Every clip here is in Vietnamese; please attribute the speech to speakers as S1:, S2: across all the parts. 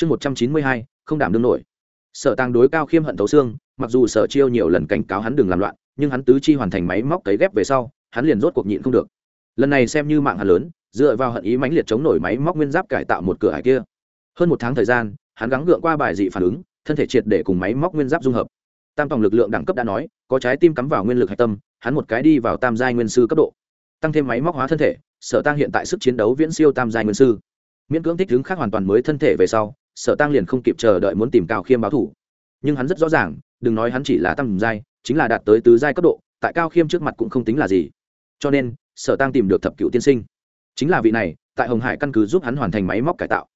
S1: chương một trăm chín mươi hai, không đảm đương nổi. Sở tăng đối cao khiêm hận thấu xương, mặc dù sở chiêu nhiều lần cảnh cáo hắn đừng làm loạn, nhưng hắn tứ chi hoàn thành máy móc cấy ghép về sau, hắn liền rốt cuộc nhịn không được. Lần này xem như mạng hắn lớn, dựa vào hận ý mãnh liệt chống nổi máy móc nguyên giáp cải tạo một cửa hải kia. Hơn một tháng thời gian, hắn gắng gượng qua bài dị phản ứng, thân thể triệt để cùng máy móc nguyên giáp dung hợp. Tam tổng lực lượng đẳng cấp đã nói, có trái tim cắm vào nguyên lực hạch tâm, hắn một cái đi vào tam giai nguyên sư cấp độ. Tăng thêm máy móc hóa thân thể, sở tăng hiện tại sức chiến đấu viễn siêu tam giai nguyên sư. Miễn cưỡng thích ứng khác hoàn toàn mới thân thể về sau sở tăng liền không kịp chờ đợi muốn tìm cao khiêm báo thủ. Nhưng hắn rất rõ ràng, đừng nói hắn chỉ là tăng giai, chính là đạt tới tứ giai cấp độ, tại cao khiêm trước mặt cũng không tính là gì. Cho nên, sở tăng tìm được thập cựu tiên sinh. Chính là vị này, tại hồng hải căn cứ giúp hắn hoàn thành máy móc cải tạo.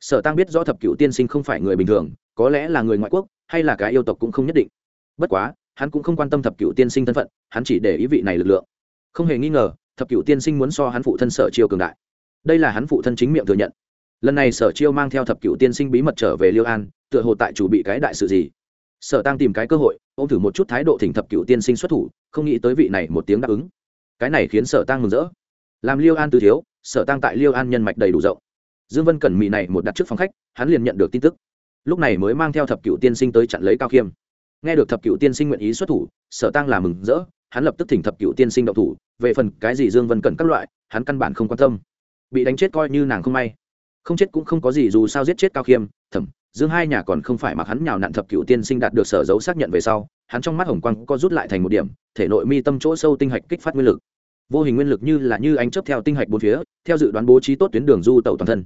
S1: Sở tăng biết rõ thập cựu tiên sinh không phải người bình thường, có lẽ là người ngoại quốc, hay là cái yêu tộc cũng không nhất định. Bất quá, hắn cũng không quan tâm thập cựu tiên sinh thân phận, hắn chỉ để ý vị này lực lượng. Không hề nghi ngờ, thập cựu tiên sinh muốn so hắn phụ thân sở chiêu cường đại. Đây là hắn phụ thân chính miệng thừa nhận lần này sở chiêu mang theo thập cựu tiên sinh bí mật trở về liêu an, tựa hồ tại chủ bị cái đại sự gì. Sở tăng tìm cái cơ hội ô m thử một chút thái độ thỉnh thập cựu tiên sinh xuất thủ, không nghĩ tới vị này một tiếng đáp ứng. Cái này khiến sở tăng mừng rỡ. Làm liêu an tư thiếu, sở tăng tại liêu an nhân mạch đầy đủ rộng. Dương vân cẩn mị này một đặt trước phòng khách, hắn liền nhận được tin tức. Lúc này mới mang theo thập cựu tiên sinh tới chặn lấy cao khiêm. Nghe được thập cựu tiên sinh nguyện ý xuất thủ, sở tăng là mừng rỡ, hắn lập tức thỉnh thập cựu tiên sinh động thủ, về phần cái gì dương vân cẩn các loại, hắn căn bản không quan tâm. Bị đánh chết coi như nàng không may không chết cũng không có gì, dù sao giết chết cao khiêm, thẩm, dương hai nhà còn không phải mặc hắn nhào nặn thập cựu tiên sinh đạt được sở dấu xác nhận về sau, hắn trong mắt hồng quang có rút lại thành một điểm, thể nội mi tâm chỗ sâu tinh hạch kích phát nguyên lực. Vô hình nguyên lực như là như ánh chấp theo tinh hạch bốn phía, theo dự đoán bố trí tốt tuyến đường du tẩu toàn thân.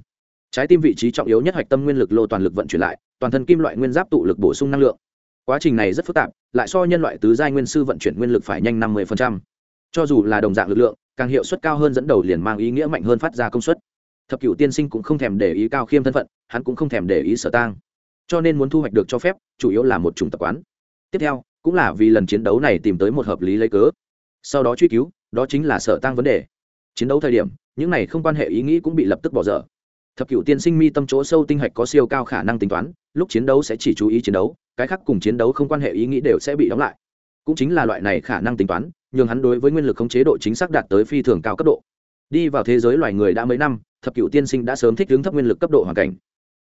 S1: Trái tim vị trí trọng yếu nhất hạch tâm nguyên lực lô toàn lực vận chuyển lại, toàn thân kim loại nguyên giáp tụ lực bổ sung năng lượng. Quá trình này rất phức tạp, lại so nhân loại tứ giai nguyên sư vận chuyển nguyên lực phải nhanh năm mươi cho dù là đồng dạng lực lượng, càng hiệu suất cao hơn dẫn đầu liền mang ý nghĩa mạnh hơn phát ra công suất thập cựu tiên sinh cũng không thèm để ý cao khiêm thân phận, hắn cũng không thèm để ý sở tang. Cho nên muốn thu hoạch được cho phép, chủ yếu là một chủng tập quán. Tiếp theo, cũng là vì lần chiến đấu này tìm tới một hợp lý lấy cớ. Sau đó truy cứu, đó chính là sở tăng vấn đề. Chiến đấu thời điểm, những này không quan hệ ý nghĩ cũng bị lập tức bỏ dở. Thập cựu tiên sinh mi tâm chỗ sâu tinh hạch có siêu cao khả năng tính toán, lúc chiến đấu sẽ chỉ chú ý chiến đấu, cái khác cùng chiến đấu không quan hệ ý nghĩ đều sẽ bị đóng lại. Cũng chính là loại này khả năng tính toán, nhường hắn đối với nguyên lực không chế độ chính xác đạt tới phi thường cao cấp độ. Đi vào thế giới loài người đã mấy năm thập cựu tiên sinh đã sớm thích ứng thấp nguyên lực cấp độ hoàn cảnh.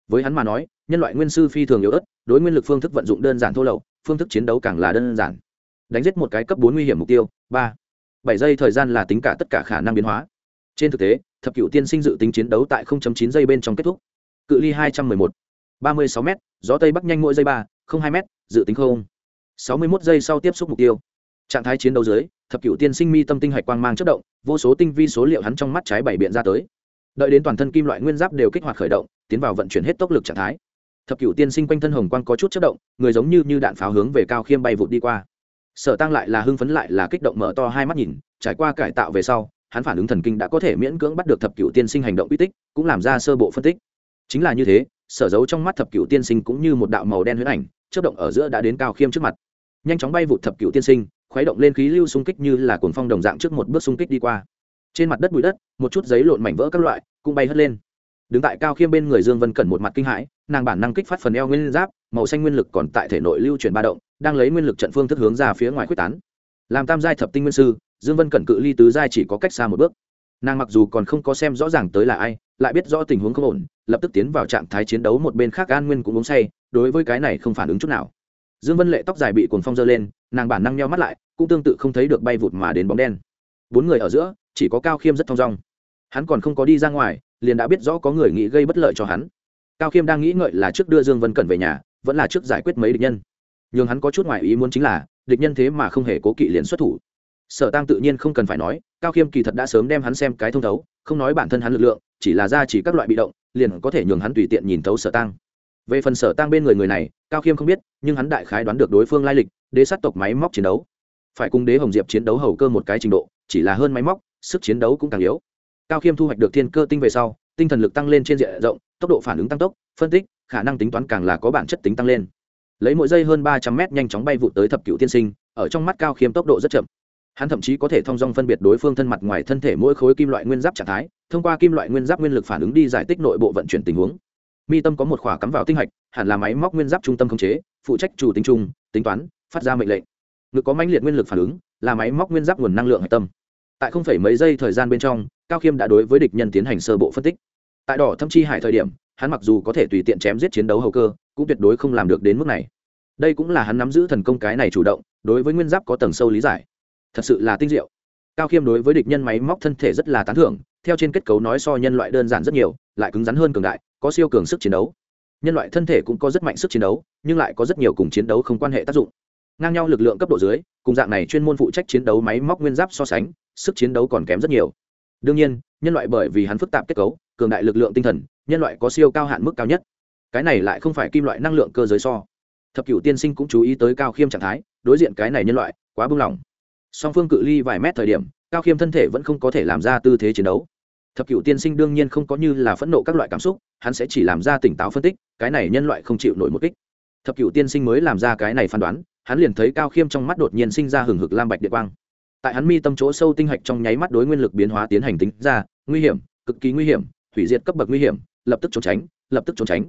S1: Với hắn mà nói nhân loại nguyên sư phi thường yếu ớt đối nguyên lực phương thức vận dụng đơn giản thô lậu phương thức chiến đấu càng là đơn giản. Đánh giết một cái cấp bốn nguy hiểm mục tiêu ba bảy giây thời gian là tính cả tất cả khả năng biến hóa. Trên thực tế thập cựu tiên sinh dự tính chiến đấu tại 0.9 giây bên trong kết thúc. Cự ly 211, 36 m gió tây bắc nhanh mỗi giây ba không hai m dự tính không. 61 giây sau tiếp xúc mục tiêu. Trạng thái chiến đấu dưới thập cựu tiên sinh mi tâm tinh hạch quang mang chất động vô số tinh vi số liệu hắn trong mắt trái bảy biện ra tới đợi đến toàn thân kim loại nguyên giáp đều kích hoạt khởi động, tiến vào vận chuyển hết tốc lực trạng thái. Thập cựu tiên sinh quanh thân hồng quang có chút chất động, người giống như như đạn pháo hướng về cao khiêm bay vụt đi qua. Sở tăng lại là hưng phấn lại là kích động mở to hai mắt nhìn, trải qua cải tạo về sau, hắn phản ứng thần kinh đã có thể miễn cưỡng bắt được thập cựu tiên sinh hành động uy tích, cũng làm ra sơ bộ phân tích. Chính là như thế, sở giấu trong mắt thập cựu tiên sinh cũng như một đạo màu đen huyết ảnh chất động ở giữa đã đến cao khiêm trước mặt. Nhanh chóng bay vụt thập cựu tiên sinh, khuấy động lên khí lưu xung kích như là cồn phong đồng dạng trước một bước xung kích đi qua trên mặt đất bụi đất, một chút giấy lộn mảnh vỡ các loại cũng bay hất lên. Đứng tại cao khiêm bên người dương vân cẩn một mặt kinh hãi, nàng bản năng kích phát phần eo nguyên giáp, màu xanh nguyên lực còn tại thể nội lưu chuyển ba động, đang lấy nguyên lực trận phương thức hướng ra phía ngoài quyết tán. Làm tam giai thập tinh nguyên sư, dương vân cẩn cự ly tứ giai chỉ có cách xa một bước. Nàng mặc dù còn không có xem rõ ràng tới là ai, lại biết rõ tình huống không ổn, lập tức tiến vào trạng thái chiến đấu một bên khác an nguyên cũng uống say, đối với cái này không phản ứng chút nào. Dương vân lệ tóc dài bị cuồng phong dơ lên, nàng bản năng nhau mắt lại, cũng tương tự không thấy được bay vụt mà đến bóng đen. Bốn người ở giữa chỉ có cao khiêm rất thong dong. Hắn còn không có đi ra ngoài, liền đã biết rõ có người nghĩ gây bất lợi cho hắn. Cao khiêm đang nghĩ ngợi là trước đưa dương vân cẩn về nhà, vẫn là trước giải quyết mấy địch nhân. Nhưng hắn có chút ngoại ý muốn chính là, địch nhân thế mà không hề cố kỵ liền xuất thủ. Sở tăng tự nhiên không cần phải nói, cao khiêm kỳ thật đã sớm đem hắn xem cái thông thấu, không nói bản thân hắn lực lượng, chỉ là ra chỉ các loại bị động, liền có thể nhường hắn tùy tiện nhìn thấu sở tăng về phần sở tăng bên người người này, cao khiêm không biết, nhưng hắn đại khái đoán được đối phương lai lịch, đế sát tộc máy móc chiến đấu. Phải cùng đế hồng diệp chiến đấu hầu cơ một cái trình độ, chỉ là hơn máy móc sức chiến đấu cũng càng yếu. Cao khiêm thu hoạch được thiên cơ tinh về sau, tinh thần lực tăng lên trên diện rộng, tốc độ phản ứng tăng tốc, phân tích, khả năng tính toán càng là có bản chất tính tăng lên. Lấy mỗi giây hơn ba trăm mét nhanh chóng bay vụ tới thập cựu tiên sinh, ở trong mắt cao khiêm tốc độ rất chậm. Hắn thậm chí có thể thông dong phân biệt đối phương thân mặt ngoài thân thể mỗi khối kim loại nguyên giáp trạng thái, thông qua kim loại nguyên giáp nguyên lực phản ứng đi giải tích nội bộ vận chuyển tình huống. Mi tâm có một khỏa cắm vào tinh hạch, hẳn là máy móc nguyên giáp trung tâm khống chế, phụ trách chủ tính trung, tính toán, phát ra mệnh lệnh. Ngực có mãnh liệt nguyên lực phản ứng, là máy móc nguyên giáp nguồn năng lượng hạch tâm tại không phải mấy giây thời gian bên trong, cao khiêm đã đối với địch nhân tiến hành sơ bộ phân tích. Tại đỏ thâm chi hải thời điểm, hắn mặc dù có thể tùy tiện chém giết chiến đấu hầu cơ, cũng tuyệt đối không làm được đến mức này. Đây cũng là hắn nắm giữ thần công cái này chủ động, đối với nguyên giáp có tầng sâu lý giải. Thật sự là tinh diệu. Cao khiêm đối với địch nhân máy móc thân thể rất là tán thưởng, theo trên kết cấu nói so nhân loại đơn giản rất nhiều, lại cứng rắn hơn cường đại, có siêu cường sức chiến đấu. Nhân loại thân thể cũng có rất mạnh sức chiến đấu, nhưng lại có rất nhiều cùng chiến đấu không quan hệ tác dụng. Ngang nhau lực lượng cấp độ dưới, cùng dạng này chuyên môn phụ trách chiến đấu máy móc nguyên giáp so sánh sức chiến đấu còn kém rất nhiều. Đương nhiên, nhân loại bởi vì hắn phức tạp kết cấu, cường đại lực lượng tinh thần, nhân loại có siêu cao hạn mức cao nhất. Cái này lại không phải kim loại năng lượng cơ giới so. Thập cửu tiên sinh cũng chú ý tới cao khiêm trạng thái, đối diện cái này nhân loại, quá bung lỏng. Song phương cự ly vài mét thời điểm, cao khiêm thân thể vẫn không có thể làm ra tư thế chiến đấu. Thập cửu tiên sinh đương nhiên không có như là phẫn nộ các loại cảm xúc, hắn sẽ chỉ làm ra tỉnh táo phân tích, cái này nhân loại không chịu nổi một kích. Thập cửu tiên sinh mới làm ra cái này phán đoán, hắn liền thấy cao khiêm trong mắt đột nhiên sinh ra hừng hực lam bạch địa quang tại hắn mi tâm chỗ sâu tinh hạch trong nháy mắt đối nguyên lực biến hóa tiến hành tính ra, nguy hiểm, cực kỳ nguy hiểm, hủy diệt cấp bậc nguy hiểm, lập tức trốn tránh, lập tức trốn tránh.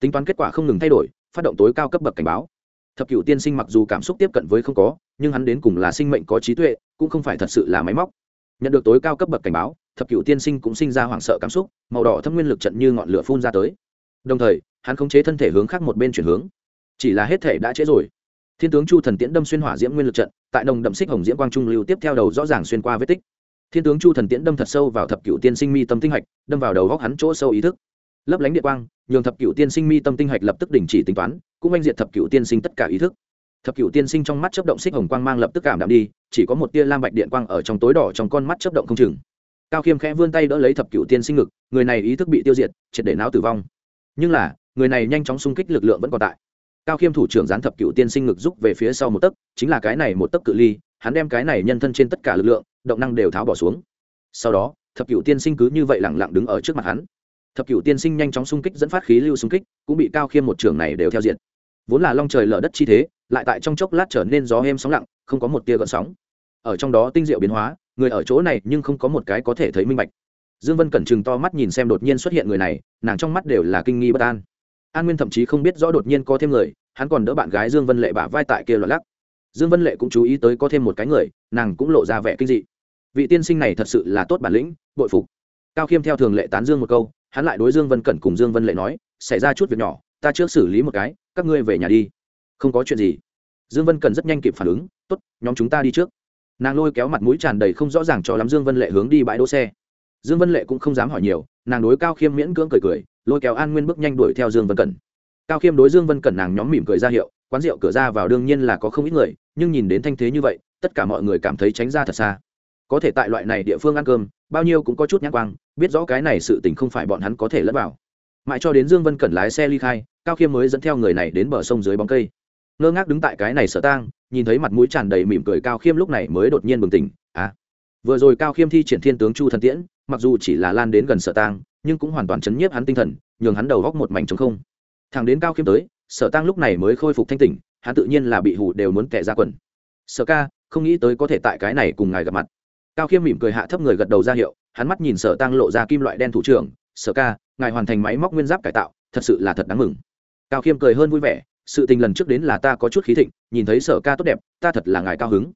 S1: Tính toán kết quả không ngừng thay đổi, phát động tối cao cấp bậc cảnh báo. Thập cựu tiên sinh mặc dù cảm xúc tiếp cận với không có, nhưng hắn đến cùng là sinh mệnh có trí tuệ, cũng không phải thật sự là máy móc. Nhận được tối cao cấp bậc cảnh báo, thập cựu tiên sinh cũng sinh ra hoảng sợ cảm xúc, màu đỏ thâm nguyên lực trận như ngọn lửa phun ra tới. Đồng thời, hắn khống chế thân thể hướng khác một bên chuyển hướng. Chỉ là hết thể đã trễ rồi thiên tướng chu thần tiễn đâm xuyên hỏa diễm nguyên lực trận, tại nồng đậm xích hồng diễm quang trung lưu tiếp theo đầu rõ ràng xuyên qua vết tích. Thiên tướng chu thần tiễn đâm thật sâu vào thập cựu tiên sinh mi tâm tinh hạch, đâm vào đầu góc hắn chỗ sâu ý thức. Lấp lánh địa quang, nhường thập cựu tiên sinh mi tâm tinh hạch lập tức đình chỉ tính toán, cũng oanh diệt thập cựu tiên sinh tất cả ý thức. Thập cựu tiên sinh trong mắt chấp động xích hồng quang mang lập tức cảm đạm đi, chỉ có một tia lam bạch điện quang ở trong tối đỏ trong con mắt chấp động không chừng. Cao khiêm khẽ vươn tay đỡ lấy thập cựu tiên sinh ngực, người này ý thức bị tiêu diệt, triệt để não tử vong. Nhưng là, người này nhanh chóng xung kích lực lượng vẫn còn tại cao khiêm thủ trưởng gián thập cựu tiên sinh ngực rút về phía sau một tấc, chính là cái này một tấc cự ly, hắn đem cái này nhân thân trên tất cả lực lượng, động năng đều tháo bỏ xuống. Sau đó, thập cựu tiên sinh cứ như vậy lẳng lặng đứng ở trước mặt hắn. Thập cựu tiên sinh nhanh chóng xung kích dẫn phát khí lưu xung kích, cũng bị cao khiêm một trường này đều theo diện. Vốn là long trời lở đất chi thế, lại tại trong chốc lát trở nên gió êm sóng lặng, không có một tia gợn sóng. Ở trong đó tinh diệu biến hóa, người ở chỗ này nhưng không có một cái có thể thấy minh bạch. Dương vân cẩn chừng to mắt nhìn xem đột nhiên xuất hiện người này, nàng trong mắt đều là kinh nghi bất an an nguyên thậm chí không biết rõ đột nhiên có thêm người, hắn còn đỡ bạn gái dương vân lệ bả vai tại kia loạt lắc. Dương vân lệ cũng chú ý tới có thêm một cái người, nàng cũng lộ ra vẻ kinh dị. Vị tiên sinh này thật sự là tốt bản lĩnh, bội phục. Cao khiêm theo thường lệ tán dương một câu, hắn lại đối dương vân cẩn cùng dương vân lệ nói, xảy ra chút việc nhỏ, ta trước xử lý một cái, các ngươi về nhà đi. Không có chuyện gì. Dương vân cẩn rất nhanh kịp phản ứng, tốt, nhóm chúng ta đi trước. Nàng lôi kéo mặt mũi tràn đầy không rõ ràng cho lắm dương vân lệ hướng đi bãi đỗ xe. Dương vân lệ cũng không dám hỏi nhiều, nàng đối cao khiêm miễn cưỡng cười cười lôi kéo an nguyên bước nhanh đuổi theo dương vân cẩn cao khiêm đối dương vân cẩn nàng nhóm mỉm cười ra hiệu quán rượu cửa ra vào đương nhiên là có không ít người nhưng nhìn đến thanh thế như vậy tất cả mọi người cảm thấy tránh ra thật xa có thể tại loại này địa phương ăn cơm bao nhiêu cũng có chút nhãn quang biết rõ cái này sự tình không phải bọn hắn có thể lẫn vào mãi cho đến dương vân cẩn lái xe ly khai cao khiêm mới dẫn theo người này đến bờ sông dưới bóng cây ngơ ngác đứng tại cái này sở tang nhìn thấy mặt mũi tràn đầy mỉm cười cao khiêm lúc này mới đột nhiên bừng tỉnh à vừa rồi cao khiêm thi triển thiên tướng chu thần tiễn mặc dù chỉ là lan đến gần sở tang nhưng cũng hoàn toàn chấn nhiếp hắn tinh thần, nhường hắn đầu góc một mảnh trống không. Thằng đến cao khiêm tới, sở tang lúc này mới khôi phục thanh tỉnh, hắn tự nhiên là bị hủ đều muốn kẻ ra quần. Sở ca, không nghĩ tới có thể tại cái này cùng ngài gặp mặt. Cao khiêm mỉm cười hạ thấp người gật đầu ra hiệu, hắn mắt nhìn sở tăng lộ ra kim loại đen thủ trưởng, sở ca, ngài hoàn thành máy móc nguyên giáp cải tạo, thật sự là thật đáng mừng. Cao khiêm cười hơn vui vẻ, sự tình lần trước đến là ta có chút khí thịnh, nhìn thấy sở ca tốt đẹp, ta thật là ngài cao hứng.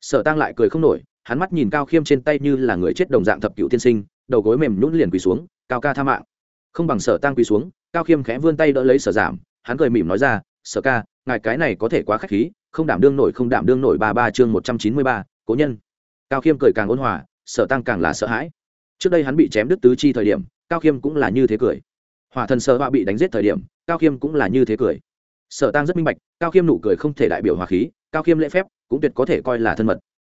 S1: Sở tăng lại cười không nổi, hắn mắt nhìn cao khiêm trên tay như là người chết đồng dạng thập cựu tiên sinh, đầu gối mềm nhún liền quỳ xuống cao ca tha mạng. Không bằng sở tăng quỳ xuống, cao khiêm khẽ vươn tay đỡ lấy sở giảm, hắn cười mỉm nói ra, sở ca, ngài cái này có thể quá k h á c h khí, không đảm đương nổi, không đảm đương nổi ba ba chương một trăm chín mươi ba, cố nhân. Cao khiêm cười càng ôn hòa, sở tăng càng là sợ hãi. Trước đây hắn bị chém đứt tứ chi thời điểm, cao khiêm cũng là như thế cười. Hòa thần sợ họa bị đánh giết thời điểm, cao khiêm cũng là như thế cười. Sở tăng rất minh bạch, cao khiêm nụ cười không thể đại biểu hòa khí, cao khiêm lễ phép, cũng tuyệt có thể coi là thân mật.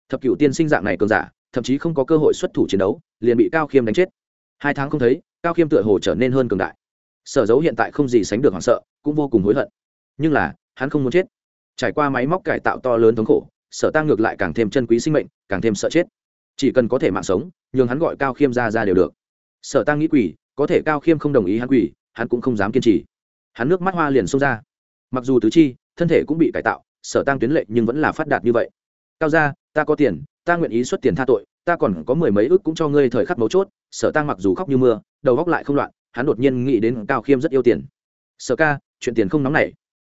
S1: Thập cựu tiên sinh dạng này cường giả, thậm chí không có cơ hội xuất thủ chiến đấu, liền bị cao khiêm đánh chết hai tháng không thấy, cao khiêm tựa hồ trở nên hơn cường đại. Sở dấu hiện tại không gì sánh được hoảng sợ, cũng vô cùng hối hận. Nhưng là, hắn không muốn chết. Trải qua máy móc cải tạo to lớn thống khổ, sở tăng ngược lại càng thêm chân quý sinh mệnh, càng thêm sợ chết. Chỉ cần có thể mạng sống, nhường hắn gọi cao khiêm ra ra đều được. Sở tăng nghĩ quỷ, có thể cao khiêm không đồng ý hắn quỷ, hắn cũng không dám kiên trì. Hắn nước mắt hoa liền xông ra. Mặc dù tứ chi, thân thể cũng bị cải tạo, sở tăng tuyến lệ nhưng vẫn là phát đạt như vậy. Cao ra ta có tiền, ta nguyện ý xuất tiền tha tội ta còn có mười mấy ước cũng cho ngươi thời khắc mấu chốt, sở tăng mặc dù khóc như mưa, đầu góc lại không loạn, hắn đột nhiên nghĩ đến cao khiêm rất yêu tiền. Sở ca, chuyện tiền không nóng nảy.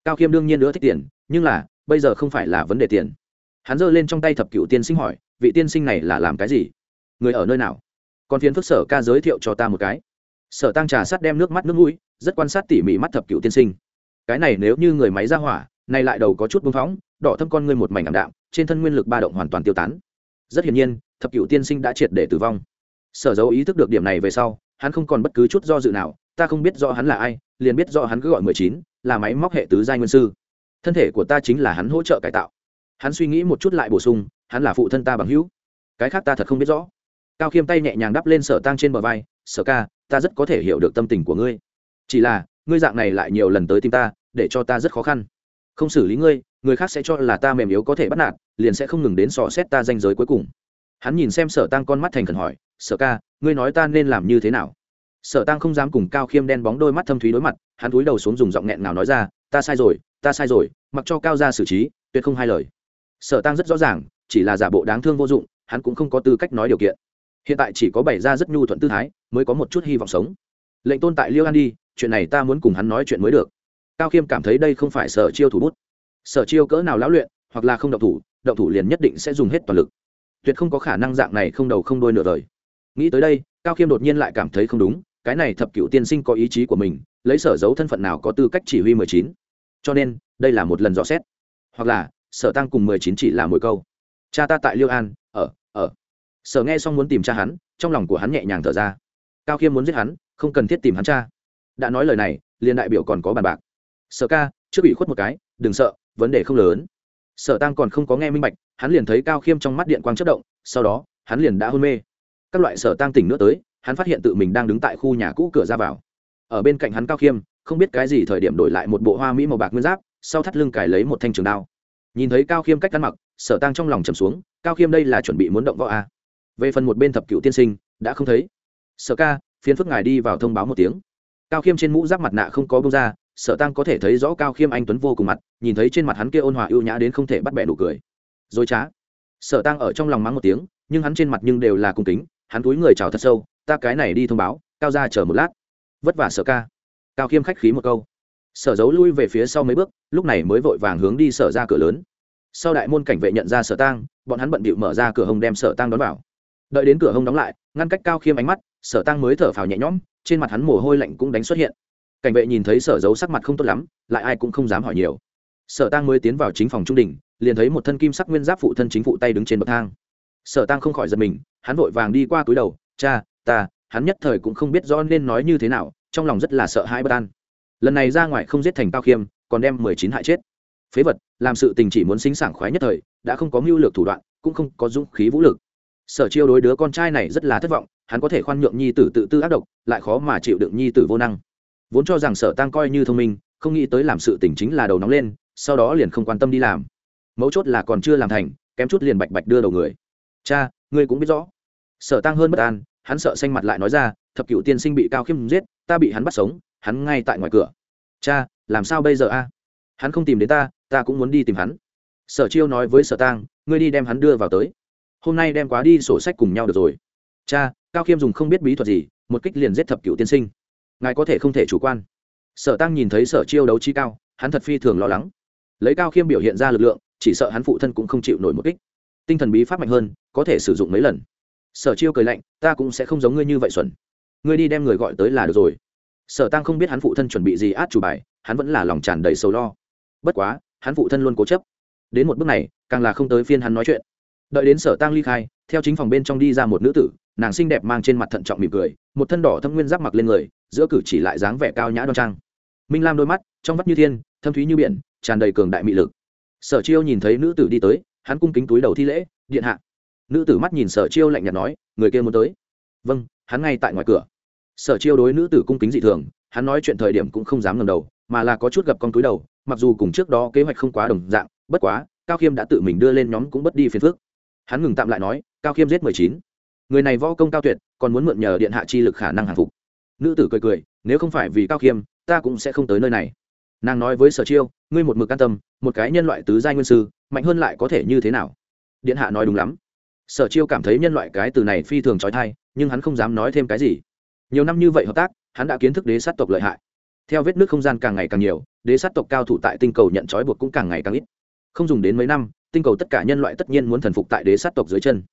S1: Cao khiêm đương nhiên nữa thích tiền, nhưng là, bây giờ không phải là vấn đề tiền. Hắn giơ lên trong tay thập cựu tiên sinh hỏi, vị tiên sinh này là làm cái gì? Người ở nơi nào? Còn phiền phức sở ca giới thiệu cho ta một cái. Sở tăng trà sát đem nước mắt nước mũi, rất quan sát tỉ mỉ mắt thập cựu tiên sinh. Cái này nếu như người máy ra hỏa nay lại đầu có chút bưng phóng, đỏ thâm con ngươi một mảnh ảm đạm, trên thân nguyên lực ba động hoàn toàn tiêu tán. Rất hiển nhiên thập cựu tiên sinh đã triệt để tử vong. Sở dấu ý thức được điểm này về sau, hắn không còn bất cứ chút do dự nào, ta không biết rõ hắn là ai, liền biết rõ hắn cứ gọi mười chín, là máy móc hệ tứ giai nguyên sư. Thân thể của ta chính là hắn hỗ trợ cải tạo. Hắn suy nghĩ một chút lại bổ sung, hắn là phụ thân ta bằng hữu. Cái khác ta thật không biết rõ. Cao khiêm tay nhẹ nhàng đắp lên sở tang trên bờ vai, sở ca, ta rất có thể hiểu được tâm tình của ngươi. Chỉ là, ngươi dạng này lại nhiều lần tới tìm ta, để cho ta rất khó khăn. Không xử lý ngươi, người khác sẽ cho là ta mềm yếu có thể bắt nạt, liền sẽ không ngừng đến sò xét ta danh giới cuối cùng hắn nhìn xem sở tăng con mắt thành khẩn hỏi, sở ca, ngươi nói ta nên làm như thế nào? Sở tăng không dám cùng cao khiêm đen bóng đôi mắt thâm thúy đối mặt, hắn cúi đầu xuống dùng giọng nghẹn nào nói ra, ta sai rồi, ta sai rồi, mặc cho cao ra xử trí, tuyệt không hai lời. Sở tăng rất rõ ràng, chỉ là giả bộ đáng thương vô dụng, hắn cũng không có tư cách nói điều kiện. Hiện tại chỉ có bày ra rất nhu thuận tư thái, mới có một chút hy vọng sống. Lệnh tôn tại liêu an đi, chuyện này ta muốn cùng hắn nói chuyện mới được. Cao khiêm cảm thấy đây không phải sở chiêu thủ bút. Sở chiêu cỡ nào lão luyện, hoặc là không động thủ động thủ liền nhất định sẽ dùng hết toàn lực tuyệt không có khả năng dạng này không đầu không đôi nửa đời. Nghĩ tới đây, cao khiêm đột nhiên lại cảm thấy không đúng, cái này thập cựu tiên sinh có ý chí của mình, lấy sở giấu thân phận nào có tư cách chỉ huy mười chín. Cho nên, đây là một lần dò xét. Hoặc là, sở tăng cùng mười chín chỉ là mỗi câu. Cha ta tại liêu an, ở ở. Sở nghe xong muốn tìm cha hắn, trong lòng của hắn nhẹ nhàng thở ra. Cao khiêm muốn giết hắn, không cần thiết tìm hắn cha. Đã nói lời này, liền đại biểu còn có bàn bạc. Sở ca, trước bị khuất một cái, đừng sợ, vấn đề không lớn sở tăng còn không có nghe minh bạch, hắn liền thấy cao khiêm trong mắt điện quang chất động, sau đó, hắn liền đã hôn mê. Các loại sở tăng tỉnh nữa tới, hắn phát hiện tự mình đang đứng tại khu nhà cũ cửa ra vào. Ở bên cạnh hắn cao khiêm, không biết cái gì thời điểm đổi lại một bộ hoa mỹ màu bạc nguyên giáp, sau thắt lưng cài lấy một thanh trường đao. Nhìn thấy cao khiêm cách ăn mặc, sở tăng trong lòng trầm xuống, cao khiêm đây là chuẩn bị muốn động võ a. Về phần một bên thập cựu tiên sinh, đã không thấy. Sở ca phiến phức ngài đi vào thông báo một tiếng. Cao khiêm trên mũ giáp mặt nạ không có bông ra sở tăng có thể thấy rõ cao khiêm anh tuấn vô cùng mặt, nhìn thấy trên mặt hắn kia ôn hòa ưu nhã đến không thể bắt bẻ nụ cười. Dối trá. Sở tăng ở trong lòng mắng một tiếng, nhưng hắn trên mặt nhưng đều là cung kính, hắn túi người chào thật sâu, ta cái này đi thông báo, cao ra chờ một lát. Vất vả sở ca. Cao khiêm khách khí một câu. Sở giấu lui về phía sau mấy bước, lúc này mới vội vàng hướng đi sở ra cửa lớn. Sau đại môn cảnh vệ nhận ra sở tang bọn hắn bận bịu mở ra cửa hông đem sở tang đón vào. Đợi đến cửa hông đóng lại, ngăn cách cao khiêm ánh mắt, sở tang mới thở phào nhẹ nhõm, trên mặt hắn mồ hôi lạnh cũng đánh xuất hiện cảnh vệ nhìn thấy sở giấu sắc mặt không tốt lắm, lại ai cũng không dám hỏi nhiều. Sở tăng mới tiến vào chính phòng trung đình liền thấy một thân kim sắc nguyên giáp phụ thân chính phụ tay đứng trên bậc thang. Sở tăng không khỏi giật mình, hắn vội vàng đi qua túi đầu, cha, ta, hắn nhất thời cũng không biết rõ nên nói như thế nào, trong lòng rất là sợ hãi bất an. Lần này ra ngoài không giết thành cao khiêm, còn đem mười chín hại chết. Phế vật, làm sự tình chỉ muốn xính sảng khoái nhất thời, đã không có mưu lược thủ đoạn, cũng không có dũng khí vũ lực. Sở chiêu đối đứa con trai này rất là thất vọng, hắn có thể khoan nhượng nhi tử tự tư ác độc, lại khó mà chịu đựng nhi tử vô năng vốn cho rằng sở tăng coi như thông minh, không nghĩ tới làm sự tình chính là đầu nóng lên, sau đó liền không quan tâm đi làm. Mấu chốt là còn chưa làm thành, kém chút liền bạch bạch đưa đầu người. Cha, ngươi cũng biết rõ. Sở tăng hơn bất an, hắn sợ xanh mặt lại nói ra, thập cựu tiên sinh bị cao khiêm giết, ta bị hắn bắt sống, hắn ngay tại ngoài cửa. Cha, làm sao bây giờ a? Hắn không tìm đến ta ta cũng muốn đi tìm hắn. Sở chiêu nói với sở tang, ngươi đi đem hắn đưa vào tới. Hôm nay đem quá đi sổ sách cùng nhau được rồi. Cha, cao khiêm dùng không biết bí thuật gì, một kích liền giết thập cựu tiên sinh ngài có thể không thể chủ quan. Sở tăng nhìn thấy sở chiêu đấu chi cao, hắn thật phi thường lo lắng. Lấy cao khiêm biểu hiện ra lực lượng, chỉ sợ hắn phụ thân cũng không chịu nổi một kích. Tinh thần bí pháp mạnh hơn, có thể sử dụng mấy lần. Sở chiêu cười lạnh, ta cũng sẽ không giống ngươi như vậy xuẩn. Ngươi đi đem người gọi tới là được rồi. Sở tăng không biết hắn phụ thân chuẩn bị gì át chủ bài, hắn vẫn là lòng tràn đầy sầu lo. Bất quá, hắn phụ thân luôn cố chấp. Đến một bước này, càng là không tới phiên hắn nói chuyện. Đợi đến sở tăng ly khai, theo chính phòng bên trong đi ra một nữ tử nàng xinh đẹp mang trên mặt thận trọng mỉm cười, một thân đỏ thâm nguyên giáp mặc lên người, giữa cử chỉ lại dáng vẻ cao nhã đoan trang. Minh lam đôi mắt, trong vắt như thiên, thâm thúy như biển, tràn đầy cường đại mị lực. Sở chiêu nhìn thấy nữ tử đi tới, hắn cung kính túi đầu thi lễ, điện hạ. Nữ tử mắt nhìn sở chiêu lạnh nhạt nói, người kia muốn tới. Vâng hắn ngay tại ngoài cửa. Sở chiêu đối nữ tử cung kính dị thường, hắn nói chuyện thời điểm cũng không dám ngầm đầu, mà là có chút gặp con túi đầu, mặc dù cùng trước đó kế hoạch không quá đồng dạng, bất quá, cao khiêm đã tự mình đưa lên nhóm cũng bất đi phiền phước hắn ngừng tạm lại nói, cao khiêm giết mười chín người này võ công cao tuyệt, còn muốn mượn nhờ điện hạ chi lực khả năng hàng phục. Nữ tử cười cười, nếu không phải vì cao khiêm, ta cũng sẽ không tới nơi này. Nàng nói với sở chiêu, ngươi một mực can tâm, một cái nhân loại tứ giai nguyên sư, mạnh hơn lại có thể như thế nào? Điện hạ nói đúng lắm. Sở chiêu cảm thấy nhân loại cái từ này phi thường trói thai, nhưng hắn không dám nói thêm cái gì. Nhiều năm như vậy hợp tác, hắn đã kiến thức đế sát tộc lợi hại. Theo vết nước không gian càng ngày càng nhiều, đế sát tộc cao thủ tại tinh cầu nhận trói buộc cũng càng ngày càng ít. Không dùng đến mấy năm, tinh cầu tất cả nhân loại tất nhiên muốn thần phục tại đế sát tộc dưới chân.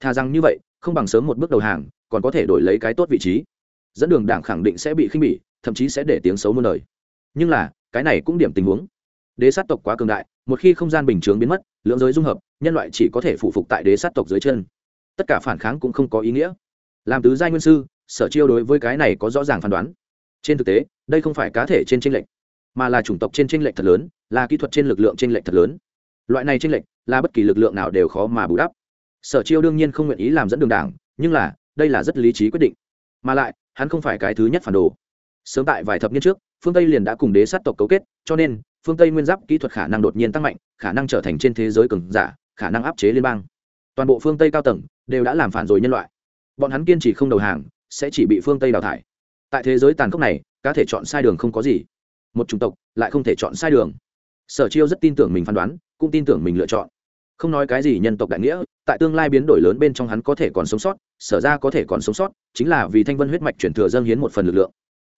S1: Thà rằng như vậy không bằng sớm một bước đầu hàng, còn có thể đổi lấy cái tốt vị trí. Dẫn đường đảng khẳng định sẽ bị khinh bỉ, thậm chí sẽ để tiếng xấu muôn đời. Nhưng là, cái này cũng điểm tình huống. Đế sát tộc quá cường đại, một khi không gian bình chướng biến mất, lưỡng giới dung hợp, nhân loại chỉ có thể phụ phục tại đế sát tộc dưới chân. Tất cả phản kháng cũng không có ý nghĩa. Làm tứ giai nguyên sư, sở chiêu đối với cái này có rõ ràng phán đoán. Trên thực tế, đây không phải cá thể trên tranh lệch, mà là chủng tộc trên tranh lệch thật lớn, là kỹ thuật trên lực lượng tranh lệch thật lớn. Loại này tranh lệch, là bất kỳ lực lượng nào đều khó mà bù đắp sở chiêu đương nhiên không nguyện ý làm dẫn đường đảng, nhưng là, đây là rất lý trí quyết định. Mà lại, hắn không phải cái thứ nhất phản đồ. Sớm tại vài thập niên trước, phương tây liền đã cùng đế sát tộc cấu kết, cho nên, phương tây nguyên giáp kỹ thuật khả năng đột nhiên tăng mạnh, khả năng trở thành trên thế giới cường giả, khả năng áp chế liên bang. Toàn bộ phương tây cao tầng đều đã làm phản rồi nhân loại. Bọn hắn kiên trì không đầu hàng, sẽ chỉ bị phương tây đào thải. Tại thế giới tàn khốc này, cá thể chọn sai đường không có gì. Một chủng tộc lại không thể chọn sai đường. Sở chiêu rất tin tưởng mình phán đoán, cũng tin tưởng mình lựa chọn không nói cái gì nhân tộc đại nghĩa, tại tương lai biến đổi lớn bên trong hắn có thể còn sống sót, sở ra có thể còn sống sót, chính là vì thanh vân huyết mạch chuyển thừa dâng hiến một phần lực lượng.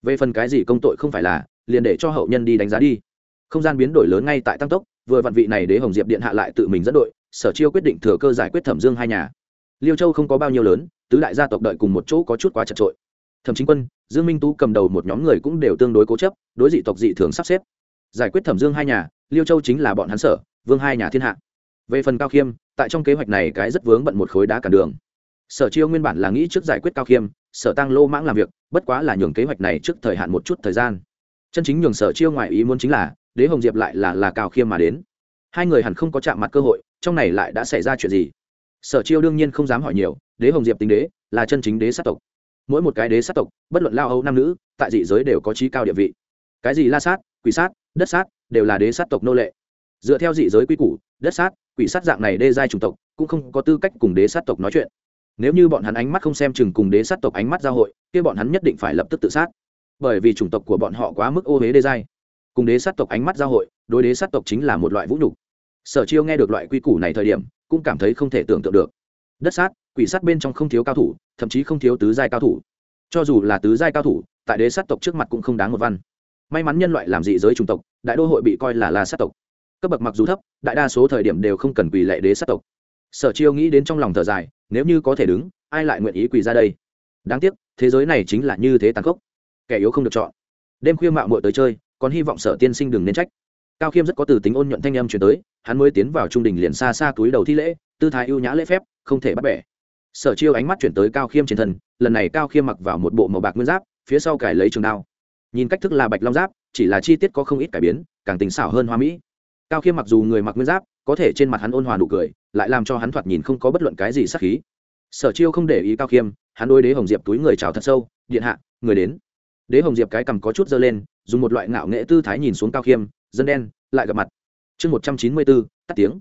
S1: Về phần cái gì công tội không phải là, liền để cho hậu nhân đi đánh giá đi. Không gian biến đổi lớn ngay tại tăng tốc, vừa vạn vị này đế hồng diệp điện hạ lại tự mình dẫn đội, sở chiêu quyết định thừa cơ giải quyết thẩm dương hai nhà. Liêu châu không có bao nhiêu lớn, tứ đại gia tộc đợi cùng một chỗ có chút quá chật trội. Thẩm chính quân, dương minh tú cầm đầu một nhóm người cũng đều tương đối cố chấp, đối dị tộc dị thường sắp xếp. Giải quyết thẩm dương hai nhà, liêu châu chính là bọn hắn sở, vương hai nhà thiên hạ về phần cao khiêm, tại trong kế hoạch này cái rất vướng bận một khối đá cản đường. Sở chiêu nguyên bản là nghĩ trước giải quyết cao khiêm, sở tăng lô mãng làm việc, bất quá là nhường kế hoạch này trước thời hạn một chút thời gian. Chân chính nhường sở chiêu ngoài ý muốn chính là, đế hồng diệp lại là là cao khiêm mà đến. Hai người hẳn không có chạm mặt cơ hội, trong này lại đã xảy ra chuyện gì? Sở chiêu đương nhiên không dám hỏi nhiều, đế hồng diệp tính đế, là chân chính đế sát tộc. Mỗi một cái đế sát tộc, bất luận lao âu nam nữ, tại dị giới đều có trí cao địa vị. Cái gì la sát, quỷ sát, đất sát, đều là đế sát tộc nô lệ. Dựa theo dị giới quy củ, đất sát quỷ sát dạng này đê giai chủng tộc, cũng không có tư cách cùng đế sát tộc nói chuyện. Nếu như bọn hắn ánh mắt không xem chừng cùng đế sát tộc ánh mắt giao hội, kia bọn hắn nhất định phải lập tức tự sát. Bởi vì chủng tộc của bọn họ quá mức ô huế đê giai. Cùng đế sát tộc ánh mắt giao hội, đối đế sát tộc chính là một loại vũ nhục. Sở chiêu nghe được loại quy củ này thời điểm, cũng cảm thấy không thể tưởng tượng được. Đất sát, quỷ sát bên trong không thiếu cao thủ, thậm chí không thiếu tứ giai cao thủ. Cho dù là tứ giai cao thủ, tại đế sát tộc trước mặt cũng không đáng một văn. May mắn nhân loại làm dị giới chủng tộc, đại đô hội bị coi là la sát tộc cấp bậc mặc dù thấp, đại đa số thời điểm đều không cần quỳ lệ đế sát tộc. Sở chiêu nghĩ đến trong lòng thở dài, nếu như có thể đứng, ai lại nguyện ý quỳ ra đây? Đáng tiếc, thế giới này chính là như thế tàn khốc. Kẻ yếu không được chọn. Đêm khuya mạo muội tới chơi, còn hy vọng sở tiên sinh đừng nên trách. Cao khiêm rất có từ tính ôn nhuận thanh âm chuyển tới, hắn mới tiến vào trung đình liền xa xa túi đầu thi lễ, tư thái ưu nhã lễ phép, không thể bắt bẻ. Sở chiêu ánh mắt chuyển tới cao khiêm trên thân, lần này cao khiêm mặc vào một bộ màu bạc nguyên giáp, phía sau cải lấy trường đao. Nhìn cách thức là bạch long giáp, chỉ là chi tiết có không ít cải biến, càng tính xảo hơn hoa mỹ cao khiêm mặc dù người mặc nguyên giáp, có thể trên mặt hắn ôn hòa nụ cười, lại làm cho hắn thoạt nhìn không có bất luận cái gì sắc khí. Sở chiêu không để ý cao khiêm, hắn đôi đế hồng diệp túi người chào thật sâu, điện hạ, người đến. Đế hồng diệp cái cằm có chút dơ lên, dùng một loại ngạo nghệ tư thái nhìn xuống cao khiêm, dân đen, lại gặp mặt. Chương một trăm chín mươi bốn, tắt tiếng.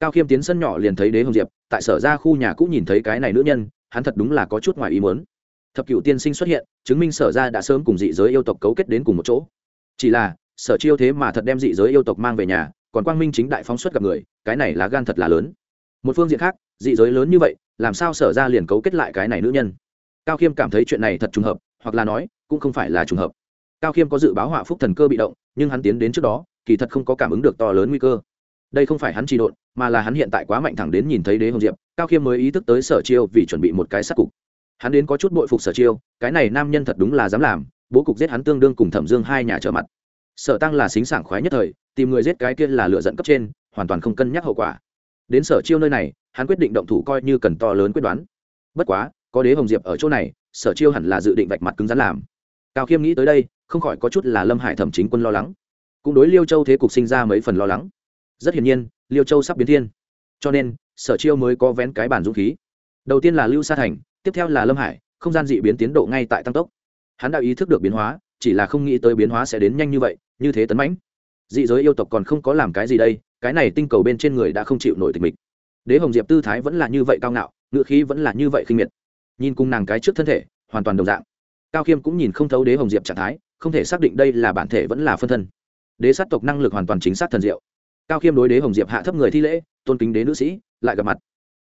S1: Cao khiêm tiến sân nhỏ liền thấy đế hồng diệp, tại sở ra khu nhà cũng nhìn thấy cái này nữ nhân, hắn thật đúng là có chút ngoài ý muốn. Thập cựu tiên sinh xuất hiện, chứng minh sở ra đã sớm cùng dị giới yêu tộc cấu kết đến cùng một chỗ. Chỉ là, sở chiêu thế mà thật đem dị giới yêu tộc mang về nhà còn quang minh chính đại phóng xuất gặp người, cái này là gan thật là lớn. Một phương diện khác, dị giới lớn như vậy, làm sao sở ra liền cấu kết lại cái này nữ nhân? Cao khiêm cảm thấy chuyện này thật trùng hợp, hoặc là nói, cũng không phải là trùng hợp. Cao khiêm có dự báo họa phúc thần cơ bị động, nhưng hắn tiến đến trước đó, kỳ thật không có cảm ứng được to lớn nguy cơ. Đây không phải hắn trì độn, mà là hắn hiện tại quá mạnh thẳng đến nhìn thấy đế hồng diệp, cao khiêm mới ý thức tới sở chiêu vì chuẩn bị một cái sắc cục. Hắn đến có chút bội phục sở chiêu, cái này nam nhân thật đúng là dám làm, bố cục giết hắn tương đương cùng thẩm dương hai nhà trở mặt. Sở tăng là xính sảng khoái nhất thời tìm người giết cái kia là lựa dẫn cấp trên, hoàn toàn không cân nhắc hậu quả. Đến sở chiêu nơi này, hắn quyết định động thủ coi như cần to lớn quyết đoán. Bất quá, có đế hồng diệp ở chỗ này, sở chiêu hẳn là dự định vạch mặt cứng rắn làm. Cao khiêm nghĩ tới đây, không khỏi có chút là lâm hải thẩm chính quân lo lắng. Cũng đối liêu châu thế cục sinh ra mấy phần lo lắng. Rất hiển nhiên, liêu châu sắp biến thiên. Cho nên, sở chiêu mới có vén cái bản dũng khí. Đầu tiên là lưu sa thành, tiếp theo là lâm hải, không gian dị biến tiến độ ngay tại tăng tốc. Hắn đã ý thức được biến hóa, chỉ là không nghĩ tới biến hóa sẽ đến nhanh như vậy, như thế tấn mãnh dị giới yêu tộc còn không có làm cái gì đây, cái này tinh cầu bên trên người đã không chịu nổi tình mình đế hồng diệp tư thái vẫn là như vậy cao ngạo ngựa khí vẫn là như vậy khinh miệt. Nhìn cùng nàng cái trước thân thể, hoàn toàn đồng dạng. Cao khiêm cũng nhìn không thấu đế hồng diệp trạng thái, không thể xác định đây là bản thể vẫn là phân thân. Đế sát tộc năng lực hoàn toàn chính xác thần diệu. Cao khiêm đối đế hồng diệp hạ thấp người thi lễ, tôn kính đế nữ sĩ, lại gặp mặt.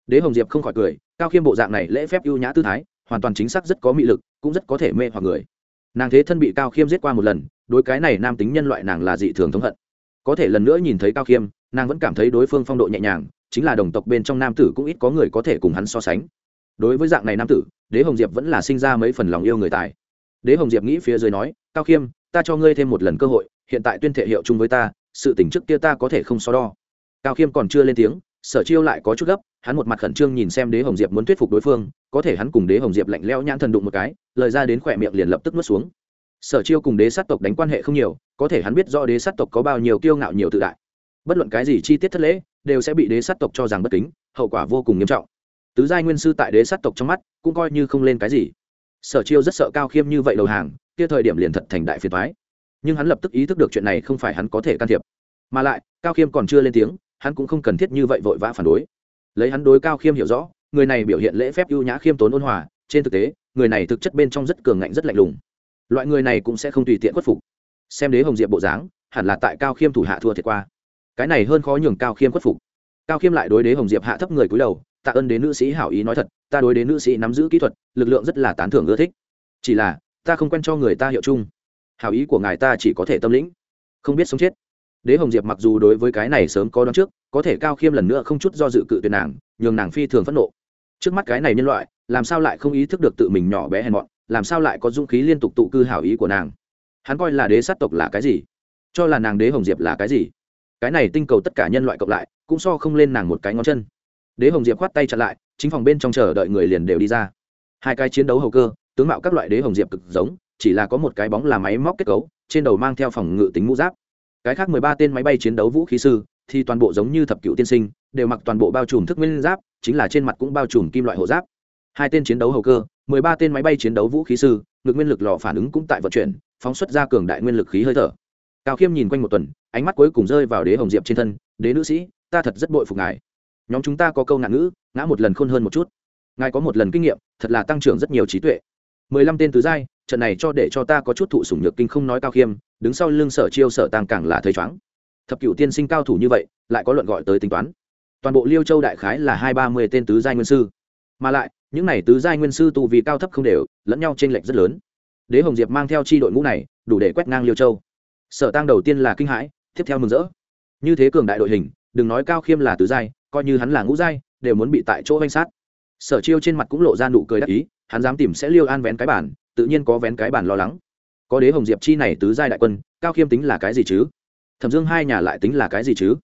S1: Đế hồng diệp không khỏi cười, cao khiêm bộ dạng này lễ phép ưu nhã tư thái, hoàn toàn chính xác rất có mị lực, cũng rất có thể mê hoặc người nàng thế thân bị cao khiêm giết qua một lần, đối cái này nam tính nhân loại nàng là dị thường thống hận. Có thể lần nữa nhìn thấy cao khiêm, nàng vẫn cảm thấy đối phương phong độ nhẹ nhàng, chính là đồng tộc bên trong nam tử cũng ít có người có thể cùng hắn so sánh. Đối với dạng này nam tử, đế hồng diệp vẫn là sinh ra mấy phần lòng yêu người tài. Đế hồng diệp nghĩ phía dưới nói, cao khiêm, ta cho ngươi thêm một lần cơ hội, hiện tại tuyên thể hiệu chung với ta, sự tỉnh trước kia ta có thể không so đo. Cao khiêm còn chưa lên tiếng sở chiêu lại có chút gấp, hắn một mặt khẩn trương nhìn xem đế hồng diệp muốn thuyết phục đối phương, có thể hắn cùng đế hồng diệp lạnh leo nhãn thần đụng một cái, lời ra đến khỏe miệng liền lập tức nuốt xuống. Sở chiêu cùng đế sát tộc đánh quan hệ không nhiều, có thể hắn biết do đế sát tộc có bao nhiêu kiêu ngạo nhiều tự đại. Bất luận cái gì chi tiết thất lễ, đều sẽ bị đế sát tộc cho rằng bất kính, hậu quả vô cùng nghiêm trọng. Tứ giai nguyên sư tại đế sát tộc trong mắt, cũng coi như không lên cái gì. Sở chiêu rất sợ cao khiêm như vậy đầu hàng, kia thời điểm liền thật thành đại phiền thoái nhưng hắn lập tức ý thức được chuyện này không phải hắn có thể can thiệp. Mà lại, cao khiêm còn chưa lên tiếng hắn cũng không cần thiết như vậy vội vã phản đối. Lấy hắn đối cao khiêm hiểu rõ, người này biểu hiện lễ phép ưu nhã khiêm tốn ôn hòa, trên thực tế, người này thực chất bên trong rất cường ngạnh, rất lạnh lùng. Loại người này cũng sẽ không tùy tiện khuất phục. Xem đế hồng diệp bộ dáng, hẳn là tại cao khiêm thủ hạ thua thiệt qua. Cái này hơn khó nhường cao khiêm khuất phục. Cao khiêm lại đối đế hồng diệp hạ thấp người cúi đầu, tạ ơn đến nữ sĩ hảo ý nói thật, ta đối đến nữ sĩ nắm giữ kỹ thuật, lực lượng rất là tán thưởng ưa thích. Chỉ là, ta không quen cho người ta hiệu chung. Hảo ý của ngài ta chỉ có thể tâm lĩnh. Không biết sống chết đế hồng diệp mặc dù đối với cái này sớm có đón trước, có thể cao khiêm lần nữa không chút do dự cự tuyệt nàng, nhường nàng phi thường phẫn nộ. Trước mắt cái này nhân loại, làm sao lại không ý thức được tự mình nhỏ bé hèn mọn, làm sao lại có dũng khí liên tục tụ cư hảo ý của nàng? Hắn coi là đế sát tộc là cái gì? Cho là nàng đế hồng diệp là cái gì? Cái này tinh cầu tất cả nhân loại cộng lại, cũng so không lên nàng một cái ngón chân. Đế hồng diệp khoát tay chặn lại, chính phòng bên trong chờ đợi người liền đều đi ra. Hai cái chiến đấu hầu cơ, tướng mạo các loại đế hồng diệp cực giống, chỉ là có một cái bóng là máy móc kết cấu, trên đầu mang theo phòng ngự tính mũ giáp cái khác mười ba tên máy bay chiến đấu vũ khí sư, thì toàn bộ giống như thập cựu tiên sinh, đều mặc toàn bộ bao trùm thức nguyên giáp, chính là trên mặt cũng bao trùm kim loại hộ giáp. Hai tên chiến đấu hầu cơ, mười ba tên máy bay chiến đấu vũ khí sư, ngực nguyên lực lò phản ứng cũng tại vận chuyển, phóng xuất ra cường đại nguyên lực khí hơi thở. Cao khiêm nhìn quanh một tuần, ánh mắt cuối cùng rơi vào đế hồng diệp trên thân, đế nữ sĩ, ta thật rất bội phục ngài. Nhóm chúng ta có câu nạn ngữ, ngã một lần khôn hơn một chút. Ngài có một lần kinh nghiệm, thật là tăng trưởng rất nhiều trí tuệ. Mười lăm tên tứ giai, trận này cho để cho ta có chút thụ sủng nhược kinh không nói cao khiêm đứng sau lưng sở chiêu sở tăng càng là thấy chóng. Thập cựu tiên sinh cao thủ như vậy, lại có luận gọi tới tính toán. Toàn bộ liêu châu đại khái là hai ba mươi tên tứ giai nguyên sư. Mà lại, những này tứ giai nguyên sư tu vì cao thấp không đều, lẫn nhau t r ê n lệch rất lớn. Đế hồng diệp mang theo chi đội ngũ này, đủ để quét ngang liêu châu. Sở tăng đầu tiên là kinh hãi, tiếp theo mừng rỡ. Như thế cường đại đội hình, đừng nói cao khiêm là tứ giai, coi như hắn là ngũ giai, đều muốn bị tại chỗ danh sát. Sở chiêu trên mặt cũng lộ ra nụ cười đắc ý, hắn dám tìm sẽ liêu an vén cái bản tự nhiên có vén cái bản lo lắng có đế hồng diệp chi này tứ giai đại quân, cao khiêm tính là cái gì chứ? Thẩm dương hai nhà lại tính là cái gì chứ?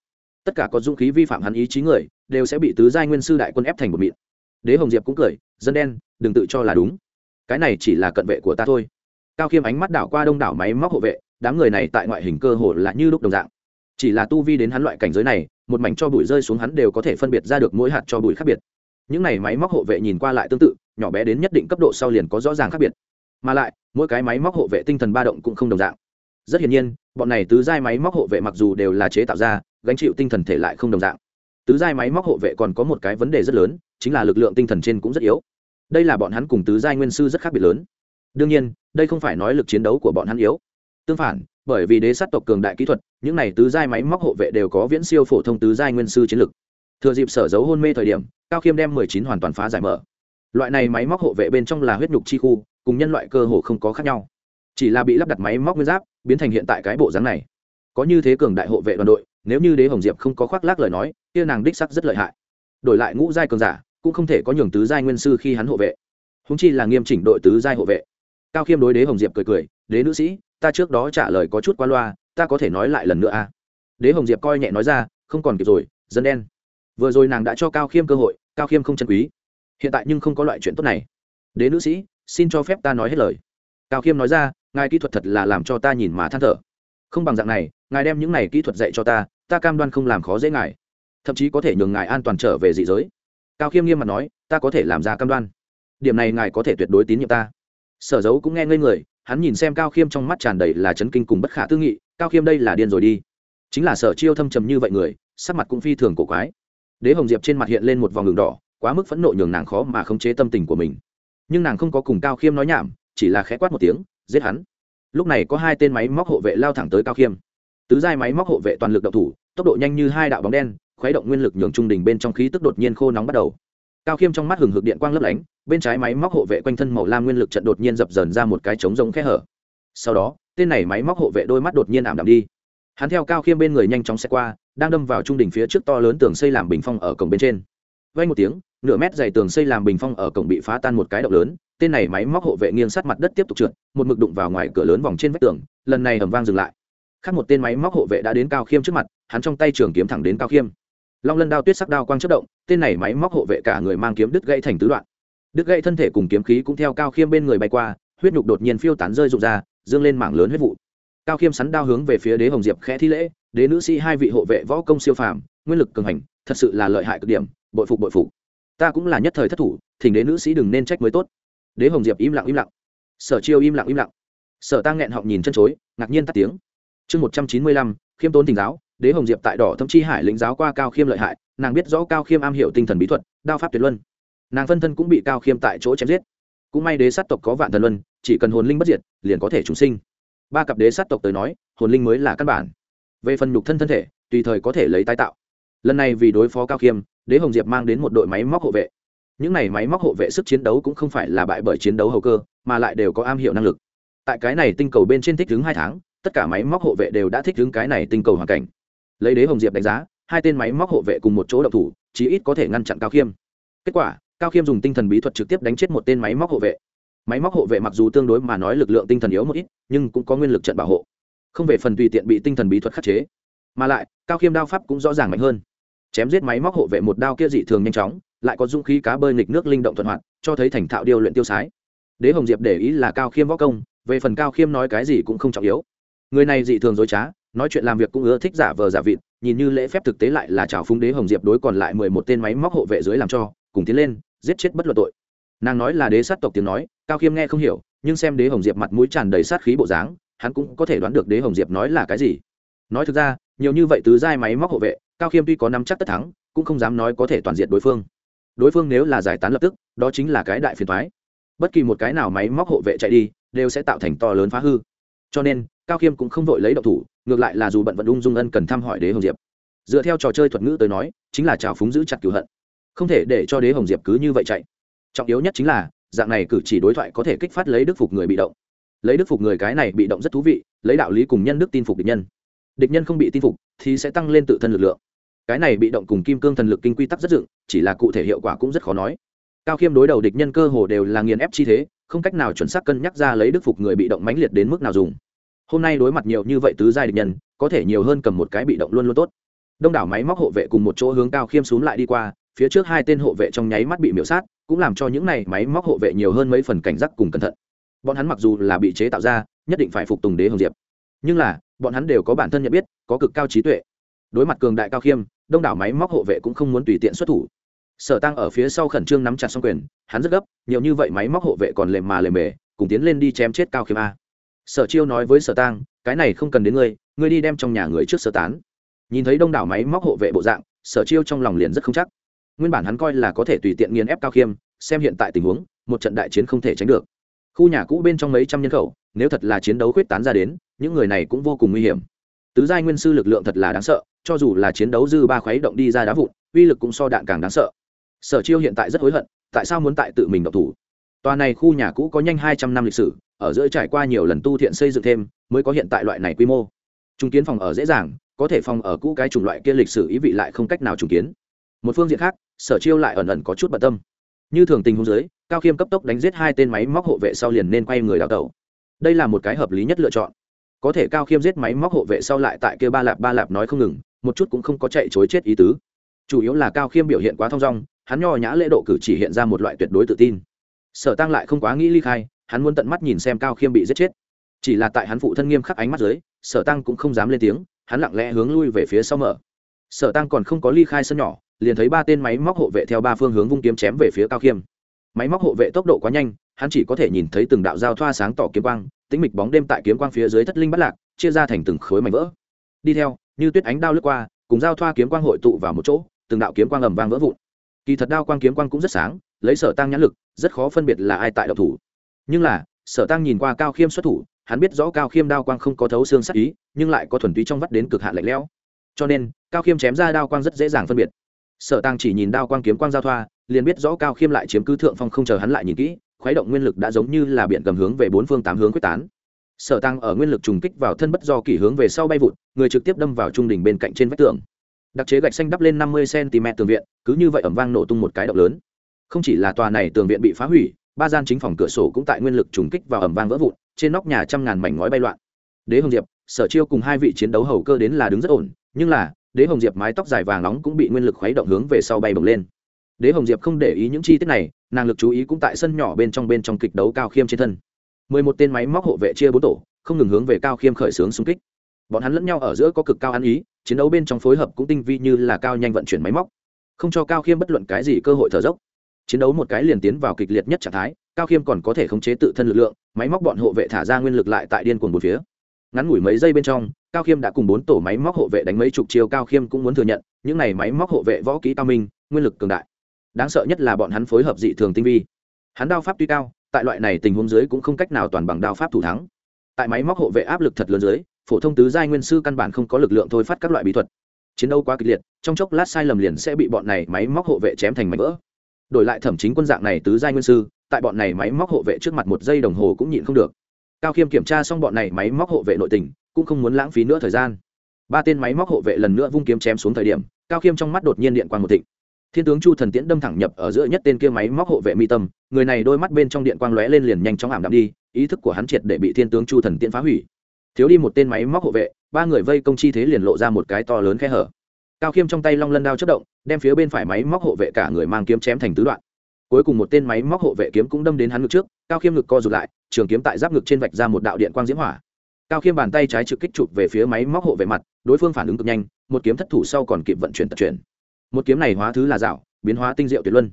S1: Tất cả có dũng khí vi phạm hắn ý chí người, đều sẽ bị tứ giai nguyên sư đại quân ép thành một mịn. Đế hồng diệp cũng cười, dân đen, đừng tự cho là đúng. Cái này chỉ là cận vệ của ta thôi. Cao khiêm ánh mắt đảo qua đông đảo máy móc hộ vệ, đám người này tại ngoại hình cơ hồ là như lúc đồng dạng. Chỉ là tu vi đến hắn loại cảnh giới này, một mảnh cho bụi rơi xuống hắn đều có thể phân biệt ra được mỗi hạt cho bụi khác biệt. Những này máy móc hộ vệ nhìn qua lại tương tự, nhỏ bé đến nhất định cấp độ sau liền có rõ ràng khác biệt. Mà lại mỗi cái máy móc hộ vệ tinh thần ba động cũng không đồng dạng. Rất hiển nhiên, bọn này tứ giai máy móc hộ vệ mặc dù đều là chế tạo ra, gánh chịu tinh thần thể lại không đồng dạng. Tứ giai máy móc hộ vệ còn có một cái vấn đề rất lớn, chính là lực lượng tinh thần trên cũng rất yếu. Đây là bọn hắn cùng tứ giai nguyên sư rất khác biệt lớn. Đương nhiên, đây không phải nói lực chiến đấu của bọn hắn yếu. Tương phản, bởi vì đế sát tộc cường đại kỹ thuật, những này tứ giai máy móc hộ vệ đều có viễn siêu phổ thông tứ giai nguyên sư chiến lực. Thừa dịp sở giấu hôn mê thời điểm, cao khiêm đem mười chín hoàn toàn phá giải mở loại này máy móc hộ vệ bên trong là huyết nhục chi khu, cùng nhân loại cơ hồ không có khác nhau. Chỉ là bị lắp đặt máy móc nguyên giáp, biến thành hiện tại cái bộ dáng này. Có như thế cường đại hộ vệ đoàn đội, nếu như đế hồng diệp không có khoác lác lời nói, kia nàng đích sắc rất lợi hại. Đổi lại ngũ giai cường giả, cũng không thể có nhường tứ giai nguyên sư khi hắn hộ vệ. Húng chi là nghiêm chỉnh đội tứ giai hộ vệ. Cao khiêm đối đế hồng diệp cười cười, đế nữ sĩ, ta trước đó trả lời có chút qua loa, ta có thể nói lại lần nữa à đế hồng diệp coi nhẹ nói ra, không còn kịp rồi, dân đen. Vừa rồi nàng đã cho cao khiêm cơ hội, cao khiêm không chân quý hiện tại nhưng không có loại chuyện tốt này. Đế nữ sĩ, xin cho phép ta nói hết lời. Cao khiêm nói ra, ngài kỹ thuật thật là làm cho ta nhìn mà than thở. Không bằng dạng này, ngài đem những này kỹ thuật dạy cho ta ta cam đoan không làm khó dễ ngài. Thậm chí có thể nhường ngài an toàn trở về dị giới. Cao khiêm nghiêm mặt nói, ta có thể làm ra cam đoan. Điểm này ngài có thể tuyệt đối tín nhiệm ta. Sở dấu cũng nghe ngây người, hắn nhìn xem cao khiêm trong mắt tràn đầy là chấn kinh cùng bất khả tư nghị, cao khiêm đây là điên rồi đi. Chính là sở chiêu thâm trầm như vậy người, sắc mặt cũng phi thường cổ quái. Đế hồng diệp trên mặt hiện lên một vòng đường đỏ quá mức phẫn nộ nhường nàng khó mà khống chế tâm tình của mình. Nhưng nàng không có cùng cao khiêm nói nhảm, chỉ là khẽ quát một tiếng, giết hắn. Lúc này có hai tên máy móc hộ vệ lao thẳng tới cao khiêm. Tứ giai máy móc hộ vệ toàn lực động thủ, tốc độ nhanh như hai đạo bóng đen, khuấy động nguyên lực nhường trung đình bên trong khí tức đột nhiên khô nóng bắt đầu. Cao khiêm trong mắt hừng hực điện quang lấp lánh, bên trái máy móc hộ vệ quanh thân màu lam nguyên lực trận đột nhiên dập dờn ra một cái trống rỗng khe hở. Sau đó, tên này máy móc hộ vệ đôi mắt đột nhiên ảm đạm đi. Hắn theo cao khiêm bên người nhanh chóng xe qua, đang đâm vào trung đỉnh phía trước to lớn tường xây làm bình phong ở cổng bên trên vay một tiếng, nửa mét dày tường xây làm bình phong ở cổng bị phá tan một cái động lớn, tên này máy móc hộ vệ nghiêng sát mặt đất tiếp tục trượt, một mực đụng vào ngoài cửa lớn vòng trên vách tường, lần này ầm vang dừng lại. Khác một tên máy móc hộ vệ đã đến cao khiêm trước mặt, hắn trong tay trường kiếm thẳng đến cao khiêm. Long lân đao tuyết sắc đao quang chất động, tên này máy móc hộ vệ cả người mang kiếm đứt gãy thành tứ đoạn. Đứt gãy thân thể cùng kiếm khí cũng theo cao khiêm bên người bay qua, huyết nhục đột nhiên phiêu tán rơi rụng ra, dương lên mảng lớn huyết vụ. Cao khiêm sắn đao hướng về phía đế hồng diệp khẽ thi lễ, đế nữ sĩ hai vị hộ vệ võ công siêu phàm, nguyên lực cường hành thật sự là lợi hại cực điểm, bội phục bội phục. Ta cũng là nhất thời thất thủ, thỉnh đế nữ sĩ đừng nên trách mới tốt. Đế hồng diệp im lặng im lặng. Sở chiêu im lặng im lặng. Sở tăng nghẹn họng nhìn chân chối, ngạc nhiên tắt tiếng. Chương một trăm chín mươi lăm, khiêm tốn tình giáo, đế hồng diệp tại đỏ thâm chi hải lĩnh giáo qua cao khiêm lợi hại, nàng biết rõ cao khiêm am hiểu tinh thần bí thuật, đao pháp tuyệt luân. Nàng phân thân cũng bị cao khiêm tại chỗ chém giết. Cũng may đế sát tộc có vạn thần luân, chỉ cần hồn linh bất diệt, liền có thể chúng sinh. Ba cặp đế sát tộc tới nói, hồn linh mới là căn bản. Về phần nhục thân thân thể, tùy thời có thể lấy tái tạo lần này vì đối phó cao khiêm, đế hồng diệp mang đến một đội máy móc hộ vệ. Những này máy móc hộ vệ sức chiến đấu cũng không phải là bại bởi chiến đấu hầu cơ, mà lại đều có am hiểu năng lực. Tại cái này tinh cầu bên trên thích đứng hai tháng, tất cả máy móc hộ vệ đều đã thích đứng cái này tinh cầu hoàn cảnh. Lấy đế hồng diệp đánh giá, hai tên máy móc hộ vệ cùng một chỗ đậu thủ, chí ít có thể ngăn chặn cao khiêm. Kết quả, cao khiêm dùng tinh thần bí thuật trực tiếp đánh chết một tên máy móc hộ vệ. Máy móc hộ vệ mặc dù tương đối mà nói lực lượng tinh thần yếu một ít, nhưng cũng có nguyên lực trận bảo hộ. Không về phần tùy tiện bị tinh thần bí thuật khắc chế. Mà lại, cao khiêm đao pháp cũng rõ ràng mạnh hơn chém giết máy móc hộ vệ một đao kia dị thường nhanh chóng, lại có dung khí cá bơi nghịch nước linh động thuận hoạt, cho thấy thành thạo điêu luyện tiêu sái. Đế hồng diệp để ý là cao khiêm võ công, về phần cao khiêm nói cái gì cũng không trọng yếu. Người này dị thường dối trá, nói chuyện làm việc cũng ưa thích giả vờ giả vịt, nhìn như lễ phép thực tế lại là trào phúng đế hồng diệp đối còn lại mười một tên máy móc hộ vệ dưới làm cho, cùng tiến lên, giết chết bất luận tội. Nàng nói là đế sát tộc tiếng nói, cao khiêm nghe không hiểu, nhưng xem đế hồng diệp mặt mũi tràn đầy sát khí bộ dáng, hắn cũng có thể đoán được đế hồng diệp nói là cái gì. Nói thực ra nhiều như vậy tứ giai máy móc hộ vệ, cao khiêm tuy có năm chắc tất thắng, cũng không dám nói có thể toàn diện đối phương. Đối phương nếu là giải tán lập tức, đó chính là cái đại phiền thoái bất kỳ một cái nào máy móc hộ vệ chạy đi, đều sẽ tạo thành to lớn phá hư. Cho nên, cao khiêm cũng không vội lấy động thủ, ngược lại là dù bận vận ung dung ân cần thăm hỏi đế hồng diệp. Dựa theo trò chơi thuật ngữ tới nói, chính là trào phúng giữ chặt cửu hận. Không thể để cho đế hồng diệp cứ như vậy chạy. Trọng yếu nhất chính là, dạng này cử chỉ đối thoại có thể kích phát lấy đức phục người bị động. Lấy đức phục người cái này bị động rất thú vị, lấy đạo lý cùng nhân đức tin phục địch nhân địch nhân không bị tin phục thì sẽ tăng lên tự thân lực lượng. Cái này bị động cùng kim cương thần lực kinh quy tắc rất dựng, chỉ là cụ thể hiệu quả cũng rất khó nói. Cao khiêm đối đầu địch nhân cơ hồ đều là nghiền ép chi thế, không cách nào chuẩn xác cân nhắc ra lấy đức phục người bị động mãnh liệt đến mức nào dùng. Hôm nay đối mặt nhiều như vậy tứ giai địch nhân, có thể nhiều hơn cầm một cái bị động luôn luôn tốt. Đông đảo máy móc hộ vệ cùng một chỗ hướng cao khiêm xuống lại đi qua, phía trước hai tên hộ vệ trong nháy mắt bị miễu sát, cũng làm cho những này máy móc hộ vệ nhiều hơn mấy phần cảnh giác cùng cẩn thận. Bọn hắn mặc dù là bị chế tạo ra, nhất định phải phục tùng đế hồng diệp nhưng là, bọn hắn đều có bản thân nhận biết, có cực cao trí tuệ. Đối mặt cường đại cao khiêm, đông đảo máy móc hộ vệ cũng không muốn tùy tiện xuất thủ. Sở tăng ở phía sau khẩn trương nắm chặt xong quyền, hắn rất gấp, nhiều như vậy máy móc hộ vệ còn lề mà lề mề cùng tiến lên đi chém chết cao khiêm a. Sở chiêu nói với sở tăng, cái này không cần đến ngươi ngươi đi đem trong nhà người trước sơ tán. Nhìn thấy đông đảo máy móc hộ vệ bộ dạng, sở chiêu trong lòng liền rất không chắc. Nguyên bản hắn coi là có thể tùy tiện nghiền ép cao khiêm, xem hiện tại tình huống, một trận đại chiến không thể tránh được. Khu nhà cũ bên trong mấy trăm nhân khẩu nếu thật là chiến đấu khuyết tán ra đến, những người này cũng vô cùng nguy hiểm. Tứ giai nguyên sư lực lượng thật là đáng sợ, cho dù là chiến đấu dư ba khuấy động đi ra đá vụn, uy lực cũng so đạn càng đáng sợ. Sở chiêu hiện tại rất hối hận, tại sao muốn tại tự mình độc thủ? Tòa này khu nhà cũ có nhanh hai trăm năm lịch sử, ở giữa trải qua nhiều lần tu thiện xây dựng thêm, mới có hiện tại loại này quy mô. Trung kiến phòng ở dễ dàng, có thể phòng ở cũ cái chủng loại kia lịch sử ý vị lại không cách nào trùng kiến. Một phương diện khác, sở chiêu lại ẩn ẩn có chút bận tâm. Như thường tình huống dưới, cao khiêm cấp tốc đánh giết hai tên máy móc hộ vệ sau liền nên quay người đào tẩu đây là một cái hợp lý nhất lựa chọn. Có thể cao khiêm giết máy móc hộ vệ sau lại tại kia ba lạp ba lạp nói không ngừng, một chút cũng không có chạy chối chết ý tứ. Chủ yếu là cao khiêm biểu hiện quá thong dong, hắn nho nhã lễ độ cử chỉ hiện ra một loại tuyệt đối tự tin. Sở tăng lại không quá nghĩ ly khai, hắn muốn tận mắt nhìn xem cao khiêm bị giết chết. Chỉ là tại hắn phụ thân nghiêm khắc ánh mắt dưới, sở tăng cũng không dám lên tiếng, hắn lặng lẽ hướng lui về phía sau mở. Sở tăng còn không có ly khai sân nhỏ, liền thấy ba tên máy móc hộ vệ theo ba phương hướng vung kiếm chém về phía cao khiêm. Máy móc hộ vệ tốc độ quá nhanh hắn chỉ có thể nhìn thấy từng đạo giao thoa sáng tỏ kiếm quang, tĩnh mịch bóng đêm tại kiếm quang phía dưới thất linh bắt lạc, chia ra thành từng khối mảnh vỡ. Đi theo, như tuyết ánh đao lướt qua, cùng giao thoa kiếm quang hội tụ vào một chỗ, từng đạo kiếm quang ầm vang vỡ vụn. Kỳ thật đao quang kiếm quang cũng rất sáng, lấy sở tăng nhãn lực, rất khó phân biệt là ai tại độc thủ. Nhưng là, sở tăng nhìn qua cao khiêm xuất thủ, hắn biết rõ cao khiêm đao quang không có thấu xương sắc ý, nhưng lại có thuần túy trong vắt đến cực hạn lạnh lẽo. Cho nên, cao khiêm chém ra đao quang rất dễ dàng phân biệt. Sở tăng chỉ nhìn đao quang kiếm quang giao thoa, liền biết rõ cao khiêm lại chiếm cứ thượng phong không chờ hắn lại nhìn kỹ khuấy động nguyên lực đã giống như là biển cầm hướng về bốn phương tám hướng quyết tán. Sở tăng ở nguyên lực trùng kích vào thân bất do kỷ hướng về sau bay vụt, người trực tiếp đâm vào trung đỉnh bên cạnh trên vách tường. Đặc chế gạch xanh đắp lên năm mươi cm tường viện, cứ như vậy ẩm vang nổ tung một cái động lớn. Không chỉ là tòa này tường viện bị phá hủy, ba gian chính phòng cửa sổ cũng tại nguyên lực trùng kích vào ẩm vang vỡ vụn, trên nóc nhà trăm ngàn mảnh ngói bay loạn. Đế hồng diệp, sở chiêu cùng hai vị chiến đấu hầu cơ đến là đứng rất ổn, nhưng là, đế hồng diệp mái tóc dài vàng nóng cũng bị nguyên lực khuấy động hướng về sau bay bồng lên đế hồng diệp không để ý những chi tiết này, nàng lực chú ý cũng tại sân nhỏ bên trong bên trong kịch đấu cao khiêm trên thân. Mười một tên máy móc hộ vệ chia bốn tổ, không ngừng hướng về cao khiêm khởi xướng xung kích. Bọn hắn lẫn nhau ở giữa có cực cao ăn ý, chiến đấu bên trong phối hợp cũng tinh vi như là cao nhanh vận chuyển máy móc. Không cho cao khiêm bất luận cái gì cơ hội thở dốc. Chiến đấu một cái liền tiến vào kịch liệt nhất trạng thái, cao khiêm còn có thể khống chế tự thân lực lượng, máy móc bọn hộ vệ thả ra nguyên lực lại tại điên cuồng một phía. Ngắn ngủi mấy giây bên trong, cao khiêm đã cùng bốn tổ máy móc hộ vệ đánh mấy chục chiều cao khiêm cũng muốn thừa nhận, những này máy móc hộ vệ võ kỹ cao minh, nguyên lực cường đại đáng sợ nhất là bọn hắn phối hợp dị thường tinh vi. Hắn đao pháp tuy cao, tại loại này tình huống dưới cũng không cách nào toàn bằng đao pháp thủ thắng. Tại máy móc hộ vệ áp lực thật lớn dưới, phổ thông tứ giai nguyên sư căn bản không có lực lượng thôi phát các loại bí thuật. Chiến đấu quá kịch liệt, trong chốc lát sai lầm liền sẽ bị bọn này máy móc hộ vệ chém thành mảnh vỡ. Đổi lại thẩm chính quân dạng này tứ giai nguyên sư, tại bọn này máy móc hộ vệ trước mặt một giây đồng hồ cũng nhịn không được. Cao khiêm kiểm tra xong bọn này máy móc hộ vệ nội tình, cũng không muốn lãng phí nữa thời gian. Ba tên máy móc hộ vệ lần nữa vung kiếm chém xuống thời điểm, cao khiêm trong mắt đột nhiên điện quan một thịnh thiên tướng chu thần tiễn đâm thẳng nhập ở giữa nhất tên kia máy móc hộ vệ mi tâm, người này đôi mắt bên trong điện quang lóe lên liền nhanh chóng ảm đạm đi, ý thức của hắn triệt để bị thiên tướng chu thần tiễn phá hủy. Thiếu đi một tên máy móc hộ vệ, ba người vây công chi thế liền lộ ra một cái to lớn khe hở. Cao khiêm trong tay long lân đao chất động, đem phía bên phải máy móc hộ vệ cả người mang kiếm chém thành tứ đoạn. Cuối cùng một tên máy móc hộ vệ kiếm cũng đâm đến hắn ngực trước, cao khiêm ngực co rụt lại, trường kiếm tại giáp ngực trên vạch ra một đạo điện quang diễm hỏa. Cao khiêm bàn tay trái trực kích chụp về phía máy móc hộ vệ mặt, đối phương phản ứng cực nhanh, một kiếm thất thủ sau còn kịp vận chuyển tật chuyển một kiếm này hóa thứ là dạo, biến hóa tinh diệu tuyệt luân.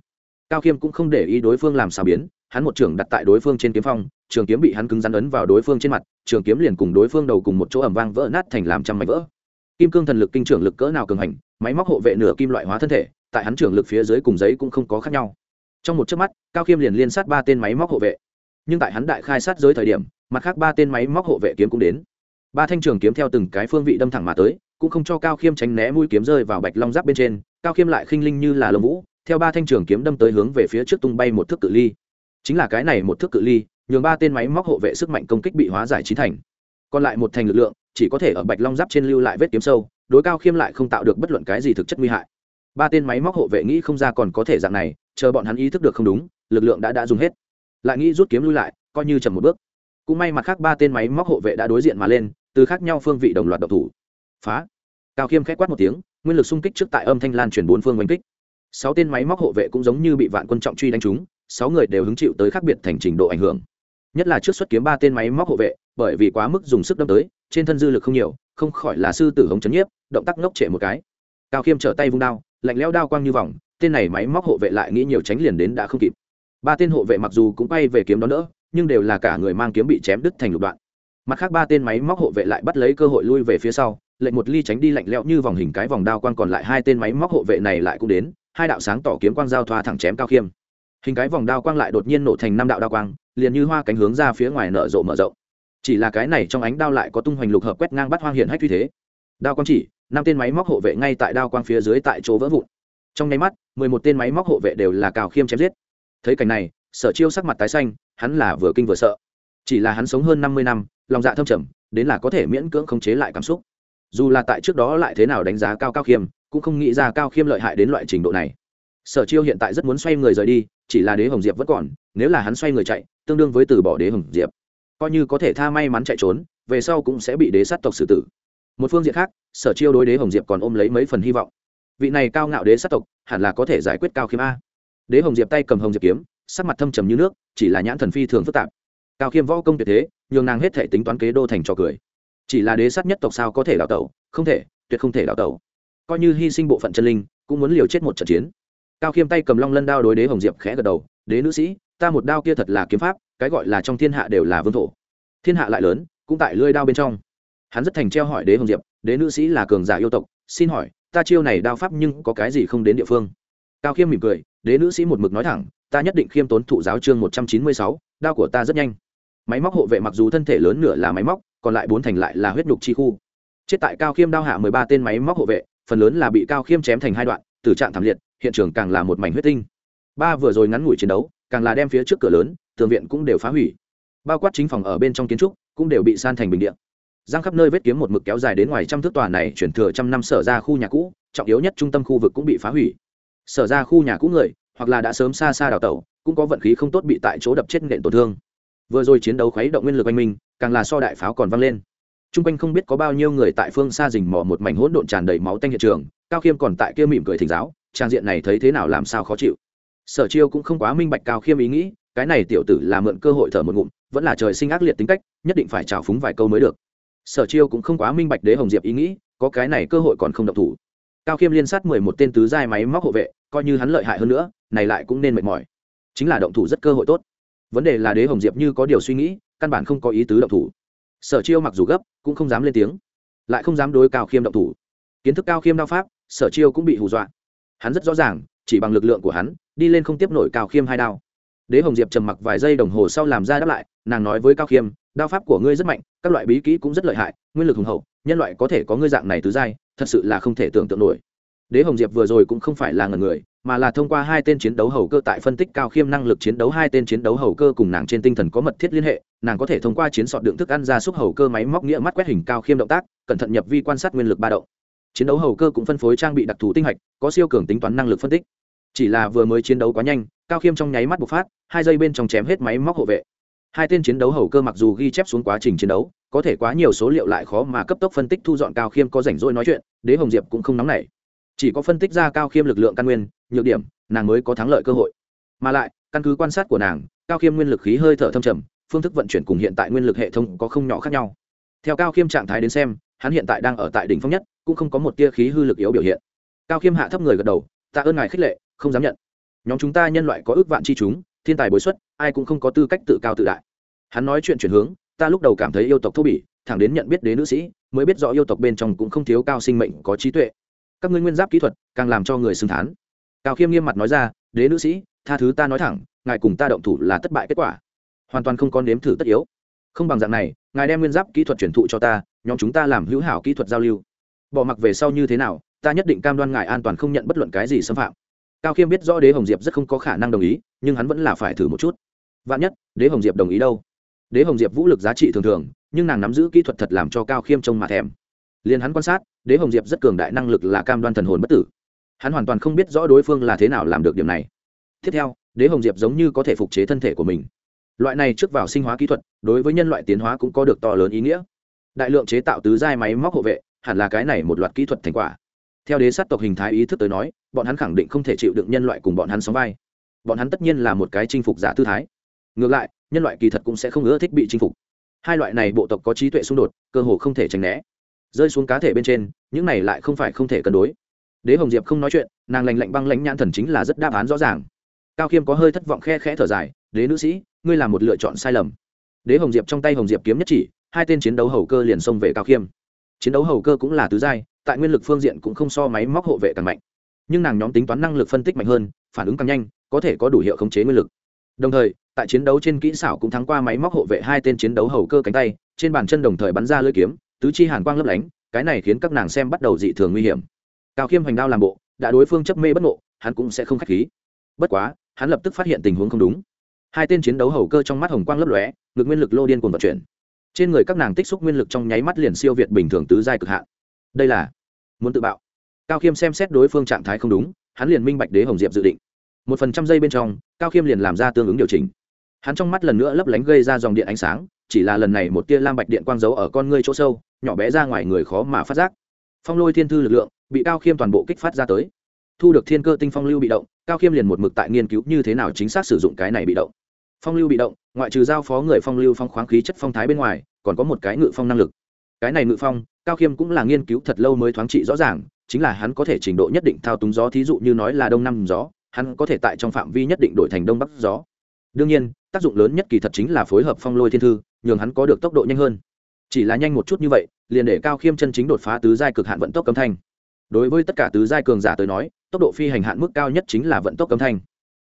S1: Cao khiêm cũng không để ý đối phương làm xào biến, hắn một trường đặt tại đối phương trên kiếm phong, trường kiếm bị hắn cứng rắn ấn vào đối phương trên mặt, trường kiếm liền cùng đối phương đầu cùng một chỗ ẩm vang vỡ nát thành làm trăm mảnh vỡ. Kim cương thần lực kinh trưởng lực cỡ nào cường hành, máy móc hộ vệ nửa kim loại hóa thân thể, tại hắn trưởng lực phía dưới cùng giấy cũng không có khác nhau. Trong một chớp mắt, cao khiêm liền liên sát ba tên máy móc hộ vệ. Nhưng tại hắn đại khai sát giới thời điểm, mặt khác ba tên máy móc hộ vệ kiếm cũng đến. Ba thanh trường kiếm theo từng cái phương vị đâm thẳng mà tới, cũng không cho cao khiêm tránh né mũi kiếm rơi vào bạch long giáp bên trên cao khiêm lại khinh linh như là lông vũ, theo ba thanh trường kiếm đâm tới hướng về phía trước tung bay một thước cự ly. Chính là cái này một thước cự ly, nhường ba tên máy móc hộ vệ sức mạnh công kích bị hóa giải chín thành. Còn lại một thành lực lượng, chỉ có thể ở bạch long giáp trên lưu lại vết kiếm sâu, đối cao khiêm lại không tạo được bất luận cái gì thực chất nguy hại. Ba tên máy móc hộ vệ nghĩ không ra còn có thể dạng này, chờ bọn hắn ý thức được không đúng, lực lượng đã đã dùng hết. Lại nghĩ rút kiếm lui lại, coi như chậm một bước. Cũng may mặt khác ba tên máy móc hộ vệ đã đối diện mà lên, từ khác nhau phương vị đồng loạt độc thủ. Phá! Cao khiêm k h á c quát một tiếng nguyên lực xung kích trước tại âm thanh lan truyền bốn phương oanh kích. Sáu tên máy móc hộ vệ cũng giống như bị vạn quân trọng truy đánh trúng, sáu người đều hứng chịu tới khác biệt thành trình độ ảnh hưởng. Nhất là trước xuất kiếm ba tên máy móc hộ vệ, bởi vì quá mức dùng sức đâm tới, trên thân dư lực không nhiều, không khỏi là sư tử hống chấn nhiếp, động tác ngốc trệ một cái. Cao khiêm trở tay vung đao, lạnh leo đao quang như vòng, tên này máy móc hộ vệ lại nghĩ nhiều tránh liền đến đã không kịp. Ba tên hộ vệ mặc dù cũng bay về kiếm đó nữa nhưng đều là cả người mang kiếm bị chém đứt thành lục đoạn. Mặt khác ba tên máy móc hộ vệ lại bắt lấy cơ hội lui về phía sau lệnh một ly tránh đi lạnh lẽo như vòng hình cái vòng đao quang còn lại hai tên máy móc hộ vệ này lại cũng đến, hai đạo sáng tỏ kiếm quang giao thoa thẳng chém cao khiêm. Hình cái vòng đao quang lại đột nhiên nổ thành năm đạo đao quang, liền như hoa cánh hướng ra phía ngoài nở rộ mở rộng. Chỉ là cái này trong ánh đao lại có tung hoành lục hợp quét ngang bắt hoang hiện hách tuy thế. Đao quang chỉ, năm tên máy móc hộ vệ ngay tại đao quang phía dưới tại chỗ vỡ vụn. Trong nháy mắt, mười một tên máy móc hộ vệ đều là cào khiêm chém giết. Thấy cảnh này, sở chiêu sắc mặt tái xanh, hắn là vừa kinh vừa sợ. Chỉ là hắn sống hơn năm mươi năm, lòng dạ thâm trầm, đến là có thể miễn cưỡng khống chế lại cảm xúc dù là tại trước đó lại thế nào đánh giá cao cao khiêm, cũng không nghĩ ra cao khiêm lợi hại đến loại trình độ này. Sở chiêu hiện tại rất muốn xoay người rời đi, chỉ là đế hồng diệp vẫn còn, nếu là hắn xoay người chạy, tương đương với từ bỏ đế hồng diệp. Coi như có thể tha may mắn chạy trốn, về sau cũng sẽ bị đế sát tộc xử tử. Một phương diện khác, sở chiêu đối đế hồng diệp còn ôm lấy mấy phần hy vọng. Vị này cao ngạo đế sát tộc, hẳn là có thể giải quyết cao khiêm a. Đế hồng diệp tay cầm hồng diệp kiếm, sắc mặt thâm trầm như nước, chỉ là nhãn thần phi thường phức tạp. Cao khiêm võ công tuyệt thế, nhường nàng hết thể tính toán kế đô thành trò cười chỉ là đế sát nhất tộc sao có thể đào tẩu? Không thể, tuyệt không thể đào tẩu. Coi như hy sinh bộ phận chân linh, cũng muốn liều chết một trận chiến. Cao khiêm tay cầm long lân đao đối đế hồng diệp khẽ gật đầu, đế nữ sĩ, ta một đao kia thật là kiếm pháp, cái gọi là trong thiên hạ đều là vương thổ. Thiên hạ lại lớn, cũng tại lưỡi đao bên trong. Hắn rất thành treo hỏi đế hồng diệp, đế nữ sĩ là cường giả yêu tộc, xin hỏi, ta chiêu này đao pháp nhưng có cái gì không đến địa phương? Cao khiêm mỉm cười, đế nữ sĩ một mực nói thẳng, ta nhất định khiêm tốn thụ giáo chương một trăm chín mươi sáu, đao của ta rất nhanh. Máy móc hộ vệ mặc dù thân thể lớn nửa là máy móc còn lại bốn thành lại là huyết nhục chi khu. Chết tại cao khiêm đao hạ mười ba tên máy móc hộ vệ, phần lớn là bị cao khiêm chém thành hai đoạn, tử trạng thảm liệt, hiện trường càng là một mảnh huyết tinh. Ba vừa rồi ngắn ngủi chiến đấu, càng là đem phía trước cửa lớn, tường viện cũng đều phá hủy. Bao quát chính phòng ở bên trong kiến trúc, cũng đều bị san thành bình điện giang khắp nơi vết kiếm một mực kéo dài đến ngoài trăm thước tòa này chuyển thừa trăm năm sở ra khu nhà cũ, trọng yếu nhất trung tâm khu vực cũng bị phá hủy. Sở ra khu nhà cũ người, hoặc là đã sớm xa xa đào tẩu, cũng có vận khí không tốt bị tại chỗ đập chết nện tổn thương vừa rồi chiến đấu khuấy động nguyên lực anh minh, càng là so đại pháo còn vang lên. T r u n g quanh không biết có bao nhiêu người tại phương xa rình mò một mảnh hỗn độn tràn đầy máu tanh hiện trường, cao khiêm còn tại kia mỉm cười thỉnh giáo, trang diện này thấy thế nào làm sao khó chịu. Sở chiêu cũng không quá minh bạch cao khiêm ý nghĩ, cái này tiểu tử là mượn cơ hội thở một ngụm, vẫn là trời sinh ác liệt tính cách, nhất định phải trào phúng vài câu mới được. Sở chiêu cũng không quá minh bạch đế hồng diệp ý nghĩ, có cái này cơ hội còn không độc thủ. Cao khiêm liên sát mười một tên tứ giai máy móc hộ vệ, coi như hắn lợi hại hơn nữa, này lại cũng nên mệt mỏi. Chính là động thủ rất cơ hội tốt vấn đề là đế hồng diệp như có điều suy nghĩ, căn bản không có ý tứ động thủ. Sở chiêu mặc dù gấp, cũng không dám lên tiếng. Lại không dám đối cao khiêm động thủ. Kiến thức cao khiêm đao pháp, sở chiêu cũng bị hù dọa. Hắn rất rõ ràng, chỉ bằng lực lượng của hắn, đi lên không tiếp nổi cao khiêm hai đao. Đế hồng diệp trầm mặc vài giây đồng hồ sau làm ra đáp lại, nàng nói với cao khiêm, đao pháp của ngươi rất mạnh, các loại bí kỹ cũng rất lợi hại, nguyên lực hùng hậu, nhân loại có thể có ngươi dạng này tứ giai, thật sự là không thể tưởng tượng nổi. Đế hồng diệp vừa rồi cũng không phải là ngần người mà là thông qua hai tên chiến đấu hầu cơ tại phân tích cao khiêm năng lực chiến đấu, hai tên chiến đấu hầu cơ cùng nàng trên tinh thần có mật thiết liên hệ, nàng có thể thông qua chiến sọt đựng thức ăn ra xúc hầu cơ máy móc nghĩa mắt quét hình cao khiêm động tác, cẩn thận nhập vi quan sát nguyên lực ba động. Chiến đấu hầu cơ cũng phân phối trang bị đặc thù tinh hạch, có siêu cường tính toán năng lực phân tích. Chỉ là vừa mới chiến đấu quá nhanh, cao khiêm trong nháy mắt bộc phát, hai giây bên trong chém hết máy móc hộ vệ. Hai tên chiến đấu hầu cơ mặc dù ghi chép xuống quá trình chiến đấu, có thể quá nhiều số liệu lại khó mà cấp tốc phân tích thu dọn cao khiêm có rảnh rỗi nói chuyện, đế hồng diệp cũng không nóng nảy chỉ có phân tích ra cao khiêm lực lượng căn nguyên, nhược điểm, nàng mới có thắng lợi cơ hội. Mà lại, căn cứ quan sát của nàng, cao khiêm nguyên lực khí hơi thở thâm trầm, phương thức vận chuyển cùng hiện tại nguyên lực hệ thống có không nhỏ khác nhau. Theo cao khiêm trạng thái đến xem, hắn hiện tại đang ở tại đỉnh phong nhất, cũng không có một tia khí hư lực yếu biểu hiện. Cao khiêm hạ thấp người gật đầu tạ ơn ngài khích lệ, không dám nhận. Nhóm chúng ta nhân loại có ước vạn chi chúng, thiên tài bối xuất, ai cũng không có tư cách tự cao tự đại. Hắn nói chuyện chuyển hướng, ta lúc đầu cảm thấy yêu tộc thô bỉ, thẳng đến nhận biết đế nữ sĩ, mới biết rõ yêu tộc bên trong cũng không thiếu cao sinh mệnh có trí tuệ các ngươi nguyên giáp kỹ thuật càng làm cho người xưng thán. Cao khiêm nghiêm mặt nói ra, đế nữ sĩ, tha thứ ta nói thẳng, ngài cùng ta động thủ là thất bại kết quả. Hoàn toàn không có nếm thử tất yếu. Không bằng dạng này, ngài đem nguyên giáp kỹ thuật truyền thụ cho ta, nhóm chúng ta làm hữu hảo kỹ thuật giao lưu. Bỏ mặc về sau như thế nào, ta nhất định cam đoan ngài an toàn không nhận bất luận cái gì xâm phạm. Cao khiêm biết rõ đế hồng diệp rất không có khả năng đồng ý, nhưng hắn vẫn là phải thử một chút. Vạn nhất, đế hồng diệp đồng ý đâu? Đế hồng diệp vũ lực giá trị thường thường, nhưng nàng nắm giữ kỹ thuật thật làm cho cao khiêm trông mà thèm liền hắn quan sát, đế hồng diệp rất cường đại năng lực là cam đoan thần hồn bất tử. Hắn hoàn toàn không biết rõ đối phương là thế nào làm được điểm này. Tiếp theo, đế hồng diệp giống như có thể phục chế thân thể của mình. Loại này trước vào sinh hóa kỹ thuật, đối với nhân loại tiến hóa cũng có được to lớn ý nghĩa. Đại lượng chế tạo tứ giai máy móc hộ vệ, hẳn là cái này một loạt kỹ thuật thành quả. Theo đế sát tộc hình thái ý thức tới nói, bọn hắn khẳng định không thể chịu đựng nhân loại cùng bọn hắn sóng vai. Bọn hắn tất nhiên là một cái chinh phục giả tư thái. Ngược lại, nhân loại kỳ thật cũng sẽ không ưa thích bị chinh phục. Hai loại này bộ tộc có trí tuệ xung đột, cơ hồ không thể tránh né rơi xuống cá thể bên trên, những này lại không phải không thể cân đối. Đế hồng diệp không nói chuyện, nàng lành lạnh băng lãnh nhãn thần chính là rất đáp án rõ ràng. Cao khiêm có hơi thất vọng khe khẽ thở dài, đế nữ sĩ, ngươi làm một lựa chọn sai lầm. Đế hồng diệp trong tay hồng diệp kiếm nhất chỉ, hai tên chiến đấu hầu cơ liền xông về cao khiêm. Chiến đấu hầu cơ cũng là tứ giai, tại nguyên lực phương diện cũng không so máy móc hộ vệ càng mạnh. Nhưng nàng nhóm tính toán năng lực phân tích mạnh hơn, phản ứng càng nhanh, có thể có đủ hiệu khống chế nguyên lực. Đồng thời, tại chiến đấu trên kỹ xảo cũng thắng qua máy móc hộ vệ hai tên chiến đấu hầu cơ cánh tay, trên bàn chân đồng thời bắn ra lưỡi kiếm tứ chi hàn quang lấp lánh, cái này khiến các nàng xem bắt đầu dị thường nguy hiểm. Cao khiêm hoành đao làm bộ, đã đối phương chấp mê bất ngộ, hắn cũng sẽ không k h á c h khí. Bất quá, hắn lập tức phát hiện tình huống không đúng. Hai tên chiến đấu hầu cơ trong mắt hồng quang lấp lóe, ngực nguyên lực lô điên cuồng vận chuyển. Trên người các nàng tích xúc nguyên lực trong nháy mắt liền siêu việt bình thường tứ giai cực hạn. Đây là muốn tự bạo. Cao khiêm xem xét đối phương trạng thái không đúng, hắn liền minh bạch đế hồng diệp dự định. Một phần trăm giây bên trong, cao khiêm liền làm ra tương ứng điều chỉnh hắn trong mắt lần nữa lấp lánh gây ra dòng điện ánh sáng, chỉ là lần này một tia lam bạch điện quang dấu ở con ngươi chỗ sâu, nhỏ bé ra ngoài người khó mà phát giác. Phong lôi thiên thư lực lượng, bị cao khiêm toàn bộ kích phát ra tới. Thu được thiên cơ tinh phong lưu bị động, cao khiêm liền một mực tại nghiên cứu như thế nào chính xác sử dụng cái này bị động. Phong lưu bị động, ngoại trừ giao phó người phong lưu phong khoáng khí chất phong thái bên ngoài, còn có một cái ngự phong năng lực. Cái này ngự phong, cao khiêm cũng là nghiên cứu thật lâu mới thoáng trị rõ ràng, chính là hắn có thể trình độ nhất định thao túng gió thí dụ như nói là đông nam gió, hắn có thể tại trong phạm vi nhất định đổi thành đông bắc gió đương nhiên, tác dụng lớn nhất kỳ thật chính là phối hợp phong lôi thiên thư, nhường hắn có được tốc độ nhanh hơn. Chỉ là nhanh một chút như vậy, liền để cao khiêm chân chính đột phá tứ giai cực hạn vận tốc cấm thanh. Đối với tất cả tứ giai cường giả tới nói, tốc độ phi hành hạn mức cao nhất chính là vận tốc cấm thanh.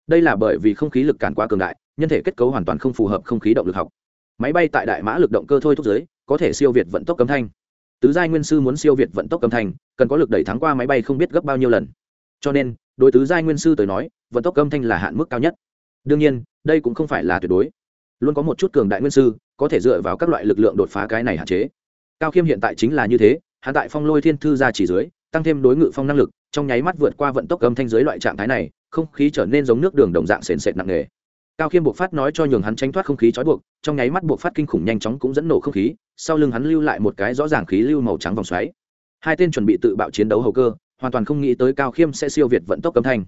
S1: Đây là bởi vì không khí lực cản quá cường đại, nhân thể kết cấu hoàn toàn không phù hợp không khí động lực học. Máy bay tại đại mã lực động cơ thôi thúc giới, có thể siêu việt vận tốc cấm thanh. Tứ giai nguyên sư muốn siêu việt vận tốc cấm thanh, cần có lực đẩy thắng qua máy bay không biết gấp bao nhiêu lần. Cho nên, đối tứ giai nguyên sư tới nói, vận tốc cấm thanh là hạn mức cao nhất đương nhiên, đây cũng không phải là tuyệt đối. Luôn có một chút cường đại nguyên sư, có thể dựa vào các loại lực lượng đột phá cái này hạn chế. Cao khiêm hiện tại chính là như thế hạ tại phong lôi thiên thư ra chỉ dưới, tăng thêm đối ngự phong năng lực, trong nháy mắt vượt qua vận tốc âm thanh dưới loại trạng thái này, không khí trở nên giống nước đường đồng dạng sền sệt nặng nề. Cao khiêm buộc phát nói cho nhường hắn tránh thoát không khí trói buộc, trong nháy mắt buộc phát kinh khủng nhanh chóng cũng dẫn nổ không khí, sau lưng hắn lưu lại một cái rõ ràng khí lưu màu trắng vòng xoáy. Hai tên chuẩn bị tự bạo chiến đấu hầu cơ, hoàn toàn không nghĩ tới cao khiêm sẽ siêu việt vận tốc cấm thanh.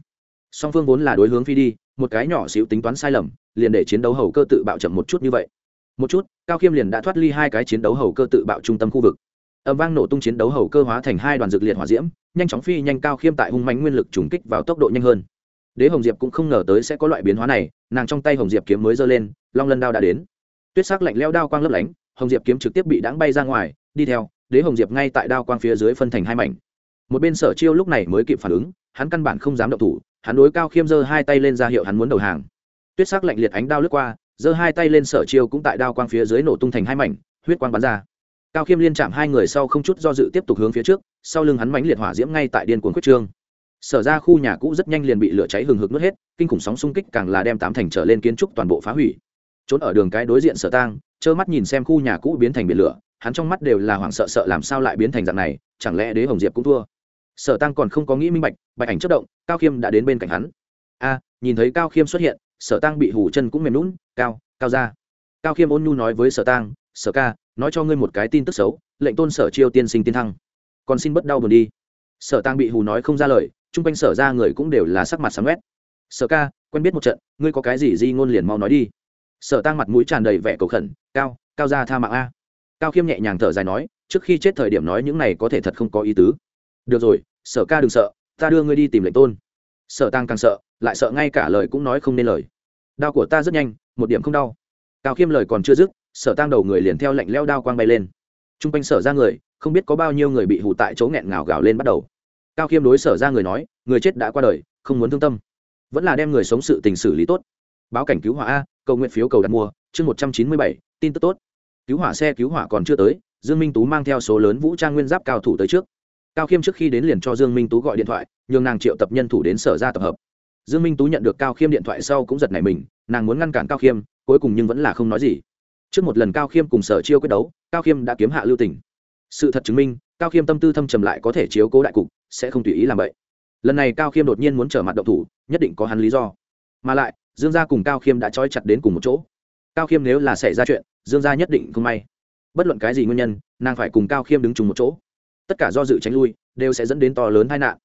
S1: Song phương vốn là đối hướng phi đi một cái nhỏ xíu tính toán sai lầm, liền để chiến đấu hầu cơ tự bạo chậm một chút như vậy. Một chút, cao khiêm liền đã thoát ly hai cái chiến đấu hầu cơ tự bạo trung tâm khu vực. Âm vang nổ tung chiến đấu hầu cơ hóa thành hai đoàn dược liệt hỏa diễm, nhanh chóng phi nhanh cao khiêm tại hung mánh nguyên lực trùng kích vào tốc độ nhanh hơn. Đế hồng diệp cũng không ngờ tới sẽ có loại biến hóa này, nàng trong tay hồng diệp kiếm mới giơ lên, long lân đao đã đến. Tuyết sắc lạnh leo đao quang lấp lánh, hồng diệp kiếm trực tiếp bị đáng bay ra ngoài, đi theo, đế hồng diệp ngay tại đao quang phía dưới phân thành hai mảnh. Một bên sở chiêu lúc này mới kịp phản ứng, hắn căn bản không dám động thủ hắn đối cao khiêm giơ hai tay lên ra hiệu hắn muốn đầu hàng. Tuyết sắc lạnh liệt ánh đao lướt qua, giơ hai tay lên sở chiêu cũng tại đao quang phía dưới nổ tung thành hai mảnh, huyết quang bắn ra. Cao khiêm liên chạm hai người sau không chút do dự tiếp tục hướng phía trước, sau lưng hắn mánh liệt hỏa diễm ngay tại điên cuồng quyết trương. Sở ra khu nhà cũ rất nhanh liền bị lửa cháy hừng hực nuốt hết, kinh khủng sóng xung kích càng là đem tám thành trở lên kiến trúc toàn bộ phá hủy. Trốn ở đường cái đối diện sở tang, trơ mắt nhìn xem khu nhà cũ biến thành biển lửa, hắn trong mắt đều là hoảng sợ sợ làm sao lại biến thành dạng này, chẳng lẽ đế hồng diệp cũng thua? Sở tăng còn không có nghĩ minh bạch bạch ảnh chất động, cao khiêm đã đến bên cạnh hắn. A, nhìn thấy cao khiêm xuất hiện, sở tăng bị hủ chân cũng mềm lún cao cao ra cao khiêm ôn nhu nói với sở tăng sở ca, nói cho ngươi một cái tin tức xấu, lệnh tôn sở chiêu tiên sinh tiên thăng. Còn xin bất đau buồn đi. Sở tăng bị hù nói không ra lời, chung quanh sở ra người cũng đều là sắc mặt sáng quét sở ca, quen biết một trận, ngươi có cái gì di ngôn liền mau nói đi. Sở tăng mặt mũi tràn đầy vẻ cầu khẩn, cao cao ra tha mạng a. Cao khiêm nhẹ nhàng thở dài nói, trước khi chết thời điểm nói những này có thể thật không có ý tứ. Được rồi, sở ca đừng sợ ta đưa ngươi đi tìm lệnh tôn. Sở tăng càng sợ, lại sợ ngay cả lời cũng nói không nên lời. Đau của ta rất nhanh, một điểm không đau. Cao khiêm lời còn chưa dứt, sở tăng đầu người liền theo lệnh leo đao quang bay lên. T r u n g quanh sở ra người, không biết có bao nhiêu người bị hù tại chỗ nghẹn ngào gào lên bắt đầu. Cao khiêm đối sở ra người nói, người chết đã qua đời, không muốn thương tâm. Vẫn là đem người sống sự tình xử lý tốt. Báo cảnh cứu hỏa a, cầu nguyện phiếu cầu đặt mua, chương một trăm chín mươi bảy, tin tức tốt. Cứu hỏa xe cứu hỏa còn chưa tới, dương minh tú mang theo số lớn vũ trang nguyên giáp cao thủ tới trước cao khiêm trước khi đến liền cho dương minh tú gọi điện thoại, nhường nàng triệu tập nhân thủ đến sở ra tập hợp. Dương minh tú nhận được cao khiêm điện thoại sau cũng giật nảy mình, nàng muốn ngăn cản cao khiêm, cuối cùng nhưng vẫn là không nói gì. Trước một lần cao khiêm cùng sở chiêu quyết đấu, cao khiêm đã kiếm hạ lưu tỉnh sự thật chứng minh, cao khiêm tâm tư thâm trầm lại có thể chiếu cố đại cục, sẽ không tùy ý làm vậy. Lần này cao khiêm đột nhiên muốn trở mặt động thủ, nhất định có hắn lý do. Mà lại, dương gia cùng cao khiêm đã trói chặt đến cùng một chỗ. Cao khiêm nếu là xảy ra chuyện, dương gia nhất định không may. Bất luận cái gì nguyên nhân, nàng phải cùng cao khiêm đứng chung một chỗ tất cả do dự tránh lui, đều sẽ dẫn đến to lớn tai nạn.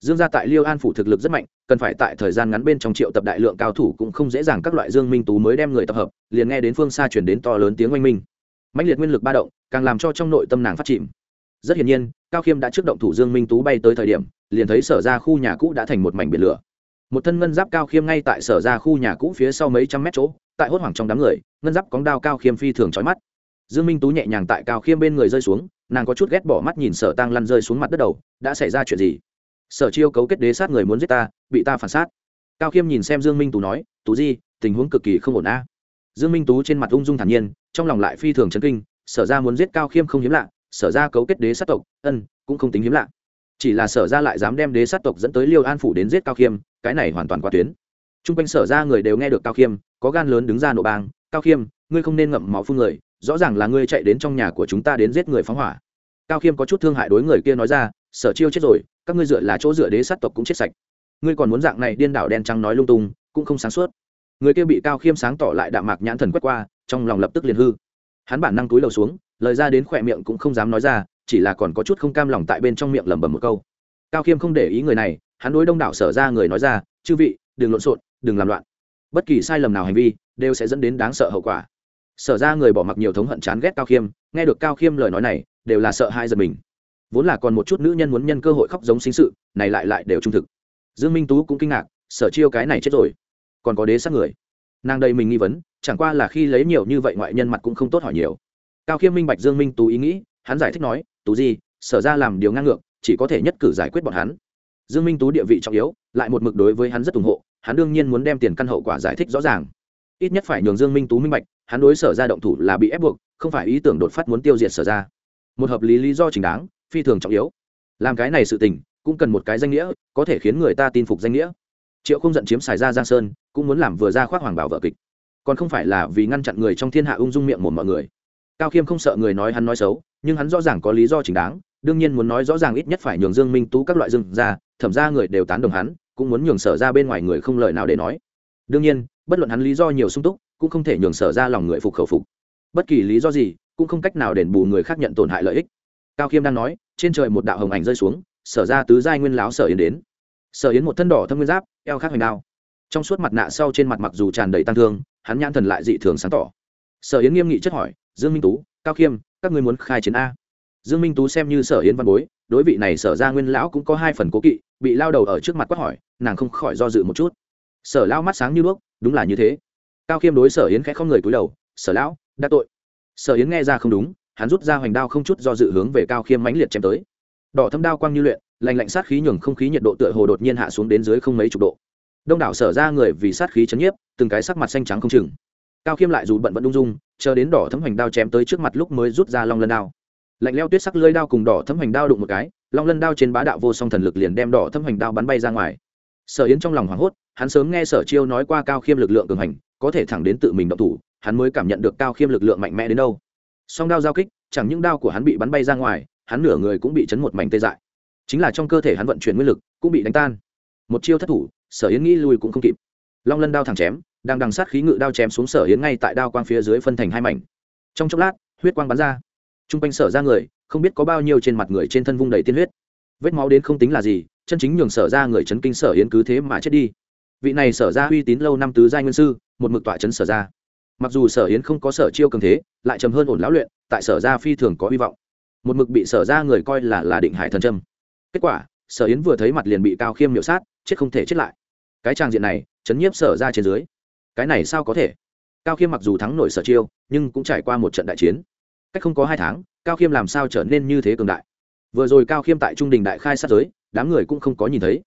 S1: Dương gia tại liêu an phủ thực lực rất mạnh, cần phải tại thời gian ngắn bên trong triệu tập đại lượng cao thủ cũng không dễ dàng các loại dương minh tú mới đem người tập hợp, liền nghe đến phương xa chuyển đến to lớn tiếng oanh minh. Mạnh liệt nguyên lực ba động, càng làm cho trong nội tâm nàng phát chìm. Rất hiển nhiên, cao khiêm đã trước động thủ dương minh tú bay tới thời điểm, liền thấy sở ra khu nhà cũ đã thành một mảnh biển lửa. Một thân ngân giáp cao khiêm ngay tại sở ra khu nhà cũ phía sau mấy trăm mét chỗ, tại hốt hoảng trong đám người, ngân giáp cóng đao cao khiêm phi thường trói mắt. Dương minh tú nhẹ nhàng tại cao khiêm bên người rơi xuống nàng có chút ghét bỏ mắt nhìn sở tăng lăn rơi xuống mặt đất đầu, đã xảy ra chuyện gì? Sở chiêu cấu kết đế sát người muốn giết ta, bị ta phản sát. Cao khiêm nhìn xem dương minh tú nói, tú di, tình huống cực kỳ không ổn a. Dương minh tú trên mặt ung dung thản nhiên, trong lòng lại phi thường chấn kinh, sở ra muốn giết cao khiêm không hiếm lạ, sở ra cấu kết đế sát tộc, ân, cũng không tính hiếm lạ. Chỉ là sở ra lại dám đem đế sát tộc dẫn tới liêu an phủ đến giết cao khiêm, cái này hoàn toàn quá tuyến. T r u n g quanh sở ra người đều nghe được cao khiêm, có gan lớn đứng ra nổ bang, cao khiêm, ngươi không nên ngậm máu phun người rõ ràng là ngươi chạy đến trong nhà của chúng ta đến giết người phóng hỏa. Cao khiêm có chút thương hại đối người kia nói ra, sở chiêu chết rồi, các ngươi dựa là chỗ dựa đế sát tộc cũng chết sạch. Ngươi còn muốn dạng này điên đảo đen trắng nói lung tung, cũng không sáng suốt. Người kia bị cao khiêm sáng tỏ lại đạm mạc nhãn thần quét qua, trong lòng lập tức liền hư. Hắn bản năng túi lầu xuống, lời ra đến khỏe miệng cũng không dám nói ra, chỉ là còn có chút không cam lòng tại bên trong miệng lẩm bẩm một câu. Cao khiêm không để ý người này, hắn đối đông đảo sở ra người nói ra, chư vị, đừng lộn xộn, đừng làm loạn. Bất kỳ sai lầm nào hành vi, đều sẽ dẫn đến đáng sợ hậu quả sở ra người bỏ mặc nhiều thống hận chán ghét cao khiêm, nghe được cao khiêm lời nói này, đều là sợ hai giật mình. Vốn là còn một chút nữ nhân muốn nhân cơ hội khóc giống sinh sự, này lại lại đều trung thực. Dương minh tú cũng kinh ngạc, sở chiêu cái này chết rồi. Còn có đế sát người. Nàng đây mình nghi vấn, chẳng qua là khi lấy nhiều như vậy ngoại nhân mặt cũng không tốt hỏi nhiều. Cao khiêm minh bạch dương minh tú ý nghĩ, hắn giải thích nói, tú gì, sở ra làm điều ngang ngược, chỉ có thể nhất cử giải quyết bọn hắn. Dương minh tú địa vị trọng yếu, lại một mực đối với hắn rất ủng hộ, hắn đương nhiên muốn đem tiền căn hậu quả giải thích rõ ràng. Ít nhất phải nhường dương minh tú minh bạch hắn đối sở ra động thủ là bị ép buộc, không phải ý tưởng đột phát muốn tiêu diệt sở ra. Một hợp lý lý do chính đáng, phi thường trọng yếu. Làm cái này sự tình, cũng cần một cái danh nghĩa, có thể khiến người ta tin phục danh nghĩa. Triệu không giận chiếm xài ra giang sơn, cũng muốn làm vừa ra khoác hoàng bảo vợ kịch. Còn không phải là vì ngăn chặn người trong thiên hạ ung dung miệng một mọi người. Cao khiêm không sợ người nói hắn nói xấu, nhưng hắn rõ ràng có lý do chính đáng, đương nhiên muốn nói rõ ràng ít nhất phải nhường dương minh tú các loại dương ra thẩm ra người đều tán đồng hắn, cũng muốn nhường sở ra bên ngoài người không lời nào để nói. Đương nhiên, bất luận hắn lý do nhiều sung túc cũng không thể nhường sở ra lòng người phục khẩu phục. Bất kỳ lý do gì, cũng không cách nào đền bù người khác nhận tổn hại lợi ích. Cao khiêm đang nói, trên trời một đạo hồng ảnh rơi xuống, sở ra tứ giai nguyên láo sở yến đến. Sở yến một thân đỏ thâm nguyên giáp, eo khác hoành đao. Trong suốt mặt nạ sau trên mặt mặc dù tràn đầy tăng thương, hắn nhãn thần lại dị thường sáng tỏ. Sở yến nghiêm nghị chất hỏi, dương minh tú, cao khiêm, các ngươi muốn khai chiến a? Dương minh tú xem như sở yến văn bối, đối vị này sở ra nguyên lão cũng có hai phần cố kỵ, bị lao đầu ở trước mặt quát hỏi, nàng không khỏi do dự một chút. Sở lao mắt sáng như đuốc, đúng là như thế cao khiêm đối sở yến khẽ không người cúi đầu, sở lão, đã tội. Sở yến nghe ra không đúng, hắn rút ra hoành đao không chút do dự hướng về cao khiêm mãnh liệt chém tới. Đỏ thâm đao quang như luyện lành lạnh sát khí nhường không khí nhiệt độ tựa hồ đột nhiên hạ xuống đến dưới không mấy chục độ. Đông đảo sở ra người vì sát khí chấn nhiếp, từng cái sắc mặt xanh trắng không chừng. Cao khiêm lại dù bận vẫn ung dung, chờ đến đỏ thấm hoành đao chém tới trước mặt lúc mới rút ra long lân đao. Lạnh leo tuyết sắc lơi đao cùng đỏ thấm hoành đao đụng một cái, long lân đao trên bá đạo vô song thần lực liền đem đỏ thấm hoành đao bắn bay ra ngoài. Sở yến trong lòng hoảng hốt, hắn sớm nghe sở chiêu nói qua cao khiêm lực lượng cường hành có thể thẳng đến tự mình động thủ, hắn mới cảm nhận được cao khiêm lực lượng mạnh mẽ đến đâu. Song đao giao kích, chẳng những đao của hắn bị bắn bay ra ngoài, hắn nửa người cũng bị chấn một mảnh tê dại. Chính là trong cơ thể hắn vận chuyển nguyên lực, cũng bị đánh tan. Một chiêu thất thủ, sở yến nghĩ lui cũng không kịp. Long lân đao thẳng chém, đang đằng sát khí ngự đao chém xuống sở yến ngay tại đao quang phía dưới phân thành hai mảnh. Trong chốc lát, huyết quang bắn ra. T r u n g quanh sở ra người, không biết có bao nhiêu trên mặt người trên thân vung đầy tiên huyết. Vết máu đến không tính là gì, chân chính nhường sở ra người chấn kinh sở yến cứ thế mà chết đi vị này sở ra uy tín lâu năm tứ giai nguyên sư, một mực tọa chấn sở ra. Mặc dù sở yến không có sở chiêu cường thế, lại trầm hơn ổn lão luyện, tại sở ra phi thường có hy vọng. Một mực bị sở ra người coi là là định hải thần trâm. Kết quả, sở yến vừa thấy mặt liền bị cao khiêm miểu sát, chết không thể chết lại. Cái trang diện này, chấn nhiếp sở ra trên dưới. Cái này sao có thể? Cao khiêm mặc dù thắng nổi sở chiêu, nhưng cũng trải qua một trận đại chiến. Cách không có hai tháng, cao khiêm làm sao trở nên như thế cường đại? Vừa rồi cao khiêm tại trung đình đại khai sát giới, đám người cũng không có nhìn thấy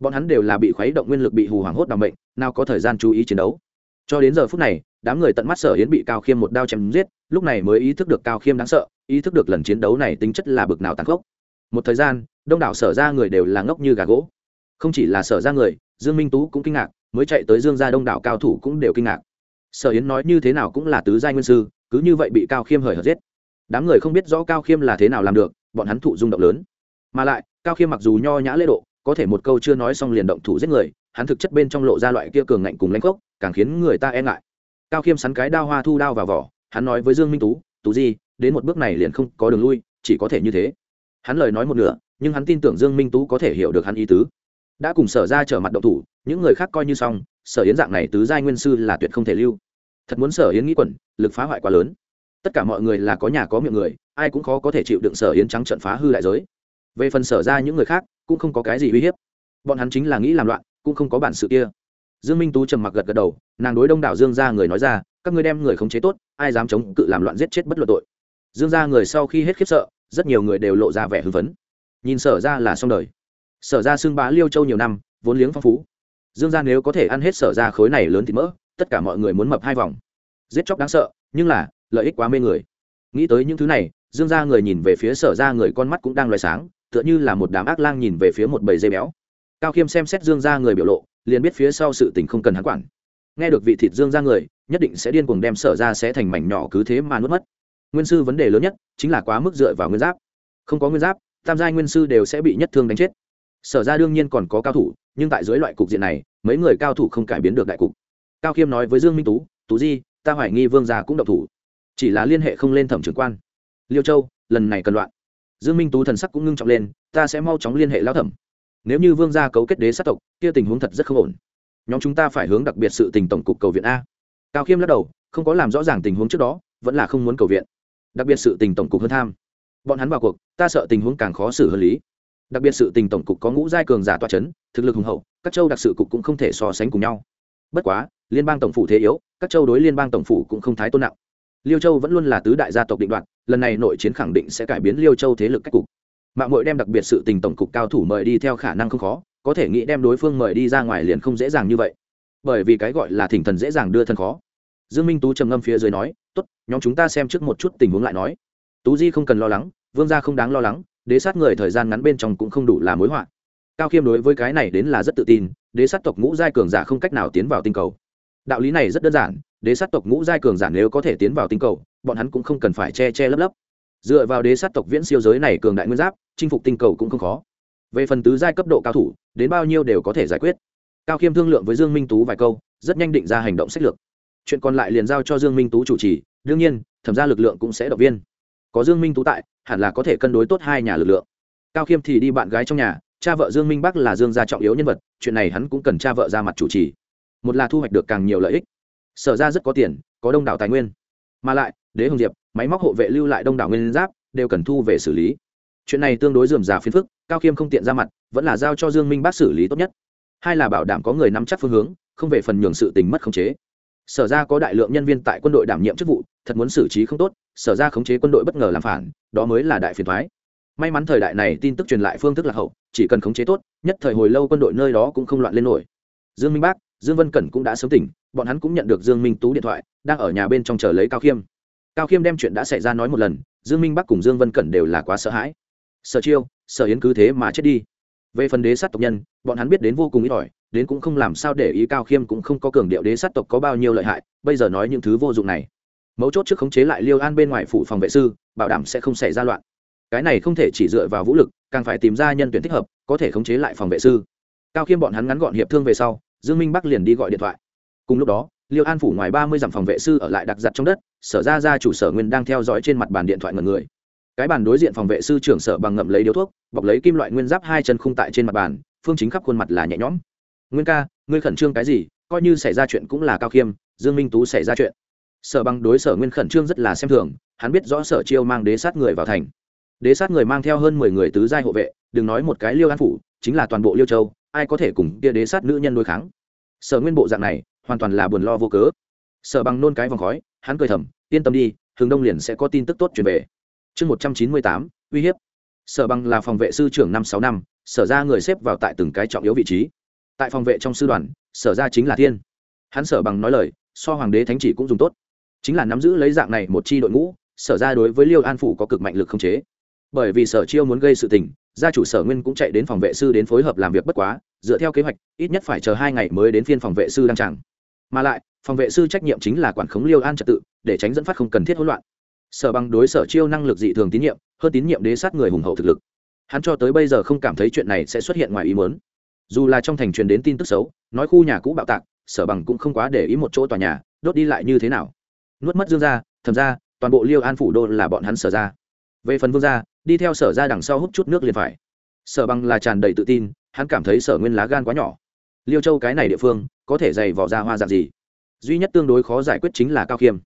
S1: bọn hắn đều là bị khuấy động nguyên lực bị hù hoảng hốt đ m bệnh nào có thời gian chú ý chiến đấu. Cho đến giờ phút này, đám người tận mắt sở yến bị cao khiêm một đao chém giết, lúc này mới ý thức được cao khiêm đáng sợ, ý thức được lần chiến đấu này tính chất là bực nào tàn khốc. Một thời gian, đông đảo sở ra người đều là ngốc như gà gỗ. Không chỉ là sở ra người, dương minh tú cũng kinh ngạc, mới chạy tới dương gia đông đảo cao thủ cũng đều kinh ngạc. Sở yến nói như thế nào cũng là tứ giai nguyên sư, cứ như vậy bị cao khiêm hời hợt giết. Đám người không biết rõ cao khiêm là thế nào làm được, bọn hắn thụ rung động lớn. Mà lại, cao khiêm mặc dù nho nhã lễ độ có thể một câu chưa nói xong liền động thủ giết người, hắn thực chất bên trong lộ ra loại kia cường ngạnh cùng lãnh khốc càng khiến người ta e ngại. Cao khiêm sắn cái đao hoa thu đao vào vỏ, hắn nói với dương minh tú tú di, đến một bước này liền không có đường lui, chỉ có thể như thế. Hắn lời nói một nửa, nhưng hắn tin tưởng dương minh tú có thể hiểu được hắn ý tứ. Đã cùng sở ra trở mặt động thủ, những người khác coi như xong, sở yến dạng này tứ giai nguyên sư là tuyệt không thể lưu. Thật muốn sở yến nghĩ quẩn, lực phá hoại quá lớn. Tất cả mọi người là có nhà có miệng người, ai cũng khó có thể chịu đựng sở yến trắng trận phá hư đại giới. Về phần sở ra những người khác cũng không có cái gì uy hiếp. Bọn hắn chính là nghĩ làm loạn, cũng không có bản sự kia. Dương minh tú trầm mặc gật gật đầu, nàng đối đông đảo dương ra người nói ra, các ngươi đem người khống chế tốt, ai dám chống cự làm loạn giết chết bất luận tội. Dương ra người sau khi hết khiếp sợ, rất nhiều người đều lộ ra vẻ hưng phấn. Nhìn sở ra là xong đời. Sở ra xưng bá liêu châu nhiều năm, vốn liếng phong phú. Dương gia nếu có thể ăn hết sở ra khối này lớn thì mỡ, tất cả mọi người muốn mập hai vòng. Giết chóc đáng sợ, nhưng là, lợi ích quá mê người. Nghĩ tới những thứ này, dương gia người nhìn về phía sở ra người con mắt cũng đang loay sáng tựa như là một đám ác lang nhìn về phía một bầy dây béo. Cao khiêm xem xét dương gia người biểu lộ, liền biết phía sau sự tình không cần hắn quản. Nghe được vị thịt dương gia người, nhất định sẽ điên cuồng đem sở ra sẽ thành mảnh nhỏ cứ thế mà nuốt mất. Nguyên sư vấn đề lớn nhất chính là quá mức dựa vào nguyên giáp. Không có nguyên giáp, tam giai nguyên sư đều sẽ bị nhất thương đánh chết. Sở ra đương nhiên còn có cao thủ, nhưng tại dưới loại cục diện này, mấy người cao thủ không cải biến được đại cục. Cao khiêm nói với dương minh tú tú di, ta hoài nghi vương gia cũng độc thủ. Chỉ là liên hệ không lên thẩm trưởng quan. Liêu châu, lần này cần loạn dương minh tú thần sắc cũng ngưng trọng lên, ta sẽ mau chóng liên hệ lao thẩm. Nếu như vương gia cấu kết đế sát tộc, kia tình huống thật rất không ổn. Nhóm chúng ta phải hướng đặc biệt sự tình tổng cục cầu viện a. Cao khiêm lắc đầu, không có làm rõ ràng tình huống trước đó, vẫn là không muốn cầu viện. Đặc biệt sự tình tổng cục hơn tham. Bọn hắn vào cuộc, ta sợ tình huống càng khó xử hơn lý. Đặc biệt sự tình tổng cục có ngũ giai cường giả toa c h ấ n thực lực hùng hậu, các châu đặc sự cục cũng không thể so sánh cùng nhau. Bất quá, liên bang tổng phủ thế yếu, các châu đối liên bang tổng phủ cũng không thái tôn nặng liêu châu vẫn luôn là tứ đại gia tộc định đoạt, lần này nội chiến khẳng định sẽ cải biến liêu châu thế lực cách cục. Mạng mội đem đặc biệt sự tình tổng cục cao thủ mời đi theo khả năng không khó, có thể nghĩ đem đối phương mời đi ra ngoài liền không dễ dàng như vậy. Bởi vì cái gọi là thỉnh thần dễ dàng đưa thân khó. Dương minh tú trầm ngâm phía dưới nói, tốt, nhóm chúng ta xem trước một chút tình huống lại nói. Tú di không cần lo lắng, vương gia không đáng lo lắng, đế sát người thời gian ngắn bên trong cũng không đủ là mối họa. Cao khiêm đối với cái này đến là rất tự tin, đế sát tộc ngũ giai cường giả không cách nào tiến vào tinh cầu. Đạo lý này rất đơn giản đế sát tộc ngũ giai cường giả nếu có thể tiến vào tinh cầu, bọn hắn cũng không cần phải che che lấp lấp. Dựa vào đế sát tộc viễn siêu giới này cường đại nguyên giáp, chinh phục tinh cầu cũng không khó. Về phần tứ giai cấp độ cao thủ, đến bao nhiêu đều có thể giải quyết. Cao khiêm thương lượng với dương minh tú vài câu, rất nhanh định ra hành động sách lược. Chuyện còn lại liền giao cho dương minh tú chủ trì, đương nhiên, thẩm ra lực lượng cũng sẽ động viên. Có dương minh tú tại, hẳn là có thể cân đối tốt hai nhà lực lượng. Cao khiêm thì đi bạn gái trong nhà, cha vợ dương minh bắc là dương gia trọng yếu nhân vật, chuyện này hắn cũng cần cha vợ ra mặt chủ trì. Một là thu hoạch được càng nhiều lợi ích sở ra rất có tiền, có đông đảo tài nguyên. Mà lại, đế hồng diệp, máy móc hộ vệ lưu lại đông đảo nguyên giáp, đều cần thu về xử lý. Chuyện này tương đối dườm già phiền phức, cao khiêm không tiện ra mặt, vẫn là giao cho dương minh bác xử lý tốt nhất. Hai là bảo đảm có người nắm chắc phương hướng, không về phần nhường sự tình mất khống chế. Sở ra có đại lượng nhân viên tại quân đội đảm nhiệm chức vụ, thật muốn xử trí không tốt, sở ra khống chế quân đội bất ngờ làm phản, đó mới là đại phiền thoái may mắn thời đại này tin tức truyền lại phương thức lạc hậu, chỉ cần khống chế tốt, nhất thời hồi lâu quân đội nơi đó cũng không loạn lên nổi. Dương minh bác dương vân cẩn cũng đã sớm tỉnh, bọn hắn cũng nhận được dương minh tú điện thoại, đang ở nhà bên trong chờ lấy cao khiêm. Cao khiêm đem chuyện đã xảy ra nói một lần, dương minh bắc cùng dương vân cẩn đều là quá sợ hãi. Sở chiêu, sở yến cứ thế mà chết đi. Về phần đế sát tộc nhân, bọn hắn biết đến vô cùng ít ỏi, đến cũng không làm sao để ý cao khiêm cũng không có cường điệu đế sát tộc có bao nhiêu lợi hại, bây giờ nói những thứ vô dụng này. Mấu chốt trước khống chế lại liêu an bên ngoài phủ phòng vệ sư, bảo đảm sẽ không xảy ra loạn. Cái này không thể chỉ dựa vào vũ lực, càng phải tìm ra nhân tuyển thích hợp, có thể khống chế lại phòng vệ sư. Cao khiêm bọn hắn ngắn gọn hiệp thương về sau dương minh bắc liền đi gọi điện thoại. Cùng lúc đó, liêu an phủ ngoài ba mươi dặm phòng vệ sư ở lại đặc giặt trong đất, sở ra ra chủ sở nguyên đang theo dõi trên mặt bàn điện thoại ngần người. Cái bàn đối diện phòng vệ sư trưởng sở bằng ngậm lấy điếu thuốc, bọc lấy kim loại nguyên giáp hai chân khung tại trên mặt bàn, phương chính khắp khuôn mặt là nhẹ nhõm. Nguyên ca, ngươi khẩn trương cái gì? Coi như xảy ra chuyện cũng là cao khiêm, dương minh tú xảy ra chuyện. Sở bằng đối sở nguyên khẩn trương rất là xem thường, hắn biết rõ sở chiêu mang đế sát người vào thành. Đế sát người mang theo hơn mười người tứ giai hộ vệ, đừng nói một cái liêu an phủ, chính là toàn bộ liêu châu ai có thể cùng kia đế sát nữ nhân đối kháng? Sở nguyên bộ dạng này, hoàn toàn là buồn lo vô cớ. Sở bằng nôn cái vòng khói, hắn cười thầm, yên tâm đi hướng đông liền sẽ có tin tức tốt chuyển về. Chương một trăm chín mươi tám, uy hiếp. Sở bằng là phòng vệ sư trưởng năm sáu năm, sở ra người xếp vào tại từng cái trọng yếu vị trí. Tại phòng vệ trong sư đoàn, sở ra chính là thiên. Hắn sở bằng nói lời, so hoàng đế thánh chỉ cũng dùng tốt. Chính là nắm giữ lấy dạng này một chi đội ngũ, sở ra đối với liêu an phủ có cực mạnh lực không chế. Bởi vì sở chiêu muốn gây sự tình gia chủ sở nguyên cũng chạy đến phòng vệ sư đến phối hợp làm việc bất quá, dựa theo kế hoạch, ít nhất phải chờ hai ngày mới đến phiên phòng vệ sư đăng tràng. Mà lại, phòng vệ sư trách nhiệm chính là quản khống liêu an trật tự, để tránh dẫn phát không cần thiết hỗn loạn. Sở bằng đối sở chiêu năng lực dị thường tín nhiệm, hơn tín nhiệm đế sát người hùng hậu thực lực. Hắn cho tới bây giờ không cảm thấy chuyện này sẽ xuất hiện ngoài ý muốn. Dù là trong thành truyền đến tin tức xấu, nói khu nhà cũ bạo tạc, sở bằng cũng không quá để ý một chỗ tòa nhà, đốt đi lại như thế nào. Nuốt mất dương ra thầm ra, toàn bộ liêu an phủ đô là bọn hắn sở ra về phần vương gia, đi theo sở ra đằng sau hút chút nước liền phải. Sở bằng là tràn đầy tự tin, hắn cảm thấy sở nguyên lá gan quá nhỏ. Liêu châu cái này địa phương, có thể dày vỏ ra hoa dạng gì? Duy nhất tương đối khó giải quyết chính là cao khiêm.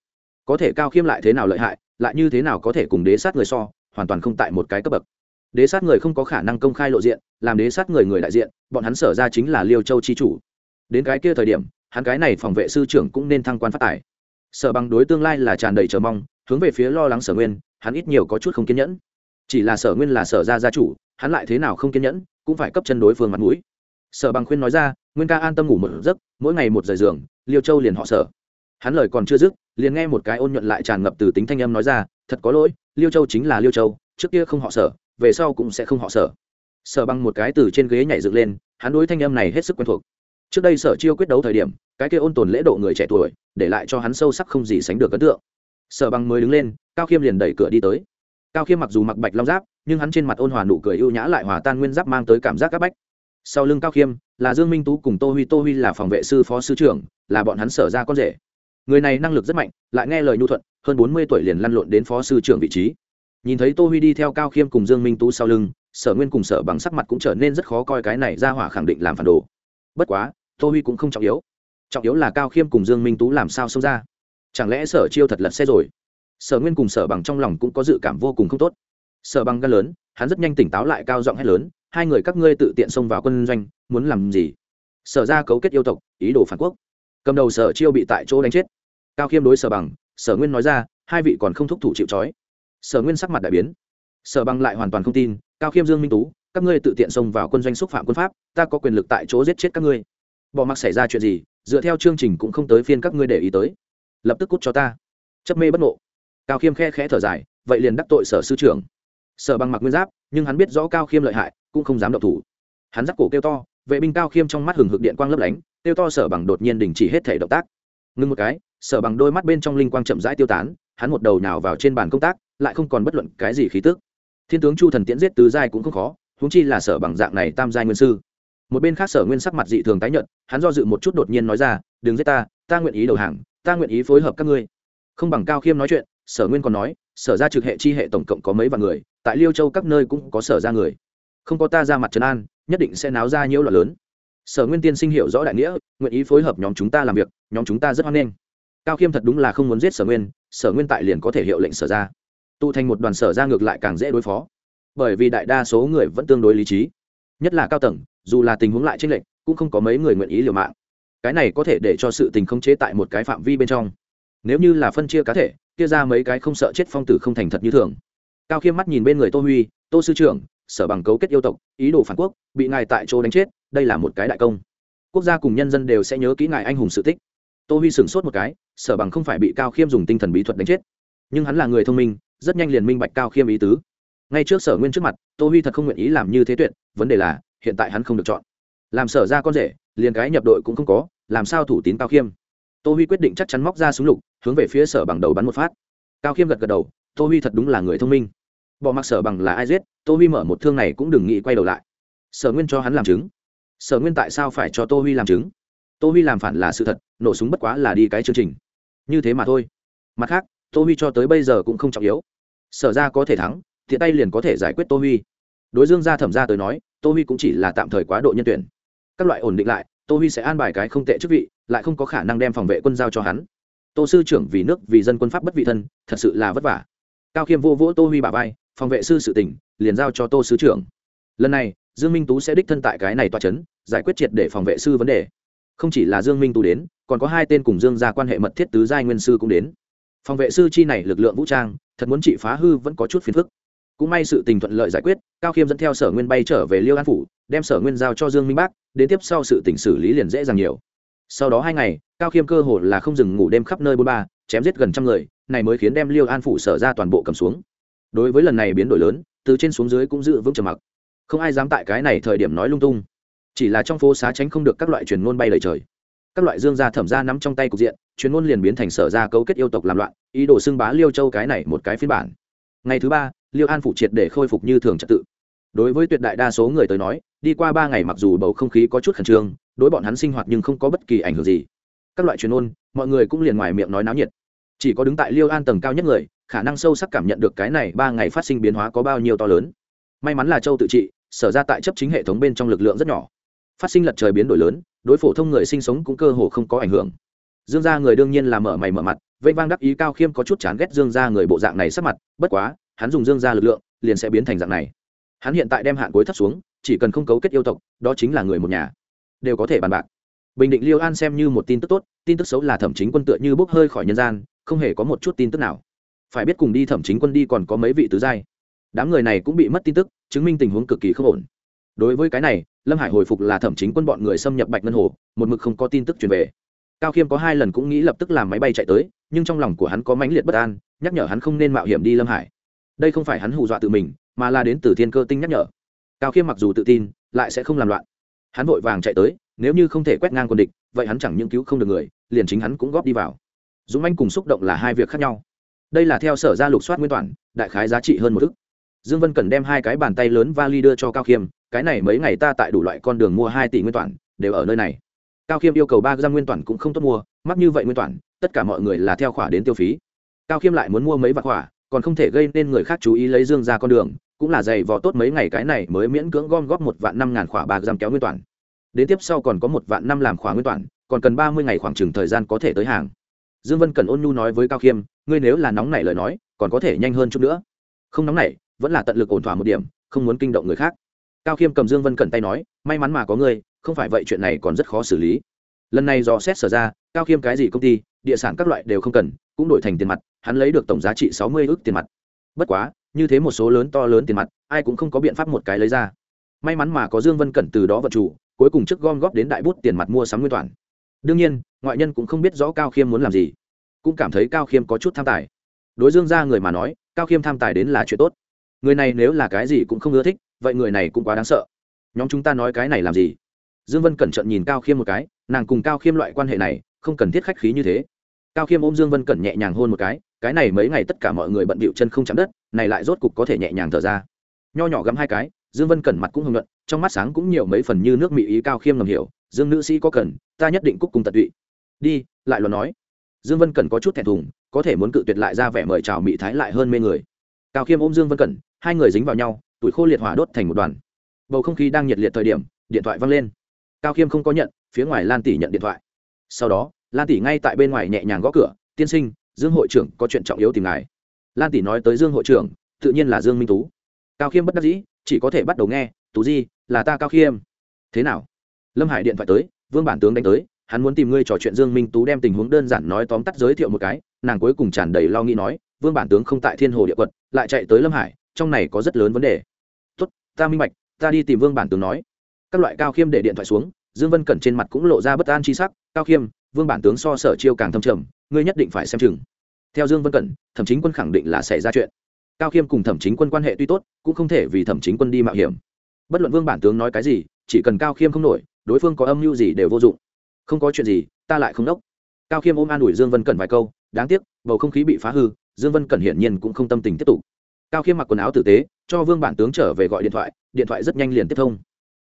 S1: Có thể cao khiêm lại thế nào lợi hại, lại như thế nào có thể cùng đế sát người so, hoàn toàn không tại một cái cấp bậc. Đế sát người không có khả năng công khai lộ diện, làm đế sát người người đại diện, bọn hắn sở ra chính là liêu châu chi chủ. Đến cái kia thời điểm, hắn cái này phòng vệ sư trưởng cũng nên thăng quan phát tài. Sở bằng đối tương lai là tràn đầy chờ mong, hướng về phía lo lắng sở nguyên hắn ít nhiều có chút không kiên nhẫn. Chỉ là sở nguyên là sở ra gia chủ, hắn lại thế nào không kiên nhẫn, cũng phải cấp chân đối phương mặt mũi. Sở bằng khuyên nói ra, nguyên ca an tâm ngủ một giấc, mỗi ngày một giờ giường, liêu châu liền họ sở. Hắn lời còn chưa dứt, liền nghe một cái ôn nhuận lại tràn ngập từ tính thanh âm nói ra, thật có lỗi, liêu châu chính là liêu châu, trước kia không họ sở, về sau cũng sẽ không họ sở. Sở bằng một cái từ trên ghế nhảy dựng lên, hắn đối thanh âm này hết sức quen thuộc. Trước đây sở chiêu quyết đấu thời điểm, cái kia ôn tồn lễ độ người trẻ tuổi, để lại cho hắn sâu sắc không gì sánh được ấn tượng sở bằng mới đứng lên, cao khiêm liền đẩy cửa đi tới. Cao khiêm mặc dù mặc bạch long giáp, nhưng hắn trên mặt ôn hòa nụ cười ưu nhã lại hòa tan nguyên giáp mang tới cảm giác áp bách. Sau lưng cao khiêm, là dương minh tú cùng tô huy tô huy là phòng vệ sư phó sư trưởng, là bọn hắn sở ra con rể. Người này năng lực rất mạnh, lại nghe lời nhu thuận, hơn bốn mươi tuổi liền lăn lộn đến phó sư trưởng vị trí. Nhìn thấy tô huy đi theo cao khiêm cùng dương minh tú sau lưng, sở nguyên cùng sở bằng sắc mặt cũng trở nên rất khó coi cái này ra hỏa khẳng định làm phản đồ. Bất quá, tô huy cũng không trọng yếu. Trọng yếu là cao khiêm cùng dương minh tú làm sao xông ra chẳng lẽ sở chiêu thật lật xe rồi? Sở nguyên cùng sở bằng trong lòng cũng có dự cảm vô cùng không tốt. Sở bằng gan lớn, hắn rất nhanh tỉnh táo lại cao giọng hét lớn, hai người các ngươi tự tiện xông vào quân doanh, muốn làm gì? Sở ra cấu kết yêu tộc, ý đồ phản quốc. Cầm đầu sở chiêu bị tại chỗ đánh chết. Cao khiêm đối sở bằng, sở nguyên nói ra, hai vị còn không thúc thủ chịu c sở nguyên sắc mặt đại biến. Sở bằng lại hoàn toàn không tin, cao khiêm dương minh tú, các ngươi tự tiện xông vào quân doanh xúc phạm quân pháp, ta có quyền lực tại chỗ giết chết các ngươi. Bỏ mặc xảy ra chuyện gì, dựa theo chương trình cũng không tới phiên các ngươi để ý tới lập tức cút cho ta. Chấp mê bất ngộ. Cao khiêm khe khẽ thở dài, vậy liền đắc tội sở sư trưởng. Sở bằng mặc nguyên giáp, nhưng hắn biết rõ cao khiêm lợi hại, cũng không dám động thủ. Hắn giắc cổ kêu to, vệ binh cao khiêm trong mắt hừng hực điện quang lấp lánh, kêu to sở bằng đột nhiên đình chỉ hết thể động tác. Ngưng một cái, sở bằng đôi mắt bên trong linh quang chậm rãi tiêu tán, hắn một đầu nhào vào trên bàn công tác, lại không còn bất luận cái gì khí tức. Thiên tướng chu thần tiễn giết tứ giai cũng không khó húng chi là sở bằng dạng này tam giai nguyên sư. Một bên khác sở nguyên sắc mặt dị thường tái nhợt, hắn do dự một chút đột nhiên nói ra, đừng giết ta ta nguyện ý đầu hàng ta nguyện ý phối hợp các ngươi. Không bằng cao khiêm nói chuyện, sở nguyên còn nói, sở ra trực hệ chi hệ tổng cộng có mấy vạn người, tại liêu châu các nơi cũng có sở ra người. Không có ta ra mặt trấn an, nhất định sẽ náo ra nhiễu loạn lớn. Sở nguyên tiên sinh hiểu rõ đại nghĩa, nguyện ý phối hợp nhóm chúng ta làm việc, nhóm chúng ta rất hoan nghênh. Cao khiêm thật đúng là không muốn giết sở nguyên sở nguyên tại liền có thể hiệu lệnh sở ra. Tụ thành một đoàn sở ra ngược lại càng dễ đối phó. Bởi vì đại đa số người vẫn tương đối lý trí. Nhất là cao tầng, dù là tình huống lại tranh lệch, cũng không có mấy người nguyện ý liều mạng cái này có thể để cho sự tình không chế tại một cái phạm vi bên trong. Nếu như là phân chia cá thể, kia ra mấy cái không sợ chết phong tử không thành thật như thường. Cao khiêm mắt nhìn bên người tô huy, tô sư trưởng, sở bằng cấu kết yêu tộc, ý đồ phản quốc, bị ngài tại chỗ đánh chết, đây là một cái đại công. Quốc gia cùng nhân dân đều sẽ nhớ kỹ ngài anh hùng sự tích. Tô huy sửng sốt một cái, sở bằng không phải bị cao khiêm dùng tinh thần bí thuật đánh chết. Nhưng hắn là người thông minh, rất nhanh liền minh bạch cao khiêm ý tứ. Ngay trước sở nguyên trước mặt, tô huy thật không nguyện ý làm như thế tuyệt, vấn đề là, hiện tại hắn không được chọn. Làm sở ra con rể liền cái nhập đội cũng không có, làm sao thủ tín cao khiêm? Tô huy quyết định chắc chắn móc ra súng lục, hướng về phía sở bằng đầu bắn một phát. Cao khiêm gật gật đầu, tô huy thật đúng là người thông minh. Bỏ mặc sở bằng là ai giết, tô huy mở một thương này cũng đừng nghĩ quay đầu lại. Sở nguyên cho hắn làm chứng. Sở nguyên tại sao phải cho tô huy làm chứng? Tô huy làm phản là sự thật, nổ súng bất quá là đi cái chương trình. Như thế mà thôi. Mặt khác, tô huy cho tới bây giờ cũng không trọng yếu. Sở ra có thể thắng thiện tay liền có thể giải quyết tô huy. Đối dương gia thẩm ra tới nói, tô huy cũng chỉ là tạm thời quá độ nhân tuyển các loại ổn định lại, tô huy sẽ an bài cái không tệ chức vị, lại không có khả năng đem phòng vệ quân giao cho hắn. Tô sư trưởng vì nước, vì dân quân pháp bất vị thân, thật sự là vất vả. Cao khiêm vô vỗ tô huy bà vai, phòng vệ sư sự tỉnh, liền giao cho tô sư trưởng. Lần này, dương minh tú sẽ đích thân tại cái này toa c h ấ n giải quyết triệt để phòng vệ sư vấn đề. Không chỉ là dương minh tú đến, còn có hai tên cùng dương ra quan hệ mật thiết tứ giai nguyên sư cũng đến. Phòng vệ sư chi này lực lượng vũ trang, thật muốn trị phá hư vẫn có chút phiền phức. Cũng may sự tình thuận lợi giải quyết, cao khiêm dẫn theo sở nguyên bay trở về liêu an phủ đem sở nguyên giao cho dương minh bác, đến tiếp sau sự tỉnh xử lý liền dễ dàng nhiều. Sau đó hai ngày, cao khiêm cơ hồ là không dừng ngủ đêm khắp nơi bôn ba, chém giết gần trăm người, này mới khiến đem liêu an phủ sở ra toàn bộ cầm xuống. Đối với lần này biến đổi lớn, từ trên xuống dưới cũng giữ vững trầm mặc. Không ai dám tại cái này thời điểm nói lung tung. Chỉ là trong phố xá tránh không được các loại truyền ngôn bay lời trời. Các loại dương gia thẩm gia nắm trong tay cục diện, truyền ngôn liền biến thành sở ra cấu kết yêu tộc làm loạn, ý đồ xưng bá liêu châu cái này một cái phiên bản. Ngày thứ ba, liêu an phủ triệt để khôi phục như thường trật tự đối với tuyệt đại đa số người tới nói, đi qua ba ngày mặc dù bầu không khí có chút khẩn trương, đối bọn hắn sinh hoạt nhưng không có bất kỳ ảnh hưởng gì. Các loại truyền ôn, mọi người cũng liền ngoài miệng nói náo nhiệt. Chỉ có đứng tại liêu an tầng cao nhất người, khả năng sâu sắc cảm nhận được cái này ba ngày phát sinh biến hóa có bao nhiêu to lớn. May mắn là châu tự trị, sở ra tại chấp chính hệ thống bên trong lực lượng rất nhỏ. Phát sinh lật trời biến đổi lớn, đối phổ thông người sinh sống cũng cơ hồ không có ảnh hưởng. Dương gia người đương nhiên là mở mày mở mặt, vây vang đắc ý cao khiêm có chút chán ghét dương gia người bộ dạng này sắp mặt, bất quá, hắn dùng dương gia lực lượng, liền sẽ biến thành dạng này hắn hiện tại đem hạn cuối thấp xuống, chỉ cần không cấu kết yêu tộc, đó chính là người một nhà. Đều có thể bàn bạc. Bình định liêu an xem như một tin tức tốt, tin tức xấu là thẩm chính quân tựa như bốc hơi khỏi nhân gian, không hề có một chút tin tức nào. Phải biết cùng đi thẩm chính quân đi còn có mấy vị tứ giai. Đám người này cũng bị mất tin tức, chứng minh tình huống cực kỳ không ổn. Đối với cái này, lâm hải hồi phục là thẩm chính quân bọn người xâm nhập bạch ngân hồ, một mực không có tin tức truyền về. Cao khiêm có hai lần cũng nghĩ lập tức làm máy bay chạy tới, nhưng trong lòng của hắn có mãnh liệt bất an, nhắc nhở hắn không nên mạo hiểm đi lâm hải. Đây không phải hắn hù dọa tự mình mà là đến từ thiên cơ tinh nhắc nhở. Cao khiêm mặc dù tự tin, lại sẽ không làm loạn. Hắn vội vàng chạy tới, nếu như không thể quét ngang quân địch, vậy hắn chẳng những cứu không được người, liền chính hắn cũng góp đi vào. Dũng anh cùng xúc động là hai việc khác nhau. Đây là theo sở ra lục soát nguyên toàn, đại khái giá trị hơn một ức. Dương vân cần đem hai cái bàn tay lớn vali đưa cho cao khiêm, cái này mấy ngày ta tại đủ loại con đường mua hai tỷ nguyên toàn, đều ở nơi này. Cao khiêm yêu cầu ba gram nguyên toàn cũng không tốt mua, mắc như vậy nguyên toàn, tất cả mọi người là theo khỏa đến tiêu phí. Cao khiêm lại muốn mua mấy vạn khỏa còn không thể gây nên người khác chú ý lấy dương ra con đường, cũng là dày vò tốt mấy ngày cái này mới miễn cưỡng gom góp một vạn năm ngàn khỏa ba giam kéo nguyên toàn. Đến tiếp sau còn có một vạn năm làm khỏa nguyên toàn, còn cần ba mươi ngày khoảng chừng thời gian có thể tới hàng. Dương vân cần ôn nhu nói với cao khiêm, ngươi nếu là nóng nảy lời nói, còn có thể nhanh hơn chút nữa. Không nóng nảy, vẫn là tận lực ổn thỏa một điểm, không muốn kinh động người khác. Cao khiêm cầm dương vân cần tay nói, may mắn mà có ngươi, không phải vậy chuyện này còn rất khó xử lý. Lần này do xét sở ra, cao khiêm cái gì công ty, địa sản các loại đều không cần, cũng đổi thành tiền mặt hắn lấy được tổng giá trị sáu mươi ước tiền mặt. Bất quá, như thế một số lớn to lớn tiền mặt, ai cũng không có biện pháp một cái lấy ra. May mắn mà có dương vân cẩn từ đó vật chủ, cuối cùng trước gom góp đến đại bút tiền mặt mua sắm nguyên toàn. Đương nhiên, ngoại nhân cũng không biết rõ cao khiêm muốn làm gì, cũng cảm thấy cao khiêm có chút tham tài. Đối dương ra người mà nói, cao khiêm tham tài đến là chuyện tốt. Người này nếu là cái gì cũng không ưa thích, vậy người này cũng quá đáng sợ. Nhóm chúng ta nói cái này làm gì? Dương vân cẩn trận nhìn cao khiêm một cái, nàng cùng cao khiêm loại quan hệ này, không cần thiết khách khí như thế. Cao khiêm ôm dương vân cẩn nhẹ nhàng hôn một cái cái này mấy ngày tất cả mọi người bận bịu chân không chạm đất, này lại rốt cục có thể nhẹ nhàng thở ra. Nho nhỏ gắm hai cái, dương vân cẩn mặt cũng hưng luận trong mắt sáng cũng nhiều mấy phần như nước mỹ ý cao khiêm ngầm hiểu, dương nữ sĩ có cần, ta nhất định cúc cùng tận tụy. Đi, lại luận nói. Dương vân cẩn có chút thẹn thùng, có thể muốn cự tuyệt lại ra vẻ mời chào mỹ thái lại hơn mê người. Cao khiêm ôm dương vân cẩn, hai người dính vào nhau, tuổi khô liệt hỏa đốt thành một đoàn. Bầu không khí đang nhiệt liệt thời điểm, điện thoại văng lên. Cao khiêm không có nhận, phía ngoài lan tỷ nhận điện thoại. Sau đó, lan tỷ ngay tại bên ngoài nhẹ nhàng gõ cửa, tiên sinh dương hội trưởng có chuyện trọng yếu tìm ngài. Lan tỷ nói tới dương hội trưởng, tự nhiên là dương minh tú. Cao khiêm bất đắc dĩ, chỉ có thể bắt đầu nghe, tú di, là ta cao khiêm. Thế nào? Lâm hải điện thoại tới, vương bản tướng đánh tới, hắn muốn tìm ngươi trò chuyện dương minh tú đem tình huống đơn giản nói tóm tắt giới thiệu một cái, nàng cuối cùng tràn đầy lo nghĩ nói, vương bản tướng không tại thiên hồ địa quận, lại chạy tới lâm hải, trong này có rất lớn vấn đề. Tốt, ta minh bạch, ta đi tìm vương bản tướng nói. Các loại cao khiêm để điện thoại xuống, dương vân cẩn trên mặt cũng lộ ra bất an chi sắc, cao khiêm, vương bản tướng so sở chiêu càng thâm trầm ngươi nhất định phải xem chừng. Theo dương vân cẩn, thẩm chính quân khẳng định là xảy ra chuyện. Cao khiêm cùng thẩm chính quân quan hệ tuy tốt, cũng không thể vì thẩm chính quân đi mạo hiểm. Bất luận vương bản tướng nói cái gì, chỉ cần cao khiêm không nổi, đối phương có âm mưu gì đều vô dụng. Không có chuyện gì, ta lại không đốc. Cao khiêm ôm an ủi dương vân cẩn vài câu, đáng tiếc, bầu không khí bị phá hư, dương vân cẩn hiển nhiên cũng không tâm tình tiếp tục. Cao khiêm mặc quần áo tử tế, cho vương bản tướng trở về gọi điện thoại điện thoại rất nhanh liền tiếp thông.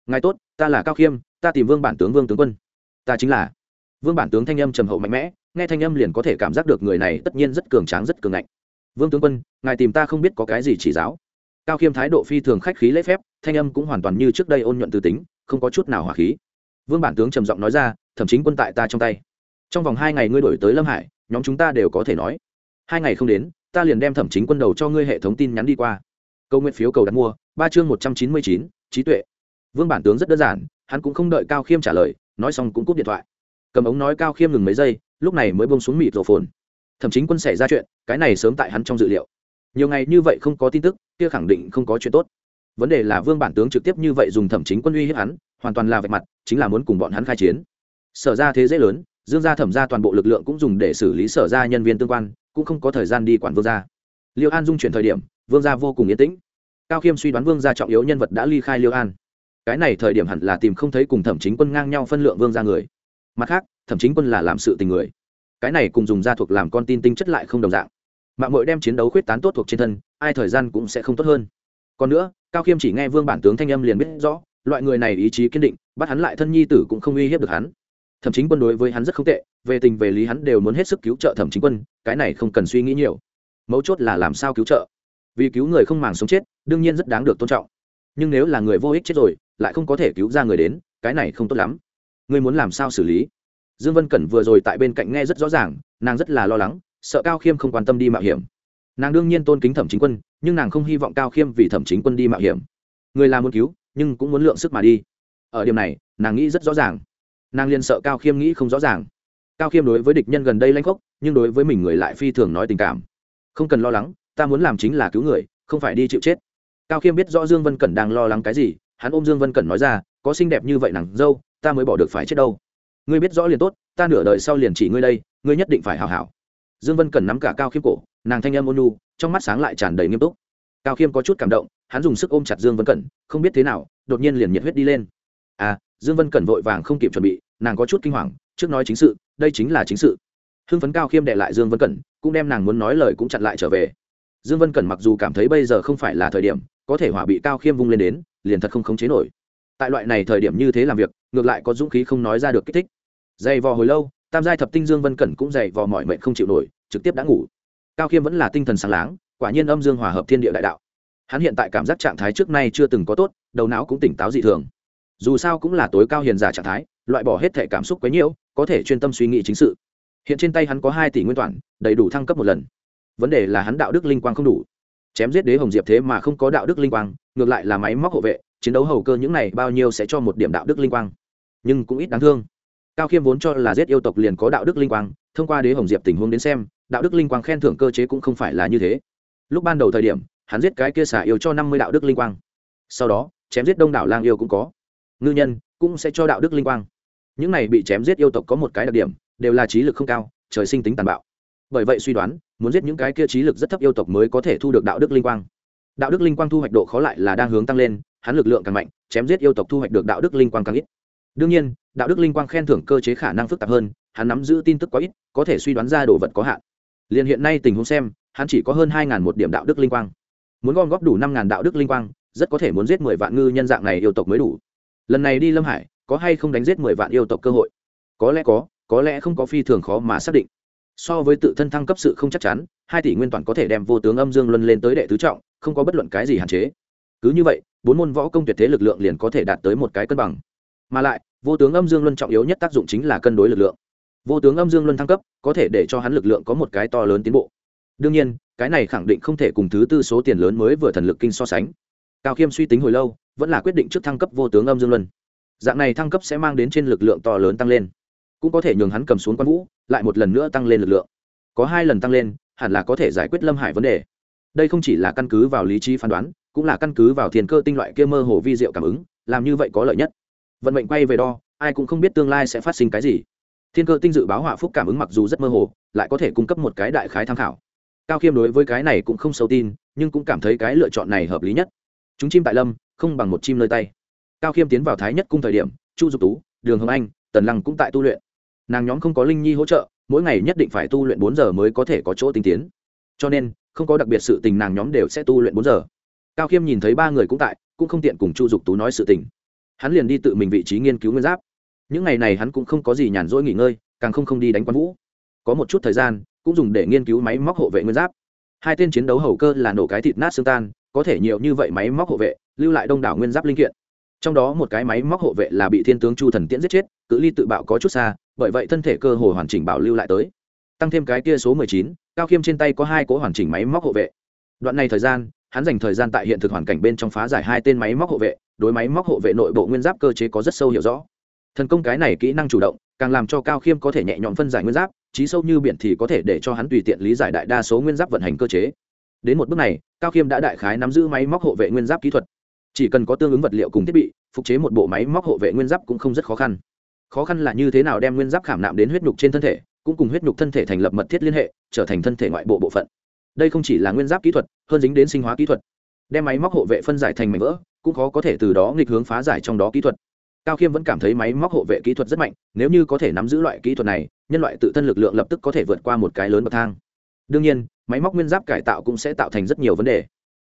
S1: Ngài tốt, ta là cao khiêm, ta tìm vương bản tướng vương tướng quân. Ta chính là. Vương bản tướng thanh âm trầm hậu mạnh mẽ nghe thanh âm liền có thể cảm giác được người này tất nhiên rất cường tráng, rất cường ngạnh. Vương tướng quân, ngài tìm ta không biết có cái gì chỉ giáo. Cao khiêm thái độ phi thường khách khí lễ phép, thanh âm cũng hoàn toàn như trước đây ôn nhuận từ tính, không có chút nào hỏa khí. Vương bản tướng trầm giọng nói ra thậm chí quân tại ta trong tay. Trong vòng hai ngày ngươi đổi tới lâm hải, nhóm chúng ta đều có thể nói. Hai ngày không đến, ta liền đem thẩm chính quân đầu cho ngươi hệ thống tin nhắn đi qua. Câu nguyện phiếu cầu đặt mua, ba chương một trăm chín mươi chín, trí tuệ. Vương bản tướng rất đơn giản, hắn cũng không đợi cao khiêm trả lời, nói xong cũng cúp điện thoại. Cầm ống nói cao khiêm ngừng mấy giây lúc này mới bông xuống mịt rổ phồn. Thậm chính quân xảy ra chuyện, cái này sớm tại hắn trong dự liệu. Nhiều ngày như vậy không có tin tức, kia khẳng định không có chuyện tốt. Vấn đề là vương bản tướng trực tiếp như vậy dùng thẩm chính quân uy hiếp hắn, hoàn toàn là vạch mặt, chính là muốn cùng bọn hắn khai chiến. Sở ra thế dễ lớn, dương gia thẩm ra toàn bộ lực lượng cũng dùng để xử lý sở ra nhân viên tương quan, cũng không có thời gian đi quản vương gia. Liêu an dung chuyển thời điểm, vương gia vô cùng yên tĩnh. Cao khiêm suy đoán vương gia trọng yếu nhân vật đã ly khai liêu an. Cái này thời điểm hẳn là tìm không thấy cùng thẩm chính quân ngang nhau phân lượng vương gia người. Mặt khác thậm chính quân là làm sự tình người. Cái này cùng dùng gia thuộc làm con tin tinh chất lại không đồng dạng. Mạng mội đem chiến đấu khuyết tán tốt thuộc trên thân, ai thời gian cũng sẽ không tốt hơn. Còn nữa, cao khiêm chỉ nghe vương bản tướng thanh âm liền biết rõ, loại người này ý chí kiên định, bắt hắn lại thân nhi tử cũng không uy hiếp được hắn. Thẩm chính quân đối với hắn rất không tệ, về tình về lý hắn đều muốn hết sức cứu trợ thẩm chính quân, cái này không cần suy nghĩ nhiều. Mấu chốt là làm sao cứu trợ? Vì cứu người không màng sống chết, đương nhiên rất đáng được tôn trọng. Nhưng nếu là người vô ích chết rồi, lại không có thể cứu ra người đến, cái này không tốt lắm. Ngươi muốn làm sao xử lý? Dương vân cẩn vừa rồi tại bên cạnh nghe rất rõ ràng, nàng rất là lo lắng, sợ cao khiêm không quan tâm đi mạo hiểm. Nàng đương nhiên tôn kính thẩm chính quân, nhưng nàng không hy vọng cao khiêm vì thẩm chính quân đi mạo hiểm. Người là muốn cứu, nhưng cũng muốn lượng sức mà đi. Ở điểm này, nàng nghĩ rất rõ ràng. Nàng liền sợ cao khiêm nghĩ không rõ ràng. Cao khiêm đối với địch nhân gần đây lanh khốc, nhưng đối với mình người lại phi thường nói tình cảm. Không cần lo lắng, ta muốn làm chính là cứu người, không phải đi chịu chết. Cao khiêm biết rõ dương vân cẩn đang lo lắng cái gì, hắn ôm dương vân cẩn nói ra, có xinh đẹp như vậy nàng, dâu, ta mới bỏ được phải chết đâu ngươi biết rõ liền tốt, ta nửa đời sau liền chỉ ngươi đây, ngươi nhất định phải hào hảo. Dương vân cẩn nắm cả cao khiêm cổ, nàng thanh âm ôn nu trong mắt sáng lại tràn đầy nghiêm túc. Cao khiêm có chút cảm động, hắn dùng sức ôm chặt dương vân cẩn không biết thế nào, đột nhiên liền nhiệt huyết đi lên. À dương vân cẩn vội vàng không kịp chuẩn bị, nàng có chút kinh hoàng, trước nói chính sự, đây chính là chính sự. Hưng phấn cao khiêm đệ lại dương vân cẩn cũng đem nàng muốn nói lời cũng chặn lại trở về. Dương vân cẩn mặc dù cảm thấy bây giờ không phải là thời điểm, có thể hỏa bị cao khiêm vung lên đến, liền thật không khống chế nổi. Tại loại này thời điểm như thế làm việc, ngược lại có dũng khí không nói ra được kích thích dày vò hồi lâu, tam giai thập tinh dương vân cẩn cũng dày vò mọi mệnh không chịu nổi, trực tiếp đã ngủ. Cao khiêm vẫn là tinh thần sáng láng, quả nhiên âm dương hòa hợp thiên địa đại đạo. Hắn hiện tại cảm giác trạng thái trước nay chưa từng có tốt, đầu não cũng tỉnh táo dị thường. Dù sao cũng là tối cao hiền giả trạng thái, loại bỏ hết thể cảm xúc quấy nhiễu, có thể chuyên tâm suy nghĩ chính sự. Hiện trên tay hắn có hai tỷ nguyên toản đầy đủ thăng cấp một lần. Vấn đề là hắn đạo đức linh quang không đủ. Chém giết đế hồng diệp thế mà không có đạo đức linh quang, ngược lại là máy móc hộ vệ, chiến đấu hầu cơ những này bao nhiêu sẽ cho một điểm đạo đức linh quang. Nhưng cũng ít đáng thương cao khiêm vốn cho là giết yêu tộc liền có đạo đức linh quang, thông qua đế hồng diệp tình huống đến xem, đạo đức linh quang khen thưởng cơ chế cũng không phải là như thế. Lúc ban đầu thời điểm, hắn giết cái kia xả yêu cho năm mươi đạo đức linh quang. Sau đó, chém giết đông đảo lang yêu cũng có. Ngư nhân cũng sẽ cho đạo đức linh quang. Những này bị chém giết yêu tộc có một cái đặc điểm, đều là trí lực không cao, trời sinh tính tàn bạo. Bởi vậy suy đoán, muốn giết những cái kia trí lực rất thấp yêu tộc mới có thể thu được đạo đức linh quang. Đạo đức linh quang thu hoạch độ khó lại là đang hướng tăng lên, hắn lực lượng càng mạnh, chém giết yêu tộc thu hoạch được đạo đức linh quang càng ít đương nhiên, đạo đức linh quang khen thưởng cơ chế khả năng phức tạp hơn, hắn nắm giữ tin tức quá ít, có thể suy đoán ra đồ vật có hạn. Liền hiện nay tình huống xem, hắn chỉ có hơn hai một điểm đạo đức linh quang. Muốn gom góp đủ năm đạo đức linh quang, rất có thể muốn giết mười vạn ngư nhân dạng này yêu tộc mới đủ. Lần này đi lâm hải, có hay không đánh giết mười vạn yêu tộc cơ hội? Có lẽ có có lẽ không có phi thường khó mà xác định. So với tự thân thăng cấp sự không chắc chắn, hai tỷ nguyên toàn có thể đem vô tướng âm dương luân lên tới đệ tứ trọng, không có bất luận cái gì hạn chế. Cứ như vậy, bốn môn võ công tuyệt thế lực lượng liền có thể đạt tới một cái cân bằng. Mà lại vô tướng âm dương luân trọng yếu nhất tác dụng chính là cân đối lực lượng. Vô tướng âm dương luân thăng cấp, có thể để cho hắn lực lượng có một cái to lớn tiến bộ. Đương nhiên, cái này khẳng định không thể cùng thứ tư số tiền lớn mới vừa thần lực kinh so sánh. Cao khiêm suy tính hồi lâu, vẫn là quyết định trước thăng cấp vô tướng âm dương luân. Dạng này thăng cấp sẽ mang đến trên lực lượng to lớn tăng lên. Cũng có thể nhường hắn cầm xuống quan vũ, lại một lần nữa tăng lên lực lượng. Có hai lần tăng lên, hẳn là có thể giải quyết lâm hải vấn đề. Đây không chỉ là căn cứ vào lý trí phán đoán, cũng là căn cứ vào thiền cơ tinh loại kia mơ hồ vi diệu cảm ứng, làm như vậy có lợi nhất vận mệnh quay về đo, ai cũng không biết tương lai sẽ phát sinh cái gì. Thiên cơ tinh dự báo hỏa phúc cảm ứng mặc dù rất mơ hồ, lại có thể cung cấp một cái đại khái tham khảo. Cao khiêm đối với cái này cũng không sâu tin, nhưng cũng cảm thấy cái lựa chọn này hợp lý nhất. Chúng chim tại lâm, không bằng một chim nơi tay. Cao khiêm tiến vào thái nhất cung thời điểm, chu dục tú, đường hồng anh, tần lăng cũng tại tu luyện. Nàng nhóm không có linh nhi hỗ trợ, mỗi ngày nhất định phải tu luyện bốn giờ mới có thể có chỗ tinh tiến. Cho nên, không có đặc biệt sự tình nàng nhóm đều sẽ tu luyện bốn giờ. Cao khiêm nhìn thấy ba người cũng tại, cũng không tiện cùng chu dục tú nói sự tình hắn liền đi tự mình vị trí nghiên cứu nguyên giáp. Những ngày này hắn cũng không có gì nhàn rỗi nghỉ ngơi, càng không không đi đánh quán vũ. Có một chút thời gian, cũng dùng để nghiên cứu máy móc hộ vệ nguyên giáp. Hai tên chiến đấu hầu cơ là nổ cái thịt nát xương tan, có thể nhiều như vậy máy móc hộ vệ, lưu lại đông đảo nguyên giáp linh kiện. Trong đó một cái máy móc hộ vệ là bị thiên tướng chu thần tiễn giết chết, cự ly tự bạo có chút xa, bởi vậy thân thể cơ hồ hoàn chỉnh bảo lưu lại tới. Tăng thêm cái kia số mười chín, cao khiêm trên tay có hai cỗ hoàn chỉnh máy móc hộ vệ. Đoạn này thời gian, hắn dành thời gian tại hiện thực hoàn cảnh bên trong phá giải hai tên máy móc hộ vệ đối máy móc hộ vệ nội bộ nguyên giáp cơ chế có rất sâu hiểu rõ. Thần công cái này kỹ năng chủ động, càng làm cho cao khiêm có thể nhẹ nhõm phân giải nguyên giáp trí sâu như biển thì có thể để cho hắn tùy tiện lý giải đại đa số nguyên giáp vận hành cơ chế. Đến một bước này, cao khiêm đã đại khái nắm giữ máy móc hộ vệ nguyên giáp kỹ thuật. Chỉ cần có tương ứng vật liệu cùng thiết bị, phục chế một bộ máy móc hộ vệ nguyên giáp cũng không rất khó khăn. Khó khăn là như thế nào đem nguyên giáp khảm nạm đến huyết nhục trên thân thể, cũng cùng huyết nhục thân thể thành lập mật thiết liên hệ, trở thành thân thể ngoại bộ bộ phận. Đây không chỉ là nguyên giáp kỹ thuật, hơn dính đến sinh hóa kỹ thuật đem máy móc hộ vệ phân giải thành mảnh vỡ, cũng khó có thể từ đó nghịch hướng phá giải trong đó kỹ thuật. Cao khiêm vẫn cảm thấy máy móc hộ vệ kỹ thuật rất mạnh, nếu như có thể nắm giữ loại kỹ thuật này, nhân loại tự thân lực lượng lập tức có thể vượt qua một cái lớn bậc thang. Đương nhiên, máy móc nguyên giáp cải tạo cũng sẽ tạo thành rất nhiều vấn đề.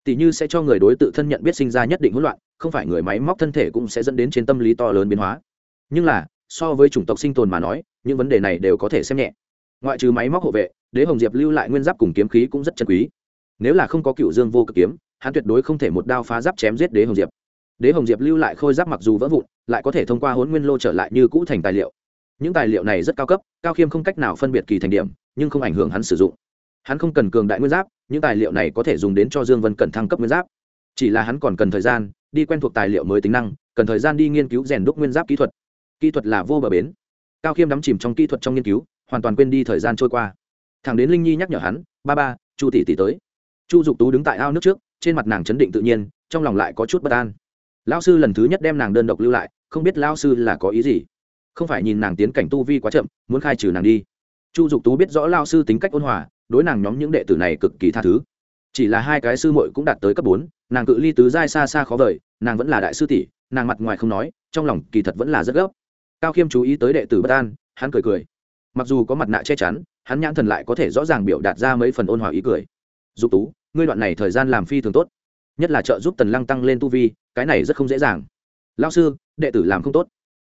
S1: Tỷ như sẽ cho người đối tự thân nhận biết sinh ra nhất định hỗn loạn, không phải người máy móc thân thể cũng sẽ dẫn đến trên tâm lý to lớn biến hóa. Nhưng là, so với chủng tộc sinh tồn mà nói, những vấn đề này đều có thể xem nhẹ. Ngoại trừ máy móc hộ vệ, đế hồng diệp lưu lại nguyên giáp cùng kiếm khí cũng rất chân quý. Nếu là không có cựu dương vô cực kiếm hắn tuyệt đối không thể một đao phá giáp chém giết đế hồng diệp. Đế hồng diệp lưu lại khôi giáp mặc dù vỡ vụn, lại có thể thông qua hốn nguyên lô trở lại như cũ thành tài liệu. Những tài liệu này rất cao cấp, cao khiêm không cách nào phân biệt kỳ thành điểm, nhưng không ảnh hưởng hắn sử dụng. Hắn không cần cường đại nguyên giáp, những tài liệu này có thể dùng đến cho dương vân cẩn thăng cấp nguyên giáp. Chỉ là hắn còn cần thời gian, đi quen thuộc tài liệu mới tính năng, cần thời gian đi nghiên cứu rèn đúc nguyên giáp kỹ thuật. Kỹ thuật là vô bờ bến. Cao khiêm đắm chìm trong kỹ thuật trong nghiên cứu, hoàn toàn quên đi thời gian trôi qua. Thằng đến linh nhi nhắc nhở hắn, ba ba, chu tỷ tỷ tới. Chu dục tú đứng tại ao nước trước trên mặt nàng chấn định tự nhiên, trong lòng lại có chút bất an. Lao sư lần thứ nhất đem nàng đơn độc lưu lại, không biết lao sư là có ý gì. Không phải nhìn nàng tiến cảnh tu vi quá chậm, muốn khai trừ nàng đi. Chu dục tú biết rõ lao sư tính cách ôn hòa, đối nàng nhóm những đệ tử này cực kỳ tha thứ. Chỉ là hai cái sư muội cũng đạt tới cấp bốn, nàng cự ly tứ giai xa xa khó vời, nàng vẫn là đại sư tỷ, nàng mặt ngoài không nói, trong lòng kỳ thật vẫn là rất gấp. Cao khiêm chú ý tới đệ tử bất an, hắn cười cười. Mặc dù có mặt nạ che chắn, hắn nhãn thần lại có thể rõ ràng biểu đạt ra mấy phần ôn hòa ý cười. Dục tú ngươi đoạn này thời gian làm phi thường tốt, nhất là trợ giúp tần lăng tăng lên tu vi, cái này rất không dễ dàng. Lao sư, đệ tử làm không tốt.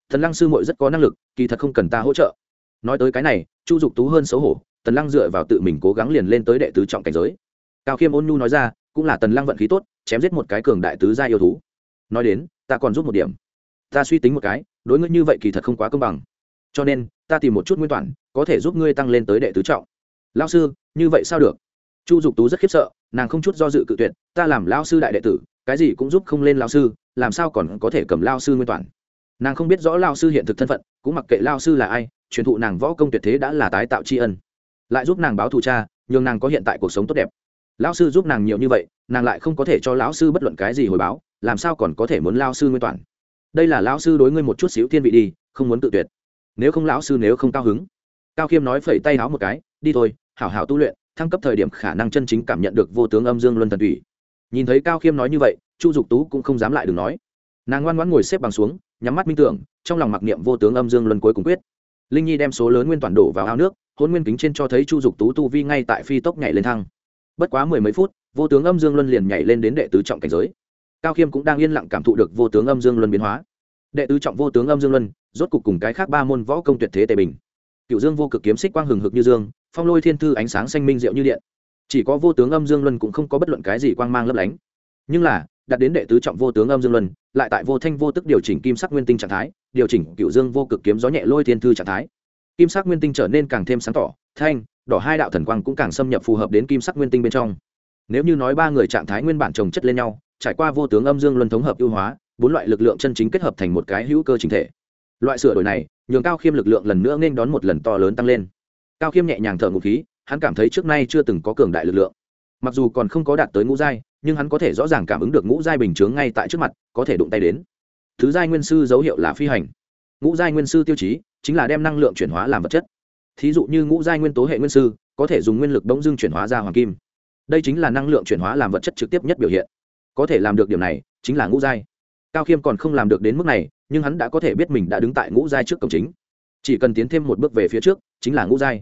S1: Thần lăng sư mội rất có năng lực, kỳ thật không cần ta hỗ trợ. Nói tới cái này, chu dục tú hơn xấu hổ, tần lăng dựa vào tự mình cố gắng liền lên tới đệ tứ trọng cảnh giới. Cao khiêm ôn nhu nói ra, cũng là tần lăng vận khí tốt, chém giết một cái cường đại tứ gia yêu thú. Nói đến, ta còn giúp một điểm. Ta suy tính một cái, đối ngươi như vậy kỳ thật không quá công bằng. Cho nên, ta tìm một chút nguyên toàn, có thể giúp ngươi tăng lên tới đệ tứ trọng. Lao sư, như vậy sao được? Chu dục tú rất khiếp sợ nàng không chút do dự cự tuyệt, ta làm lao sư đại đệ tử, cái gì cũng giúp không lên lao sư, làm sao còn có thể cầm lao sư nguyên toàn? Nàng không biết rõ lao sư hiện thực thân phận, cũng mặc kệ lao sư là ai, truyền thụ nàng võ công tuyệt thế đã là tái tạo tri ân. Lại giúp nàng báo thù cha, nhường nàng có hiện tại cuộc sống tốt đẹp. Lão sư giúp nàng nhiều như vậy, nàng lại không có thể cho lão sư bất luận cái gì hồi báo, làm sao còn có thể muốn lao sư nguyên toàn? Đây là lão sư đối ngươi một chút xíu thiên vị đi, không muốn tự tuyệt. Nếu không lão sư nếu không cao hứng. Cao khiêm nói phẩy tay háo một cái, đi thôi, hảo hảo tu luyện thăng cấp thời điểm khả năng chân chính cảm nhận được vô tướng âm dương luân thần thủy nhìn thấy cao khiêm nói như vậy, chu dục tú cũng không dám lại đừng nói. Nàng ngoan ngoãn ngồi xếp bằng xuống, nhắm mắt minh tưởng, trong lòng mặc niệm vô tướng âm dương luân cuối cùng quyết. Linh nhi đem số lớn nguyên toàn đổ vào ao nước, hôn nguyên kính trên cho thấy chu dục tú tu vi ngay tại phi tốc nhảy lên thăng. Bất quá mười mấy phút, vô tướng âm dương luân liền nhảy lên đến đệ tứ trọng cảnh giới. Cao khiêm cũng đang yên lặng cảm thụ được vô tướng âm dương luân biến hóa. Đệ tứ trọng vô tướng âm dương luân, rốt cục cùng cái khác ba môn võ công tuyệt thế tề bình. Cựu dương vô cực kiếm xích quang hừng hực như dương phong lôi thiên thư ánh sáng xanh minh diệu như điện. Chỉ có vô tướng âm dương luân cũng không có bất luận cái gì quang mang lấp lánh. Nhưng là, đặt đến đệ tứ trọng vô tướng âm dương luân, lại tại vô thanh vô tức điều chỉnh kim sắc nguyên tinh trạng thái, điều chỉnh cựu dương vô cực kiếm gió nhẹ lôi thiên thư trạng thái. Kim sắc nguyên tinh trở nên càng thêm sáng tỏ, thanh, đỏ hai đạo thần quang cũng càng xâm nhập phù hợp đến kim sắc nguyên tinh bên trong. Nếu như nói ba người trạng thái nguyên bản trồng chất lên nhau, trải qua vô tướng âm dương luân thống hợp ưu hóa, bốn loại lực lượng chân chính kết hợp thành một cái hữu cơ chính thể. Loại sửa đổi này, nhường cao khiêm lực lượng lần nữa nên đón một lần to lớn tăng lên cao khiêm nhẹ nhàng thở ngụ khí, hắn cảm thấy trước nay chưa từng có cường đại lực lượng. Mặc dù còn không có đạt tới ngũ giai, nhưng hắn có thể rõ ràng cảm ứng được ngũ giai bình chướng ngay tại trước mặt, có thể đụng tay đến. Thứ giai nguyên sư dấu hiệu là phi hành. Ngũ giai nguyên sư tiêu chí chính là đem năng lượng chuyển hóa làm vật chất. Thí dụ như ngũ giai nguyên tố hệ nguyên sư có thể dùng nguyên lực bỗng dưng chuyển hóa ra hoàng kim. Đây chính là năng lượng chuyển hóa làm vật chất trực tiếp nhất biểu hiện. Có thể làm được điểm này chính là ngũ giai. Cao khiêm còn không làm được đến mức này, nhưng hắn đã có thể biết mình đã đứng tại ngũ giai trước cổng chính chỉ cần tiến thêm một bước về phía trước, chính là ngũ giai.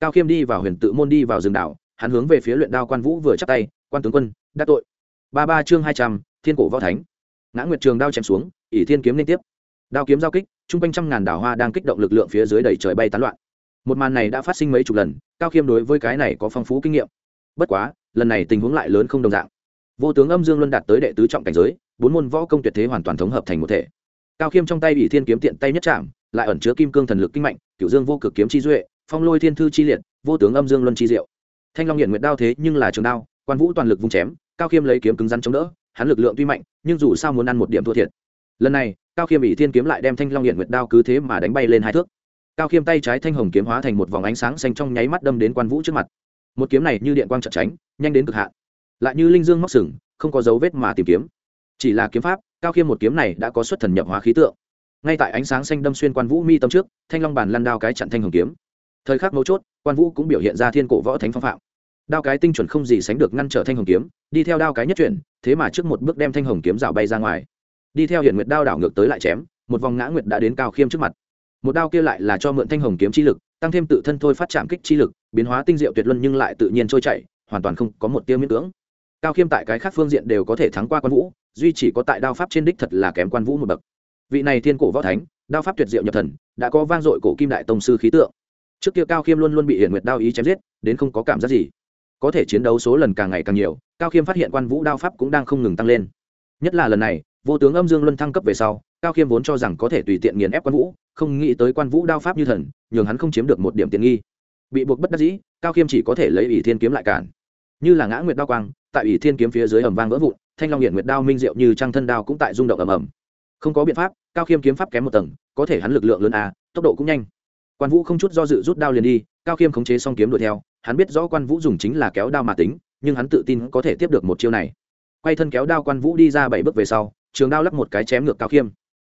S1: Cao khiêm đi vào huyền tự môn đi vào rừng đảo, hắn hướng về phía luyện đao quan vũ vừa chắc tay, quan tướng quân, đắc tội. Ba ba chương hai trăm, thiên cổ võ thánh. Ngã nguyệt trường đao chém xuống, ỷ thiên kiếm liên tiếp. Đao kiếm giao kích chung quanh trăm ngàn đảo hoa đang kích động lực lượng phía dưới đầy trời bay tán loạn. Một màn này đã phát sinh mấy chục lần, cao khiêm đối với cái này có phong phú kinh nghiệm. Bất quá, lần này tình huống lại lớn không đồng dạng. Vô tướng âm dương luân đạt tới đệ tứ trọng cảnh giới, bốn môn võ công tuyệt thế hoàn toàn thống hợp thành một thể cao khiêm trong tay bị thiên kiếm tiện tay nhất chạm lại ẩn chứa kim cương thần lực kinh mạnh cựu dương vô cực kiếm chi duệ, phong lôi thiên thư chi liệt, vô tướng âm dương luân chi diệu. Thanh long hiện nguyệt đao thế nhưng là trường đao, quan vũ toàn lực vung chém, cao khiêm lấy kiếm cứng rắn chống đỡ, hắn lực lượng tuy mạnh, nhưng dù sao muốn ăn một điểm thua thiệt. Lần này, cao khiêm bị thiên kiếm lại đem thanh long hiện nguyệt đao cứ thế mà đánh bay lên hai thước. Cao khiêm tay trái thanh hồng kiếm hóa thành một vòng ánh sáng xanh trong nháy mắt đâm đến quan vũ trước mặt. Một kiếm này như điện quang trận tránh, nhanh đến cực hạn. Lại như linh dương móc sừng, không có dấu vết mà tìm kiếm. Chỉ là kiếm pháp cao khiêm một kiếm này đã có xuất thần nhập hóa khí tượng. Ngay tại ánh sáng xanh đâm xuyên quan vũ mi tâm trước, thanh long bàn lăn đao cái chặn thanh hồng kiếm. Thời khắc mấu chốt, quan vũ cũng biểu hiện ra thiên cổ võ thánh phong phạm. Đao cái tinh chuẩn không gì sánh được ngăn trở thanh hồng kiếm, đi theo đao cái nhất chuyển, thế mà trước một bước đem thanh hồng kiếm rào bay ra ngoài. Đi theo hiện nguyệt đao đảo ngược tới lại chém, một vòng ngã nguyệt đã đến cao khiêm trước mặt. Một đao kia lại là cho mượn thanh hồng kiếm chi lực, tăng thêm tự thân thôi phát chạm kích chi lực, biến hóa tinh diệu tuyệt luân nhưng lại tự nhiên trôi chảy, hoàn toàn không có một tiêu miễn cưỡng. Cao khiêm tại cái khác phương diện đều có thể thắng qua quan vũ duy chỉ có tại đao pháp trên đích thật là kém quan vũ một bậc. Vị này thiên cổ võ thánh, đao pháp tuyệt diệu nhập thần, đã có vang dội cổ kim đại tông sư khí tượng. Trước kia cao khiêm luôn luôn bị hiển nguyệt đao ý chém giết, đến không có cảm giác gì. Có thể chiến đấu số lần càng ngày càng nhiều, cao khiêm phát hiện quan vũ đao pháp cũng đang không ngừng tăng lên. Nhất là lần này, vô tướng âm dương luân thăng cấp về sau, cao khiêm vốn cho rằng có thể tùy tiện nghiền ép quan vũ, không nghĩ tới quan vũ đao pháp như thần, nhường hắn không chiếm được một điểm tiện nghi. Bị buộc bất đắc dĩ, cao khiêm chỉ có thể lấy ỷ thiên kiếm lại cản. Như là ngã nguyệt đao quang tại ủy thiên kiếm phía dưới ầm vang vỡ vụn, thanh long hiện nguyệt đao minh diệu như trăng thân đao cũng tại rung động ầm ầm. Không có biện pháp, cao khiêm kiếm pháp kém một tầng, có thể hắn lực lượng lớn a tốc độ cũng nhanh. Quan vũ không chút do dự rút đao liền đi, cao khiêm khống chế xong kiếm đuổi theo, hắn biết rõ quan vũ dùng chính là kéo đao mà tính, nhưng hắn tự tin có thể tiếp được một chiêu này. Quay thân kéo đao quan vũ đi ra bảy bước về sau, trường đao lắp một cái chém ngược cao khiêm.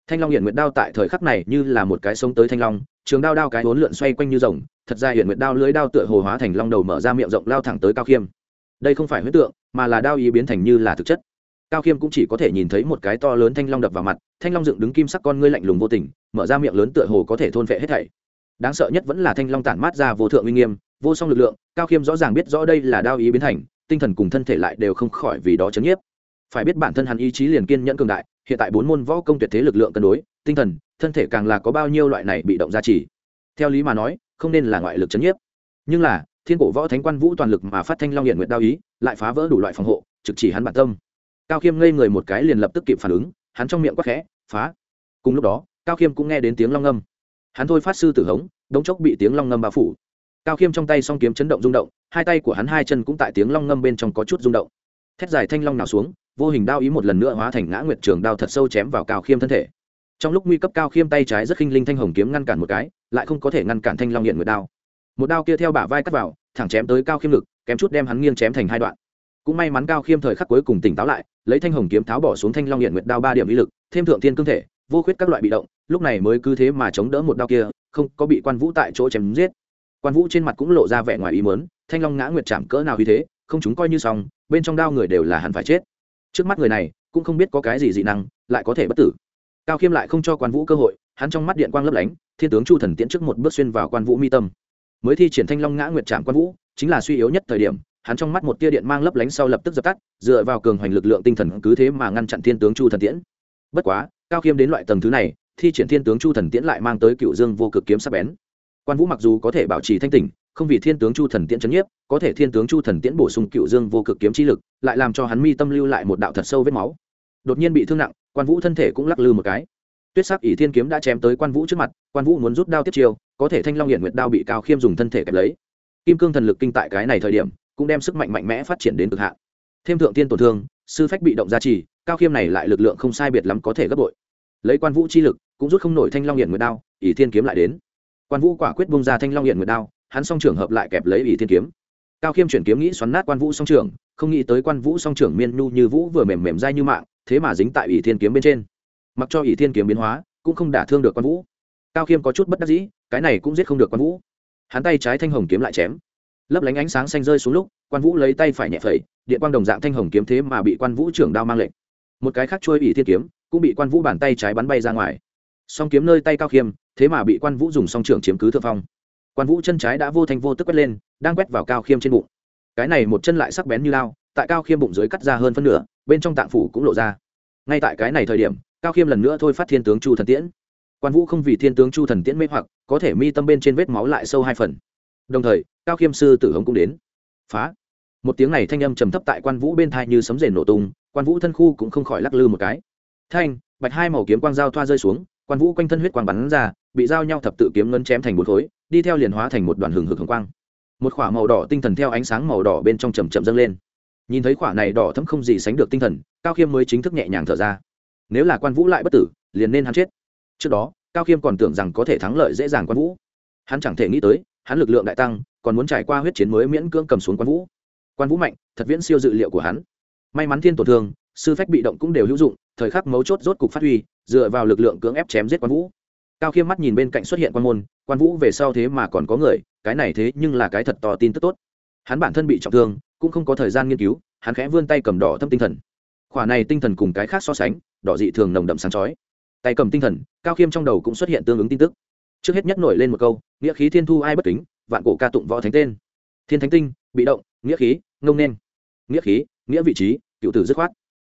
S1: Thanh long hiện nguyệt đao tại thời khắc này như là một cái sống tới thanh long, trường đao đao cái hốn lượn xoay quanh như rồng, thật ra hiện nguyệt đao lưới đao tựa hồ hóa thành long đầu mở ra miệng rộng lao thẳng tới cao khiêm đây không phải huyết tượng, mà là đao ý biến thành như là thực chất. Cao khiêm cũng chỉ có thể nhìn thấy một cái to lớn thanh long đập vào mặt, thanh long dựng đứng kim sắc con ngươi lạnh lùng vô tình, mở ra miệng lớn tựa hồ có thể thôn vệ hết thảy. Đáng sợ nhất vẫn là thanh long tản mát ra vô thượng uy nghiêm, vô song lực lượng, cao khiêm rõ ràng biết rõ đây là đao ý biến thành, tinh thần cùng thân thể lại đều không khỏi vì đó chấn nhiếp. Phải biết bản thân hắn ý chí liền kiên nhẫn cường đại, hiện tại bốn môn võ công tuyệt thế lực lượng cân đối, tinh thần, thân thể càng là có bao nhiêu loại này bị động gia trì. Theo lý mà nói, không nên là ngoại lực chấn nhiếp. Nhưng là thiên cổ võ thánh quan vũ toàn lực mà phát thanh long hiện nguyện đao ý, lại phá vỡ đủ loại phòng hộ, trực chỉ hắn bản tâm. Cao khiêm ngây người một cái liền lập tức kịp phản ứng, hắn trong miệng quắc khẽ, phá! Cùng lúc đó, cao khiêm cũng nghe đến tiếng long ngâm. Hắn thôi phát sư tử hống, đống chốc bị tiếng long ngâm bao phủ. Cao khiêm trong tay song kiếm chấn động rung động, hai tay của hắn hai chân cũng tại tiếng long ngâm bên trong có chút rung động. Thét dài thanh long nào xuống, vô hình đao ý một lần nữa hóa thành ngã nguyệt trường đao thật sâu chém vào cao khiêm thân thể. Trong lúc nguy cấp cao khiêm tay trái rất khinh linh thanh hồng kiếm ngăn cản một cái, lại không có thể ngăn cản thanh long hiện nguyệt đao một đao kia theo bả vai cắt vào, thẳng chém tới cao khiêm lực, kém chút đem hắn nghiêng chém thành hai đoạn. Cũng may mắn cao khiêm thời khắc cuối cùng tỉnh táo lại, lấy thanh hồng kiếm tháo bỏ xuống thanh long hiện nguyệt đao ba điểm uy lực, thêm thượng thiên cương thể, vô khuyết các loại bị động, lúc này mới cứ thế mà chống đỡ một đao kia, không có bị quan vũ tại chỗ chém giết. Quan vũ trên mặt cũng lộ ra vẻ ngoài ý mớn thanh long ngã nguyệt chạm cỡ nào như thế, không chúng coi như xong, bên trong đao người đều là hẳn phải chết. Trước mắt người này, cũng không biết có cái gì dị năng, lại có thể bất tử. Cao khiêm lại không cho quan vũ cơ hội, hắn trong mắt điện quang lấp lánh, thiên tướng chu thần tiễn trước một bước xuyên vào quan vũ mi tâm mới thi triển thanh long ngã nguyệt trạm quan vũ, chính là suy yếu nhất thời điểm, hắn trong mắt một tia điện mang lấp lánh sau lập tức dập tắt, dựa vào cường hoành lực lượng tinh thần cứ thế mà ngăn chặn thiên tướng chu thần tiễn. Bất quá, cao khiêm đến loại tầng thứ này, thi triển thiên tướng chu thần tiễn lại mang tới cựu dương vô cực kiếm sắc bén. Quan vũ mặc dù có thể bảo trì thanh tỉnh, không vì thiên tướng chu thần tiễn chấn nhiếp, có thể thiên tướng chu thần tiễn bổ sung cựu dương vô cực kiếm chi lực, lại làm cho hắn mi tâm lưu lại một đạo thật sâu vết máu. Đột nhiên bị thương nặng, quan vũ thân thể cũng lắc lư một cái. Tuyết sắc ỷ thiên kiếm đã chém tới quan vũ trước mặt, quan vũ muốn rút đao tiếp chiêu có thể thanh long hiện nguyệt đao bị cao khiêm dùng thân thể kẹp lấy. Kim cương thần lực kinh tại cái này thời điểm, cũng đem sức mạnh mạnh mẽ phát triển đến cực hạn. Thêm thượng tiên tổn thương, sư phách bị động gia trì, cao khiêm này lại lực lượng không sai biệt lắm có thể gấp bội. Lấy quan vũ chi lực, cũng rút không nổi thanh long hiện nguyệt đao, ỷ thiên kiếm lại đến. Quan vũ quả quyết bung ra thanh long hiện nguyệt đao, hắn song trưởng hợp lại kẹp lấy ỷ thiên kiếm. Cao khiêm chuyển kiếm nghĩ xoắn nát quan vũ song trưởng, không nghĩ tới quan vũ song trưởng miên nhu như vũ vừa mềm mềm dai như mạng, thế mà dính tại ỷ thiên kiếm bên trên. Mặc cho ỷ thiên kiếm biến hóa, cũng không đả thương được quan vũ. Cao khiêm có chút bất đắc dĩ cái này cũng giết không được quan vũ. Hắn tay trái thanh hồng kiếm lại chém. Lấp lánh ánh sáng xanh rơi xuống lúc, quan vũ lấy tay phải nhẹ phẩy, điện quang đồng dạng thanh hồng kiếm thế mà bị quan vũ trưởng đao mang lệnh. Một cái khác trôi ỷ thiên kiếm, cũng bị quan vũ bàn tay trái bắn bay ra ngoài. Song kiếm nơi tay cao khiêm, thế mà bị quan vũ dùng song trưởng chiếm cứ thượng phong. Quan vũ chân trái đã vô thanh vô tức quét lên, đang quét vào cao khiêm trên bụng. Cái này một chân lại sắc bén như lao, tại cao khiêm bụng dưới cắt ra hơn phân nửa, bên trong tạng phủ cũng lộ ra. Ngay tại cái này thời điểm, cao khiêm lần nữa thôi phát thiên tướng chu thần tiễn quan vũ không vì thiên tướng chu thần tiễn mê hoặc có thể mi tâm bên trên vết máu lại sâu hai phần đồng thời cao khiêm sư tử hống cũng đến phá một tiếng này thanh âm trầm thấp tại quan vũ bên thai như sấm rền nổ tung quan vũ thân khu cũng không khỏi lắc lư một cái thanh bạch hai màu kiếm quang dao thoa rơi xuống quan vũ quanh thân huyết quang bắn ra bị giao nhau thập tự kiếm ngân chém thành bốn khối đi theo liền hóa thành một đoàn hừng hực hồng quang một khỏa màu đỏ tinh thần theo ánh sáng màu đỏ bên trong chầm chậm dâng lên nhìn thấy khỏa này đỏ thấm không gì sánh được tinh thần cao khiêm mới chính thức nhẹ nhàng thở ra nếu là quan vũ lại bất tử liền nên hắn chết trước đó, cao khiêm còn tưởng rằng có thể thắng lợi dễ dàng quan vũ. Hắn chẳng thể nghĩ tới, hắn lực lượng đại tăng, còn muốn trải qua huyết chiến mới miễn cưỡng cầm xuống quan vũ. Quan vũ mạnh, thật viễn siêu dự liệu của hắn. May mắn thiên tổn thương, sư phách bị động cũng đều hữu dụng, thời khắc mấu chốt rốt cục phát huy, dựa vào lực lượng cưỡng ép chém giết quan vũ. Cao khiêm mắt nhìn bên cạnh xuất hiện quan môn, quan vũ về sau thế mà còn có người, cái này thế nhưng là cái thật to tin tức tốt. Hắn bản thân bị trọng thương, cũng không có thời gian nghiên cứu, hắn khẽ vươn tay cầm đỏ thâm tinh thần. Khỏa này tinh thần cùng cái khác so sánh, đỏ dị thường nồng đậm sáng chói tay cầm tinh thần, cao khiêm trong đầu cũng xuất hiện tương ứng tin tức. Trước hết nhất nổi lên một câu, nghĩa khí thiên thu ai bất kính, vạn cổ ca tụng võ thánh tên. Thiên thánh tinh, bị động, nghĩa khí, ngông nên. Nghĩa khí, nghĩa vị trí, cựu tử dứt khoát.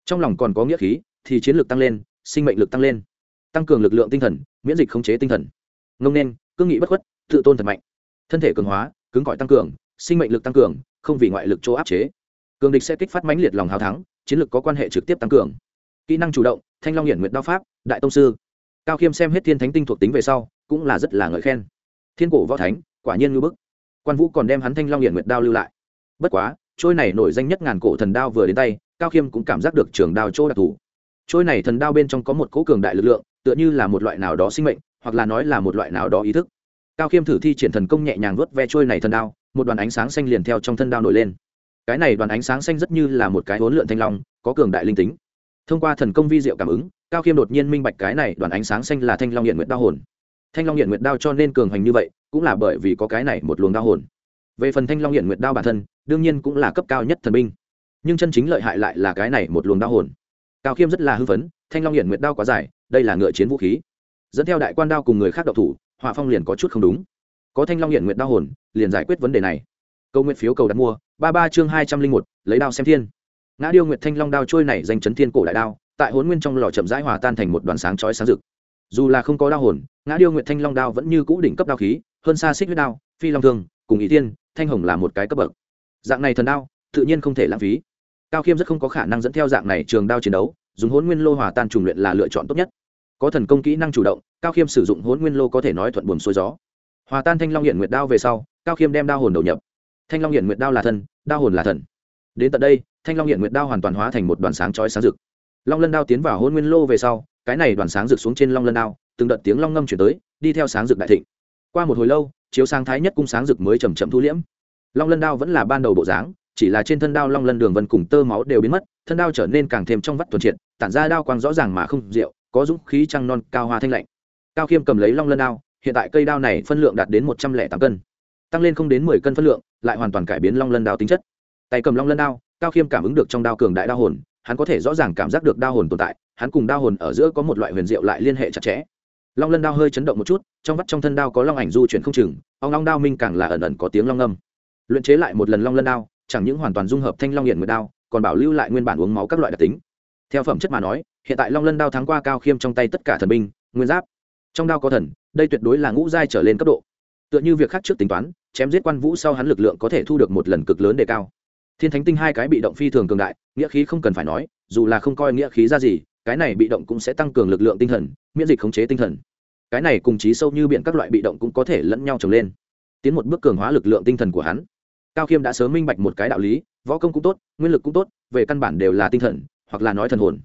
S1: Trong lòng còn có nghĩa khí, thì chiến lược tăng lên, sinh mệnh lực tăng lên. Tăng cường lực lượng tinh thần, miễn dịch khống chế tinh thần. Ngông nên, cương nghị bất khuất, tự tôn thật mạnh. Thân thể cường hóa, cứng cỏi tăng cường, sinh mệnh lực tăng cường, không vì ngoại lực chỗ áp chế. Cường địch sẽ kích phát mãnh liệt lòng hào thắng, chiến lược có quan hệ trực tiếp tăng cường kỹ năng chủ động, thanh long hiển nguyện đao pháp, đại tông sư. Cao khiêm xem hết thiên thánh tinh thuộc tính về sau, cũng là rất là ngợi khen. Thiên cổ võ thánh, quả nhiên ngư bức. Quan vũ còn đem hắn thanh long hiển nguyện đao lưu lại. Bất quá, trôi này nổi danh nhất ngàn cổ thần đao vừa đến tay, cao khiêm cũng cảm giác được trường đao chỗ đặc thù. Trôi này thần đao bên trong có một cỗ cường đại lực lượng, tựa như là một loại nào đó sinh mệnh, hoặc là nói là một loại nào đó ý thức. Cao khiêm thử thi triển thần công nhẹ nhàng vớt ve trôi này thần đao, một đoàn ánh sáng xanh liền theo trong thân đao nổi lên. Cái này đoàn ánh sáng xanh rất như là một cái hỗn lượn thanh long, có cường đại linh tính thông qua thần công vi diệu cảm ứng, cao khiêm đột nhiên minh bạch cái này đoàn ánh sáng xanh là thanh long hiện nguyệt đao hồn. Thanh long hiện nguyệt đao cho nên cường hành như vậy, cũng là bởi vì có cái này một luồng đao hồn. Về phần thanh long hiện nguyệt đao bản thân, đương nhiên cũng là cấp cao nhất thần binh. Nhưng chân chính lợi hại lại là cái này một luồng đao hồn. Cao khiêm rất là hưng phấn, thanh long hiện nguyệt đao quá dài, đây là ngựa chiến vũ khí. Dẫn theo đại quan đao cùng người khác đậu thủ, họa phong liền có chút không đúng. Có thanh long hiện nguyệt đao hồn, liền giải quyết vấn đề này. Câu nguyện phiếu cầu đặt mua, ba ba chương hai trăm linh một, lấy đao xem thiên ngã điêu nguyệt thanh long đao trôi này danh chấn thiên cổ đại đao, tại hốn nguyên trong lò chậm rãi hòa tan thành một đoàn sáng chói sáng rực. Dù là không có đao hồn, ngã điêu nguyệt thanh long đao vẫn như cũ đỉnh cấp đao khí, hơn xa xích huyết đao, phi long thương, cùng ý tiên, thanh hồng là một cái cấp bậc. Dạng này thần đao, tự nhiên không thể lãng phí. Cao khiêm rất không có khả năng dẫn theo dạng này trường đao chiến đấu, dùng hôn nguyên lô hòa tan trùng luyện là lựa chọn tốt nhất. Có thần công kỹ năng chủ động, cao khiêm sử dụng hôn nguyên lô có thể nói thuận buồm xuôi gió. Hòa tan thanh long hiện nguyệt đao về sau, cao khiêm đem đao hồn đầu nhập. Thanh long hiện nguyệt đao là thần, đao hồn là thần đến tận đây, thanh long hiện nguyệt đao hoàn toàn hóa thành một đoàn sáng chói sáng rực. Long lân đao tiến vào hôn nguyên lô về sau, cái này đoàn sáng rực xuống trên long lân đao, từng đợt tiếng long ngâm chuyển tới, đi theo sáng rực đại thịnh. Qua một hồi lâu, chiếu sáng thái nhất cung sáng rực mới chầm chậm thu liễm. Long lân đao vẫn là ban đầu bộ dáng, chỉ là trên thân đao long lân đường vân cùng tơ máu đều biến mất, thân đao trở nên càng thêm trong vắt tuần triệt, tản ra đao quang rõ ràng mà không rượu, có dũng khí trăng non, cao hoa thanh lạnh. Cao khiêm cầm lấy long lân đao, hiện tại cây đao này phân lượng đạt đến một trăm lẻ tám cân. Tăng lên không đến mười cân phân lượng, lại hoàn toàn cải biến long lân đao tính chất tay cầm long lân đao, cao khiêm cảm ứng được trong đao cường đại đao hồn, hắn có thể rõ ràng cảm giác được đao hồn tồn tại, hắn cùng đao hồn ở giữa có một loại huyền diệu lại liên hệ chặt chẽ. Long lân đao hơi chấn động một chút, trong vắt trong thân đao có long ảnh du chuyển không chừng ông long đao minh càng là ẩn ẩn có tiếng long âm. Luyện chế lại một lần long lân đao, chẳng những hoàn toàn dung hợp thanh long hiển nguyệt đao, còn bảo lưu lại nguyên bản uống máu các loại đặc tính. Theo phẩm chất mà nói, hiện tại long lân đao thắng qua cao khiêm trong tay tất cả thần binh, nguyên giáp. Trong đao có thần, đây tuyệt đối là ngũ giai trở lên cấp độ. Tựa như việc khác trước tính toán, chém giết quan vũ sau hắn lực lượng có thể thu được một lần cực lớn đề cao thiên thánh tinh hai cái bị động phi thường cường đại, nghĩa khí không cần phải nói, dù là không coi nghĩa khí ra gì, cái này bị động cũng sẽ tăng cường lực lượng tinh thần, miễn dịch khống chế tinh thần. Cái này cùng trí sâu như biện các loại bị động cũng có thể lẫn nhau trồng lên. Tiến một bước cường hóa lực lượng tinh thần của hắn. Cao khiêm đã sớm minh bạch một cái đạo lý, võ công cũng tốt, nguyên lực cũng tốt, về căn bản đều là tinh thần, hoặc là nói thần hồn.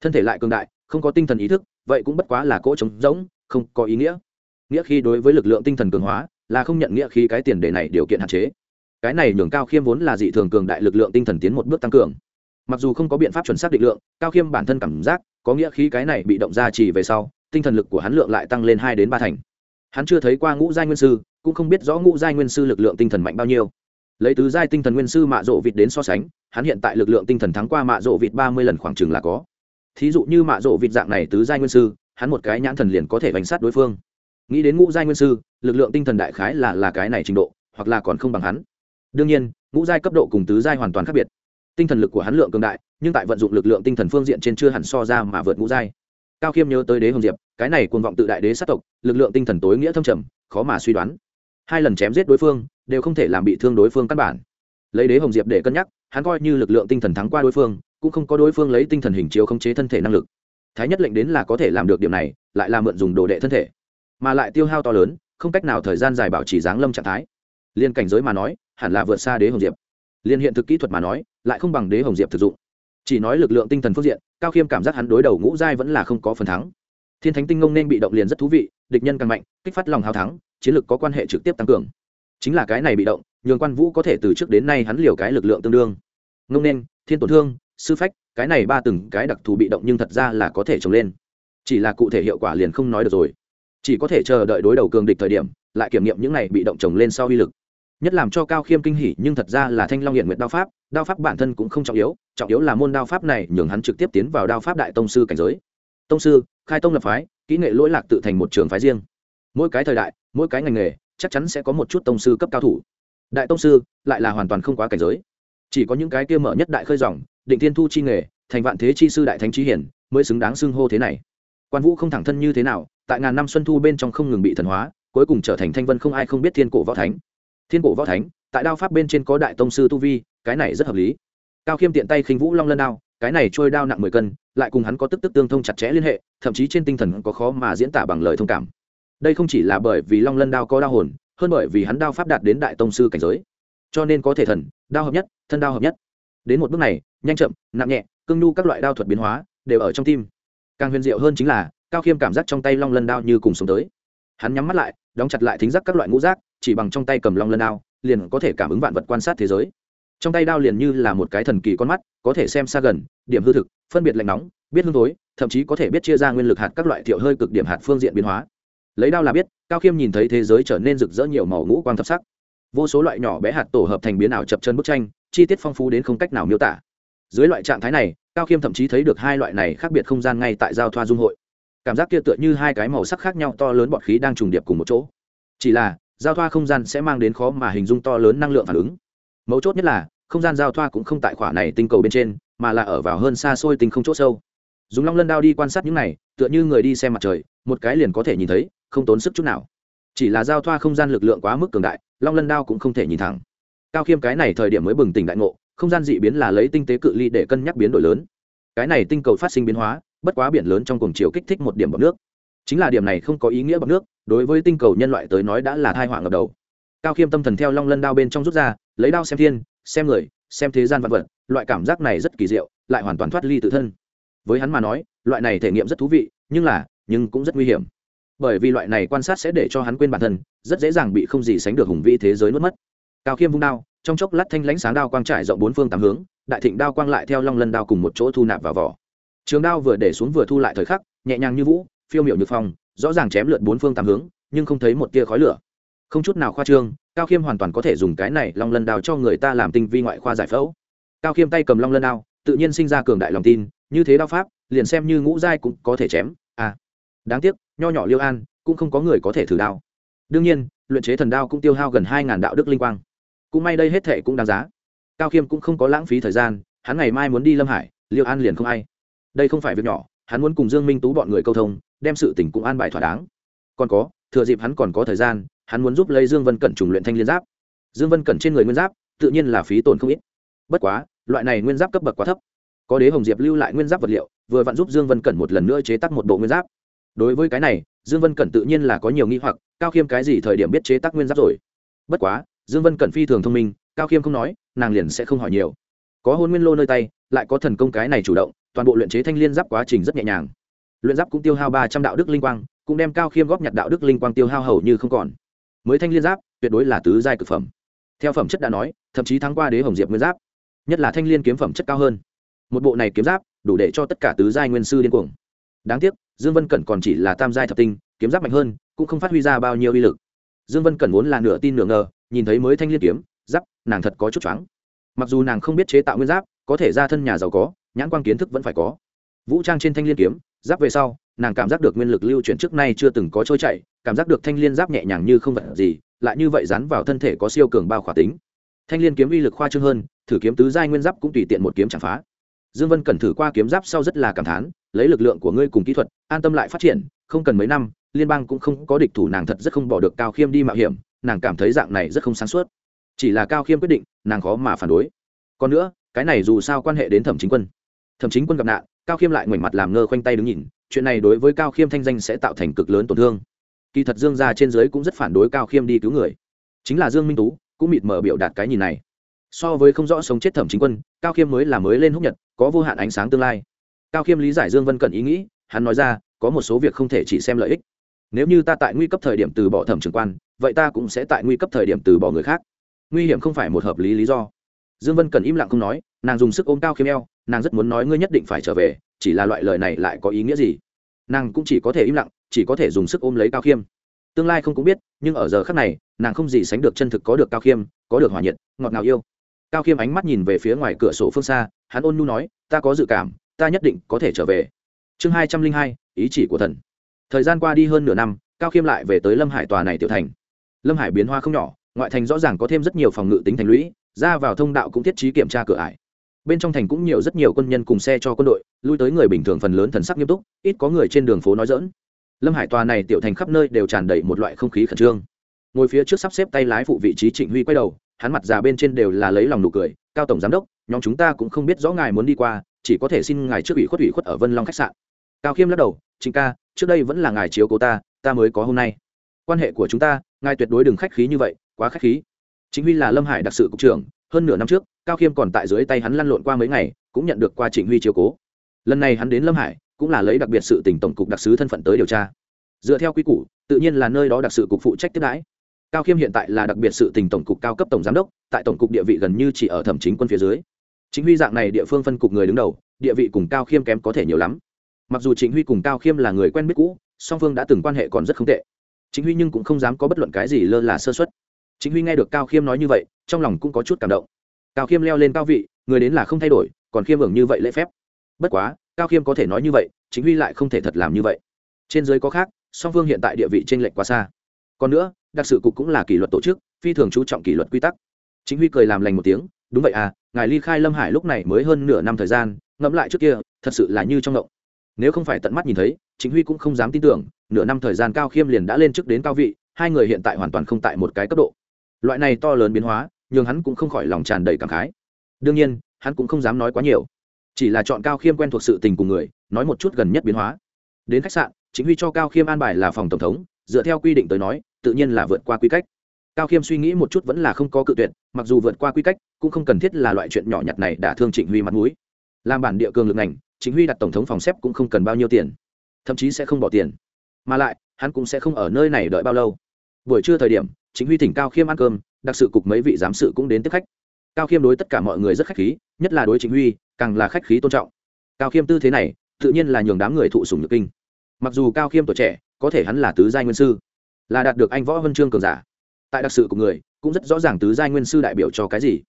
S1: Thân thể lại cường đại, không có tinh thần ý thức, vậy cũng bất quá là cỗ trống rỗng, không có ý nghĩa. Nghĩa khi đối với lực lượng tinh thần cường hóa, là không nhận nghĩa khi cái tiền đề này điều kiện hạn chế cái này nhường cao khiêm vốn là dị thường cường đại lực lượng tinh thần tiến một bước tăng cường. Mặc dù không có biện pháp chuẩn xác định lượng, cao khiêm bản thân cảm giác, có nghĩa khi cái này bị động ra chỉ về sau, tinh thần lực của hắn lượng lại tăng lên hai đến ba thành. Hắn chưa thấy qua ngũ giai nguyên sư, cũng không biết rõ ngũ giai nguyên sư lực lượng tinh thần mạnh bao nhiêu. Lấy tứ giai tinh thần nguyên sư mạ rộ vịt đến so sánh, hắn hiện tại lực lượng tinh thần thắng qua mạ rộ vịt ba mươi lần khoảng chừng là có. Thí dụ như mạ rộ vịt dạng này tứ giai nguyên sư, hắn một cái nhãn thần liền có thể bánh sát đối phương. Nghĩ đến ngũ giai nguyên sư, lực lượng tinh thần đại khái là là cái này trình độ, hoặc là còn không bằng hắn đương nhiên, ngũ giai cấp độ cùng tứ giai hoàn toàn khác biệt. Tinh thần lực của hắn lượng cường đại, nhưng tại vận dụng lực lượng tinh thần phương diện trên chưa hẳn so ra mà vượt ngũ giai. Cao khiêm nhớ tới đế hồng diệp, cái này cuồng vọng tự đại đế sát tộc, lực lượng tinh thần tối nghĩa thâm trầm, khó mà suy đoán. Hai lần chém giết đối phương, đều không thể làm bị thương đối phương căn bản. Lấy đế hồng diệp để cân nhắc, hắn coi như lực lượng tinh thần thắng qua đối phương, cũng không có đối phương lấy tinh thần hình chiếu khống chế thân thể năng lực. Thái nhất lệnh đến là có thể làm được điểm này, lại là mượn dùng đồ đệ thân thể. Mà lại tiêu hao to lớn, không cách nào thời gian dài bảo trì dáng lâm trạng thái liên cảnh giới mà nói, hẳn là vượt xa đế hồng diệp. Liên hiện thực kỹ thuật mà nói, lại không bằng đế hồng diệp thực dụng. Chỉ nói lực lượng tinh thần phương diện, cao khiêm cảm giác hắn đối đầu ngũ giai vẫn là không có phần thắng. Thiên thánh tinh ngông nên bị động liền rất thú vị, địch nhân càng mạnh, kích phát lòng hào thắng, chiến lược có quan hệ trực tiếp tăng cường. Chính là cái này bị động, nhường quan vũ có thể từ trước đến nay hắn liều cái lực lượng tương đương. Ngông nên, thiên tổn thương, sư phách, cái này ba từng cái đặc thù bị động nhưng thật ra là có thể trồng lên. Chỉ là cụ thể hiệu quả liền không nói được rồi. Chỉ có thể chờ đợi đối đầu cường địch thời điểm, lại kiểm nghiệm những này bị động trồng lên sau uy lực nhất làm cho cao khiêm kinh hỉ, nhưng thật ra là thanh long hiện nguyện đao pháp đao pháp bản thân cũng không trọng yếu trọng yếu là môn đao pháp này nhường hắn trực tiếp tiến vào đao pháp đại tông sư cảnh giới. Tông sư, khai tông lập phái, kỹ nghệ lỗi lạc tự thành một trường phái riêng. Mỗi cái thời đại, mỗi cái ngành nghề, chắc chắn sẽ có một chút tông sư cấp cao thủ. Đại tông sư, lại là hoàn toàn không quá cảnh giới. Chỉ có những cái kia mở nhất đại khơi dòng, định thiên thu chi nghề, thành vạn thế chi sư đại thánh trí hiển, mới xứng đáng xưng hô thế này. Quan vũ không thẳng thân như thế nào, tại ngàn năm xuân thu bên trong không ngừng bị thần hóa, cuối cùng trở thành thanh vân không ai không biết thiên cổ võ thánh thiên cổ võ thánh, tại đao pháp bên trên có đại tông sư tu vi, cái này rất hợp lý. Cao khiêm tiện tay khinh vũ long lân đao, cái này trôi đao nặng mười cân, lại cùng hắn có tức tức tương thông chặt chẽ liên hệ, thậm chí trên tinh thần có khó mà diễn tả bằng lời thông cảm. Đây không chỉ là bởi vì long lân đao có đao hồn, hơn bởi vì hắn đao pháp đạt đến đại tông sư cảnh giới. Cho nên có thể thần, đao hợp nhất, thân đao hợp nhất. Đến một bước này, nhanh chậm, nặng nhẹ cưng nhu các loại đao thuật biến hóa, đều ở trong tim. Càng huyền diệu hơn chính là, cao khiêm cảm giác trong tay long lân đao như cùng sống tới. Hắn nhắm mắt lại, đóng chặt lại thính giác các loại ngũ giác chỉ bằng trong tay cầm long lân đao, liền có thể cảm ứng vạn vật quan sát thế giới. Trong tay đao liền như là một cái thần kỳ con mắt, có thể xem xa gần, điểm hư thực, phân biệt lạnh nóng, biết hương tối thậm chí có thể biết chia ra nguyên lực hạt các loại thiệu hơi cực điểm hạt phương diện biến hóa. Lấy đao là biết, cao khiêm nhìn thấy thế giới trở nên rực rỡ nhiều màu ngũ quang thập sắc. Vô số loại nhỏ bé hạt tổ hợp thành biến ảo chập chân bức tranh, chi tiết phong phú đến không cách nào miêu tả. Dưới loại trạng thái này, cao khiêm thậm chí thấy được hai loại này khác biệt không gian ngay tại giao thoa dung hội. Cảm giác kia tựa như hai cái màu sắc khác nhau to lớn bọt khí đang trùng điệp cùng một chỗ. Chỉ là giao thoa không gian sẽ mang đến khó mà hình dung to lớn năng lượng phản ứng. Mấu chốt nhất là, không gian giao thoa cũng không tại khỏa này tinh cầu bên trên, mà là ở vào hơn xa xôi tinh không c h ỗ sâu. Dùng long lân đao đi quan sát những này, tựa như người đi xem mặt trời, một cái liền có thể nhìn thấy, không tốn sức chút nào. Chỉ là giao thoa không gian lực lượng quá mức cường đại, long lân đao cũng không thể nhìn thẳng. Cao khiêm cái này thời điểm mới bừng tỉnh đại ngộ, không gian dị biến là lấy tinh tế cự ly để cân nhắc biến đổi lớn. Cái này tinh cầu phát sinh biến hóa, bất quá biển lớn trong cùng chiều kích thích một điểm bọc nước. Chính là điểm này không có ý nghĩa bọc nước đối với tinh cầu nhân loại tới nói đã là thai họa ngập đầu. Cao khiêm tâm thần theo long lân đao bên trong rút ra, lấy đao xem thiên, xem người, xem thế gian vật vật, loại cảm giác này rất kỳ diệu, lại hoàn toàn thoát ly tự thân. Với hắn mà nói, loại này thể nghiệm rất thú vị, nhưng là, nhưng cũng rất nguy hiểm. Bởi vì loại này quan sát sẽ để cho hắn quên bản thân, rất dễ dàng bị không gì sánh được hùng vĩ thế giới nuốt mất. Cao khiêm vung đao, trong chốc lát thanh lãnh sáng đao quang trải rộng bốn phương tám hướng, đại thịnh đao quang lại theo long lân đao cùng một chỗ thu nạp vào vỏ. Trường đao vừa để xuống vừa thu lại thời khắc, nhẹ nhàng như vũ, phiêu miểu như phong rõ ràng chém lượn bốn phương tám hướng, nhưng không thấy một tia khói lửa. Không chút nào khoa trương, cao khiêm hoàn toàn có thể dùng cái này long lân đao cho người ta làm tinh vi ngoại khoa giải phẫu. Cao khiêm tay cầm long lân đao, tự nhiên sinh ra cường đại lòng tin, như thế đao pháp, liền xem như ngũ giai cũng có thể chém. À đáng tiếc, nho nhỏ liêu an cũng không có người có thể thử đao. Đương nhiên, luyện chế thần đao cũng tiêu hao gần hai ngàn đạo đức linh quang. Cũng may đây hết thệ cũng đáng giá. Cao khiêm cũng không có lãng phí thời gian, hắn ngày mai muốn đi lâm hải, liêu an liền không ai. Đây không phải việc nhỏ hắn muốn cùng dương minh tú bọn người câu thông, đem sự tình cũng an bài thỏa đáng. Còn có, thừa dịp hắn còn có thời gian, hắn muốn giúp lấy dương vân cẩn trùng luyện thanh liên giáp. Dương vân cẩn trên người nguyên giáp, tự nhiên là phí tổn không ít. Bất quá, loại này nguyên giáp cấp bậc quá thấp. Có đế hồng diệp lưu lại nguyên giáp vật liệu, vừa vặn giúp dương vân cẩn một lần nữa chế tác một bộ nguyên giáp. Đối với cái này, dương vân cẩn tự nhiên là có nhiều nghi hoặc, cao khiêm cái gì thời điểm biết chế tác nguyên giáp rồi? Bất quá, dương vân cẩn phi thường thông minh, cao khiêm không nói, nàng liền sẽ không hỏi nhiều. Có hôn nguyên lô nơi tay, lại có thần công cái này chủ động toàn bộ luyện chế thanh liên giáp quá trình rất nhẹ nhàng. Luyện giáp cũng tiêu hao ba trăm đạo đức linh quang, cũng đem cao khiêm góp nhặt đạo đức linh quang tiêu hao hầu như không còn. Mới thanh liên giáp, tuyệt đối là tứ giai cực phẩm. Theo phẩm chất đã nói, thậm chí thắng qua đế hồng diệp nguyên giáp, nhất là thanh liên kiếm phẩm chất cao hơn. Một bộ này kiếm giáp, đủ để cho tất cả tứ giai nguyên sư điên cuồng. Đáng tiếc, dương vân cẩn còn chỉ là tam giai thập tinh, kiếm giáp mạnh hơn, cũng không phát huy ra bao nhiêu uy lực. Dương vân cẩn vốn là nửa tin nửa ngờ, nhìn thấy mới thanh liên kiếm, giáp, nàng thật có chút choáng. Mặc dù nàng không biết chế tạo nguyên giáp, có thể ra thân nhà giàu có nhãn quan kiến thức vẫn phải có. Vũ trang trên thanh liên kiếm, giáp về sau, nàng cảm giác được nguyên lực lưu chuyển trước nay chưa từng có trôi chảy, cảm giác được thanh liên giáp nhẹ nhàng như không vật gì, lại như vậy dán vào thân thể có siêu cường bao khỏa tính. Thanh liên kiếm uy lực khoa trương hơn, thử kiếm tứ giai nguyên giáp cũng tùy tiện một kiếm chẳng phá. Dương vân cần thử qua kiếm giáp sau rất là cảm thán, lấy lực lượng của ngươi cùng kỹ thuật, an tâm lại phát triển, không cần mấy năm, liên bang cũng không có địch thủ nàng thật rất không bỏ được cao khiêm đi mạo hiểm, nàng cảm thấy dạng này rất không sáng suốt. Chỉ là cao khiêm quyết định, nàng khó mà phản đối. Còn nữa, cái này dù sao quan hệ đến thẩm chính quân thẩm chính quân gặp nạn, cao khiêm lại ngoảnh mặt làm ngơ khoanh tay đứng nhìn, chuyện này đối với cao khiêm thanh danh sẽ tạo thành cực lớn tổn thương. Kỳ thật dương gia trên dưới cũng rất phản đối cao khiêm đi cứu người. Chính là dương minh tú cũng mịt mờ biểu đạt cái nhìn này. So với không rõ sống chết thẩm chính quân, cao khiêm mới là mới lên húc nhật, có vô hạn ánh sáng tương lai. Cao khiêm lý giải dương vân cận ý nghĩ, hắn nói ra, có một số việc không thể chỉ xem lợi ích. Nếu như ta tại nguy cấp thời điểm từ bỏ thẩm trưởng quan, vậy ta cũng sẽ tại nguy cấp thời điểm từ bỏ người khác. Nguy hiểm không phải một hợp lý lý do. Dương vân cần im lặng không nói, nàng dùng sức ôm cao khiêm eo nàng rất muốn nói ngươi nhất định phải trở về, chỉ là loại lời này lại có ý nghĩa gì? Nàng cũng chỉ có thể im lặng, chỉ có thể dùng sức ôm lấy cao khiêm. Tương lai không cũng biết, nhưng ở giờ khắc này, nàng không gì sánh được chân thực có được cao khiêm, có được hòa nhiệt, ngọt ngào yêu. Cao khiêm ánh mắt nhìn về phía ngoài cửa sổ phương xa, hắn ôn nhu nói, ta có dự cảm, ta nhất định có thể trở về. Chương hai trăm linh hai, ý chỉ của thần. Thời gian qua đi hơn nửa năm, cao khiêm lại về tới lâm hải tòa này tiểu thành. Lâm hải biến hoa không nhỏ, ngoại thành rõ ràng có thêm rất nhiều phòng ngự tính thành lũy, ra vào thông đạo cũng thiết trí kiểm tra cửa ải bên trong thành cũng nhiều rất nhiều quân nhân cùng xe cho quân đội, lui tới người bình thường phần lớn thần sắc nghiêm túc, ít có người trên đường phố nói dỡn lâm hải tòa này tiểu thành khắp nơi đều tràn đầy một loại không khí khẩn trương. Ngồi phía trước sắp xếp tay lái phụ vị trí trịnh huy quay đầu, hắn mặt già bên trên đều là lấy lòng nụ cười, cao tổng giám đốc, nhóm chúng ta cũng không biết rõ ngài muốn đi qua, chỉ có thể xin ngài trước ủy khuất ủy khuất ở vân long khách sạn. Cao khiêm lắc đầu, trịnh ca, trước đây vẫn là ngài chiếu cố ta ta mới có hôm nay. Quan hệ của chúng ta, ngài tuyệt đối đừng khách khí như vậy, quá khách khí. Chính huy là lâm hải đặc sự cục trưởng, hơn nửa năm trước cao khiêm còn tại dưới tay hắn lăn lộn qua mấy ngày, cũng nhận được qua trịnh huy chiếu cố. Lần này hắn đến lâm hải, cũng là lấy đặc biệt sự tỉnh tổng cục đặc sứ thân phận tới điều tra. Dựa theo quy củ, tự nhiên là nơi đó đặc sự cục phụ trách tiếp đãi. Cao khiêm hiện tại là đặc biệt sự tình tổng cục cao cấp tổng giám đốc, tại tổng cục địa vị gần như chỉ ở thẩm chính quân phía dưới. Chính huy dạng này địa phương phân cục người đứng đầu, địa vị cùng cao khiêm kém có thể nhiều lắm. Mặc dù chính huy cùng cao khiêm là người quen biết cũ, song phương đã từng quan hệ còn rất không tệ. Chính huy nhưng cũng không dám có bất luận cái gì lơ là sơ xuất chính huy nghe được cao khiêm nói như vậy, trong lòng cũng có chút cảm động cao khiêm leo lên cao vị, người đến là không thay đổi, còn khiêm hưởng như vậy lễ phép. Bất quá, cao khiêm có thể nói như vậy, chính huy lại không thể thật làm như vậy. Trên giới có khác, song phương hiện tại địa vị t r ê n lệch quá xa. Còn nữa, đặc sự cục cũng là kỷ luật tổ chức, phi thường chú trọng kỷ luật quy tắc. Chính huy cười làm lành một tiếng, đúng vậy à ngài ly khai lâm hải lúc này mới hơn nửa năm thời gian, ngẫm lại trước kia, thật sự là như trong động nếu không phải tận mắt nhìn thấy, chính huy cũng không dám tin tưởng, nửa năm thời gian cao khiêm liền đã lên chức đến cao vị, hai người hiện tại hoàn toàn không tại một cái cấp độ. Loại này to lớn biến hóa nhưng hắn cũng không khỏi lòng tràn đầy cảm khái. Đương nhiên, hắn cũng không dám nói quá nhiều. Chỉ là chọn cao khiêm quen thuộc sự tình cùng người, nói một chút gần nhất biến hóa. Đến khách sạn, chính huy cho cao khiêm an bài là phòng tổng thống, dựa theo quy định tới nói, tự nhiên là vượt qua quy cách. Cao khiêm suy nghĩ một chút vẫn là không có cự tuyệt, mặc dù vượt qua quy cách, cũng không cần thiết là loại chuyện nhỏ nhặt này đã thương trịnh huy mặt mũi. Làm bản địa cường lực ngành chính huy đặt tổng thống phòng xếp cũng không cần bao nhiêu tiền, thậm chí sẽ không bỏ tiền. Mà lại, hắn cũng sẽ không ở nơi này đợi bao lâu. Buổi trưa thời điểm chính huy thỉnh cao khiêm ăn cơm đặc sự cục mấy vị giám sự cũng đến tiếp khách. Cao khiêm đối tất cả mọi người rất khách khí, nhất là đối chính huy, càng là khách khí tôn trọng. Cao khiêm tư thế này, tự nhiên là nhường đám người thụ sùng nhược kinh. Mặc dù cao khiêm tuổi trẻ, có thể hắn là tứ giai nguyên sư, là đạt được anh võ vân chương cường giả. Tại đặc sự của người, cũng rất rõ ràng tứ giai nguyên sư đại biểu cho cái gì.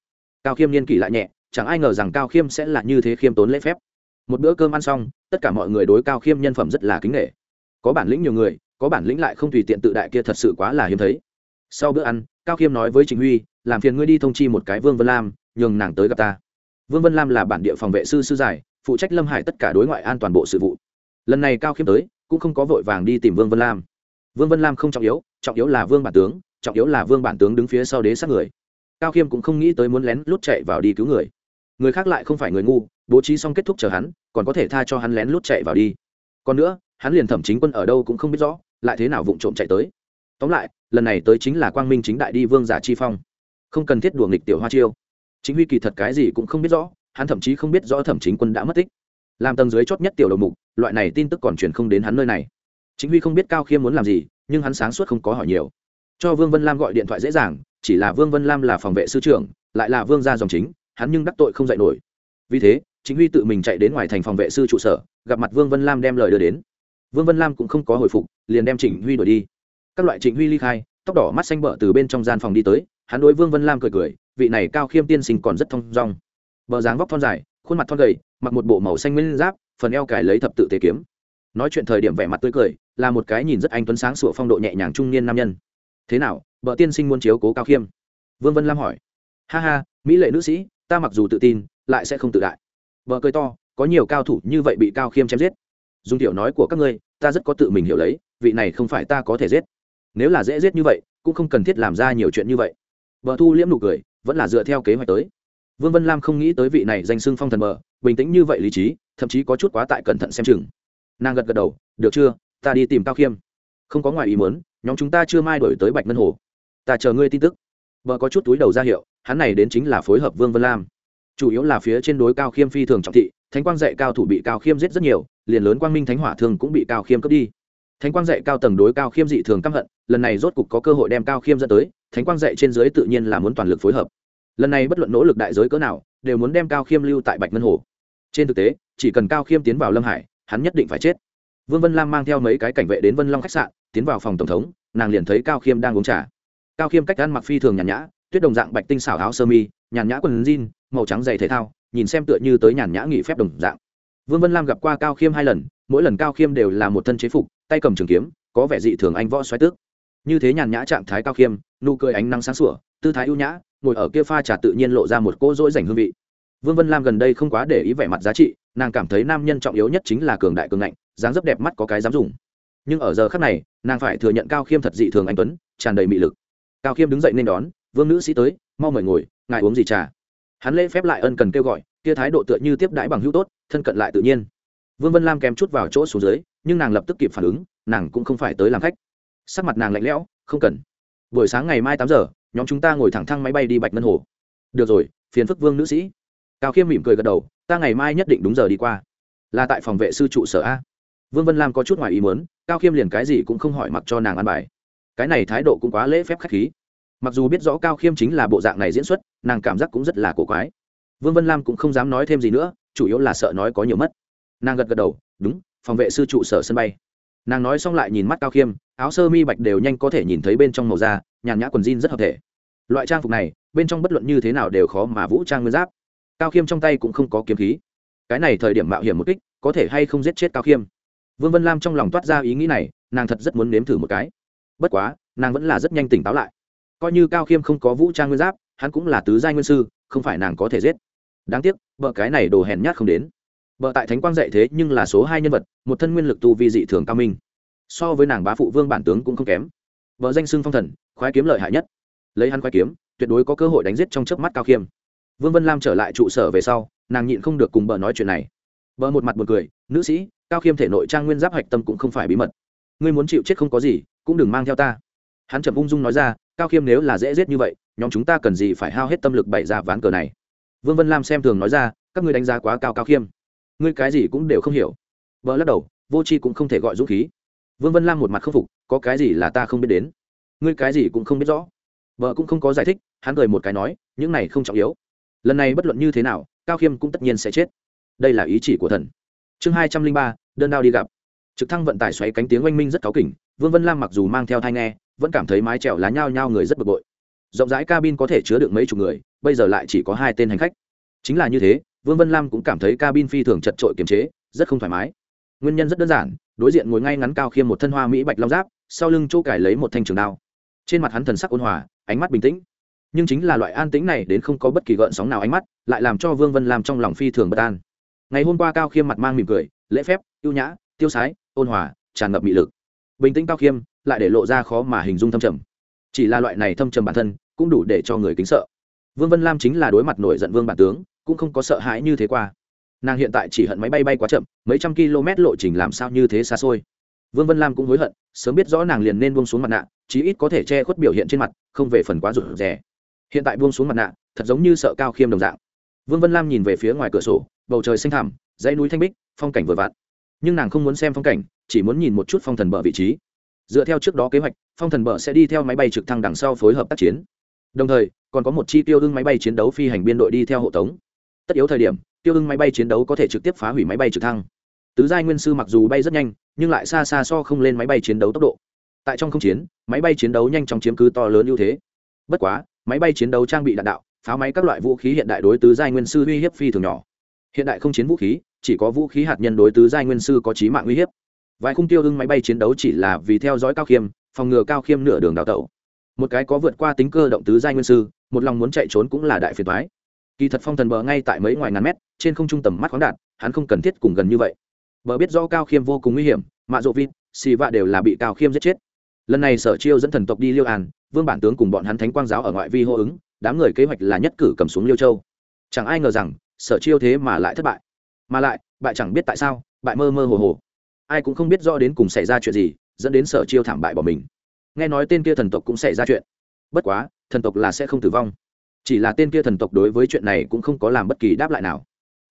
S1: Cao khiêm niên kỷ lại nhẹ, chẳng ai ngờ rằng cao khiêm sẽ là như thế khiêm tốn lễ phép. Một bữa cơm ăn xong, tất cả mọi người đối cao khiêm nhân phẩm rất là kính nghệ có bản lĩnh nhiều người, có bản lĩnh lại không tùy tiện tự đại kia thật sự quá là hiếm thấy sau bữa ăn, cao khiêm nói với trịnh huy, làm phiền ngươi đi thông chi một cái vương vân lam, nhường nàng tới gặp ta. Vương vân lam là bản địa phòng vệ sư sư giải, phụ trách lâm hải tất cả đối ngoại an toàn bộ sự vụ. Lần này cao khiêm tới, cũng không có vội vàng đi tìm vương vân lam. Vương vân lam không trọng yếu trọng yếu là vương bản tướng, trọng yếu là vương bản tướng đứng phía sau đế sát người. Cao khiêm cũng không nghĩ tới muốn lén lút chạy vào đi cứu người. Người khác lại không phải người ngu, bố trí xong kết thúc chờ hắn, còn có thể tha cho hắn lén lút chạy vào đi. Còn nữa, hắn liền thẩm chính quân ở đâu cũng không biết rõ, lại thế nào vụng trộm chạy tới tóm lại, lần này tới chính là quang minh chính đại đi vương giả chi phong. Không cần thiết đùa nghịch tiểu hoa chiêu. Chính huy kỳ thật cái gì cũng không biết rõ, hắn thậm chí không biết rõ thẩm chính quân đã mất tích. Làm tầng dưới chót nhất tiểu đầu mục, loại này tin tức còn truyền không đến hắn nơi này. Chính huy không biết cao khiêm muốn làm gì, nhưng hắn sáng suốt không có hỏi nhiều. Cho vương vân lam gọi điện thoại dễ dàng, chỉ là vương vân lam là phòng vệ sư trưởng, lại là vương gia dòng chính, hắn nhưng đắc tội không dạy nổi. Vì thế, chính huy tự mình chạy đến ngoài thành phòng vệ sư trụ sở, gặp mặt vương vân lam đem lời đưa đến. Vương vân lam cũng không có hồi phục, liền đem trịnh huy đổi đi các loại trịnh huy ly khai, tóc đỏ mắt xanh bợ từ bên trong gian phòng đi tới, hắn đối vương vân lam cười cười, vị này cao khiêm tiên sinh còn rất thong dong. Bờ dáng vóc thon dài, khuôn mặt thon gầy, mặc một bộ màu xanh nguyên giáp, phần eo cải lấy thập tự tế kiếm. Nói chuyện thời điểm vẻ mặt tươi cười, là một cái nhìn rất anh tuấn sáng sủa phong độ nhẹ nhàng trung niên nam nhân. Thế nào, bợ tiên sinh muốn chiếu cố cao khiêm? Vương vân lam hỏi. Ha ha, mỹ lệ nữ sĩ, ta mặc dù tự tin, lại sẽ không tự đại. Vợ cười to, có nhiều cao thủ như vậy bị cao khiêm chém giết. Dùng tiểu nói của các ngươi, ta rất có tự mình hiểu lấy, vị này không phải ta có thể giết nếu là dễ giết như vậy, cũng không cần thiết làm ra nhiều chuyện như vậy. Vợ thu liễm nụ cười, vẫn là dựa theo kế hoạch tới. Vương vân lam không nghĩ tới vị này danh xưng phong thần mờ bình tĩnh như vậy lý trí, thậm chí có chút quá tại cẩn thận xem chừng. Nàng gật gật đầu, được chưa, ta đi tìm cao khiêm. Không có ngoài ý muốn, nhóm chúng ta chưa mai đổi tới bạch ngân hồ. Ta chờ ngươi tin tức. Vợ có chút túi đầu ra hiệu, hắn này đến chính là phối hợp vương vân lam. Chủ yếu là phía trên đối cao khiêm phi thường trọng thị, thánh quang dạy cao thủ bị cao khiêm giết rất nhiều, liền lớn quang minh thánh hỏa thường cũng bị cao khiêm cướp đi. Thánh quang dạy cao tầng đối cao khiêm dị thường căm hận lần này rốt cục có cơ hội đem cao khiêm dẫn tới, thánh quang dạy trên dưới tự nhiên là muốn toàn lực phối hợp. Lần này bất luận nỗ lực đại giới cỡ nào, đều muốn đem cao khiêm lưu tại bạch ngân hồ. Trên thực tế, chỉ cần cao khiêm tiến vào lâm hải, hắn nhất định phải chết. Vương vân lam mang theo mấy cái cảnh vệ đến vân long khách sạn, tiến vào phòng tổng thống, nàng liền thấy cao khiêm đang uống trà. Cao khiêm cách ăn mặc phi thường nhàn nhã, tuyết đồng dạng bạch tinh xảo áo sơ mi, nhàn nhã quần jean, màu trắng dày thể thao, nhìn xem tựa như tới nhàn nhã nghỉ phép đồng dạng. Vương vân lam gặp qua cao khiêm hai lần, mỗi lần cao khiêm đều là một thân chế phục, tay cầm trường kiếm, có vẻ dị thường anh võ xoáy tước như thế nhàn nhã trạng thái cao khiêm, nụ cười ánh nắng sáng sủa, tư thái ưu nhã, ngồi ở kia pha trà tự nhiên lộ ra một cô dỗi dành hương vị. Vương vân lam gần đây không quá để ý vẻ mặt giá trị, nàng cảm thấy nam nhân trọng yếu nhất chính là cường đại cường ngạnh, dáng dấp đẹp mắt có cái dám dùng. Nhưng ở giờ khắc này, nàng phải thừa nhận cao khiêm thật dị thường anh tuấn, tràn đầy mị lực. Cao khiêm đứng dậy nên đón, vương nữ sĩ tới, mau mời ngồi, ngài uống gì trà? Hắn lễ phép lại ân cần kêu gọi, kia thái độ tựa như tiếp đãi bằng hữu tốt, thân cận lại tự nhiên. Vương vân lam kèm chút vào chỗ xuống dưới, nhưng nàng lập tức kịp phản ứng, nàng cũng không phải tới làm khách sắc mặt nàng lạnh lẽo, không cần. Buổi sáng ngày mai tám giờ, nhóm chúng ta ngồi thẳng thang máy bay đi bạch ngân hồ. Được rồi, phiền phức vương nữ sĩ. Cao khiêm mỉm cười gật đầu, ta ngày mai nhất định đúng giờ đi qua. Là tại phòng vệ sư trụ sở a. Vương vân lam có chút ngoài ý muốn, cao khiêm liền cái gì cũng không hỏi mặc cho nàng ăn bài. Cái này thái độ cũng quá lễ phép k h á c h khí. Mặc dù biết rõ cao khiêm chính là bộ dạng này diễn xuất, nàng cảm giác cũng rất là cổ quái. Vương vân lam cũng không dám nói thêm gì nữa, chủ yếu là sợ nói có nhiều mất. Nàng gật gật đầu, đúng, phòng vệ sư trụ sở sân bay. Nàng nói xong lại nhìn mắt cao khiêm áo sơ mi bạch đều nhanh có thể nhìn thấy bên trong màu da, nhàn nhã quần jean rất hợp thể. Loại trang phục này, bên trong bất luận như thế nào đều khó mà vũ trang nguyên giáp. Cao khiêm trong tay cũng không có kiếm khí. Cái này thời điểm mạo hiểm một kích, có thể hay không giết chết cao khiêm? Vương vân lam trong lòng toát ra ý nghĩ này, nàng thật rất muốn nếm thử một cái. Bất quá, nàng vẫn là rất nhanh tỉnh táo lại. Coi như cao khiêm không có vũ trang nguyên giáp, hắn cũng là tứ giai nguyên sư, không phải nàng có thể giết. Đáng tiếc vợ cái này đồ hèn nhát không đến. Vợ tại thánh quang dạy thế nhưng là số hai nhân vật, một thân nguyên lực tu vi dị thường cao minh so với nàng bá phụ vương bản tướng cũng không kém. Vợ danh xưng phong thần, khoái kiếm lợi hại nhất. Lấy hắn khoái kiếm, tuyệt đối có cơ hội đánh giết trong chớp mắt cao khiêm. Vương vân lam trở lại trụ sở về sau, nàng nhịn không được cùng bờ nói chuyện này. Bờ một mặt một cười, nữ sĩ, cao khiêm thể nội trang nguyên giáp hạch tâm cũng không phải bí mật. Ngươi muốn chịu chết không có gì, cũng đừng mang theo ta. Hắn chậm ung dung nói ra, cao khiêm nếu là dễ giết như vậy, nhóm chúng ta cần gì phải hao hết tâm lực bày ra ván cờ này? Vương vân lam xem thường nói ra, các ngươi đánh giá quá cao cao khiêm. Ngươi cái gì cũng đều không hiểu. Vợ lắc đầu, vô c h i cũng không thể gọi dũng khí vương vân lam một mặt k phục, có cái gì là ta không biết đến? Ngươi cái gì cũng không biết rõ. Vợ cũng không có giải thích, hắn cười một cái nói, những này không trọng yếu. Lần này bất luận như thế nào, cao khiêm cũng tất nhiên sẽ chết. Đây là ý chỉ của thần. Chương hai trăm linh ba, đơn đao đi gặp. Trực thăng vận tải xoáy cánh tiếng oanh minh rất cáu kỉnh, vương vân lam mặc dù mang theo thai nghe, vẫn cảm thấy mái trèo lá nhao nhao người rất bực bội. Rộng rãi cabin có thể chứa được mấy chục người, bây giờ lại chỉ có hai tên hành khách. Chính là như thế, vương vân lam cũng cảm thấy cabin phi thường chật trội kiềm chế, rất không thoải mái. Nguyên nhân rất đơn giản đối diện ngồi ngay ngắn cao khiêm một thân hoa mỹ bạch long giáp, sau lưng chỗ cải lấy một thanh trường đao. Trên mặt hắn thần sắc ôn hòa, ánh mắt bình tĩnh. Nhưng chính là loại an tĩnh này đến không có bất kỳ gợn sóng nào ánh mắt, lại làm cho vương vân làm trong lòng phi thường bất an. Ngày hôm qua cao khiêm mặt mang mỉm cười, lễ phép, ưu nhã, tiêu sái, ôn hòa, tràn ngập mị lực. Bình tĩnh cao khiêm, lại để lộ ra khó mà hình dung thâm trầm. Chỉ là loại này thâm trầm bản thân, cũng đủ để cho người kính sợ. Vương vân lam chính là đối mặt nổi giận vương bản tướng, cũng không có sợ hãi như thế qua nàng hiện tại chỉ hận máy bay bay quá chậm, mấy trăm km lộ trình làm sao như thế xa xôi. Vương vân lam cũng hối hận, sớm biết rõ nàng liền nên buông xuống mặt nạ, chí ít có thể che khuất biểu hiện trên mặt, không về phần quá rụt rè. Hiện tại buông xuống mặt nạ, thật giống như sợ cao khiêm đồng dạng. Vương vân lam nhìn về phía ngoài cửa sổ, bầu trời xanh thẳm, dãy núi thanh bích, phong cảnh vừa vặn. Nhưng nàng không muốn xem phong cảnh, chỉ muốn nhìn một chút phong thần bờ vị trí. Dựa theo trước đó kế hoạch, phong thần bờ sẽ đi theo máy bay trực thăng đằng sau phối hợp tác chiến. Đồng thời, còn có một chi tiêu đương máy bay chiến đấu phi hành biên đội đi theo hộ tống. Tất yếu thời điểm tiêu ưng máy bay chiến đấu có thể trực tiếp phá hủy máy bay trực thăng. Tứ giai nguyên sư mặc dù bay rất nhanh, nhưng lại xa xa so không lên máy bay chiến đấu tốc độ. Tại trong không chiến, máy bay chiến đấu nhanh chóng chiếm cứ to lớn ưu thế. Bất quá, máy bay chiến đấu trang bị đạn đạo, pháo máy các loại vũ khí hiện đại đối tứ giai nguyên sư uy hiếp phi thường nhỏ. Hiện đại không chiến vũ khí, chỉ có vũ khí hạt nhân đối tứ giai nguyên sư có trí mạng uy hiếp. Vài khung tiêu ưng máy bay chiến đấu chỉ là vì theo dõi cao khiêm, phòng ngừa cao khiêm nửa đường đào tẩu. Một cái có vượt qua tính cơ động tứ giai nguyên sư, một lòng muốn chạy trốn cũng là đại phiền thoái kỳ thật phong thần bờ ngay tại mấy ngoài ngàn mét, trên không trung tầm mắt khoáng đạt, hắn không cần thiết cùng gần như vậy. Bờ biết do cao khiêm vô cùng nguy hiểm, mạ rộ vịt, xì vạ đều là bị cao khiêm giết chết. Lần này sở chiêu dẫn thần tộc đi liêu an, vương bản tướng cùng bọn hắn thánh quang giáo ở ngoại vi hô ứng, đám người kế hoạch là nhất cử cầm xuống liêu châu. Chẳng ai ngờ rằng, sở chiêu thế mà lại thất bại. Mà lại, bại chẳng biết tại sao, bại mơ mơ hồ hồ. Ai cũng không biết rõ đến cùng xảy ra chuyện gì, dẫn đến sở chiêu thảm bại bỏ mình. Nghe nói tên kia thần tộc cũng xảy ra chuyện. Bất quá, thần tộc là sẽ không tử vong chỉ là tên kia thần tộc đối với chuyện này cũng không có làm bất kỳ đáp lại nào.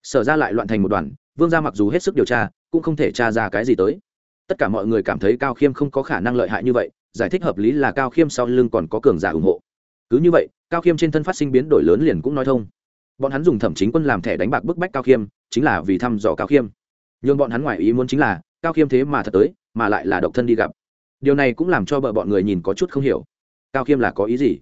S1: Sở ra lại loạn thành một đoàn, vương gia mặc dù hết sức điều tra, cũng không thể tra ra cái gì tới. Tất cả mọi người cảm thấy cao khiêm không có khả năng lợi hại như vậy, giải thích hợp lý là cao khiêm sau lưng còn có cường giả ủng hộ. Cứ như vậy, cao khiêm trên thân phát sinh biến đổi lớn liền cũng nói thông. Bọn hắn dùng thẩm chính quân làm thẻ đánh bạc bức bách cao khiêm, chính là vì thăm dò cao khiêm. Nhưng bọn hắn ngoài ý muốn chính là, cao khiêm thế mà thật tới, mà lại là độc thân đi gặp. Điều này cũng làm cho bợ bọn người nhìn có chút không hiểu. Cao khiêm là có ý gì?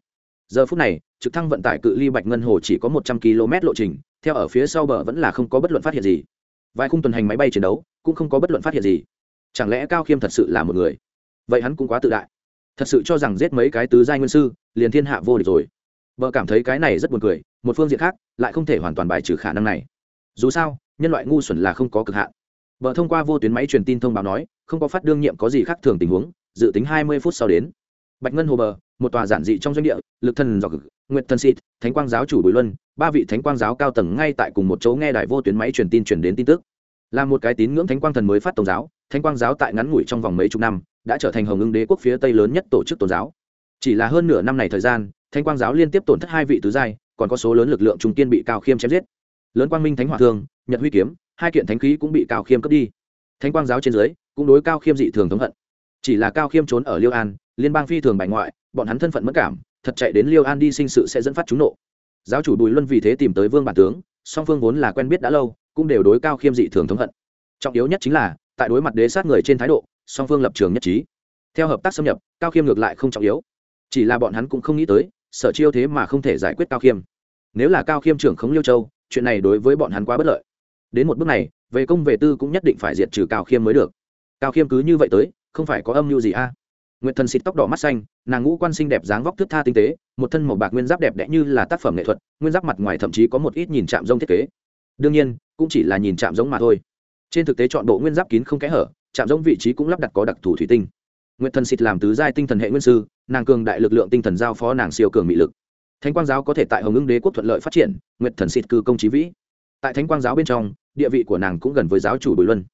S1: Giờ phút này, trực thăng vận tải cự ly bạch ngân hồ chỉ có một trăm km lộ trình, theo ở phía sau bờ vẫn là không có bất luận phát hiện gì. Vài khung tuần hành máy bay chiến đấu cũng không có bất luận phát hiện gì. Chẳng lẽ cao khiêm thật sự là một người? Vậy hắn cũng quá tự đại. Thật sự cho rằng giết mấy cái tứ giai nguyên sư, liền thiên hạ vô địch rồi. Vợ cảm thấy cái này rất buồn cười, một phương diện khác, lại không thể hoàn toàn bài trừ khả năng này. Dù sao, nhân loại ngu xuẩn là không có cực hạn. Vợ thông qua vô tuyến máy truyền tin thông báo nói, không có phát đương nhiệm có gì khác thường tình huống, dự tính hai mươi phút sau đến bạch ngân hồ bờ, một tòa giản dị trong doanh địa, lực thần dọc, nguyệt thần xịt thánh quang giáo chủ bùi luân, ba vị thánh quang giáo cao tầng ngay tại cùng một chỗ nghe đài vô tuyến máy truyền tin truyền đến tin tức. Là một cái tín ngưỡng thánh quang thần mới phát tôn giáo, thánh quang giáo tại ngắn ngủi trong vòng mấy chục năm, đã trở thành hồng ưng đế quốc phía tây lớn nhất tổ chức tôn giáo. Chỉ là hơn nửa năm này thời gian, thánh quang giáo liên tiếp tổn thất hai vị tứ giai, còn có số lớn lực lượng trung tiên bị cao khiêm chém giết. Lớn quang minh thánh hòa thương, nhật huy kiếm, hai kiện thánh khí cũng bị cao khiêm cướp đi. Thánh quang giáo trên dưới, cũng đối cao khiêm dị thường thống hận. Chỉ là cao khiêm trốn ở liêu an liên bang phi thường bại ngoại, bọn hắn thân phận mất cảm, thật chạy đến liêu an đi sinh sự sẽ dẫn phát chúng nộ. Giáo chủ bùi luân vì thế tìm tới vương bản tướng, song phương vốn là quen biết đã lâu, cũng đều đối cao khiêm dị thường thống hận. Trọng yếu nhất chính là, tại đối mặt đế sát người trên thái độ, song phương lập trường nhất trí. Theo hợp tác xâm nhập, cao khiêm ngược lại không trọng yếu. Chỉ là bọn hắn cũng không nghĩ tới, sở chiêu thế mà không thể giải quyết cao khiêm. Nếu là cao khiêm trưởng khống liêu châu, chuyện này đối với bọn hắn quá bất lợi. Đến một bước này, về công về tư cũng nhất định phải diệt trừ cao khiêm mới được. Cao khiêm cứ như vậy tới, không phải có âm mưu gì a? à? Nguyệt thần xịt tóc đỏ mắt xanh, nàng ngũ quan xinh đẹp dáng vóc thước tha tinh tế, một thân màu bạc nguyên giáp đẹp đẽ như là tác phẩm nghệ thuật, nguyên giáp mặt ngoài thậm chí có một ít nhìn chạm rông thiết kế. Đương nhiên, cũng chỉ là nhìn chạm giống mà thôi. Trên thực tế chọn bộ nguyên giáp kín không kẽ hở, chạm giống vị trí cũng lắp đặt có đặc thù thủy tinh. Nguyệt thần xịt làm tứ giai tinh thần hệ nguyên sư, nàng cường đại lực lượng tinh thần giao phó nàng siêu cường mị lực. Thánh quang giáo có thể tại hồng ngưng đế quốc thuận lợi phát triển, nguyệt thần xịt cư công trí vĩ. Tại thánh quang giáo bên trong, địa vị của nàng cũng gần với giáo chủ bùi luân.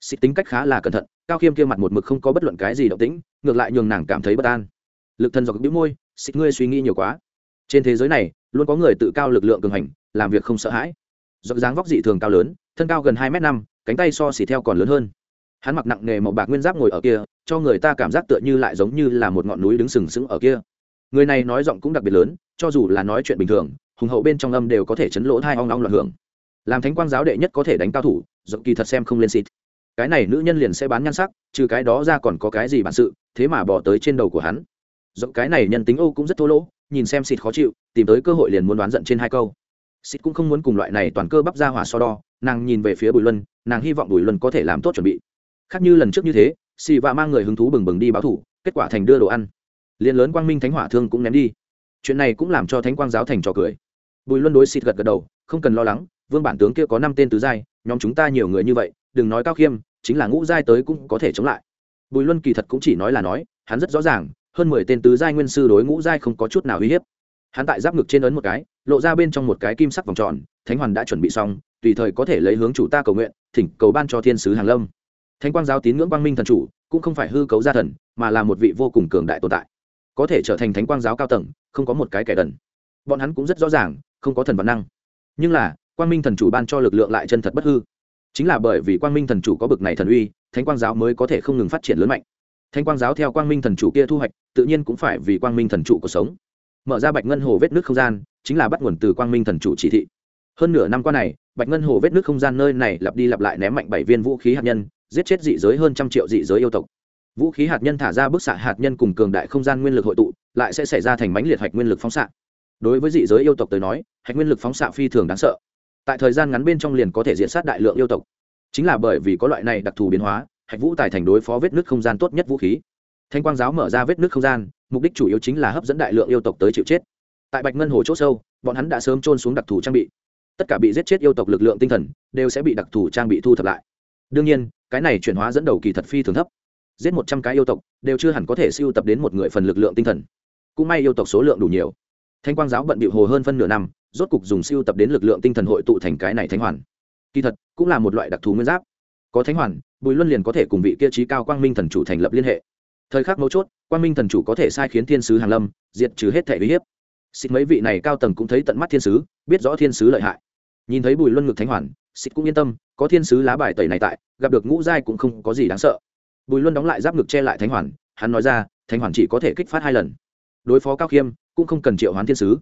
S1: Xịt tính cách khá là cẩn thận, cao khiêm kia mặt một mực không có bất luận cái gì động tĩnh ngược lại nhường nàng cảm thấy bất an. Lực thần dọc bĩu môi xịt ngươi suy nghĩ nhiều quá. Trên thế giới này, luôn có người tự cao lực lượng cường hành, làm việc không sợ hãi. Dọc dáng vóc dị thường cao lớn, thân cao gần hai m năm, cánh tay so xỉ theo còn lớn hơn. Hắn mặc nặng nghề màu bạc nguyên giáp ngồi ở kia, cho người ta cảm giác tựa như lại giống như là một ngọn núi đứng sừng sững ở kia. Người này nói giọng cũng đặc biệt lớn, cho dù là nói chuyện bình thường, hùng hậu bên trong âm đều có thể chấn lỗ thai ong ong loạn hưởng. Làm thánh quang giáo đệ nhất có thể đánh cao thủ dọc kỳ thật xem không lên xịt. Cái này nữ nhân liền sẽ bán nhan sắc, trừ cái đó ra còn có cái gì bản sự thế mà bỏ tới trên đầu của hắn. Giọng cái này nhân tính ô cũng rất thô lỗ, nhìn xem xịt khó chịu, tìm tới cơ hội liền muốn đoán giận trên hai câu. Xịt cũng không muốn cùng loại này toàn cơ bắp ra hỏa so đo, nàng nhìn về phía bùi luân, nàng hy vọng bùi luân có thể làm tốt chuẩn bị. Khác như lần trước như thế xì và mang người hứng thú bừng bừng đi báo thủ, kết quả thành đưa đồ ăn. Liền lớn quang minh thánh hỏa thương cũng ném đi. Chuyện này cũng làm cho thánh quang giáo thành trò cười. Bùi luân đối xịt gật gật đầu, không cần lo lắng, vương bản tướng kia có năm tên tứ giai, nhóm chúng ta nhiều người như vậy, đừng nói cao khiêm, chính là ngũ giai tới cũng có thể chống lại bùi luân kỳ thật cũng chỉ nói là nói, hắn rất rõ ràng, hơn mười tên tứ giai nguyên sư đối ngũ giai không có chút nào uy hiếp. Hắn tại giáp ngực trên ấn một cái, lộ ra bên trong một cái kim sắc vòng tròn, thánh hoàn đã chuẩn bị xong, tùy thời có thể lấy hướng chủ ta cầu nguyện, thỉnh cầu ban cho thiên sứ hàng lâm. Thánh quang giáo tín ngưỡng quang minh thần chủ, cũng không phải hư cấu gia thần, mà là một vị vô cùng cường đại tồn tại. Có thể trở thành thánh quang giáo cao tầng, không có một cái kẻ đần. Bọn hắn cũng rất rõ ràng, không có thần văn năng. Nhưng là, quang minh thần chủ ban cho lực lượng lại chân thật bất hư. Chính là bởi vì quang minh thần chủ có bực này thần uy thánh quang giáo mới có thể không ngừng phát triển lớn mạnh. Thánh quang giáo theo quang minh thần chủ kia thu hoạch, tự nhiên cũng phải vì quang minh thần chủ cuộc sống. Mở ra bạch ngân hồ vết nước không gian, chính là bắt nguồn từ quang minh thần chủ chỉ thị. Hơn nửa năm qua này, bạch ngân hồ vết nước không gian nơi này lặp đi lặp lại ném mạnh bảy viên vũ khí hạt nhân, giết chết dị giới hơn trăm triệu dị giới yêu tộc. Vũ khí hạt nhân thả ra bức xạ hạt nhân cùng cường đại không gian nguyên lực hội tụ, lại sẽ xảy ra thành bánh liệt hạch nguyên lực phóng xạ. Đối với dị giới yêu tộc tới nói, hạch nguyên lực phóng xạ phi thường đáng sợ. Tại thời gian ngắn bên trong liền có thể diện sát đại lượng yêu tộc chính là bởi vì có loại này đặc thù biến hóa, hạch vũ tài thành đối phó vết nước không gian tốt nhất vũ khí. Thanh quang giáo mở ra vết nước không gian, mục đích chủ yếu chính là hấp dẫn đại lượng yêu tộc tới chịu chết. Tại bạch ngân hồ c h ỗ sâu, bọn hắn đã sớm trôn xuống đặc thù trang bị. Tất cả bị giết chết yêu tộc lực lượng tinh thần, đều sẽ bị đặc thù trang bị thu thập lại. Đương nhiên, cái này chuyển hóa dẫn đầu kỳ thật phi thường thấp. Giết một trăm cái yêu tộc, đều chưa hẳn có thể siêu tập đến một người phần lực lượng tinh thần. Cũng may yêu tộc số lượng đủ nhiều. Thanh quang giáo bận bị hồ hơn phân nửa năm, rốt cục dùng siêu tập đến lực lượng tinh thần hội tụ thành cái này thánh hoàn kỳ thật, cũng là một loại đặc thù nguyên giáp. Có thánh hoàn, bùi luân liền có thể cùng vị kia trí cao quang minh thần chủ thành lập liên hệ. Thời khắc mấu chốt, quang minh thần chủ có thể sai khiến thiên sứ hàn lâm, diệt trừ hết thể uy hiếp. Xịt mấy vị này cao tầng cũng thấy tận mắt thiên sứ, biết rõ thiên sứ lợi hại. Nhìn thấy bùi luân ngực thánh hoàn xịt cũng yên tâm, có thiên sứ lá bài tẩy này tại, gặp được ngũ giai cũng không có gì đáng sợ. Bùi luân đóng lại giáp ngực che lại thánh hoàn, hắn nói ra, thánh hoàn chỉ có thể kích phát hai lần. Đối phó cao khiêm, cũng không cần triệu hoán thiên sứ.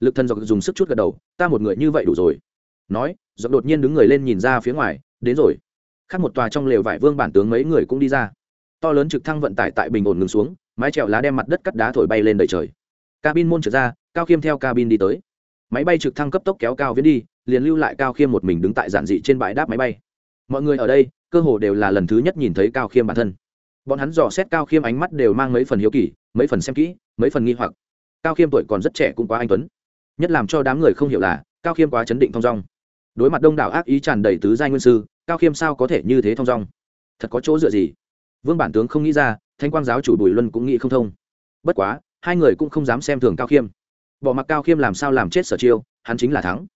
S1: Lực thần dọc dùng sức chút gật đầu, ta một người như vậy đủ rồi nói dọc đột nhiên đứng người lên nhìn ra phía ngoài, đến rồi. Khác một tòa trong lều vải vương bản tướng mấy người cũng đi ra. To lớn trực thăng vận tải tại bình ổn ngừng xuống, mái trèo lá đem mặt đất cắt đá thổi bay lên đầy trời. Cabin môn trượt ra, cao khiêm theo cabin đi tới. Máy bay trực thăng cấp tốc kéo cao viễn đi, liền lưu lại cao khiêm một mình đứng tại giản dị trên bãi đáp máy bay. Mọi người ở đây, cơ hồ đều là lần thứ nhất nhìn thấy cao khiêm bản thân. Bọn hắn dò xét cao khiêm ánh mắt đều mang mấy phần hiếu kỳ, mấy phần xem kỹ, mấy phần nghi hoặc. Cao khiêm tuổi còn rất trẻ cũng quá anh tuấn. Nhất làm cho đám người không hiểu là, cao khiêm quá chấn định thong dong đối mặt đông đảo ác ý tràn đầy tứ giai nguyên sư, cao khiêm sao có thể như thế thong dong? Thật có chỗ dựa gì? Vương bản tướng không nghĩ ra thanh quang giáo chủ bùi luân cũng nghĩ không thông. Bất quá, hai người cũng không dám xem thường cao khiêm. Bỏ mặc cao khiêm làm sao làm chết sở chiêu, hắn chính là thắng.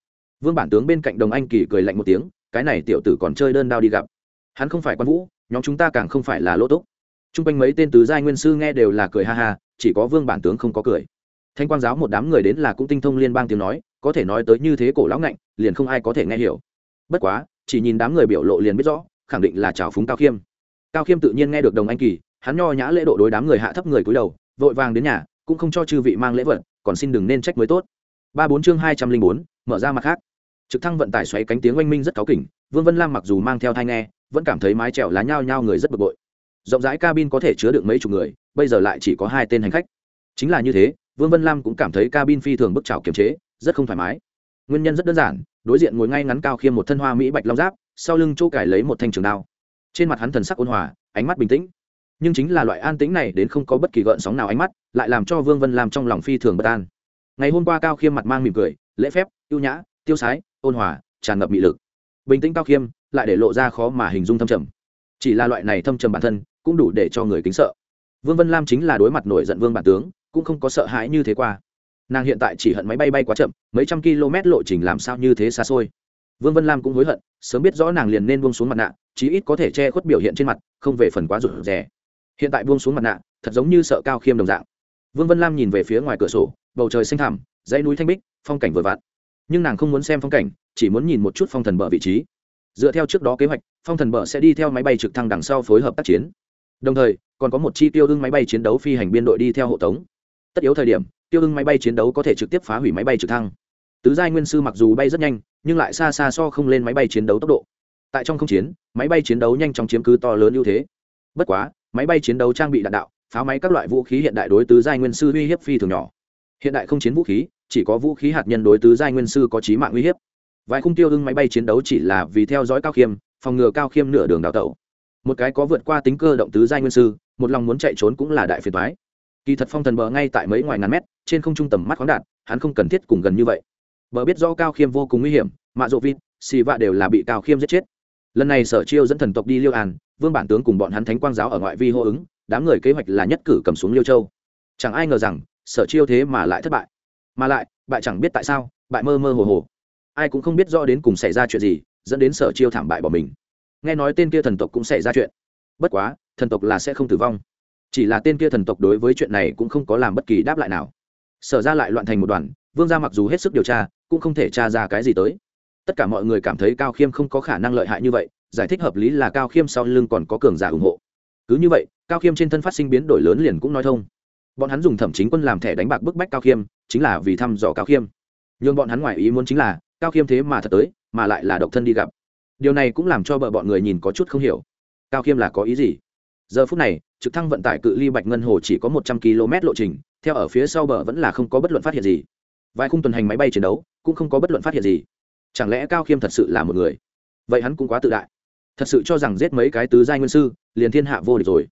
S1: Vương bản tướng bên cạnh đồng anh kỳ cười lạnh một tiếng, cái này tiểu tử còn chơi đơn đao đi gặp. Hắn không phải quan vũ, nhóm chúng ta càng không phải là lỗ túc. T r u n g quanh mấy tên tứ giai nguyên sư nghe đều là cười ha ha, chỉ có vương bản tướng không có cười. Thanh quang giáo một đám người đến là cũng tinh thông liên bang tiếng nói có thể nói tới như thế cổ lão ngạnh, liền không ai có thể nghe hiểu. Bất quá, chỉ nhìn đám người biểu lộ liền biết rõ, khẳng định là trào phúng cao khiêm. Cao khiêm tự nhiên nghe được đồng anh kỳ, hắn nho nhã lễ độ đối đám người hạ thấp người cúi đầu, vội vàng đến nhà, cũng không cho chư vị mang lễ vật, còn xin đừng nên trách mới tốt. Ba bốn chương hai trăm linh bốn, mở ra mặt khác. Trực thăng vận tải xoáy cánh tiếng oanh minh rất cáu kỉnh, vương vân lam mặc dù mang theo thai nghe, vẫn cảm thấy mái trèo lá nhao nhao người rất bực bội. Rộng rãi cabin có thể chứa được mấy chục người, bây giờ lại chỉ có hai tên hành khách. Chính là như thế, vương vân lam cũng cảm thấy cabin phi thường bức trào kiềm chế rất không thoải mái. Nguyên nhân rất đơn giản, đối diện ngồi ngay ngắn cao khiêm một thân hoa mỹ bạch long giáp, sau lưng chỗ cải lấy một thanh trường đao. Trên mặt hắn thần sắc ôn hòa, ánh mắt bình tĩnh. Nhưng chính là loại an tĩnh này đến không có bất kỳ gợn sóng nào ánh mắt, lại làm cho vương vân làm trong lòng phi thường bất an. Ngày hôm qua cao khiêm mặt mang mỉm cười, lễ phép, ưu nhã, tiêu sái, ôn hòa, tràn ngập mị lực. Bình tĩnh cao khiêm, lại để lộ ra khó mà hình dung thâm trầm. Chỉ là loại này thâm trầm bản thân, cũng đủ để cho người kính sợ. Vương vân lam chính là đối mặt nổi giận vương bản tướng, cũng không có sợ hãi như thế qua nàng hiện tại chỉ hận máy bay bay quá chậm, mấy trăm km lộ trình làm sao như thế xa xôi. Vương vân lam cũng hối hận, sớm biết rõ nàng liền nên buông xuống mặt nạ, chí ít có thể che khuất biểu hiện trên mặt, không về phần quá rụt rè. Hiện tại buông xuống mặt nạ, thật giống như sợ cao khiêm đồng dạng. Vương vân lam nhìn về phía ngoài cửa sổ, bầu trời xanh thẳm, dãy núi thanh bích, phong cảnh vừa vặn. Nhưng nàng không muốn xem phong cảnh, chỉ muốn nhìn một chút phong thần bờ vị trí. Dựa theo trước đó kế hoạch, phong thần bờ sẽ đi theo máy bay trực thăng đằng sau phối hợp tác chiến. Đồng thời, còn có một chi tiêu đương máy bay chiến đấu phi hành biên đội đi theo hộ tống tất yếu thời điểm, tiêu ưng máy bay chiến đấu có thể trực tiếp phá hủy máy bay trực thăng. Tứ giai nguyên sư mặc dù bay rất nhanh, nhưng lại xa xa so không lên máy bay chiến đấu tốc độ. Tại trong không chiến, máy bay chiến đấu nhanh chóng chiếm cứ to lớn ưu thế. Bất quá, máy bay chiến đấu trang bị đạn đạo, pháo máy các loại vũ khí hiện đại đối tứ giai nguyên sư uy hiếp phi thường nhỏ. Hiện đại không chiến vũ khí, chỉ có vũ khí hạt nhân đối tứ giai nguyên sư có trí mạng uy hiếp. Vài khung tiêu hưng máy bay chiến đấu chỉ là vì theo dõi cao khiêm, phòng ngừa cao khiêm nửa đường đào tẩu. Một cái có vượt qua tính cơ động tứ giai nguyên sư, một lòng muốn chạy trốn cũng là đại phiền thoái kỳ thật phong thần bờ ngay tại mấy ngoài ngàn mét, trên không trung tầm mắt khoáng đạt, hắn không cần thiết cùng gần như vậy. Bờ biết do cao khiêm vô cùng nguy hiểm, mạ rộ vịt, xì vạ đều là bị cao khiêm giết chết. Lần này sở chiêu dẫn thần tộc đi liêu an, vương bản tướng cùng bọn hắn thánh quang giáo ở ngoại vi hô ứng, đám người kế hoạch là nhất cử cầm xuống liêu châu. Chẳng ai ngờ rằng, sở chiêu thế mà lại thất bại. Mà lại, bại chẳng biết tại sao, bại mơ mơ hồ hồ. Ai cũng không biết rõ đến cùng xảy ra chuyện gì, dẫn đến sở chiêu thảm bại bỏ mình. Nghe nói tên kia thần tộc cũng xảy ra chuyện. Bất quá, thần tộc là sẽ không tử vong chỉ là tên kia thần tộc đối với chuyện này cũng không có làm bất kỳ đáp lại nào. Sở ra lại loạn thành một đoàn, vương gia mặc dù hết sức điều tra, cũng không thể tra ra cái gì tới. Tất cả mọi người cảm thấy cao khiêm không có khả năng lợi hại như vậy, giải thích hợp lý là cao khiêm sau lưng còn có cường giả ủng hộ. Cứ như vậy, cao khiêm trên thân phát sinh biến đổi lớn liền cũng nói thông. Bọn hắn dùng thẩm chính quân làm thẻ đánh bạc bức bách cao khiêm, chính là vì thăm dò cao khiêm. Nhưng bọn hắn ngoài ý muốn chính là, cao khiêm thế mà thật tới, mà lại là độc thân đi gặp. Điều này cũng làm cho bờ bọn người nhìn có chút không hiểu. Cao khiêm là có ý gì? Giờ phút này trực thăng vận tải cự ly bạch ngân hồ chỉ có một trăm km lộ trình, theo ở phía sau bờ vẫn là không có bất luận phát hiện gì. Vài khung tuần hành máy bay chiến đấu cũng không có bất luận phát hiện gì. Chẳng lẽ cao khiêm thật sự là một người? Vậy hắn cũng quá tự đại. Thật sự cho rằng giết mấy cái tứ giai nguyên sư, liền thiên hạ vô địch rồi.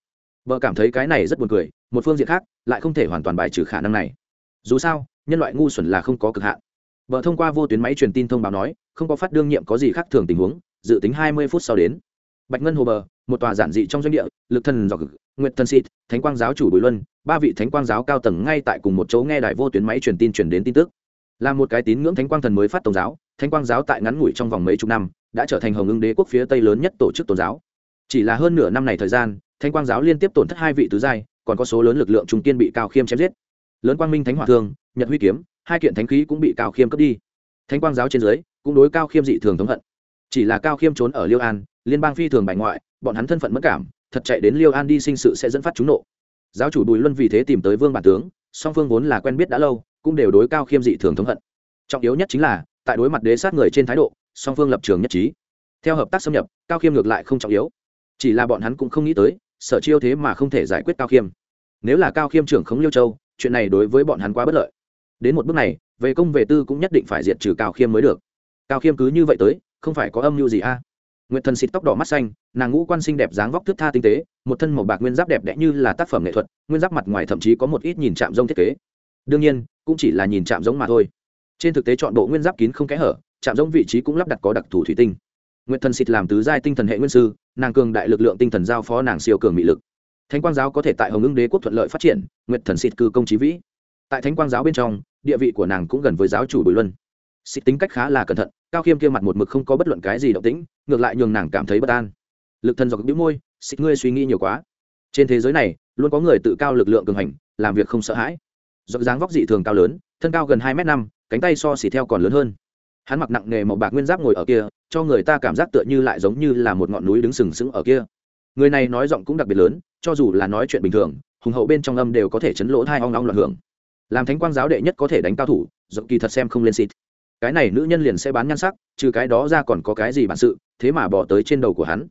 S1: Vợ cảm thấy cái này rất buồn cười, một phương diện khác, lại không thể hoàn toàn bài trừ khả năng này. Dù sao, nhân loại ngu xuẩn là không có cực hạn. Vợ thông qua vô tuyến máy truyền tin thông báo nói, không có phát đương nhiệm có gì khác thường tình huống, dự tính hai mươi phút sau đến. Bạch ngân hồ bờ, một tòa giản dị trong doanh địa, lực thần dọc nguyệt thần xịt thánh quang giáo chủ bùi luân, ba vị thánh quang giáo cao tầng ngay tại cùng một chỗ nghe đài vô tuyến máy truyền tin truyền đến tin tức. Là một cái tín ngưỡng thánh quang thần mới phát tôn giáo, thánh quang giáo tại ngắn ngủi trong vòng mấy chục năm, đã trở thành hồng ưng đế quốc phía tây lớn nhất tổ chức tôn giáo. Chỉ là hơn nửa năm này thời gian, thánh quang giáo liên tiếp tổn thất hai vị tứ giai, còn có số lớn lực lượng trung kiên bị cao khiêm chém giết. Lớn quang minh thánh hỏa thương, nhật huy kiếm, hai kiện thánh khí cũng bị cao khiêm cướp đi. Thánh quang giáo trên dưới, cũng đối cao khiêm dị thường thống hận. Chỉ là cao khiêm trốn ở liêu an, liên bang phi thường bài ngoại, bọn hắn thân phận mất cảm thật chạy đến liêu an đi sinh sự sẽ dẫn phát chúng nộ. Giáo chủ bùi luân vì thế tìm tới vương bản tướng, song phương vốn là quen biết đã lâu, cũng đều đối cao khiêm dị thường thống hận. Trọng yếu nhất chính là, tại đối mặt đế sát người trên thái độ, song phương lập trường nhất trí. Theo hợp tác xâm nhập, cao khiêm ngược lại không trọng yếu. Chỉ là bọn hắn cũng không nghĩ tới, sở chiêu thế mà không thể giải quyết cao khiêm. Nếu là cao khiêm trưởng khống liêu châu, chuyện này đối với bọn hắn quá bất lợi. Đến một bước này, về công về tư cũng nhất định phải diệt trừ cao khiêm mới được. Cao khiêm cứ như vậy tới, không phải có âm mưu gì a? à? Nguyệt thần xịt tóc đỏ mắt xanh, nàng ngũ quan xinh đẹp dáng vóc thướt tha tinh tế, một thân màu bạc nguyên giáp đẹp đẽ như là tác phẩm nghệ thuật, nguyên giáp mặt ngoài thậm chí có một ít nhìn chạm rông thiết kế. Đương nhiên, cũng chỉ là nhìn chạm giống mà thôi. Trên thực tế chọn bộ nguyên giáp kín không kẽ hở, chạm giống vị trí cũng lắp đặt có đặc thù thủy tinh. Nguyệt thần xịt làm tứ giai tinh thần hệ nguyên sư, nàng cường đại lực lượng tinh thần giao phó nàng siêu cường mị lực. Thánh quang giáo có thể tại hồng ưng đế quốc thuận lợi phát triển, nguyệt thần xịt cư công trí vĩ. Tại thánh quang giáo bên trong, địa vị của nàng cũng gần với giáo chủ bùi luân xịt tính cách khá là cẩn thận, cao khiêm kia mặt một mực không có bất luận cái gì động tĩnh, ngược lại nhường nàng cảm thấy bất an. Lực thần dọc đĩu môi, xịt ngươi suy nghĩ nhiều quá. Trên thế giới này, luôn có người tự cao lực lượng cường hành, làm việc không sợ hãi. Dọc dáng vóc dị thường cao lớn, thân cao gần hai m năm, cánh tay so xỉ theo còn lớn hơn. Hắn mặc nặng nghề màu bạc nguyên giáp ngồi ở kia, cho người ta cảm giác tựa như lại giống như là một ngọn núi đứng sừng sững ở kia. Người này nói giọng cũng đặc biệt lớn, cho dù là nói chuyện bình thường, hùng hậu bên trong âm đều có thể chấn lỗ hai ong ong loạn hưởng. Làm thánh quang giáo đệ nhất có thể đánh cao thủ, giọng kỳ thật xem không lên xịt cái này nữ nhân liền sẽ bán nhan sắc, trừ cái đó ra còn có cái gì bản sự, thế mà bỏ tới trên đầu của hắn.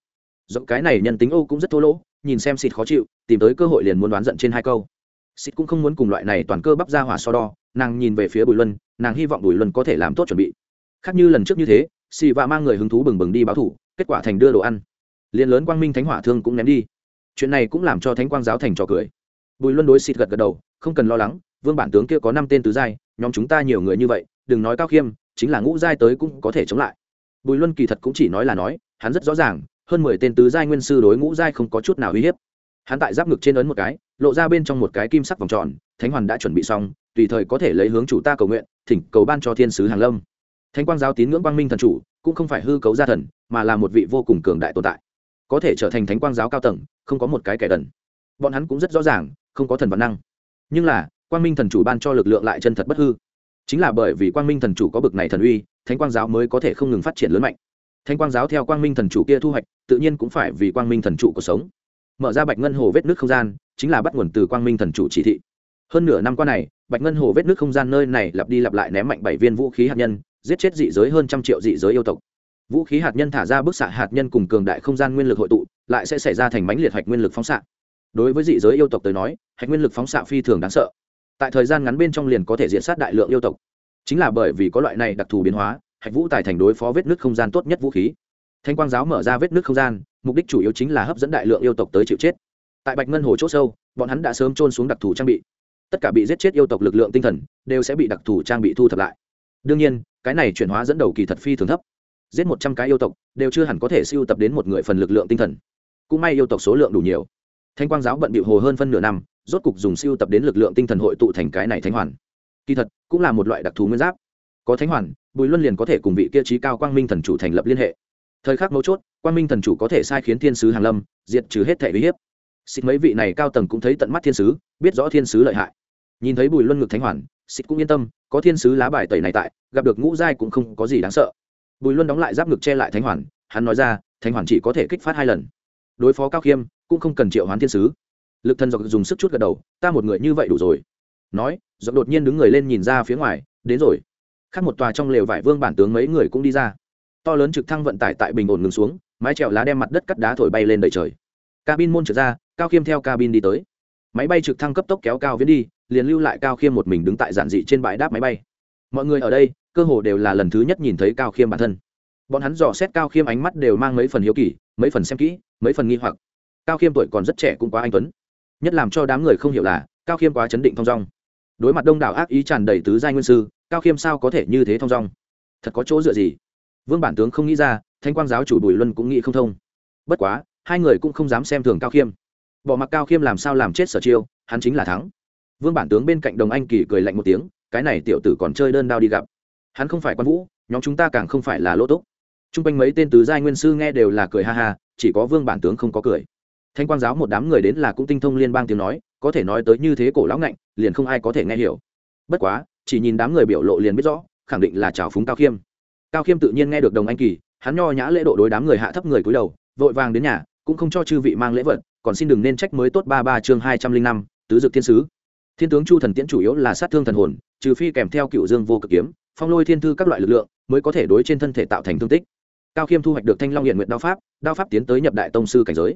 S1: Giọng cái này nhân tính ô cũng rất thô lỗ, nhìn xem xịt khó chịu, tìm tới cơ hội liền muốn đoán giận trên hai câu. Xịt cũng không muốn cùng loại này toàn cơ bắp ra hỏa so đo, nàng nhìn về phía bùi luân, nàng hy vọng bùi luân có thể làm tốt chuẩn bị. Khác như lần trước như thế xì vạ mang người hứng thú bừng bừng đi báo thủ, kết quả thành đưa đồ ăn. Liền lớn quang minh thánh hỏa thương cũng ném đi. Chuyện này cũng làm cho thánh quang giáo thành trò cười. Bùi luân đối xịt gật gật đầu, không cần lo lắng, vương bản tướng kia có năm tên tứ giai, nhóm chúng ta nhiều người như vậy, đừng nói cao khiêm chính là ngũ giai tới cũng có thể chống lại. Bùi luân kỳ thật cũng chỉ nói là nói, hắn rất rõ ràng, hơn mười tên tứ giai nguyên sư đối ngũ giai không có chút nào uy hiếp. Hắn tại giáp ngực trên ấn một cái, lộ ra bên trong một cái kim sắc vòng tròn, thánh hoàn đã chuẩn bị xong, tùy thời có thể lấy hướng chủ ta cầu nguyện, thỉnh cầu ban cho thiên sứ hàng lâm. Thánh quang giáo tín ngưỡng quang minh thần chủ, cũng không phải hư cấu gia thần, mà là một vị vô cùng cường đại tồn tại. Có thể trở thành thánh quang giáo cao tầng, không có một cái kẻ đần. Bọn hắn cũng rất rõ ràng, không có thần văn năng. Nhưng là, quang minh thần chủ ban cho lực lượng lại chân thật bất hư chính là bởi vì quang minh thần chủ có bực này thần uy, thánh quang giáo mới có thể không ngừng phát triển lớn mạnh. Thánh quang giáo theo quang minh thần chủ kia thu hoạch, tự nhiên cũng phải vì quang minh thần chủ cuộc sống. Mở ra bạch ngân hồ vết nước không gian, chính là bắt nguồn từ quang minh thần chủ chỉ thị. Hơn nửa năm qua này, bạch ngân hồ vết nước không gian nơi này lặp đi lặp lại ném mạnh bảy viên vũ khí hạt nhân, giết chết dị giới hơn trăm triệu dị giới yêu tộc. Vũ khí hạt nhân thả ra bức xạ hạt nhân cùng cường đại không gian nguyên lực hội tụ, lại sẽ xảy ra thành mãnh liệt hạch nguyên lực phóng xạ. Đối với dị giới yêu tộc tới nói, hạch nguyên lực phóng xạ phi thường đáng sợ tại thời gian ngắn bên trong liền có thể diện sát đại lượng yêu tộc. Chính là bởi vì có loại này đặc thù biến hóa, hạch vũ tài thành đối phó vết nước không gian tốt nhất vũ khí. Thanh quang giáo mở ra vết nước không gian, mục đích chủ yếu chính là hấp dẫn đại lượng yêu tộc tới chịu chết. Tại bạch ngân hồ c h ỗ sâu, bọn hắn đã sớm trôn xuống đặc thù trang bị. Tất cả bị giết chết yêu tộc lực lượng tinh thần, đều sẽ bị đặc thù trang bị thu thập lại. Đương nhiên, cái này chuyển hóa dẫn đầu kỳ thật phi thường thấp. Giết một trăm cái yêu tộc, đều chưa hẳn có thể siêu tập đến một người phần lực lượng tinh thần. Cũng may yêu tộc số lượng đủ nhiều. Thanh quang giáo bận bị hồ hơn phân nửa năm rốt cục dùng siêu tập đến lực lượng tinh thần hội tụ thành cái này thánh hoàn. Kỳ thật, cũng là một loại đặc thù nguyên giáp. Có thánh hoàn, bùi luân liền có thể cùng vị kia trí cao quang minh thần chủ thành lập liên hệ. Thời khắc mấu chốt, quang minh thần chủ có thể sai khiến thiên sứ hàng lâm, diệt trừ hết thể uy hiếp. Xịt mấy vị này cao tầng cũng thấy tận mắt thiên sứ, biết rõ thiên sứ lợi hại. Nhìn thấy bùi luân ngực thánh hoàn xịt cũng yên tâm, có thiên sứ lá bài tẩy này tại, gặp được ngũ giai cũng không có gì đáng sợ. Bùi luân đóng lại giáp ngực che lại thánh hoàn, hắn nói ra, thánh hoàn chỉ có thể kích phát hai lần. Đối phó cao khiêm, cũng không cần triệu hoán thiên sứ lực thần dọc dùng sức chút gật đầu, ta một người như vậy đủ rồi. Nói, dọc đột nhiên đứng người lên nhìn ra phía ngoài, đến rồi. Khác một tòa trong lều vải vương bản tướng mấy người cũng đi ra. To lớn trực thăng vận tải tại bình ổn ngừng xuống, mái trèo lá đem mặt đất cắt đá thổi bay lên đầy trời. Cabin môn trượt ra, cao khiêm theo cabin đi tới. Máy bay trực thăng cấp tốc kéo cao viễn đi, liền lưu lại cao khiêm một mình đứng tại giản dị trên bãi đáp máy bay. Mọi người ở đây, cơ hồ đều là lần thứ nhất nhìn thấy cao khiêm bản thân. Bọn hắn dò xét cao khiêm ánh mắt đều mang mấy phần hiếu kỳ, mấy phần xem kỹ, mấy phần nghi hoặc. Cao khiêm tuổi còn rất trẻ cũng quá anh tuấn nhất làm cho đám người không hiểu là cao khiêm quá chấn định thong dong. Đối mặt đông đảo ác ý tràn đầy tứ giai nguyên sư, cao khiêm sao có thể như thế thong dong? Thật có chỗ dựa gì? Vương bản tướng không nghĩ ra thanh quang giáo chủ bùi luân cũng nghĩ không thông. Bất quá, hai người cũng không dám xem thường cao khiêm. Bỏ mặc cao khiêm làm sao làm chết sở chiêu, hắn chính là thắng. Vương bản tướng bên cạnh đồng anh kỳ cười lạnh một tiếng, cái này tiểu tử còn chơi đơn đao đi gặp. Hắn không phải quan vũ, nhóm chúng ta càng không phải là lỗ túc. T r u n g quanh mấy tên tứ giai nguyên sư nghe đều là cười ha ha, chỉ có vương bản tướng không có cười thanh quang giáo một đám người đến là cũng tinh thông liên bang tiếng nói, có thể nói tới như thế cổ lão ngạnh, liền không ai có thể nghe hiểu. Bất quá, chỉ nhìn đám người biểu lộ liền biết rõ, khẳng định là trào phúng cao khiêm. Cao khiêm tự nhiên nghe được đồng anh kỳ, hắn nho nhã lễ độ đối đám người hạ thấp người cúi đầu, vội vàng đến nhà, cũng không cho chư vị mang lễ vật, còn xin đừng nên trách mới tốt ba ba chương hai trăm linh năm, tứ dực thiên sứ. Thiên tướng chu thần tiễn chủ yếu là sát thương thần hồn, trừ phi kèm theo cựu dương vô cực kiếm, phong lôi thiên thư các loại lực lượng, mới có thể đối trên thân thể tạo thành thương tích. Cao khiêm thu hoạch được thanh long hiện nguyện đao pháp đao pháp tiến tới nhập đại tông sư cảnh giới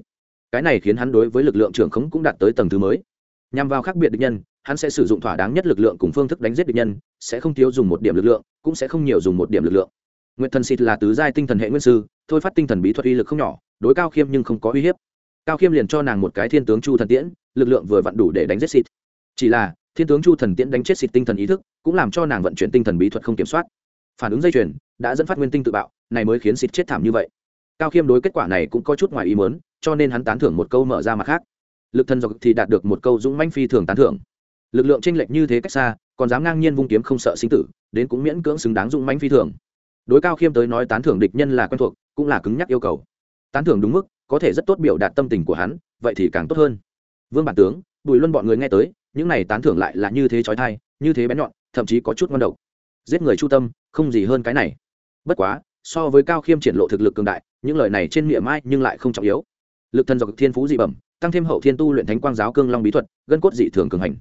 S1: cái này khiến hắn đối với lực lượng trưởng khống cũng đạt tới tầng thứ mới. Nhằm vào khác biệt địch nhân, hắn sẽ sử dụng thỏa đáng nhất lực lượng cùng phương thức đánh giết địch nhân, sẽ không thiếu dùng một điểm lực lượng, cũng sẽ không nhiều dùng một điểm lực lượng. Nguyện thần xịt là tứ giai tinh thần hệ nguyên sư, thôi phát tinh thần bí thuật uy lực không nhỏ, đối cao khiêm nhưng không có uy hiếp. Cao khiêm liền cho nàng một cái thiên tướng chu thần tiễn, lực lượng vừa vặn đủ để đánh giết xịt chỉ là, thiên tướng chu thần tiễn đánh chết xịt tinh thần ý thức, cũng làm cho nàng vận chuyển tinh thần bí thuật không kiểm soát. Phản ứng dây chuyền, đã dẫn phát nguyên tinh tự bạo, này mới khiến xịt chết thảm như vậy. Cao khiêm đối kết quả này cũng có chút ngoài ý mớn cho nên hắn tán thưởng một câu mở ra mặt khác. Lực thần dọc thì đạt được một câu dũng manh phi thường tán thưởng. Lực lượng tranh lệch như thế cách xa, còn dám ngang nhiên vung kiếm không sợ sinh tử, đến cũng miễn cưỡng xứng đáng dũng manh phi thường. Đối cao khiêm tới nói tán thưởng địch nhân là quen thuộc, cũng là cứng nhắc yêu cầu. Tán thưởng đúng mức, có thể rất tốt biểu đạt tâm tình của hắn, vậy thì càng tốt hơn. Vương bản tướng, bùi luân bọn người nghe tới, những này tán thưởng lại là như thế trói thai như thế bén nhọn, thậm chí có chút ngon độc. Giết người chu tâm, không gì hơn cái này. Bất quá, so với cao khiêm triển lộ thực lực cường đại, những lời này trên miệng mai nhưng lại không trọng yếu lực thần dọc thiên phú dị bẩm, tăng thêm hậu thiên tu luyện thánh quang giáo cương long bí thuật, gân cốt dị thường cường hành.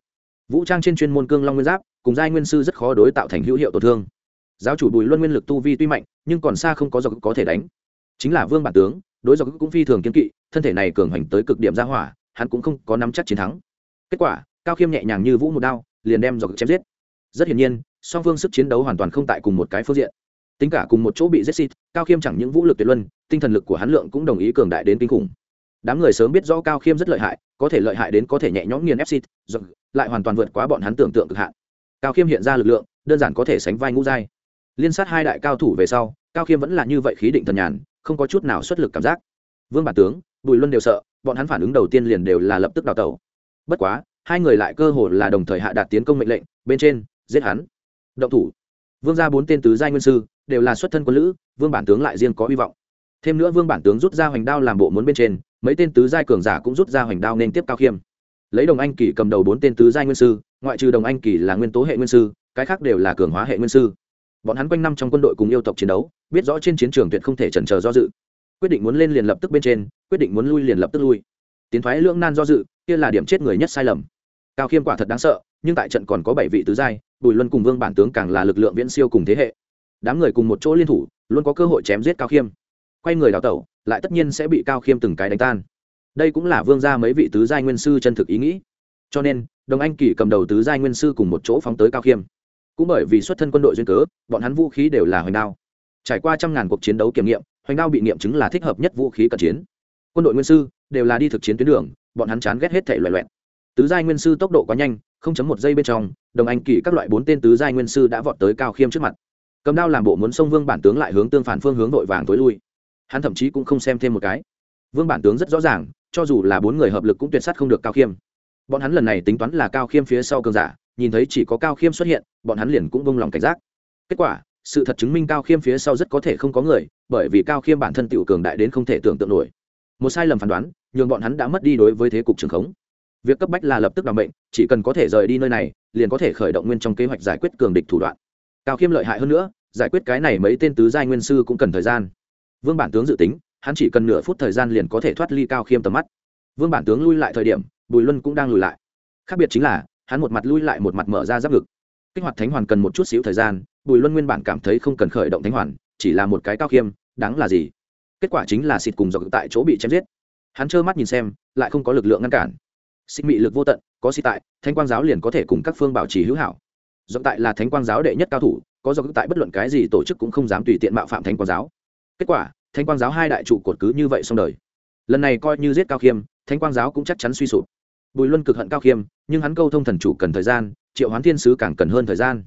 S1: Vũ trang trên chuyên môn cương long nguyên giáp, cùng giai nguyên sư rất khó đối tạo thành hữu hiệu tổn thương. Giáo chủ bùi luân nguyên lực tu vi tuy mạnh, nhưng còn xa không có dọc có thể đánh. Chính là vương bản tướng, đối dọc cũng phi thường kiên kỵ, thân thể này cường hành tới cực điểm ra hỏa, hắn cũng không có nắm chắc chiến thắng. Kết quả, cao khiêm nhẹ nhàng như vũ một đao, liền đem dọc chém giết. Rất hiển nhiên, song phương sức chiến đấu hoàn toàn không tại cùng một cái phương diện. Tính cả cùng một chỗ bị giết xịt, cao khiêm chẳng những vũ lực tuyệt luân, tinh thần lực của hắn lượng cũng đồng ý cường đại đến kinh khủng đám người sớm biết rõ cao khiêm rất lợi hại, có thể lợi hại đến có thể nhẹ nhõm nghiền fc lại hoàn toàn vượt quá bọn hắn tưởng tượng cực hạn. Cao khiêm hiện ra lực lượng, đơn giản có thể sánh vai ngũ giai. Liên sát hai đại cao thủ về sau, cao khiêm vẫn là như vậy khí định thần nhàn, không có chút nào xuất lực cảm giác. Vương bản tướng, bùi luân đều sợ, bọn hắn phản ứng đầu tiên liền đều là lập tức đào tẩu. Bất quá, hai người lại cơ hồ là đồng thời hạ đạt tiến công mệnh lệnh, bên trên, giết hắn. Động thủ. Vương ra bốn tên tứ giai nguyên sư, đều là xuất thân quân lữ, vương bản tướng lại riêng có hy vọng. Thêm nữa vương bản tướng rút ra hoành đao làm bộ muốn bên trên mấy tên tứ giai cường giả cũng rút ra hoành đao nên tiếp cao khiêm. Lấy đồng anh kỳ cầm đầu bốn tên tứ giai nguyên sư, ngoại trừ đồng anh kỳ là nguyên tố hệ nguyên sư, cái khác đều là cường hóa hệ nguyên sư. Bọn hắn quanh năm trong quân đội cùng yêu tộc chiến đấu, biết rõ trên chiến trường tuyệt không thể chần chờ do dự. Quyết định muốn lên liền lập tức bên trên, quyết định muốn lui liền lập tức lui. Tiến thoái lưỡng nan do dự, kia là điểm chết người nhất sai lầm. Cao khiêm quả thật đáng sợ, nhưng tại trận còn có bảy vị tứ giai, bùi luân cùng vương bản tướng càng là lực lượng viễn siêu cùng thế hệ. Đám người cùng một chỗ liên thủ, luôn có cơ hội chém giết cao khiêm. Quay người đào tẩu lại tất nhiên sẽ bị cao khiêm từng cái đánh tan. Đây cũng là vương gia mấy vị tứ giai nguyên sư chân thực ý nghĩ. Cho nên, đồng anh kỳ cầm đầu tứ giai nguyên sư cùng một chỗ phóng tới cao khiêm. Cũng bởi vì xuất thân quân đội duyên cớ, bọn hắn vũ khí đều là hoành đao. Trải qua trăm ngàn cuộc chiến đấu kiểm nghiệm, hoành đao bị nghiệm chứng là thích hợp nhất vũ khí cận chiến. Quân đội nguyên sư đều là đi thực chiến tuyến đường, bọn hắn chán ghét hết thể loại loẹn tứ giai nguyên sư tốc độ quá nhanh, không chấm một giây bên trong, đồng anh kỳ các loại bốn tên tứ giai nguyên sư đã vọt tới cao khiêm trước mặt. Cầm đao làm bộ muốn xông vương bản tướng lại hướng tương phản phương hướng vội vàng tối lui hắn thậm chí cũng không xem thêm một cái. Vương bản tướng rất rõ ràng, cho dù là bốn người hợp lực cũng tuyệt s á t không được cao khiêm. Bọn hắn lần này tính toán là cao khiêm phía sau cơn giả, nhìn thấy chỉ có cao khiêm xuất hiện, bọn hắn liền cũng bông lòng cảnh giác. Kết quả, sự thật chứng minh cao khiêm phía sau rất có thể không có người, bởi vì cao khiêm bản thân tiểu cường đại đến không thể tưởng tượng nổi. Một sai lầm phán đoán, nhường bọn hắn đã mất đi đối với thế cục trường khống. Việc cấp bách là lập tức đ ò n bệnh chỉ cần có thể rời đi nơi này, liền có thể khởi động nguyên trong kế hoạch giải quyết cường địch thủ đoạn. Cao khiêm lợi hại hơn nữa, giải quyết cái này mấy tên tứ giai nguyên sư cũng cần thời gian vương bản tướng dự tính, hắn chỉ cần nửa phút thời gian liền có thể thoát ly cao khiêm tầm mắt. Vương bản tướng lui lại thời điểm, bùi luân cũng đang lùi lại. Khác biệt chính là, hắn một mặt lui lại một mặt mở ra giáp ngực. Kích hoạt thánh hoàn cần một chút xíu thời gian, bùi luân nguyên bản cảm thấy không cần khởi động thánh hoàn, chỉ là một cái cao khiêm, đáng là gì? Kết quả chính là xịt cùng dọc tại chỗ bị chém giết. Hắn trơ mắt nhìn xem, lại không có lực lượng ngăn cản. Xịt bị lực vô tận, có xịt tại, thánh quang giáo liền có thể cùng các phương bảo trì hữu hảo. Dọc tại là thánh quang giáo đệ nhất cao thủ, có dọc tại bất luận cái gì tổ chức cũng không dám tùy tiện mạo phạm thánh quang giáo. Kết quả thánh quang giáo hai đại trụ cột cứ như vậy xong đời. Lần này coi như giết cao khiêm, thánh quang giáo cũng chắc chắn suy sụp. Bùi luân cực hận cao khiêm, nhưng hắn câu thông thần chủ cần thời gian, triệu hoán thiên sứ càng cần hơn thời gian.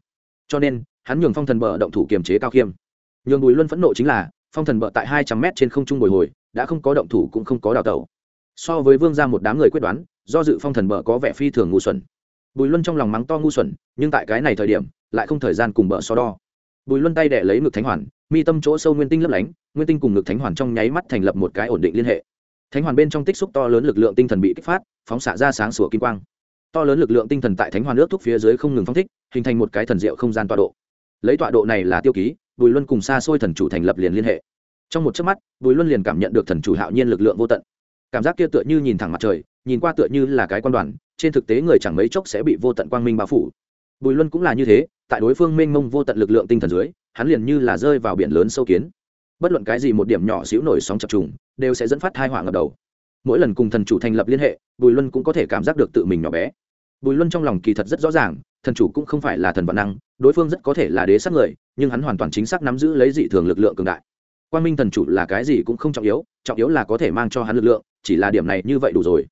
S1: Cho nên, hắn nhường phong thần bờ động thủ kiềm chế cao khiêm. Nhường bùi luân phẫn nộ chính là, phong thần bờ tại hai trăm mét trên không trung bồi hồi, đã không có động thủ cũng không có đào tẩu. So với vương ra một đám người quyết đoán, do dự phong thần bờ có vẻ phi thường ngu xuẩn. Bùi luân trong lòng mắng to ngu xuẩn, nhưng tại cái này thời điểm, lại không thời gian cùng bờ so đo. Bùi luân tay đẻ lấy ngực thánh hoàn, mi tâm chỗ sâu nguyên tinh lấp lánh nguyên tinh cùng ngực thánh hoàn trong nháy mắt thành lập một cái ổn định liên hệ. Thánh hoàn bên trong tích xúc to lớn lực lượng tinh thần bị kích phát, phóng xạ ra sáng sủa kim quang. To lớn lực lượng tinh thần tại thánh hoàn nước thúc phía dưới không ngừng phong thích, hình thành một cái thần diệu không gian tọa độ. Lấy tọa độ này là tiêu ký, bùi luân cùng xa xôi thần chủ thành lập liền liên hệ. Trong một chớp mắt, bùi luân liền cảm nhận được thần chủ hạo nhiên lực lượng vô tận. Cảm giác kia tựa như nhìn thẳng mặt trời, nhìn qua tựa như là cái quan đoàn, trên thực tế người chẳng mấy chốc sẽ bị vô tận quang minh bao phủ. Bùi luân cũng là như thế, tại đối phương mênh mông vô tận lực lượng tinh thần dưới, hắn liền như là rơi vào biển lớn sâu kiến bất luận cái gì một điểm nhỏ xíu nổi sóng chập trùng, đều sẽ dẫn phát hai hỏa ngập đầu. Mỗi lần cùng thần chủ thành lập liên hệ, bùi luân cũng có thể cảm giác được tự mình nhỏ bé. Bùi luân trong lòng kỳ thật rất rõ ràng, thần chủ cũng không phải là thần vạn năng, đối phương rất có thể là đế sát người, nhưng hắn hoàn toàn chính xác nắm giữ lấy dị thường lực lượng cường đại. Quan minh thần chủ là cái gì cũng không trọng yếu trọng yếu là có thể mang cho hắn lực lượng, chỉ là điểm này như vậy đủ rồi.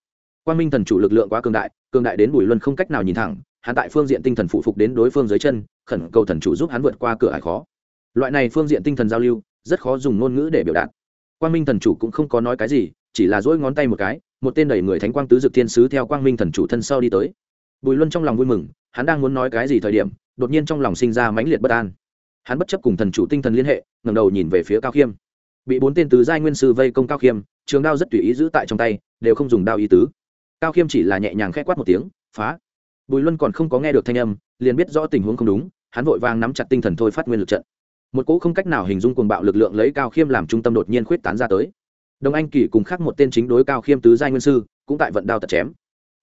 S1: Quan minh thần chủ lực lượng quá cường đại cường đại đến bùi luân không cách nào nhìn thẳng, hắn tại phương diện tinh thần phụ phục đến đối phương dưới chân, khẩn cầu thần chủ giúp hắn vượt qua cửa ải khó. Loại này phương diện tinh thần giao lưu rất khó dùng ngôn ngữ để biểu đạt. Quang minh thần chủ cũng không có nói cái gì, chỉ là dỗi ngón tay một cái, một tên đẩy người thánh quang tứ dực thiên sứ theo quang minh thần chủ thân sau đi tới. Bùi luân trong lòng vui mừng, hắn đang muốn nói cái gì thời điểm, đột nhiên trong lòng sinh ra mãnh liệt bất an. Hắn bất chấp cùng thần chủ tinh thần liên hệ, ngẩng đầu nhìn về phía cao khiêm. Bị bốn tên tứ giai nguyên sư vây công cao khiêm, trường đao rất tùy ý giữ tại trong tay, đều không dùng đao ý tứ. Cao khiêm chỉ là nhẹ nhàng khẽ quát một tiếng, phá! Bùi luân còn không có nghe được thanh âm, liền biết rõ tình huống không đúng, hắn vội vàng nắm chặt tinh thần thôi phát nguyên lực trận một cỗ không cách nào hình dung cuồng bạo lực lượng lấy cao khiêm làm trung tâm đột nhiên khuyết tán ra tới. Đồng anh kỳ cùng khác một tên chính đối cao khiêm tứ giai nguyên sư, cũng tại vận đao tật chém.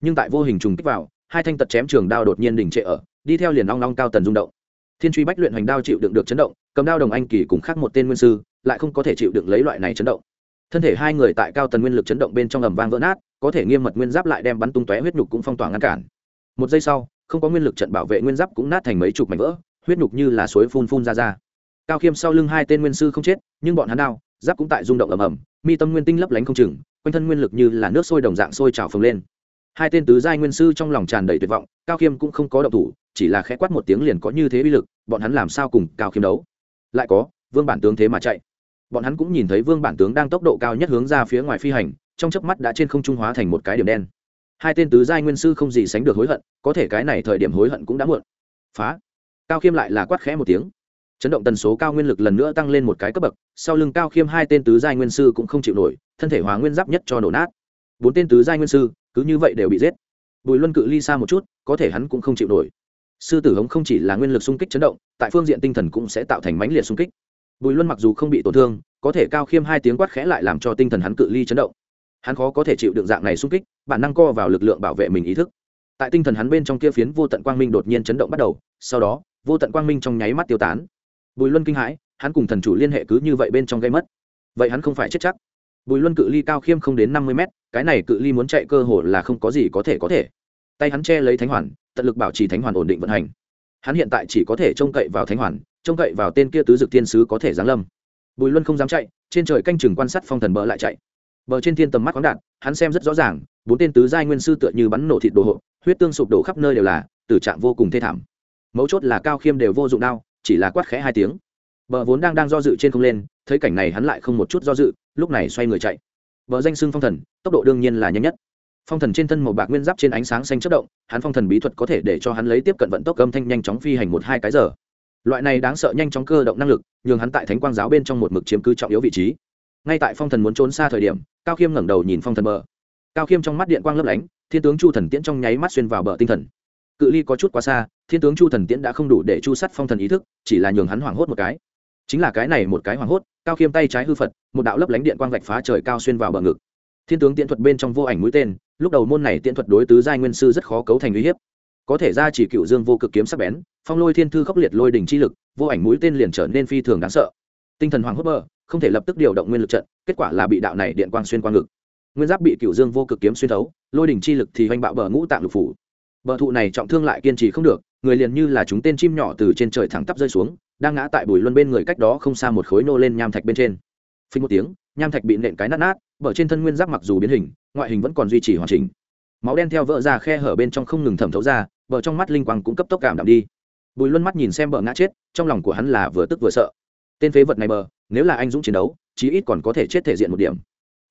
S1: Nhưng tại vô hình trùng kích vào, hai thanh tật chém trường đao đột nhiên đình trệ ở, đi theo liền long long cao tần rung động. Thiên truy bách luyện hoành đao chịu đựng được chấn động, cầm đao đồng anh kỳ cùng khác một tên nguyên sư lại không có thể chịu đựng lấy loại này chấn động. Thân thể hai người tại cao tần nguyên lực chấn động bên trong ầm vang vỡ nát, có thể nghiêm mật nguyên giáp lại đem bắn tung tóe huyết nhục cũng phong tỏa ngăn cản. Một giây sau, không có nguyên lực trận bảo vệ nguyên giáp cũng nát thành mấy chục mảnh vỡ, huyết nhục như là suối phun phun ra ra cao khiêm sau lưng hai tên nguyên sư không chết, nhưng bọn hắn đao giáp cũng tại rung động ầm ầm, mi tâm nguyên tinh lấp lánh không chừng, quanh thân nguyên lực như là nước sôi đồng dạng sôi trào phồng lên. Hai tên tứ giai nguyên sư trong lòng tràn đầy tuyệt vọng, cao khiêm cũng không có động thủ, chỉ là khẽ quát một tiếng liền có như thế uy lực, bọn hắn làm sao cùng cao khiêm đấu? Lại có, vương bản tướng thế mà chạy. Bọn hắn cũng nhìn thấy vương bản tướng đang tốc độ cao nhất hướng ra phía ngoài phi hành, trong chớp mắt đã trên không trung hóa thành một cái điểm đen. Hai tên tứ giai nguyên sư không gì sánh được hối hận, có thể cái này thời điểm hối hận cũng đã muộn. Phá! Cao khiêm lại là quát khẽ một tiếng chấn động tần số cao nguyên lực lần nữa tăng lên một cái cấp bậc, sau lưng cao khiêm hai tên tứ giai nguyên sư cũng không chịu nổi, thân thể hóa nguyên giáp nhất cho nổ nát. Bốn tên tứ giai nguyên sư, cứ như vậy đều bị giết. Bùi luân cự ly xa một chút, có thể hắn cũng không chịu nổi. Sư tử hống không chỉ là nguyên lực xung kích chấn động, tại phương diện tinh thần cũng sẽ tạo thành mãnh liệt xung kích. Bùi luân mặc dù không bị tổn thương, có thể cao khiêm hai tiếng quát khẽ lại làm cho tinh thần hắn cự ly chấn động. Hắn khó có thể chịu được dạng này xung kích, bản năng co vào lực lượng bảo vệ mình ý thức. Tại tinh thần hắn bên trong kia phiến vô tận quang minh đột nhiên chấn động bắt đầu, sau đó, vô tận quang minh trong nháy mắt tiêu tán bùi luân kinh hãi hắn cùng thần chủ liên hệ cứ như vậy bên trong gây mất. Vậy hắn không phải chết chắc. Bùi luân cự ly cao khiêm không đến năm mươi mét cái này cự ly muốn chạy cơ hồ là không có gì có thể có thể. Tay hắn che lấy thánh hoàn tận lực bảo trì thánh hoàn ổn định vận hành. Hắn hiện tại chỉ có thể trông cậy vào thánh hoàn trông cậy vào tên kia tứ dực thiên sứ có thể giáng lâm. Bùi luân không dám chạy trên trời canh chừng quan sát phong thần bờ lại chạy. Bờ trên thiên tầm mắt khoáng đạn, hắn xem rất rõ ràng bốn tên tứ giai nguyên sư tựa như bắn nổ thịt đồ hộ huyết tương sụp đổ khắp nơi đều là tử trạng vô cùng thê thảm. Mấu chốt là cao khiêm đều vô dụng đao chỉ là quát khẽ hai tiếng. Bờ vốn đang đang do dự trên không lên, thấy cảnh này hắn lại không một chút do dự, lúc này xoay người chạy. Vợ danh xưng phong thần, tốc độ đương nhiên là nhanh nhất. Phong thần trên thân màu bạc nguyên giáp trên ánh sáng xanh chất động, hắn phong thần bí thuật có thể để cho hắn lấy tiếp cận vận tốc âm thanh nhanh chóng phi hành một hai cái giờ. Loại này đáng sợ nhanh chóng cơ động năng lực, nhường hắn tại thánh quang giáo bên trong một mực chiếm cứ trọng yếu vị trí. Ngay tại phong thần muốn trốn xa thời điểm, cao khiêm ngẩng đầu nhìn phong thần bờ. Cao khiêm trong mắt điện quang lấp lánh, thiên tướng chu thần tiễn trong nháy mắt xuyên vào bờ tinh thần cự ly có chút quá xa, thiên tướng chu thần tiễn đã không đủ để chu sắt phong thần ý thức, chỉ là nhường hắn hoảng hốt một cái. Chính là cái này một cái hoảng hốt, cao khiêm tay trái hư phật, một đạo lấp lánh điện quang vạch phá trời cao xuyên vào bờ ngực. Thiên tướng tiễn thuật bên trong vô ảnh mũi tên, lúc đầu môn này tiễn thuật đối tứ giai nguyên sư rất khó cấu thành uy hiếp. Có thể ra chỉ cựu dương vô cực kiếm sắc bén, phong lôi thiên thư khốc liệt lôi đỉnh chi lực, vô ảnh mũi tên liền trở nên phi thường đáng sợ. Tinh thần hoàng hốt bờ, không thể lập tức điều động nguyên lực trận, kết quả là bị đạo này điện quang xuyên qua ngực. Nguyên giáp bị cựu dương vô cực kiếm xuyên thấu, lôi đỉnh chi lực thì hoành bạo bờ ngũ tạng lục phủ bờ thụ này trọng thương lại kiên trì không được, người liền như là chúng tên chim nhỏ từ trên trời thẳng tắp rơi xuống, đang ngã tại bùi luân bên người cách đó không xa một khối nô lên nham thạch bên trên. Phình một tiếng, nham thạch bị nện cái nát nát, bờ trên thân nguyên giáp mặc dù biến hình, ngoại hình vẫn còn duy trì hoàn chỉnh. Máu đen theo vỡ ra khe hở bên trong không ngừng thẩm thấu ra, bờ trong mắt linh quang cũng cấp tốc cảm đạm đi. Bùi luân mắt nhìn xem bờ ngã chết, trong lòng của hắn là vừa tức vừa sợ. Tên phế vật này bờ, nếu là anh dũng chiến đấu, chí ít còn có thể chết thể diện một điểm.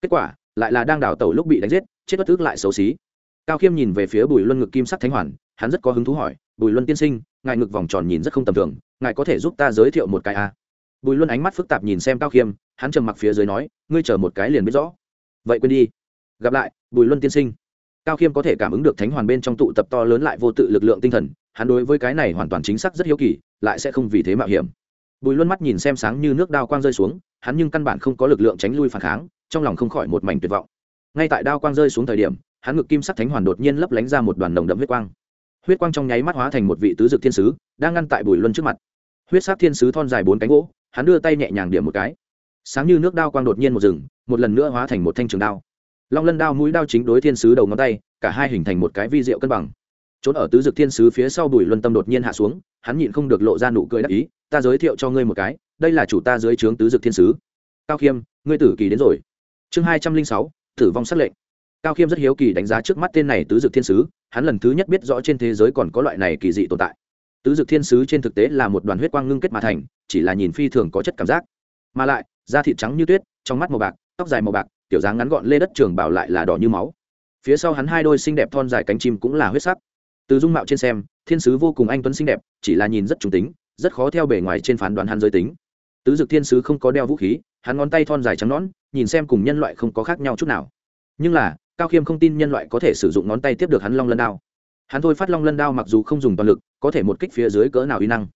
S1: Kết quả, lại là đang đào tẩu lúc bị đánh giết, chết bất tức lại xấu xí cao khiêm nhìn về phía bùi luân ngực kim sắc thánh hoàn, hắn rất có hứng thú hỏi, bùi luân tiên sinh, ngài ngực vòng tròn nhìn rất không tầm thường, ngài có thể giúp ta giới thiệu một cái à? bùi luân ánh mắt phức tạp nhìn xem cao khiêm, hắn trầm mặc phía dưới nói, ngươi chờ một cái liền biết rõ. Vậy quên đi. Gặp lại, bùi luân tiên sinh. Cao khiêm có thể cảm ứng được thánh hoàn bên trong tụ tập to lớn lại vô tự lực lượng tinh thần, hắn đối với cái này hoàn toàn chính xác rất hiếu kỳ, lại sẽ không vì thế mạo hiểm. Bùi luân mắt nhìn xem sáng như nước đao quang rơi xuống, hắn nhưng căn bản không có lực lượng tránh lui phản kháng, trong lòng không khỏi một mảnh tuyệt vọng. Ngay tại đao quang rơi xuống thời điểm hắn ngực kim sắc thánh hoàn đột nhiên lấp lánh ra một đoàn nồng đậm huyết quang. Huyết quang trong nháy mắt hóa thành một vị tứ dực thiên sứ, đang ngăn tại bùi luân trước mặt. Huyết sắc thiên sứ thon dài bốn cánh gỗ, hắn đưa tay nhẹ nhàng điểm một cái. Sáng như nước đao quang đột nhiên một rừng một lần nữa hóa thành một thanh trường đao. Long lân đao mũi đao chính đối thiên sứ đầu ngón tay, cả hai hình thành một cái vi diệu cân bằng. Trốn ở tứ dực thiên sứ phía sau bùi luân tâm đột nhiên hạ xuống, hắn nhịn không được lộ ra nụ cười đắc ý, ta giới thiệu cho ngươi một cái, đây là chủ ta dưới trướng tứ dực thiên sứ. Cao khiêm, ngươi tử kỳ đến rồi. Chương hai trăm linh sáu, tử vong xác lệnh cao khiêm rất hiếu kỳ đánh giá trước mắt tên này tứ dực thiên sứ, hắn lần thứ nhất biết rõ trên thế giới còn có loại này kỳ dị tồn tại. Tứ dực thiên sứ trên thực tế là một đoàn huyết quang ngưng kết mà thành, chỉ là nhìn phi thường có chất cảm giác. Mà lại, da thịt trắng như tuyết, trong mắt màu bạc, tóc dài màu bạc tiểu dáng ngắn gọn lê đất trường bảo lại là đỏ như máu. Phía sau hắn hai đôi xinh đẹp thon dài cánh chim cũng là huyết sắc. Từ dung mạo trên xem, thiên sứ vô cùng anh tuấn xinh đẹp, chỉ là nhìn rất trung tính, rất khó theo bề ngoài trên phán đoán hắn giới tính. Tứ dực thiên sứ không có đeo vũ khí, hắn ngón tay thon dài trắng nõn, nhìn xem cùng nhân loại không có khác nhau chút nào. Nhưng là cao khiêm không tin nhân loại có thể sử dụng ngón tay tiếp được hắn long lân đao. Hắn thôi phát long lân đao mặc dù không dùng toàn lực, có thể một kích phía dưới cỡ nào uy năng.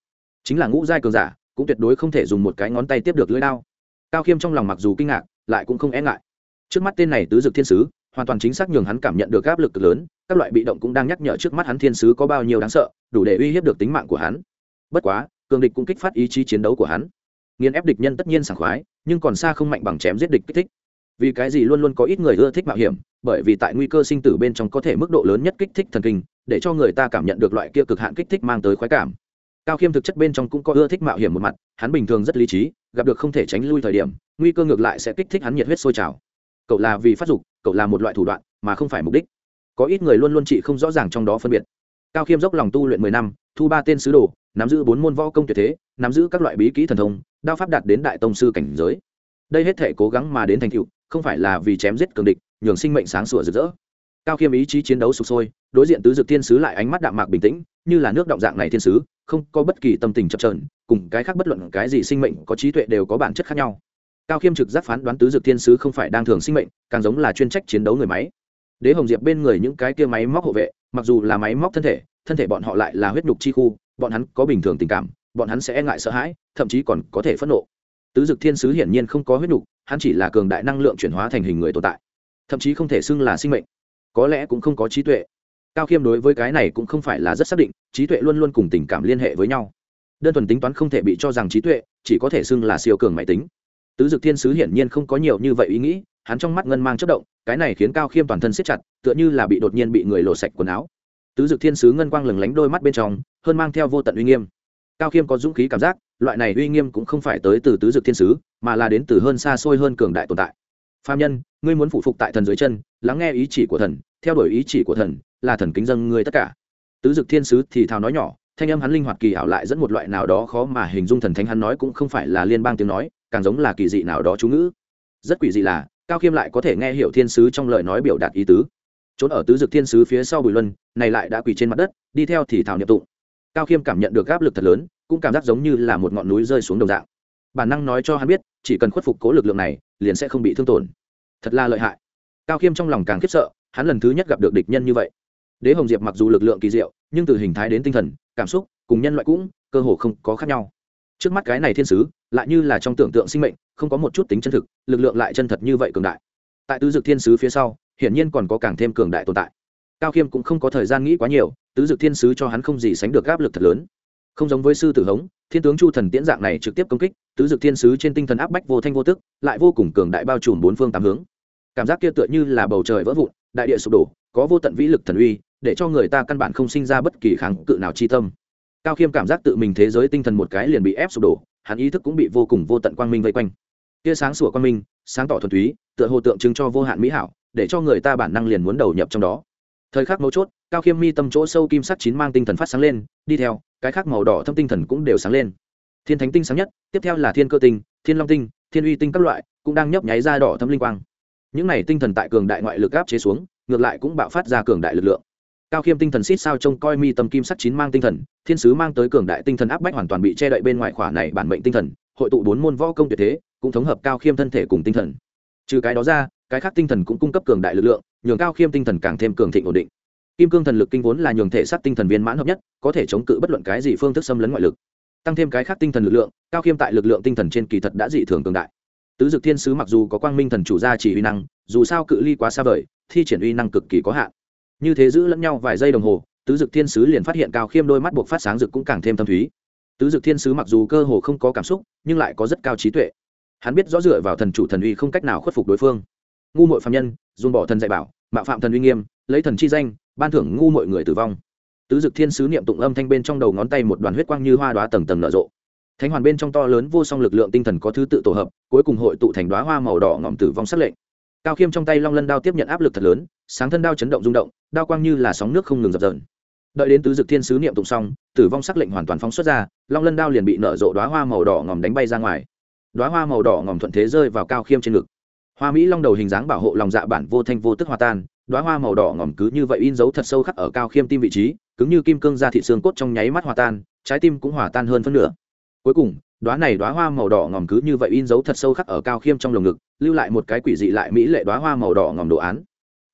S1: Chính là ngũ giai cường giả, cũng tuyệt đối không thể dùng một cái ngón tay tiếp được lưỡi đao. Cao khiêm trong lòng mặc dù kinh ngạc, lại cũng không e ngại. Trước mắt tên này tứ dực thiên sứ, hoàn toàn chính xác nhường hắn cảm nhận được áp lực cực lớn, các loại bị động cũng đang nhắc nhở trước mắt hắn thiên sứ có bao nhiêu đáng sợ, đủ để uy hiếp được tính mạng của hắn. Bất quá, cường địch cũng kích phát ý chí chiến đấu của hắn. Nghiền ép địch nhân tất nhiên sảng khoái, nhưng còn xa không mạnh bằng chém giết địch kích thích vì cái gì luôn luôn có ít người ưa thích mạo hiểm, bởi vì tại nguy cơ sinh tử bên trong có thể mức độ lớn nhất kích thích thần kinh, để cho người ta cảm nhận được loại kia cực hạn kích thích mang tới khoái cảm. Cao khiêm thực chất bên trong cũng có ưa thích mạo hiểm một mặt, hắn bình thường rất lý trí, gặp được không thể tránh lui thời điểm, nguy cơ ngược lại sẽ kích thích hắn nhiệt huyết sôi trào. Cậu là vì phát dục, cậu là một loại thủ đoạn, mà không phải mục đích. Có ít người luôn luôn trị không rõ ràng trong đó phân biệt. Cao khiêm dốc lòng tu luyện mười năm, thu ba tên sứ đồ, nắm giữ bốn môn võ công tuyệt thế, nắm giữ các loại bí kỹ thần thông, đao pháp đạt đến đại tông sư cảnh giới. Đây hết thể cố gắng mà đến thành tựu không phải là vì chém giết cường địch, nhường sinh mệnh sáng sủa rực rỡ. Cao khiêm ý chí chiến đấu sụp sôi, đối diện tứ dực thiên sứ lại ánh mắt đạm mạc bình tĩnh, như là nước động dạng này thiên sứ, không có bất kỳ tâm tình chập trờn cùng cái khác bất luận cái gì sinh mệnh có trí tuệ đều có bản chất khác nhau. Cao khiêm trực giác phán đoán tứ dực thiên sứ không phải đang thường sinh mệnh, càng giống là chuyên trách chiến đấu người máy. Đế hồng diệp bên người những cái kia máy móc hộ vệ, mặc dù là máy móc thân thể thân thể bọn họ lại là huyết nhục chi khu, bọn hắn có bình thường tình cảm, bọn hắn sẽ e ngại sợ hãi, thậm chí còn có thể phẫn nộ tứ dực thiên sứ hiển nhiên không có huyết nhục, hắn chỉ là cường đại năng lượng chuyển hóa thành hình người tồn tại, thậm chí không thể xưng là sinh mệnh. Có lẽ cũng không có trí tuệ. Cao khiêm đối với cái này cũng không phải là rất xác định, trí tuệ luôn luôn cùng tình cảm liên hệ với nhau. Đơn thuần tính toán không thể bị cho rằng trí tuệ, chỉ có thể xưng là siêu cường máy tính. Tứ dực thiên sứ hiển nhiên không có nhiều như vậy ý nghĩ, hắn trong mắt ngân mang chất động, cái này khiến cao khiêm toàn thân siết chặt, tựa như là bị đột nhiên bị người lột sạch quần áo. Tứ dực thiên sứ ngân quang lừng lánh đôi mắt bên trong, hơn mang theo vô tận uy nghiêm. Cao khiêm có dũng khí cảm giác loại này uy nghiêm cũng không phải tới từ tứ dực thiên sứ, mà là đến từ hơn xa xôi hơn cường đại tồn tại. Phạm nhân, ngươi muốn phụ phục tại thần dưới chân, lắng nghe ý chỉ của thần, theo đuổi ý chỉ của thần, là thần kính dân ngươi tất cả. Tứ dực thiên sứ thì thào nói nhỏ, thanh âm hắn linh hoạt kỳ ảo lại dẫn một loại nào đó khó mà hình dung thần thánh hắn nói cũng không phải là liên bang tiếng nói, càng giống là kỳ dị nào đó chú ngữ. Rất quỷ dị là, cao khiêm lại có thể nghe hiểu thiên sứ trong lời nói biểu đạt ý tứ. Trốn ở tứ dực thiên sứ phía sau bùi luân, này lại đã quỳ trên mặt đất, đi theo thì thảo niệm tụng. Cao khiêm cảm nhận được áp lực thật lớn cũng cảm giác giống như là một ngọn núi rơi xuống đồng dạng. Bản năng nói cho hắn biết, chỉ cần khuất phục cố lực lượng này, liền sẽ không bị thương tổn. Thật là lợi hại. Cao khiêm trong lòng càng khiếp sợ, hắn lần thứ nhất gặp được địch nhân như vậy. Đế hồng diệp mặc dù lực lượng kỳ diệu, nhưng từ hình thái đến tinh thần, cảm xúc cùng nhân loại cũng cơ hồ không có khác nhau. Trước mắt cái này thiên sứ, lại như là trong tưởng tượng sinh mệnh, không có một chút tính chân thực, lực lượng lại chân thật như vậy cường đại. Tại tứ dực thiên sứ phía sau, hiển nhiên còn có càng thêm cường đại tồn tại. Cao khiêm cũng không có thời gian nghĩ quá nhiều, tứ dực thiên sứ cho hắn không gì sánh được áp lực thật lớn không giống với sư tử hống, thiên tướng chu thần tiễn dạng này trực tiếp công kích, tứ dực thiên sứ trên tinh thần áp bách vô thanh vô tức, lại vô cùng cường đại bao trùm bốn phương tám hướng. Cảm giác kia tựa như là bầu trời vỡ vụn, đại địa sụp đổ, có vô tận vĩ lực thần uy, để cho người ta căn bản không sinh ra bất kỳ kháng cự nào chi tâm. Cao khiêm cảm giác tự mình thế giới tinh thần một cái liền bị ép sụp đổ, hắn ý thức cũng bị vô cùng vô tận quang minh vây quanh. Tia sáng sủa quang minh, sáng tỏ thuần túy, tựa hồ tượng trưng cho vô hạn mỹ hảo, để cho người ta bản năng liền muốn đầu nhập trong đó. Thời khắc mấu chốt cao khiêm mi tâm chỗ sâu kim sắc chín mang tinh thần phát sáng lên, đi theo, cái khác màu đỏ thâm tinh thần cũng đều sáng lên. Thiên thánh tinh sáng nhất, tiếp theo là thiên cơ tinh, thiên long tinh, thiên uy tinh các loại, cũng đang nhấp nháy ra đỏ thâm linh quang. Những này tinh thần tại cường đại ngoại lực áp chế xuống, ngược lại cũng bạo phát ra cường đại lực lượng. Cao khiêm tinh thần xít sao trông coi mi tâm kim sắc chín mang tinh thần, thiên sứ mang tới cường đại tinh thần áp bách hoàn toàn bị che đậy bên ngoài khỏa này bản mệnh tinh thần, hội tụ bốn môn võ công tuyệt thế, cũng thống hợp cao khiêm thân thể cùng tinh thần. Trừ cái đó ra, cái khác tinh thần cũng cung cấp cường đại lực lượng, nhường cao khiêm tinh thần càng thêm cường thịnh ổn định kim cương thần lực kinh vốn là nhường thể sát tinh thần viên mãn hợp nhất, có thể chống cự bất luận cái gì phương thức xâm lấn ngoại lực. Tăng thêm cái khác tinh thần lực lượng, cao khiêm tại lực lượng tinh thần trên kỳ thật đã dị thường cường đại. Tứ dực thiên sứ mặc dù có quang minh thần chủ gia chỉ uy năng, dù sao cự ly quá xa vời, thi triển uy năng cực kỳ có hạn. Như thế giữ lẫn nhau vài giây đồng hồ, tứ dực thiên sứ liền phát hiện cao khiêm đôi mắt buộc phát sáng rực cũng càng thêm thâm thúy. Tứ dực thiên sứ mặc dù cơ hồ không có cảm xúc, nhưng lại có rất cao trí tuệ. Hắn biết rõ dựa vào thần chủ thần uy không cách nào khuất phục đối phương. Ngu mội phạm nhân, dùng bỏ thần dạy bảo, mạo phạm thần uy nghiêm, lấy thần chi danh ban thưởng ngu mọi người tử vong. Tứ dực thiên sứ niệm tụng âm thanh bên trong đầu ngón tay một đoàn huyết quang như hoa đoá tầng tầng nở rộ. Thánh hoàn bên trong to lớn vô song lực lượng tinh thần có thứ tự tổ hợp, cuối cùng hội tụ thành đoá hoa màu đỏ ngỏm tử vong sắc lệnh. Cao khiêm trong tay long lân đao tiếp nhận áp lực thật lớn, sáng thân đao chấn động rung động, đao quang như là sóng nước không ngừng dập dờn. Đợi đến tứ dực thiên sứ niệm tụng xong, tử vong sắc lệnh hoàn toàn phóng xuất ra, long lân đao liền bị nở rộ đoá hoa màu đỏ ngòm đánh bay ra ngoài. Đoá hoa màu đỏ ngòm thuận thế rơi vào cao khiêm trên ngực. Hoa mỹ long đầu hình dáng bảo hộ lòng dạ bản vô thanh vô tức hòa tan đoá hoa màu đỏ ngòm cứ như vậy in dấu thật sâu khắc ở cao khiêm tim vị trí, cứng như kim cương ra thị xương cốt trong nháy mắt hòa tan, trái tim cũng hòa tan hơn phân nửa. Cuối cùng đoá này đoá hoa màu đỏ ngòm cứ như vậy in dấu thật sâu khắc ở cao khiêm trong lồng ngực, lưu lại một cái quỷ dị lại mỹ lệ đoá hoa màu đỏ ngòm đồ án.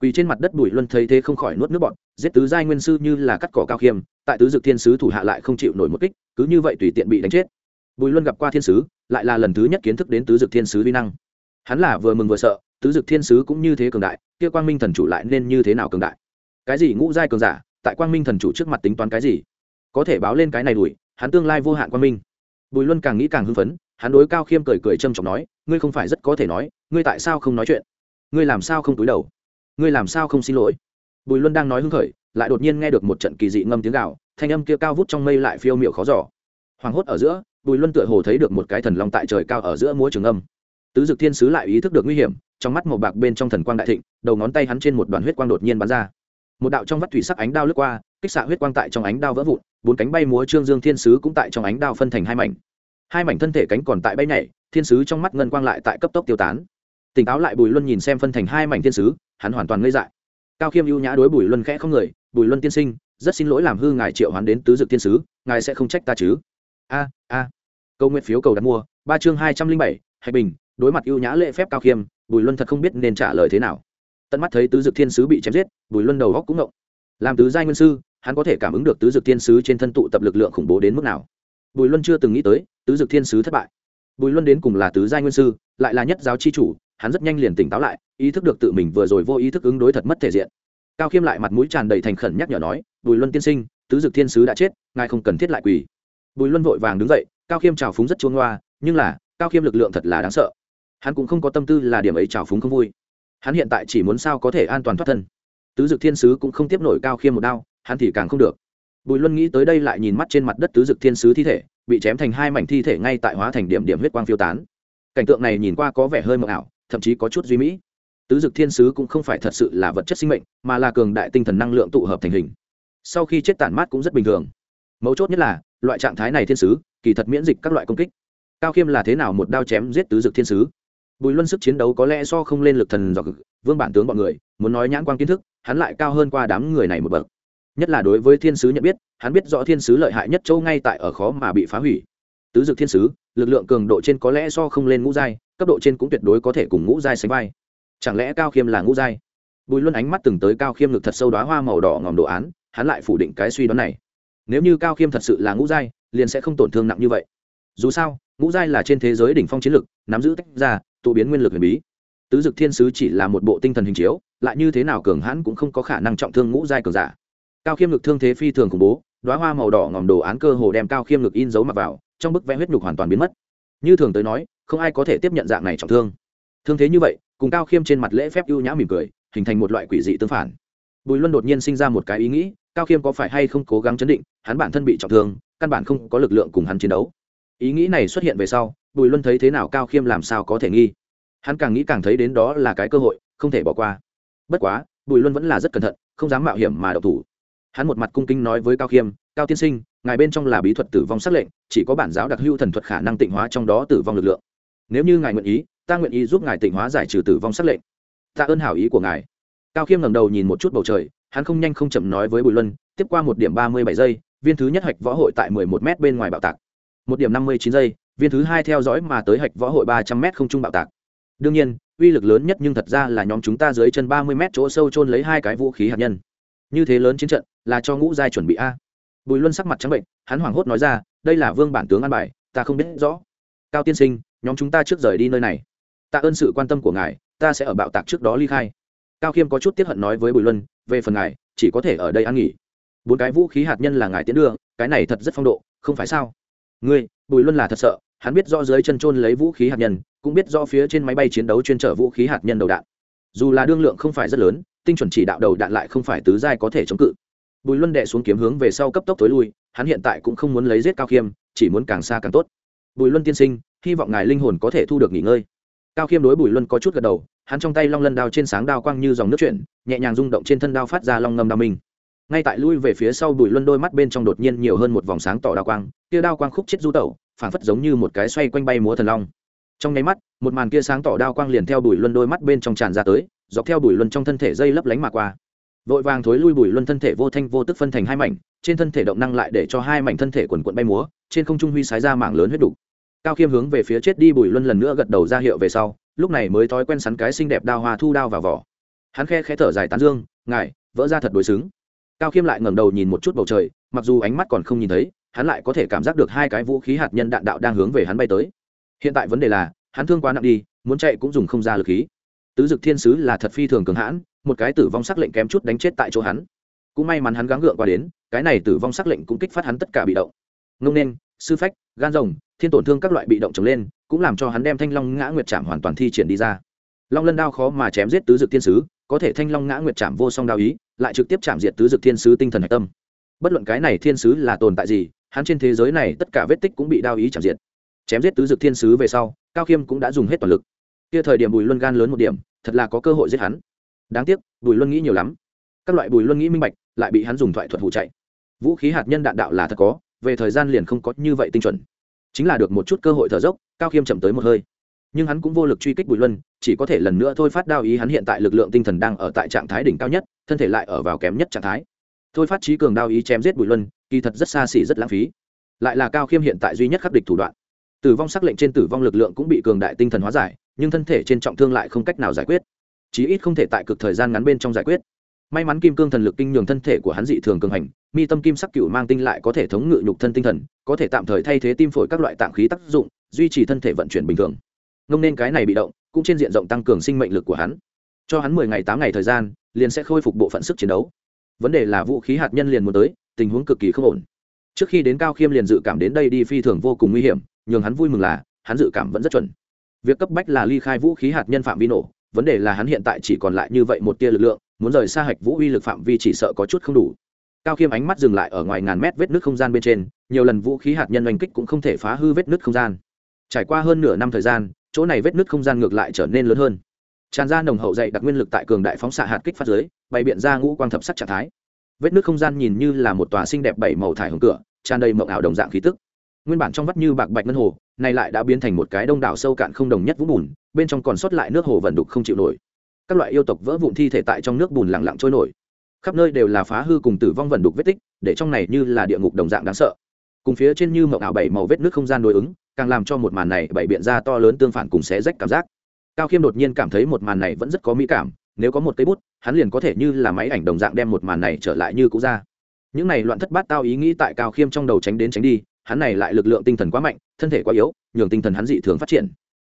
S1: Quỳ trên mặt đất bùi luân thấy thế không khỏi nuốt nước bọt, giết tứ giai nguyên sư như là cắt cỏ cao khiêm, tại tứ dực thiên sứ thủ hạ lại không chịu nổi một kích, cứ như vậy tùy tiện bị đánh chết. Bùi luân gặp qua thiên sứ, lại là lần thứ nhất kiến thức đến tứ dực thiên sứ vi năng. Hắn là vừa mừng vừa sợ, tứ dực thiên sứ cũng như thế cường đại kia quang minh thần chủ lại nên như thế nào cường đại? Cái gì ngũ giai cường giả, tại quang minh thần chủ trước mặt tính toán cái gì? Có thể báo lên cái này đuổi, hắn tương lai vô hạn quang minh. Bùi luân càng nghĩ càng hưng phấn, hắn đối cao khiêm cười cười trâm trọng nói, ngươi không phải rất có thể nói, ngươi tại sao không nói chuyện? Ngươi làm sao không túi đầu? Ngươi làm sao không xin lỗi? Bùi luân đang nói hưng khởi, lại đột nhiên nghe được một trận kỳ dị ngâm tiếng gạo thanh âm kia cao vút trong mây lại phiêu miệu khó giỏ hoảng hốt ở giữa, bùi luân tựa hồ thấy được một cái thần long tại trời cao ở giữa múa trường âm tứ dực thiên sứ lại ý thức được nguy hiểm, trong mắt màu bạc bên trong thần quang đại thịnh, đầu ngón tay hắn trên một đoàn huyết quang đột nhiên bắn ra. Một đạo trong vắt thủy sắc ánh đao lướt qua, kích xạ huyết quang tại trong ánh đao vỡ vụn, bốn cánh bay múa trương dương thiên sứ cũng tại trong ánh đao phân thành hai mảnh. Hai mảnh thân thể cánh còn tại bay nhảy, thiên sứ trong mắt ngân quang lại tại cấp tốc tiêu tán. Tỉnh táo lại bùi luân nhìn xem phân thành hai mảnh thiên sứ, hắn hoàn toàn ngây dại. Cao khiêm ưu nhã đối bùi luân khẽ không người, bùi luân tiên sinh, rất xin lỗi làm hư ngài triệu hoán đến tứ dực thiên sứ, ngài sẽ không trách ta chứ? A a. Câu nguyện phiếu cầu đặt mua, ba chương hai trăm linh bảy, hạch bình đối mặt ưu nhã lễ phép cao khiêm, bùi luân thật không biết nên trả lời thế nào. Tận mắt thấy tứ dực thiên sứ bị chém giết, bùi luân đầu góc cũng ngộng. Làm tứ giai nguyên sư, hắn có thể cảm ứng được tứ dực thiên sứ trên thân tụ tập lực lượng khủng bố đến mức nào. Bùi luân chưa từng nghĩ tới, tứ dực thiên sứ thất bại. Bùi luân đến cùng là tứ giai nguyên sư, lại là nhất giáo chi chủ, hắn rất nhanh liền tỉnh táo lại, ý thức được tự mình vừa rồi vô ý thức ứng đối thật mất thể diện. Cao khiêm lại mặt mũi tràn đầy thành khẩn nhắc nhở nói, bùi luân tiên sinh, tứ dực thiên sứ đã chết, ngài không cần thiết lại quỳ. Bùi luân vội vàng đứng dậy, cao khiêm trào phúng rất chuông hoa nhưng là, cao khiêm lực lượng thật là đáng sợ hắn cũng không có tâm tư là điểm ấy trào phúng không vui. Hắn hiện tại chỉ muốn sao có thể an toàn thoát thân. Tứ dực thiên sứ cũng không tiếp nổi cao khiêm một đao, hắn thì càng không được. Bùi luân nghĩ tới đây lại nhìn mắt trên mặt đất tứ dực thiên sứ thi thể, bị chém thành hai mảnh thi thể ngay tại hóa thành điểm điểm huyết quang phiêu tán. Cảnh tượng này nhìn qua có vẻ hơi mờ ảo, thậm chí có chút duy mỹ. Tứ dực thiên sứ cũng không phải thật sự là vật chất sinh mệnh, mà là cường đại tinh thần năng lượng tụ hợp thành hình. Sau khi chết tản mát cũng rất bình thường. Mấu chốt nhất là, loại trạng thái này thiên sứ, kỳ thật miễn dịch các loại công kích. Cao khiêm là thế nào một đao chém giết tứ dực thiên sứ? Bùi luân sức chiến đấu có lẽ so không lên lực thần dọc vương bản tướng bọn người, muốn nói nhãn quan kiến thức, hắn lại cao hơn qua đám người này một bậc. Nhất là đối với thiên sứ nhận biết, hắn biết rõ thiên sứ lợi hại nhất châu ngay tại ở khó mà bị phá hủy. Tứ dực thiên sứ, lực lượng cường độ trên có lẽ so không lên ngũ giai, cấp độ trên cũng tuyệt đối có thể cùng ngũ giai sánh vai. Chẳng lẽ cao khiêm là ngũ giai? Bùi luân ánh mắt từng tới cao khiêm ngực thật sâu đoá hoa màu đỏ ngòm đồ án, hắn lại phủ định cái suy đoán này. Nếu như cao khiêm thật sự là ngũ giai, liền sẽ không tổn thương nặng như vậy. Dù sao, ngũ giai là trên thế giới đỉnh phong chiến lực nắm giữ tách ra tụ biến nguyên lực huyền bí. Tứ dực thiên sứ chỉ là một bộ tinh thần hình chiếu, lại như thế nào cường hãn cũng không có khả năng trọng thương ngũ giai cường giả. Cao khiêm ngực thương thế phi thường khủng bố đoá hoa màu đỏ ngòm đồ án cơ hồ đem cao khiêm ngực in dấu mặc vào, trong bức vẽ huyết nhục hoàn toàn biến mất. Như thường tới nói, không ai có thể tiếp nhận dạng này trọng thương. Thương thế như vậy, cùng cao khiêm trên mặt lễ phép ưu nhã mỉm cười, hình thành một loại quỷ dị tương phản. Bùi luân đột nhiên sinh ra một cái ý nghĩ, cao khiêm có phải hay không cố gắng chấn định, hắn bản thân bị trọng thương, căn bản không có lực lượng cùng hắn chiến đấu. Ý nghĩ này xuất hiện về sau bùi luân thấy thế nào cao khiêm làm sao có thể nghi? Hắn càng nghĩ càng thấy đến đó là cái cơ hội, không thể bỏ qua. Bất quá, bùi luân vẫn là rất cẩn thận, không dám mạo hiểm mà đậu thủ. Hắn một mặt cung kính nói với cao khiêm, cao tiên sinh, ngài bên trong là bí thuật tử vong xác lệnh, chỉ có bản giáo đặc hữu thần thuật khả năng tịnh hóa trong đó tử vong lực lượng. Nếu như ngài nguyện ý, ta nguyện ý giúp ngài tịnh hóa giải trừ tử vong xác lệnh. Ta ơn hảo ý của ngài. Cao khiêm ngẩng đầu nhìn một chút bầu trời, hắn không nhanh không chậm nói với bùi luân, tiếp qua một điểm ba mươi bảy giây, viên thứ nhất hạch võ hội tại mười một m bên ngoài bạo tạc. Một điểm năm mươi chín giây viên thứ hai theo dõi mà tới hạch võ hội ba trăm m không trung bạo tạc. Đương nhiên, uy lực lớn nhất nhưng thật ra là nhóm chúng ta dưới chân ba mươi m chỗ sâu trôn lấy hai cái vũ khí hạt nhân. Như thế lớn chiến trận, là cho ngũ giai chuẩn bị a. Bùi luân sắc mặt trắng bệnh, hắn hoảng hốt nói ra, đây là vương bản tướng an bài, ta không biết rõ. Cao tiên sinh, nhóm chúng ta trước rời đi nơi này. Ta ơn sự quan tâm của ngài, ta sẽ ở bạo tạc trước đó ly khai. Cao khiêm có chút tiếp hận nói với bùi luân, về phần ngài, chỉ có thể ở đây ăn nghỉ. Bốn cái vũ khí hạt nhân là ngài tiến đưa, cái này thật rất phong độ, không phải sao? Ngươi, bùi luân là thật sợ hắn biết rõ dưới chân trôn lấy vũ khí hạt nhân, cũng biết rõ phía trên máy bay chiến đấu chuyên trở vũ khí hạt nhân đầu đạn. Dù là đương lượng không phải rất lớn, tinh chuẩn chỉ đạo đầu đạn lại không phải tứ giai có thể chống cự. Bùi luân đệ xuống kiếm hướng về sau cấp tốc tối lui, hắn hiện tại cũng không muốn lấy giết cao khiêm, chỉ muốn càng xa càng tốt. Bùi luân tiên sinh, hy vọng ngài linh hồn có thể thu được nghỉ ngơi. Cao khiêm đối bùi luân có chút gật đầu, hắn trong tay long lân đao trên sáng đao quang như dòng nước chuyển, nhẹ nhàng rung động trên thân đao phát ra long ngâm đao minh. Ngay tại lui về phía sau, bùi luân đôi mắt bên trong đột nhiên nhiều hơn một vòng sáng tỏ đao quang, kia đao quang khúc chết du tẩu phản phất giống như một cái xoay quanh bay múa thần long. Trong nháy mắt, một màn kia sáng tỏ đao quang liền theo bùi luân đôi mắt bên trong tràn ra tới, dọc theo bùi luân trong thân thể dây lấp lánh mà qua. Vội vàng thối lui bùi luân thân thể vô thanh vô tức phân thành hai mảnh, trên thân thể động năng lại để cho hai mảnh thân thể quần quận bay múa, trên không trung huy sái ra mảng lớn huyết đục. Cao khiêm hướng về phía chết đi bùi luân lần nữa gật đầu ra hiệu về sau, lúc này mới thói quen sắn cái xinh đẹp đao hoa thu đao vào vỏ. Hắn khe khẽ thở dài tán dương, ngài, vỡ ra thật đối xứng. Cao khiêm lại ngẩng đầu nhìn một chút bầu trời, mặc dù ánh mắt còn không nhìn thấy hắn lại có thể cảm giác được hai cái vũ khí hạt nhân đạn đạo đang hướng về hắn bay tới. Hiện tại vấn đề là, hắn thương quá nặng đi, muốn chạy cũng dùng không ra lực khí. Tứ dực thiên sứ là thật phi thường cường hãn, một cái tử vong sắc lệnh kém chút đánh chết tại chỗ hắn. Cũng may mắn hắn gắng gượng qua đến, cái này tử vong sắc lệnh cũng kích phát hắn tất cả bị động. Ngông nên, sư phách, gan rồng, thiên tổn thương các loại bị động trồng lên, cũng làm cho hắn đem thanh long ngã nguyệt chạm hoàn toàn thi triển đi ra. Long lân đao khó mà chém giết tứ dực thiên sứ, có thể thanh long ngã nguyệt chạm vô song đao ý, lại trực tiếp chạm diệt tứ dực thiên sứ tinh thần hạch tâm. Bất luận cái này thiên sứ là tồn tại gì hắn trên thế giới này tất cả vết tích cũng bị đao ý chạm diệt. Chém giết tứ dực thiên sứ về sau, cao khiêm cũng đã dùng hết toàn lực. Kia thời điểm bùi luân gan lớn một điểm, thật là có cơ hội giết hắn. Đáng tiếc, bùi luân nghĩ nhiều lắm. Các loại bùi luân nghĩ minh bạch, lại bị hắn dùng thoại thuật hụ chạy. Vũ khí hạt nhân đạn đạo là thật có, về thời gian liền không có như vậy tinh chuẩn. Chính là được một chút cơ hội thở dốc, cao khiêm chậm tới một hơi. Nhưng hắn cũng vô lực truy kích bùi luân, chỉ có thể lần nữa thôi phát đao ý hắn hiện tại lực lượng tinh thần đang ở tại trạng thái đỉnh cao nhất, thân thể lại ở vào kém nhất trạng thái thôi phát trí cường đao ý chém giết bùi luân, kỳ thật rất xa xỉ, rất lãng phí. Lại là cao khiêm hiện tại duy nhất khắc địch thủ đoạn. Tử vong sắc lệnh trên tử vong lực lượng cũng bị cường đại tinh thần hóa giải, nhưng thân thể trên trọng thương lại không cách nào giải quyết. Chí ít không thể tại cực thời gian ngắn bên trong giải quyết. May mắn kim cương thần lực kinh nhường thân thể của hắn dị thường cường hành, mi tâm kim sắc cựu mang tinh lại có thể thống ngự nhục thân tinh thần, có thể tạm thời thay thế tim phổi các loại tạng khí tác dụng, duy trì thân thể vận chuyển bình thường. Ngông nên cái này bị động, cũng trên diện rộng tăng cường sinh mệnh lực của hắn. Cho hắn mười ngày tám ngày thời gian, liền sẽ khôi phục bộ phận sức chiến đấu vấn đề là vũ khí hạt nhân liền muốn tới, tình huống cực kỳ không ổn. Trước khi đến cao khiêm liền dự cảm đến đây đi phi thường vô cùng nguy hiểm, nhường hắn vui mừng là, hắn dự cảm vẫn rất chuẩn. Việc cấp bách là ly khai vũ khí hạt nhân phạm vi nổ, vấn đề là hắn hiện tại chỉ còn lại như vậy một tia lực lượng, muốn rời xa hạch vũ uy lực phạm vi chỉ sợ có chút không đủ. Cao khiêm ánh mắt dừng lại ở ngoài ngàn mét vết nước không gian bên trên, nhiều lần vũ khí hạt nhân oanh kích cũng không thể phá hư vết nước không gian. Trải qua hơn nửa năm thời gian, chỗ này vết nước không gian ngược lại trở nên lớn hơn tràn ra nồng hậu dậy đặc nguyên lực tại cường đại phóng xạ hạt kích phát giới, bày biện ra ngũ quang thập sắc trạng thái. Vết nước không gian nhìn như là một tòa xinh đẹp bảy màu thải hồng cửa, tràn đầy mộng ảo đồng dạng khí tức. Nguyên bản trong vắt như bạc bạch ngân hồ, này lại đã biến thành một cái đông đảo sâu cạn không đồng nhất vũng bùn, bên trong còn sót lại nước hồ vẩn đục không chịu nổi. Các loại yêu tộc vỡ vụn thi thể tại trong nước bùn lặng lặng trôi nổi. Khắp nơi đều là phá hư cùng tử vong vẩn đục vết tích, để trong này như là địa ngục đồng dạng đáng sợ. Cùng phía trên như mộng ảo bảy màu vết nước không gian đối ứng, càng làm cho một màn này bảy biện ra to lớn tương phản cùng xé rách cảm giác cao khiêm đột nhiên cảm thấy một màn này vẫn rất có mỹ cảm, nếu có một cây bút, hắn liền có thể như là máy ảnh đồng dạng đem một màn này trở lại như cũ ra. Những này loạn thất bát tao ý nghĩ tại cao khiêm trong đầu tránh đến tránh đi, hắn này lại lực lượng tinh thần quá mạnh, thân thể quá yếu, nhường tinh thần hắn dị thường phát triển.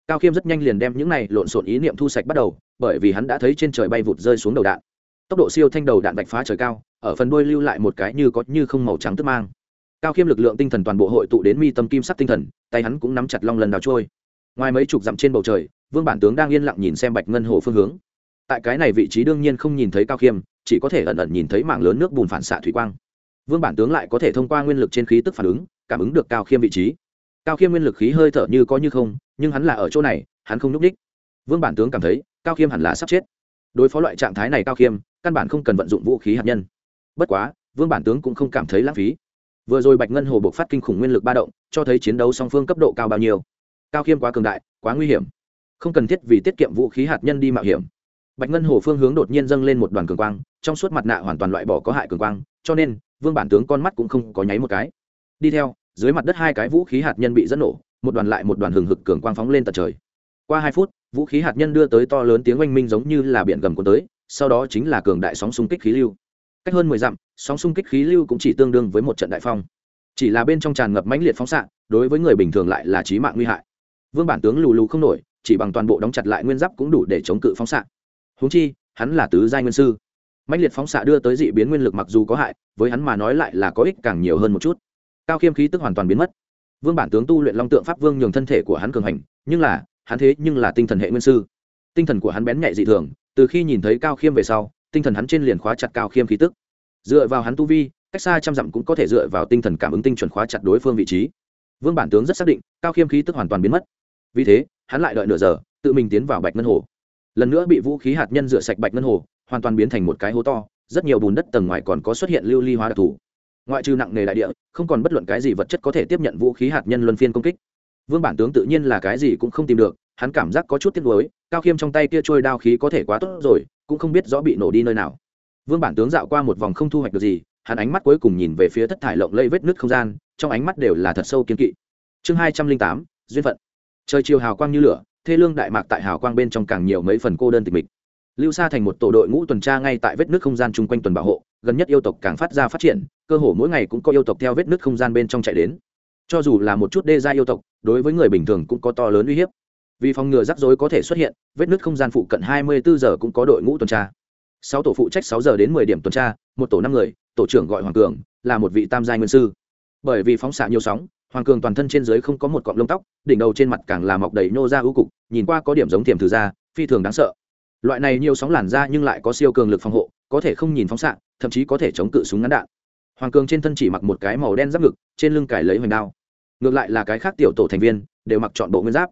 S1: Cao khiêm rất nhanh liền đem những này lộn xộn ý niệm thu sạch bắt đầu, bởi vì hắn đã thấy trên trời bay vụt rơi xuống đầu đạn. Tốc độ siêu thanh đầu đạn bạch phá trời cao, ở phần đuôi lưu lại một cái như có như không màu trắng tức mang. Cao khiêm lực lượng tinh thần toàn bộ hội tụ đến mi tâm kim sắc tinh thần, tay hắn cũng nắm chặt long lần đào trôi. Ngoài mấy chục dặm trên bầu trời vương bản tướng đang yên lặng nhìn xem bạch ngân hồ phương hướng. Tại cái này vị trí đương nhiên không nhìn thấy cao khiêm, chỉ có thể ẩn ẩn nhìn thấy mảng lớn nước bùn phản xạ thủy quang. Vương bản tướng lại có thể thông qua nguyên lực trên khí tức phản ứng, cảm ứng được cao khiêm vị trí. Cao khiêm nguyên lực khí hơi thở như có như không, nhưng hắn là ở chỗ này, hắn không n ú c ních vương bản tướng cảm thấy, cao khiêm hẳn là sắp chết. Đối phó loại trạng thái này cao khiêm, căn bản không cần vận dụng vũ khí hạt nhân. Bất quá, vương bản tướng cũng không cảm thấy lãng phí. Vừa rồi bạch ngân hồ buộc phát kinh khủng nguyên lực ba động, cho thấy chiến đấu song phương cấp độ cao bao nhiêu. Cao khiêm quá cường đại, quá nguy hiểm không cần thiết vì tiết kiệm vũ khí hạt nhân đi mạo hiểm. Bạch ngân hồ phương hướng đột nhiên dâng lên một đoàn cường quang, trong suốt mặt nạ hoàn toàn loại bỏ có hại cường quang, cho nên, vương bản tướng con mắt cũng không có nháy một cái. Đi theo, dưới mặt đất hai cái vũ khí hạt nhân bị dẫn nổ, một đoàn lại một đoàn hừng hực cường quang phóng lên tận trời. Qua hai phút, vũ khí hạt nhân đưa tới to lớn tiếng oanh minh giống như là biển gầm cuốn tới, sau đó chính là cường đại sóng xung kích khí lưu. Cách hơn mười dặm, sóng xung kích khí lưu cũng chỉ tương đương với một trận đại phong. Chỉ là bên trong tràn ngập mãnh liệt phóng xạ, đối với người bình thường lại là trí mạng nguy hại. Vương bản tướng lù lù không nổi chỉ bằng toàn bộ đóng chặt lại nguyên giáp cũng đủ để chống cự phóng xạ. Húng chi, hắn là tứ giai nguyên sư. Mãnh liệt phóng xạ đưa tới dị biến nguyên lực mặc dù có hại, với hắn mà nói lại là có ích càng nhiều hơn một chút. Cao khiêm khí tức hoàn toàn biến mất. Vương bản tướng tu luyện long tượng pháp vương nhường thân thể của hắn cường hành, nhưng là, hắn thế nhưng là tinh thần hệ nguyên sư. Tinh thần của hắn bén nhạy dị thường, từ khi nhìn thấy cao khiêm về sau, tinh thần hắn trên liền khóa chặt cao khiêm khí tức. Dựa vào hắn tu vi, cách xa trăm dặm cũng có thể dựa vào tinh thần cảm ứng tinh chuẩn khóa chặt đối phương vị trí. Vương bản tướng rất xác định, cao khiêm khí tức hoàn toàn biến mất. Vì thế hắn lại đợi nửa giờ, tự mình tiến vào bạch ngân hồ. Lần nữa bị vũ khí hạt nhân rửa sạch bạch ngân hồ, hoàn toàn biến thành một cái hố to, rất nhiều bùn đất tầng ngoài còn có xuất hiện lưu ly hóa đặc thù. Ngoại trừ nặng nề đại địa, không còn bất luận cái gì vật chất có thể tiếp nhận vũ khí hạt nhân luân phiên công kích. Vương bản tướng tự nhiên là cái gì cũng không tìm được, hắn cảm giác có chút tiếc nuối, cao khiêm trong tay kia trôi đao khí có thể quá tốt rồi, cũng không biết rõ bị nổ đi nơi nào. Vương bản tướng dạo qua một vòng không thu hoạch được gì, hắn ánh mắt cuối cùng nhìn về phía thất thải lộng lây vết nứt không gian, trong ánh mắt đều là thật sâu kiên kỵ. Chương hai trăm linh tám, duyên phận trời chiều hào quang như lửa, thê lương đại mạc tại hào quang bên trong càng nhiều mấy phần cô đơn tịch mịch. Lưu xa thành một tổ đội ngũ tuần tra ngay tại vết nước không gian chung quanh tuần bảo hộ, gần nhất yêu tộc càng phát ra phát triển, cơ hồ mỗi ngày cũng có yêu tộc theo vết nước không gian bên trong chạy đến. Cho dù là một chút đê gia yêu tộc, đối với người bình thường cũng có to lớn uy hiếp. Vì phòng ngừa rắc rối có thể xuất hiện, vết nước không gian phụ cận hai mươi bốn giờ cũng có đội ngũ tuần tra. Sáu tổ phụ trách sáu giờ đến mười điểm tuần tra, một tổ năm người, tổ trưởng gọi hoàng cường, là một vị tam giai nguyên sư. Bởi vì phóng xạ nhiều sóng hoàng cường toàn thân trên dưới không có một cọng lông tóc, đỉnh đầu trên mặt càng là mọc đầy nhô ra ưu cục, nhìn qua có điểm giống tiềm thử da phi thường đáng sợ. Loại này nhiều sóng làn da nhưng lại có siêu cường lực phòng hộ, có thể không nhìn phóng xạ, thậm chí có thể chống cự súng ngắn đạn. Hoàng cường trên thân chỉ mặc một cái màu đen giáp ngực, trên lưng cải lấy hoành đao. Ngược lại là cái khác tiểu tổ thành viên, đều mặc chọn bộ nguyên giáp.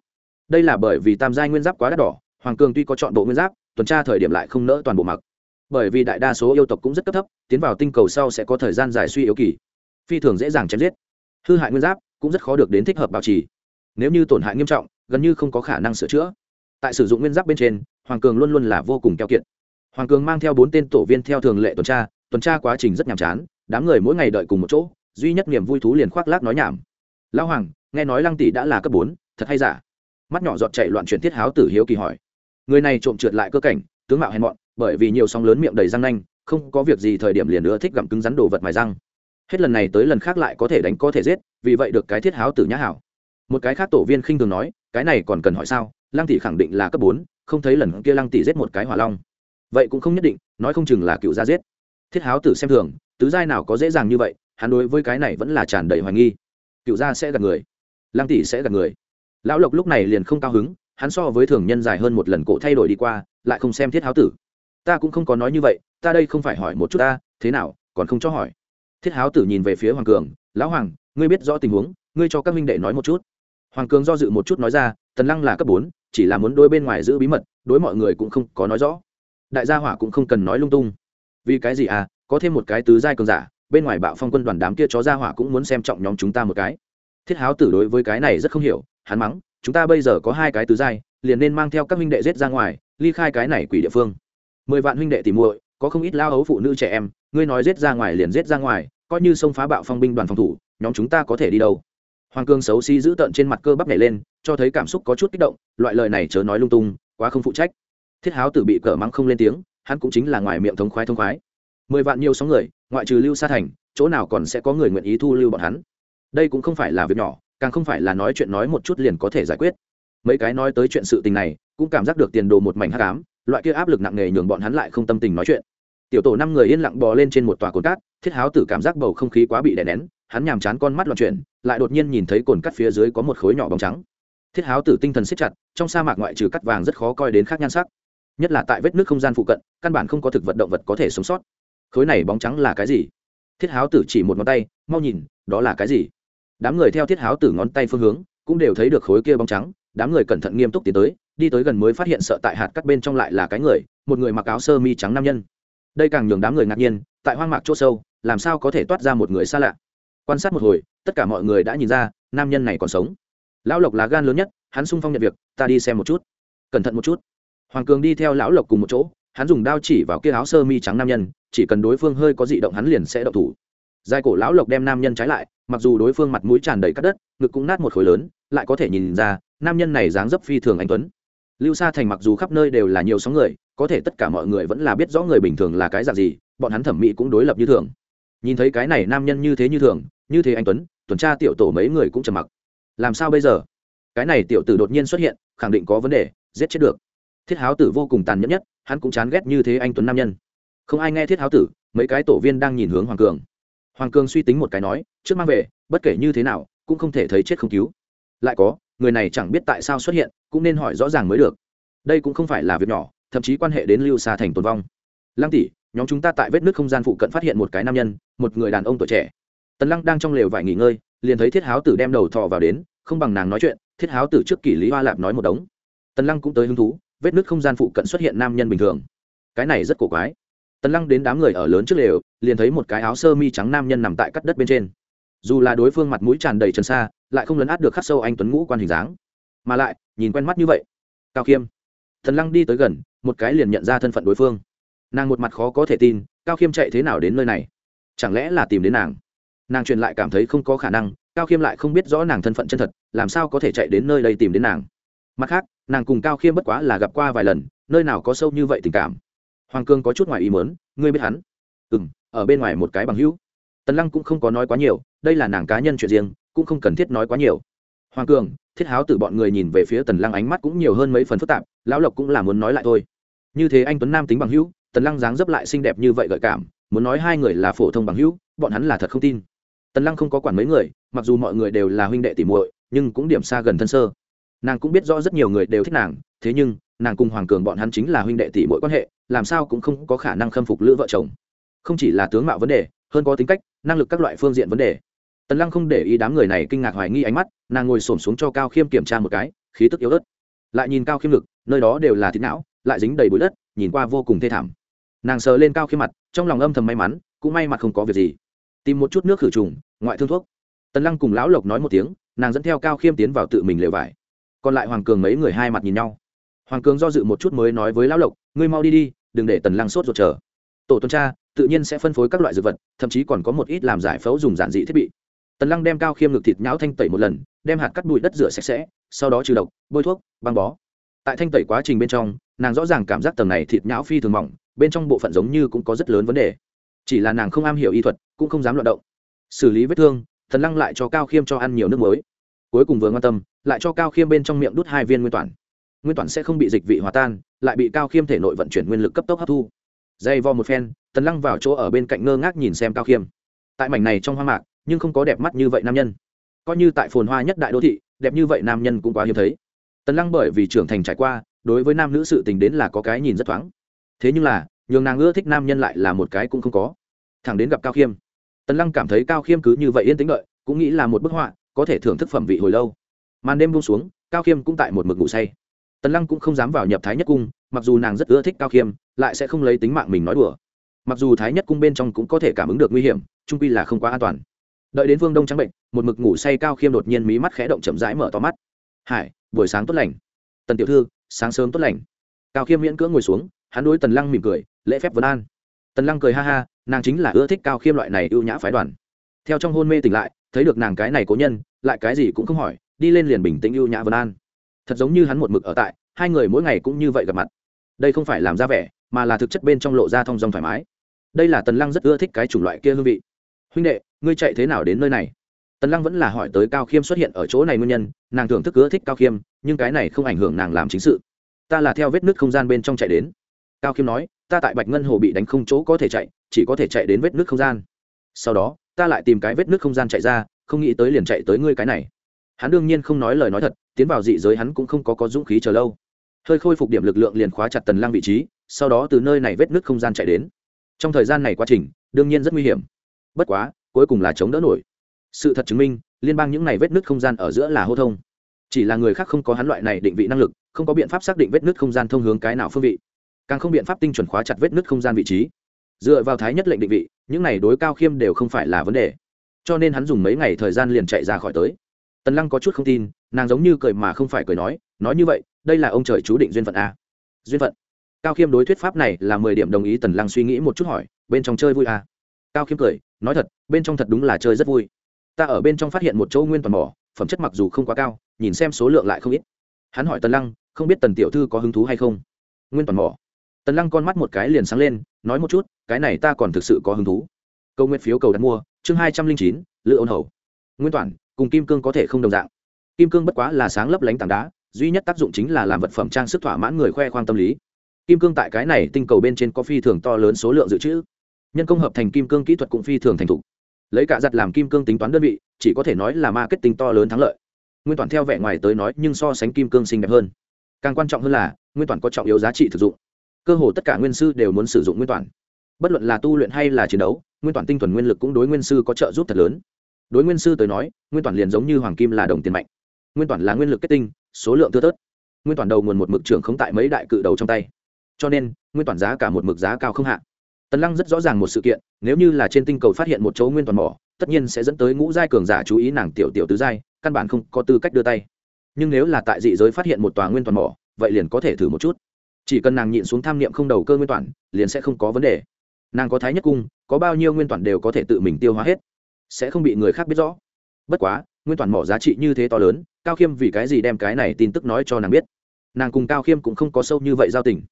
S1: Đây là bởi vì tam giai nguyên giáp quá đắt đỏ, hoàng cường tuy có chọn bộ nguyên giáp, tuần tra thời điểm lại không nỡ toàn bộ mặc. Bởi vì đại đa số yêu tộc cũng rất cấp thấp, tiến vào tinh cầu sau sẽ có thời gian dài suy yếu kỳ, phi thường dễ dàng chém giết. Hư hại nguyên giáp cũng rất khó được đến thích hợp bảo trì. Nếu như tổn hại nghiêm trọng, gần như không có khả năng sửa chữa. Tại sử dụng nguyên giáp bên trên, hoàng cường luôn luôn là vô cùng keo kiện hoàng cường mang theo bốn tên tổ viên theo thường lệ tuần tra tuần tra quá trình rất nhàm chán, đám người mỗi ngày đợi cùng một chỗ, duy nhất niềm vui thú liền khoác lác nói nhảm. Lão hoàng, nghe nói lăng tỷ đã là cấp bốn, thật hay giả? Mắt nhỏ giọt chạy loạn chuyển thiết háo tử hiếu kỳ hỏi. Người này trộm trượt lại cơ cảnh, tướng mạo hèn mọn, bởi vì nhiều sóng lớn miệng đầy răng nanh, không có việc gì thời điểm liền nữa thích gặm cứng rắn đồ vật mài răng hết lần này tới lần khác lại có thể đánh có thể giết, vì vậy được cái thiết háo tử nhã hảo. Một cái khác tổ viên khinh thường nói, cái này còn cần hỏi sao? Lăng tỷ khẳng định là cấp bốn, không thấy lần kia lăng tỷ giết một cái hỏa long. Vậy cũng không nhất định, nói không chừng là cựu gia giết. Thiết háo tử xem thường, tứ giai nào có dễ dàng như vậy, hắn đối với cái này vẫn là tràn đầy hoài nghi. Cựu gia sẽ gặp người. Lăng tỷ sẽ gặp người. Lão lộc lúc này liền không cao hứng, hắn so với thường nhân dài hơn một lần cổ thay đổi đi qua, lại không xem thiết háo tử. Ta cũng không có nói như vậy, ta đây không phải hỏi một chút ta, thế nào, còn không cho hỏi thiết háo tử nhìn về phía hoàng cường, lão hoàng, ngươi biết rõ tình huống, ngươi cho các minh đệ nói một chút. Hoàng cường do dự một chút nói ra, tần lăng là cấp bốn, chỉ là muốn đôi bên ngoài giữ bí mật, đối mọi người cũng không có nói rõ. Đại gia hỏa cũng không cần nói lung tung. Vì cái gì à có thêm một cái tứ giai cường giả, bên ngoài bạo phong quân đoàn đám kia chó Gia hỏa cũng muốn xem trọng nhóm chúng ta một cái. Thiết háo tử đối với cái này rất không hiểu, hắn mắng, chúng ta bây giờ có hai cái tứ giai, liền nên mang theo các huynh đệ giết ra ngoài, ly khai cái này quỷ địa phương. Mười vạn huynh đệ tìm muội, có không ít lao hấu phụ nữ trẻ em, ngươi nói giết ra ngoài liền giết ra ngoài coi như sông phá bạo phong binh đoàn phòng thủ, nhóm chúng ta có thể đi đâu? Hoàng cương xấu xí giữ tợn trên mặt cơ bắp nhảy lên, cho thấy cảm xúc có chút kích động, loại lời này chớ nói lung tung, quá không phụ trách. Thiết háo tử bị cờ mắng không lên tiếng, hắn cũng chính là ngoài miệng thống khoái thông khoái. Mười vạn nhiều sóng người, ngoại trừ lưu sa thành, chỗ nào còn sẽ có người nguyện ý thu lưu bọn hắn? Đây cũng không phải là việc nhỏ, càng không phải là nói chuyện nói một chút liền có thể giải quyết. Mấy cái nói tới chuyện sự tình này, cũng cảm giác được tiền đồ một mảnh hát cám loại kia áp lực nặng nề nhường bọn hắn lại không tâm tình nói chuyện. Tiểu tổ năm người yên lặng bò lên trên một tòa cồn cát thiết háo tử cảm giác bầu không khí quá bị đè nén, hắn nhàm chán con mắt loạn chuyển, lại đột nhiên nhìn thấy cồn cắt phía dưới có một khối nhỏ bóng trắng. Thiết háo tử tinh thần siết chặt, trong sa mạc ngoại trừ cắt vàng rất khó coi đến khác nhan sắc. Nhất là tại vết nước không gian phụ cận, căn bản không có thực vật động vật có thể sống sót. Khối này bóng trắng là cái gì? Thiết háo tử chỉ một ngón tay, mau nhìn, đó là cái gì? Đám người theo thiết háo tử ngón tay phương hướng, cũng đều thấy được khối kia bóng trắng. Đám người cẩn thận nghiêm túc tiến tới, đi tới gần mới phát hiện sợ tại hạt cắt bên trong lại là cái người, một người mặc áo sơ mi trắng nam nhân. Đây càng nhường đám người ngạc nhiên tại hoang mạc chỗ sâu, làm sao có thể toát ra một người xa lạ? Quan sát một hồi, tất cả mọi người đã nhìn ra, nam nhân này còn sống. Lão lộc là gan lớn nhất, hắn sung phong nhận việc, ta đi xem một chút. Cẩn thận một chút. Hoàng cường đi theo lão lộc cùng một chỗ, hắn dùng đao chỉ vào kia áo sơ mi trắng nam nhân, chỉ cần đối phương hơi có dị động hắn liền sẽ động thủ. Giai cổ lão lộc đem nam nhân trái lại, mặc dù đối phương mặt mũi tràn đầy cắt đất, ngực cũng nát một khối lớn, lại có thể nhìn ra, nam nhân này dáng dấp phi thường anh tuấn. Lưu sa thành mặc dù khắp nơi đều là nhiều sóng người, có thể tất cả mọi người vẫn là biết rõ người bình thường là cái dạng gì bọn hắn thẩm mỹ cũng đối lập như thường. Nhìn thấy cái này nam nhân như thế như thường, như thế anh tuấn, tuần tra tiểu tổ mấy người cũng trầm mặc. Làm sao bây giờ? Cái này tiểu tử đột nhiên xuất hiện, khẳng định có vấn đề, giết chết được. Thiết háo tử vô cùng tàn nhẫn nhất, hắn cũng chán ghét như thế anh tuấn nam nhân. Không ai nghe thiết háo tử, mấy cái tổ viên đang nhìn hướng hoàng cường. Hoàng cường suy tính một cái nói, trước mang về, bất kể như thế nào, cũng không thể thấy chết không cứu. Lại có, người này chẳng biết tại sao xuất hiện, cũng nên hỏi rõ ràng mới được. Đây cũng không phải là việc nhỏ, thậm chí quan hệ đến lưu xa thành tồn vong. Lăng tỷ nhóm chúng ta tại vết nước không gian phụ cận phát hiện một cái nam nhân, một người đàn ông tuổi trẻ. Tần lăng đang trong lều vải nghỉ ngơi, liền thấy thiết háo tử đem đầu thọ vào đến, không bằng nàng nói chuyện, thiết háo tử trước kỷ lý hoa lạp nói một đống. Tần lăng cũng tới hứng thú, vết nước không gian phụ cận xuất hiện nam nhân bình thường. Cái này rất cổ quái. Tần lăng đến đám người ở lớn trước lều, liền thấy một cái áo sơ mi trắng nam nhân nằm tại cắt đất bên trên. Dù là đối phương mặt mũi tràn đầy trần xa, lại không lấn át được khắc sâu anh tuấn ngũ quan hình dáng. Mà lại, nhìn quen mắt như vậy. Cao khiêm thần lăng đi tới gần, một cái liền nhận ra thân phận đối phương nàng một mặt khó có thể tin, cao khiêm chạy thế nào đến nơi này? Chẳng lẽ là tìm đến nàng? Nàng truyền lại cảm thấy không có khả năng, cao khiêm lại không biết rõ nàng thân phận chân thật, làm sao có thể chạy đến nơi đây tìm đến nàng? Mặt khác, nàng cùng cao khiêm bất quá là gặp qua vài lần, nơi nào có sâu như vậy tình cảm. Hoàng cương có chút ngoài ý mớn ngươi biết hắn? Ừ m ở bên ngoài một cái bằng hữu. Tần lăng cũng không có nói quá nhiều, đây là nàng cá nhân chuyện riêng, cũng không cần thiết nói quá nhiều. Hoàng cường thiết háo từ bọn người nhìn về phía tần lăng ánh mắt cũng nhiều hơn mấy phần phức tạp, lão lộc cũng là muốn nói lại thôi. Như thế anh tuấn nam tính bằng hữu tần lăng dáng dấp lại xinh đẹp như vậy gợi cảm, muốn nói hai người là phổ thông bằng hữu, bọn hắn là thật không tin. Tần lăng không có quản mấy người, mặc dù mọi người đều là huynh đệ tỉ muội, nhưng cũng điểm xa gần thân sơ. Nàng cũng biết rõ rất nhiều người đều thích nàng, thế nhưng, nàng cùng hoàng cường bọn hắn chính là huynh đệ tỷ mỗi quan hệ, làm sao cũng không có khả năng khâm phục lữ vợ chồng. Không chỉ là tướng mạo vấn đề, hơn có tính cách, năng lực các loại phương diện vấn đề. Tần lăng không để ý đám người này kinh ngạc hoài nghi ánh mắt, nàng ngồi s ổ m xuống cho cao khiêm kiểm tra một cái, khí tức yếu ớt. Lại nhìn cao khiêm lực nơi đó đều là thịt não, lại dính đầy bụi đất, nhìn qua vô cùng thê thảm nàng sờ lên cao khiêm mặt, trong lòng âm thầm may mắn, cũng may mặt không có việc gì. Tìm một chút nước khử trùng, ngoại thương thuốc. Tần lăng cùng lão lộc nói một tiếng, nàng dẫn theo cao khiêm tiến vào tự mình lều vải. Còn lại hoàng cường mấy người hai mặt nhìn nhau. Hoàng cường do dự một chút mới nói với lão lộc, ngươi mau đi đi, đừng để tần lăng sốt ruột chờ. Tổ tuần tra, tự nhiên sẽ phân phối các loại dược vật, thậm chí còn có một ít làm giải phẫu dùng giản dị thiết bị. Tần lăng đem cao khiêm ngực thịt nhão thanh tẩy một lần, đem hạt cắt bụi đất rửa sạch sẽ, sau đó trừ độc, bôi thuốc, băng bó. Tại thanh tẩy quá trình bên trong, nàng rõ ràng cảm giác tầng này thịt nhão phi thường mỏng bên trong bộ phận giống như cũng có rất lớn vấn đề. Chỉ là nàng không am hiểu y thuật, cũng không dám loạt động. Xử lý vết thương, thần lăng lại cho cao khiêm cho ăn nhiều nước muối. Cuối cùng vừa quan tâm, lại cho cao khiêm bên trong miệng đút hai viên nguyên toàn. Nguyên toàn sẽ không bị dịch vị hòa tan, lại bị cao khiêm thể nội vận chuyển nguyên lực cấp tốc hấp thu. Dây vo một phen tần lăng vào chỗ ở bên cạnh ngơ ngác nhìn xem cao khiêm. Tại mảnh này trong hoa mạc, nhưng không có đẹp mắt như vậy nam nhân. Coi như tại phồn hoa nhất đại đô thị, đẹp như vậy nam nhân cũng quá hiếm thấy. Tần lăng bởi vì trưởng thành trải qua, đối với nam nữ sự tình đến là có cái nhìn rất thoáng thế nhưng là, nhường nàng ưa thích nam nhân lại là một cái cũng không có. Thẳng đến gặp cao khiêm. Tần lăng cảm thấy cao khiêm cứ như vậy yên tĩnh đợi, cũng nghĩ là một bức họa, có thể thưởng thức phẩm vị hồi lâu. Màn đêm buông xuống, cao khiêm cũng tại một mực ngủ say. Tần lăng cũng không dám vào nhập thái nhất cung, mặc dù nàng rất ưa thích cao khiêm, lại sẽ không lấy tính mạng mình nói đùa. Mặc dù thái nhất cung bên trong cũng có thể cảm ứng được nguy hiểm trung quy là không quá an toàn. Đợi đến vương đông trắng bệnh, một mực ngủ say cao khiêm đột nhiên mí mắt khẽ động chậm rãi mở to mắt. Hải, buổi sáng tốt lành. Tần tiểu thư, sáng sớm tốt lành. Cao khiêm miễn cưỡng ngồi xuống hắn đối tần lăng mỉm cười, lễ phép vấn an. Tần lăng cười ha ha, nàng chính là ưa thích cao khiêm loại này ưu nhã phái đoàn. Theo trong hôn mê tỉnh lại, thấy được nàng cái này cố nhân, lại cái gì cũng không hỏi, đi lên liền bình tĩnh ưu nhã vấn an. Thật giống như hắn một mực ở tại, hai người mỗi ngày cũng như vậy gặp mặt. Đây không phải làm ra vẻ, mà là thực chất bên trong lộ ra thong dong thoải mái. Đây là tần lăng rất ưa thích cái chủng loại kia hương vị. Huynh đệ, ngươi chạy thế nào đến nơi này? Tần lăng vẫn là hỏi tới cao khiêm xuất hiện ở chỗ này nguyên nhân, nàng thưởng thức ưa thích cao khiêm, nhưng cái này không ảnh hưởng nàng làm chính sự. Ta là theo vết nứt không gian bên trong chạy đến cao khiêm nói, ta tại bạch ngân hồ bị đánh không chỗ có thể chạy, chỉ có thể chạy đến vết nước không gian. Sau đó, ta lại tìm cái vết nước không gian chạy ra, không nghĩ tới liền chạy tới ngươi cái này. Hắn đương nhiên không nói lời nói thật, tiến vào dị giới hắn cũng không có có dũng khí chờ lâu. Hơi khôi phục điểm lực lượng liền khóa chặt tần lăng vị trí, sau đó từ nơi này vết nước không gian chạy đến. Trong thời gian này quá trình, đương nhiên rất nguy hiểm. Bất quá, cuối cùng là chống đỡ nổi. Sự thật chứng minh, liên bang những này vết nước không gian ở giữa là hô thông. Chỉ là người khác không có hắn loại này định vị năng lực, không có biện pháp xác định vết nước không gian thông hướng cái nào phương vị càng không biện pháp tinh chuẩn khóa chặt vết nứt không gian vị trí. Dựa vào thái nhất lệnh định vị, những này đối cao khiêm đều không phải là vấn đề. Cho nên hắn dùng mấy ngày thời gian liền chạy ra khỏi tới. Tần lăng có chút không tin, nàng giống như cười mà không phải cười nói nói như vậy, đây là ông trời chú định duyên phận a. Duyên phận? Cao khiêm đối thuyết pháp này là mười điểm đồng ý, tần lăng suy nghĩ một chút hỏi, bên trong chơi vui a? Cao khiêm cười, nói thật, bên trong thật đúng là chơi rất vui. Ta ở bên trong phát hiện một chỗ nguyên toàn mỏ, phẩm chất mặc dù không quá cao, nhìn xem số lượng lại không ít. Hắn hỏi tần lăng, không biết tần tiểu thư có hứng thú hay không? Nguyên toàn mỏ tần lăng con mắt một cái liền sáng lên, nói một chút, cái này ta còn thực sự có hứng thú. Câu nguyện phiếu cầu đặt mua, chương hai trăm linh chín lựa ôn hầu. Nguyên toàn cùng kim cương có thể không đồng dạng. Kim cương bất quá là sáng lấp lánh tảng đá, duy nhất tác dụng chính là làm vật phẩm trang sức thỏa mãn người khoe khoang tâm lý. Kim cương tại cái này tinh cầu bên trên có phi thường to lớn số lượng dự trữ. Nhân công hợp thành kim cương kỹ thuật cũng phi thường thành thục. Lấy cả giặt làm kim cương tính toán đơn vị, chỉ có thể nói là marketing to lớn thắng lợi. Nguyên toàn theo vẻ ngoài tới nói, nhưng so sánh kim cương xinh đẹp hơn. Càng quan trọng hơn là, nguyên toàn có trọng yếu giá trị thực dụng cơ hồ tất cả nguyên sư đều muốn sử dụng nguyên toàn. Bất luận là tu luyện hay là chiến đấu, nguyên toàn tinh thuần nguyên lực cũng đối nguyên sư có trợ giúp thật lớn. Đối nguyên sư tới nói, nguyên toàn liền giống như hoàng kim là đồng tiền mạnh. Nguyên toàn là nguyên lực kết tinh, số lượng thưa thớt. Nguyên toàn đầu nguồn một mực trưởng không tại mấy đại cự đầu trong tay. Cho nên, nguyên toàn giá cả một mực giá cao không hạ. Tần lăng rất rõ ràng một sự kiện, nếu như là trên tinh cầu phát hiện một chỗ nguyên toàn mỏ, tất nhiên sẽ dẫn tới ngũ giai cường giả chú ý nàng tiểu tiểu tứ giai, căn bản không có tư cách đưa tay. Nhưng nếu là tại dị giới phát hiện một tòa nguyên toàn mỏ, vậy liền có thể thử một chút chỉ cần nàng nhịn xuống tham niệm không đầu cơ nguyên toàn, liền sẽ không có vấn đề. Nàng có thái nhất cung, có bao nhiêu nguyên toàn đều có thể tự mình tiêu hóa hết. Sẽ không bị người khác biết rõ. Bất quá, nguyên toàn mỏ giá trị như thế to lớn, cao khiêm vì cái gì đem cái này tin tức nói cho nàng biết? Nàng cùng cao khiêm cũng không có sâu như vậy giao tình.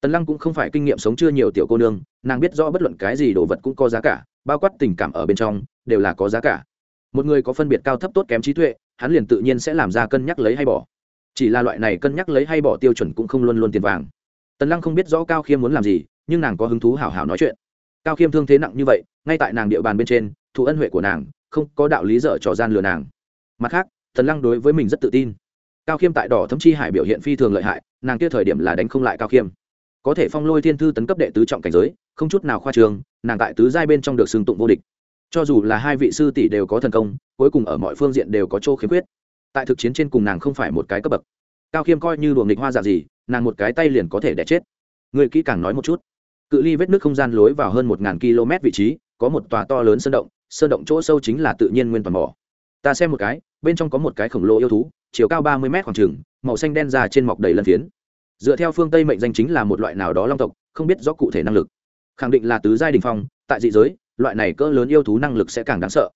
S1: Tần lăng cũng không phải kinh nghiệm sống chưa nhiều tiểu cô nương, nàng biết rõ bất luận cái gì đồ vật cũng có giá cả, bao quát tình cảm ở bên trong, đều là có giá cả. Một người có phân biệt cao thấp tốt kém trí tuệ, hắn liền tự nhiên sẽ làm ra cân nhắc lấy hay bỏ. Chỉ là loại này cân nhắc lấy hay bỏ tiêu chuẩn cũng không luôn luôn tiền vàng tần lăng không biết rõ cao khiêm muốn làm gì, nhưng nàng có hứng thú hảo hảo nói chuyện. Cao khiêm thương thế nặng như vậy, ngay tại nàng địa bàn bên trên, thụ ân huệ của nàng, không có đạo lý dở trò gian lừa nàng. Mặt khác, tần lăng đối với mình rất tự tin. Cao khiêm tại đỏ thấm chi hải biểu hiện phi thường lợi hại, nàng kia thời điểm là đánh không lại cao khiêm. Có thể phong lôi thiên thư tấn cấp đệ tứ trọng cảnh giới, không chút nào khoa trường nàng tại tứ giai bên trong được xưng tụng vô địch. Cho dù là hai vị sư tỷ đều có thần công, cuối cùng ở mọi phương diện đều có chỗ khiếm khuyết. Tại thực chiến trên cùng nàng không phải một cái cấp bậc. Cao khiêm coi như luồng nghịch hoa dạng gì nàng một cái tay liền có thể đẻ chết. Người kỹ càng nói một chút. Cự ly vết nước không gian lối vào hơn một ngàn km vị trí, có một tòa to lớn sơn động sơn động chỗ sâu chính là tự nhiên nguyên toàn mỏ. Ta xem một cái, bên trong có một cái khổng lồ yêu thú, chiều cao ba mươi m khoảng trừng màu xanh đen già trên mọc đầy lân phiến. Dựa theo phương tây mệnh danh chính là một loại nào đó long tộc, không biết rõ cụ thể năng lực. Khẳng định là tứ giai đình phong, tại dị giới, loại này cỡ lớn yêu thú năng lực sẽ càng đáng sợ.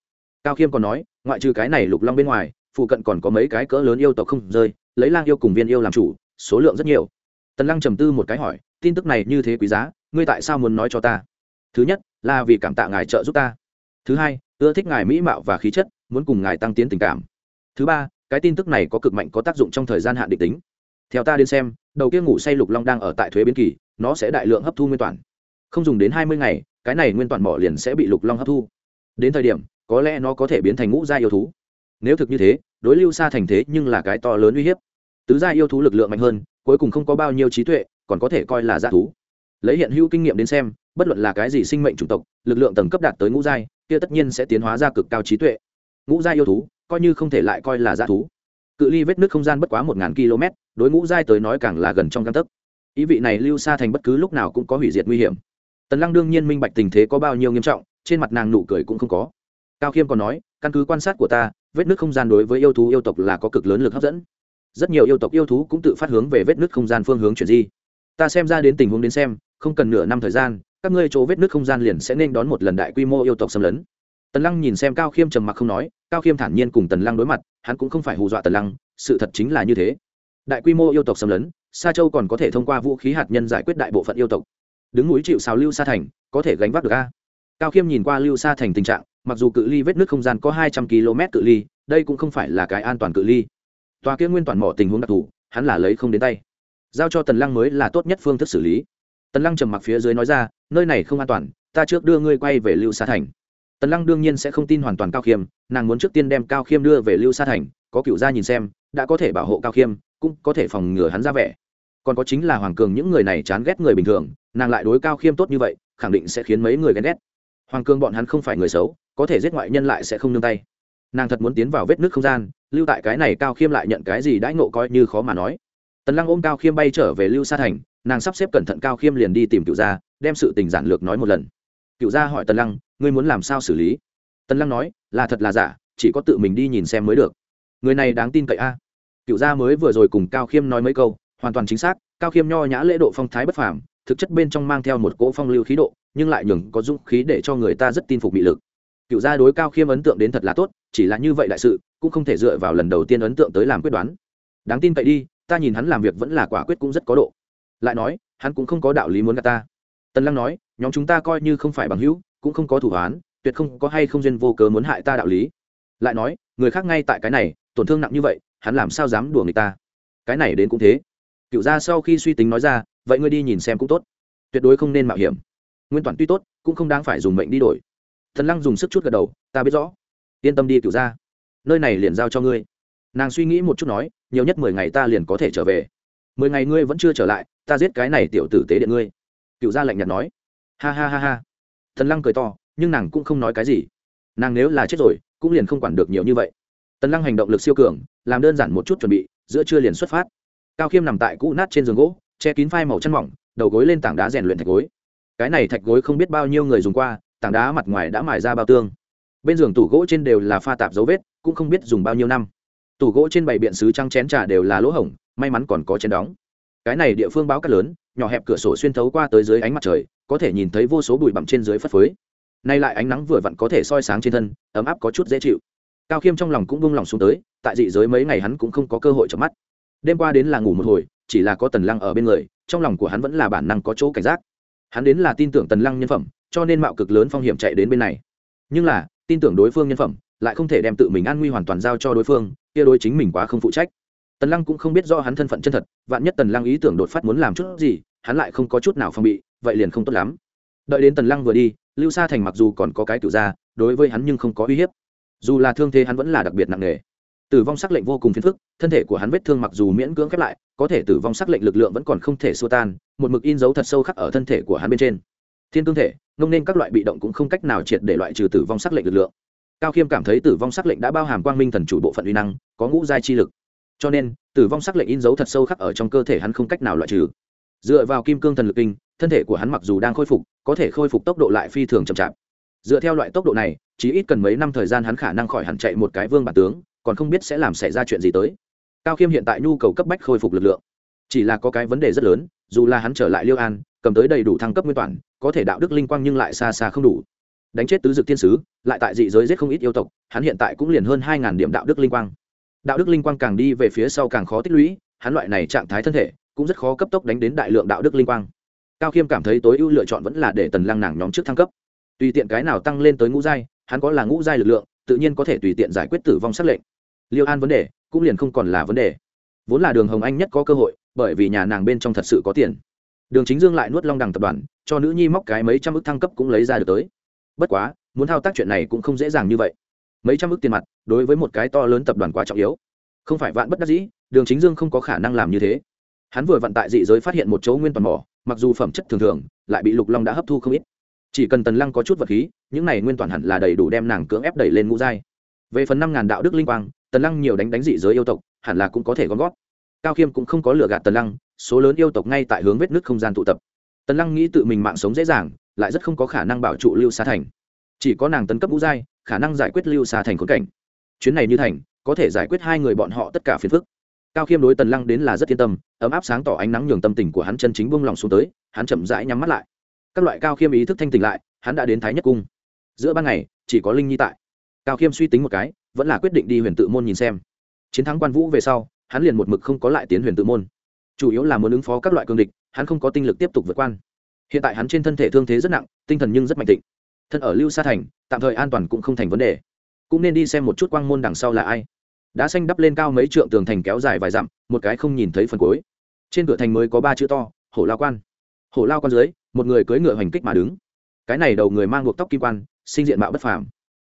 S1: Cao khiêm còn nói, ngoại trừ cái này lục long bên ngoài, phụ cận còn có mấy cái cỡ lớn yêu tộc không rơi, lấy lang yêu cùng viên yêu làm chủ số lượng rất nhiều. Tần lăng trầm tư một cái hỏi, tin tức này như thế quý giá, ngươi tại sao muốn nói cho ta? Thứ nhất, là vì cảm tạ ngài trợ giúp ta. Thứ hai, ưa thích ngài mỹ mạo và khí chất, muốn cùng ngài tăng tiến tình cảm. Thứ ba, cái tin tức này có cực mạnh có tác dụng trong thời gian hạn định tính. Theo ta đến xem, đầu kia ngủ say lục long đang ở tại thuế biến kỳ, nó sẽ đại lượng hấp thu nguyên toàn. Không dùng đến hai mươi ngày, cái này nguyên toàn mỏ liền sẽ bị lục long hấp thu. Đến thời điểm, có lẽ nó có thể biến thành ngũ gia yêu thú. Nếu thực như thế, đối lưu xa thành thế nhưng là cái to lớn uy hiếp tứ gia yêu thú lực lượng mạnh hơn, cuối cùng không có bao nhiêu trí tuệ, còn có thể coi là gia thú. Lấy hiện hữu kinh nghiệm đến xem, bất luận là cái gì sinh mệnh chủng tộc, lực lượng tầng cấp đạt tới ngũ giai, kia tất nhiên sẽ tiến hóa ra cực cao trí tuệ. Ngũ giai yêu thú, coi như không thể lại coi là gia thú. Cự ly vết nước không gian bất quá một ngàn km, đối ngũ giai tới nói càng là gần trong căn tấc. Ý vị này lưu xa thành bất cứ lúc nào cũng có hủy diệt nguy hiểm. Tần lăng đương nhiên minh bạch tình thế có bao nhiêu nghiêm trọng, trên mặt nàng nụ cười cũng không có. Cao khiêm còn nói, căn cứ quan sát của ta, vết nứt không gian đối với yêu thú yêu tộc là có cực lớn lực hấp dẫn rất nhiều yêu tộc yêu thú cũng tự phát hướng về vết nứt không gian phương hướng chuyển di. Ta xem ra đến tình huống đến xem, không cần nửa năm thời gian, các ngươi chỗ vết nứt không gian liền sẽ nên đón một lần đại quy mô yêu tộc xâm lấn. Tần lăng nhìn xem cao khiêm trầm mặc không nói, cao khiêm thản nhiên cùng tần lăng đối mặt, hắn cũng không phải hù dọa tần lăng, sự thật chính là như thế. Đại quy mô yêu tộc xâm lấn, sa châu còn có thể thông qua vũ khí hạt nhân giải quyết đại bộ phận yêu tộc. Đứng núi chịu xào lưu sa thành, có thể gánh vác được a? Cao khiêm nhìn qua lưu sa thành tình trạng, mặc dù cự ly vết nước không gian có hai trăm km cự ly, đây cũng không phải là cái an toàn cự ly tòa kia nguyên toàn mỏ tình huống đặc thù, hắn là lấy không đến tay. Giao cho tần lăng mới là tốt nhất phương thức xử lý. Tần lăng trầm mặc phía dưới nói ra, nơi này không an toàn, ta trước đưa ngươi quay về lưu sa thành. Tần lăng đương nhiên sẽ không tin hoàn toàn cao khiêm, nàng muốn trước tiên đem cao khiêm đưa về lưu sa thành, có cựu gia nhìn xem, đã có thể bảo hộ cao khiêm, cũng có thể phòng ngừa hắn ra vẻ. Còn có chính là hoàng cường những người này chán ghét người bình thường, nàng lại đối cao khiêm tốt như vậy, khẳng định sẽ khiến mấy người ghen ghét. Hoàng cường bọn hắn không phải người xấu, có thể giết ngoại nhân lại sẽ không nương tay. Nàng thật muốn tiến vào vết nước không gian lưu tại cái này cao khiêm lại nhận cái gì đãi ngộ coi như khó mà nói. Tần lăng ôm cao khiêm bay trở về lưu sa thành, nàng sắp xếp cẩn thận cao khiêm liền đi tìm cựu gia, đem sự tình giản lược nói một lần. Cựu gia hỏi tần lăng, ngươi muốn làm sao xử lý? Tần lăng nói, là thật là giả, chỉ có tự mình đi nhìn xem mới được. Người này đáng tin cậy a. Cựu gia mới vừa rồi cùng cao khiêm nói mấy câu, hoàn toàn chính xác, cao khiêm nho nhã lễ độ phong thái bất phàm, thực chất bên trong mang theo một cỗ phong lưu khí độ, nhưng lại nhường có dũng khí để cho người ta rất tin phục bị lực. Cựu gia đối cao khiêm ấn tượng đến thật là tốt, chỉ là như vậy đại sự cũng không thể dựa vào lần đầu tiên ấn tượng tới làm quyết đoán. Đáng tin cậy đi ta nhìn hắn làm việc vẫn là quả quyết cũng rất có độ. Lại nói hắn cũng không có đạo lý muốn gạt ta. Tần lăng nói nhóm chúng ta coi như không phải bằng hữu cũng không có thủ án, tuyệt không có hay không duyên vô cớ muốn hại ta đạo lý. Lại nói người khác ngay tại cái này tổn thương nặng như vậy hắn làm sao dám đùa người ta? Cái này đến cũng thế. Cựu gia sau khi suy tính nói ra vậy ngươi đi nhìn xem cũng tốt. Tuyệt đối không nên mạo hiểm. Nguyên toàn tuy tốt cũng không đáng phải dùng mệnh đi đổi. Thần lăng dùng sức chút gật đầu ta biết rõ. Yên tâm đi cựu gia nơi này liền giao cho ngươi. Nàng suy nghĩ một chút nói, nhiều nhất mười ngày ta liền có thể trở về. Mười ngày ngươi vẫn chưa trở lại, ta giết cái này tiểu tử tế điện ngươi. Cựu gia lạnh nhạt nói. Ha ha ha ha. Thần lăng cười to, nhưng nàng cũng không nói cái gì. Nàng nếu là chết rồi, cũng liền không quản được nhiều như vậy. Tần lăng hành động lực siêu cường, làm đơn giản một chút chuẩn bị, giữa trưa liền xuất phát. Cao khiêm nằm tại cũ nát trên giường gỗ, che kín phai màu chăn mỏng, đầu gối lên tảng đá rèn luyện thạch gối. Cái này thạch gối không biết bao nhiêu người dùng qua, tảng đá mặt ngoài đã mài ra bao tương. Bên giường tủ gỗ trên đều là pha tạp dấu vết cũng không biết dùng bao nhiêu năm. Tủ gỗ trên bảy biện sứ trăng chén trà đều là lỗ hổng, may mắn còn có chén đóng. Cái này địa phương báo cát lớn, nhỏ hẹp cửa sổ xuyên thấu qua tới dưới ánh mặt trời, có thể nhìn thấy vô số bụi bặm trên dưới phất phới. Nay lại ánh nắng vừa vặn có thể soi sáng trên thân, ấm áp có chút dễ chịu. Cao khiêm trong lòng cũng bung lòng xuống tới, tại dị giới mấy ngày hắn cũng không có cơ hội chợp mắt. Đêm qua đến là ngủ một hồi, chỉ là có tần lăng ở bên người, trong lòng của hắn vẫn là bản năng có chỗ cảnh giác. Hắn đến là tin tưởng tần lăng nhân phẩm, cho nên mạo cực lớn phong hiểm chạy đến bên này. Nhưng là, tin tưởng đối phương nhân phẩm lại không thể đem tự mình an nguy hoàn toàn giao cho đối phương, kia đối chính mình quá không phụ trách. Tần lăng cũng không biết do hắn thân phận chân thật, vạn nhất tần lăng ý tưởng đột phát muốn làm chút gì, hắn lại không có chút nào phòng bị, vậy liền không tốt lắm. Đợi đến tần lăng vừa đi, lưu sa thành mặc dù còn có cái cựu ra đối với hắn nhưng không có uy hiếp. Dù là thương thế hắn vẫn là đặc biệt nặng nề. Tử vong sắc lệnh vô cùng phiền phức, thân thể của hắn vết thương mặc dù miễn cưỡng khép lại, có thể tử vong sắc lệnh lực lượng vẫn còn không thể xua tan, một mực in dấu thật sâu khắc ở thân thể của hắn bên trên. Thiên cương thể, ngông nên các loại bị động cũng không cách nào triệt để loại trừ tử vong sắc lệnh lực lượng cao khiêm cảm thấy tử vong sắc lệnh đã bao hàm quang minh thần chủ bộ phận uy năng, có ngũ giai chi lực. Cho nên, tử vong sắc lệnh in dấu thật sâu khắc ở trong cơ thể hắn không cách nào loại trừ. Dựa vào kim cương thần lực kinh, thân thể của hắn mặc dù đang khôi phục, có thể khôi phục tốc độ lại phi thường chậm chạp. Dựa theo loại tốc độ này, chỉ ít cần mấy năm thời gian hắn khả năng khỏi hẳn chạy một cái vương bản tướng, còn không biết sẽ làm xảy ra chuyện gì tới. Cao khiêm hiện tại nhu cầu cấp bách khôi phục lực lượng. Chỉ là có cái vấn đề rất lớn, dù là hắn trở lại liêu an, cầm tới đầy đủ thăng cấp nguyên toàn, có thể đạo đức linh quang nhưng lại xa xa không đủ đánh chết tứ dực thiên sứ, lại tại dị giới giết không ít yêu tộc, hắn hiện tại cũng liền hơn hai ngàn điểm đạo đức linh quang. Đạo đức linh quang càng đi về phía sau càng khó tích lũy, hắn loại này trạng thái thân thể cũng rất khó cấp tốc đánh đến đại lượng đạo đức linh quang. Cao khiêm cảm thấy tối ưu lựa chọn vẫn là để tần lăng nàng nhóm trước thăng cấp. Tùy tiện cái nào tăng lên tới ngũ giai, hắn có là ngũ giai lực lượng, tự nhiên có thể tùy tiện giải quyết tử vong xác lệnh. Liêu an vấn đề cũng liền không còn là vấn đề. Vốn là đường hồng anh nhất có cơ hội, bởi vì nhà nàng bên trong thật sự có tiền. Đường chính dương lại nuốt long đằng tập đoàn, cho nữ nhi móc cái mấy trăm ước thăng cấp cũng lấy ra được tới bất quá, muốn thao tác chuyện này cũng không dễ dàng như vậy. Mấy trăm ước tiền mặt, đối với một cái to lớn tập đoàn quá trọng yếu. Không phải vạn bất đắc dĩ, đường chính dương không có khả năng làm như thế. Hắn vừa vận tại dị giới phát hiện một chỗ nguyên toàn mỏ, mặc dù phẩm chất thường thường, lại bị lục long đã hấp thu không ít. Chỉ cần tần lăng có chút vật khí, những này nguyên toàn hẳn là đầy đủ đem nàng cưỡng ép đẩy lên ngũ giai. Về phần năm ngàn đạo đức linh quang, tần lăng nhiều đánh đánh dị giới yêu tộc, hẳn là cũng có thể gom gót cao khiêm cũng không có lừa gạt tần lăng, số lớn yêu tộc ngay tại hướng vết nước không gian tụ tập. Tần lăng nghĩ tự mình mạng sống dễ dàng lại rất không có khả năng bảo trụ lưu xa thành. Chỉ có nàng tấn cấp ngũ giai, khả năng giải quyết lưu xa thành khốn cảnh. Chuyến này như thành, có thể giải quyết hai người bọn họ tất cả phiền phức. Cao khiêm đối tần lăng đến là rất yên tâm, ấm áp sáng tỏ ánh nắng nhường tâm tình của hắn chân chính buông lòng xuống tới, hắn chậm rãi nhắm mắt lại. Các loại cao khiêm ý thức thanh tỉnh lại, hắn đã đến thái nhất cung. Giữa ban ngày, chỉ có linh nhi tại. Cao khiêm suy tính một cái, vẫn là quyết định đi huyền tự môn nhìn xem. Chiến thắng quan vũ về sau, hắn liền một mực không có lại tiến huyền tự môn. Chủ yếu là muốn ứng phó các loại cương địch, hắn không có tinh lực tiếp tục vượt quan hiện tại hắn trên thân thể thương thế rất nặng, tinh thần nhưng rất mạnh tịnh. Thân ở lưu sa thành, tạm thời an toàn cũng không thành vấn đề. Cũng nên đi xem một chút quang môn đằng sau là ai. Đã xanh đắp lên cao mấy trượng tường thành kéo dài vài dặm, một cái không nhìn thấy phần cuối. Trên cửa thành mới có ba chữ to, hổ lao quan. Hổ lao quan dưới, một người cưỡi ngựa hoành kích mà đứng. Cái này đầu người mang buộc tóc kim quan, sinh diện mạo bất phàm.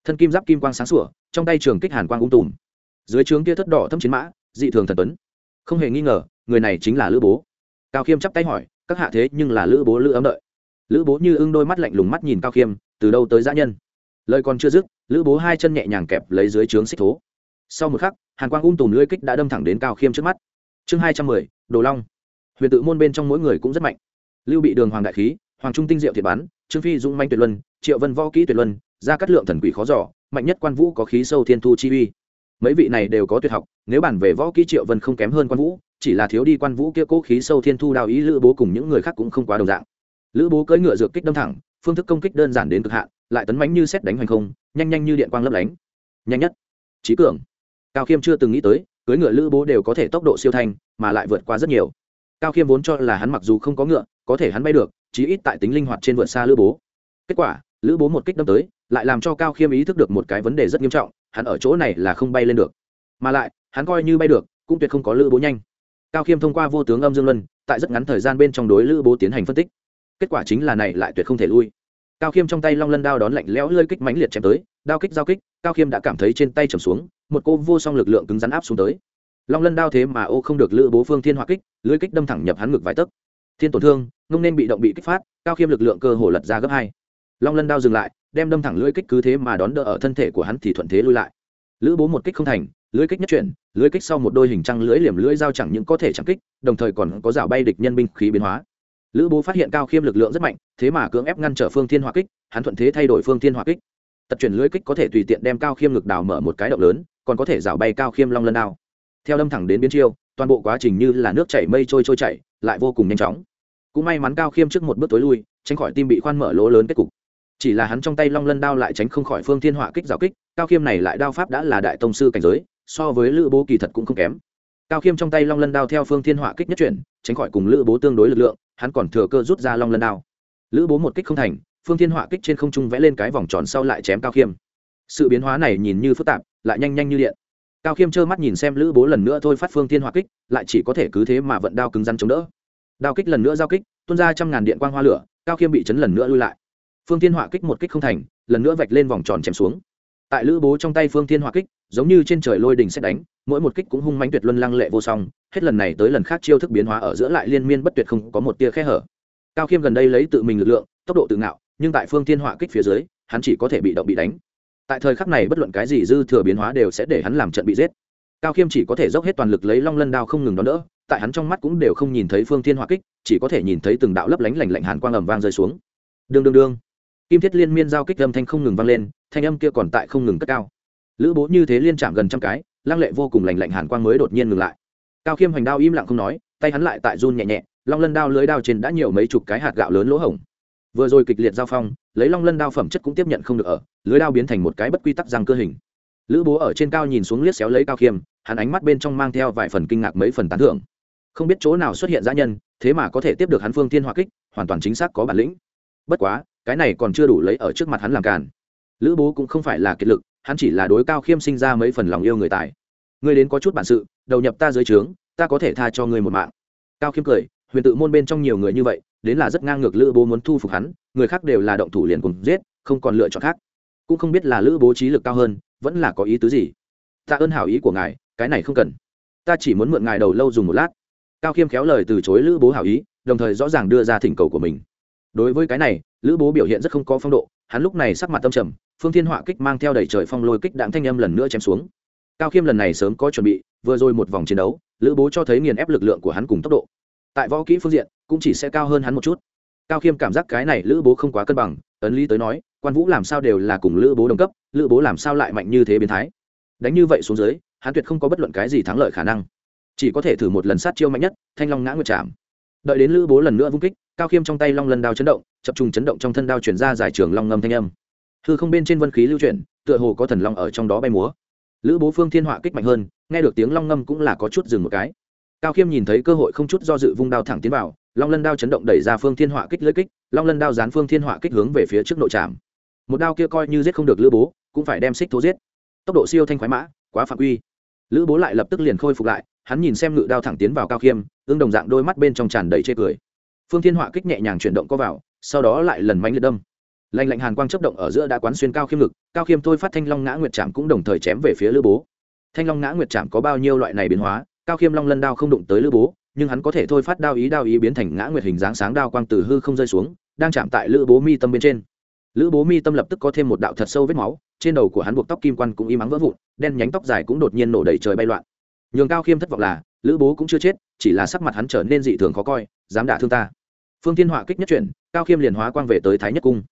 S1: Thân kim giáp kim quang sáng sủa, trong tay trường kích hàn quang ung tùm. Dưới trướng kia thất đỏ thâm chiến mã, dị thường thần tuấn. Không hề nghi ngờ, người này chính là lữ bố. Cao khiêm chắp tay hỏi các hạ thế nhưng là lữ bố lữ ấm đợi. Lữ bố như ưng đôi mắt lạnh lùng mắt nhìn cao khiêm, từ đâu tới dã nhân? Lời còn chưa dứt, lữ bố hai chân nhẹ nhàng kẹp lấy dưới trướng xích thố. Sau một khắc, hàn quang ung tùm lưỡi kích đã đâm thẳng đến cao khiêm trước mắt. Chương hai trăm mười, đồ long. Huyền tự môn bên trong mỗi người cũng rất mạnh. Lưu bị đường, hoàng đại khí, hoàng trung tinh diệu thiệt bắn trương phi dũng manh tuyệt luân, triệu vân võ kỹ tuyệt luân ra cắt lượng thần quỷ khó giỏ, mạnh nhất quan vũ có khí sâu thiên thu chi uy. Mấy vị này đều có tuyệt học, nếu bản về võ kỹ triệu vân không kém hơn quan vũ chỉ là thiếu đi quan vũ kia cố khí sâu thiên thu đao ý lữ bố cùng những người khác cũng không quá đồng dạng. Lữ bố cưỡi ngựa dược kích đâm thẳng, phương thức công kích đơn giản đến cực hạn, lại tấn mãnh như xét đánh hoành không, nhanh nhanh như điện quang lấp lánh. Nhanh nhất trí cường. Cao khiêm chưa từng nghĩ tới, cưỡi ngựa lữ bố đều có thể tốc độ siêu thanh, mà lại vượt qua rất nhiều. Cao khiêm vốn cho là hắn mặc dù không có ngựa, có thể hắn bay được, chí ít tại tính linh hoạt trên vượt xa lữ bố. Kết quả, lữ bố một kích đâm tới, lại làm cho cao khiêm ý thức được một cái vấn đề rất nghiêm trọng, hắn ở chỗ này là không bay lên được. Mà lại, hắn coi như bay được, cũng tuyệt không có lữ bố nhanh cao khiêm thông qua vô tướng âm dương luân, tại rất ngắn thời gian bên trong đối lữ bố tiến hành phân tích. Kết quả chính là này lại tuyệt không thể lui. Cao khiêm trong tay long lân đao đón lạnh lẽo lơi kích mãnh liệt chém tới, đao kích giao kích, cao khiêm đã cảm thấy trên tay trầm xuống, một cô vô song lực lượng cứng rắn áp xuống tới. Long lân đao thế mà ô không được lữ bố phương thiên hỏa kích lưới kích đâm thẳng nhập hắn ngực vài tấc. Thiên tổn thương, ngông nên bị động bị kích phát, cao khiêm lực lượng cơ hồ lật ra gấp hai. Long lân đao dừng lại, đem đâm thẳng lưỡi kích cứ thế mà đón đỡ ở thân thể của hắn thì thuận thế lui lại. Lữ bố một kích không thành lưới kích nhất chuyển, lưới kích sau một đôi hình trăng lưỡi liềm lưỡi dao chẳng những có thể chẳng kích, đồng thời còn có rào bay địch nhân binh khí biến hóa. Lữ bố phát hiện cao khiêm lực lượng rất mạnh, thế mà cưỡng ép ngăn trở phương thiên hỏa kích, hắn thuận thế thay đổi phương thiên hỏa kích. Tật chuyển lưới kích có thể tùy tiện đem cao khiêm lực đào mở một cái động lớn, còn có thể rào bay cao khiêm long lân đao. Theo đâm thẳng đến biến chiêu, toàn bộ quá trình như là nước chảy mây trôi trôi chảy, lại vô cùng nhanh chóng. Cũng may mắn cao khiêm trước một bước tối lui, tránh khỏi tim bị khoan mở lỗ lớn kết cục. Chỉ là hắn trong tay long lân đao lại tránh không khỏi phương thiên hỏa kích rào kích, cao khiêm này lại đao pháp đã là đại tông sư cảnh giới so với lữ bố kỳ thật cũng không kém. Cao khiêm trong tay long lân đao theo phương thiên hỏa kích nhất chuyển, tránh khỏi cùng lữ bố tương đối lực lượng, hắn còn thừa cơ rút ra long lân đao. Lữ bố một kích không thành, phương thiên hỏa kích trên không trung vẽ lên cái vòng tròn sau lại chém cao khiêm. Sự biến hóa này nhìn như phức tạp, lại nhanh nhanh như điện. Cao khiêm trơ mắt nhìn xem lữ bố lần nữa thôi phát phương thiên hỏa kích, lại chỉ có thể cứ thế mà vận đao cứng rắn chống đỡ. Đao kích lần nữa giao kích, tuôn ra trăm ngàn điện quang hoa lửa, cao khiêm bị chấn lần nữa lui lại. Phương thiên hỏa kích một kích không thành, lần nữa vạch lên vòng tròn chém xuống. Tại lữ bố trong tay phương thiên hỏa kích giống như trên trời lôi đình xét đánh, mỗi một kích cũng hung mãnh tuyệt luân lăng lệ vô song, hết lần này tới lần khác chiêu thức biến hóa ở giữa lại liên miên bất tuyệt không có một tia khe hở. Cao khiêm gần đây lấy tự mình lực lượng, tốc độ tự ngạo, nhưng tại phương thiên hỏa kích phía dưới, hắn chỉ có thể bị động bị đánh. Tại thời khắc này bất luận cái gì dư thừa biến hóa đều sẽ để hắn làm trận bị giết. Cao khiêm chỉ có thể dốc hết toàn lực lấy long lân đao không ngừng đón đỡ, tại hắn trong mắt cũng đều không nhìn thấy phương thiên hỏa kích, chỉ có thể nhìn thấy từng đạo lấp lánh lạnh lạnh hàn quang ầm vang rơi xuống. Đương đương đương. Kim thiết liên miên giao kích âm thanh không ngừng vang lên, thanh âm kia còn tại không ngừng cất cao lữ bố như thế liên chạm gần trăm cái, lăng lệ vô cùng lành lạnh hàn quang mới đột nhiên ngừng lại. Cao khiêm hoành đao im lặng không nói, tay hắn lại tại run nhẹ nhẹ, long lân đao lưới đao trên đã nhiều mấy chục cái hạt gạo lớn lỗ hổng. Vừa rồi kịch liệt giao phong, lấy long lân đao phẩm chất cũng tiếp nhận không được ở, lưới đao biến thành một cái bất quy tắc răng cơ hình. Lữ bố ở trên cao nhìn xuống liếc xéo lấy cao khiêm, hắn ánh mắt bên trong mang theo vài phần kinh ngạc mấy phần tán thưởng. Không biết chỗ nào xuất hiện dã nhân, thế mà có thể tiếp được hắn phương thiên hỏa kích, hoàn toàn chính xác có bản lĩnh. Bất quá, cái này còn chưa đủ lấy ở trước mặt hắn làm càn. Lữ bố cũng không phải là kiệt lực hắn chỉ là đối cao khiêm sinh ra mấy phần lòng yêu người tài. Ngươi đến có chút bản sự, đầu nhập ta dưới trướng, ta có thể tha cho ngươi một mạng. Cao khiêm cười, huyền tự môn bên trong nhiều người như vậy, đến là rất ngang ngược lữ bố muốn thu phục hắn, người khác đều là động thủ liền cùng giết, không còn lựa chọn khác. Cũng không biết là lữ bố trí lực cao hơn, vẫn là có ý tứ gì. Ta ơn hảo ý của ngài, cái này không cần. Ta chỉ muốn mượn ngài đầu lâu dùng một lát. Cao khiêm khéo lời từ chối lữ bố hảo ý, đồng thời rõ ràng đưa ra thỉnh cầu của mình. Đối với cái này, lữ bố biểu hiện rất không có phong độ hắn lúc này sắc mặt tâm trầm, phương thiên họa kích mang theo đầy trời phong lôi kích đạn thanh âm lần nữa chém xuống. Cao khiêm lần này sớm có chuẩn bị, vừa rồi một vòng chiến đấu, lữ bố cho thấy nghiền ép lực lượng của hắn cùng tốc độ. Tại võ kỹ phương diện, cũng chỉ sẽ cao hơn hắn một chút. Cao khiêm cảm giác cái này lữ bố không quá cân bằng, ấn lý tới nói, quan vũ làm sao đều là cùng lữ bố đồng cấp, lữ bố làm sao lại mạnh như thế biến thái. Đánh như vậy xuống dưới, hắn tuyệt không có bất luận cái gì thắng lợi khả năng. Chỉ có thể thử một lần sát chiêu mạnh nhất, thanh long ngã nguyệt chạm đợi đến lữ bố lần nữa vung kích, cao khiêm trong tay long lần đao chấn động, chập trùng chấn động trong thân đao chuyển ra giải trường long ngâm thanh âm. Hư không bên trên vân khí lưu chuyển, tựa hồ có thần long ở trong đó bay múa. Lữ bố phương thiên họa kích mạnh hơn, nghe được tiếng long ngâm cũng là có chút dừng một cái. Cao khiêm nhìn thấy cơ hội không chút do dự vung đao thẳng tiến vào, long lân đao chấn động đẩy ra phương thiên họa kích lưỡi kích, long lân đao dán phương thiên họa kích hướng về phía trước nội trạm. Một đao kia coi như giết không được lữ bố, cũng phải đem xích thố giết. Tốc độ siêu thanh khoái mã, quá phạm quy. Lữ bố lại lập tức liền khôi phục lại hắn nhìn xem ngự đao thẳng tiến vào cao khiêm, ương đồng dạng đôi mắt bên trong tràn đầy chê cười. Phương thiên họa kích nhẹ nhàng chuyển động có vào, sau đó lại lần mánh liệt đâm. Lạnh lạnh hàn quang chấp động ở giữa đã quán xuyên cao khiêm ngực, cao khiêm thôi phát thanh long ngã nguyệt trạm cũng đồng thời chém về phía lữ bố. Thanh long ngã nguyệt trạm có bao nhiêu loại này biến hóa, cao khiêm long lân đao không đụng tới lữ bố, nhưng hắn có thể thôi phát đao ý đao ý biến thành ngã nguyệt hình dáng sáng đao quang từ hư không rơi xuống, đang chạm tại lữ bố mi tâm bên trên. Lữ bố mi tâm lập tức có thêm một đạo thật sâu vết máu, trên đầu của hắn buộc tóc kim quan cũng im ắng vỡ vụn, đen nhánh tóc dài cũng đột nhiên nổ đầy trời bay loạn nhường cao khiêm thất vọng là, lữ bố cũng chưa chết, chỉ là sắc mặt hắn trở nên dị thường khó coi, dám đả thương ta. Phương thiên họa kích nhất chuyển, cao khiêm liền hóa quang về tới thái nhất cung.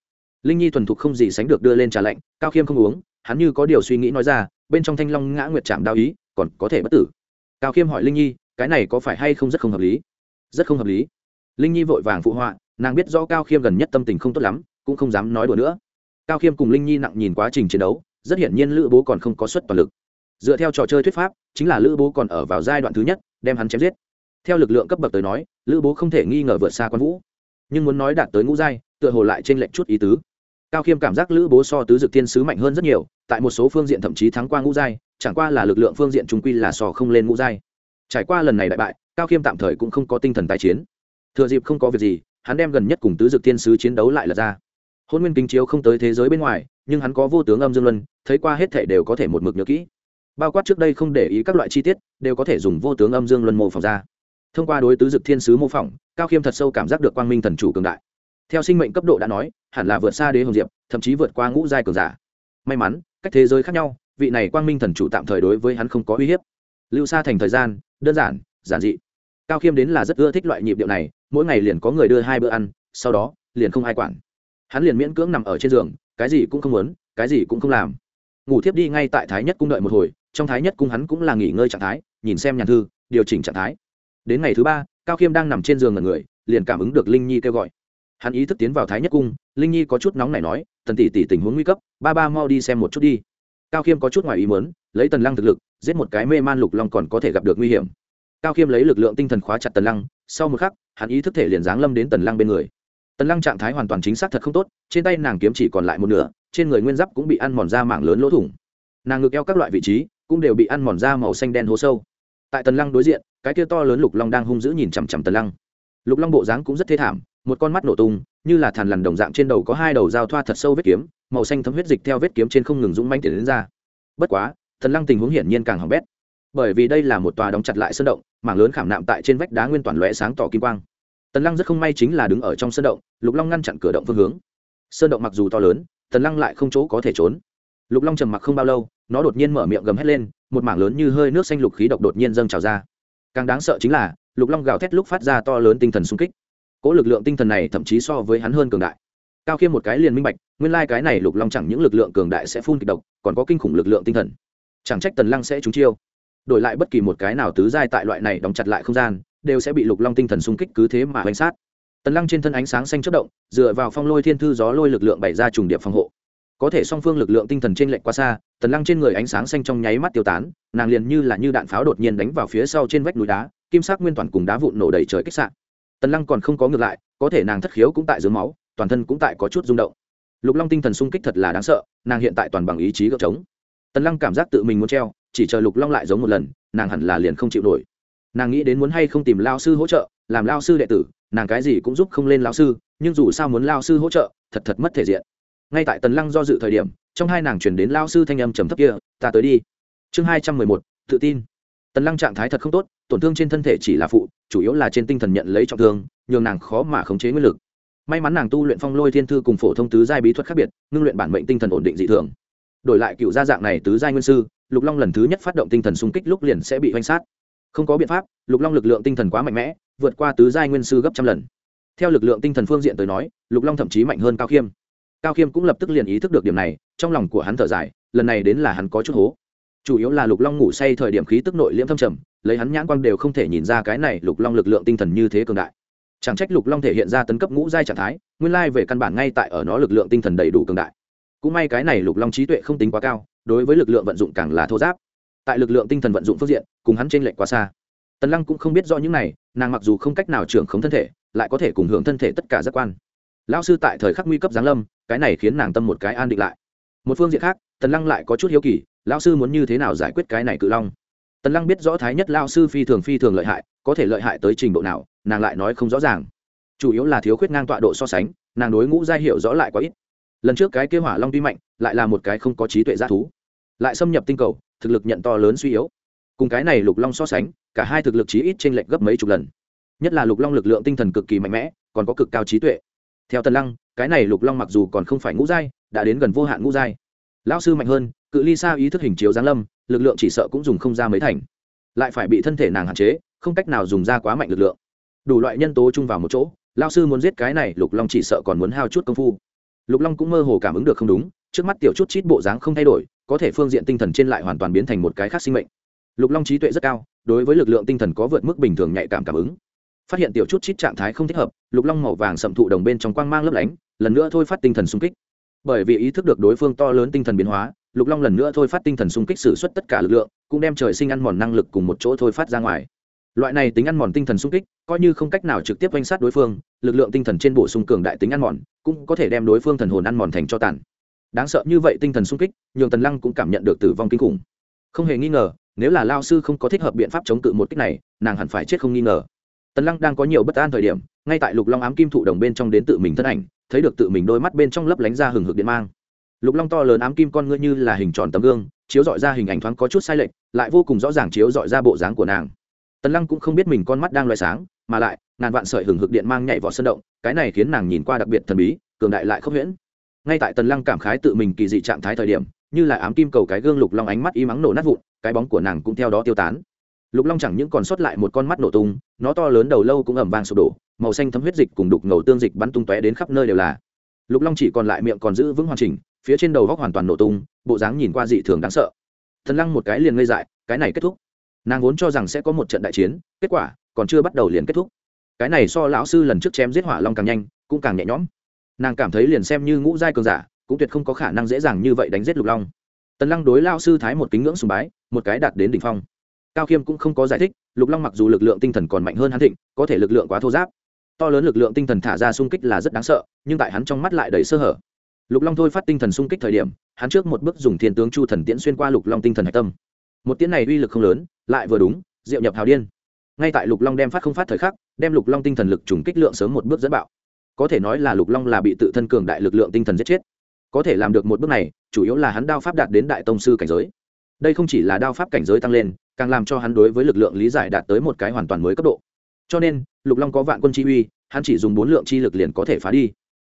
S1: Linh nhi thuần thục không gì sánh được đưa lên trà lạnh, cao khiêm không uống, hắn như có điều suy nghĩ nói ra, bên trong thanh long ngã nguyệt chạm đao ý, còn có thể bất tử. Cao khiêm hỏi linh nhi, cái này có phải hay không rất không hợp lý? Rất không hợp lý. Linh nhi vội vàng phụ họa, nàng biết do cao khiêm gần nhất tâm tình không tốt lắm, cũng không dám nói đùa nữa. Cao khiêm cùng linh nhi nặng nhìn quá trình chiến đấu, rất hiển nhiên lữ bố còn không có suất toàn lực. Dựa theo trò chơi thuyết pháp chính là lữ bố còn ở vào giai đoạn thứ nhất, đem hắn chém giết. Theo lực lượng cấp bậc tới nói, lữ bố không thể nghi ngờ vượt xa quan vũ. Nhưng muốn nói đạt tới ngũ giai, tựa hồ lại trên lệnh chút ý tứ. Cao khiêm cảm giác lữ bố so tứ dực thiên sứ mạnh hơn rất nhiều, tại một số phương diện thậm chí thắng qua ngũ giai, chẳng qua là lực lượng phương diện trung quy là sò không lên ngũ giai. Trải qua lần này đại bại, cao khiêm tạm thời cũng không có tinh thần tái chiến. Thừa dịp không có việc gì, hắn đem gần nhất cùng tứ dực thiên sứ chiến đấu lại là ra. Hôn nguyên kính chiếu không tới thế giới bên ngoài, nhưng hắn có vô tướng âm dương luân, thấy qua hết thể đều có thể một mực nhớ kỹ bao quát trước đây không để ý các loại chi tiết, đều có thể dùng vô tướng âm dương luân mô phỏng ra. Thông qua đối tứ dực thiên sứ mô phỏng, cao khiêm thật sâu cảm giác được quang minh thần chủ cường đại. Theo sinh mệnh cấp độ đã nói, hẳn là vượt xa đế hồng diệp, thậm chí vượt qua ngũ giai cường giả. May mắn, cách thế giới khác nhau, vị này quang minh thần chủ tạm thời đối với hắn không có uy hiếp. Lưu xa thành thời gian, đơn giản giản dị. Cao khiêm đến là rất ưa thích loại nhịp điệu này, mỗi ngày liền có người đưa hai bữa ăn, sau đó, liền không ai quản. Hắn liền miễn cưỡng nằm ở trên giường, cái gì cũng không muốn, cái gì cũng không làm ngủ thiếp đi ngay tại thái nhất cung đợi một hồi, trong thái nhất cung hắn cũng là nghỉ ngơi trạng thái, nhìn xem nhàn thư, điều chỉnh trạng thái. Đến ngày thứ ba, cao khiêm đang nằm trên giường ngần người, liền cảm ứng được linh nhi kêu gọi. Hắn ý thức tiến vào thái nhất cung, linh nhi có chút nóng này nói, tần tỷ tỷ tình huống nguy cấp, ba ba mau đi xem một chút đi. Cao khiêm có chút ngoài ý mớn lấy tần lăng thực lực, giết một cái mê man lục long còn có thể gặp được nguy hiểm. Cao khiêm lấy lực lượng tinh thần khóa chặt tần lăng, sau một khắc, hắn ý thức thể liền giáng lâm đến tần lăng bên người. Tần lăng trạng thái hoàn toàn chính xác thật không tốt, trên tay nàng kiếm chỉ còn lại một nửa trên người nguyên giáp cũng bị ăn mòn ra mảng lớn lỗ thủng. Nàng ngực eo các loại vị trí cũng đều bị ăn mòn ra màu xanh đen hố sâu. Tại tần lăng đối diện, cái kia to lớn lục long đang hung dữ nhìn chằm chằm tần lăng. Lục long bộ dáng cũng rất thê thảm, một con mắt nổ tung, như là thằn lằn đồng dạng trên đầu có hai đầu dao thoa thật sâu vết kiếm, màu xanh thấm huyết dịch theo vết kiếm trên không ngừng dũng manh tiền đến ra. Bất quá thần lăng tình huống hiển nhiên càng hỏng bét. Bởi vì đây là một tòa đóng chặt lại sơn động, mảng lớn khảm nạm tại trên vách đá nguyên toàn lóe sáng tỏ kim quang. Tần lăng rất không may chính là đứng ở trong sơn động, lục long ngăn chặn cửa động phương hướng. Sơn động mặc dù to lớn tần lăng lại không chỗ có thể trốn. Lục long trầm mặc không bao lâu, nó đột nhiên mở miệng gầm hét lên, một mảng lớn như hơi nước xanh lục khí độc đột nhiên dâng trào ra. Càng đáng sợ chính là, lục long gào thét lúc phát ra to lớn tinh thần sung kích. Cỗ lực lượng tinh thần này thậm chí so với hắn hơn cường đại. Cao khiêm một cái liền minh bạch, nguyên lai、like、cái này lục long chẳng những lực lượng cường đại sẽ phun kịch độc, còn có kinh khủng lực lượng tinh thần. Chẳng trách tần lăng sẽ trúng chiêu. Đổi lại bất kỳ một cái nào tứ giai tại loại này đóng chặt lại không gian, đều sẽ bị lục long tinh thần xung kích cứ thế mà bánh sát tần lăng trên thân ánh sáng xanh chất động, dựa vào phong lôi thiên thư gió lôi lực lượng bày ra trùng điệp phòng hộ. Có thể song phương lực lượng tinh thần trên lệnh quá xa, tần lăng trên người ánh sáng xanh trong nháy mắt tiêu tán, nàng liền như là như đạn pháo đột nhiên đánh vào phía sau trên vách núi đá, kim sắc nguyên toàn cùng đá vụn nổ đầy trời kích sạn tần lăng còn không có ngược lại, có thể nàng thất khiếu cũng tại dưới máu, toàn thân cũng tại có chút rung động. Lục long tinh thần sung kích thật là đáng sợ, nàng hiện tại toàn bằng ý chí gợp trống. Tần lăng cảm giác tự mình muốn treo, chỉ chờ lục long lại giống một lần, nàng hẳn là liền không chịu nổi. Nàng nghĩ đến muốn hay không tìm lao sư hỗ trợ làm lao sư đệ tử, nàng cái gì cũng giúp không lên lao sư, nhưng dù sao muốn lao sư hỗ trợ, thật thật mất thể diện. Ngay tại tần lăng do dự thời điểm, trong hai nàng chuyển đến lao sư thanh âm trầm thấp kia, ta tới đi. Chương hai trăm mười một, tự tin. Tần lăng trạng thái thật không tốt, tổn thương trên thân thể chỉ là phụ, chủ yếu là trên tinh thần nhận lấy trọng thương, nhường nàng khó mà khống chế nguyên lực. May mắn nàng tu luyện phong lôi thiên thư cùng phổ thông tứ giai bí thuật khác biệt, ngưng luyện bản mệnh tinh thần ổn định dị thường. Đổi lại cựu gia dạng này tứ giai nguyên sư, lục long lần thứ nhất phát động tinh thần xung kích lúc liền sẽ bị oanh sát không có biện pháp, lục long lực lượng tinh thần quá mạnh mẽ, vượt qua tứ giai nguyên sư gấp trăm lần. Theo lực lượng tinh thần phương diện tới nói, lục long thậm chí mạnh hơn cao khiêm. Cao khiêm cũng lập tức liền ý thức được điểm này, trong lòng của hắn thở dài, lần này đến là hắn có chút hố. Chủ yếu là lục long ngủ say thời điểm khí tức nội liễm thâm trầm, lấy hắn nhãn quang đều không thể nhìn ra cái này lục long lực lượng tinh thần như thế cường đại. Chẳng trách lục long thể hiện ra tấn cấp ngũ giai trạng thái, nguyên lai về căn bản ngay tại ở nó lực lượng tinh thần đầy đủ cường đại. Cũng may cái này lục long trí tuệ không tính quá cao, đối với lực lượng vận dụng càng là thô giáp tại lực lượng tinh thần vận dụng phương diện, cùng hắn t r ê n lệch quá xa. Tần lăng cũng không biết rõ những này, nàng mặc dù không cách nào trưởng khống thân thể, lại có thể cùng hưởng thân thể tất cả giác quan. Lão sư tại thời khắc nguy cấp giáng lâm, cái này khiến nàng tâm một cái an định lại. Một phương diện khác, tần lăng lại có chút hiếu kỳ, lão sư muốn như thế nào giải quyết cái này cự long? Tần lăng biết rõ thái nhất lao sư phi thường phi thường lợi hại, có thể lợi hại tới trình độ nào, nàng lại nói không rõ ràng. Chủ yếu là thiếu khuyết ngang tọa độ so sánh, nàng đối ngũ gia hiệu rõ lại quá ít. Lần trước cái kêu hỏa long tuy mạnh, lại là một cái không có trí tuệ g thú. Lại xâm nhập tinh cầu thực lực nhận to lớn suy yếu. Cùng cái này lục long so sánh, cả hai thực lực chí ít trên lệch gấp mấy chục lần. Nhất là lục long lực lượng tinh thần cực kỳ mạnh mẽ, còn có cực cao trí tuệ. Theo tần lăng, cái này lục long mặc dù còn không phải ngũ giai, đã đến gần vô hạn ngũ giai. Lão sư mạnh hơn, cự ly xa ý thức hình chiếu giáng lâm, lực lượng chỉ sợ cũng dùng không ra mấy thành. Lại phải bị thân thể nàng hạn chế, không cách nào dùng ra quá mạnh lực lượng. Đủ loại nhân tố chung vào một chỗ lao sư muốn giết cái này lục long chỉ sợ còn muốn hao chút công phu. Lục long cũng mơ hồ cảm ứng được không đúng, trước mắt tiểu chút chít bộ dáng không thay đổi có thể phương diện tinh thần trên lại hoàn toàn biến thành một cái khác sinh mệnh. Lục long trí tuệ rất cao, đối với lực lượng tinh thần có vượt mức bình thường nhạy cảm cảm ứng. Phát hiện tiểu chút chít trạng thái không thích hợp, lục long màu vàng sậm thụ đồng bên trong quang mang lấp lánh, lần nữa thôi phát tinh thần xung kích. Bởi vì ý thức được đối phương to lớn tinh thần biến hóa, lục long lần nữa thôi phát tinh thần xung kích xử suất tất cả lực lượng, cũng đem trời sinh ăn mòn năng lực cùng một chỗ thôi phát ra ngoài. Loại này tính ăn mòn tinh thần xung kích, coi như không cách nào trực tiếp oanh sát đối phương, lực lượng tinh thần trên bổ sung cường đại tính ăn mòn, cũng có thể đem đối phương thần hồn ăn mòn thành cho tàn đáng sợ như vậy tinh thần sung kích, nhường tần lăng cũng cảm nhận được tử vong kinh khủng. Không hề nghi ngờ, nếu là lao sư không có thích hợp biện pháp chống cự một kích này, nàng hẳn phải chết không nghi ngờ. Tần lăng đang có nhiều bất an thời điểm, ngay tại lục long ám kim thụ đồng bên trong đến tự mình thân ảnh, thấy được tự mình đôi mắt bên trong lấp lánh ra hừng hực điện mang. Lục long to lớn ám kim con ngươi như là hình tròn tấm gương, chiếu dọi ra hình ảnh thoáng có chút sai lệch, lại vô cùng rõ ràng chiếu dọi ra bộ dáng của nàng. Tần lăng cũng không biết mình con mắt đang loay sáng, mà lại, ngàn vạn sợi hừng hực điện mang nhảy vào sân động, cái này khiến nàng nhìn qua đặc biệt thần bí, cường đại lại không huyễn ngay tại tần lăng cảm khái tự mình kỳ dị trạng thái thời điểm, như là ám kim cầu cái gương lục long ánh mắt y mắng nổ nát vụn, cái bóng của nàng cũng theo đó tiêu tán. Lục long chẳng những còn sót lại một con mắt nổ tung, nó to lớn đầu lâu cũng ẩm vàng sụp đổ, màu xanh thấm huyết dịch cùng đục ngầu tương dịch bắn tung tóe đến khắp nơi đều là. Lục long chỉ còn lại miệng còn giữ vững hoàn chỉnh, phía trên đầu góc hoàn toàn nổ tung, bộ dáng nhìn qua dị thường đáng sợ. Thần lăng một cái liền ngây dại, cái này kết thúc. Nàng vốn cho rằng sẽ có một trận đại chiến, kết quả còn chưa bắt đầu liền kết thúc. Cái này so lão sư lần trước chém giết hỏa long càng nhanh, cũng càng nhẹ nhõm nàng cảm thấy liền xem như ngũ giai cường giả, cũng tuyệt không có khả năng dễ dàng như vậy đánh giết lục long. Tần lăng đối lao sư thái một kính ngưỡng sùng bái, một cái đạt đến đ ỉ n h phong. Cao khiêm cũng không có giải thích, lục long mặc dù lực lượng tinh thần còn mạnh hơn hắn thịnh, có thể lực lượng quá thô giáp. To lớn lực lượng tinh thần thả ra xung kích là rất đáng sợ, nhưng tại hắn trong mắt lại đầy sơ hở. Lục long thôi phát tinh thần xung kích thời điểm, hắn trước một bước dùng thiên tướng chu thần tiễn xuyên qua lục long tinh thần hạch tâm. Một tiễn này uy lực không lớn, lại vừa đúng, diệu nhập hào điên. Ngay tại lục long đem phát không phát thời khắc, đem lục long tinh thần lực trùng kích lượng sớm một bước dẫn bạo có thể nói là lục long là bị tự thân cường đại lực lượng tinh thần giết chết. Có thể làm được một bước này, chủ yếu là hắn đao pháp đạt đến đại tông sư cảnh giới. Đây không chỉ là đao pháp cảnh giới tăng lên, càng làm cho hắn đối với lực lượng lý giải đạt tới một cái hoàn toàn mới cấp độ. Cho nên, lục long có vạn quân chi uy, hắn chỉ dùng bốn lượng chi lực liền có thể phá đi.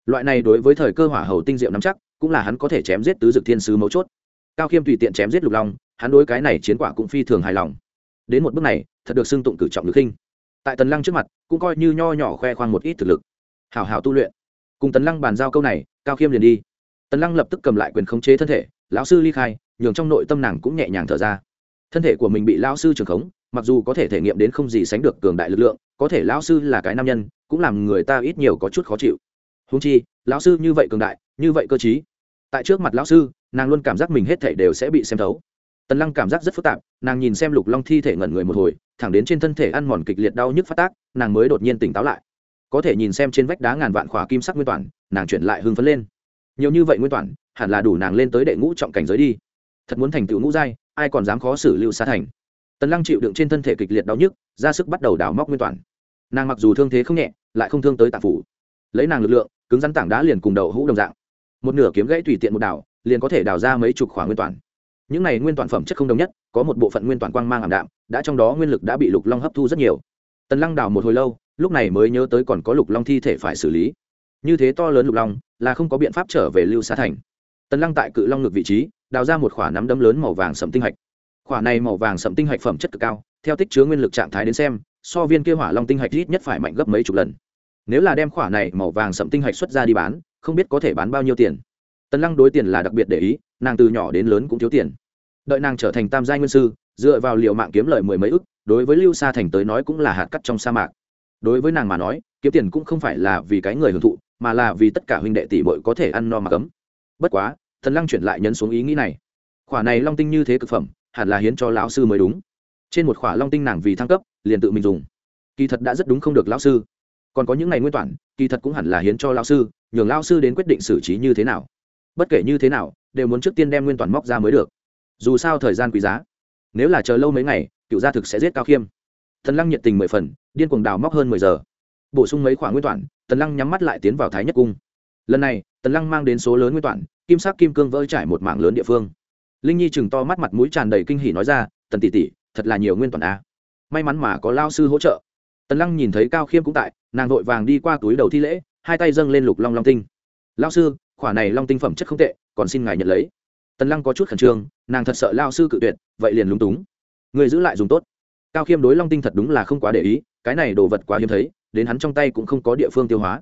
S1: Loại này đối với thời cơ hỏa hầu tinh diệu nắm chắc, cũng là hắn có thể chém giết tứ dực thiên sứ mấu chốt. Cao khiêm tùy tiện chém giết lục long, hắn đối cái này chiến quả cũng phi thường hài lòng. Đến một bước này, thật được xưng tụng cử trọng lực khinh. Tại tần lăng trước mặt, cũng coi như nho nhỏ khoe khoang một ít thực lực hảo hảo tu luyện. Cùng tần lăng bàn giao câu này, cao khiêm liền đi. Tần lăng lập tức cầm lại quyền khống chế thân thể, lão sư ly khai, nhường trong nội tâm nàng cũng nhẹ nhàng thở ra. Thân thể của mình bị lão sư trường khống, mặc dù có thể thể nghiệm đến không gì sánh được cường đại lực lượng, có thể lão sư là cái nam nhân, cũng làm người ta ít nhiều có chút khó chịu. Húng chi, lão sư như vậy cường đại, như vậy cơ t tại trước mặt lão sư, nàng luôn cảm giác mình hết thể đều sẽ bị xem thấu. Tần lăng cảm giác rất phức tạp, nàng nhìn xem lục long thi thể ngẩn người một hồi, thẳng đến trên thân thể ăn mòn kịch liệt đau nhức phát tác, nàng mới đột nhiên tỉnh táo lại có thể nhìn xem trên vách đá ngàn vạn khỏa kim sắc nguyên toàn, nàng chuyển lại hưng phấn lên. Nhiều như vậy nguyên toàn, hẳn là đủ nàng lên tới đệ ngũ trọng cảnh giới đi. Thật muốn thành tựu ngũ giai, ai còn dám khó xử lưu xa thành. Tần lăng chịu đựng trên thân thể kịch liệt đau nhức, ra sức bắt đầu đào móc nguyên toàn. Nàng mặc dù thương thế không nhẹ, lại không thương tới tạp phủ. Lấy nàng lực lượng, cứng rắn tảng đá liền cùng đầu hũ đồng dạng. Một nửa kiếm gãy tùy tiện một đảo, liền có thể đào ra mấy chục khỏa nguyên toàn. Những này nguyên toàn phẩm chất không đồng nhất, có một bộ phận nguyên toàn quang mang ảm đạm, đã trong đó nguyên lực đã bị lục long hấp thu rất nhiều. Tần lăng đào một hồi lâu lúc này mới nhớ tới còn có lục long thi thể phải xử lý. Như thế to lớn lục long, là không có biện pháp trở về lưu xá thành. Tần lăng tại cự long ngực vị trí, đào ra một khoả nắm đấm lớn màu vàng sầm tinh hạch. Khoả này màu vàng sầm tinh hạch phẩm chất cực cao, theo tích chứa nguyên lực trạng thái đến xem, so viên kia hỏa long tinh hạch ít nhất phải mạnh gấp mấy chục lần. Nếu là đem khỏa này màu vàng sầm tinh hạch xuất ra đi bán, không biết có thể bán bao nhiêu tiền. Tần lăng đối tiền là đặc biệt để ý, nàng từ nhỏ đến lớn cũng thiếu tiền. Đợi nàng trở thành tam gia nguyên sư, dựa vào liệu mạng kiếm lời mười mấy ức, đối với lưu sa thành tới nói cũng là hạt cắt trong sa mạc đối với nàng mà nói, kiếm tiền cũng không phải là vì cái người hưởng thụ, mà là vì tất cả huynh đệ tỷ bội có thể ăn no mà cấm. Bất quá, thần lăng chuyển lại nhấn xuống ý nghĩ này. Khỏa này long tinh như thế cực phẩm, hẳn là hiến cho lão sư mới đúng. Trên một khỏa long tinh nàng vì thăng cấp, liền tự mình dùng. Kỳ thật đã rất đúng không được lão sư. Còn có những ngày nguyên toản, kỳ thật cũng hẳn là hiến cho lão sư, nhường lão sư đến quyết định xử trí như thế nào. Bất kể như thế nào, đều muốn trước tiên đem nguyên toàn móc ra mới được. Dù sao thời gian quý giá. Nếu là chờ lâu mấy ngày, cựu gia thực sẽ giết cao khiêm. Tần lăng nhiệt tình mười phần, điên cuồng đào móc hơn mười giờ. Bổ sung mấy khoản nguyên toàn tần lăng nhắm mắt lại tiến vào thái nhất cung. Lần này, tần lăng mang đến số lớn nguyên toàn kim sắc kim cương vỡ trải một mảng lớn địa phương. Linh nhi chừng to mắt mặt mũi tràn đầy kinh hỉ nói ra, tần tỷ tỷ, thật là nhiều nguyên toàn a. May mắn mà có lao sư hỗ trợ. Tần lăng nhìn thấy cao khiêm cũng tại, nàng vội vàng đi qua túi đầu thi lễ, hai tay dâng lên lục long long tinh. Lao sư, khỏa này long tinh phẩm chất không tệ, còn xin ngài nhận lấy. Tần lăng có chút khẩn trương, nàng thật sợ lao sư cự tuyệt, vậy liền lúng túng. Người giữ lại dùng tốt cao khiêm đối long tinh thật đúng là không quá để ý, cái này đồ vật quá hiếm thấy, đến hắn trong tay cũng không có địa phương tiêu hóa.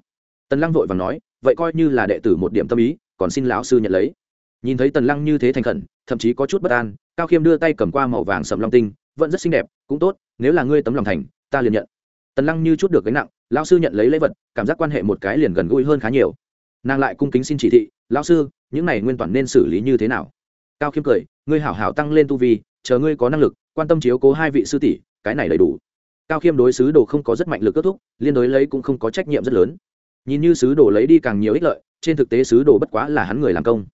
S1: Tần lăng vội và nói, vậy coi như là đệ tử một điểm tâm ý, còn xin lão sư nhận lấy. Nhìn thấy tần lăng như thế thành khẩn, thậm chí có chút bất an, cao khiêm đưa tay cầm qua màu vàng sầm long tinh, vẫn rất xinh đẹp, cũng tốt, nếu là ngươi tấm lòng thành, ta liền nhận. Tần lăng như chút được gánh nặng, lão sư nhận lấy lễ vật, cảm giác quan hệ một cái liền gần gũi hơn khá nhiều. Nàng lại cung kính xin chỉ thị, lão sư, những này nguyên toàn nên xử lý như thế nào? Cao khiêm cười, ngươi hảo hảo tăng lên tu vi, chờ ngươi có năng lực quan tâm chiếu cố hai vị sư tỷ, cái này đầy đủ. Cao khiêm đối sứ đồ không có rất mạnh lực kết thúc, liên đối lấy cũng không có trách nhiệm rất lớn. Nhìn như sứ đồ lấy đi càng nhiều ích lợi, trên thực tế sứ đồ bất quá là hắn người làm công.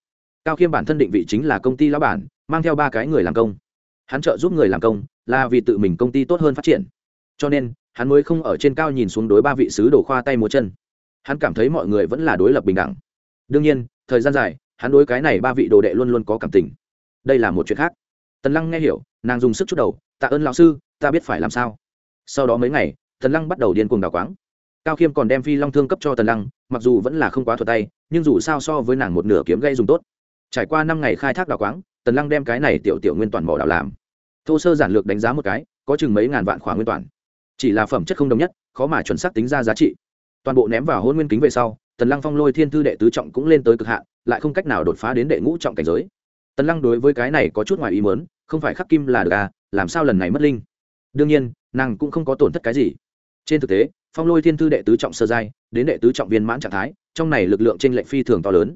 S1: Cao khiêm bản thân định vị chính là công ty lão bản, mang theo ba cái người làm công. Hắn trợ giúp người làm công, là vì tự mình công ty tốt hơn phát triển. Cho nên, hắn mới không ở trên cao nhìn xuống đối ba vị sứ đồ khoa tay múa chân. Hắn cảm thấy mọi người vẫn là đối lập bình đẳng. Đương nhiên, thời gian dài, hắn đối cái này ba vị đồ đệ luôn luôn có cảm tình. Đây là một chuyện khác. Tần lăng nghe hiểu nàng dùng sức chút đầu, tạ ơn lão sư, ta biết phải làm sao. Sau đó mấy ngày, tần lăng bắt đầu điên cuồng đào quáng. Cao khiêm còn đem phi long thương cấp cho tần lăng, mặc dù vẫn là không quá thuật tay, nhưng dù sao so với nàng một nửa kiếm gây dùng tốt. Trải qua năm ngày khai thác đào quáng, tần lăng đem cái này tiểu tiểu nguyên toàn mỏ đào làm. Thô sơ giản lược đánh giá một cái, có chừng mấy ngàn vạn khóa nguyên toàn. Chỉ là phẩm chất không đồng nhất, khó mà chuẩn xác tính ra giá trị. Toàn bộ ném vào hôn nguyên kính về sau, tần lăng phong lôi thiên thư đệ tứ trọng cũng lên tới cực hạn, lại không cách nào đột phá đến đệ ngũ trọng cảnh giới tần lăng đối với cái này có chút ngoài ý mớn không phải khắc kim là được à làm sao lần này mất linh? Đương nhiên, nàng cũng không có tổn thất cái gì. Trên thực tế, phong lôi thiên thư đệ tứ trọng sơ giai, đến đệ tứ trọng viên mãn trạng thái, trong này lực lượng t r ê n lệch phi thường to lớn.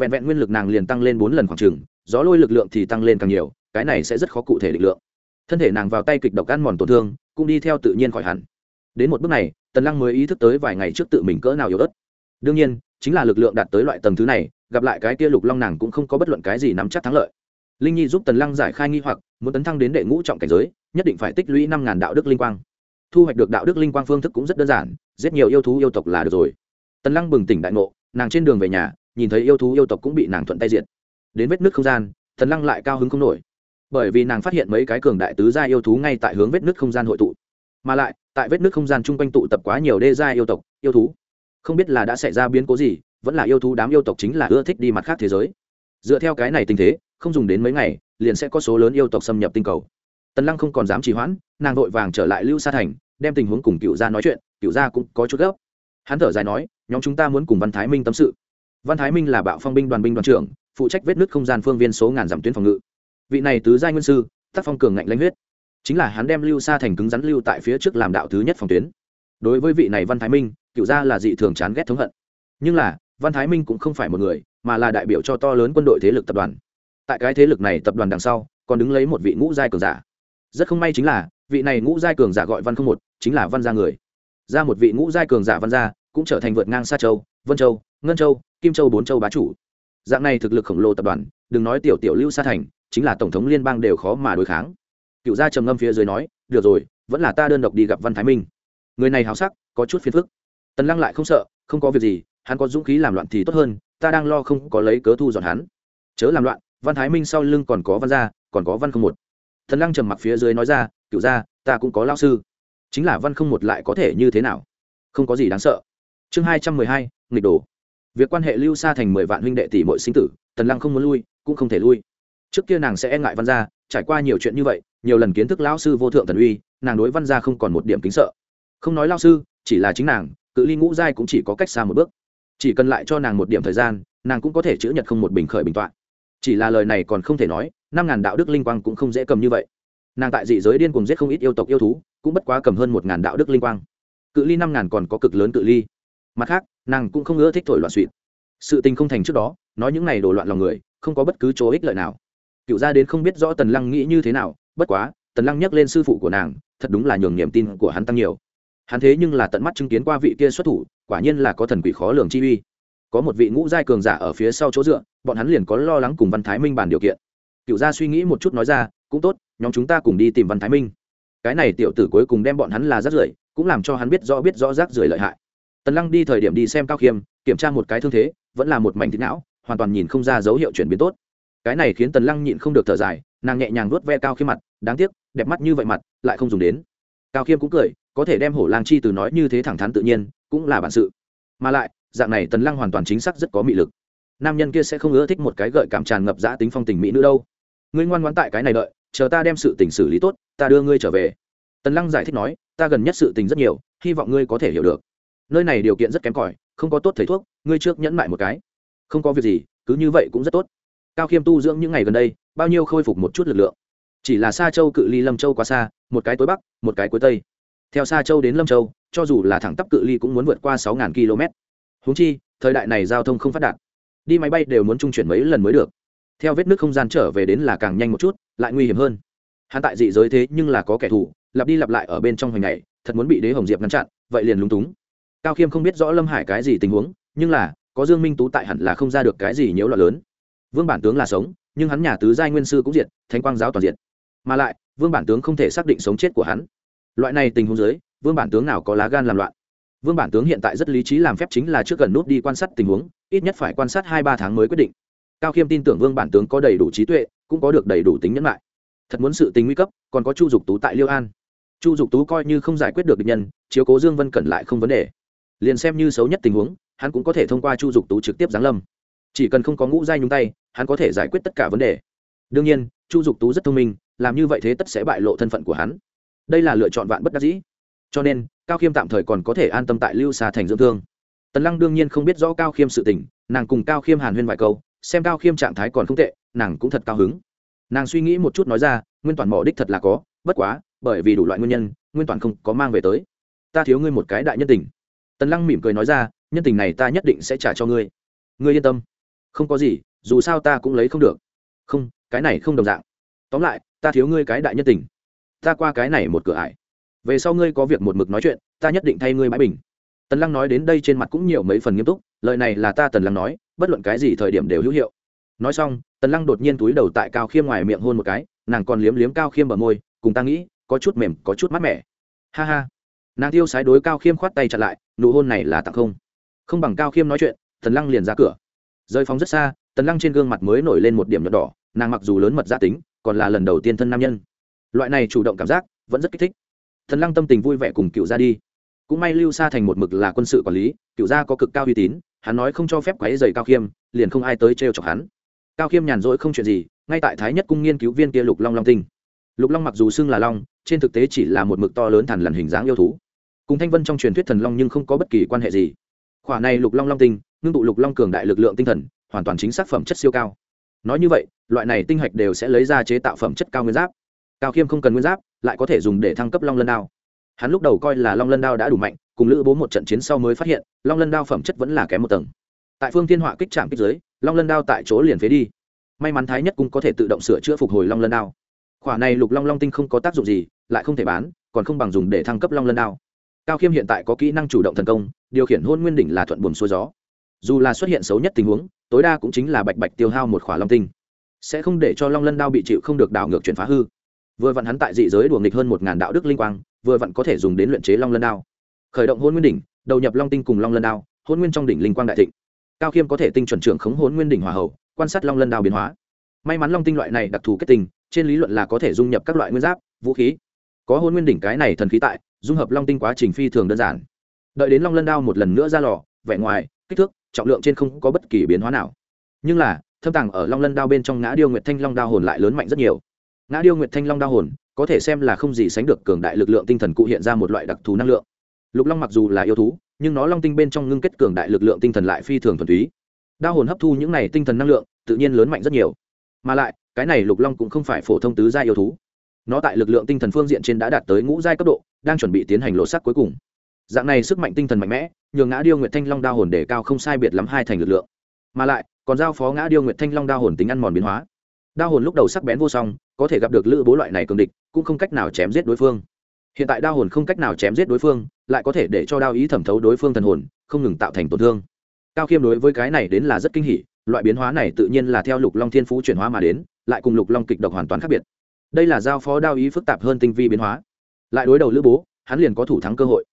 S1: Vẹn vẹn nguyên lực nàng liền tăng lên bốn lần khoảng trừng gió lôi lực lượng thì tăng lên càng nhiều, cái này sẽ rất khó cụ thể định lượng. Thân thể nàng vào tay kịch độc ăn mòn tổn thương, cũng đi theo tự nhiên khỏi hẳn. Đến một bước này, tần lăng mới ý thức tới vài ngày trước tự mình cỡ nào yếu ớt. Đương nhiên, chính là lực lượng đạt tới loại tầng thứ này gặp lại cái kia lục long nàng cũng không có bất luận cái gì nắm chắc thắng lợi. Linh nhi giúp tần lăng giải khai nghi hoặc, muốn tấn thăng đến đệ ngũ trọng cảnh giới, nhất định phải tích lũy năm ngàn đạo đức linh quang. Thu hoạch được đạo đức linh quang phương thức cũng rất đơn giản, giết nhiều yêu thú yêu tộc là được rồi. Tần lăng bừng tỉnh đại ngộ, nàng trên đường về nhà, nhìn thấy yêu thú yêu tộc cũng bị nàng thuận tay diện đến vết nước không gian, tần lăng lại cao hứng không nổi. Bởi vì nàng phát hiện mấy cái cường đại tứ gia yêu thú ngay tại hướng vết nước không gian hội tụ. Mà lại, tại vết nước không gian chung quanh tụ tập quá nhiều đê gia yêu tộc, yêu thú. Không biết là đã xảy ra biến cố gì vẫn là yêu thú đám yêu tộc chính là ưa thích đi mặt khác thế giới. Dựa theo cái này tình thế, không dùng đến mấy ngày, liền sẽ có số lớn yêu tộc xâm nhập tinh cầu. Tần lăng không còn dám trì hoãn, nàng vội vàng trở lại lưu sa thành, đem tình huống cùng cựu gia nói chuyện cựu gia cũng có chút gấp. Hắn thở dài nói, nhóm chúng ta muốn cùng văn thái minh tâm sự. Văn thái minh là bạo phong binh đoàn binh đoàn trưởng, phụ trách vết nứt không gian phương viên số ngàn dặm tuyến phòng ngự. Vị này tứ giai nguyên sư, tác phong cường ngạnh lãnh huyết. Chính là hắn đem lưu sa thành cứng rắn lưu tại phía trước làm đạo thứ nhất phòng tuyến. Đối với vị này văn thái minh cựu gia là dị thường chán ghét thống hận. Nhưng là văn thái minh cũng không phải một người, mà là đại biểu cho to lớn quân đội thế lực tập đoàn. Tại cái thế lực này tập đoàn đằng sau, còn đứng lấy một vị ngũ giai cường giả. Rất không may chính là, vị này ngũ giai cường giả gọi văn không một, chính là văn gia người. Ra một vị ngũ giai cường giả văn gia, cũng trở thành vượt ngang sa châu, vân châu, ngân châu, kim châu bốn châu bá chủ. Dạng này thực lực khổng lồ tập đoàn, đừng nói tiểu tiểu lưu sa thành, chính là tổng thống liên bang đều khó mà đối kháng. Cựu gia trầm ngâm phía dưới nói, được rồi, vẫn là ta đơn độc đi gặp văn thái minh. Người này háo sắc, có chút phiền phức. Tần lăng lại không sợ, không có việc gì hắn có dũng khí làm loạn thì tốt hơn, ta đang lo không có lấy cớ thu dọn hắn. Chớ làm loạn, văn thái minh sau lưng còn có văn gia, còn có văn không một. Thần lăng trầm mặc phía dưới nói ra cựu gia, ta cũng có lao sư. Chính là văn không một lại có thể như thế nào? Không có gì đáng sợ. Chương hai trăm mười hai, nghịch đồ. Việc quan hệ lưu xa thành mười vạn huynh đệ tỷ mọi sinh tử tần lăng không muốn lui, cũng không thể lui. Trước kia nàng sẽ e ngại văn gia, trải qua nhiều chuyện như vậy, nhiều lần kiến thức lão sư vô thượng thần uy, nàng đối văn gia không còn một điểm kính sợ. Không nói lao sư, chỉ là chính nàng, cự ly ngũ giai cũng chỉ có cách xa một bước chỉ cần lại cho nàng một điểm thời gian, nàng cũng có thể chữ nhật không một bình khởi bình tọa chỉ là lời này còn không thể nói, năm ngàn đạo đức linh quang cũng không dễ cầm như vậy. Nàng tại dị giới điên cùng giết không ít yêu tộc yêu thú, cũng bất quá cầm hơn một ngàn đạo đức linh quang. Cự ly năm ngàn còn có cực lớn cự ly. Mặt khác, nàng cũng không ưa thích thổi loạn suỵt sự tình không thành trước đó, nói những này đổ loạn lòng người, không có bất cứ chỗ ích lợi nào. Cựu gia đến không biết rõ tần lăng nghĩ như thế nào, bất quá, tần lăng nhắc lên sư phụ của nàng, thật đúng là nhường niềm tin của hắn tăng nhiều hắn thế nhưng là tận mắt chứng kiến qua vị kia xuất thủ, quả nhiên là có thần quỷ khó lường chi uy. Có một vị ngũ giai cường giả ở phía sau chỗ dựa, bọn hắn liền có lo lắng cùng văn thái minh bàn điều kiện. Cựu gia suy nghĩ một chút nói ra, cũng tốt, nhóm chúng ta cùng đi tìm văn thái minh. Cái này tiểu tử cuối cùng đem bọn hắn là rác rưởi, cũng làm cho hắn biết rõ biết rõ rác rưởi lợi hại. Tần lăng đi thời điểm đi xem cao khiêm, kiểm tra một cái thương thế, vẫn là một mảnh thịt não, hoàn toàn nhìn không ra dấu hiệu chuyển biến tốt. Cái này khiến tần lăng nhịn không được thở dài, nàng nhẹ nhàng vuốt ve cao khiêm mặt, đáng tiếc, đẹp mắt như vậy mặt, lại không dùng đến cao khiêm cũng cười, có thể đem hổ lang chi từ nói như thế thẳng thắn tự nhiên, cũng là bản sự. Mà lại, dạng này tần lăng hoàn toàn chính xác rất có mị lực. Nam nhân kia sẽ không ưa thích một cái gợi cảm tràn ngập giã tính phong tình mỹ nữ đâu. Ngươi ngoan ngoãn tại cái này đợi, chờ ta đem sự tình xử lý tốt, ta đưa ngươi trở về. Tần lăng giải thích nói, ta gần nhất sự tình rất nhiều, hy vọng ngươi có thể hiểu được. Nơi này điều kiện rất kém cỏi, không có tốt thầy thuốc, ngươi trước nhẫn lại một cái. Không có việc gì, cứ như vậy cũng rất tốt. Cao khiêm tu dưỡng những ngày gần đây, bao nhiêu khôi phục một chút lực lượng. Chỉ là xa châu cự ly lâm châu quá xa một cái tối bắc, một cái cuối tây. Theo xa châu đến lâm châu, cho dù là thẳng tắp cự ly cũng muốn vượt qua sáu km. Húng chi, thời đại này giao thông không phát đạt. Đi máy bay đều muốn trung chuyển mấy lần mới được. Theo vết nước không gian trở về đến là càng nhanh một chút, lại nguy hiểm hơn. Hắn tại dị giới thế nhưng là có kẻ thù, lặp đi lặp lại ở bên trong hồi ngày, thật muốn bị đế hồng diệp ngăn chặn, vậy liền lúng túng. Cao khiêm không biết rõ lâm hải cái gì tình huống, nhưng là, có dương minh tú tại hẳn là không ra được cái gì nhiễu loạn lớn. Vương bản tướng là sống, nhưng hắn nhà tứ giai nguyên sư cũng diệt, thánh quang giáo toàn diện mà lại vương bản tướng không thể xác định sống chết của hắn. Loại này tình huống dưới, vương bản tướng nào có lá gan làm loạn? Vương bản tướng hiện tại rất lý trí làm phép chính là trước gần nút đi quan sát tình huống, ít nhất phải quan sát hai ba tháng mới quyết định. Cao khiêm tin tưởng vương bản tướng có đầy đủ trí tuệ, cũng có được đầy đủ tính nhẫn lại. Thật muốn sự tình nguy cấp, còn có chu dục tú tại liêu an. Chu dục tú coi như không giải quyết được địch nhân, chiếu cố dương vân cẩn lại không vấn đề. Liền xem như xấu nhất tình huống, hắn cũng có thể thông qua chu dục tú trực tiếp giáng lâm. Chỉ cần không có ngũ giai nhúng tay, hắn có thể giải quyết tất cả vấn đề. Đương nhiên, chu dục tú rất thông minh làm như vậy thế tất sẽ bại lộ thân phận của hắn. Đây là lựa chọn vạn bất đắc dĩ. Cho nên, cao khiêm tạm thời còn có thể an tâm tại lưu xa thành dưỡng thương. Tần lăng đương nhiên không biết rõ cao khiêm sự tình, nàng cùng cao khiêm hàn huyên vài câu, xem cao khiêm trạng thái còn không tệ, nàng cũng thật cao hứng. Nàng suy nghĩ một chút nói ra, nguyên toàn mỏ đích thật là có, bất quá, bởi vì đủ loại nguyên nhân, nguyên toàn không có mang về tới. Ta thiếu ngươi một cái đại nhân tình. Tần lăng mỉm cười nói ra, nhân tình này ta nhất định sẽ trả cho ngươi. Ngươi yên tâm. Không có gì, dù sao ta cũng lấy không được. Không, cái này không đồng dạng tóm lại, ta thiếu ngươi cái đại nhân tình. Ta qua cái này một cửa ải. Về sau ngươi có việc một mực nói chuyện, ta nhất định thay ngươi bãi bình. Tần lăng nói đến đây trên mặt cũng nhiều mấy phần nghiêm túc, lời này là ta tần lăng nói, bất luận cái gì thời điểm đều hữu hiệu. Nói xong, tần lăng đột nhiên túi đầu tại cao khiêm ngoài miệng hôn một cái, nàng còn liếm liếm cao khiêm bờ môi, cùng ta nghĩ, có chút mềm, có chút mát mẻ. Ha ha. Nàng tiêu sái đối cao khiêm khoát tay chặt lại, nụ hôn này là tặng không. Không bằng cao khiêm nói chuyện, tần lăng liền ra cửa. Rơi phóng rất xa, tần lăng trên gương mặt mới nổi lên một điểm nhợt đỏ, nàng mặc dù lớn mật gia tính còn là lần đầu tiên thân nam nhân. Loại này chủ động cảm giác, vẫn rất kích thích. Thần lăng tâm tình vui vẻ cùng cựu gia đi. Cũng may lưu xa thành một mực là quân sự quản lý cựu gia có cực cao uy tín, hắn nói không cho phép quáy dày cao khiêm, liền không ai tới trêu chọc hắn. Cao khiêm nhàn rỗi không chuyện gì, ngay tại thái nhất cung nghiên cứu viên kia lục long long tinh. Lục long mặc dù xưng là long, trên thực tế chỉ là một mực to lớn thẳn lằn hình dáng yêu thú. Cùng thanh vân trong truyền thuyết thần long nhưng không có bất kỳ quan hệ gì. Khỏa này lục long long tinh, ngưng tụ lục long cường đại lực lượng tinh thần, hoàn toàn chính xác phẩm chất siêu cao nói như vậy, loại này tinh hạch đều sẽ lấy ra chế tạo phẩm chất cao nguyên giáp. Cao khiêm không cần nguyên giáp, lại có thể dùng để thăng cấp long lân đao. Hắn lúc đầu coi là long lân đao đã đủ mạnh, cùng lữ bố một trận chiến sau mới phát hiện, long lân đao phẩm chất vẫn là kém một tầng. Tại phương thiên họa kích trạm kích giới long lân đao tại chỗ liền phế đi. May mắn thái nhất cũng có thể tự động sửa chữa phục hồi long lân đao. Khỏa này lục long long tinh không có tác dụng gì, lại không thể bán, còn không bằng dùng để thăng cấp long lân đao. Cao khiêm hiện tại có kỹ năng chủ động thần công, điều khiển hôn nguyên đỉnh là thuận buồm xuôi gió. Dù là xuất hiện xấu nhất tình huống tối đa cũng chính là bạch bạch tiêu hao một khỏa long tinh. Sẽ không để cho long lân đao bị chịu không được đảo ngược chuyển phá hư. Vừa vặn hắn tại dị giới đùa nghịch hơn một ngàn đạo đức linh quang, vừa vặn có thể dùng đến luyện chế long lân đao. Khởi động hôn nguyên đỉnh, đầu nhập long tinh cùng long lân đao hôn nguyên trong đỉnh linh quang đại thịnh. Cao khiêm có thể tinh chuẩn trưởng khống hôn nguyên đỉnh hòa hậu, quan sát long lân đao biến hóa. May mắn long tinh loại này đặc thù kết tinh trên lý luận là có thể dung nhập các loại nguyên giáp, vũ khí. Có hôn nguyên đỉnh cái này thần khí tại, dung hợp long tinh quá trình phi thường đơn giản. Đợi đến long lân đao một lần nữa ra lò, vẻ ngoài, kích thước trọng lượng trên không có bất kỳ biến hóa nào. Nhưng là, thâm tàng ở long lân đao bên trong ngã điêu nguyệt thanh long đao hồn lại lớn mạnh rất nhiều. Ngã điêu nguyệt thanh long đao hồn, có thể xem là không gì sánh được cường đại lực lượng tinh thần cụ hiện ra một loại đặc thù năng lượng. Lục long mặc dù là yêu thú, nhưng nó long tinh bên trong ngưng kết cường đại lực lượng tinh thần lại phi thường thuần túy. Đao hồn hấp thu những này tinh thần năng lượng, tự nhiên lớn mạnh rất nhiều. Mà lại, cái này lục long cũng không phải phổ thông tứ gia yêu thú. Nó tại lực lượng tinh thần phương diện trên đã đạt tới ngũ giai cấp độ, đang chuẩn bị tiến hành lộ sắc cuối cùng dạng này sức mạnh tinh thần mạnh mẽ, nhường ngã điêu nguyệt thanh long đa hồn để cao không sai biệt lắm hai thành lực lượng. Mà lại, còn giao phó ngã điêu nguyệt thanh long đa hồn tính ăn mòn biến hóa. Đa hồn lúc đầu sắc bén vô song, có thể gặp được lữ bố loại này cường địch, cũng không cách nào chém giết đối phương. Hiện tại đa hồn không cách nào chém giết đối phương, lại có thể để cho đao ý thẩm thấu đối phương thần hồn, không ngừng tạo thành tổn thương. Cao khiêm đối với cái này đến là rất kinh hỉ, loại biến hóa này tự nhiên là theo lục long thiên phú chuyển hóa mà đến, lại cùng lục long kịch độc hoàn toàn khác biệt. Đây là giao phó đao ý phức tạp hơn tinh vi biến hóa. Lại đối đầu lữ bố, hắn liền có thủ thắng cơ hội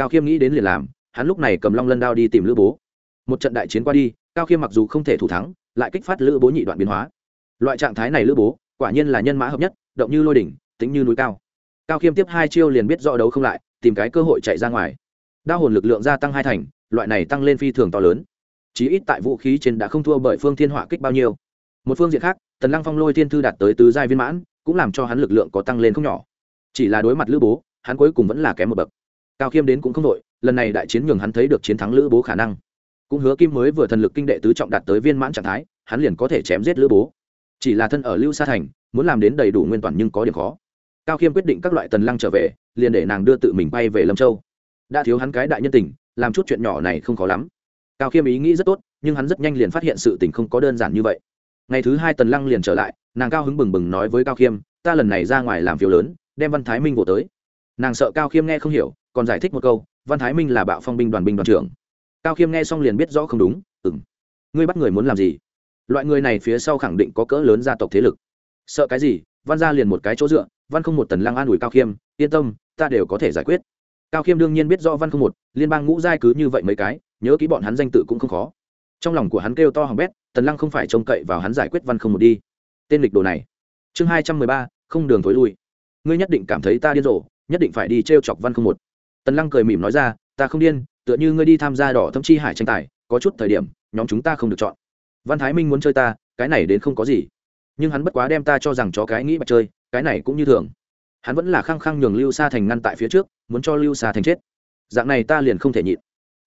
S1: cao khiêm nghĩ đến liền làm, hắn lúc này cầm long lân đao đi tìm lữ bố. Một trận đại chiến qua đi, cao khiêm mặc dù không thể thủ thắng, lại kích phát lữ bố nhị đoạn biến hóa. Loại trạng thái này lữ bố, quả nhiên là nhân mã hợp nhất, động như lôi đỉnh, tính như núi cao. Cao khiêm tiếp hai chiêu liền biết rõ đấu không lại, tìm cái cơ hội chạy ra ngoài. Đao hồn lực lượng gia tăng hai thành, loại này tăng lên phi thường to lớn. Chí ít tại vũ khí trên đã không thua bởi phương thiên họa kích bao nhiêu. Một phương diện khác, tần lăng phong lôi thiên thư đạt tới tứ giai viên mãn, cũng làm cho hắn lực lượng có tăng lên không nhỏ. Chỉ là đối mặt lữ bố, hắn cuối cùng vẫn là kém một bậc cao khiêm đến cũng không đội lần này đại chiến nhường hắn thấy được chiến thắng lữ bố khả năng. Cũng hứa kim mới vừa thần lực kinh đệ tứ trọng đạt tới viên mãn trạng thái, hắn liền có thể chém giết lữ bố. Chỉ là thân ở lưu sa thành, muốn làm đến đầy đủ nguyên toàn nhưng có điểm khó. Cao khiêm quyết định các loại tần lăng trở về, liền để nàng đưa tự mình bay về lâm châu. Đã thiếu hắn cái đại nhân tình, làm chút chuyện nhỏ này không khó lắm. Cao khiêm ý nghĩ rất tốt, nhưng hắn rất nhanh liền phát hiện sự tình không có đơn giản như vậy. Ngày thứ hai tần lăng liền trở lại, nàng cao hứng bừng bừng nói với cao khiêm, ta lần này ra ngoài làm phiếu lớn, đem văn thái minh vỗ tới. Nàng sợ cao khiêm nghe không hiểu còn giải thích một câu, văn thái minh là bạo phong binh đoàn binh đoàn trưởng. Cao khiêm nghe xong liền biết rõ không đúng ừng ngươi bắt người muốn làm gì? Loại người này phía sau khẳng định có cỡ lớn gia tộc thế lực. Sợ cái gì? Văn ra liền một cái chỗ dựa, văn không một tần lăng an ủi cao khiêm, yên tâm, ta đều có thể giải quyết. Cao khiêm đương nhiên biết rõ văn không một, liên bang ngũ giai cứ như vậy mấy cái, nhớ ký bọn hắn danh tự cũng không khó. Trong lòng của hắn kêu to hỏng bét, tần lăng không phải trông cậy vào hắn giải quyết văn không một đi. Tên lịch đồ này. Chương hai trăm mười ba, không đường thối lui. Ngươi nhất định cảm thấy ta điên rồ, nhất định phải đi t r e o chọc văn không một tần lăng cười mỉm nói ra, ta không điên, tựa như ngươi đi tham gia đỏ thâm chi hải tranh tài, có chút thời điểm, nhóm chúng ta không được chọn. Văn thái minh muốn chơi ta, cái này đến không có gì. Nhưng hắn bất quá đem ta cho rằng chó cái nghĩ bạch chơi, cái này cũng như thường. Hắn vẫn là khăng khăng nhường lưu sa thành ngăn tại phía trước, muốn cho lưu sa thành chết. Dạng này ta liền không thể nhịn.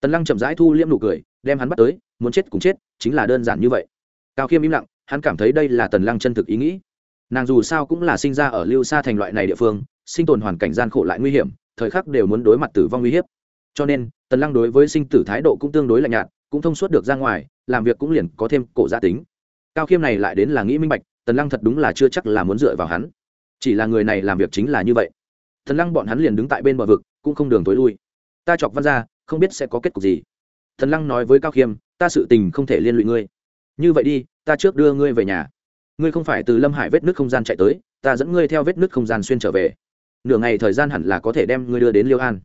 S1: Tần lăng chậm rãi thu liễm nụ cười, đem hắn bắt tới, muốn chết cũng chết, chính là đơn giản như vậy. Cao khiêm im lặng, hắn cảm thấy đây là tần lăng chân thực ý nghĩ. Nàng dù sao cũng là sinh ra ở lưu sa thành loại này địa phương, sinh tồn hoàn cảnh gian khổ lại nguy hiểm thời khắc đều muốn đối mặt tử vong uy hiếp. Cho nên, tần lăng đối với sinh tử thái độ cũng tương đối lạnh nhạt, cũng thông suốt được ra ngoài, làm việc cũng liền có thêm cổ gia tính. Cao khiêm này lại đến là nghĩ minh bạch, tần lăng thật đúng là chưa chắc là muốn dựa vào hắn. Chỉ là người này làm việc chính là như vậy. Tần lăng bọn hắn liền đứng tại bên bờ vực, cũng không đường tối lui. Ta chọc văn ra, không biết sẽ có kết cục gì. Tần lăng nói với cao khiêm, ta sự tình không thể liên lụy ngươi. Như vậy đi, ta trước đưa ngươi về nhà. Ngươi không phải từ lâm hải vết nước không gian chạy tới, ta dẫn ngươi theo vết nước không gian xuyên trở về nửa ngày thời gian hẳn là có thể đem ngươi đưa đến liêu an.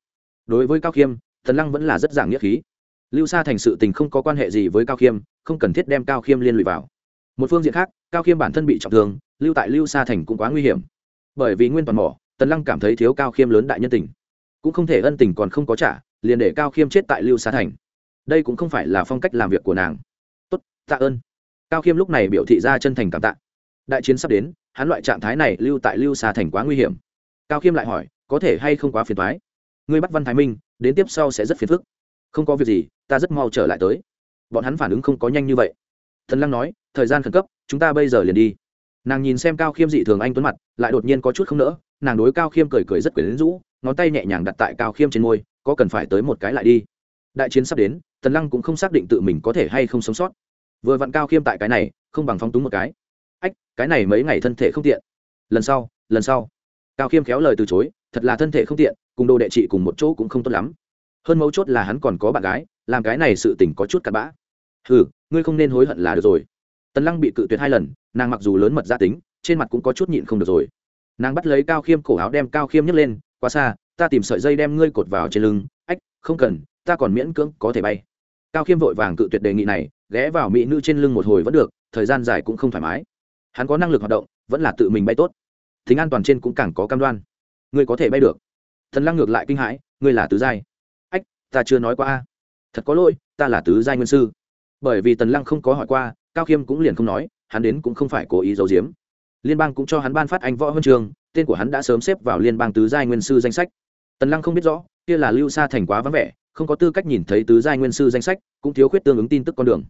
S1: Đối với cao khiêm thần lăng vẫn là rất giảng nghĩa khí. Lưu sa thành sự tình không có quan hệ gì với cao khiêm, không cần thiết đem cao khiêm liên lụy vào. Một phương diện khác, cao khiêm bản thân bị trọng thương, lưu tại lưu sa thành cũng quá nguy hiểm. Bởi vì nguyên toàn mỏ, tần lăng cảm thấy thiếu cao khiêm lớn đại nhân tình. Cũng không thể ân tình còn không có trả, liền để cao khiêm chết tại lưu sa thành. Đây cũng không phải là phong cách làm việc của nàng. Tốt, tạ ơn. Cao khiêm lúc này biểu thị ra chân thành cảm tạ. Đại chiến sắp đến, hắn loại trạng thái này lưu tại lưu sa thành quá nguy hiểm cao khiêm lại hỏi, có thể hay không quá phiền thoái ngươi bắt văn thái minh, đến tiếp sau sẽ rất phiền phức. Không có việc gì, ta rất mau trở lại tới. Bọn hắn phản ứng không có nhanh như vậy. Thần lăng nói, thời gian khẩn cấp, chúng ta bây giờ liền đi. Nàng nhìn xem cao khiêm dị thường anh tuấn mặt, lại đột nhiên có chút không nỡ, nàng đối cao khiêm cười cười rất quyển rũ, ngón tay nhẹ nhàng đặt tại cao khiêm trên môi, có cần phải tới một cái lại đi? Đại chiến sắp đến tần lăng cũng không xác định tự mình có thể hay không sống sót. Vừa vặn cao khiêm tại cái này, không bằng phóng túng một cái. Ách, cái này mấy ngày thân thể không tiện. Lần sau lần sau cao khiêm khéo lời từ chối, thật là thân thể không tiện, cùng đồ đệ trị cùng một chỗ cũng không tốt lắm. Hơn mấu chốt là hắn còn có bạn gái, làm cái này sự tình có chút cặn bã. Ừ ngươi không nên hối hận là được rồi. Tần lăng bị cự tuyệt hai lần, nàng mặc dù lớn mật gia tính, trên mặt cũng có chút nhịn không được rồi. Nàng bắt lấy cao khiêm cổ áo đem cao khiêm nhấc lên, quá xa, ta tìm sợi dây đem ngươi cột vào trên lưng. Ách, không cần, ta còn miễn cưỡng có thể bay. Cao khiêm vội vàng cự tuyệt đề nghị này, ghé vào mỹ nữ trên lưng một hồi vẫn được, thời gian dài cũng không thoải mái. Hắn có năng lực hoạt động, vẫn là tự mình bay tốt thính an toàn trên cũng càng có cam đoan. Ngươi có thể bay được. Thần lăng ngược lại kinh hãi, ngươi là tứ giai. Ách, ta chưa nói qua a. Thật có lỗi, ta là tứ giai nguyên sư. Bởi vì tần lăng không có hỏi qua, cao khiêm cũng liền không nói, hắn đến cũng không phải cố ý giấu giếm. Liên bang cũng cho hắn ban phát anh võ huân trường, tên của hắn đã sớm xếp vào liên bang tứ giai nguyên sư danh sách. Tần lăng không biết rõ, kia là lưu xa thành quá vắng vẻ, không có tư cách nhìn thấy tứ giai nguyên sư danh sách, cũng thiếu khuyết tương ứng tin tức con đường.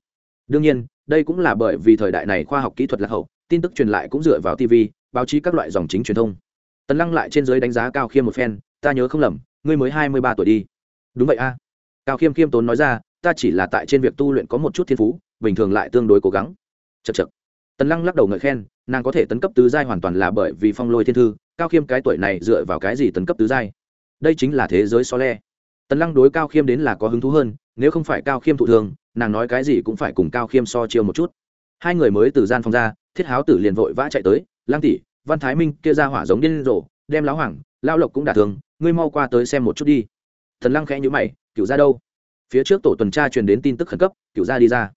S1: Đương nhiên, đây cũng là bởi vì thời đại này khoa học kỹ thuật lạc hậu, tin tức truyền lại cũng dựa vào tv báo chí các loại dòng chính truyền thông. Tần lăng lại trên giới đánh giá cao khiêm một phen, ta nhớ không lầm, ngươi mới hai mươi ba tuổi đi. Đúng vậy a. Cao khiêm khiêm tốn nói ra, ta chỉ là tại trên việc tu luyện có một chút thiên phú, bình thường lại tương đối cố gắng. Chật chật tần lăng lắc đầu ngợi khen, nàng có thể tấn cấp tứ giai hoàn toàn là bởi vì phong lôi thiên thư, cao khiêm cái tuổi này dựa vào cái gì tấn cấp tứ giai? Đây chính là thế giới so le. Tần lăng đối cao khiêm đến là có hứng thú hơn, nếu không phải cao khiêm thụ thường, nàng nói cái gì cũng phải cùng cao khiêm so chiêu một chút. Hai người mới từ gian phòng ra, thiết háo tử liền vội vã chạy tới lang tỷ, văn thái minh kia ra hỏa giống điên rồ, đem lão hoàng lao lộc cũng đả thương, ngươi mau qua tới xem một chút đi. Thần lăng khẽ nhữ mày cựu ra đâu? Phía trước tổ tuần tra truyền đến tin tức khẩn cấp cựu ra đi ra.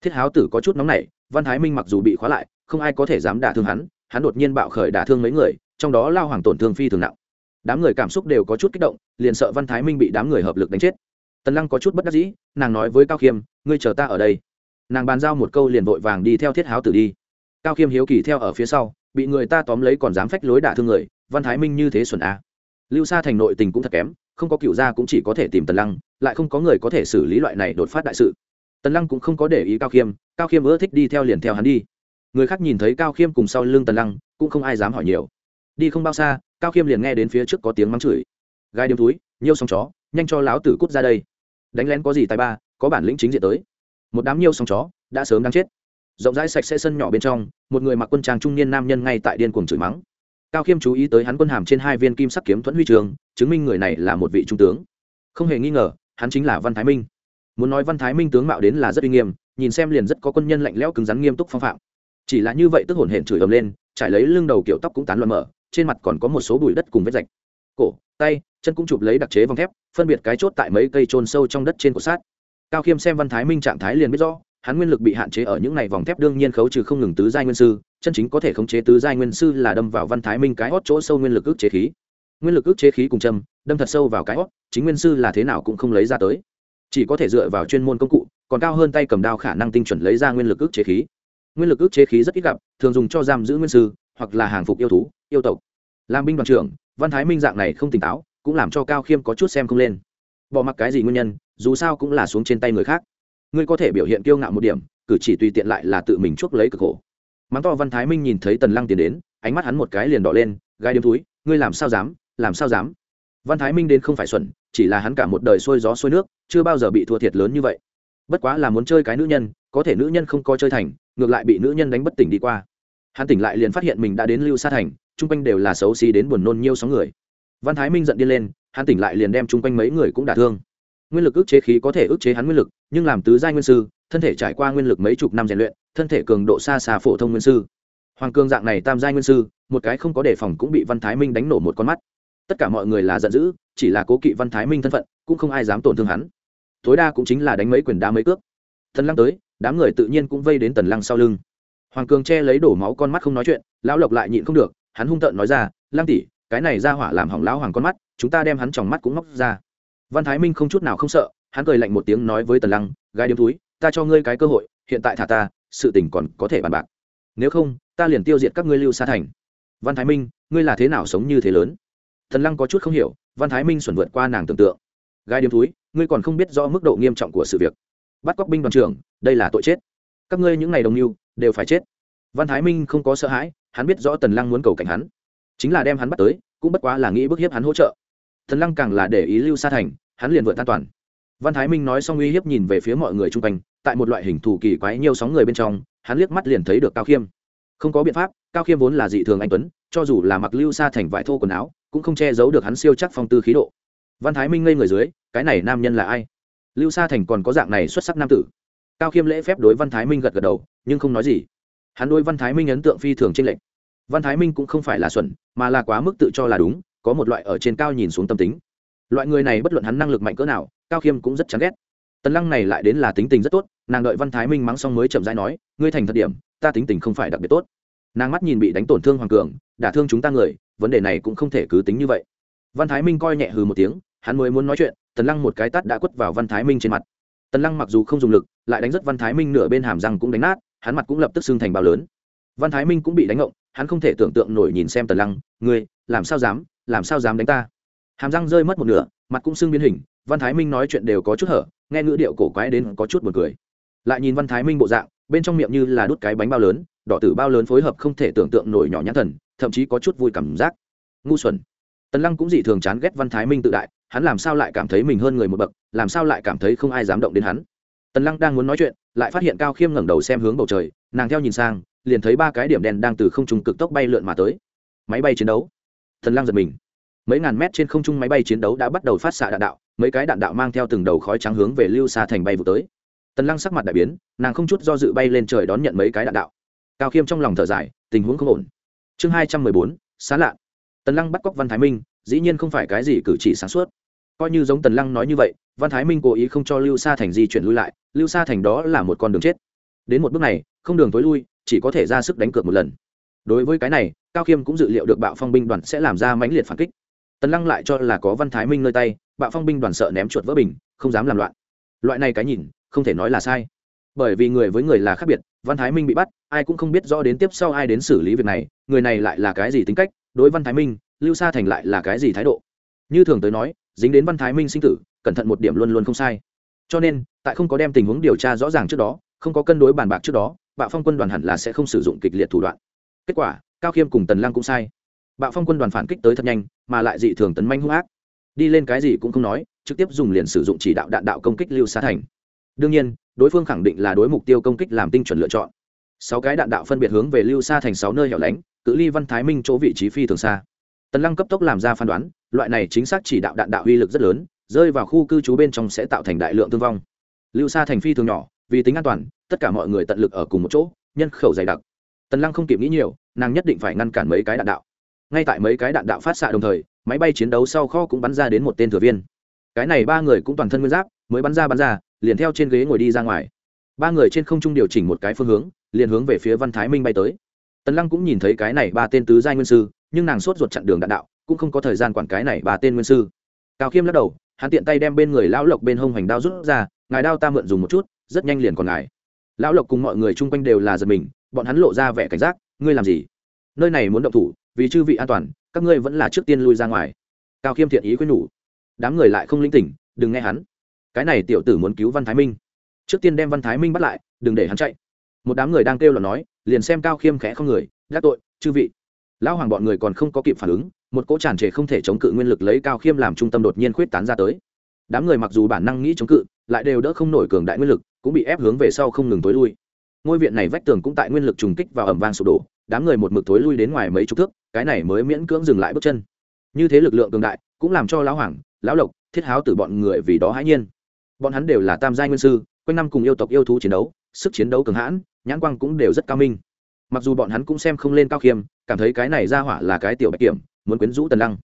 S1: Thiết háo tử có chút nóng nảy, văn thái minh mặc dù bị khóa lại, không ai có thể dám đả thương hắn hắn đột nhiên bạo khởi đả thương mấy người, trong đó lao hoàng tổn thương phi thường nặng. Đám người cảm xúc đều có chút kích động, liền sợ văn thái minh bị đám người hợp lực đánh chết. Tần lăng có chút bất đắc dĩ, nàng nói với cao khiêm, ngươi chờ ta ở đây. Nàng bàn giao một câu liền vội vàng đi theo thiết háo tử đi. Cao khiêm hiếu kỳ theo ở phía sau bị người ta tóm lấy còn dám phách lối đả thương người, văn thái minh như thế xuẩn a. Lưu sa thành nội tình cũng thật kém, không có cựu gia cũng chỉ có thể tìm tần lăng, lại không có người có thể xử lý loại này đột phát đại sự. Tần lăng cũng không có để ý cao khiêm cao khiêm ưa thích đi theo liền theo hắn đi. Người khác nhìn thấy cao khiêm cùng sau lưng tần lăng, cũng không ai dám hỏi nhiều. Đi không bao xa, cao khiêm liền nghe đến phía trước có tiếng mắng chửi. Gai điếm túi nhiêu xong chó, nhanh cho láo tử cút ra đây. Đánh lén có gì tài ba, có bản lĩnh chính diện tới. Một đám nhiêu xong chó, đã sớm đang chết rộng rãi sạch sẽ sân nhỏ bên trong, một người mặc quân trang trung niên nam nhân ngay tại điên cuồng chửi mắng. Cao khiêm chú ý tới hắn quân hàm trên hai viên kim sắc kiếm thuẫn huy trường, chứng minh người này là một vị trung tướng. Không hề nghi ngờ, hắn chính là văn thái minh. Muốn nói văn thái minh tướng mạo đến là rất uy nghiêm, nhìn xem liền rất có quân nhân lạnh lẽo cứng rắn nghiêm túc phong phạm. Chỉ là như vậy tức hổn hển chửi ầm lên, trải lấy lưng đầu kiểu tóc cũng tán loạn mở, trên mặt còn có một số bụi đất cùng vết rạch. Cổ, tay, chân cũng chụp lấy đặc chế vòng thép, phân biệt cái chốt tại mấy cây trôn sâu trong đất trên cổ sát. Cao khiêm xem văn thái minh trạng thái liền biết rõ hắn nguyên lực bị hạn chế ở những này vòng thép đương nhiên khấu trừ không ngừng tứ giai nguyên sư chân chính có thể khống chế tứ giai nguyên sư là đâm vào văn thái minh cái hốt chỗ sâu nguyên lực ức chế khí. Nguyên lực ức chế khí cùng châm đâm thật sâu vào cái hốt, chính nguyên sư là thế nào cũng không lấy ra tới. Chỉ có thể dựa vào chuyên môn công cụ còn cao hơn tay cầm đao khả năng tinh chuẩn lấy ra nguyên lực ức chế khí. Nguyên lực ức chế khí rất ít gặp thường dùng cho giam giữ nguyên sư hoặc là hàng phục yêu thú yêu tộc. Làm binh đoàn trưởng văn thái minh dạng này không tỉnh táo cũng làm cho cao khiêm có chút xem không lên. Bỏ mặc cái gì nguyên nhân dù sao cũng là xuống trên tay người khác ngươi có thể biểu hiện kiêu ngạo một điểm, cử chỉ tùy tiện lại là tự mình chuốc lấy cực khổ. Mắng to văn thái minh nhìn thấy tần lăng tiến đến, ánh mắt hắn một cái liền đỏ lên gai điếm túi, ngươi làm sao dám, làm sao dám? Văn thái minh đến không phải xuẩn, chỉ là hắn cả một đời xuôi gió xuôi nước, chưa bao giờ bị thua thiệt lớn như vậy. Bất quá là muốn chơi cái nữ nhân, có thể nữ nhân không có chơi thành, ngược lại bị nữ nhân đánh bất tỉnh đi qua. Hắn tỉnh lại liền phát hiện mình đã đến lưu sa thành, chung quanh đều là xấu xí đến buồn nôn nhiêu sóng người. Văn thái minh giận điên lên, hắn tỉnh lại liền đem chung quanh mấy người cũng đả thương. Nguyên lực ức chế khí có thể ức chế hắn nguyên lực nhưng làm tứ giai nguyên sư, thân thể trải qua nguyên lực mấy chục năm rèn luyện, thân thể cường độ xa xa phổ thông nguyên sư. Hoàng cương dạng này tam giai nguyên sư, một cái không có đề phòng cũng bị văn thái minh đánh nổ một con mắt. Tất cả mọi người là giận dữ, chỉ là cố kỵ văn thái minh thân phận, cũng không ai dám tổn thương hắn. Tối đa cũng chính là đánh mấy quyền đá mấy cước. Thần lăng tới, đám người tự nhiên cũng vây đến tần lăng sau lưng. Hoàng cường che lấy đổ máu con mắt không nói chuyện, lão lộc lại nhịn không được, hắn hung tợn nói ra, lăng tỷ, cái này ra hỏa làm hỏng lão hoàng con mắt, chúng ta đem hắn tròng mắt cũng móc ra. Văn thái minh không chút nào không sợ hắn cười lạnh một tiếng nói với tần lăng gai điếm túi ta cho ngươi cái cơ hội, hiện tại thả ta, sự tình còn có thể bàn bạc. Nếu không, ta liền tiêu diệt các ngươi lưu xa thành. Văn thái minh, ngươi là thế nào sống như thế lớn? Thần lăng có chút không hiểu, văn thái minh xuẩn vượt qua nàng tưởng tượng. Gai điếm túi ngươi còn không biết rõ mức độ nghiêm trọng của sự việc. Bắt cóc binh đoàn trưởng, đây là tội chết. Các ngươi những ngày đồng mưu, đều phải chết. Văn thái minh không có sợ hãi, hắn biết rõ tần lăng muốn cầu cảnh hắn. Chính là đem hắn bắt tới, cũng bất quá là nghĩ bức hiếp hắn hỗ trợ. Tần lăng càng là để ý lưu sa thành, hắn liền vượt an toàn văn thái minh nói xong uy hiếp nhìn về phía mọi người chung quanh, tại một loại hình thù kỳ quái nhiều sóng người bên trong, hắn liếc mắt liền thấy được cao khiêm. Không có biện pháp, cao khiêm vốn là dị thường anh tuấn, cho dù là mặc lưu sa thành vải thô quần áo, cũng không che giấu được hắn siêu chắc phong tư khí độ. Văn thái minh ngây người dưới, cái này nam nhân là ai? Lưu sa thành còn có dạng này xuất sắc nam tử. Cao khiêm lễ phép đối văn thái minh gật gật đầu, nhưng không nói gì. Hắn đối văn thái minh ấn tượng phi thường trên lệnh văn thái minh cũng không phải là xuẩn, mà là quá mức tự cho là đúng, có một loại ở trên cao nhìn xuống tâm tính. Loại người này bất luận hắn năng lực mạnh cỡ nào cao khiêm cũng rất chán ghét. Tần lăng này lại đến là tính tình rất tốt, nàng đợi văn thái minh mắng xong mới chậm rãi nói, ngươi thành thật điểm, ta tính tình không phải đặc biệt tốt. Nàng mắt nhìn bị đánh tổn thương hoàng cường, đả thương chúng ta người, vấn đề này cũng không thể cứ tính như vậy. Văn thái minh coi nhẹ hừ một tiếng, hắn mới muốn nói chuyện, tần lăng một cái tát đã quất vào văn thái minh trên mặt. Tần lăng mặc dù không dùng lực, lại đánh rất văn thái minh nửa bên hàm răng cũng đánh nát, hắn mặt cũng lập tức xương thành bao lớn. Văn thái minh cũng bị đánh ngộng, hắn không thể tưởng tượng nổi nhìn xem tần lăng, ngươi, làm sao dám, làm sao dám đánh ta? Hàm răng rơi mất một nửa, mặt cũng xương biến hình văn thái minh nói chuyện đều có chút hở, nghe ngữ điệu cổ quái đến có chút buồn cười. Lại nhìn văn thái minh bộ dạng, bên trong miệng như là đút cái bánh bao lớn, đỏ tử bao lớn phối hợp không thể tưởng tượng nổi nhỏ nhãn thần, thậm chí có chút vui cảm giác. Ngu xuẩn. Tần lăng cũng dị thường chán ghét văn thái minh tự đại, hắn làm sao lại cảm thấy mình hơn người một bậc, làm sao lại cảm thấy không ai dám động đến hắn. Tần lăng đang muốn nói chuyện, lại phát hiện cao khiêm ngẩng đầu xem hướng bầu trời, nàng theo nhìn sang, liền thấy ba cái điểm đen đang từ không trung cực tốc bay lượn mà tới. Máy bay chiến đấu. Tần lăng giật mình mấy ngàn mét trên không trung máy bay chiến đấu đã bắt đầu phát xạ đạn đạo, mấy cái đạn đạo mang theo từng đầu khói trắng hướng về lưu xa thành bay vụ tới. Tần lăng sắc mặt đại biến, nàng không chút do dự bay lên trời đón nhận mấy cái đạn đạo. Cao khiêm trong lòng thở dài, tình huống không ổn. Chương hai trăm mười bốn, xá lạ. Tần lăng bắt cóc văn thái minh, dĩ nhiên không phải cái gì cử chỉ sáng suốt. Coi như giống tần lăng nói như vậy, văn thái minh cố ý không cho lưu sa thành di chuyển lui lại, lưu sa thành đó là một con đường chết. Đến một bước này, không đường tối lui, chỉ có thể ra sức đánh cược một lần. Đối với cái này, cao khiêm cũng dự liệu được bạo phong binh đoàn sẽ làm ra mãnh liệt phản kích tần lăng lại cho là có văn thái minh nơi tay, bạo phong binh đoàn sợ ném chuột vỡ bình, không dám làm loạn. Loại này cái nhìn, không thể nói là sai. Bởi vì người với người là khác biệt, văn thái minh bị bắt, ai cũng không biết rõ đến tiếp sau ai đến xử lý việc này, người này lại là cái gì tính cách, đối văn thái minh, lưu sa thành lại là cái gì thái độ? Như thường tới nói, dính đến văn thái minh sinh tử, cẩn thận một điểm luôn luôn không sai. Cho nên, tại không có đem tình huống điều tra rõ ràng trước đó, không có cân đối bàn bạc trước đó, bạo phong quân đoàn hẳn là sẽ không sử dụng kịch liệt thủ đoạn. Kết quả, cao khiêm cùng tần lăng cũng sai bạo phong quân đoàn phản kích tới thật nhanh, mà lại dị thường tấn manh hung ác. Đi lên cái gì cũng không nói, trực tiếp dùng liền sử dụng chỉ đạo đạn đạo công kích lưu sa thành. Đương nhiên, đối phương khẳng định là đối mục tiêu công kích làm tinh chuẩn lựa chọn. Sáu cái đạn đạo phân biệt hướng về lưu sa thành sáu nơi hẻo lánh, cự ly văn thái minh chỗ vị trí phi thường xa. Tần lăng cấp tốc làm ra phán đoán, loại này chính xác chỉ đạo đạn đạo uy lực rất lớn, rơi vào khu cư trú bên trong sẽ tạo thành đại lượng thương vong. Lưu sa thành phi thường nhỏ, vì tính an toàn, tất cả mọi người tận lực ở cùng một chỗ, nhân khẩu dày đặc. Tần lăng không kịp nghĩ nhiều, nàng nhất định phải ngăn cản mấy cái đạn đạo ngay tại mấy cái đạn đạo phát xạ đồng thời, máy bay chiến đấu sau kho cũng bắn ra đến một tên thừa viên. Cái này ba người cũng toàn thân nguyên giáp, mới bắn ra bắn ra, liền theo trên ghế ngồi đi ra ngoài. Ba người trên không trung điều chỉnh một cái phương hướng, liền hướng về phía văn thái minh bay tới. Tần lăng cũng nhìn thấy cái này ba tên tứ giai nguyên sư, nhưng nàng sốt ruột chặn đường đạn đạo, cũng không có thời gian quản cái này ba tên nguyên sư. Cao khiêm lắc đầu, hắn tiện tay đem bên người lão lộc bên hông hoành đao rút ra, ngài đao ta mượn dùng một chút, rất nhanh liền còn ngài. Lão lộc cùng mọi người chung quanh đều là giật mình, bọn hắn lộ ra vẻ cảnh giác, ngươi làm gì? Nơi này muốn động thủ vì chư vị an toàn, các ngươi vẫn là trước tiên lui ra ngoài. Cao khiêm thiện ý khuyên nhủ. Đám người lại không linh tỉnh, đừng nghe hắn. Cái này tiểu tử muốn cứu văn thái minh. Trước tiên đem văn thái minh bắt lại, đừng để hắn chạy. Một đám người đang kêu là nói, liền xem cao khiêm khẽ không người gác tội, chư vị. Lão hoàng bọn người còn không có kịp phản ứng, một cỗ tràn trề không thể chống cự nguyên lực lấy cao khiêm làm trung tâm đột nhiên khuyết tán ra tới. Đám người mặc dù bản năng nghĩ chống cự, lại đều đỡ không nổi cường đại nguyên lực, cũng bị ép hướng về sau không ngừng tối lui. Ngôi viện này vách tường cũng tại nguyên lực trùng kích vào ẩm vang sụp đổ đám người một mực tối lui đến ngoài mấy chục thước, cái này mới miễn cưỡng dừng lại bước chân. Như thế lực lượng cường đại, cũng làm cho lão hoàng, lão lộc, thiết háo từ bọn người vì đó hãi nhiên. Bọn hắn đều là tam giai nguyên sư, quanh năm cùng yêu tộc yêu thú chiến đấu, sức chiến đấu cường hãn, nhãn quang cũng đều rất cao minh. Mặc dù bọn hắn cũng xem không lên cao khiêm, cảm thấy cái này ra hỏa là cái tiểu bạch kiểm, muốn quyến rũ tần lăng.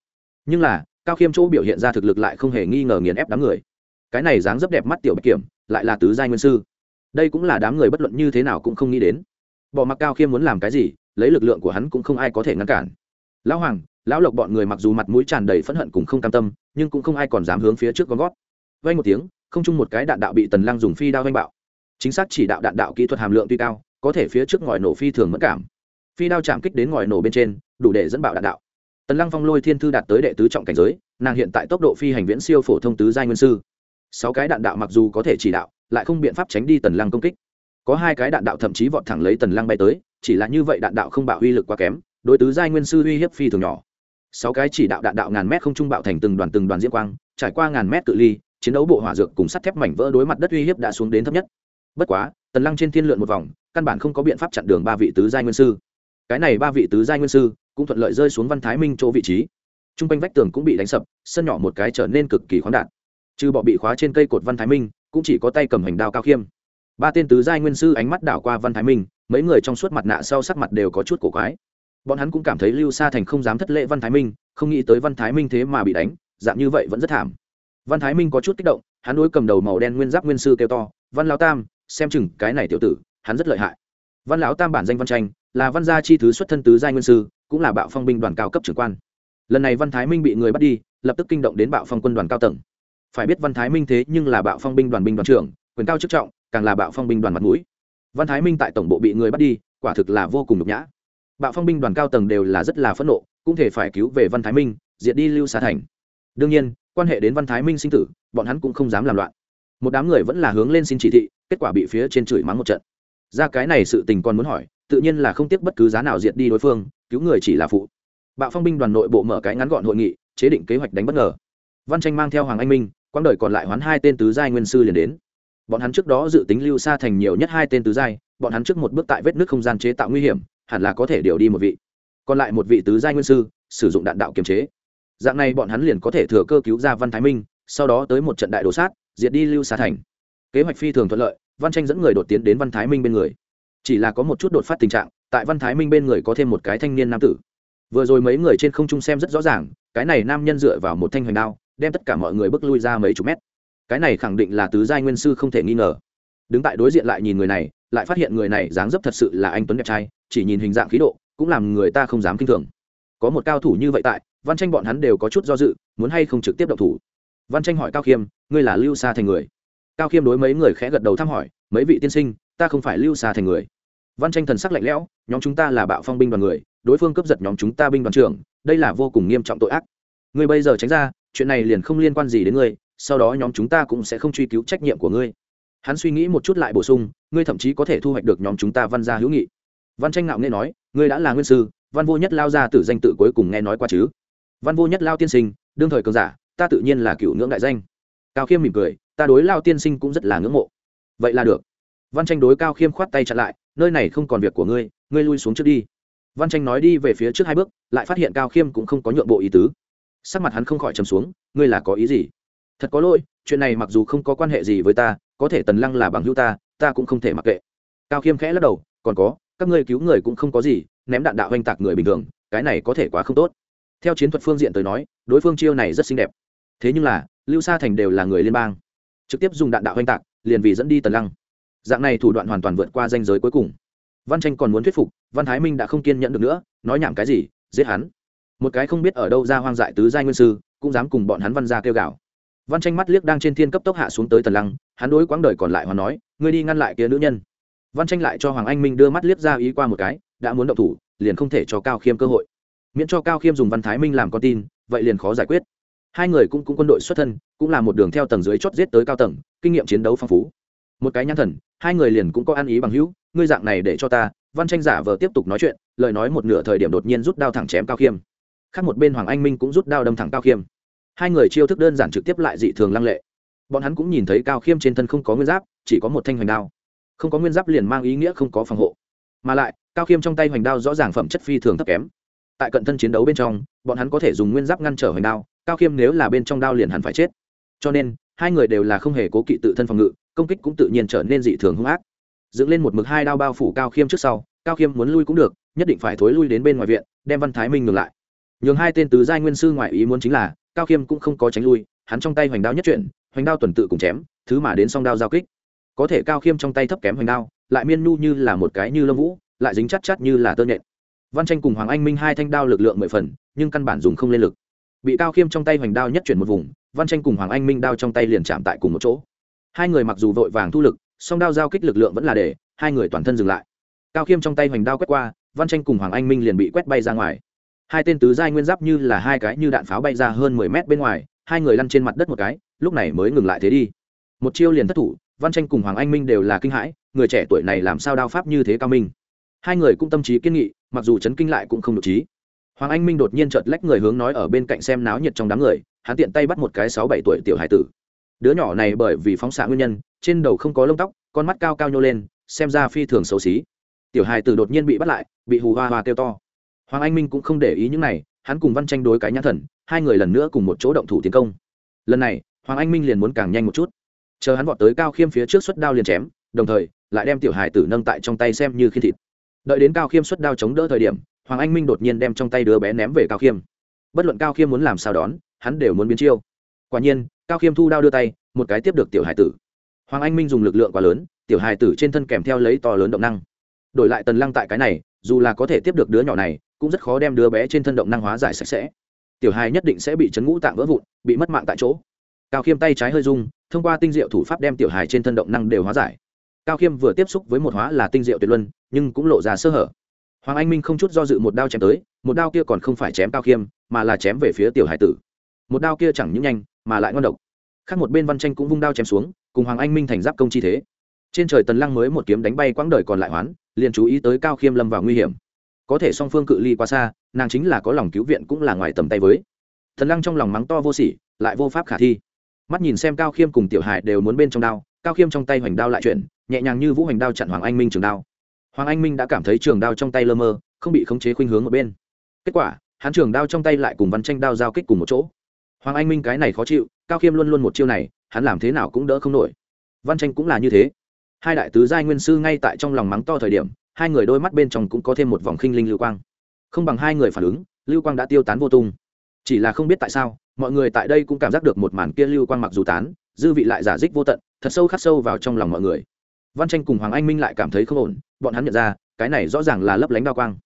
S1: Nhưng là, cao khiêm chỗ biểu hiện ra thực lực lại không hề nghi ngờ nghiền ép đám người. Cái này dáng dấp đẹp mắt tiểu bạch kiểm, lại là tứ giai nguyên sư. Đây cũng là đám người bất luận như thế nào cũng không nghĩ đến. Bỏ mặc cao khiêm muốn làm cái gì lấy lực lượng của hắn cũng không ai có thể ngăn cản. Lão hoàng, lão lộc bọn người mặc dù mặt mũi tràn đầy phẫn hận cùng không cam tâm, nhưng cũng không ai còn dám hướng phía trước con gót. Vay một tiếng, không chung một cái đạn đạo bị tần lăng dùng phi đao vanh bạo. Chính xác chỉ đạo đạn đạo kỹ thuật hàm lượng tuy cao, có thể phía trước ngòi nổ phi thường mất cảm. Phi đao chạm kích đến ngòi nổ bên trên, đủ để dẫn bạo đạn đạo. Tần lăng phong lôi thiên thư đạt tới đệ tứ trọng cảnh giới, nàng hiện tại tốc độ phi hành viễn siêu phổ thông tứ giai nguyên sư. Sáu cái đạn đạo mặc dù có thể chỉ đạo, lại không biện pháp tránh đi tần lăng công kích. Có hai cái đạn đạo thậm chí vọt thẳng lấy tần lăng bay tới chỉ là như vậy đạn đạo không bạo uy lực quá kém, đối tứ giai nguyên sư uy hiếp phi thường nhỏ. Sáu cái chỉ đạo đạn đạo ngàn mét không trung bạo thành từng đoàn từng đoàn diễn quang, trải qua ngàn mét cự ly, chiến đấu bộ hỏa dược cùng sắt thép mảnh vỡ đối mặt đất uy hiếp đã xuống đến thấp nhất. Bất quá, tần lăng trên thiên lượn một vòng, căn bản không có biện pháp chặn đường ba vị tứ giai nguyên sư. Cái này ba vị tứ giai nguyên sư cũng thuận lợi rơi xuống văn thái minh chỗ vị trí. T r u n g quanh vách tường cũng bị đánh sập, sân nhỏ một cái trở nên cực kỳ khoáng đạn trừ bọ bị khóa trên cây cột văn thái minh, cũng chỉ có tay cầm hành đao cao khiêm. Ba tên tứ giai nguyên sư ánh mắt đảo qua văn thái minh mấy người trong suốt mặt nạ sau sắc mặt đều có chút cổ quái. Bọn hắn cũng cảm thấy lưu sa thành không dám thất lễ văn thái minh, không nghĩ tới văn thái minh thế mà bị đánh, dạng như vậy vẫn rất thảm. Văn thái minh có chút kích động, hắn đối cầm đầu màu đen nguyên giáp nguyên sư kêu to, văn Lão tam, xem chừng cái này tiểu tử, hắn rất lợi hại. Văn lão tam bản danh văn tranh, là văn gia chi thứ xuất thân tứ giai nguyên sư, cũng là bạo phong binh đoàn cao cấp trưởng quan. Lần này văn thái minh bị người bắt đi, lập tức kinh động đến bạo phong quân đoàn cao tầng. Phải biết văn thái minh thế nhưng là bạo phong binh đoàn binh đoàn trưởng, quyền cao chức trọng, càng là bạo phong binh đoàn mặt mũi văn thái minh tại tổng bộ bị người bắt đi, quả thực là vô cùng nhục nhã. Bạo phong binh đoàn cao tầng đều là rất là phẫn nộ, cũng thể phải cứu về văn thái minh, diệt đi lưu xá thành. Đương nhiên, quan hệ đến văn thái minh sinh tử, bọn hắn cũng không dám làm loạn. Một đám người vẫn là hướng lên xin chỉ thị, kết quả bị phía trên chửi mắng một trận. Ra cái này sự tình còn muốn hỏi, tự nhiên là không tiếc bất cứ giá nào diệt đi đối phương, cứu người chỉ là phụ. Bạo phong binh đoàn nội bộ mở cái ngắn gọn hội nghị, chế định kế hoạch đánh bất ngờ. Văn tranh mang theo hoàng anh minh quang đời còn lại hoán hai tên tứ giai nguyên sư liền đến bọn hắn trước đó dự tính lưu xa thành nhiều nhất hai tên tứ giai, bọn hắn trước một bước tại vết nước không gian chế tạo nguy hiểm, hẳn là có thể điều đi một vị. Còn lại một vị tứ giai nguyên sư, sử dụng đạn đạo kiềm chế. Dạng này bọn hắn liền có thể thừa cơ cứu ra văn thái minh, sau đó tới một trận đại đồ sát, diệt đi lưu xa thành. Kế hoạch phi thường thuận lợi, văn tranh dẫn người đột tiến đến văn thái minh bên người. Chỉ là có một chút đột phát tình trạng, tại văn thái minh bên người có thêm một cái thanh niên nam tử. Vừa rồi mấy người trên không trung xem rất rõ ràng, cái này nam nhân dựa vào một thanh hoành đao, đem tất cả mọi người bước lui ra mấy chục mét cái này khẳng định là tứ giai nguyên sư không thể nghi ngờ. Đứng tại đối diện lại nhìn người này, lại phát hiện người này dáng dấp thật sự là anh tuấn đẹp trai, chỉ nhìn hình dạng khí độ, cũng làm người ta không dám kinh thường. Có một cao thủ như vậy tại, văn tranh bọn hắn đều có chút do dự, muốn hay không trực tiếp động thủ. Văn tranh hỏi cao khiêm, ngươi là lưu xa thành người? Cao khiêm đối mấy người khẽ gật đầu thăm hỏi, mấy vị tiên sinh, ta không phải lưu xa thành người. Văn tranh thần sắc lạnh lẽo, nhóm chúng ta là bạo phong binh đoàn người, đối phương cướp giật nhóm chúng ta binh đoàn trưởng, đây là vô cùng nghiêm trọng tội ác. Ngươi bây giờ tránh ra, chuyện này liền không liên quan gì đến ngươi sau đó nhóm chúng ta cũng sẽ không truy cứu trách nhiệm của ngươi. Hắn suy nghĩ một chút lại bổ sung, ngươi thậm chí có thể thu hoạch được nhóm chúng ta văn gia hữu nghị. Văn tranh ngạo nghe nói, ngươi đã là nguyên sư, văn vô nhất lao ra từ danh tự cuối cùng nghe nói qua chứ? Văn vô nhất lao tiên sinh, đương thời cường giả, ta tự nhiên là cựu ngưỡng đại danh. Cao khiêm mỉm cười, ta đối lao tiên sinh cũng rất là ngưỡng mộ. Vậy là được. Văn tranh đối cao khiêm khoát tay chặn lại, nơi này không còn việc của ngươi ngươi lui xuống trước đi. Văn tranh nói đi về phía trước hai bước, lại phát hiện cao khiêm cũng không có nhượng bộ ý tứ. Sắc mặt hắn không khỏi trầm xuống, ngươi là có ý gì? Thật có lỗi, chuyện này mặc dù không có quan hệ gì với ta, có thể tần lăng là bằng hữu ta ta cũng không thể mặc kệ. Cao khiêm khẽ lắc đầu, còn có, các ngươi cứu người cũng không có gì, ném đạn đạo oanh tạc người bình thường, cái này có thể quá không tốt. Theo chiến thuật phương diện tới nói, đối phương chiêu này rất xinh đẹp. Thế nhưng là, lưu sa thành đều là người liên bang. Trực tiếp dùng đạn đạo oanh tạc, liền vì dẫn đi tần lăng. Dạng này thủ đoạn hoàn toàn vượt qua danh giới cuối cùng. Văn tranh còn muốn thuyết phục, văn thái minh đã không kiên nhẫn được nữa, nói nhảm cái gì, giết hắn. Một cái không biết ở đâu ra hoang dại tứ giai nguyên sư, cũng dám cùng bọn hắn văn ra kêu gào văn tranh mắt liếc đang trên thiên cấp tốc hạ xuống tới tần lăng, hắn đối quãng đời còn lại hoàn nói, ngươi đi ngăn lại kia nữ nhân. Văn tranh lại cho hoàng anh minh đưa mắt liếc ra ý qua một cái, đã muốn động thủ, liền không thể cho cao khiêm cơ hội. Miễn cho cao khiêm dùng văn thái minh làm con tin, vậy liền khó giải quyết. Hai người cũng cũng quân đội xuất thân, cũng là một đường theo tầng dưới chót giết tới cao tầng, kinh nghiệm chiến đấu phong phú. Một cái nhãn thần, hai người liền cũng có ăn ý bằng hữu, ngươi dạng này để cho ta. Văn tranh giả vờ tiếp tục nói chuyện, lời nói một nửa thời điểm đột nhiên rút đao thẳng chém cao khiêm. Khác một bên hoàng anh minh cũng rút đao đâm thẳng cao khiêm hai người chiêu thức đơn giản trực tiếp lại dị thường lăng lệ. Bọn hắn cũng nhìn thấy cao khiêm trên thân không có nguyên giáp, chỉ có một thanh hoành đao. Không có nguyên giáp liền mang ý nghĩa không có phòng hộ. Mà lại, cao khiêm trong tay hoành đao rõ ràng phẩm chất phi thường thấp kém. Tại cận thân chiến đấu bên trong, bọn hắn có thể dùng nguyên giáp ngăn trở hoành đao, cao khiêm nếu là bên trong đao liền hẳn phải chết. Cho nên, hai người đều là không hề cố kỵ tự thân phòng ngự, công kích cũng tự nhiên trở nên dị thường hung ác. Dựng lên một mực hai đao bao phủ cao khiêm trước sau, cao khiêm muốn lui cũng được, nhất định phải thối lui đến bên ngoài viện, đem văn thái minh ngược lại nhường hai tên tứ giai nguyên sư ngoại ý muốn chính là, cao khiêm cũng không có tránh lui, hắn trong tay hoành đao nhất chuyển, hoành đao tuần tự cùng chém, thứ mà đến song đao giao kích. Có thể cao khiêm trong tay thấp kém hoành đao, lại miên nhu như là một cái như lâm vũ, lại dính chắc chắc như là tơ nhện. Văn tranh cùng hoàng anh minh hai thanh đao lực lượng mười phần, nhưng căn bản dùng không lên lực. Bị cao khiêm trong tay hoành đao nhất chuyển một vùng, văn tranh cùng hoàng anh minh đao trong tay liền chạm tại cùng một chỗ. Hai người mặc dù vội vàng thu lực, song đao giao kích lực lượng vẫn là để, hai người toàn thân dừng lại. Cao khiêm trong tay hoành đao quét qua, văn tranh cùng hoàng anh minh liền bị quét bay ra ngoài hai tên tứ giai nguyên giáp như là hai cái như đạn pháo bay ra hơn mười mét bên ngoài, hai người lăn trên mặt đất một cái, lúc này mới ngừng lại thế đi. Một chiêu liền thất thủ, văn tranh cùng hoàng anh minh đều là kinh hãi, người trẻ tuổi này làm sao đao pháp như thế cao minh. Hai người cũng tâm trí kiên nghị, mặc dù chấn kinh lại cũng không được trí. Hoàng anh minh đột nhiên chợt lách người hướng nói ở bên cạnh xem náo nhiệt trong đám người, hắn tiện tay bắt một cái sáu bảy tuổi tiểu hải tử. Đứa nhỏ này bởi vì phóng xạ nguyên nhân, trên đầu không có lông tóc, con mắt cao cao nhô lên, xem ra phi thường xấu xí. Tiểu hải tử đột nhiên bị bắt lại, bị hù hoa hoa kêu to hoàng anh minh cũng không để ý những này, hắn cùng văn tranh đối cái nhãn thần, hai người lần nữa cùng một chỗ động thủ tiến công. Lần này, hoàng anh minh liền muốn càng nhanh một chút. Chờ hắn vọt tới cao khiêm phía trước xuất đao liền chém, đồng thời, lại đem tiểu hải tử nâng tại trong tay xem như khi thịt. Đợi đến cao khiêm xuất đao chống đỡ thời điểm, hoàng anh minh đột nhiên đem trong tay đứa bé ném về cao khiêm. Bất luận cao khiêm muốn làm sao đón, hắn đều muốn biến chiêu. Quả nhiên, cao khiêm thu đao đưa tay, một cái tiếp được tiểu hải tử. Hoàng anh minh dùng lực lượng quá lớn, tiểu hải tử trên thân kèm theo lấy to lớn động năng. Đổi lại tần lăng tại cái này, dù là có thể tiếp được đứa nhỏ này cũng rất khó đem đứa bé trên thân động năng hóa giải sạch sẽ. Tiểu hài nhất định sẽ bị chấn ngũ tạng vỡ vụn, bị mất mạng tại chỗ. Cao khiêm tay trái hơi rung, thông qua tinh diệu thủ pháp đem tiểu hài trên thân động năng đều hóa giải. Cao khiêm vừa tiếp xúc với một hóa là tinh diệu tuyệt luân, nhưng cũng lộ ra sơ hở. Hoàng anh minh không chút do dự một đao chém tới, một đao kia còn không phải chém cao khiêm, mà là chém về phía tiểu hải tử. Một đao kia chẳng những nhanh, mà lại ngon độc. Khác một bên văn tranh cũng vung đao chém xuống, cùng hoàng anh minh thành giáp công chi thế. Trên trời tần lăng mới một kiếm đánh bay quãng đời còn lại hoán, liền chú ý tới cao khiêm lâm vào nguy hiểm có thể song phương cự ly quá xa, nàng chính là có lòng cứu viện cũng là ngoài tầm tay với. Thần lăng trong lòng mắng to vô sỉ, lại vô pháp khả thi. Mắt nhìn xem cao khiêm cùng tiểu hải đều muốn bên trong đao, cao khiêm trong tay hoành đao lại chuyển, nhẹ nhàng như vũ hoành đao chặn hoàng anh minh trường đao. Hoàng anh minh đã cảm thấy trường đao trong tay lơ mơ, không bị khống chế khuynh hướng ở bên. Kết quả, hắn trường đao trong tay lại cùng văn tranh đao giao kích cùng một chỗ. Hoàng anh minh cái này khó chịu, cao khiêm luôn luôn một chiêu này, hắn làm thế nào cũng đỡ không nổi. Văn tranh cũng là như thế. Hai đại tứ giai nguyên sư ngay tại trong lòng mắng to thời điểm hai người đôi mắt bên trong cũng có thêm một vòng khinh linh lưu quang. Không bằng hai người phản ứng, lưu quang đã tiêu tán vô tung. Chỉ là không biết tại sao, mọi người tại đây cũng cảm giác được một màn kia lưu quang mặc dù tán, dư vị lại giả dích vô tận, thật sâu khắc sâu vào trong lòng mọi người. Văn tranh cùng hoàng anh minh lại cảm thấy không ổn, bọn hắn nhận ra, cái này rõ ràng là lấp lánh đao quang.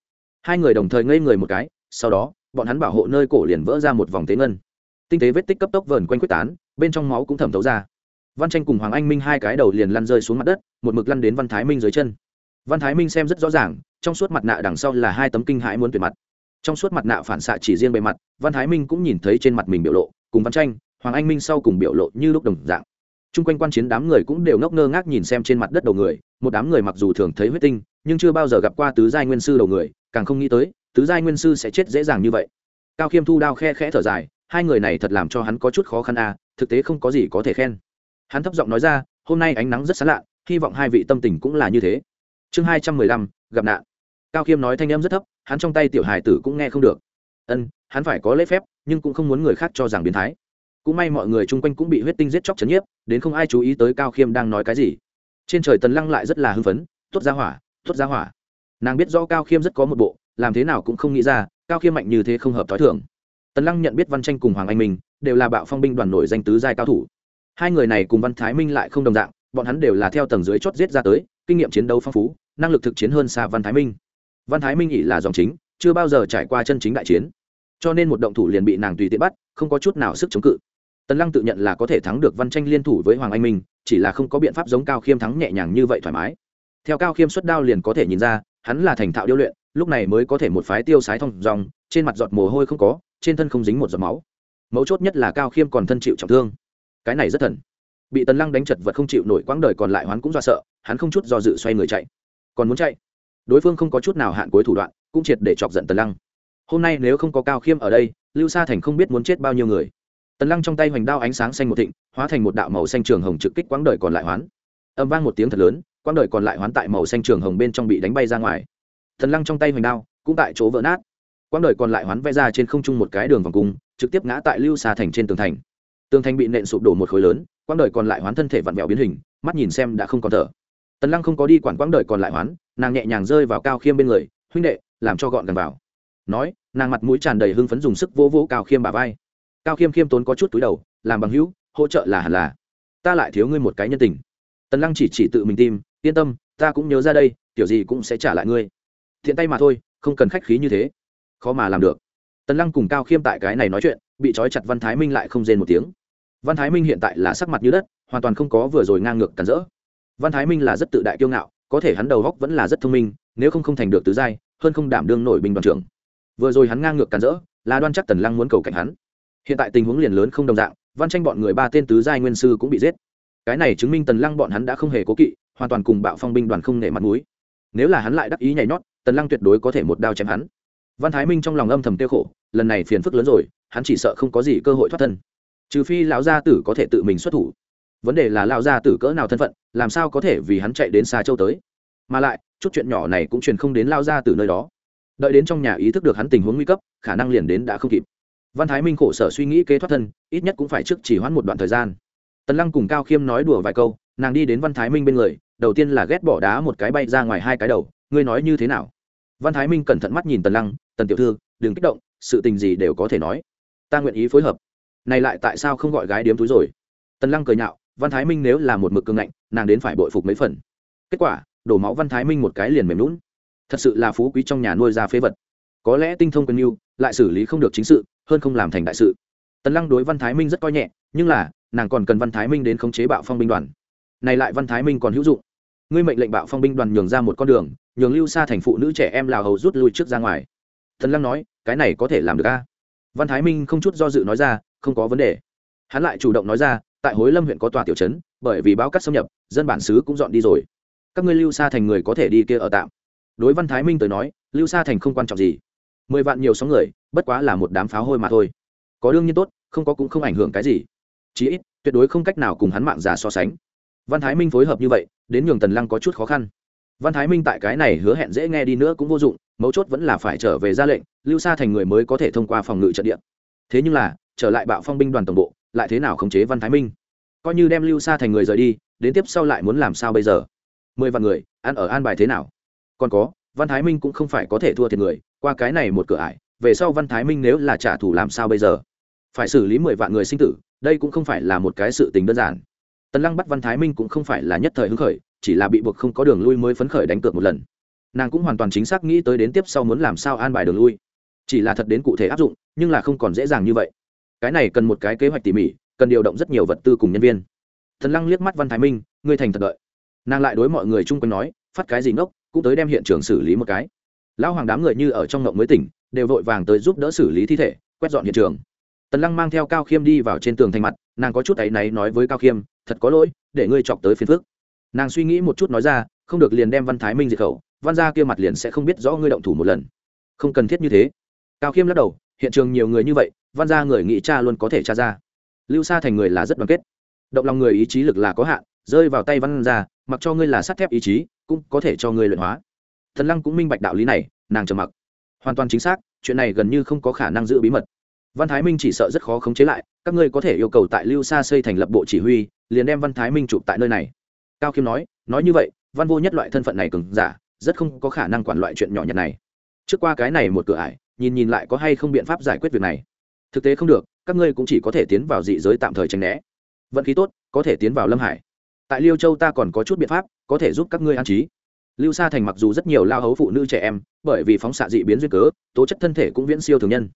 S1: Hai người đồng thời ngây người một cái, sau đó, bọn hắn bảo hộ nơi cổ liền vỡ ra một vòng tế ngân. Tinh tế vết tích cấp tốc vờn quanh quyết tán, bên trong máu cũng thẩm thấu ra. Văn tranh cùng hoàng anh minh hai cái đầu liền lăn rơi xuống mặt đất, một mực lăn đến văn thái minh dưới chân văn thái minh xem rất rõ ràng, trong suốt mặt nạ đằng sau là hai tấm kinh hãi muốn tuyệt mặt. Trong suốt mặt nạ phản xạ chỉ riêng bề mặt, văn thái minh cũng nhìn thấy trên mặt mình biểu lộ, cùng văn tranh, hoàng anh minh sau cùng biểu lộ như lúc đồng dạng. T r u n g quanh quan chiến đám người cũng đều ngốc ngơ ngác nhìn xem trên mặt đất đầu người, một đám người mặc dù thường thấy huyết tinh, nhưng chưa bao giờ gặp qua tứ giai nguyên sư đầu người, càng không nghĩ tới, tứ giai nguyên sư sẽ chết dễ dàng như vậy. Cao khiêm thu đao khe khẽ thở dài, hai người này thật làm cho hắn có chút khó khăn à thực tế không có gì có thể khen. Hắn thấp giọng nói ra, hôm nay ánh nắng rất sán lạ, hy vọng hai vị tâm tình cũng là như thế chương hai trăm mười lăm, gặp nạn. Cao khiêm nói thanh em rất thấp, hắn trong tay tiểu hài tử cũng nghe không được. Ân, hắn phải có lễ phép, nhưng cũng không muốn người khác cho rằng biến thái. Cũng may mọi người chung quanh cũng bị huyết tinh giết chóc chấn nhiếp, đến không ai chú ý tới cao khiêm đang nói cái gì. Trên trời tần lăng lại rất là hưng phấn, tốt ra hỏa, tốt ra hỏa. Nàng biết do cao khiêm rất có một bộ, làm thế nào cũng không nghĩ ra, cao khiêm mạnh như thế không hợp t h ó i thưởng tần lăng nhận biết văn tranh cùng hoàng anh minh, đều là bạo phong binh đoàn nổi danh tứ giai cao thủ. Hai người này cùng văn thái minh lại không đồng dạng, bọn hắn đều là theo tầng dưới chót giết ra tới kinh nghiệm chiến đấu phong phú, năng lực thực chiến hơn xa văn thái minh. Văn thái minh ỉ là dòng chính, chưa bao giờ trải qua chân chính đại chiến. Cho nên một động thủ liền bị nàng tùy tiện bắt, không có chút nào sức chống cự. Tần lăng tự nhận là có thể thắng được văn tranh liên thủ với hoàng anh minh, chỉ là không có biện pháp giống cao khiêm thắng nhẹ nhàng như vậy thoải mái. Theo cao khiêm xuất đao liền có thể nhìn ra, hắn là thành thạo điêu luyện, lúc này mới có thể một phái tiêu sái thông dòng trên mặt giọt mồ hôi không có, trên thân không dính một giọt máu. Mấu chốt nhất là cao khiêm còn thân chịu trọng thương. Cái này rất thần. Bị tần lăng đánh chật vật không chịu nổi quãng đời còn lại hoán cũng do sợ hắn không chút do dự xoay người chạy. Còn muốn chạy? Đối phương không có chút nào hạn cuối thủ đoạn, cũng triệt để chọc giận tần lăng. Hôm nay nếu không có cao khiêm ở đây, lưu sa thành không biết muốn chết bao nhiêu người. Tần lăng trong tay hoành đao ánh sáng xanh một thịnh, hóa thành một đạo màu xanh trường hồng trực kích quãng đời còn lại hoán. Âm vang một tiếng thật lớn, quãng đời còn lại hoán tại màu xanh trường hồng bên trong bị đánh bay ra ngoài. Tần lăng trong tay hoành đao cũng tại chỗ vỡ nát. Quãng đời còn lại hoán vẽ ra trên không trung một cái đường vòng cung, trực tiếp ngã tại lưu sa thành trên tường thành. Tường thành bị nện sụp đổ một khối lớn, quãng đời còn lại hoán thân thể vặn vẹo biến hình, mắt nhìn xem đã không còn thở tần lăng không có đi quản quãng đời còn lại hoán nàng nhẹ nhàng rơi vào cao khiêm bên người huynh đệ làm cho gọn gần vào. Nói nàng mặt mũi tràn đầy hưng phấn dùng sức vỗ vỗ cao khiêm bà vai. Cao khiêm khiêm tốn có chút túi đầu làm bằng hữu hỗ trợ là hẳn là. Ta lại thiếu ngươi một cái nhân tình. Tần lăng chỉ chỉ tự mình tìm, yên tâm ta cũng nhớ ra đây kiểu gì cũng sẽ trả lại ngươi. Thiện tay mà thôi không cần khách khí như thế. Khó mà làm được. Tần lăng cùng cao khiêm tại cái này nói chuyện bị trói chặt văn thái minh lại không rên một tiếng. Văn thái minh hiện tại là sắc mặt như đất hoàn toàn không có vừa rồi ngang ngược cản rỡ văn thái minh là rất tự đại kiêu ngạo, có thể hắn đầu góc vẫn là rất thông minh, nếu không không thành được tứ giai, hơn không đảm đương nổi binh đoàn trưởng. Vừa rồi hắn ngang ngược cản rỡ, là đoan chắc tần lăng muốn cầu cạnh hắn. Hiện tại tình huống liền lớn không đồng dạng, văn tranh bọn người ba tên tứ giai nguyên sư cũng bị giết. Cái này chứng minh tần lăng bọn hắn đã không hề cố kỵ, hoàn toàn cùng bạo phong binh đoàn không nể mặt mũi. Nếu là hắn lại đắc ý nhảy nhót, tần lăng tuyệt đối có thể một đao chém hắn. Văn thái minh trong lòng âm thầm tiêu khổ, lần này phiền phức lớn rồi, hắn chỉ sợ không có gì cơ hội thoát thân. Trừ phi lão gia tử có thể tự mình xuất thủ vấn đề là lão gia tử cỡ nào thân phận, làm sao có thể vì hắn chạy đến xa châu tới? Mà lại, chút chuyện nhỏ này cũng truyền không đến lao gia tử nơi đó. Đợi đến trong nhà ý thức được hắn tình huống nguy cấp, khả năng liền đến đã không kịp. Văn thái minh khổ sở suy nghĩ kế thoát thân, ít nhất cũng phải trước chỉ hoãn một đoạn thời gian. Tần lăng cùng cao khiêm nói đùa vài câu, nàng đi đến văn thái minh bên người, đầu tiên là ghét bỏ đá một cái bay ra ngoài hai cái đầu, ngươi nói như thế nào? Văn thái minh cẩn thận mắt nhìn tần lăng, tần tiểu thư, đừng kích động, sự tình gì đều có thể nói. Ta nguyện ý phối hợp. Này lại tại sao không gọi gái điếm túi rồi? Tần lăng cười nhạo văn thái minh nếu là một mực cương ngạnh, nàng đến phải bội phục mấy phần. Kết quả, đổ máu văn thái minh một cái liền mềm lún thật sự là phú quý trong nhà nuôi ra phế vật. Có lẽ tinh thông quân yêu lại xử lý không được chính sự, hơn không làm thành đại sự. Tần lăng đối văn thái minh rất coi nhẹ, nhưng là, nàng còn cần văn thái minh đến khống chế bạo phong binh đoàn. Này lại văn thái minh còn hữu dụng. Ngươi mệnh lệnh bạo phong binh đoàn nhường ra một con đường, nhường lưu xa thành phụ nữ trẻ em lào hầu rút lui trước ra ngoài. Tần lăng nói, cái này có thể làm được a? Văn thái minh không chút do dự nói ra, không có vấn đề. Hắn lại chủ động nói ra tại hối lâm huyện có tòa tiểu trấn, bởi vì báo cắt xâm nhập, dân bản xứ cũng dọn đi rồi. Các ngươi lưu xa thành người có thể đi kia ở tạm. Đối văn thái minh tới nói, lưu xa thành không quan trọng gì. Mười vạn nhiều sóng người, bất quá là một đám pháo hôi mà thôi. Có đương nhiên tốt, không có cũng không ảnh hưởng cái gì. Chí ít, tuyệt đối không cách nào cùng hắn mạng già so sánh. Văn thái minh phối hợp như vậy, đến nhường tần lăng có chút khó khăn. Văn thái minh tại cái này hứa hẹn dễ nghe đi nữa cũng vô dụng, mấu chốt vẫn là phải trở về ra lệnh, lưu xa thành người mới có thể thông qua phòng ngự trận địa. Thế nhưng là, trở lại bạo phong binh đoàn tổng bộ lại thế nào khống chế văn thái minh? Coi như đem lưu xa thành người rời đi, đến tiếp sau lại muốn làm sao bây giờ? Mười vạn người, ăn ở an bài thế nào? Còn có, văn thái minh cũng không phải có thể thua thiệt người, qua cái này một cửa ải, về sau văn thái minh nếu là trả thù làm sao bây giờ? Phải xử lý mười vạn người sinh tử, đây cũng không phải là một cái sự tình đơn giản. Tần lăng bắt văn thái minh cũng không phải là nhất thời hứng khởi, chỉ là bị buộc không có đường lui mới phấn khởi đánh cược một lần. Nàng cũng hoàn toàn chính xác nghĩ tới đến tiếp sau muốn làm sao an bài đường lui. Chỉ là thật đến cụ thể áp dụng, nhưng là không còn dễ dàng như vậy cái này cần một cái kế hoạch tỉ mỉ, cần điều động rất nhiều vật tư cùng nhân viên. Thần lăng liếc mắt văn thái minh, ngươi thành thật đợi. Nàng lại đối mọi người chung quanh nói, phát cái gì ngốc, cũng tới đem hiện trường xử lý một cái. Lão hoàng đám người như ở trong ngộng mới tỉnh, đều vội vàng tới giúp đỡ xử lý thi thể, quét dọn hiện trường. Tần lăng mang theo cao khiêm đi vào trên tường thành mặt, nàng có chút áy náy nói với cao khiêm, thật có lỗi, để ngươi chọc tới phiền phước nàng suy nghĩ một chút nói ra, không được liền đem văn thái minh diệt khẩu, văn ra kia mặt liền sẽ không biết rõ ngươi động thủ một lần. Không cần thiết như thế. Cao khiêm lắc đầu hiện trường nhiều người như vậy, văn ra người nghĩ cha luôn có thể tra ra. Lưu xa thành người là rất đoàn kết. Động lòng người ý chí lực là có hạn, rơi vào tay văn ra mặc cho ngươi là sắt thép ý chí, cũng có thể cho ngươi luyện hóa. Thần lăng cũng minh bạch đạo lý này, nàng trầm mặc. Hoàn toàn chính xác, chuyện này gần như không có khả năng giữ bí mật. Văn thái minh chỉ sợ rất khó khống chế lại, các ngươi có thể yêu cầu tại lưu xa xây thành lập bộ chỉ huy, liền đem văn thái minh chụp tại nơi này. Cao khiêm nói nói như vậy, văn vô nhất loại thân phận này cứng giả, rất không có khả năng quản loại chuyện nhỏ nhặt này. Trước qua cái này một cửa ải nhìn nhìn lại có hay không biện pháp giải quyết việc này. Thực tế không được, các ngươi cũng chỉ có thể tiến vào dị giới tạm thời tránh né. Vận khí tốt, có thể tiến vào lâm hải. Tại liêu châu ta còn có chút biện pháp, có thể giúp các ngươi an trí. Lưu sa thành mặc dù rất nhiều lao hấu phụ nữ trẻ em, bởi vì phóng xạ dị biến duyên cớ, tố chất thân thể cũng viễn siêu thường nhân.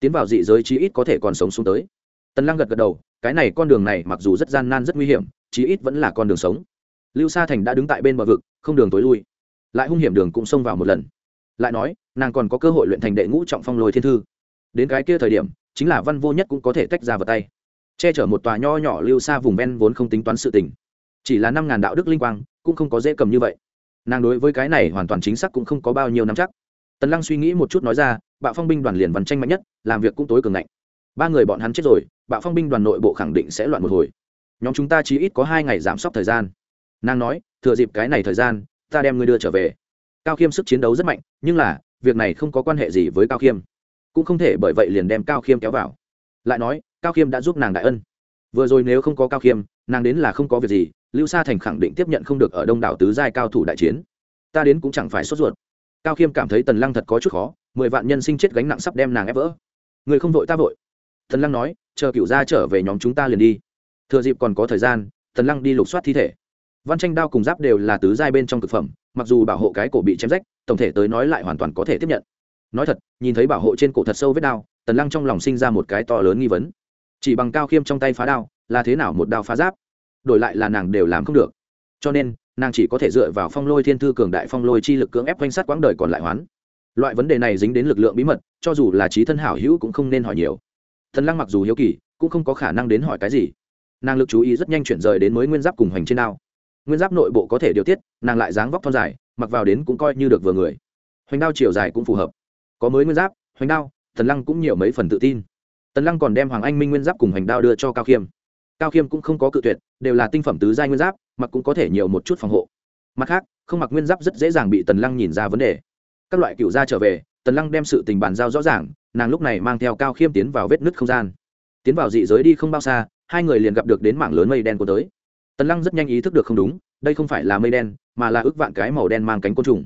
S1: Tiến vào dị giới chí ít có thể còn sống xuống tới. Tần lăng gật gật đầu, cái này con đường này mặc dù rất gian nan rất nguy hiểm, chí ít vẫn là con đường sống. Lưu sa thành đã đứng tại bên bờ vực, không đường tối lui. Lại hung hiểm đường cũng xông vào một lần lại nói, nàng còn có cơ hội luyện thành đệ ngũ trọng phong lôi thiên thư. Đến cái kia thời điểm, chính là văn vô nhất cũng có thể tách ra vào tay. Che chở một tòa nho nhỏ lưu xa vùng ven vốn không tính toán sự tình. Chỉ là năm ngàn đạo đức linh quang, cũng không có dễ cầm như vậy. Nàng đối với cái này hoàn toàn chính xác cũng không có bao nhiêu năm chắc. Tần lăng suy nghĩ một chút nói ra, bạo phong binh đoàn liền văn tranh mạnh nhất, làm việc cũng tối cường ngạnh. Ba người bọn hắn chết rồi, bạo phong binh đoàn nội bộ khẳng định sẽ loạn một hồi. Nhóm chúng ta chỉ ít có hai ngày giảm sốc thời gian. Nàng nói, thừa dịp cái này thời gian, ta đem ngươi đưa trở về cao khiêm sức chiến đấu rất mạnh, nhưng là, việc này không có quan hệ gì với cao khiêm. Cũng không thể bởi vậy liền đem cao khiêm kéo vào. Lại nói, cao khiêm đã giúp nàng đại ân. Vừa rồi nếu không có cao khiêm, nàng đến là không có việc gì, lưu sa thành khẳng định tiếp nhận không được ở đông đảo tứ giai cao thủ đại chiến. Ta đến cũng chẳng phải sốt ruột. Cao khiêm cảm thấy tần lăng thật có chút khó, mười vạn nhân sinh chết gánh nặng sắp đem nàng ép vỡ. Người không vội ta vội. Tần lăng nói, chờ cựu gia trở về nhóm chúng ta liền đi. Thừa dịp còn có thời gian, tần lăng đi lục soát thi thể văn tranh đao cùng giáp đều là tứ giai bên trong thực phẩm, mặc dù bảo hộ cái cổ bị chém rách, tổng thể tới nói lại hoàn toàn có thể tiếp nhận. Nói thật, nhìn thấy bảo hộ trên cổ thật sâu vết đao, tần lăng trong lòng sinh ra một cái to lớn nghi vấn. Chỉ bằng cao khiêm trong tay phá đao, là thế nào một đao phá giáp? Đổi lại là nàng đều làm không được. Cho nên, nàng chỉ có thể dựa vào phong lôi thiên thư cường đại phong lôi chi lực cưỡng ép quanh sát quãng đời còn lại hoán. Loại vấn đề này dính đến lực lượng bí mật, cho dù là trí thân hảo hữu cũng không nên hỏi nhiều. Thần lăng mặc dù hiếu kỳ, cũng không có khả năng đến hỏi cái gì. Nàng lực chú ý rất nhanh chuyển rời đến mới nguyên giáp cùng hoành trên đao nguyên giáp nội bộ có thể điều tiết, nàng lại dáng vóc thon dài, mặc vào đến cũng coi như được vừa người. Hoành đao chiều dài cũng phù hợp. Có mới nguyên giáp, hoành đao Tần lăng cũng nhiều mấy phần tự tin. Tần lăng còn đem hoàng anh minh nguyên giáp cùng hoành đao đưa cho cao khiêm. Cao khiêm cũng không có cự tuyệt, đều là tinh phẩm tứ giai nguyên giáp, mặc cũng có thể nhiều một chút phòng hộ. Mặt khác, không mặc nguyên giáp rất dễ dàng bị tần lăng nhìn ra vấn đề. Các loại cựu gia trở về tần lăng đem sự tình bàn giao rõ ràng, nàng lúc này mang theo cao khiêm tiến vào vết nứt không gian. Tiến vào dị giới đi không bao xa, hai người liền gặp được đến mảng lớn mây đen của tới tần lăng rất nhanh ý thức được không đúng, đây không phải là mây đen, mà là ước vạn cái màu đen mang cánh côn trùng.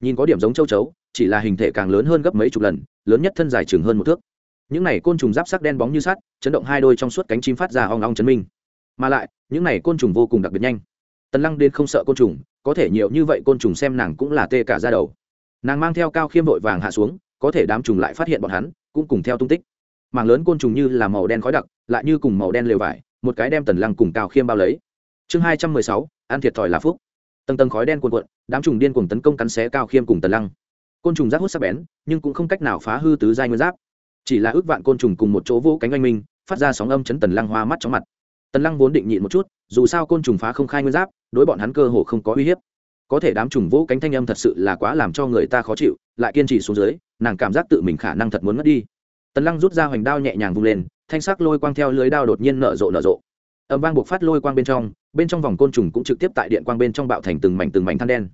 S1: Nhìn có điểm giống châu chấu, chỉ là hình thể càng lớn hơn gấp mấy chục lần, lớn nhất thân dài chừng hơn một thước. Những này côn trùng giáp sắc đen bóng như sắt, chấn động hai đôi trong suốt cánh chim phát ra hoang long chấn minh. Mà lại, những này côn trùng vô cùng đặc biệt nhanh. Tần lăng đến không sợ côn trùng, có thể nhiều như vậy côn trùng xem nàng cũng là tê cả ra đầu. Nàng mang theo cao khiêm vội vàng hạ xuống, có thể đám trùng lại phát hiện bọn hắn, cũng cùng theo tung tích. Mảng lớn côn trùng như là màu đen khói đặc, lại như cùng màu đen lều vải, một cái đem tần lăng cùng cao khiêm bao lấy chương hai trăm mười sáu, ăn thiệt thòi là phúc. Tầng tầng khói đen cuồn cuộn, đám trùng điên cùng tấn công cắn xé cao khiêm cùng tần lăng. Côn trùng giáp hút sắc bén, nhưng cũng không cách nào phá hư tứ giai nguyên giáp. Chỉ là ước vạn côn trùng cùng một chỗ vỗ cánh anh minh, phát ra sóng âm chấn tần lăng hoa mắt chóng mặt. Tần lăng vốn định nhịn một chút, dù sao côn trùng phá không khai nguyên giáp, đối bọn hắn cơ hồ không có uy hiếp. Có thể đám trùng vỗ cánh thanh âm thật sự là quá làm cho người ta khó chịu, lại kiên trì xuống dưới, nàng cảm giác tự mình khả năng thật muốn mất đi. Tần lăng rút ra hoành đao nhẹ nhàng vung lên, thanh sắc lôi quang theo lưới đao đột nhiên nở rộ nở rộ. Ẩm vang buộc phát lôi quang bên trong bên trong vòng côn trùng cũng trực tiếp tại điện quang bên trong bạo thành từng mảnh từng mảnh than đen.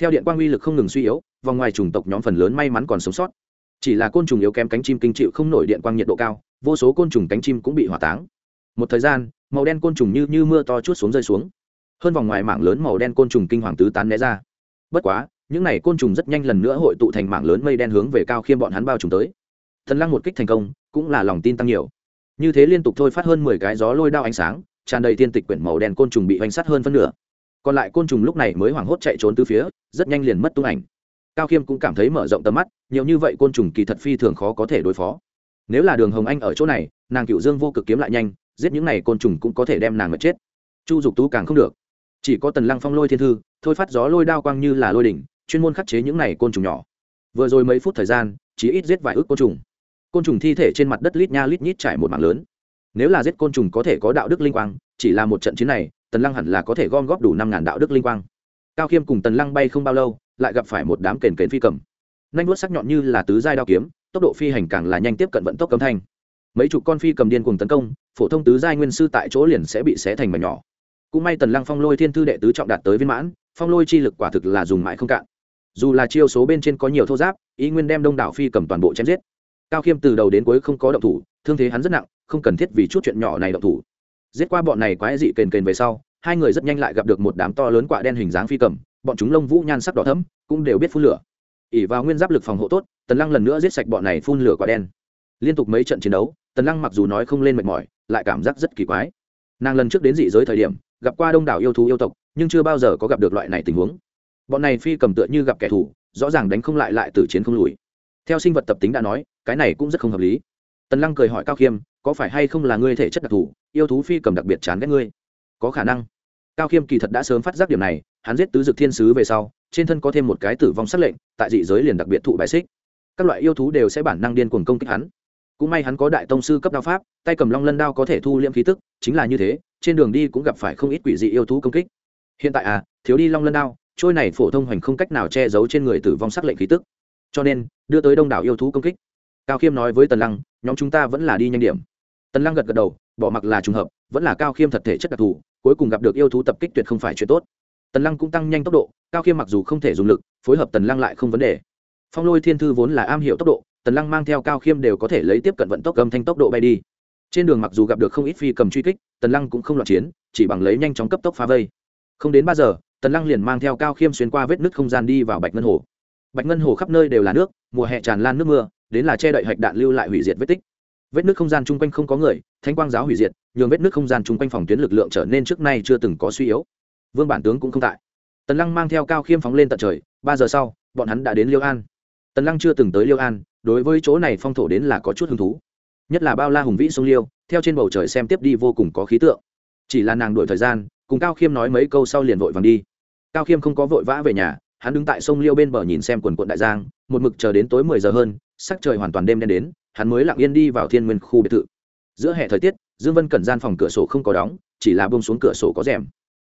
S1: Theo điện quang uy lực không ngừng suy yếu, vòng ngoài trùng tộc nhóm phần lớn may mắn còn sống sót. Chỉ là côn trùng yếu kém cánh chim kinh chịu không nổi điện quang nhiệt độ cao, vô số côn trùng cánh chim cũng bị hỏa táng. Một thời gian, màu đen côn trùng như như mưa to chút xuống rơi xuống. Hơn vòng ngoài mảng lớn màu đen côn trùng kinh hoàng tứ tán né ra. Bất quá, những n à y côn trùng rất nhanh lần nữa hội tụ thành mảng lớn mây đen hướng về cao khiêm bọn hắn bao trùng tới. Thần lăng một kích thành công, cũng là lòng tin tăng nhiều. Như thế liên tục thôi phát hơn mười cái gió lôi đao ánh sáng tràn đầy tiên tịch quyển màu đen côn trùng bị hoành sắt hơn phân nửa. Còn lại côn trùng lúc này mới hoảng hốt chạy trốn từ phía, rất nhanh liền mất tung ảnh. Cao khiêm cũng cảm thấy mở rộng tầm mắt, nhiều như vậy côn trùng kỳ thật phi thường khó có thể đối phó. Nếu là đường hồng anh ở chỗ này, nàng cựu dương vô cực kiếm lại nhanh, giết những này côn trùng cũng có thể đem nàng mà chết. Chu dục tú càng không được. Chỉ có tần lăng phong lôi thiên thư, thôi phát gió lôi đao quang như là lôi đỉnh, chuyên môn khắc chế những này côn trùng nhỏ. Vừa rồi mấy phút thời gian, chỉ ít giết vài ước côn trùng. Côn trùng thi thể trên mặt đất lít nha lít nhít trải một mạng lớn nếu là giết côn trùng có thể có đạo đức linh quang, chỉ là một trận chiến này, tần lăng hẳn là có thể gom góp đủ năm ngàn đạo đức linh quang. Cao khiêm cùng tần lăng bay không bao lâu, lại gặp phải một đám kền kền phi cầm. Nanh vuốt sắc nhọn như là tứ giai đao kiếm, tốc độ phi hành càng là nhanh tiếp cận vận tốc cấm thanh. Mấy chục con phi cầm điên cùng tấn công, phổ thông tứ giai nguyên sư tại chỗ liền sẽ bị xé thành mảnh nhỏ. Cũng may tần lăng phong lôi thiên thư đệ tứ trọng đạt tới viên mãn, phong lôi chi lực quả thực là dùng mãi không cạn. Dù là chiêu số bên trên có nhiều thô giáp, ý nguyên đem đông đảo phi cầm toàn bộ chém giết. Cao khiêm từ đầu đến cuối không có động thủ, thương thế hắn rất nặng không cần thiết vì chút chuyện nhỏ này động thủ. Giết qua bọn này quái dị kền kền về sau, hai người rất nhanh lại gặp được một đám to lớn quạ đen hình dáng phi cầm, bọn chúng lông vũ nhan sắc đỏ thấm cũng đều biết phun lửa. Ỉ vào nguyên giáp lực phòng hộ tốt, tần lăng lần nữa giết sạch bọn này phun lửa quạ đen. Liên tục mấy trận chiến đấu, tần lăng mặc dù nói không lên mệt mỏi, lại cảm giác rất kỳ quái. Nàng lần trước đến dị giới thời điểm, gặp qua đông đảo yêu thú yêu tộc, nhưng chưa bao giờ có gặp được loại này tình huống. Bọn này phi cầm tựa như gặp kẻ thù, rõ ràng đánh không lại lại từ chiến không lùi. Theo sinh vật tập tính đã nói, cái này cũng rất không hợp lý. Tần lăng cười hỏi cao khiêm có phải hay không là ngươi thể chất đặc thù, yêu thú phi cầm đặc biệt chán ghét ngươi? Có khả năng. Cao khiêm kỳ thật đã sớm phát giác điểm này, hắn giết tứ dực thiên sứ về sau, trên thân có thêm một cái tử vong sắc lệnh, tại dị giới liền đặc biệt thụ bài xích. Các loại yêu thú đều sẽ bản năng điên cuồng công kích hắn. Cũng may hắn có đại tông sư cấp đao pháp, tay cầm long lân đao có thể thu liễm khí tức, chính là như thế, trên đường đi cũng gặp phải không ít quỷ dị yêu thú công kích. Hiện tại à thiếu đi long lân đao, trôi này phổ thông hoành không cách nào che giấu trên người tử vong sắc lệnh khí tức. Cho nên, đưa tới đông đảo yêu thú công kích. Cao khiêm nói với tần lăng, nhóm chúng ta vẫn là đi nhanh điểm tần lăng gật gật đầu, bỏ mặc là trùng hợp, vẫn là cao khiêm thật thể chất đặc thù, cuối cùng gặp được yêu thú tập kích tuyệt không phải chuyện tốt. Tần lăng cũng tăng nhanh tốc độ, cao khiêm mặc dù không thể dùng lực, phối hợp tần lăng lại không vấn đề. Phong lôi thiên thư vốn là am hiểu tốc độ, tần lăng mang theo cao khiêm đều có thể lấy tiếp cận vận tốc âm thanh tốc độ bay đi. Trên đường mặc dù gặp được không ít phi cầm truy kích, tần lăng cũng không loạn chiến, chỉ bằng lấy nhanh chóng cấp tốc phá vây. Không đến ba giờ, tần lăng liền mang theo cao khiêm xuyên qua vết nứt không gian đi vào bạch ngân hồ. Bạch ngân hồ khắp nơi đều là nước, mùa hè tràn lan nước mưa, đến là che đậy hạch đạn lưu lại hủy diệt vết tích vết nước không gian chung quanh không có người, thánh quang giáo hủy diệt, nhường vết nước không gian chung quanh phòng tuyến lực lượng trở nên trước nay chưa từng có suy yếu. Vương bản tướng cũng không tại. Tần lăng mang theo cao khiêm phóng lên tận trời, ba giờ sau, bọn hắn đã đến liêu an. Tần lăng chưa từng tới liêu an, đối với chỗ này phong thổ đến là có chút hứng thú. Nhất là bao la hùng vĩ sông liêu, theo trên bầu trời xem tiếp đi vô cùng có khí tượng. Chỉ là nàng đổi thời gian, cùng cao khiêm nói mấy câu sau liền vội vàng đi. Cao khiêm không có vội vã về nhà, hắn đứng tại sông liêu bên bờ nhìn xem quần quận đại giang, một mực chờ đến tối mười giờ hơn, sắc trời hoàn toàn đêm đen đến hắn mới lặng yên đi vào thiên nguyên khu biệt thự. Giữa hè thời tiết, dương vân cẩn gian phòng cửa sổ không có đóng, chỉ là bông xuống cửa sổ có rèm.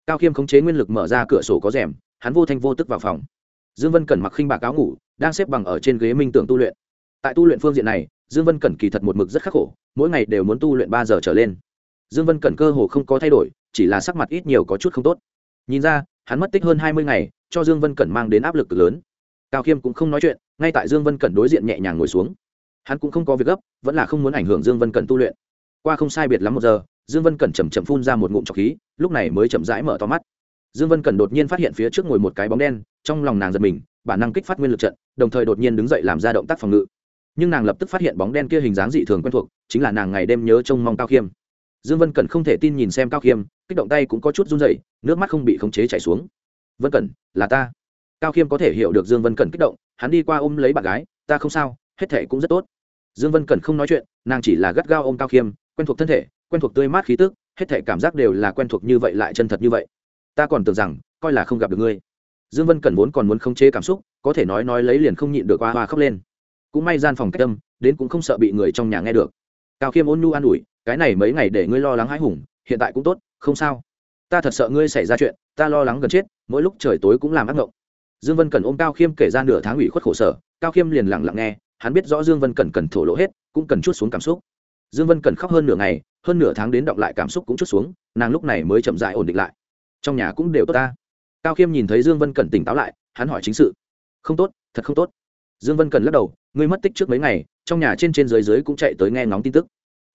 S1: Cao khiêm khống chế nguyên lực mở ra cửa sổ có rèm, hắn vô thanh vô tức vào phòng. Dương vân cẩn mặc khinh bạc áo ngủ, đang xếp bằng ở trên ghế minh tưởng tu luyện. Tại tu luyện phương diện này, dương vân cẩn kỳ thật một mực rất khắc khổ, mỗi ngày đều muốn tu luyện ba giờ trở lên. Dương vân cẩn cơ hồ không có thay đổi, chỉ là sắc mặt ít nhiều có chút không tốt. Nhìn ra, hắn mất tích hơn hai mươi ngày, cho dương vân cẩn mang đến áp lực cực lớn. Cao khiêm cũng không nói chuyện, ngay tại dương vân cẩn đối diện nhẹ nhàng ngồi xuống hắn cũng không có việc gấp, vẫn là không muốn ảnh hưởng dương vân cẩn tu luyện. Qua không sai biệt lắm một giờ, dương vân cẩn chầm chậm phun ra một ngụm trọc khí, lúc này mới chậm rãi mở to mắt. Dương vân cẩn đột nhiên phát hiện phía trước ngồi một cái bóng đen, trong lòng nàng giật mình, bản năng kích phát nguyên lực trận, đồng thời đột nhiên đứng dậy làm ra động tác phòng ngự. Nhưng nàng lập tức phát hiện bóng đen kia hình dáng dị thường quen thuộc, chính là nàng ngày đêm nhớ trông mong cao khiêm. Dương vân cẩn không thể tin nhìn xem cao khiêm, kích động tay cũng có chút run dậy nước mắt không bị khống chế chảy xuống. Vân cẩn, là ta. Cao khiêm có thể hiểu được dương vân cẩn kích động, hắn đi qua ôm lấy bạn gái, ta không sao hết thể cũng rất tốt. Dương vân cẩn không nói chuyện, nàng chỉ là gắt gao ôm cao khiêm, quen thuộc thân thể, quen thuộc tươi mát khí tức, hết thể cảm giác đều là quen thuộc như vậy lại chân thật như vậy. Ta còn tưởng rằng, coi là không gặp được ngươi. Dương vân cẩn vốn còn muốn khống chế cảm xúc, có thể nói nói lấy liền không nhịn được hoa hoa khóc lên. Cũng may gian phòng cách tâm đến cũng không sợ bị người trong nhà nghe được. Cao khiêm ôn nhu an ủi, cái này mấy ngày để ngươi lo lắng hãi hùng, hiện tại cũng tốt, không sao. Ta thật sợ ngươi xảy ra chuyện, ta lo lắng gần chết, mỗi lúc trời tối cũng làm ác mộng dương vân cần ôm cao khiêm kể ra nửa tháng ủy khuất khổ sở, cao khiêm liền lặng lặng nghe hắn biết rõ dương vân cần cần thổ lộ hết, cũng cần chút xuống cảm xúc. Dương vân cần khóc hơn nửa ngày, hơn nửa tháng đến đọng lại cảm xúc cũng chút xuống, nàng lúc này mới chậm dại ổn định lại. Trong nhà cũng đều tốt ta. Cao khiêm nhìn thấy dương vân cẩn tỉnh táo lại, hắn hỏi chính sự. Không tốt, thật không tốt. Dương vân cần lắc đầu, ngươi mất tích trước mấy ngày, trong nhà trên trên dưới dưới cũng chạy tới nghe ngóng tin tức.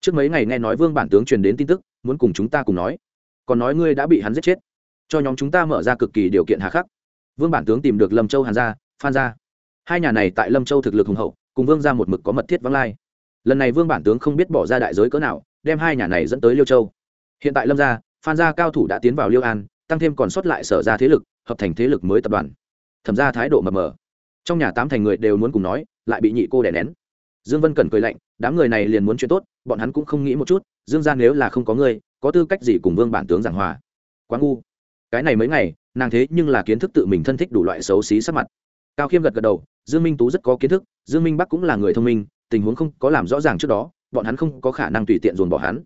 S1: Trước mấy ngày nghe nói vương bản tướng truyền đến tin tức, muốn cùng chúng ta cùng nói. Còn nói ngươi đã bị hắn giết chết. Cho nhóm chúng ta mở ra cực kỳ điều kiện hà khắc. Vương bản tướng tìm được lâm châu hàn gia, phan gia. Hai nhà này tại lâm châu thực lực hùng hậu cùng vương ra một mực có mật thiết vắng lai. Lần này vương bản tướng không biết bỏ ra đại giới cỡ nào đem hai nhà này dẫn tới liêu châu. Hiện tại lâm gia phan gia cao thủ đã tiến vào liêu an tăng thêm còn sót lại sở ra thế lực hợp thành thế lực mới tập đoàn. Thẩm ra thái độ mập mờ. Trong nhà tám thành người đều muốn cùng nói lại bị nhị cô đè nén. Dương vân cần cười lạnh đám người này liền muốn chuyện tốt bọn hắn cũng không nghĩ một chút dương gia nếu là không có người, có tư cách gì cùng vương bản tướng giảng hòa? Quá ngu. Cái này mấy ngày nàng thế nhưng là kiến thức tự mình thân thích đủ loại xấu xí sắc mặt cao khiêm gật gật đầu, dương minh tú rất có kiến thức, dương minh bắc cũng là người thông minh, tình huống không có làm rõ ràng trước đó, bọn hắn không có khả năng tùy tiện dồn bỏ hắn.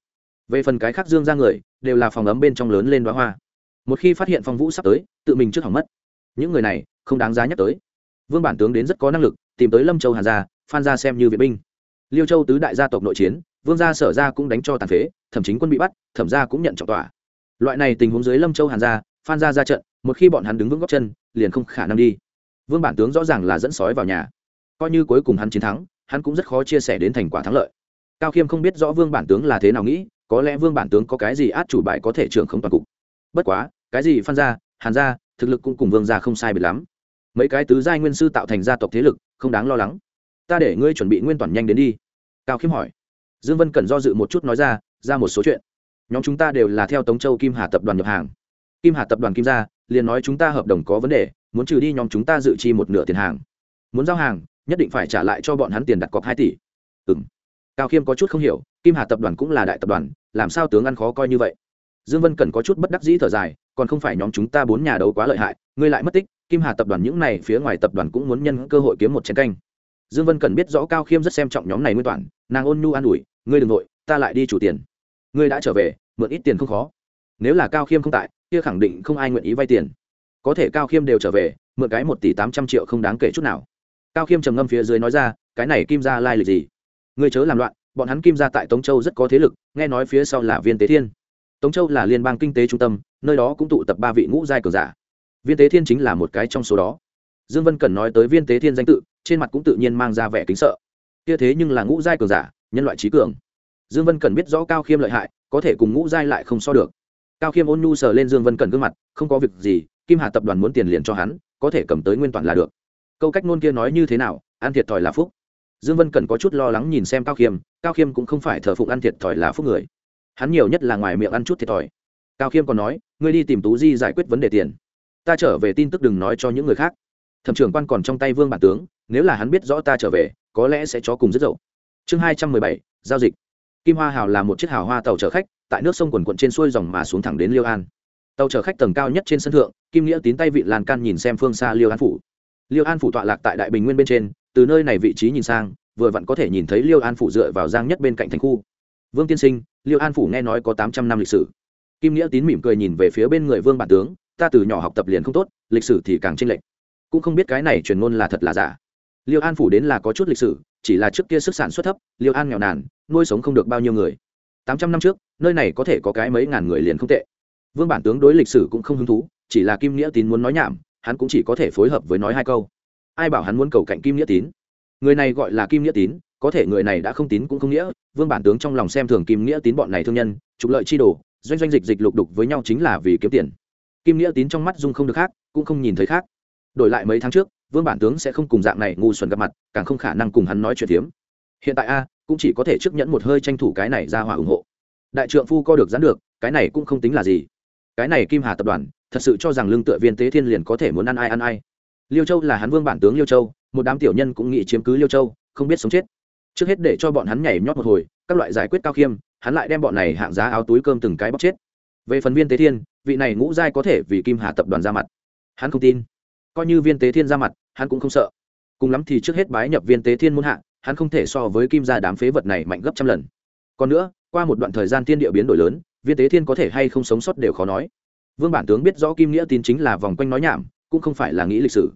S1: Về phần cái khác dương ra người, đều là phòng ấm bên trong lớn lên đoá hoa. Một khi phát hiện phong vũ sắp tới, tự mình trước hỏng mất. Những người này, không đáng giá nhắc tới. Vương bản tướng đến rất có năng lực, tìm tới lâm châu hàn gia, phan gia xem như viện binh. Liêu châu tứ đại gia tộc nội chiến, vương gia sở gia cũng đánh cho tàn phế, thẩm chính quân bị bắt, thẩm gia cũng nhận trọng tỏa. Loại này tình huống dưới lâm châu hàn gia, phan gia ra trận, một khi bọn hắn đứng vững góc chân, liền không khả năng đi vương bản tướng rõ ràng là dẫn sói vào nhà. Coi như cuối cùng hắn chiến thắng, hắn cũng rất khó chia sẻ đến thành quả thắng lợi. Cao khiêm không biết rõ vương bản tướng là thế nào nghĩ, có lẽ vương bản tướng có cái gì át chủ bài có thể trưởng không toàn cục. Bất quá, cái gì phan gia, hàn gia, thực lực cũng cùng vương gia không sai biệt lắm. Mấy cái tứ giai nguyên sư tạo thành gia tộc thế lực, không đáng lo lắng. Ta để ngươi chuẩn bị nguyên toàn nhanh đến đi. Cao khiêm hỏi. Dương vân cần do dự một chút nói ra ra một số chuyện. Nhóm chúng ta đều là theo tống châu kim hà tập đoàn nhập hàng. Kim hà tập đoàn kim gia, liền nói chúng ta hợp đồng có vấn đề muốn trừ đi nhóm chúng ta dự chi một nửa tiền hàng. Muốn giao hàng, nhất định phải trả lại cho bọn hắn tiền đặt cọc hai tỷ. Ừ m cao khiêm có chút không hiểu, kim hà tập đoàn cũng là đại tập đoàn, làm sao tướng ăn khó coi như vậy? Dương vân cần có chút bất đắc dĩ thở dài, còn không phải nhóm chúng ta bốn nhà đấu quá lợi hại, ngươi lại mất tích, kim hà tập đoàn những này phía ngoài tập đoàn cũng muốn nhân cơ hội kiếm một chiến canh. Dương vân cần biết rõ cao khiêm rất xem trọng nhóm này nguyên toàn, nàng ôn nhu an ủi, ngươi đ ừ n g nội ta lại đi chủ tiền. Ngươi đã trở về, mượn ít tiền không khó. Nếu là cao khiêm không tại, kia khẳng định không ai nguyện ý vay tiền có thể cao khiêm đều trở về, mượn cái một tỷ tám trăm triệu không đáng kể chút nào. Cao khiêm trầm ngâm phía dưới nói ra, cái này kim ra lai lịch gì? Người chớ làm loạn, bọn hắn kim ra tại tống châu rất có thế lực, nghe nói phía sau là viên tế thiên. Tống châu là liên bang kinh tế trung tâm, nơi đó cũng tụ tập ba vị ngũ giai cường giả. Viên tế thiên chính là một cái trong số đó. Dương vân cần nói tới viên tế thiên danh tự, trên mặt cũng tự nhiên mang ra vẻ kính sợ. Kia thế nhưng là ngũ giai cường giả, nhân loại trí cường. Dương vân cần biết rõ cao khiêm lợi hại, có thể cùng ngũ giai lại không so được. Cao khiêm ôn nhu sờ lên dương vân cần gương mặt, không có việc gì kim hà tập đoàn muốn tiền liền cho hắn, có thể cầm tới nguyên toàn là được. Câu cách nôn kia nói như thế nào, ăn thiệt thòi là phúc. Dương vân cần có chút lo lắng nhìn xem cao khiêm cao khiêm cũng không phải thờ phụng ăn thiệt thòi là phúc người. Hắn nhiều nhất là ngoài miệng ăn chút thiệt thòi. Cao khiêm còn nói, ngươi đi tìm tú di giải quyết vấn đề tiền. Ta trở về tin tức đừng nói cho những người khác. Thẩm trưởng quan còn trong tay vương bản tướng, nếu là hắn biết rõ ta trở về, có lẽ sẽ cho cùng rất dậu. Chương hai trăm mười bảy, giao dịch. Kim hoa hào là một chiếc hào hoa tàu chở khách, tại nước sông quần quận trên xuôi dòng mà xuống thẳng đến liêu an tàu chở khách tầng cao nhất trên sân thượng, kim nghĩa tín tay vị lan can nhìn xem phương xa liêu an phủ. Liêu an phủ tọa lạc tại đại bình nguyên bên trên, từ nơi này vị trí nhìn sang, vừa vặn có thể nhìn thấy liêu an phủ dựa vào giang nhất bên cạnh thành khu. Vương tiên sinh, liêu an phủ nghe nói có tám trăm năm lịch sử. Kim nghĩa tín mỉm cười nhìn về phía bên người vương bản tướng, ta từ nhỏ học tập liền không tốt, lịch sử thì càng tranh lệch. Cũng không biết cái này truyền ngôn là thật là giả. Liêu an phủ đến là có chút lịch sử, chỉ là trước kia sức sản xuất thấp, liêu an nghèo nàn, nuôi sống không được bao nhiêu người. Tám trăm năm trước, nơi này có thể có cái mấy ngàn người liền không tệ vương bản tướng đối lịch sử cũng không hứng thú, chỉ là kim nghĩa tín muốn nói nhảm, hắn cũng chỉ có thể phối hợp với nói hai câu. Ai bảo hắn muốn cầu cạnh kim nghĩa tín? Người này gọi là kim nghĩa tín, có thể người này đã không tín cũng không nghĩa, vương bản tướng trong lòng xem thường kim nghĩa tín bọn này thương nhân, trục lợi chi đồ, doanh doanh dịch dịch lục đục với nhau chính là vì kiếm tiền. Kim nghĩa tín trong mắt dung không được khác, cũng không nhìn thấy khác. Đổi lại mấy tháng trước, vương bản tướng sẽ không cùng dạng này ngu xuẩn gặp mặt, càng không khả năng cùng hắn nói chuyện tiếm hiện tại a, cũng chỉ có thể trước nhẫn một hơi tranh thủ cái này ra hỏa ủng hộ. Đại trượng phu co được dán được, cái này cũng không tính là gì cái này kim hà tập đoàn thật sự cho rằng lương tựa viên tế thiên liền có thể muốn ăn ai ăn ai. Liêu châu là hắn vương bản tướng liêu châu, một đám tiểu nhân cũng nghĩ chiếm cứ liêu châu, không biết sống chết. Trước hết để cho bọn hắn nhảy nhót một hồi, các loại giải quyết cao khiêm, hắn lại đem bọn này hạng giá áo túi cơm từng cái bóc chết. Về phần viên tế thiên, vị này ngũ giai có thể vì kim hà tập đoàn ra mặt. Hắn không tin. Coi như viên tế thiên ra mặt, hắn cũng không sợ. Cùng lắm thì trước hết bái nhập viên tế thiên muốn hạ, hắn không thể so với kim gia đám phế vật này mạnh gấp trăm lần. Còn nữa, qua một đoạn thời gian thiên địa biến đổi lớn viên tế thiên có thể hay không sống sót đều khó nói. Vương bản tướng biết rõ kim nghĩa tín chính là vòng quanh nói nhảm cũng không phải là nghĩ lịch sử.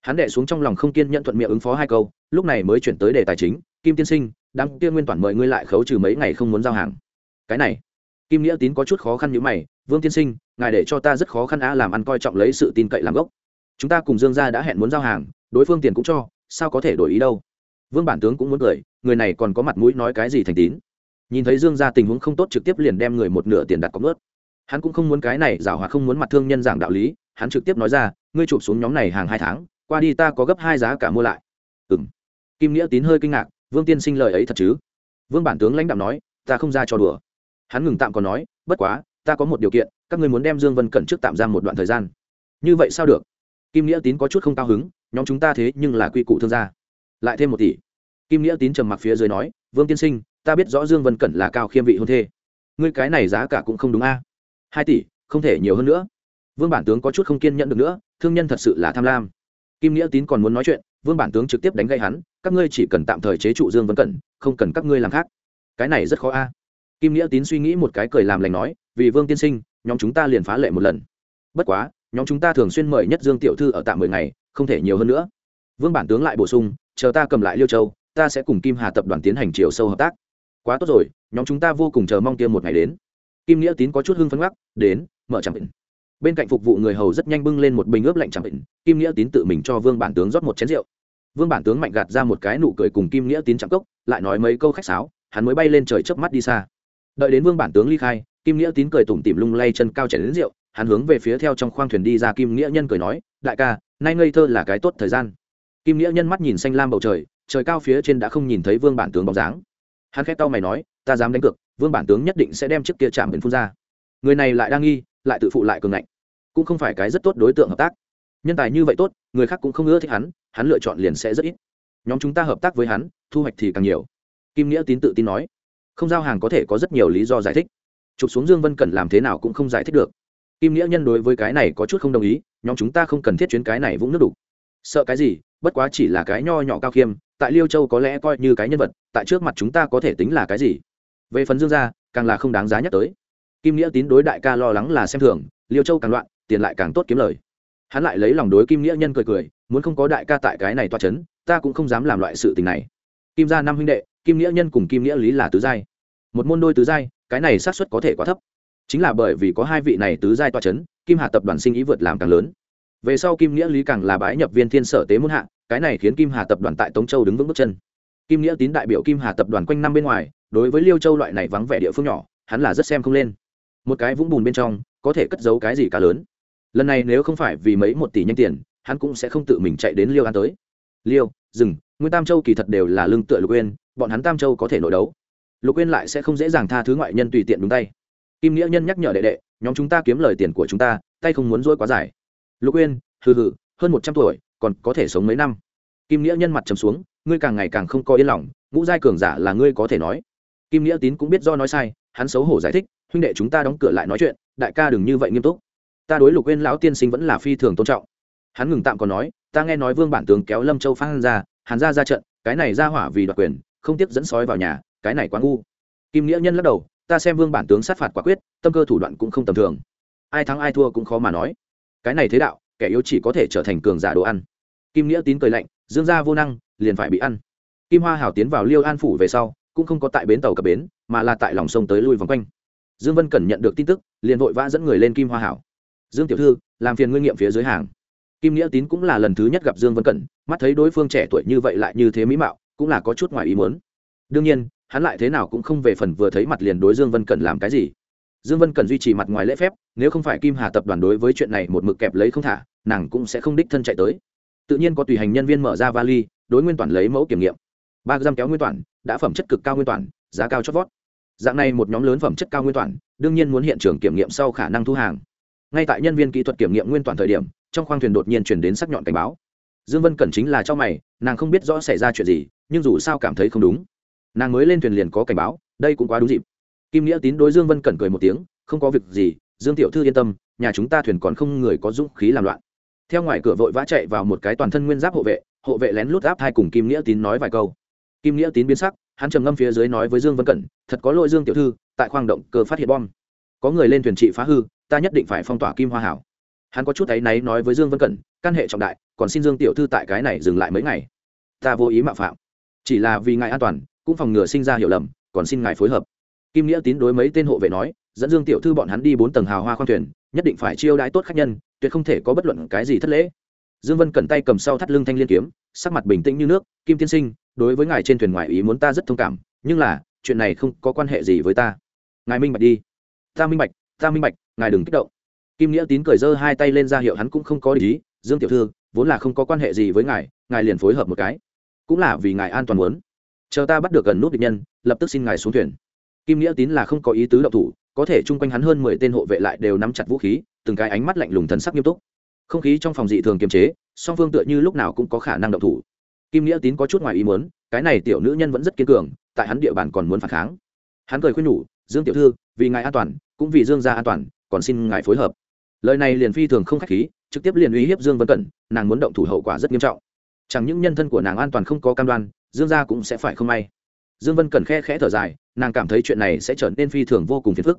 S1: Hắn đệ xuống trong lòng không kiên nhận thuận miệng ứng phó hai câu lúc này mới chuyển tới đề tài chính kim tiên sinh đám kia nguyên toàn mời ngươi lại khấu trừ mấy ngày không muốn giao hàng. Cái này kim nghĩa tín có chút khó khăn như mày vương tiên sinh ngài để cho ta rất khó khăn á, làm ăn coi trọng lấy sự tin cậy làm gốc. Chúng ta cùng dương gia đã hẹn muốn giao hàng đối phương tiền cũng cho sao có thể đổi ý đâu? Vương bản tướng cũng muốn cười người này còn có mặt mũi nói cái gì thành tín? Nhìn thấy dương gia tình huống không tốt trực tiếp liền đem người một nửa tiền đặt cọc ướt hắn cũng không muốn cái này giả hòa không muốn mặt thương nhân giảng đạo lý, hắn trực tiếp nói ra, ngươi chụp xuống nhóm này hàng hai tháng, qua đi ta có gấp hai giá cả mua lại. Ừ m kim nghĩa tín hơi kinh ngạc, vương tiên sinh lời ấy thật chứ? Vương bản tướng lãnh đạo nói, ta không ra cho đùa. Hắn ngừng tạm còn nói, bất quá, ta có một điều kiện, các ngươi muốn đem dương vân cẩn trước tạm giam một đoạn thời gian. Như vậy sao được? Kim nghĩa tín có chút không cao hứng, nhóm chúng ta thế nhưng là quy củ thương gia. Lại thêm một tỷ. Kim nghĩa tín trầm mặc phía dưới nói, vương tiên sinh ta biết rõ dương vân cẩn là cao khiêm vị hôn thê. Ngươi cái này giá cả cũng không đúng a. Hai tỷ, không thể nhiều hơn nữa. Vương bản tướng có chút không kiên nhẫn được nữa, thương nhân thật sự là tham lam. Kim nghĩa tín còn muốn nói chuyện, vương bản tướng trực tiếp đánh gây hắn, các ngươi chỉ cần tạm thời chế trụ dương vân cẩn, không cần các ngươi làm khác. Cái này rất khó a. Kim nghĩa tín suy nghĩ một cái cười làm lành nói, vì vương tiên sinh, nhóm chúng ta liền phá lệ một lần. Bất quá, nhóm chúng ta thường xuyên mời nhất dương tiểu thư ở tạm mười ngày, không thể nhiều hơn nữa. Vương bản tướng lại bổ sung, chờ ta cầm lại liêu châu, ta sẽ cùng kim hà tập đoàn tiến hành chiều sâu hợp tác quá tốt rồi, nhóm chúng ta vô cùng chờ mong kia một ngày đến kim nghĩa tín có chút hưng phấn gác đến, mở chẳng bệnh. bên cạnh phục vụ người hầu rất nhanh bưng lên một bình ướp lạnh chẳng bệnh. kim nghĩa tín tự mình cho vương bản tướng rót một chén rượu vương bản tướng mạnh gạt ra một cái nụ cười cùng kim nghĩa tín chạm cốc, lại nói mấy câu khách sáo, hắn mới bay lên trời chớp mắt đi xa đợi đến vương bản tướng ly khai, kim nghĩa tín cười tủm tỉm lung lay chân cao chảy đến rượu, hắn hướng về phía theo trong khoang thuyền đi ra kim nghĩa nhân cười nói, đại ca, nay ngây thơ là cái tốt thời gian kim nghĩa nhân mắt nhìn xanh lam bầu trời trời cao phía trên đã không nhìn thấy vương bản tướng bóng dáng hắn khét tao mày nói, ta dám đánh cược, vương bản tướng nhất định sẽ đem chiếc kia chạm biển phun ra. Người này lại đang nghi, lại tự phụ lại cường ngạnh. Cũng không phải cái rất tốt đối tượng hợp tác. Nhân tài như vậy tốt, người khác cũng không ưa thích hắn hắn lựa chọn liền sẽ rất ít. Nhóm chúng ta hợp tác với hắn, thu hoạch thì càng nhiều. Kim nghĩa tín tự tin nói, không giao hàng có thể có rất nhiều lý do giải thích. Chụp xuống dương vân cần làm thế nào cũng không giải thích được. Kim nghĩa nhân đối với cái này có chút không đồng ý, nhóm chúng ta không cần thiết chuyến cái này vũng nước đủ sợ cái gì? Bất quá chỉ là cái nho nhỏ cao khiêm tại liêu châu có lẽ coi như cái nhân vật, tại trước mặt chúng ta có thể tính là cái gì? Về phần dương gia, càng là không đáng giá nhắc tới. Kim nghĩa tín đối đại ca lo lắng là xem thường, liêu châu càng loạn, tiền lại càng tốt kiếm lời. Hắn lại lấy lòng đối kim nghĩa nhân cười cười, muốn không có đại ca tại cái này toa c h ấ n ta cũng không dám làm loại sự tình này. Kim gia năm huynh đệ, kim nghĩa nhân cùng kim nghĩa lý là tứ giai. Một môn đôi tứ giai, cái này xác suất có thể quá thấp. Chính là bởi vì có hai vị này tứ giai toa c h ấ n kim hà tập đoàn sinh ý vượt làm càng lớn về sau kim nghĩa lý càng là bãi nhập viên thiên sở tế muôn hạ, cái này khiến kim hà tập đoàn tại tống châu đứng vững bước chân. Kim nghĩa tín đại biểu kim hà tập đoàn quanh năm bên ngoài, đối với liêu châu loại này vắng vẻ địa phương nhỏ, hắn là rất xem không lên. Một cái vũng bùn bên trong, có thể cất giấu cái gì cả lớn. Lần này nếu không phải vì mấy một tỷ nhanh tiền, hắn cũng sẽ không tự mình chạy đến liêu an tới. Liêu rừng nguyên tam châu kỳ thật đều là lương tựa lục uyên, bọn hắn tam châu có thể nội đấu. Lục uyên lại sẽ không dễ dàng tha thứ ngoại nhân tùy tiện đúng tay. Kim nghĩa nhân nhắc nhở đệ đệ, nhóm chúng ta kiếm lời tiền của chúng ta, tay không muốn dỗi quá dài lục uyên, hừ hừ, hơn một trăm tuổi, còn có thể sống mấy năm? Kim nghĩa nhân mặt trầm xuống, ngươi càng ngày càng không có yên lòng, ngũ giai cường giả là ngươi có thể nói. Kim nghĩa tín cũng biết do nói sai, hắn xấu hổ giải thích, huynh đệ chúng ta đóng cửa lại nói chuyện, đại ca đừng như vậy nghiêm túc. Ta đối lục quên lão tiên sinh vẫn là phi thường tôn trọng. Hắn ngừng tạm còn nói, ta nghe nói vương bản tướng kéo lâm châu phan ra hắn ra ra trận, cái này ra hỏa vì đoạt quyền, không tiếp dẫn sói vào nhà, cái này quá ngu. Kim nghĩa nhân lắc đầu, ta xem vương bản tướng sát phạt quả quyết, tâm cơ thủ đoạn cũng không tầm thường. Ai thắng ai thua cũng khó mà nói cái này thế đạo, kẻ yếu chỉ có thể trở thành cường giả đồ ăn. Kim nghĩa tín cười lạnh, dương gia vô năng, liền phải bị ăn. Kim hoa hảo tiến vào liêu an phủ về sau, cũng không có tại bến tàu cập bến, mà là tại lòng sông tới lui vòng quanh. Dương vân cẩn nhận được tin tức, liền vội vã dẫn người lên kim hoa hảo. Dương tiểu thư, làm phiền nguyên nghiệm phía dưới hàng. Kim nghĩa tín cũng là lần thứ nhất gặp dương vân cẩn, mắt thấy đối phương trẻ tuổi như vậy lại như thế mỹ mạo, cũng là có chút ngoài ý muốn. Đương nhiên, hắn lại thế nào cũng không về phần vừa thấy mặt liền đối dương vân cẩn làm cái gì dương vân Cần duy trì mặt ngoài lễ phép, nếu không phải kim hà tập đoàn đối với chuyện này một mực kẹp lấy không thả, nàng cũng sẽ không đích thân chạy tới. Tự nhiên có tùy hành nhân viên mở ra vali, đối nguyên toàn lấy mẫu kiểm nghiệm. Ba giam kéo nguyên toàn, đã phẩm chất cực cao nguyên toàn, giá cao chót vót. Dạng này một nhóm lớn phẩm chất cao nguyên toàn, đương nhiên muốn hiện trường kiểm nghiệm sau khả năng thu hàng. Ngay tại nhân viên kỹ thuật kiểm nghiệm nguyên toàn thời điểm, trong khoang thuyền đột nhiên chuyển đến sắc nhọn cảnh báo. Dương vân cẩn chính là cho mày, nàng không biết rõ xảy ra chuyện gì, nhưng dù sao cảm thấy không đúng. Nàng mới lên thuyền liền có cảnh báo, đây cũng quá đúng dịp kim nghĩa tín đối dương vân cẩn cười một tiếng, không có việc gì, dương tiểu thư yên tâm, nhà chúng ta thuyền còn không người có dũng khí làm loạn. Theo ngoài cửa vội vã chạy vào một cái toàn thân nguyên giáp hộ vệ hộ vệ lén lút áp hai cùng kim nghĩa tín nói vài câu. Kim nghĩa tín biến sắc, hắn trầm ngâm phía dưới nói với dương vân cẩn, thật có lỗi dương tiểu thư, tại khoang động cơ phát hiện bom. Có người lên thuyền trị phá hư, ta nhất định phải phong tỏa kim hoa hảo. Hắn có chút áy náy nói với dương vân cẩn, căn hệ trọng đại, còn xin dương tiểu thư tại cái này dừng lại mấy ngày. Ta vô ý mạo phạm. Chỉ là vì ngài an toàn, cũng phòng ngừa sinh ra hiểu lầm, còn xin ngài phối hợp kim nghĩa tín đối mấy tên hộ vệ nói, dẫn dương tiểu thư bọn hắn đi bốn tầng hào hoa khoang thuyền, nhất định phải chiêu đãi tốt khách nhân, tuyệt không thể có bất luận cái gì thất lễ. Dương vân cẩn tay cầm sau thắt lưng thanh liên kiếm, sắc mặt bình tĩnh như nước, kim tiên sinh, đối với ngài trên thuyền ngoài ý muốn ta rất thông cảm, nhưng là, chuyện này không có quan hệ gì với ta. Ngài minh bạch đi. Ta minh bạch, ta minh bạch, ngài đừng kích động. Kim nghĩa tín cười giơ hai tay lên ra hiệu hắn cũng không có ý, dương tiểu thư, vốn là không có quan hệ gì với ngài ngài liền phối hợp một cái, cũng là vì ngài an toàn muốn. Chờ ta bắt được gần nút địch nhân, lập tức xin ngài xuống thuyền kim nghĩa tín là không có ý tứ động thủ, có thể chung quanh hắn hơn mười tên hộ vệ lại đều nắm chặt vũ khí, từng cái ánh mắt lạnh lùng thần sắc nghiêm túc. Không khí trong phòng dị thường kiềm chế, song phương tựa như lúc nào cũng có khả năng động thủ. Kim nghĩa tín có chút ngoài ý muốn, cái này tiểu nữ nhân vẫn rất kiên cường, tại hắn địa bàn còn muốn phản kháng. Hắn cười khuyên nhủ, dương tiểu thư, vì ngài an toàn, cũng vì dương gia an toàn, còn xin ngài phối hợp. Lời này liền phi thường không khách khí, trực tiếp liền uy hiếp dương vân cẩn, nàng muốn động thủ hậu quả rất nghiêm trọng. Chẳng những nhân thân của nàng an toàn không có cam đoan, dương gia cũng sẽ phải không may dương vân cẩn khe khẽ thở dài, nàng cảm thấy chuyện này sẽ trở nên phi thường vô cùng phiền phức.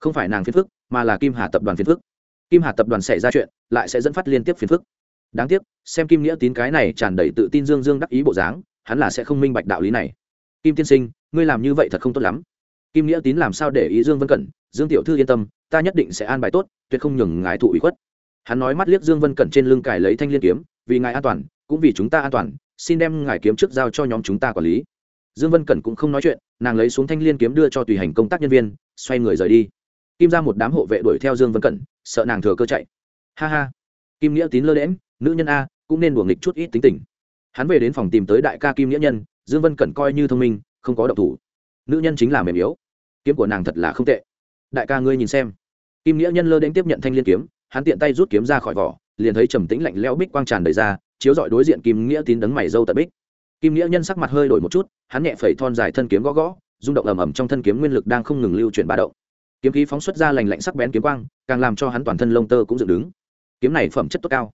S1: Không phải nàng phiền phức, mà là kim hà tập đoàn phiền phức. Kim hà tập đoàn xảy ra chuyện, lại sẽ dẫn phát liên tiếp phiền phức. Đáng tiếc, xem kim nghĩa tín cái này tràn đầy tự tin dương dương đắc ý bộ dáng, hắn là sẽ không minh bạch đạo lý này. Kim tiên sinh, ngươi làm như vậy thật không tốt lắm. Kim nghĩa tín làm sao để ý dương vân cẩn dương tiểu thư yên tâm, ta nhất định sẽ an bài tốt, tuyệt không nhường ngài thụ ủy khuất. Hắn nói mắt liếc dương vân cẩn trên lưng cài lấy thanh liên kiếm, vì ngài an toàn, cũng vì chúng ta an toàn, xin đem ngài kiếm trước giao cho nhóm chúng ta quản lý dương vân cẩn cũng không nói chuyện, nàng lấy xuống thanh liên kiếm đưa cho tùy hành công tác nhân viên, xoay người rời đi. Kim ra một đám hộ vệ đuổi theo dương vân cẩn, sợ nàng thừa cơ chạy. Ha ha. Kim nghĩa tín lơ đễm nữ nhân a, cũng nên đuổi nghịch chút ít tính tình. Hắn về đến phòng tìm tới đại ca kim nghĩa nhân, dương vân cẩn coi như thông minh, không có động thủ. Nữ nhân chính là mềm yếu. Kiếm của nàng thật là không tệ. Đại ca ngươi nhìn xem. Kim nghĩa nhân lơ đến tiếp nhận thanh liên kiếm, hắn tiện tay rút kiếm ra khỏi vỏ, liền thấy trầm tĩnh lạnh lẽo bích quang tràn đầy ra, chiếu dọi đối diện kim nghĩa tín đấng mày dâu tận bích kim nghĩa nhân sắc mặt hơi đổi một chút, hắn nhẹ phẩy thon dài thân kiếm gõ gõ, rung động ầm ầm trong thân kiếm nguyên lực đang không ngừng lưu chuyển ba động. Kiếm khí phóng xuất ra lành lạnh sắc bén kiếm quang, càng làm cho hắn toàn thân lông tơ cũng dựng đứng. Kiếm này phẩm chất tốt cao.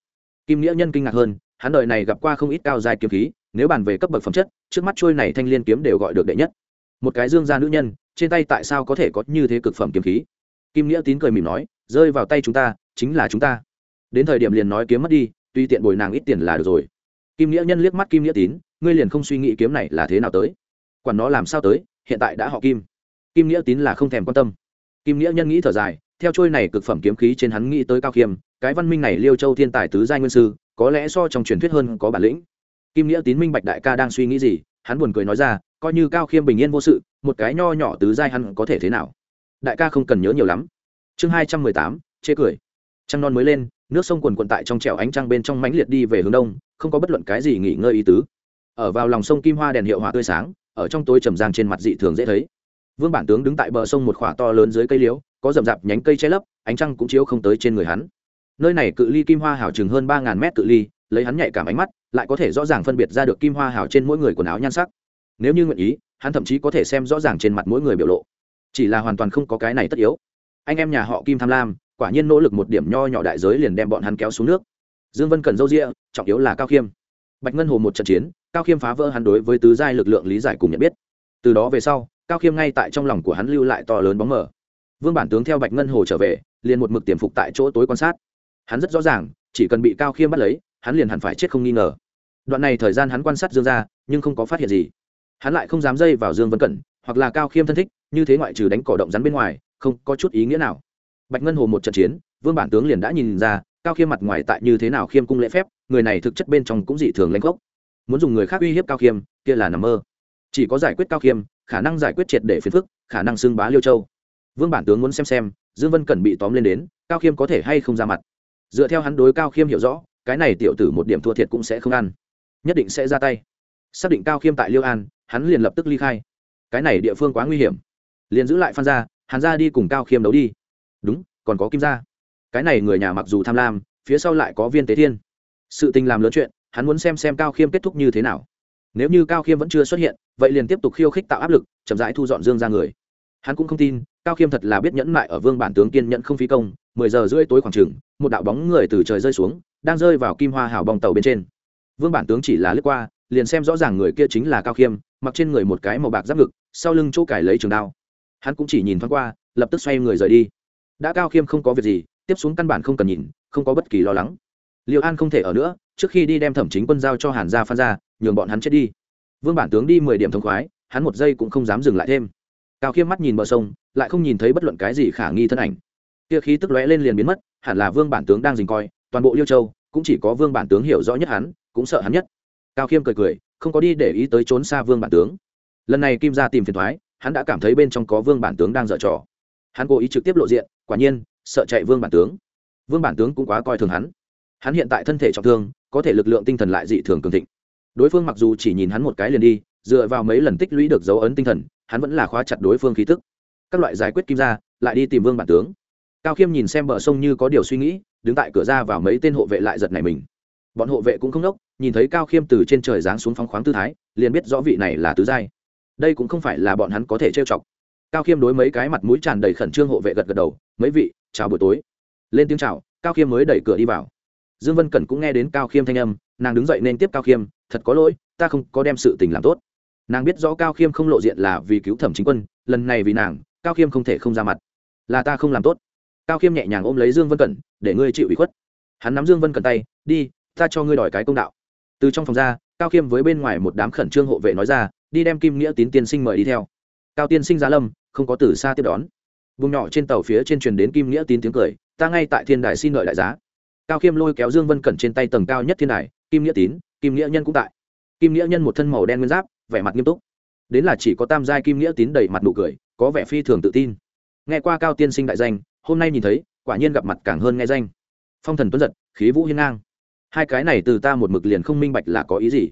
S1: Kim nghĩa nhân kinh ngạc hơn, hắn đời này gặp qua không ít cao dài kiếm khí, nếu bàn về cấp bậc phẩm chất, trước mắt trôi này thanh liên kiếm đều gọi được đệ nhất. Một cái dương gia nữ nhân, trên tay tại sao có thể có như thế cực phẩm kiếm khí? Kim nghĩa tín cười mỉm nói, rơi vào tay chúng ta, chính là chúng ta. Đến thời điểm liền nói kiếm mất đi, tuy tiện bồi nàng ít tiền là được rồi. Kim nghĩa nhân liếc mắt kim nghĩa tín ngươi liền không suy nghĩ kiếm này là thế nào tới. Quản nó làm sao tới, hiện tại đã họ kim. Kim nghĩa tín là không thèm quan tâm. Kim nghĩa nhân nghĩ thở dài, theo trôi này cực phẩm kiếm khí trên hắn nghĩ tới cao khiêm, cái văn minh này liêu châu thiên tài tứ giai nguyên sư, có lẽ so trong truyền thuyết hơn có bản lĩnh. Kim nghĩa tín minh bạch đại ca đang suy nghĩ gì, hắn buồn cười nói ra, coi như cao khiêm bình yên vô sự, một cái nho nhỏ tứ giai hắn có thể thế nào? Đại ca không cần nhớ nhiều lắm. Chương hai trăm mười tám, chê cười. Trăng non mới lên, nước sông quần quận tại trong trèo ánh trăng bên trong mãnh liệt đi về hướng đông, không có bất luận cái gì nghỉ ngơi ý tứ ở vào lòng sông kim hoa đèn hiệu hỏa tươi sáng, ở trong tối trầm giang trên mặt dị thường dễ thấy. Vương bản tướng đứng tại bờ sông một khỏa to lớn dưới cây liễu, có rậm rạp nhánh cây che lấp, ánh trăng cũng chiếu không tới trên người hắn. Nơi này cự ly kim hoa hảo chừng hơn ba ngàn mét cự ly, lấy hắn nhạy cảm ánh mắt, lại có thể rõ ràng phân biệt ra được kim hoa hảo trên mỗi người quần áo nhan sắc. Nếu như nguyện ý, hắn thậm chí có thể xem rõ ràng trên mặt mỗi người biểu lộ. Chỉ là hoàn toàn không có cái này tất yếu. Anh em nhà họ kim tham lam, quả nhiên nỗ lực một điểm nho nhỏ đại giới liền đem bọn hắn kéo xuống nước. Dương vân cần dâu rịa trọng yếu là cao khiêm bạch ngân hồ một trận chiến, cao khiêm phá vỡ hắn đối với tứ giai lực lượng lý giải cùng nhận biết. Từ đó về sau, cao khiêm ngay tại trong lòng của hắn lưu lại to lớn bóng mờ. Vương bản tướng theo bạch ngân hồ trở về, liền một mực tiềm phục tại chỗ tối quan sát. Hắn rất rõ ràng, chỉ cần bị cao khiêm bắt lấy, hắn liền hẳn phải chết không nghi ngờ. Đoạn này thời gian hắn quan sát dương ra nhưng không có phát hiện gì. Hắn lại không dám dây vào dương vân cẩn, hoặc là cao khiêm thân thích, như thế ngoại trừ đánh cỏ động rắn bên ngoài, không có chút ý nghĩa nào. Bạch ngân hồ một trận chiến, vương bản tướng liền đã nhìn ra cao khiêm mặt ngoài tại như thế nào khiêm cung lễ phép, người này thực chất bên trong cũng dị thường lanh gốc. Muốn dùng người khác uy hiếp cao khiêm, kia là nằm mơ. Chỉ có giải quyết cao khiêm, khả năng giải quyết triệt để phiền phức, khả năng xưng bá liêu châu. Vương bản tướng muốn xem xem, dương vân cần bị tóm lên đến, cao khiêm có thể hay không ra mặt. Dựa theo hắn đối cao khiêm hiểu rõ, cái này tiểu tử một điểm thua thiệt cũng sẽ không ăn. Nhất định sẽ ra tay. Xác định cao khiêm tại liêu an, hắn liền lập tức ly khai. Cái này địa phương quá nguy hiểm. Liền giữ lại phan gia hắn ra đi cùng cao khiêm đấu đi. Đúng, còn có kim gia cái này người nhà mặc dù tham lam, phía sau lại có viên tế thiên. Sự tình làm lớn chuyện, hắn muốn xem xem cao khiêm kết thúc như thế nào. Nếu như cao khiêm vẫn chưa xuất hiện, vậy liền tiếp tục khiêu khích tạo áp lực, chậm rãi thu dọn dương ra người. Hắn cũng không tin, cao khiêm thật là biết nhẫn mại ở vương bản tướng kiên nhận không phí công, mười giờ rưỡi tối khoảng trừng một đạo bóng người từ trời rơi xuống, đang rơi vào kim hoa hào bong tàu bên trên. Vương bản tướng chỉ là lướt qua, liền xem rõ ràng người kia chính là cao khiêm, mặc trên người một cái màu bạc giáp ngực, sau lưng chỗ cải lấy trường đao. Hắn cũng chỉ nhìn thoáng qua, lập tức xoay người rời đi. Đã cao khiêm không có việc gì tiếp xuống căn bản không cần nhìn, không có bất kỳ lo lắng. Liệu an không thể ở nữa, trước khi đi đem thẩm chính quân giao cho hàn gia phan ra nhường bọn hắn chết đi. Vương bản tướng đi mười điểm thông khoái, hắn một giây cũng không dám dừng lại thêm. Cao khiêm mắt nhìn bờ sông, lại không nhìn thấy bất luận cái gì khả nghi thân ảnh. Kia khí tức lóe lên liền biến mất, hẳn là vương bản tướng đang dình coi, toàn bộ liêu châu, cũng chỉ có vương bản tướng hiểu rõ nhất hắn, cũng sợ hắn nhất. Cao khiêm cười cười, không có đi để ý tới trốn xa vương bản tướng. Lần này kim ra tìm phiền thoái, hắn đã cảm thấy bên trong có vương bản tướng đang dở trò. Hắn cố ý trực tiếp lộ diện, quả nhiên sợ chạy vương bản tướng. Vương bản tướng cũng quá coi thường hắn. Hắn hiện tại thân thể trọng thương, có thể lực lượng tinh thần lại dị thường cường thịnh. Đối phương mặc dù chỉ nhìn hắn một cái liền đi, dựa vào mấy lần tích lũy được dấu ấn tinh thần, hắn vẫn là khóa chặt đối phương khí tức. Các loại giải quyết kim ra lại đi tìm vương bản tướng. Cao khiêm nhìn xem bờ sông như có điều suy nghĩ, đứng tại cửa ra vào mấy tên hộ vệ lại giật này mình. Bọn hộ vệ cũng không đốc, nhìn thấy cao khiêm từ trên trời giáng xuống phóng khoáng tư thái, liền biết rõ vị này là tứ giai. Đây cũng không phải là bọn hắn có thể trêu chọc. Cao khiêm đối mấy cái mặt mũi tràn đầy khẩn trương hộ vệ gật gật đầu, mấy vị chào buổi tối. Lên tiếng chào, cao khiêm mới đẩy cửa đi vào. Dương vân cẩn cũng nghe đến cao khiêm thanh âm, nàng đứng dậy nên tiếp cao khiêm, thật có lỗi, ta không có đem sự tình làm tốt. Nàng biết rõ cao khiêm không lộ diện là vì cứu thẩm chính quân, lần này vì nàng, cao khiêm không thể không ra mặt. Là ta không làm tốt. Cao khiêm nhẹ nhàng ôm lấy dương vân cẩn, để ngươi chịu ủy khuất. Hắn nắm dương vân cẩn tay, đi, ta cho ngươi đòi cái công đạo. Từ trong phòng ra, cao khiêm với bên ngoài một đám khẩn trương hộ vệ nói ra, đi đem kim nghĩa tín tiên sinh mời đi theo. Cao tiên sinh giá lâm, không có từ xa tiếp đón vùng nhỏ trên tàu phía trên truyền đến kim nghĩa tín tiếng cười, ta ngay tại thiên đài xin lợi đại giá. Cao khiêm lôi kéo dương vân cẩn trên tay tầng cao nhất thiên đài, kim nghĩa tín, kim nghĩa nhân cũng tại. Kim nghĩa nhân một thân màu đen nguyên giáp, vẻ mặt nghiêm túc. Đến là chỉ có tam giai kim nghĩa tín đầy mặt nụ cười, có vẻ phi thường tự tin. Nghe qua cao tiên sinh đại danh, hôm nay nhìn thấy, quả nhiên gặp mặt càng hơn nghe danh. Phong thần tuấn giật, khí vũ hiên ngang. Hai cái này từ ta một mực liền không minh bạch là có ý gì.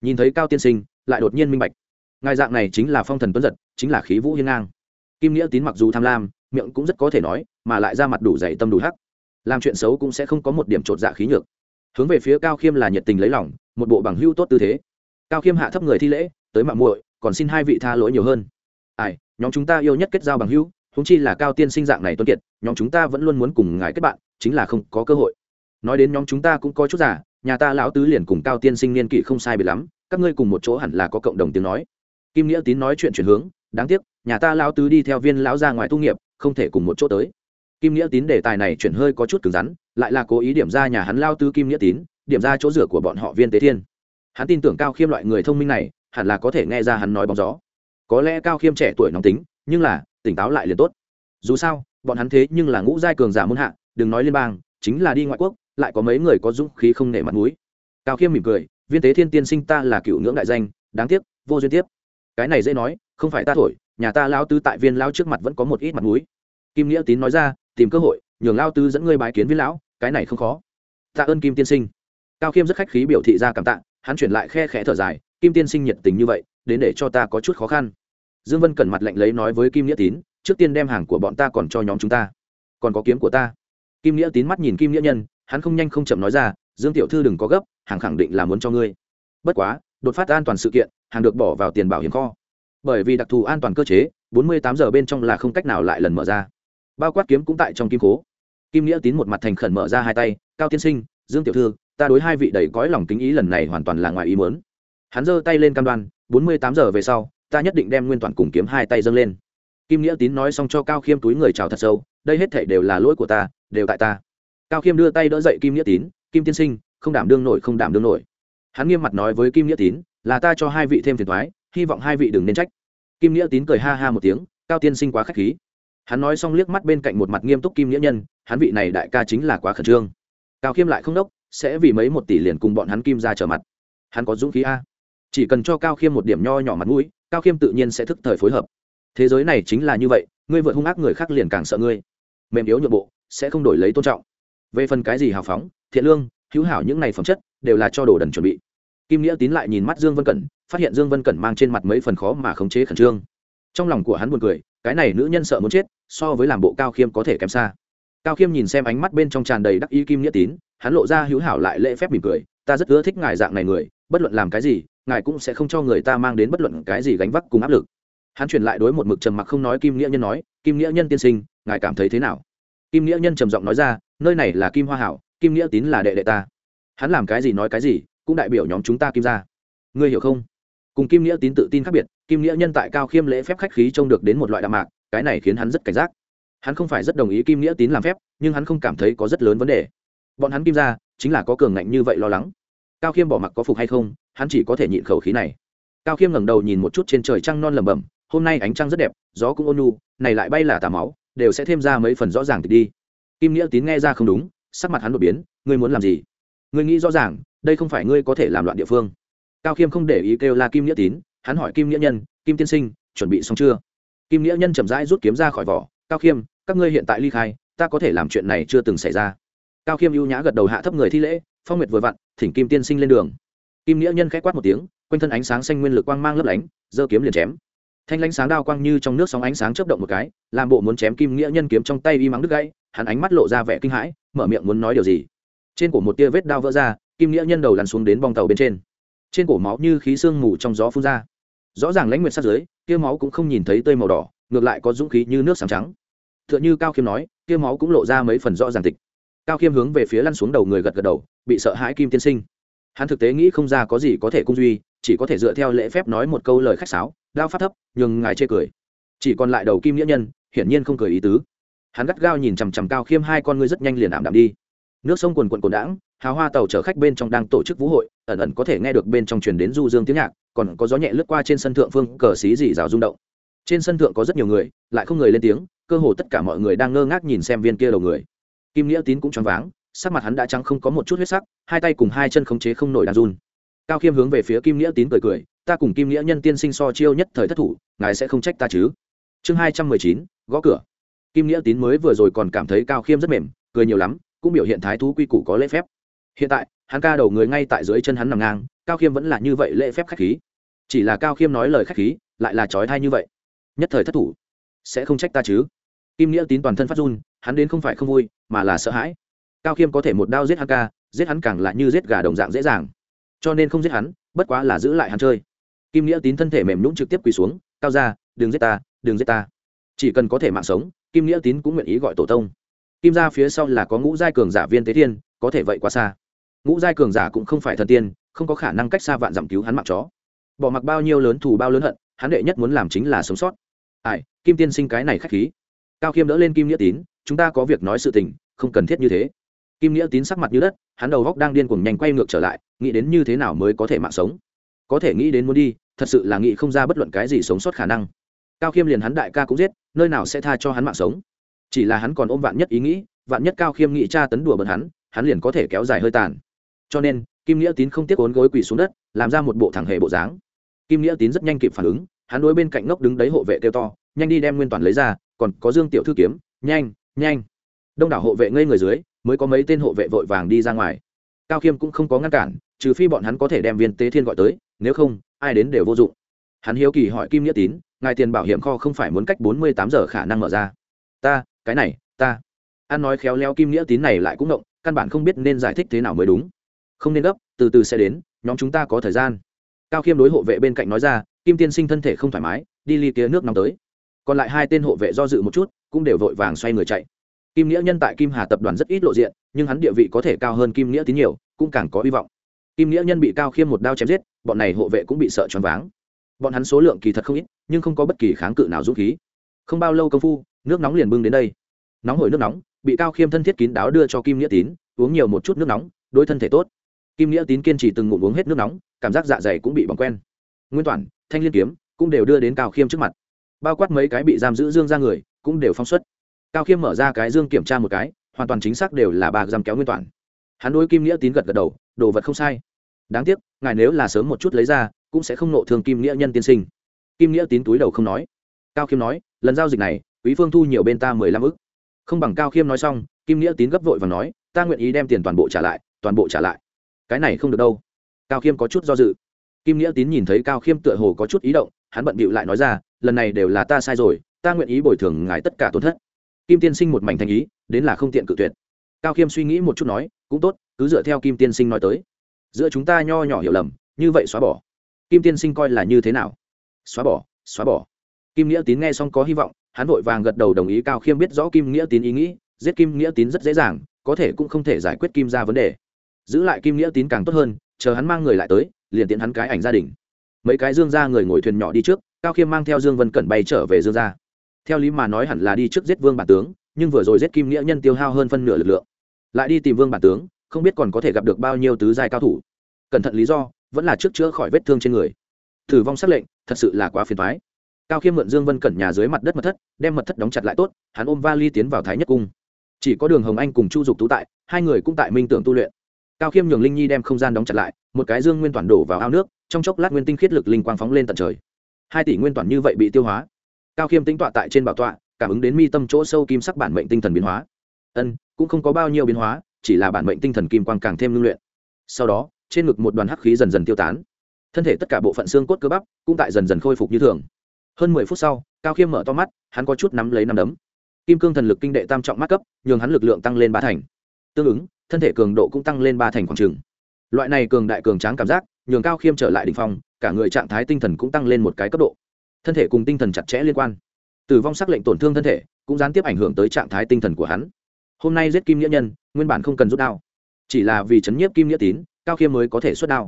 S1: Nhìn thấy cao tiên sinh, lại đột nhiên minh bạch. Ngài dạng này chính là phong thần tuấn giật, chính là khí vũ hiên ngang kim nghĩa tín mặc dù tham lam, miệng cũng rất có thể nói, mà lại ra mặt đủ dày tâm đủ hắc. Làm chuyện xấu cũng sẽ không có một điểm chột dạ khí nhược. Hướng về phía cao khiêm là nhiệt tình lấy lòng, một bộ bằng hưu tốt tư thế. Cao khiêm hạ thấp người thi lễ, tới mạng muội, còn xin hai vị tha lỗi nhiều hơn. Ai, nhóm chúng ta yêu nhất kết giao bằng hưu húng chi là cao tiên sinh dạng này tuân kiệt, nhóm chúng ta vẫn luôn muốn cùng ngài kết bạn, chính là không có cơ hội. Nói đến nhóm chúng ta cũng có chút giả nhà ta lão tứ liền cùng cao tiên sinh niên kỷ không sai bị lắm, các ngươi cùng một chỗ hẳn là có cộng đồng tiếng nói. Kim nghĩa tín nói chuyện chuyển hướng, đáng tiếc nhà ta lão tứ đi theo viên lão ra ngoài tu nghiệp, không thể cùng một chỗ tới. Kim nghĩa tín đề tài này chuyển hơi có chút cứng rắn, lại là cố ý điểm ra nhà hắn lao tứ kim nghĩa tín, điểm ra chỗ rửa của bọn họ viên tế thiên. Hắn tin tưởng cao khiêm loại người thông minh này, hẳn là có thể nghe ra hắn nói bóng gió. Có lẽ cao khiêm trẻ tuổi nóng tính, nhưng là, tỉnh táo lại liền tốt. Dù sao, bọn hắn thế nhưng là ngũ giai cường giả muôn hạ, đừng nói liên bang, chính là đi ngoại quốc, lại có mấy người có dũng khí không nể mặt mũi. Cao khiêm mỉm cười, viên tế thiên tiên sinh ta là cựu ngưỡng đại danh, đáng tiếc, vô duyên tiếp. Cái này dễ nói, không phải ta thổi nhà ta lao tư tại viên lao trước mặt vẫn có một ít mặt mũi. Kim nghĩa tín nói ra, tìm cơ hội, nhường lao tư dẫn ngươi bái kiến viên lão, cái này không khó. Tạ ơn kim tiên sinh. Cao khiêm rất khách khí biểu thị ra cảm tạ, hắn chuyển lại khe khẽ thở dài, kim tiên sinh nhiệt tình như vậy, đến để cho ta có chút khó khăn. Dương vân cẩn mặt lạnh lấy nói với kim nghĩa tín, trước tiên đem hàng của bọn ta còn cho nhóm chúng ta. Còn có kiếm của ta. Kim nghĩa tín mắt nhìn kim nghĩa nhân, hắn không nhanh không chậm nói ra, dương tiểu thư đừng có gấp, hàng khẳng định là muốn cho ngươi. Bất quá, đột phát an toàn sự kiện, hàng được bỏ vào tiền bảo hiểm kho bởi vì đặc thù an toàn cơ chế 48 giờ bên trong là không cách nào lại lần mở ra. Bao quát kiếm cũng tại trong kim cố kim nghĩa tín một mặt thành khẩn mở ra hai tay, cao tiên sinh, dương tiểu thư, ta đối hai vị đầy cõi lòng kính ý lần này hoàn toàn là ngoài ý muốn. Hắn giơ tay lên cam đoan 48 giờ về sau, ta nhất định đem nguyên toàn cùng kiếm hai tay dâng lên. Kim nghĩa tín nói xong cho cao khiêm túi người chào thật sâu, đây hết thể đều là lỗi của ta, đều tại ta. Cao khiêm đưa tay đỡ dậy kim nghĩa tín, kim tiên sinh, không đảm đương nổi, không đảm đương nổi. Hắn nghiêm mặt nói với kim nghĩa tín, là ta cho hai vị thêm phiền thoái hy vọng hai vị đừng nên trách. Kim nghĩa tín cười ha ha một tiếng, cao tiên sinh quá k h á c h khí. Hắn nói xong liếc mắt bên cạnh một mặt nghiêm túc kim nghĩa nhân, hắn vị này đại ca chính là quá khẩn trương. Cao khiêm lại không đốc, sẽ vì mấy một tỷ liền cùng bọn hắn kim ra trở mặt. Hắn có dũng khí a. Chỉ cần cho cao khiêm một điểm nho nhỏ mặt mũi, cao khiêm tự nhiên sẽ thức thời phối hợp. Thế giới này chính là như vậy, ngươi vượt hung ác người khác liền càng sợ ngươi. Mềm yếu nhượng bộ, sẽ không đổi lấy tôn trọng. Về phần cái gì hào phóng, thiện lương, hữu hảo những này phẩm chất, đều là cho đồ đần chuẩn bị. Kim nghĩa tín lại nhìn mắt dương vân cẩn phát hiện dương vân cẩn mang trên mặt mấy phần khó mà khống chế khẩn trương. Trong lòng của hắn buồn cười, cái này nữ nhân sợ muốn chết, so với làm bộ cao khiêm có thể kém xa. Cao khiêm nhìn xem ánh mắt bên trong tràn đầy đắc ý kim nghĩa tín, hắn lộ ra hữu hảo lại lễ phép mỉm cười, ta rất ưa thích ngài dạng này người, bất luận làm cái gì, ngài cũng sẽ không cho người ta mang đến bất luận cái gì gánh vác cùng áp lực. Hắn chuyển lại đối một mực trầm mặc không nói kim nghĩa nhân nói, kim nghĩa nhân tiên sinh, ngài cảm thấy thế nào? Kim nghĩa nhân trầm giọng nói ra, nơi này là kim hoa hảo, kim nghĩa tín là đệ đệ ta. Hắn làm cái gì nói cái gì, cũng đại biểu nhóm chúng ta kim ra ngươi hiểu không? Cùng kim nghĩa tín tự tin khác biệt, kim nghĩa nhân tại cao khiêm lễ phép khách khí trông được đến một loại đạm mạc, cái này khiến hắn rất cảnh giác. Hắn không phải rất đồng ý kim nghĩa tín làm phép, nhưng hắn không cảm thấy có rất lớn vấn đề. Bọn hắn kim ra chính là có cường ngạnh như vậy lo lắng. Cao khiêm bỏ mặc có phục hay không, hắn chỉ có thể nhịn khẩu khí này. Cao khiêm ngẩng đầu nhìn một chút trên trời trăng non lẩm bẩm, hôm nay ánh trăng rất đẹp, gió cũng ôn nhu, này lại bay là tà máu, đều sẽ thêm ra mấy phần rõ ràng thì đi. Kim nghĩa tín nghe ra không đúng, sắc mặt hắn đột biến, ngươi muốn làm gì? Ngươi nghĩ rõ ràng, đây không phải ngươi có thể làm loạn địa phương cao khiêm không để ý kêu là kim nghĩa tín, hắn hỏi kim nghĩa nhân, kim tiên sinh, chuẩn bị xong chưa? Kim nghĩa nhân chậm rãi rút kiếm ra khỏi vỏ, cao khiêm, các ngươi hiện tại ly khai, ta có thể làm chuyện này chưa từng xảy ra. Cao khiêm ưu nhã gật đầu hạ thấp người thi lễ, phong nguyệt vừa vặn, thỉnh kim tiên sinh lên đường. Kim nghĩa nhân k h á c quát một tiếng, quanh thân ánh sáng xanh nguyên lực quang mang lấp lánh, giơ kiếm liền chém. Thanh lãnh sáng đao quang như trong nước sóng ánh sáng chớp động một cái, làm bộ muốn chém kim nghĩa nhân kiếm trong tay y mắng đứt gãy, hắn ánh mắt lộ ra vẻ kinh hãi, mở miệng muốn nói điều gì. Trên cổ một tia vết đao vỡ ra, kim nghĩa nhân đầu lăn xuống đến bong tàu bên trên trên cổ máu như khí sương mù trong gió phun ra. Rõ ràng lãnh nguyệt sát dưới kia máu cũng không nhìn thấy tươi màu đỏ, ngược lại có dũng khí như nước sáng trắng. T h ư ợ n h ư cao khiêm nói, kia máu cũng lộ ra mấy phần rõ ràng tịch. Cao khiêm hướng về phía lăn xuống đầu người gật gật đầu, bị sợ hãi kim tiên sinh. Hắn thực tế nghĩ không ra có gì có thể cung duy, chỉ có thể dựa theo lễ phép nói một câu lời khách sáo, đao phát thấp, nhường ngài chê cười. Chỉ còn lại đầu kim nghĩa nhân, hiển nhiên không cười ý tứ. Hắn gắt gao nhìn chằm chằm cao khiêm, hai con ngươi rất nhanh liền ảm đạm đi nước sông quần quận cồn đãng, hào hoa tàu chở khách bên trong đang tổ chức vũ hội, ẩn ẩn có thể nghe được bên trong truyền đến du dương tiếng nhạc, còn có gió nhẹ lướt qua trên sân thượng phương, cờ xí dì rào rung động. Trên sân thượng có rất nhiều người, lại không người lên tiếng, cơ hồ tất cả mọi người đang ngơ ngác nhìn xem viên kia đầu người. Kim nghĩa tín cũng choáng váng, sắc mặt hắn đã trắng không có một chút huyết sắc, hai tay cùng hai chân khống chế không nổi đàn run. Cao khiêm hướng về phía kim nghĩa tín cười cười, ta cùng kim nghĩa nhân tiên sinh so chiêu nhất thời thất thủ, ngài sẽ không trách ta chứ? Chương hai trăm mười chín, gõ cửa. Kim nghĩa tín mới vừa rồi còn cảm thấy cao khiêm rất mềm, cười nhiều lắm cũng biểu hiện thái thú quy củ có lễ phép. Hiện tại, hắn ca đầu người ngay tại dưới chân hắn nằm ngang, cao khiêm vẫn là như vậy lễ phép khách khí. Chỉ là cao khiêm nói lời khách khí, lại là trói thai như vậy. Nhất thời thất thủ. Sẽ không trách ta chứ? Kim nghĩa tín toàn thân phát run, hắn đến không phải không vui, mà là sợ hãi. Cao khiêm có thể một đao giết hắn ca, giết hắn càng là như giết gà đồng dạng dễ dàng. Cho nên không giết hắn, bất quá là giữ lại hắn chơi. Kim nghĩa tín thân thể mềm nhũng trực tiếp quỳ xuống, cao ra đừng giết ta, đừng giết ta. Chỉ cần có thể mạng sống, kim nghĩa tín cũng nguyện ý gọi tổ tông kim gia phía sau là có ngũ giai cường giả viên tế thiên, có thể vậy quá xa. Ngũ giai cường giả cũng không phải thần tiên, không có khả năng cách xa vạn giảm cứu hắn mạng chó. Bỏ mặc bao nhiêu lớn thù bao lớn hận, hắn đệ nhất muốn làm chính là sống sót. Ai, kim tiên sinh cái này k h á c h khí. Cao khiêm đỡ lên kim nghĩa tín, chúng ta có việc nói sự tình, không cần thiết như thế. Kim nghĩa tín sắc mặt như đất, hắn đầu góc đang điên cuồng nhanh quay ngược trở lại, nghĩ đến như thế nào mới có thể mạng sống. Có thể nghĩ đến muốn đi, thật sự là nghĩ không ra bất luận cái gì sống sót khả năng. Cao khiêm liền hắn đại ca cũng giết, nơi nào sẽ tha cho hắn mạng sống chỉ là hắn còn ôm vạn nhất ý nghĩ, vạn nhất cao khiêm nghĩ tra tấn đùa bận hắn hắn liền có thể kéo dài hơi tàn. Cho nên, kim nghĩa tín không tiếc ốn gối quỳ xuống đất, làm ra một bộ thẳng hề bộ dáng. Kim nghĩa tín rất nhanh kịp phản ứng, hắn đối bên cạnh ngốc đứng đấy hộ vệ kêu to, nhanh đi đem nguyên toàn lấy ra, còn có dương tiểu thư kiếm, nhanh nhanh. Đông đảo hộ vệ ngây người dưới, mới có mấy tên hộ vệ vội vàng đi ra ngoài. Cao khiêm cũng không có ngăn cản, trừ phi bọn hắn có thể đem viên tế thiên gọi tới, nếu không, ai đến đều vô dụng. Hắn hiếu kỳ hỏi kim nghĩa tín, ngài tiền bảo hiểm kho không phải muốn cách bốn mươi tám giờ khả năng mở ra. Ta cái này ta. An nói khéo léo kim nghĩa tín này lại cũng động, căn bản không biết nên giải thích thế nào mới đúng. Không nên gấp từ từ sẽ đến nhóm chúng ta có thời gian. Cao khiêm đối hộ vệ bên cạnh nói ra kim tiên sinh thân thể không thoải mái đi ly tía nước nóng tới. Còn lại hai tên hộ vệ do dự một chút cũng đều vội vàng xoay người chạy. Kim nghĩa nhân tại kim hà tập đoàn rất ít lộ diện nhưng hắn địa vị có thể cao hơn kim nghĩa tín nhiều cũng càng có hy vọng. Kim nghĩa nhân bị cao khiêm một đao chém giết bọn này hộ vệ cũng bị sợ choáng váng. Bọn hắn số lượng kỳ thật không ít nhưng không có bất kỳ kháng cự nào dũng khí không bao lâu công phu, nước nóng liền bưng đến đây. Nóng hổi nước nóng, bị cao khiêm thân thiết kín đáo đưa cho kim nghĩa tín, uống nhiều một chút nước nóng, đối thân thể tốt. Kim nghĩa tín kiên trì từng ngụm uống hết nước nóng, cảm giác dạ dày cũng bị bỏng quen. Nguyên toàn, thanh liên kiếm cũng đều đưa đến cao khiêm trước mặt. Bao quát mấy cái bị giam giữ dương ra người cũng đều phóng xuất. Cao khiêm mở ra cái dương kiểm tra một cái, hoàn toàn chính xác đều là ba giam kéo nguyên toàn. Hắn đối kim nghĩa tín gật gật đầu, đồ vật không sai. Đáng tiếc, ngài nếu là sớm một chút lấy ra, cũng sẽ không nộ thương kim nghĩa nhân tiên sinh. Kim nghĩa tín túi đầu không nói. Cao khiêm nói lần giao dịch này, quý phương thu nhiều bên ta mười lăm ức. Không bằng cao khiêm nói xong, kim nghĩa tín gấp vội và nói, ta nguyện ý đem tiền toàn bộ trả lại, toàn bộ trả lại. Cái này không được đâu. Cao khiêm có chút do dự. Kim nghĩa tín nhìn thấy cao khiêm tựa hồ có chút ý động, hắn bận bịu lại nói ra, lần này đều là ta sai rồi, ta nguyện ý bồi thường ngài tất cả tổn thất. Kim tiên sinh một mảnh thành ý, đến là không tiện cự tuyệt. Cao khiêm suy nghĩ một chút nói, cũng tốt, cứ dựa theo kim tiên sinh nói tới. Giữa chúng ta nho nhỏ hiểu lầm, như vậy xóa bỏ. Kim tiên sinh coi là như thế nào? Xóa bỏ xóa bỏ kim nghĩa tín nghe xong có hy vọng, hắn vội vàng gật đầu đồng ý cao khiêm biết rõ kim nghĩa tín ý nghĩ, giết kim nghĩa tín rất dễ dàng, có thể cũng không thể giải quyết kim ra vấn đề. Giữ lại kim nghĩa tín càng tốt hơn, chờ hắn mang người lại tới, liền tiện hắn cái ảnh gia đình. Mấy cái dương ra người ngồi thuyền nhỏ đi trước, cao khiêm mang theo dương vân cẩn bay trở về dương ra theo lý mà nói hẳn là đi trước giết vương bản tướng, nhưng vừa rồi giết kim nghĩa nhân tiêu hao hơn phân nửa lực lượng. Lại đi tìm vương bản tướng, không biết còn có thể gặp được bao nhiêu tứ giai cao thủ. Cẩn thận lý do, vẫn là trước chữa khỏi vết thương trên người. Thử vong xác lệnh, thật sự là quá phiền thoái cao khiêm mượn dương vân cẩn nhà dưới mặt đất mật thất, đem mật thất đóng chặt lại tốt, hắn ôm vali tiến vào thái nhất cung. Chỉ có đường hồng anh cùng chu dục tú tại, hai người cũng tại minh tưởng tu luyện. Cao khiêm nhường linh nhi đem không gian đóng chặt lại, một cái dương nguyên toàn đổ vào ao nước, trong chốc lát nguyên tinh khiết lực linh quang phóng lên tận trời. Hai tỷ nguyên toàn như vậy bị tiêu hóa. Cao khiêm tính tọa tại trên bảo tọa, cảm ứng đến mi tâm chỗ sâu kim sắc bản mệnh tinh thần biến hóa. Ân, cũng không có bao nhiêu biến hóa, chỉ là bản mệnh tinh thần kim quang càng thêm ngưng luyện. Sau đó, trên ngực một đoàn hắc khí dần dần tiêu tán. Thân thể tất cả bộ phận xương cốt cơ bắp cũng tại dần dần khôi phục như thường hơn mười phút sau, cao khiêm mở to mắt, hắn có chút nắm lấy nắm đấm. Kim cương thần lực kinh đệ tam trọng mắt cấp, nhường hắn lực lượng tăng lên ba thành. Tương ứng, thân thể cường độ cũng tăng lên ba thành khoảng trừng loại này cường đại cường tráng cảm giác, nhường cao khiêm trở lại đ ỉ n h phong, cả người trạng thái tinh thần cũng tăng lên một cái cấp độ. Thân thể cùng tinh thần chặt chẽ liên quan. Tử vong s ắ c lệnh tổn thương thân thể, cũng gián tiếp ảnh hưởng tới trạng thái tinh thần của hắn. Hôm nay giết kim nghĩa nhân, nguyên bản không cần rút đao. Chỉ là vì chấn nhiếp kim nghĩa tín, cao khiêm mới có thể xuất đao.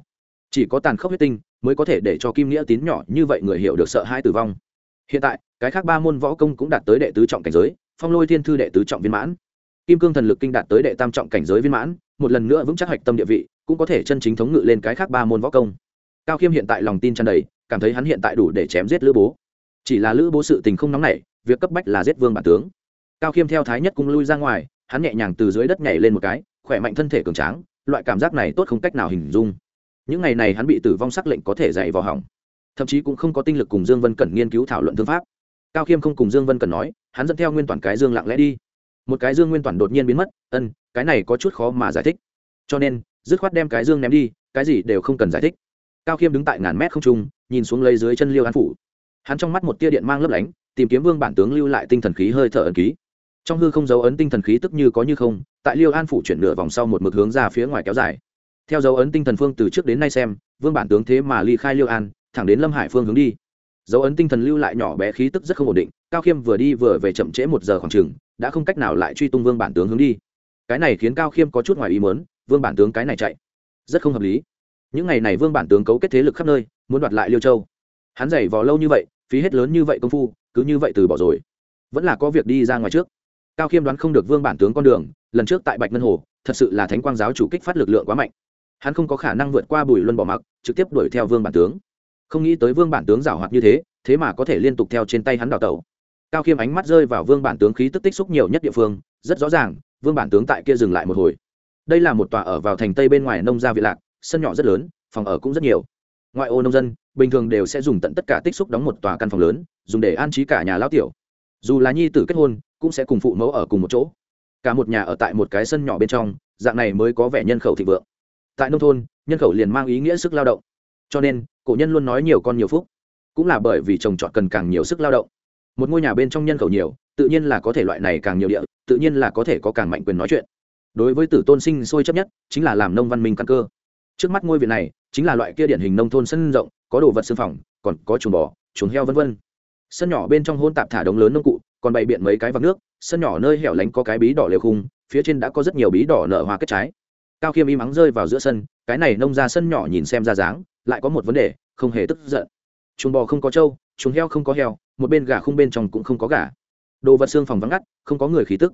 S1: Chỉ có tàn khốc huyết tinh mới có thể để cho kim nghĩa tín nhỏ như vậy người hiểu được sợ hai tử vong. Hiện tại, cái khác ba môn võ công cũng đạt tới đệ tứ trọng cảnh giới, phong lôi thiên thư đệ tứ trọng viên mãn. Kim cương thần lực kinh đạt tới đệ tam trọng cảnh giới viên mãn, một lần nữa vững chắc hạch tâm địa vị, cũng có thể chân chính thống ngự lên cái khác ba môn võ công. Cao khiêm hiện tại lòng tin tràn đầy, cảm thấy hắn hiện tại đủ để chém giết lữ bố. Chỉ là lữ bố sự tình không nóng nảy, việc cấp bách là giết vương bản tướng. Cao khiêm theo thái nhất cung lui ra ngoài, hắn nhẹ nhàng từ dưới đất nhảy lên một cái, khỏe mạnh thân thể cường tráng, loại cảm giác này tốt không cách nào hình dung những ngày này hắn bị tử vong sắc lệnh có thể dạy vào hỏng. Thậm chí cũng không có tinh lực cùng dương vân cẩn nghiên cứu thảo luận thương pháp. Cao khiêm không cùng dương vân cẩn nói, hắn dẫn theo nguyên toàn cái dương lặng lẽ đi. Một cái dương nguyên toàn đột nhiên biến mất, ân, cái này có chút khó mà giải thích. Cho nên, dứt khoát đem cái dương ném đi, cái gì đều không cần giải thích. Cao khiêm đứng tại ngàn mét không trung, nhìn xuống lấy dưới chân liêu an phủ. Hắn trong mắt một tia điện mang lấp lánh, tìm kiếm vương bản tướng lưu lại tinh thần khí hơi thở ẩn ký. Trong hư không dấu ấn tinh thần khí tức như có như không, tại liêu an phủ chuyển nửa vòng sau một mực hướng ra phía ngoài kéo dài theo dấu ấn tinh thần phương từ trước đến nay xem, vương bản tướng thế mà ly khai liêu an, thẳng đến lâm hải phương hướng đi. Dấu ấn tinh thần lưu lại nhỏ bé khí tức rất không ổn định, cao khiêm vừa đi vừa về chậm trễ một giờ khoảng chừng, đã không cách nào lại truy tung vương bản tướng hướng đi. Cái này khiến cao khiêm có chút ngoài ý mớn vương bản tướng cái này chạy. Rất không hợp lý. Những ngày này vương bản tướng cấu kết thế lực khắp nơi, muốn đoạt lại liêu châu. Hắn giày vò lâu như vậy, phí hết lớn như vậy công phu, cứ như vậy từ bỏ rồi. Vẫn là có việc đi ra ngoài trước. Cao khiêm đoán không được vương bản tướng con đường, lần trước tại bạch ngân hồ, thật sự là thánh quang giáo chủ kích phát lực lượng quá mạnh hắn không có khả năng vượt qua bùi luân bỏ mặc, trực tiếp đuổi theo vương bản tướng. Không nghĩ tới vương bản tướng giảo hoạt như thế thế mà có thể liên tục theo trên tay hắn đào tẩu. Cao khiêm ánh mắt rơi vào vương bản tướng khí tức tích xúc nhiều nhất địa phương, rất rõ ràng, vương bản tướng tại kia dừng lại một hồi. Đây là một tòa ở vào thành tây bên ngoài nông gia viện lạc, sân nhỏ rất lớn, phòng ở cũng rất nhiều. Ngoại ô nông dân, bình thường đều sẽ dùng tận tất cả tích xúc đóng một tòa căn phòng lớn, dùng để an trí cả nhà lão tiểu. Dù là nhi tử kết hôn, cũng sẽ cùng phụ mẫu ở cùng một chỗ. Cả một nhà ở tại một cái sân nhỏ bên trong, dạng này mới có vẻ nhân khẩu thịnh vượng tại nông thôn, nhân khẩu liền mang ý nghĩa sức lao động. Cho nên, cổ nhân luôn nói nhiều con nhiều phúc. Cũng là bởi vì trồng trọt cần càng nhiều sức lao động. Một ngôi nhà bên trong nhân khẩu nhiều, tự nhiên là có thể loại này càng nhiều địa, tự nhiên là có thể có càng mạnh quyền nói chuyện. Đối với tử tôn sinh sôi chấp nhất, chính là làm nông văn minh căn cơ. Trước mắt ngôi viện này, chính là loại kia điển hình nông thôn sân rộng, có đồ vật sư phòng, còn có chuồng bò, chuồng heo vân vân. Sân nhỏ bên trong hôn tạp thả đống lớn nông cụ, còn bày biện mấy cái vạc nước, sân nhỏ nơi hẻo lánh có cái bí đỏ lều khung, phía trên đã có rất nhiều bí đỏ nở hoa kết trái cao khiêm im mắng rơi vào giữa sân, cái này nông ra sân nhỏ nhìn xem ra dáng, lại có một vấn đề, không hề tức giận. Chuồng bò không có trâu, chuồng heo không có heo, một bên gà không bên trong cũng không có gà. Đồ vật xương phòng vắng ngắt, không có người khí tức.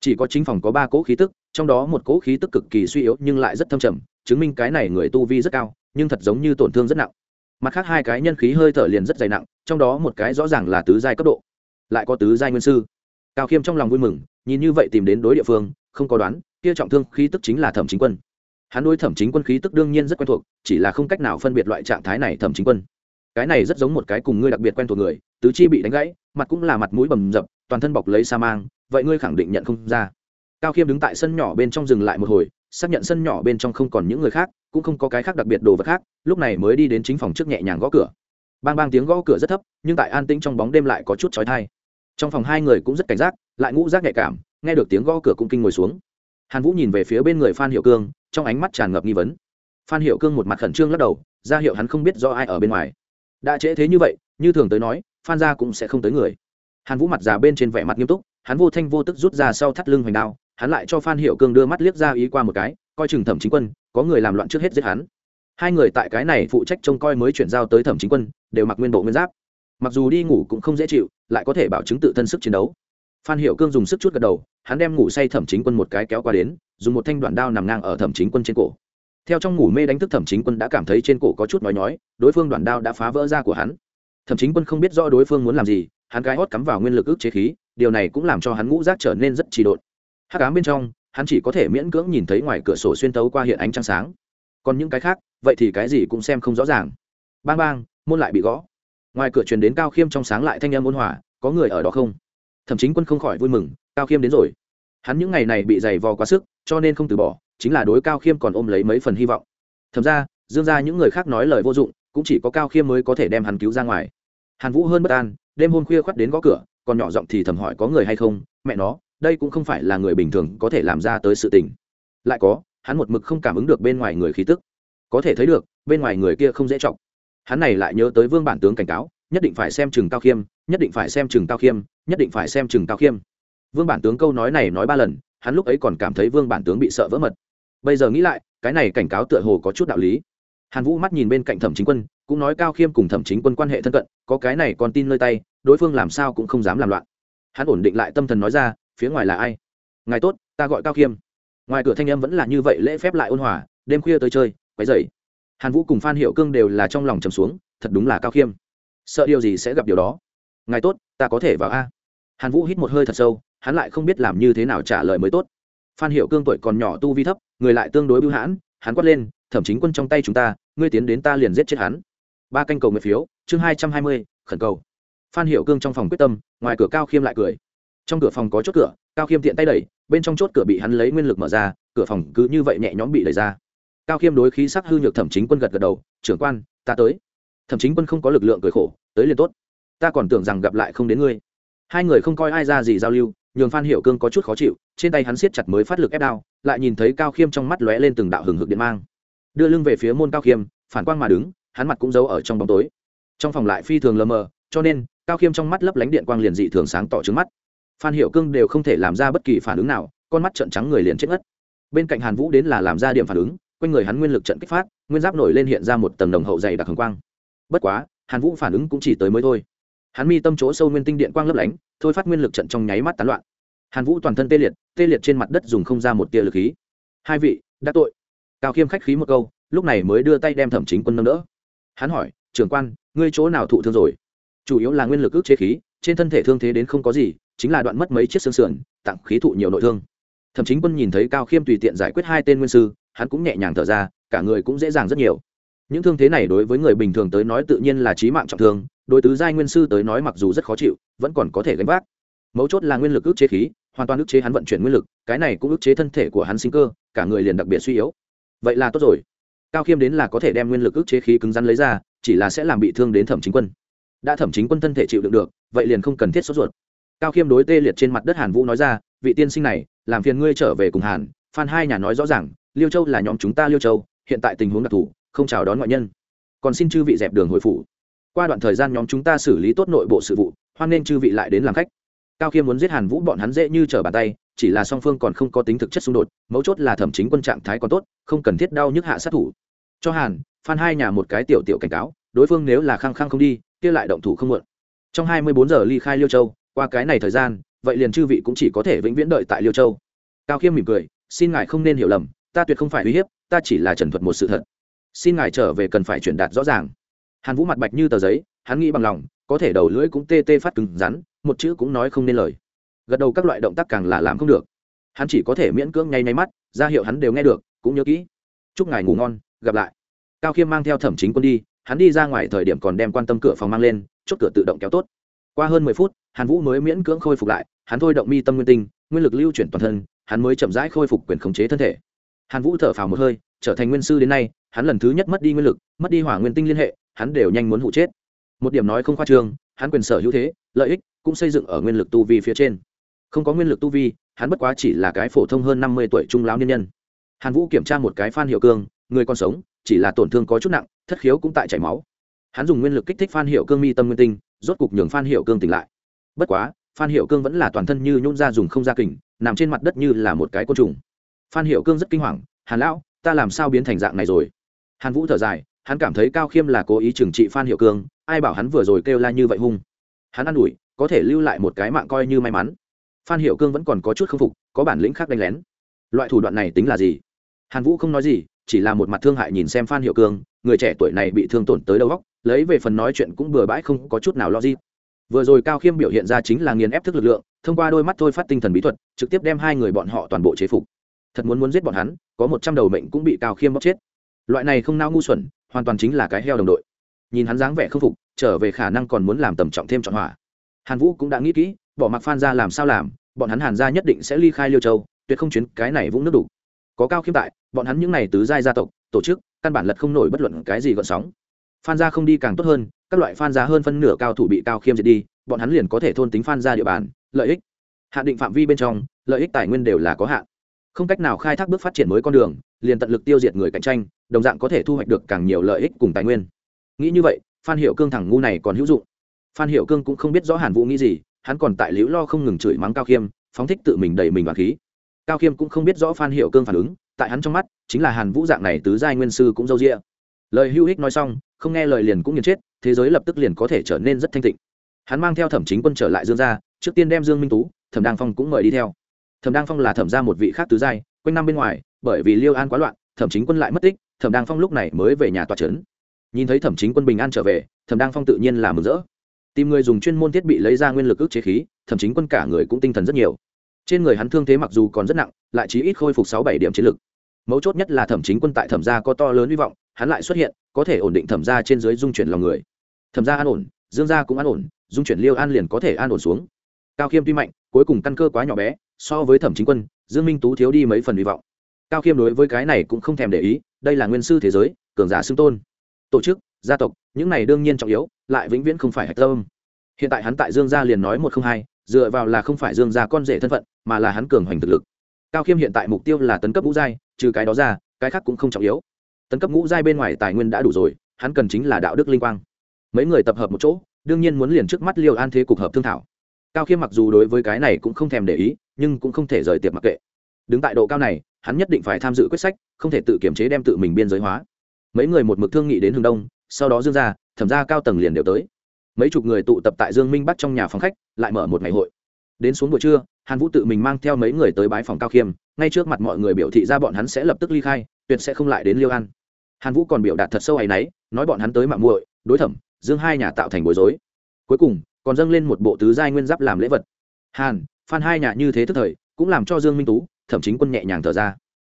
S1: Chỉ có chính phòng có ba cỗ khí tức, trong đó một cỗ khí tức cực kỳ suy yếu nhưng lại rất thâm trầm, chứng minh cái này người tu vi rất cao, nhưng thật giống như tổn thương rất nặng. Mặt khác hai cái nhân khí hơi thở liền rất dày nặng, trong đó một cái rõ ràng là tứ giai cấp độ, lại có tứ giai nguyên sư. Cao khiêm trong lòng vui mừng, nhìn như vậy tìm đến đối địa phương, không có đoán kia trọng thương khí tức chính là thẩm chính quân. Hắn đối thẩm chính quân khí tức đương nhiên rất quen thuộc, chỉ là không cách nào phân biệt loại trạng thái này thẩm chính quân. Cái này rất giống một cái cùng ngươi đặc biệt quen thuộc người, tứ chi bị đánh gãy, mặt cũng là mặt mũi bầm dập, toàn thân bọc lấy sa mang, vậy ngươi khẳng định nhận không ra. Cao khiêm đứng tại sân nhỏ bên trong dừng lại một hồi, xác nhận sân nhỏ bên trong không còn những người khác, cũng không có cái khác đặc biệt đồ vật khác, lúc này mới đi đến chính phòng trước nhẹ nhàng gõ cửa. Bang bang tiếng gõ cửa rất thấp, nhưng tại an tĩnh trong bóng đêm lại có chút trói thai trong phòng hai người cũng rất cảnh giác, lại ngũ giác nhạy cảm, nghe được tiếng gõ cửa cũng kinh ngồi xuống hàn vũ nhìn về phía bên người phan hiệu cương, trong ánh mắt tràn ngập nghi vấn. Phan hiệu cương một mặt khẩn trương lắc đầu, ra hiệu hắn không biết do ai ở bên ngoài. Đã trễ thế như vậy, như thường tới nói, phan gia cũng sẽ không tới người. Hàn vũ mặt già bên trên vẻ mặt nghiêm túc, hắn vô thanh vô tức rút ra sau thắt lưng hoành đao, hắn lại cho phan hiệu cương đưa mắt liếc ra ý qua một cái, coi chừng thẩm chính quân, có người làm loạn trước hết giết hắn. Hai người tại cái này phụ trách trông coi mới chuyển giao tới thẩm chính quân, đều mặc nguyên bộ nguyên giáp. Mặc dù đi ngủ cũng không dễ chịu, lại có thể bảo chứng tự thân sức chiến đấu phan hiệu cương dùng sức chút gật đầu, hắn đem ngủ say thẩm chính quân một cái kéo qua đến, dùng một thanh đoạn đao nằm ngang ở thẩm chính quân trên cổ. Theo trong ngủ mê đánh thức thẩm chính quân đã cảm thấy trên cổ có chút nói nhói, đối phương đoạn đao đã phá vỡ ra của hắn. Thẩm chính quân không biết rõ đối phương muốn làm gì, hắn cái hót cắm vào nguyên lực ức chế khí, điều này cũng làm cho hắn ngũ rác trở nên rất trì độn. Hắc ám bên trong, hắn chỉ có thể miễn cưỡng nhìn thấy ngoài cửa sổ xuyên tấu qua hiện ánh trăng sáng. Còn những cái khác, vậy thì cái gì cũng xem không rõ ràng. Bang bang, môn lại bị gõ. Ngoài cửa truyền đến cao khiêm trong sáng lại thanh âm ôn hòa, có người ở đó không? Thậm chính quân không khỏi vui mừng, cao khiêm đến rồi. Hắn những ngày này bị dày vò quá sức, cho nên không từ bỏ, chính là đối cao khiêm còn ôm lấy mấy phần hy vọng. Thậm ra, dương ra những người khác nói lời vô dụng, cũng chỉ có cao khiêm mới có thể đem hắn cứu ra ngoài. Hàn vũ hơn bất an, đêm hôm khuya khoắt đến gõ cửa, còn nhỏ giọng thì thầm hỏi có người hay không, mẹ nó, đây cũng không phải là người bình thường có thể làm ra tới sự tình. Lại có, hắn một mực không cảm ứng được bên ngoài người khí tức. Có thể thấy được, bên ngoài người kia không dễ trọng hắn này lại nhớ tới vương bản tướng cảnh cáo, nhất định phải xem chừng cao khiêm nhất định phải xem chừng cao khiêm, nhất định phải xem chừng cao khiêm. Vương bản tướng câu nói này nói ba lần, hắn lúc ấy còn cảm thấy vương bản tướng bị sợ vỡ mật. Bây giờ nghĩ lại, cái này cảnh cáo tựa hồ có chút đạo lý. Hàn vũ mắt nhìn bên cạnh thẩm chính quân, cũng nói cao khiêm cùng thẩm chính quân quan hệ thân cận, có cái này còn tin nơi tay, đối phương làm sao cũng không dám làm loạn. Hắn ổn định lại tâm thần nói ra, phía ngoài là ai? Ngài tốt, ta gọi cao khiêm. Ngoài cửa thanh âm vẫn là như vậy lễ phép lại ôn hòa, đêm khuya tới chơi, quấy dậy hàn vũ cùng phan hiệu cương đều là trong lòng trầm xuống, thật đúng là cao khiêm. Sợ điều gì sẽ gặp điều đó? Ngài tốt, ta có thể vào a. Hàn vũ hít một hơi thật sâu, hắn lại không biết làm như thế nào trả lời mới tốt. Phan hiệu cương tuổi còn nhỏ tu vi thấp, người lại tương đối bưu hãn, hắn quát lên, thẩm chính quân trong tay chúng ta, ngươi tiến đến ta liền giết chết hắn. Ba canh cầu nguyện phiếu, chương hai trăm hai mươi, khẩn cầu. Phan hiệu cương trong phòng quyết tâm, ngoài cửa cao khiêm lại cười. Trong cửa phòng có chốt cửa, cao khiêm tiện tay đẩy, bên trong chốt cửa bị hắn lấy nguyên lực mở ra, cửa phòng cứ như vậy nhẹ nhõm bị đẩy ra. Cao khiêm đối khí sắc hư nhược thẩm chính quân gật gật đầu, trưởng quan, ta tới. Thẩm chính quân không có lực lượng cười khổ, tới liền tốt ta còn tưởng rằng gặp lại không đến ngươi. Hai người không coi ai ra gì giao lưu, nhường phan hiệu cương có chút khó chịu, trên tay hắn siết chặt mới phát lực ép đao, lại nhìn thấy cao khiêm trong mắt lóe lên từng đạo hừng hực điện mang. Đưa lưng về phía môn cao khiêm, phản quang mà đứng, hắn mặt cũng giấu ở trong bóng tối. Trong phòng lại phi thường lờ mờ, cho nên, cao khiêm trong mắt lấp lánh điện quang liền dị thường sáng tỏ trứng mắt. Phan hiệu cương đều không thể làm ra bất kỳ phản ứng nào, con mắt trợn trắng người liền chết ngất. Bên cạnh hàn vũ đến là làm ra điểm phản ứng, quanh người hắn nguyên lực trận kích phát, nguyên giáp nổi lên hiện ra một tầng đồng hậu dày đặc hồng quang. Bất quá, hàn vũ phản ứng cũng chỉ tới mới thôi hắn mi tâm chỗ sâu nguyên tinh điện quang lấp lánh, thôi phát nguyên lực trận trong nháy mắt tán loạn. Hàn vũ toàn thân tê liệt tê liệt trên mặt đất dùng không ra một tia lực khí. Hai vị, đã tội. Cao khiêm khách khí một câu, lúc này mới đưa tay đem thẩm chính quân nâng đỡ. Hắn hỏi, trưởng quan, ngươi chỗ nào thụ thương rồi? Chủ yếu là nguyên lực ức chế khí, trên thân thể thương thế đến không có gì, chính là đoạn mất mấy chiếc xương sườn, tặng khí thụ nhiều nội thương. Thẩm chính quân nhìn thấy cao khiêm tùy tiện giải quyết hai tên nguyên sư, hắn cũng nhẹ nhàng thở ra, cả người cũng dễ dàng rất nhiều. Những thương thế này đối với người bình thường tới nói tự nhiên là trí mạng trọng thương đối tứ giai nguyên sư tới nói mặc dù rất khó chịu, vẫn còn có thể gánh vác. Mấu chốt là nguyên lực ức chế khí, hoàn toàn ức chế hắn vận chuyển nguyên lực, cái này cũng ức chế thân thể của hắn sinh cơ, cả người liền đặc biệt suy yếu. Vậy là tốt rồi. Cao khiêm đến là có thể đem nguyên lực ức chế khí cứng rắn lấy ra, chỉ là sẽ làm bị thương đến thẩm chính quân. Đã thẩm chính quân thân thể chịu đựng được, vậy liền không cần thiết sốt ruột. Cao khiêm đối tê liệt trên mặt đất hàn vũ nói ra, vị tiên sinh này, làm phiền ngươi trở về cùng hàn, phan hai nhà nói rõ ràng, liêu châu là nhóm chúng ta liêu châu, hiện tại tình huống đặc thù, không chào đón ngoại nhân. Còn xin chư vị dẹp đường hồi phủ qua đoạn thời gian nhóm chúng ta xử lý tốt nội bộ sự vụ, hoan nên chư vị lại đến làm khách. Cao khiêm muốn giết hàn vũ, bọn hắn dễ như trở bàn tay, chỉ là song phương còn không có tính thực chất xung đột, mấu chốt là thẩm chính quân trạng thái còn tốt, không cần thiết đau nhức hạ sát thủ. Cho hàn phan hai nhà một cái tiểu tiểu cảnh cáo, đối phương nếu là khăng khăng không đi, kia lại động thủ không muộn. Trong hai mươi bốn giờ ly khai liêu châu, qua cái này thời gian, vậy liền chư vị cũng chỉ có thể vĩnh viễn đợi tại liêu châu. Cao khiêm mỉm cười, xin ngài không nên hiểu lầm, ta tuyệt không phải uy hiếp, ta chỉ là trần thuật một sự thật. Xin ngài trở về cần phải truyền đạt rõ ràng hàn vũ mặt bạch như tờ giấy, hắn nghĩ bằng lòng, có thể đầu lưỡi cũng tê tê phát cứng rắn, một chữ cũng nói không nên lời. Gật đầu các loại động tác càng là làm không được. Hắn chỉ có thể miễn cưỡng nháy nháy mắt, ra hiệu hắn đều nghe được, cũng nhớ kỹ. Chúc ngài ngủ ngon, gặp lại. Cao khiêm mang theo thẩm chính quân đi, hắn đi ra ngoài thời điểm còn đem quan tâm cửa phòng mang lên, chốt cửa tự động kéo tốt. Qua hơn mười phút, hàn vũ mới miễn cưỡng khôi phục lại, hắn thôi động mi tâm nguyên tinh, nguyên lực lưu chuyển toàn thân, hắn mới chậm rãi khôi phục quyền khống chế thân thể hàn vũ thở phào một hơi, trở thành nguyên sư đến nay, hắn lần thứ nhất mất đi nguyên lực, mất đi hỏa nguyên tinh liên hệ, hắn đều nhanh muốn hụ chết. Một điểm nói không khoa trương, hắn quyền sở hữu thế, lợi ích cũng xây dựng ở nguyên lực tu vi phía trên. Không có nguyên lực tu vi, hắn bất quá chỉ là cái phổ thông hơn năm mươi tuổi trung lão niên nhân. Hàn vũ kiểm tra một cái phan hiệu cương, người còn sống, chỉ là tổn thương có chút nặng, thất khiếu cũng tại chảy máu. Hắn dùng nguyên lực kích thích phan hiệu cương mi tâm nguyên tinh, rốt cục nhường phan hiệu cương tỉnh lại. Bất quá, phan hiệu cương vẫn là toàn thân như nhún ra dùng không ra kình, nằm trên mặt đất như là một cái côn trùng phan hiệu cương rất kinh hoàng, hàn lão, ta làm sao biến thành dạng này rồi? Hàn vũ thở dài, hắn cảm thấy cao khiêm là cố ý trừng trị phan hiệu cương, ai bảo hắn vừa rồi kêu la như vậy hung. Hắn ă n ủi, có thể lưu lại một cái mạng coi như may mắn. Phan hiệu cương vẫn còn có chút k phục, có bản lĩnh khác đánh lén. Loại thủ đoạn này tính là gì? Hàn vũ không nói gì, chỉ là một mặt thương hại nhìn xem phan hiệu cương, người trẻ tuổi này bị thương tổn tới đầu góc lấy về phần nói chuyện cũng bừa bãi không có chút nào lo gì vừa rồi cao khiêm biểu hiện ra chính là nghiền ép thức lực lượng, thông qua đôi mắt thôi phát tinh thần bí thuật, trực tiếp đem hai người bọn họ toàn bộ chế phục thật muốn muốn giết bọn hắn, có một trăm đầu mệnh cũng bị cao khiêm bóc chết. Loại này không nao ngu xuẩn, hoàn toàn chính là cái heo đồng đội. Nhìn hắn dáng vẻ k phục, trở về khả năng còn muốn làm tầm trọng thêm trọn hỏa. Hàn vũ cũng đã nghĩ kỹ, bỏ mặc phan ra làm sao làm, bọn hắn hàn ra nhất định sẽ ly khai liêu châu, tuyệt không chuyến cái này vũng nước đủ có cao khiêm tại, bọn hắn những n à y tứ giai gia tộc, tổ chức, căn bản lật không nổi bất luận cái gì gợn sóng. Phan gia không đi càng tốt hơn, các loại phan gia hơn phân nửa cao thủ bị cao khiêm diệt đi, bọn hắn liền có thể thôn tính phan gia địa bàn, lợi ích. Hạn định phạm vi bên trong, lợi ích tài nguyên đều là có hạn không cách nào khai thác bước phát triển mới con đường, liền tận lực tiêu diệt người cạnh tranh, đồng dạng có thể thu hoạch được càng nhiều lợi ích cùng tài nguyên. Nghĩ như vậy, phan hiệu cương thẳng ngu này còn hữu dụng. Phan hiệu cương cũng không biết rõ hàn vũ nghĩ gì, hắn còn tại liễu lo không ngừng chửi mắng cao khiêm, phóng thích tự mình đầy mình và khí. Cao khiêm cũng không biết rõ phan hiệu cương phản ứng, tại hắn trong mắt, chính là hàn vũ dạng này tứ giai nguyên sư cũng dâu rĩa lời hữu ích nói xong, không nghe lời liền cũng nghiền chết, thế giới lập tức liền có thể trở nên rất thanh tịnh. Hắn mang theo thẩm chính quân trở lại dương gia, trước tiên đem dương minh tú, thẩm đăng phong cũng mời đi theo thẩm đăng phong là thẩm ra một vị khác tứ giai, quanh năm bên ngoài, bởi vì liêu an quá loạn, thẩm chính quân lại mất tích, thẩm đăng phong lúc này mới về nhà tòa trấn. Nhìn thấy thẩm chính quân bình an trở về, thẩm đăng phong tự nhiên là mừng rỡ. Tìm người dùng chuyên môn thiết bị lấy ra nguyên lực ức chế khí, thẩm chính quân cả người cũng tinh thần rất nhiều. Trên người hắn thương thế mặc dù còn rất nặng, lại chỉ ít khôi phục sáu bảy điểm chiến lực. Mấu chốt nhất là thẩm chính quân tại thẩm gia có to lớn hy vọng, hắn lại xuất hiện, có thể ổn định thẩm gia trên dưới dung chuyển lòng người. Thẩm gia an ổn, dương gia cũng an ổn, dung chuyển liêu an liền có thể an ổn xuống. Cao khiêm tuy mạnh, cuối cùng căn cơ quá nhỏ bé so với thẩm chính quân, dương minh tú thiếu đi mấy phần hy vọng. Cao khiêm đối với cái này cũng không thèm để ý, đây là nguyên sư thế giới, cường giả xưng tôn. Tổ chức, gia tộc, những này đương nhiên trọng yếu, lại vĩnh viễn không phải hạch tâm. Hiện tại hắn tại dương gia liền nói một không hai, dựa vào là không phải dương gia con rể thân phận, mà là hắn cường hoành thực lực. Cao khiêm hiện tại mục tiêu là tấn cấp ngũ giai, trừ cái đó ra, cái khác cũng không trọng yếu. Tấn cấp ngũ giai bên ngoài tài nguyên đã đủ rồi, hắn cần chính là đạo đức linh quang. Mấy người tập hợp một chỗ, đương nhiên muốn liền trước mắt liêu an thế cục hợp thương thảo cao khiêm mặc dù đối với cái này cũng không thèm để ý, nhưng cũng không thể rời tiệp mặc kệ. Đứng tại độ cao này, hắn nhất định phải tham dự quyết sách, không thể tự kiểm chế đem tự mình biên giới hóa. Mấy người một mực thương nghị đến hướng đông, sau đó dương ra, thẩm ra cao tầng liền đều tới. Mấy chục người tụ tập tại dương minh bắc trong nhà phòng khách, lại mở một ngày hội. Đến xuống buổi trưa, hàn vũ tự mình mang theo mấy người tới bái phòng cao khiêm, ngay trước mặt mọi người biểu thị ra bọn hắn sẽ lập tức ly khai, tuyệt sẽ không lại đến liêu an. Hàn vũ còn biểu đạt thật sâu ấ náy, nói bọn hắn tới mạng muội, đối thẩm, dương hai nhà tạo thành bối rối. Cuối cùng còn dâng lên một bộ tứ giai nguyên giáp làm lễ vật. Hàn, phan hai nhà như thế tức thời, cũng làm cho dương minh tú, thậm chí quân nhẹ nhàng thở ra.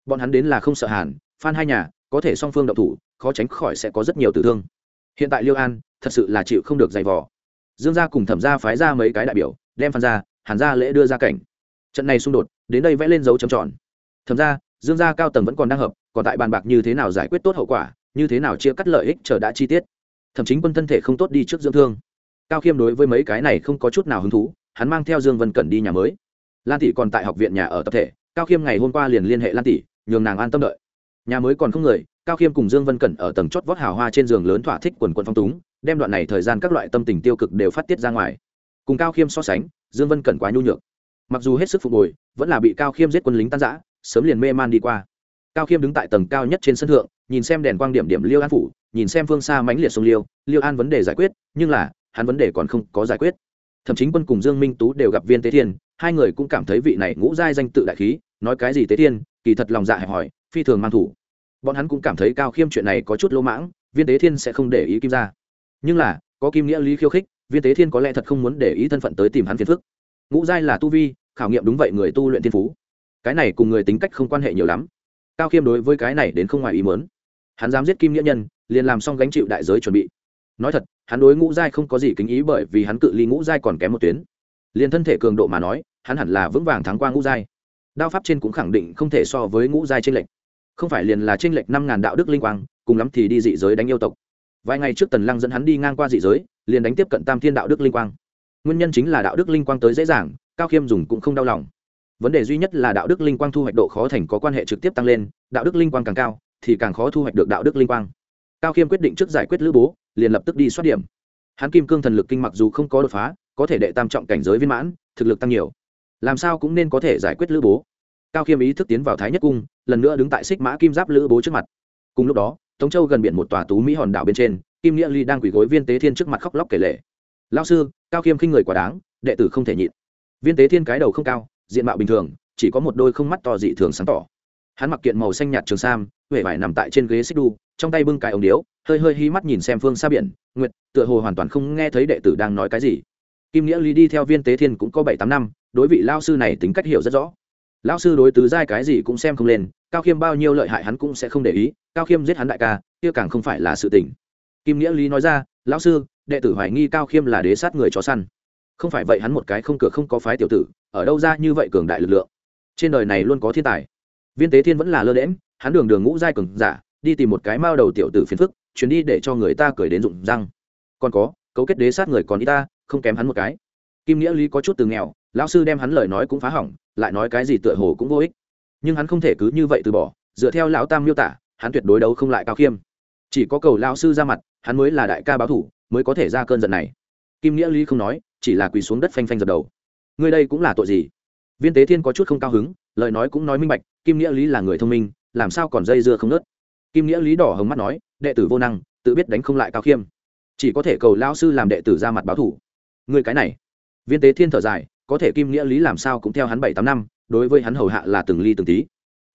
S1: Bọn hắn đến là không sợ hàn, phan hai nhà có thể song phương đậu thủ, khó tránh khỏi sẽ có rất nhiều tử thương. Hiện tại liêu an, thật sự là chịu không được giày vò. Dương gia cùng thẩm gia phái ra mấy cái đại biểu, đem phan ra hàn gia lễ đưa ra cảnh. Trận này xung đột, đến đây vẽ lên dấu chấm tròn. Thẩm ra dương gia cao tầng vẫn còn đang hợp, còn tại bàn bạc như thế nào giải quyết tốt hậu quả, như thế nào chia cắt lợi ích chờ đã chi tiết. Thậm chí quân thân thể không tốt đi trước dưỡng thương cao khiêm đối với mấy cái này không có chút nào hứng thú, hắn mang theo dương vân cẩn đi nhà mới. Lan tỷ còn tại học viện nhà ở tập thể, cao khiêm ngày hôm qua liền liên hệ lan tỷ, nhường nàng an tâm đợi. Nhà mới còn không người, cao khiêm cùng dương vân cẩn ở tầng chót vót hào hoa trên giường lớn thỏa thích quần quần phong túng, đem đoạn này thời gian các loại tâm tình tiêu cực đều phát tiết ra ngoài. Cùng cao khiêm so sánh, dương vân cẩn quá nhu nhược. Mặc dù hết sức phục hồi, vẫn là bị cao khiêm giết quân lính tan giã sớm liền mê man đi qua. Cao khiêm đứng tại tầng cao nhất trên sân thượng, nhìn xem đèn quang điểm điểm liêu an phủ, nhìn xem phương xa mãnh liệt sông liêu liêu an vấn đề giải quyết, nhưng là hắn vấn đề còn không có giải quyết. Thậm chí quân cùng dương minh tú đều gặp viên tế thiên, hai người cũng cảm thấy vị này ngũ giai danh tự đại khí, nói cái gì tế thiên, kỳ thật lòng dạ hẹp hỏi phi thường mang thủ. Bọn hắn cũng cảm thấy cao khiêm chuyện này có chút lỗ mãng, viên tế thiên sẽ không để ý kim ra nhưng là, có kim nghĩa lý khiêu khích, viên tế thiên có lẽ thật không muốn để ý thân phận tới tìm hắn phiền phức. Ngũ giai là tu vi, khảo nghiệm đúng vậy người tu luyện thiên phú. Cái này cùng người tính cách không quan hệ nhiều lắm. Cao khiêm đối với cái này đến không ngoài ý mớn hắn dám giết kim nghĩa nhân, liền làm xong gánh chịu đại giới chuẩn bị nói thật, hắn đối ngũ giai không có gì kính ý bởi vì hắn cự ly ngũ giai còn kém một tuyến. Liền thân thể cường độ mà nói, hắn hẳn là vững vàng thắng qua ngũ giai. Đao pháp trên cũng khẳng định không thể so với ngũ giai trên lệnh không phải liền là trên lệnh năm ngàn đạo đức linh quang, cùng lắm thì đi dị giới đánh yêu tộc. Vài ngày trước tần lăng dẫn hắn đi ngang qua dị giới, liền đánh tiếp cận tam thiên đạo đức linh quang. Nguyên nhân chính là đạo đức linh quang tới dễ dàng, cao khiêm dùng cũng không đau lòng. Vấn đề duy nhất là đạo đức linh quang thu hoạch độ khó thành có quan hệ trực tiếp tăng lên, đạo đức linh quang càng cao, thì càng khó thu hoạch được đạo đức linh quang. Cao khiêm quyết định trước giải quyết lữ bố liền lập tức đi soát điểm. Hắn kim cương thần lực kinh mặc dù không có đột phá, có thể đệ tam trọng cảnh giới viên mãn, thực lực tăng nhiều. Làm sao cũng nên có thể giải quyết lữ bố. Cao khiêm ý thức tiến vào thái nhất cung, lần nữa đứng tại xích mã kim giáp lữ bố trước mặt. Cùng lúc đó, tống châu gần biển một tòa tú mỹ hòn đảo bên trên, kim nghĩa ly đang quỳ gối viên tế thiên trước mặt khóc lóc kể lệ lao sư, cao khiêm khinh người quá đáng, đệ tử không thể nhịn. Viên tế thiên cái đầu không cao, diện mạo bình thường, chỉ có một đôi không mắt to dị thường sáng tỏ. Hắn mặc kiện màu xanh nhạt trường sam huệ vải nằm tại trên ghế xích đu, trong tay bưng cái ống điếu hơi hơi hí mắt nhìn xem phương xa biển, nguyệt, tựa hồ hoàn toàn không nghe thấy đệ tử đang nói cái gì. Kim nghĩa lý đi theo viên tế thiên cũng có bảy tám năm, đối vị lao sư này tính cách hiểu rất rõ. Lao sư đối tứ giai cái gì cũng xem không lên, cao khiêm bao nhiêu lợi hại hắn cũng sẽ không để ý, cao khiêm giết hắn đại ca, kia càng không phải là sự tình. Kim nghĩa lý nói ra, lão sư, đệ tử hoài nghi cao khiêm là đế sát người chó săn. Không phải vậy hắn một cái không cửa không có phái tiểu tử, ở đâu ra như vậy cường đại lực lượng? Trên đời này luôn có thiên tài. Viên tế thiên vẫn là lơ đễm hắn đường đường ngũ giai cường giả, đi tìm một cái mao đầu tiểu tử phiền phức chuyến đi để cho người ta cười đến rụng răng. Còn có, cấu kết đế sát người còn y ta, không kém hắn một cái. Kim nghĩa lý có chút từ nghèo, lão sư đem hắn lời nói cũng phá hỏng, lại nói cái gì tựa hồ cũng vô ích. Nhưng hắn không thể cứ như vậy từ bỏ, dựa theo lão tam miêu tả, hắn tuyệt đối đấu không lại cao khiêm. Chỉ có cầu lão sư ra mặt, hắn mới là đại ca báo thủ, mới có thể ra cơn giận này. Kim nghĩa lý không nói, chỉ là quỳ xuống đất phanh phanh dập đầu. Ngươi đây cũng là tội gì? Viên tế thiên có chút không cao hứng, lời nói cũng nói minh bạch, kim nghĩa lý là người thông minh, làm sao còn dây dưa không nớt? Kim nghĩa lý đỏ hồng mắt nói, đệ tử vô năng, tự biết đánh không lại cao khiêm. Chỉ có thể cầu lao sư làm đệ tử ra mặt báo thủ. Người cái này. Viên tế thiên thở dài, có thể kim nghĩa lý làm sao cũng theo hắn bảy tám năm, đối với hắn hầu hạ là từng ly từng tí.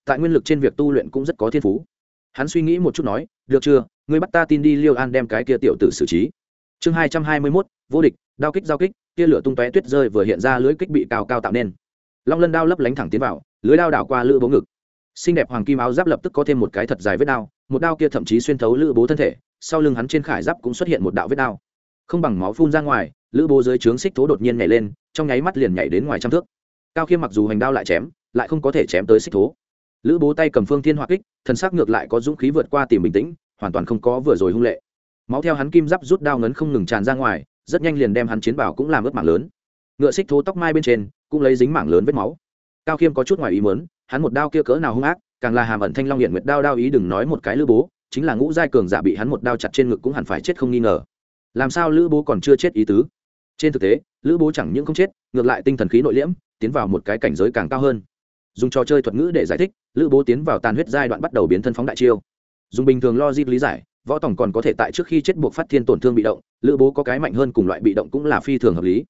S1: Tại nguyên lực trên việc tu luyện cũng rất có thiên phú. Hắn suy nghĩ một chút nói, được chưa, ngươi bắt ta tin đi liêu an đem cái kia tiểu tử xử trí. Chương hai trăm hai mươi mốt, vô địch, đao kích giao kích, tia lửa tung tóe tuyết rơi vừa hiện ra lưới kích bị cao cao tạo nên. Long lân đao lấp lánh thẳng tiến vào, lưới đao đảo qua lữ bố ngực xinh đẹp hoàng kim áo giáp lập tức có thêm một cái thật dài vết đao, một đao kia thậm chí xuyên thấu lữ bố thân thể, sau lưng hắn trên khải giáp cũng xuất hiện một đạo vết đao. Không bằng máu phun ra ngoài, lữ bố dưới trướng xích thố đột nhiên nhảy lên, trong nháy mắt liền nhảy đến ngoài trăm thước. Cao khiêm mặc dù hành đao lại chém, lại không có thể chém tới xích thố. Lữ bố tay cầm phương thiên hỏa kích thân xác ngược lại có dũng khí vượt qua tìm bình tĩnh, hoàn toàn không có vừa rồi hung lệ. Máu theo hắn kim giáp rút đao ngấn không ngừng tràn ra ngoài, rất nhanh liền đem hắn chiến bảo cũng làm ướt mảng lớn. Ngựa xích thố tóc mai bên trên cũng lấy dính mảng lớn vết máu cao khiêm có chút ngoài ý mớn hắn một đao kia cỡ nào hung ác, càng là hàm ẩn thanh long hiện nguyệt đao đao ý đừng nói một cái lữ bố, chính là ngũ giai cường giả bị hắn một đao chặt trên ngực cũng hẳn phải chết không nghi ngờ. Làm sao lữ bố còn chưa chết ý tứ? Trên thực tế, lữ bố chẳng những không chết, ngược lại tinh thần khí nội liễm, tiến vào một cái cảnh giới càng cao hơn. Dùng trò chơi thuật ngữ để giải thích, lữ bố tiến vào tàn huyết giai đoạn bắt đầu biến thân phóng đại chiêu. Dùng bình thường logic lý giải, võ tổng còn có thể tại trước khi chết buộc phát thiên tổn thương bị động, lữ bố có cái mạnh hơn cùng loại bị động cũng là phi thường hợp lý.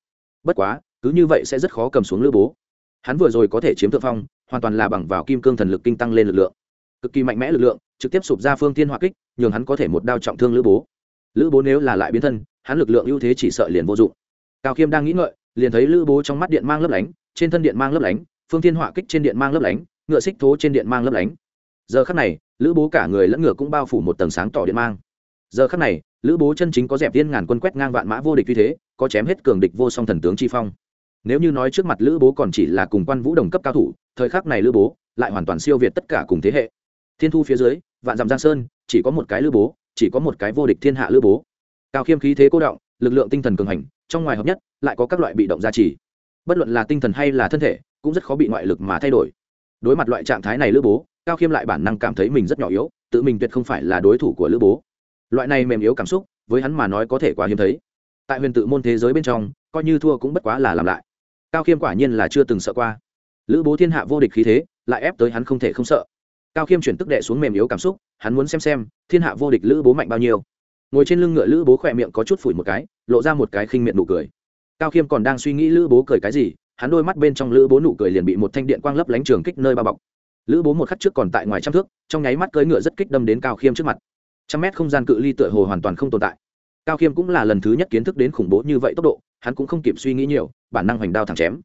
S1: Bất quá, cứ như vậy sẽ rất khó cầm xuống lữ bố hắn vừa rồi có thể chiếm thượng phong, hoàn toàn là bằng vào kim cương thần lực kinh tăng lên lực lượng. Cực kỳ mạnh mẽ lực lượng, trực tiếp sụp ra phương thiên hỏa kích, nhường hắn có thể một đao trọng thương lữ bố. Lữ bố nếu là lại biến thân, hắn lực lượng ưu thế chỉ sợ liền vô dụng. Cao khiêm đang nghĩ ngợi, liền thấy lữ bố trong mắt điện mang lấp lánh, trên thân điện mang lấp lánh, phương thiên hỏa kích trên điện mang lấp lánh, ngựa xích thố trên điện mang lấp lánh. Giờ khắc này, lữ bố cả người lẫn ngựa cũng bao phủ một tầng sáng tỏ điện mang. Giờ khắc này, lữ bố chân chính có dẹp tiên ngàn quân quét ngang vạn mã vô địch như thế, có chém hết cường địch vô song thần tướng chi phong nếu như nói trước mặt lữ bố còn chỉ là cùng quan vũ đồng cấp cao thủ, thời khắc này lữ bố lại hoàn toàn siêu việt tất cả cùng thế hệ. Thiên thu phía dưới, vạn dặm giang sơn, chỉ có một cái lữ bố, chỉ có một cái vô địch thiên hạ lữ bố. Cao khiêm khí thế cô động, lực lượng tinh thần cường hành, trong ngoài hợp nhất, lại có các loại bị động gia trì. Bất luận là tinh thần hay là thân thể, cũng rất khó bị ngoại lực mà thay đổi. Đối mặt loại trạng thái này lữ bố, cao khiêm lại bản năng cảm thấy mình rất nhỏ yếu, tự mình tuyệt không phải là đối thủ của lữ bố. Loại này mềm yếu cảm xúc, với hắn mà nói có thể quá hiếm thấy. Tại huyền tự môn thế giới bên trong, coi như thua cũng bất quá là làm lại cao khiêm quả nhiên là chưa từng sợ qua. Lữ bố thiên hạ vô địch khí thế, lại ép tới hắn không thể không sợ. Cao khiêm chuyển tức đệ xuống mềm yếu cảm xúc, hắn muốn xem xem, thiên hạ vô địch lữ bố mạnh bao nhiêu. Ngồi trên lưng ngựa lữ bố khỏe miệng có chút phủi một cái, lộ ra một cái khinh miệng nụ cười. Cao khiêm còn đang suy nghĩ lữ bố cười cái gì, hắn đôi mắt bên trong lữ bố nụ cười liền bị một thanh điện quang lấp lánh trường kích nơi bao bọc. Lữ bố một khắc trước còn tại ngoài trăm thước, trong nháy mắt cưỡi ngựa rất kích đâm đến cao khiêm trước mặt. Trăm mét không gian cự ly tựa hồ hoàn toàn không tồn tại. Cao khiêm cũng là lần thứ nhất kiến thức đến khủng bố như vậy tốc độ hắn cũng không kịp suy nghĩ nhiều, bản năng hoành đao thẳng chém.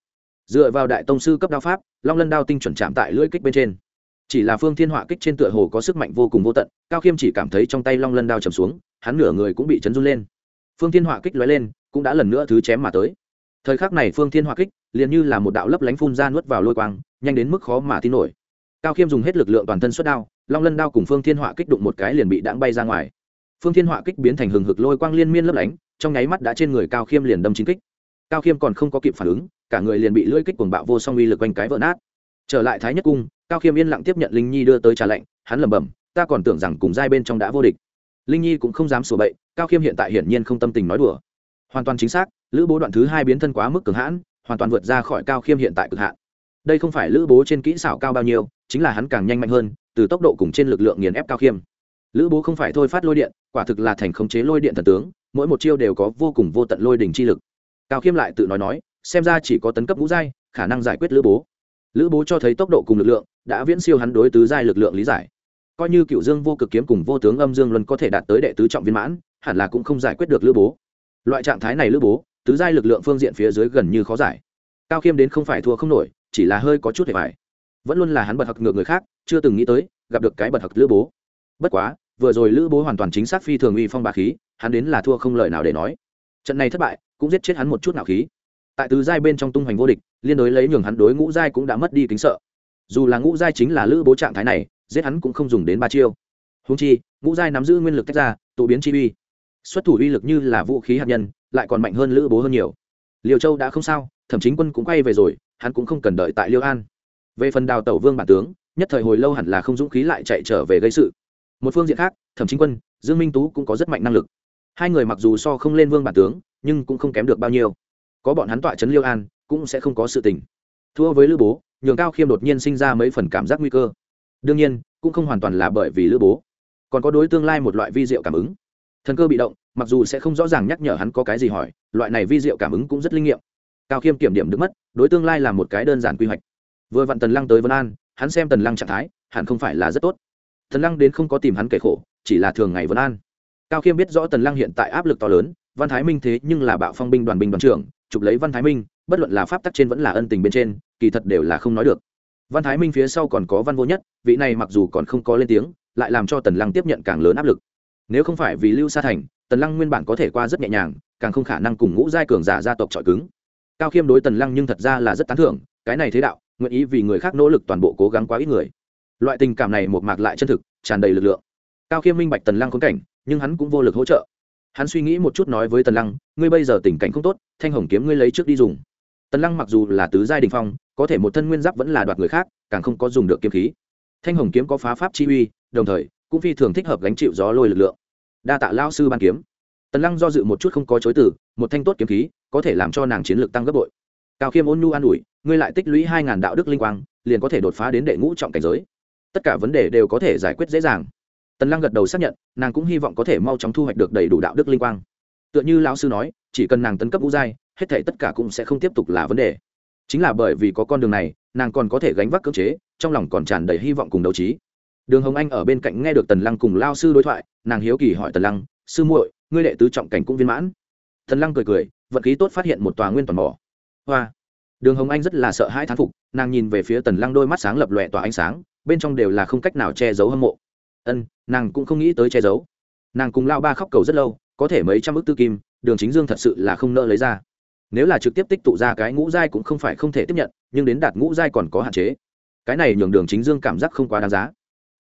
S1: Dựa vào đại tông sư cấp đao pháp, long lân đao tinh chuẩn chạm tại lưỡi kích bên trên. Chỉ là phương thiên họa kích trên tựa hồ có sức mạnh vô cùng vô tận, cao khiêm chỉ cảm thấy trong tay long lân đao chầm xuống, hắn nửa người cũng bị chấn run lên. Phương thiên họa kích lóe lên, cũng đã lần nữa thứ chém mà tới. Thời khắc này phương thiên họa kích, liền như là một đạo lấp lánh phun ra nuốt vào lôi quang, nhanh đến mức khó mà tin nổi. Cao khiêm dùng hết lực lượng toàn thân xuất đao, long lân đao cùng phương thiên họa kích đụng một cái liền bị đãng bay ra ngoài. Phương thiên họa kích biến thành hừng hực lôi quang liên miên lấp lánh trong nháy mắt đã trên người cao khiêm liền đâm chính kích. Cao khiêm còn không có kịp phản ứng, cả người liền bị lưỡi kích cuồng bạo vô song uy lực quanh cái vỡ nát. Trở lại thái nhất cung, cao khiêm yên lặng tiếp nhận linh nhi đưa tới trà lạnh, hắn lẩm bẩm, ta còn tưởng rằng cùng giai bên trong đã vô địch. Linh nhi cũng không dám sửa bậy, cao khiêm hiện tại hiển nhiên không tâm tình nói đùa. Hoàn toàn chính xác, lữ bố đoạn thứ hai biến thân quá mức cường hãn, hoàn toàn vượt ra khỏi cao khiêm hiện tại cực hạn. Đây không phải lữ bố trên kỹ xảo cao bao nhiêu, chính là hắn càng nhanh mạnh hơn, từ tốc độ cùng trên lực lượng nghiền ép cao khiêm. Lữ bố không phải thôi phát lôi điện, quả thực là thành khống chế lôi điện thần tướng mỗi một chiêu đều có vô cùng vô tận lôi đỉnh chi lực. Cao khiêm lại tự nói nói, xem ra chỉ có tấn cấp ngũ giai, khả năng giải quyết lữ bố. Lữ bố cho thấy tốc độ cùng lực lượng, đã viễn siêu hắn đối tứ giai lực lượng lý giải. Coi như cựu dương vô cực kiếm cùng vô tướng âm dương luân có thể đạt tới đệ tứ trọng viên mãn, hẳn là cũng không giải quyết được lữ bố. Loại trạng thái này lữ bố, tứ giai lực lượng phương diện phía dưới gần như khó giải. Cao khiêm đến không phải thua không nổi, chỉ là hơi có chút hề vải vẫn luôn là hắn bật hặc ngược người khác, chưa từng nghĩ tới, gặp được cái bật hặc lữ bố. Bất quá, vừa rồi lữ bố hoàn toàn chính xác phi thường uy phong bà khí hắn đến là thua không lời nào để nói. Trận này thất bại, cũng giết chết hắn một chút nào khí. Tại tứ giai bên trong tung hoành vô địch, liên đối lấy nhường hắn đối ngũ giai cũng đã mất đi kính sợ. Dù là ngũ giai chính là lữ bố trạng thái này, giết hắn cũng không dùng đến ba chiêu. Húng chi, ngũ giai nắm giữ nguyên lực tách ra, tụ biến chi uy. Xuất thủ uy lực như là vũ khí hạt nhân, lại còn mạnh hơn lữ bố hơn nhiều. Liêu châu đã không sao, thậm chí quân cũng quay về rồi, hắn cũng không cần đợi tại liêu an. Về phần đào tẩu vương bản tướng, nhất thời hồi lâu hẳn là không dũng khí lại chạy trở về gây sự. Một phương diện khác thẩm chính quân, dương minh tú cũng có rất mạnh năng lực hai người mặc dù so không lên vương bản tướng, nhưng cũng không kém được bao nhiêu. Có bọn hắn tọa trấn liêu an, cũng sẽ không có sự tình. Thua với lữ bố, nhường cao khiêm đột nhiên sinh ra mấy phần cảm giác nguy cơ. Đương nhiên, cũng không hoàn toàn là bởi vì lữ bố. Còn có đối tương lai một loại vi diệu cảm ứng. Thần cơ bị động, mặc dù sẽ không rõ ràng nhắc nhở hắn có cái gì hỏi, loại này vi diệu cảm ứng cũng rất linh nghiệm. Cao khiêm kiểm điểm được mất, đối tương lai là một cái đơn giản quy hoạch. Vừa vặn tần lăng tới vân an, hắn xem tần lăng trạng thái, hẳn không phải là rất tốt. Thần lăng đến không có tìm hắn kể khổ, chỉ là thường ngày vân an cao khiêm biết rõ tần lăng hiện tại áp lực to lớn, văn thái minh thế nhưng là bạo phong binh đoàn binh đoàn trưởng, chụp lấy văn thái minh, bất luận là pháp tắc trên vẫn là ân tình bên trên, kỳ thật đều là không nói được. Văn thái minh phía sau còn có văn vô nhất, vị này mặc dù còn không có lên tiếng, lại làm cho tần lăng tiếp nhận càng lớn áp lực. Nếu không phải vì lưu sa thành, tần lăng nguyên bản có thể qua rất nhẹ nhàng, càng không khả năng cùng ngũ giai cường giả gia tộc trọi cứng. Cao khiêm đối tần lăng nhưng thật ra là rất tán thưởng, cái này thế đạo, nguyện ý vì người khác nỗ lực toàn bộ cố gắng quá ít người. Loại tình cảm này một mạc lại chân thực, tràn đầy lực lượng. Cao khiêm minh bạch tần lăng khốn cảnh nhưng hắn cũng vô lực hỗ trợ. Hắn suy nghĩ một chút nói với tần lăng, ngươi bây giờ tình cảnh không tốt, thanh hồng kiếm ngươi lấy trước đi dùng. Tần lăng mặc dù là tứ giai đình phong, có thể một thân nguyên giáp vẫn là đoạt người khác, càng không có dùng được kiếm khí. Thanh hồng kiếm có phá pháp chi uy, đồng thời, cũng phi thường thích hợp gánh chịu gió lôi lực lượng. Đa tạ lao sư ban kiếm. Tần lăng do dự một chút không có chối từ, một thanh tốt kiếm khí, có thể làm cho nàng chiến lược tăng gấp bội. Cao khiêm ôn nhu an ủi, ngươi lại tích lũy hai ngàn đạo đức linh quang, liền có thể đột phá đến đệ ngũ trọng cảnh giới. Tất cả vấn đề đều có thể giải quyết dễ dàng tần lăng gật đầu xác nhận, nàng cũng hy vọng có thể mau chóng thu hoạch được đầy đủ đạo đức linh quang. Tựa như lão sư nói, chỉ cần nàng tấn cấp ngũ giai, hết thể tất cả cũng sẽ không tiếp tục là vấn đề. Chính là bởi vì có con đường này, nàng còn có thể gánh vác cưỡng chế, trong lòng còn tràn đầy hy vọng cùng đấu trí. Đường hồng anh ở bên cạnh nghe được tần lăng cùng lao sư đối thoại, nàng hiếu kỳ hỏi tần lăng, sư muội, ngươi đệ tứ trọng cảnh cũng viên mãn? Tần lăng cười cười, vận khí tốt phát hiện một tòa nguyên toàn mỏ. Hoa. Đường hồng anh rất là sợ hãi thán phục, nàng nhìn về phía tần lăng đôi mắt sáng lập lòe tỏa ánh sáng, bên trong đều là không cách nào che giấu hâm mộ ân nàng cũng không nghĩ tới che giấu. Nàng cùng lao ba khóc cầu rất lâu có thể mấy trăm ước tư kim đường chính dương thật sự là không nỡ lấy ra. Nếu là trực tiếp tích tụ ra cái ngũ giai cũng không phải không thể tiếp nhận nhưng đến đạt ngũ giai còn có hạn chế. Cái này nhường đường chính dương cảm giác không quá đáng giá.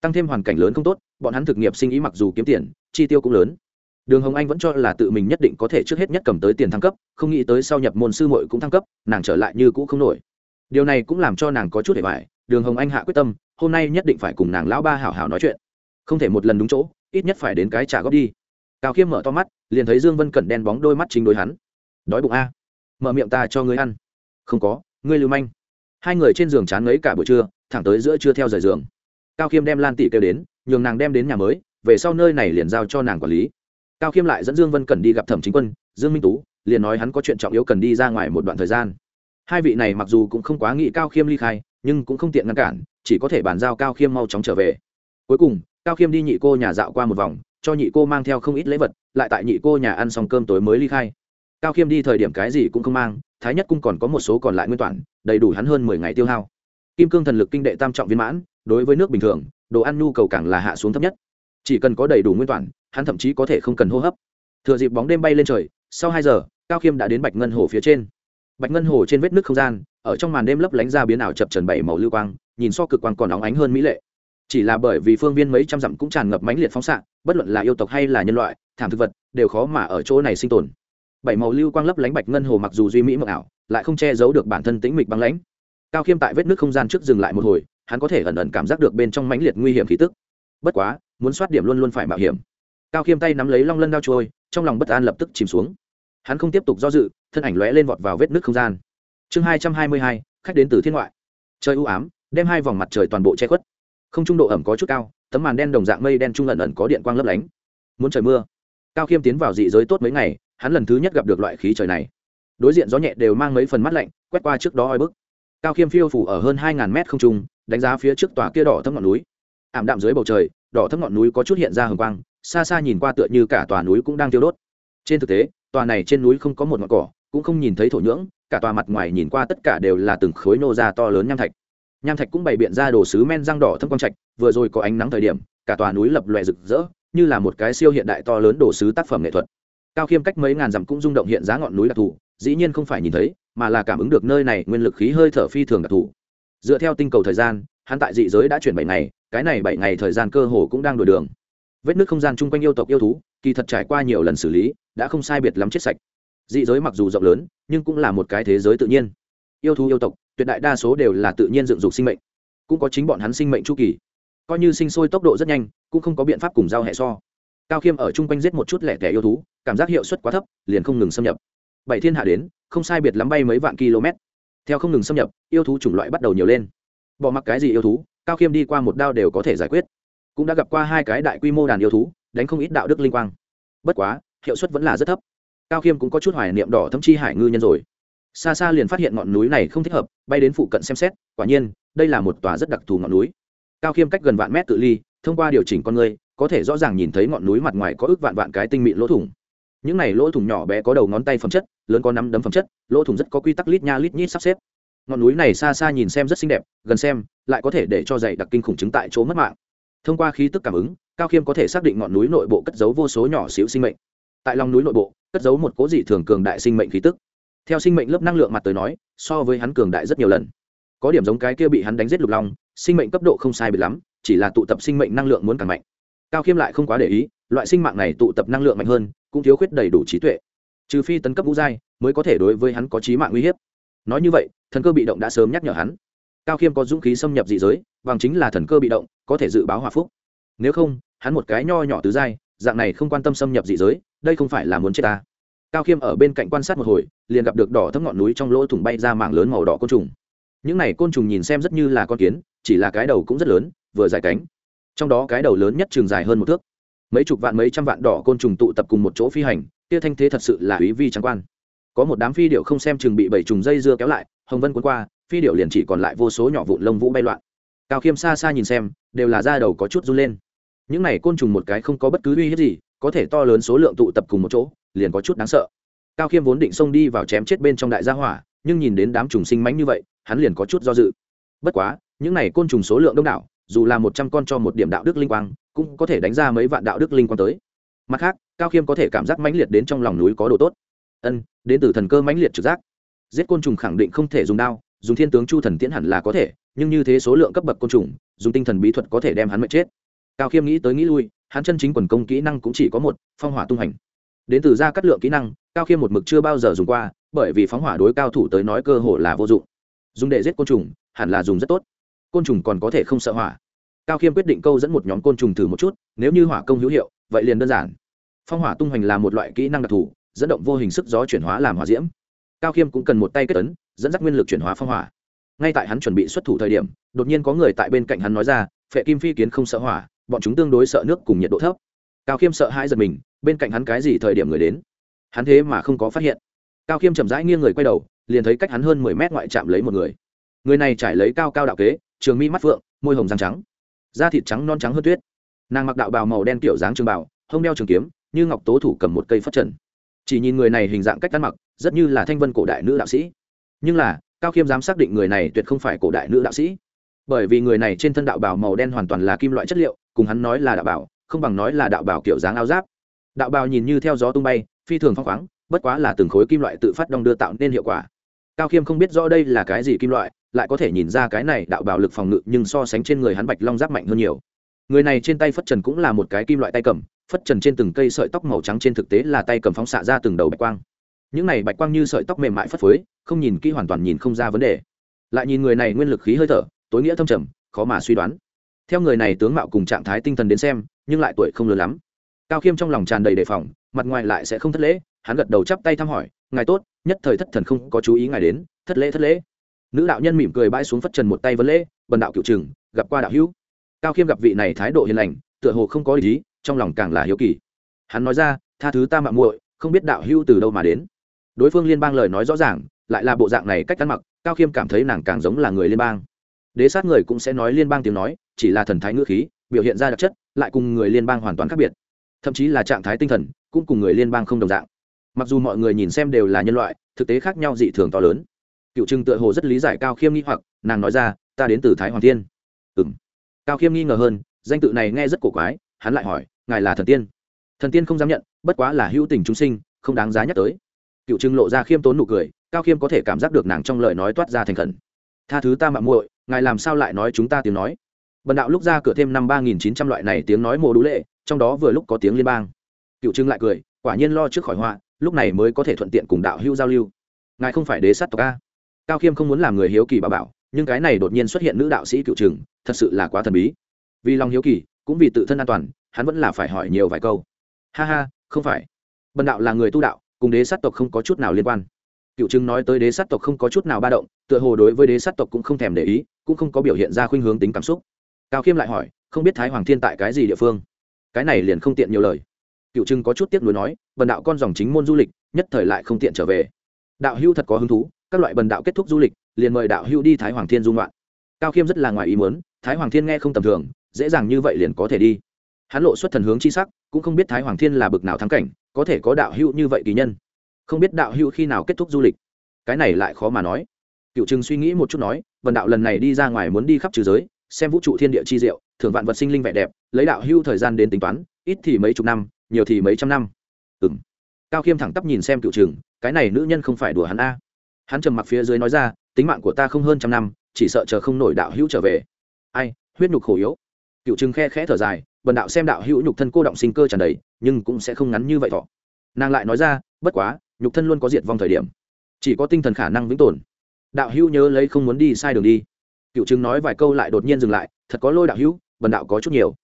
S1: Tăng thêm hoàn cảnh lớn không tốt bọn hắn thực nghiệp sinh ý mặc dù kiếm tiền chi tiêu cũng lớn. Đường hồng anh vẫn cho là tự mình nhất định có thể trước hết nhất cầm tới tiền thăng cấp không nghĩ tới sau nhập môn sư muội cũng thăng cấp nàng trở lại như cũ không nổi. Điều này cũng làm cho nàng có chút để bài, đường hồng anh hạ quyết tâm hôm nay nhất định phải cùng nàng lão ba hảo hảo nói chuyện không thể một lần đúng chỗ, ít nhất phải đến cái trả góp đi. Cao khiêm mở to mắt, liền thấy dương vân cẩn đen bóng đôi mắt chính đối hắn. Đói bụng a. Mở miệng ta cho ngươi ăn. Không có, ngươi lưu manh. Hai người trên giường chán ngấy cả buổi trưa, thẳng tới giữa trưa theo rời giường. Cao khiêm đem lan tỷ kêu đến, nhường nàng đem đến nhà mới, về sau nơi này liền giao cho nàng quản lý. Cao khiêm lại dẫn dương vân Cẩn đi gặp thẩm chính quân, dương minh tú, liền nói hắn có chuyện trọng yếu cần đi ra ngoài một đoạn thời gian. Hai vị này mặc dù cũng không quá nghĩ cao khiêm ly khai, nhưng cũng không tiện ngăn cản, chỉ có thể bàn giao cao khiêm mau chóng trở về. Cuối cùng cao khiêm đi nhị cô nhà dạo qua một vòng, cho nhị cô mang theo không ít lễ vật, lại tại nhị cô nhà ăn xong cơm tối mới ly khai. Cao khiêm đi thời điểm cái gì cũng không mang, thái nhất cung còn có một số còn lại nguyên toàn, đầy đủ hắn hơn mười ngày tiêu hao. Kim cương thần lực kinh đệ tam trọng viên mãn, đối với nước bình thường, đồ ăn nhu cầu càng là hạ xuống thấp nhất. Chỉ cần có đầy đủ nguyên toàn, hắn thậm chí có thể không cần hô hấp. Thừa dịp bóng đêm bay lên trời, sau hai giờ, cao khiêm đã đến bạch ngân hồ phía trên. Bạch ngân hồ trên vết nước không gian, ở trong màn đêm lấp lánh ra biến ảo chập trần bảy màu lưu quang, nhìn so cực quang còn óng ánh hơn mỹ lệ chỉ là bởi vì phương viên mấy trăm dặm cũng tràn ngập mãnh liệt phóng xạ, bất luận là yêu tộc hay là nhân loại, thảm thực vật, đều khó mà ở chỗ này sinh tồn. Bảy màu lưu quang lấp lánh bạch ngân hồ mặc dù duy mỹ mộng ảo, lại không che giấu được bản thân tĩnh mịch băng lãnh. Cao khiêm tại vết nước không gian trước dừng lại một hồi, hắn có thể ẩn ẩn cảm giác được bên trong mãnh liệt nguy hiểm khí tức. Bất quá, muốn soát điểm luôn luôn phải mạo hiểm. Cao khiêm tay nắm lấy long lân đao trôi, trong lòng bất an lập tức chìm xuống. Hắn không tiếp tục do dự, thân ảnh lóe lên vọt vào vết nước không gian. Chương hai trăm hai mươi hai, khách đến từ thiên ngoại. Trời ưu ám, đem hai vòng mặt trời toàn bộ che khuất không trung độ ẩm có chút cao, tấm màn đen đồng dạng mây đen trung ẩn ẩn có điện quang lấp lánh. Muốn trời mưa, cao khiêm tiến vào dị giới tốt mấy ngày, hắn lần thứ nhất gặp được loại khí trời này. Đối diện gió nhẹ đều mang mấy phần mắt lạnh, quét qua trước đó oi bức. Cao khiêm phiêu phủ ở hơn hai ngàn mét không trung, đánh giá phía trước tòa kia đỏ thấp ngọn núi. Ảm đạm dưới bầu trời, đỏ thấp ngọn núi có chút hiện ra hồng quang, xa xa nhìn qua tựa như cả tòa núi cũng đang tiêu đốt. Trên thực tế, tòa này trên núi không có một ngọn cỏ, cũng không nhìn thấy thổ nhưỡng, cả tòa mặt ngoài nhìn qua tất cả đều là từng khối nô ra to lớn nham thạch nham thạch cũng bày biện ra đồ sứ men răng đỏ thâm quang trạch, vừa rồi có ánh nắng thời điểm, cả tòa núi lập lòe rực rỡ, như là một cái siêu hiện đại to lớn đồ sứ tác phẩm nghệ thuật. Cao khiêm cách mấy ngàn dặm cũng rung động hiện giá ngọn núi đặc thù, dĩ nhiên không phải nhìn thấy, mà là cảm ứng được nơi này nguyên lực khí hơi thở phi thường đặc thù. Dựa theo tinh cầu thời gian, hắn tại dị giới đã chuyển bảy ngày, cái này bảy ngày thời gian cơ hồ cũng đang đổi đường. Vết nước không gian chung quanh yêu tộc yêu thú, kỳ thật trải qua nhiều lần xử lý, đã không sai biệt lắm chết sạch. Dị giới mặc dù rộng lớn, nhưng cũng là một cái thế giới tự nhiên. Yêu thú yêu tộc tuyệt đại đa số đều là tự nhiên dựng dục sinh mệnh, cũng có chính bọn hắn sinh mệnh chu kỳ. Coi như sinh sôi tốc độ rất nhanh, cũng không có biện pháp cùng giao hệ so. Cao khiêm ở chung quanh giết một chút lẻ tẻ yêu thú, cảm giác hiệu suất quá thấp, liền không ngừng xâm nhập. Bảy thiên hạ đến, không sai biệt lắm bay mấy vạn km. Theo không ngừng xâm nhập, yêu thú chủng loại bắt đầu nhiều lên. Bỏ mặc cái gì yêu thú, cao khiêm đi qua một đao đều có thể giải quyết. Cũng đã gặp qua hai cái đại quy mô đàn yêu thú, đánh không ít đạo đức linh quang. Bất quá, hiệu suất vẫn là rất thấp. Cao khiêm cũng có chút hoài niệm đỏ thậm chi hải ngư nhân rồi xa xa liền phát hiện ngọn núi này không thích hợp, bay đến phụ cận xem xét, quả nhiên, đây là một tòa rất đặc thù ngọn núi. Cao khiêm cách gần vạn mét tự ly, thông qua điều chỉnh con người, có thể rõ ràng nhìn thấy ngọn núi mặt ngoài có ước vạn vạn cái tinh mịn lỗ thủng. Những này lỗ thủng nhỏ bé có đầu ngón tay phẩm chất, lớn có nắm đấm phẩm chất, lỗ thủng rất có quy tắc lít nha lít nhít sắp xếp. Ngọn núi này xa xa nhìn xem rất xinh đẹp, gần xem, lại có thể để cho dày đặc kinh khủng chứng tại chỗ mất mạng. Thông qua khí tức cảm ứng, cao khiêm có thể xác định ngọn núi nội bộ cất giấu vô số nhỏ xíu sinh mệnh. Tại lòng núi nội bộ, cất giấu một cố dị thường cường đại sinh mệnh khí tức theo sinh mệnh lớp năng lượng mặt tới nói, so với hắn cường đại rất nhiều lần. Có điểm giống cái kia bị hắn đánh giết lục long, sinh mệnh cấp độ không sai biệt lắm, chỉ là tụ tập sinh mệnh năng lượng muốn càng mạnh. Cao khiêm lại không quá để ý, loại sinh mạng này tụ tập năng lượng mạnh hơn, cũng thiếu khuyết đầy đủ trí tuệ. Trừ phi tấn cấp vũ giai, mới có thể đối với hắn có trí mạng uy hiếp. Nói như vậy, thần cơ bị động đã sớm nhắc nhở hắn. Cao khiêm có dũng khí xâm nhập dị giới, bằng chính là thần cơ bị động, có thể dự báo hòa phúc. Nếu không, hắn một cái nho nhỏ tứ giai, dạng này không quan tâm xâm nhập dị giới, đây không phải là muốn chết ta cao khiêm ở bên cạnh quan sát một hồi, liền gặp được đỏ thấp ngọn núi trong lỗ thủng bay ra mảng lớn màu đỏ côn trùng. Những này côn trùng nhìn xem rất như là con kiến, chỉ là cái đầu cũng rất lớn, vừa dài cánh. Trong đó cái đầu lớn nhất trường dài hơn một thước. Mấy chục vạn mấy trăm vạn đỏ côn trùng tụ tập cùng một chỗ phi hành, kia thanh thế thật sự là ý vi trắng quan. Có một đám phi điệu không xem chừng bị bảy trùng dây dưa kéo lại, hồng vân cuốn qua, phi điệu liền chỉ còn lại vô số nhỏ vụn lông vũ bay loạn. Cao khiêm xa xa nhìn xem, đều là da đầu có chút run lên. Những này côn trùng một cái không có bất cứ uy hiếp gì, có thể to lớn số lượng tụ tập cùng một chỗ liền có chút đáng sợ. Cao khiêm vốn định xông đi vào chém chết bên trong đại gia hỏa, nhưng nhìn đến đám trùng sinh mánh như vậy, hắn liền có chút do dự. Bất quá, những này côn trùng số lượng đông đảo, dù là một trăm con cho một điểm đạo đức linh quang, cũng có thể đánh ra mấy vạn đạo đức linh quang tới. Mặt khác, cao khiêm có thể cảm giác mãnh liệt đến trong lòng núi có đồ tốt. Ân, đến từ thần cơ mãnh liệt trực giác. Giết côn trùng khẳng định không thể dùng đao, dùng thiên tướng chu thần tiễn hẳn là có thể, nhưng như thế số lượng cấp bậc côn trùng, dùng tinh thần bí thuật có thể đem hắn mệt chết. Cao khiêm nghĩ tới nghĩ lui, hắn chân chính quần công kỹ năng cũng chỉ có một, phong hỏa tung hành đến từ ra cắt lượng kỹ năng, cao khiêm một mực chưa bao giờ dùng qua, bởi vì phóng hỏa đối cao thủ tới nói cơ hội là vô dụng. Dùng để giết côn trùng, hẳn là dùng rất tốt. Côn trùng còn có thể không sợ hỏa. Cao khiêm quyết định câu dẫn một nhóm côn trùng thử một chút, nếu như hỏa công hữu hiệu, vậy liền đơn giản. Phong hỏa tung hoành là một loại kỹ năng đặc thù, dẫn động vô hình sức gió chuyển hóa làm hỏa diễm. Cao khiêm cũng cần một tay kết tấn dẫn dắt nguyên lực chuyển hóa phong hỏa. Ngay tại hắn chuẩn bị xuất thủ thời điểm, đột nhiên có người tại bên cạnh hắn nói ra, phệ kim phi kiến không sợ hỏa, bọn chúng tương đối sợ nước cùng nhiệt độ thấp. Cao khiêm sợ hãi giật mình bên cạnh hắn cái gì thời điểm người đến? Hắn thế mà không có phát hiện. Cao khiêm chậm rãi nghiêng người quay đầu, liền thấy cách hắn hơn mười mét ngoại chạm lấy một người. Người này trải lấy cao cao đạo kế, trường mi mắt phượng, môi hồng răng trắng, da thịt trắng non trắng hơn tuyết. Nàng mặc đạo bào màu đen kiểu dáng trường bảo hông đeo trường kiếm, như ngọc tố thủ cầm một cây phất trần. Chỉ nhìn người này hình dạng cách ăn mặc, rất như là thanh vân cổ đại nữ đạo sĩ. Nhưng là, cao khiêm dám xác định người này tuyệt không phải cổ đại nữ đạo sĩ. Bởi vì người này trên thân đạo bào màu đen hoàn toàn là kim loại chất liệu, cùng hắn nói là đạo bảo không bằng nói là đạo bảo kiểu dáng áo giáp đạo bào nhìn như theo gió tung bay, phi thường phong khoáng, bất quá là từng khối kim loại tự phát đong đưa tạo nên hiệu quả. Cao khiêm không biết rõ đây là cái gì kim loại, lại có thể nhìn ra cái này đạo bào lực phòng ngự nhưng so sánh trên người hắn bạch long giáp mạnh hơn nhiều. Người này trên tay phất trần cũng là một cái kim loại tay cầm, phất trần trên từng cây sợi tóc màu trắng trên thực tế là tay cầm phóng xạ ra từng đầu bạch quang. Những này bạch quang như sợi tóc mềm mại phất phới, không nhìn kỹ hoàn toàn nhìn không ra vấn đề. Lại nhìn người này nguyên lực khí hơi thở, tối nghĩa thâm trầm, khó mà suy đoán. Theo người này tướng mạo cùng trạng thái tinh thần đến xem, nhưng lại tuổi không lớn lắm cao khiêm trong lòng tràn đầy đề phòng, mặt ngoài lại sẽ không thất lễ, hắn gật đầu chắp tay thăm hỏi, ngài tốt, nhất thời thất thần không có chú ý ngài đến, thất lễ thất lễ. Nữ đạo nhân mỉm cười bãi xuống phất trần một tay vấn lễ, bần đạo cựu trừng, gặp qua đạo hữu. Cao khiêm gặp vị này thái độ hiền lành, tựa hồ không có ý, trong lòng càng là hiếu kỳ. Hắn nói ra, tha thứ ta mạng muội, không biết đạo hữu từ đâu mà đến. Đối phương liên bang lời nói rõ ràng, lại là bộ dạng này cách ăn mặc, cao khiêm cảm thấy nàng càng giống là người liên bang. Đế sát người cũng sẽ nói liên bang tiếng nói, chỉ là thần thái ngữ khí, biểu hiện ra đặc chất, lại cùng người liên bang hoàn toàn khác biệt thậm chí là trạng thái tinh thần cũng cùng người liên bang không đồng dạng. Mặc dù mọi người nhìn xem đều là nhân loại, thực tế khác nhau dị thường to lớn. Cựu trưng tựa hồ rất lý giải cao khiêm nghi hoặc, nàng nói ra, ta đến từ thái hoàng tiên. ừ m cao khiêm nghi ngờ hơn, danh tự này nghe rất cổ quái, hắn lại hỏi, ngài là thần tiên? Thần tiên không dám nhận, bất quá là hữu tình chúng sinh, không đáng giá nhắc tới. Cựu trưng lộ ra khiêm tốn nụ cười, cao khiêm có thể cảm giác được nàng trong lời nói toát ra thành khẩn. Tha thứ ta mạng muội, ngài làm sao lại nói chúng ta tiếng nói? Bần đạo lúc ra cửa thêm năm ba nghìn chín trăm loại này tiếng nói mồ đũ lệ, trong đó vừa lúc có tiếng liên bang. Cựu trưng lại cười, quả nhiên lo trước khỏi họa, lúc này mới có thể thuận tiện cùng đạo hữu giao lưu. Ngài không phải đế sát tộc a. Cao khiêm không muốn làm người hiếu kỳ bà bảo, nhưng cái này đột nhiên xuất hiện nữ đạo sĩ cựu trừng thật sự là quá thần bí. Vì lòng hiếu kỳ, cũng vì tự thân an toàn, hắn vẫn là phải hỏi nhiều vài câu. Ha ha, không phải. Bần đạo là người tu đạo, cùng đế sát tộc không có chút nào liên quan. Cựu chứng nói tới đế sát tộc không có chút nào ba động, tựa hồ đối với đế sát tộc cũng không thèm để ý, cũng không có biểu hiện ra khuynh hướng tính cảm xúc cao khiêm lại hỏi, không biết thái hoàng thiên tại cái gì địa phương? Cái này liền không tiện nhiều lời. Cựu trưng có chút tiếc nuối nói, bần đạo con dòng chính môn du lịch, nhất thời lại không tiện trở về. Đạo hưu thật có hứng thú, các loại bần đạo kết thúc du lịch, liền mời đạo hưu đi thái hoàng thiên dung loạn cao khiêm rất là ngoài ý muốn, thái hoàng thiên nghe không tầm thường, dễ dàng như vậy liền có thể đi. Hắn lộ xuất thần hướng chi sắc, cũng không biết thái hoàng thiên là bực nào thắng cảnh, có thể có đạo hưu như vậy kỳ nhân. Không biết đạo hưu khi nào kết thúc du lịch. Cái này lại khó mà nói. Cựu Trưng suy nghĩ một chút nói vần đạo lần này đi ra ngoài muốn đi khắp trừ giới xem vũ trụ thiên địa chi diệu thưởng vạn vật sinh linh vẻ đẹp lấy đạo hưu thời gian đến tính toán ít thì mấy chục năm nhiều thì mấy trăm năm. Ừ m cao khiêm thẳng tắp nhìn xem cựu trường, cái này nữ nhân không phải đùa hắn a. Hắn trầm mặc phía dưới nói ra tính mạng của ta không hơn trăm năm chỉ sợ chờ không nổi đạo hữu trở về. Ai huyết nhục khổ yếu. Cựu trừng khe khẽ thở dài bần đạo xem đạo hữu nhục thân cô động sinh cơ tràn đầy nhưng cũng sẽ không ngắn như vậy thọ. Nàng lại nói ra bất quá nhục thân luôn có diệt vong thời điểm. Chỉ có tinh thần khả năng vĩnh tồn. Đạo hữu nhớ lấy không muốn đi sai đường đi cựu chứng nói vài câu lại đột nhiên dừng lại, thật có lôi đạo hữu, bần đạo có chút nhiều.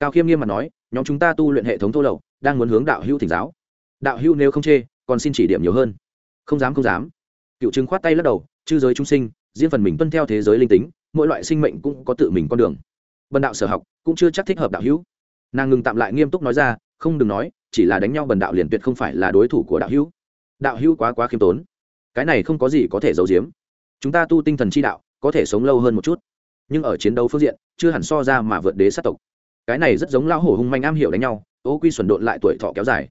S1: Cao khiêm nghiêm mặt nói, nhóm chúng ta tu luyện hệ thống thô lậu, đang muốn hướng đạo hữu thỉnh giáo. Đạo hữu nếu không chê, còn xin chỉ điểm nhiều hơn. Không dám không dám. Cựu chứng khoát tay lắc đầu, chư giới chúng sinh, riêng phần mình tuân theo thế giới linh tính, mỗi loại sinh mệnh cũng có tự mình con đường. Bần đạo sở học, cũng chưa chắc thích hợp đạo hữu. Nàng ngừng tạm lại nghiêm túc nói ra, không đừng nói, chỉ là đánh nhau bần đạo liền tuyệt không phải là đối thủ của đạo hữu. Đạo hữu quá quá khiêm tốn. Cái này không có gì có thể giấu giếm. Chúng ta tu tinh thần chi đạo có thể sống lâu hơn một chút. Nhưng ở chiến đấu phương diện, chưa hẳn so ra mà vượt đế sát tộc. Cái này rất giống lão hổ hung manh am hiểu đánh nhau, ô quy xuẩn độn lại tuổi thọ kéo dài.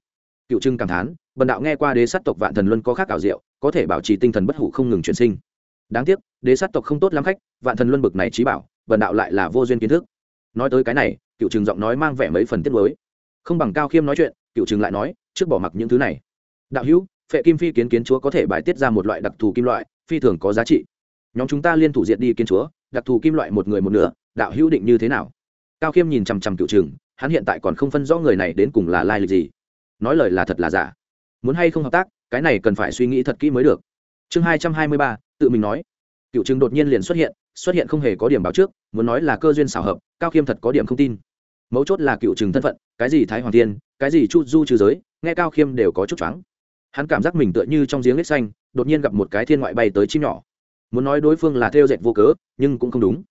S1: Cựu trưng cảm thán, bần đạo nghe qua đế sát tộc vạn thần luân có khác ảo diệu, có thể bảo trì tinh thần bất hủ không ngừng chuyển sinh. Đáng tiếc, đế sát tộc không tốt lắm khách, vạn thần luân bực này trí bảo, bần đạo lại là vô duyên kiến thức. Nói tới cái này, cựu trừng giọng nói mang vẻ mấy phần tiết mới không bằng cao khiêm nói chuyện, cựu trừng lại nói, trước bỏ mặc những thứ này. Đạo hữu, phệ kim phi kiến kiến chúa có thể bài tiết ra một loại đặc thù kim loại, phi thường có giá trị nhóm chúng ta liên thủ diệt đi kiến chúa, đặc thù kim loại một người một nửa, đạo hữu định như thế nào? Cao khiêm nhìn chằm chằm cựu trừng, hắn hiện tại còn không phân rõ người này đến cùng là lai lịch gì. Nói lời là thật là giả. Muốn hay không hợp tác, cái này cần phải suy nghĩ thật kỹ mới được. Chương hai trăm hai mươi ba, tự mình nói. Cựu trừng đột nhiên liền xuất hiện xuất hiện không hề có điểm báo trước, muốn nói là cơ duyên xảo hợp, cao khiêm thật có điểm không tin. Mấu chốt là cựu trừng thân phận, cái gì thái hoàng tiên cái gì chu du trừ giới, nghe cao khiêm đều có chút choáng. Hắn cảm giác mình tựa như trong giếng lết xanh, đột nhiên gặp một cái thiên ngoại bay tới chim nhỏ muốn nói đối phương là theo dệt vô cớ, nhưng cũng không đúng.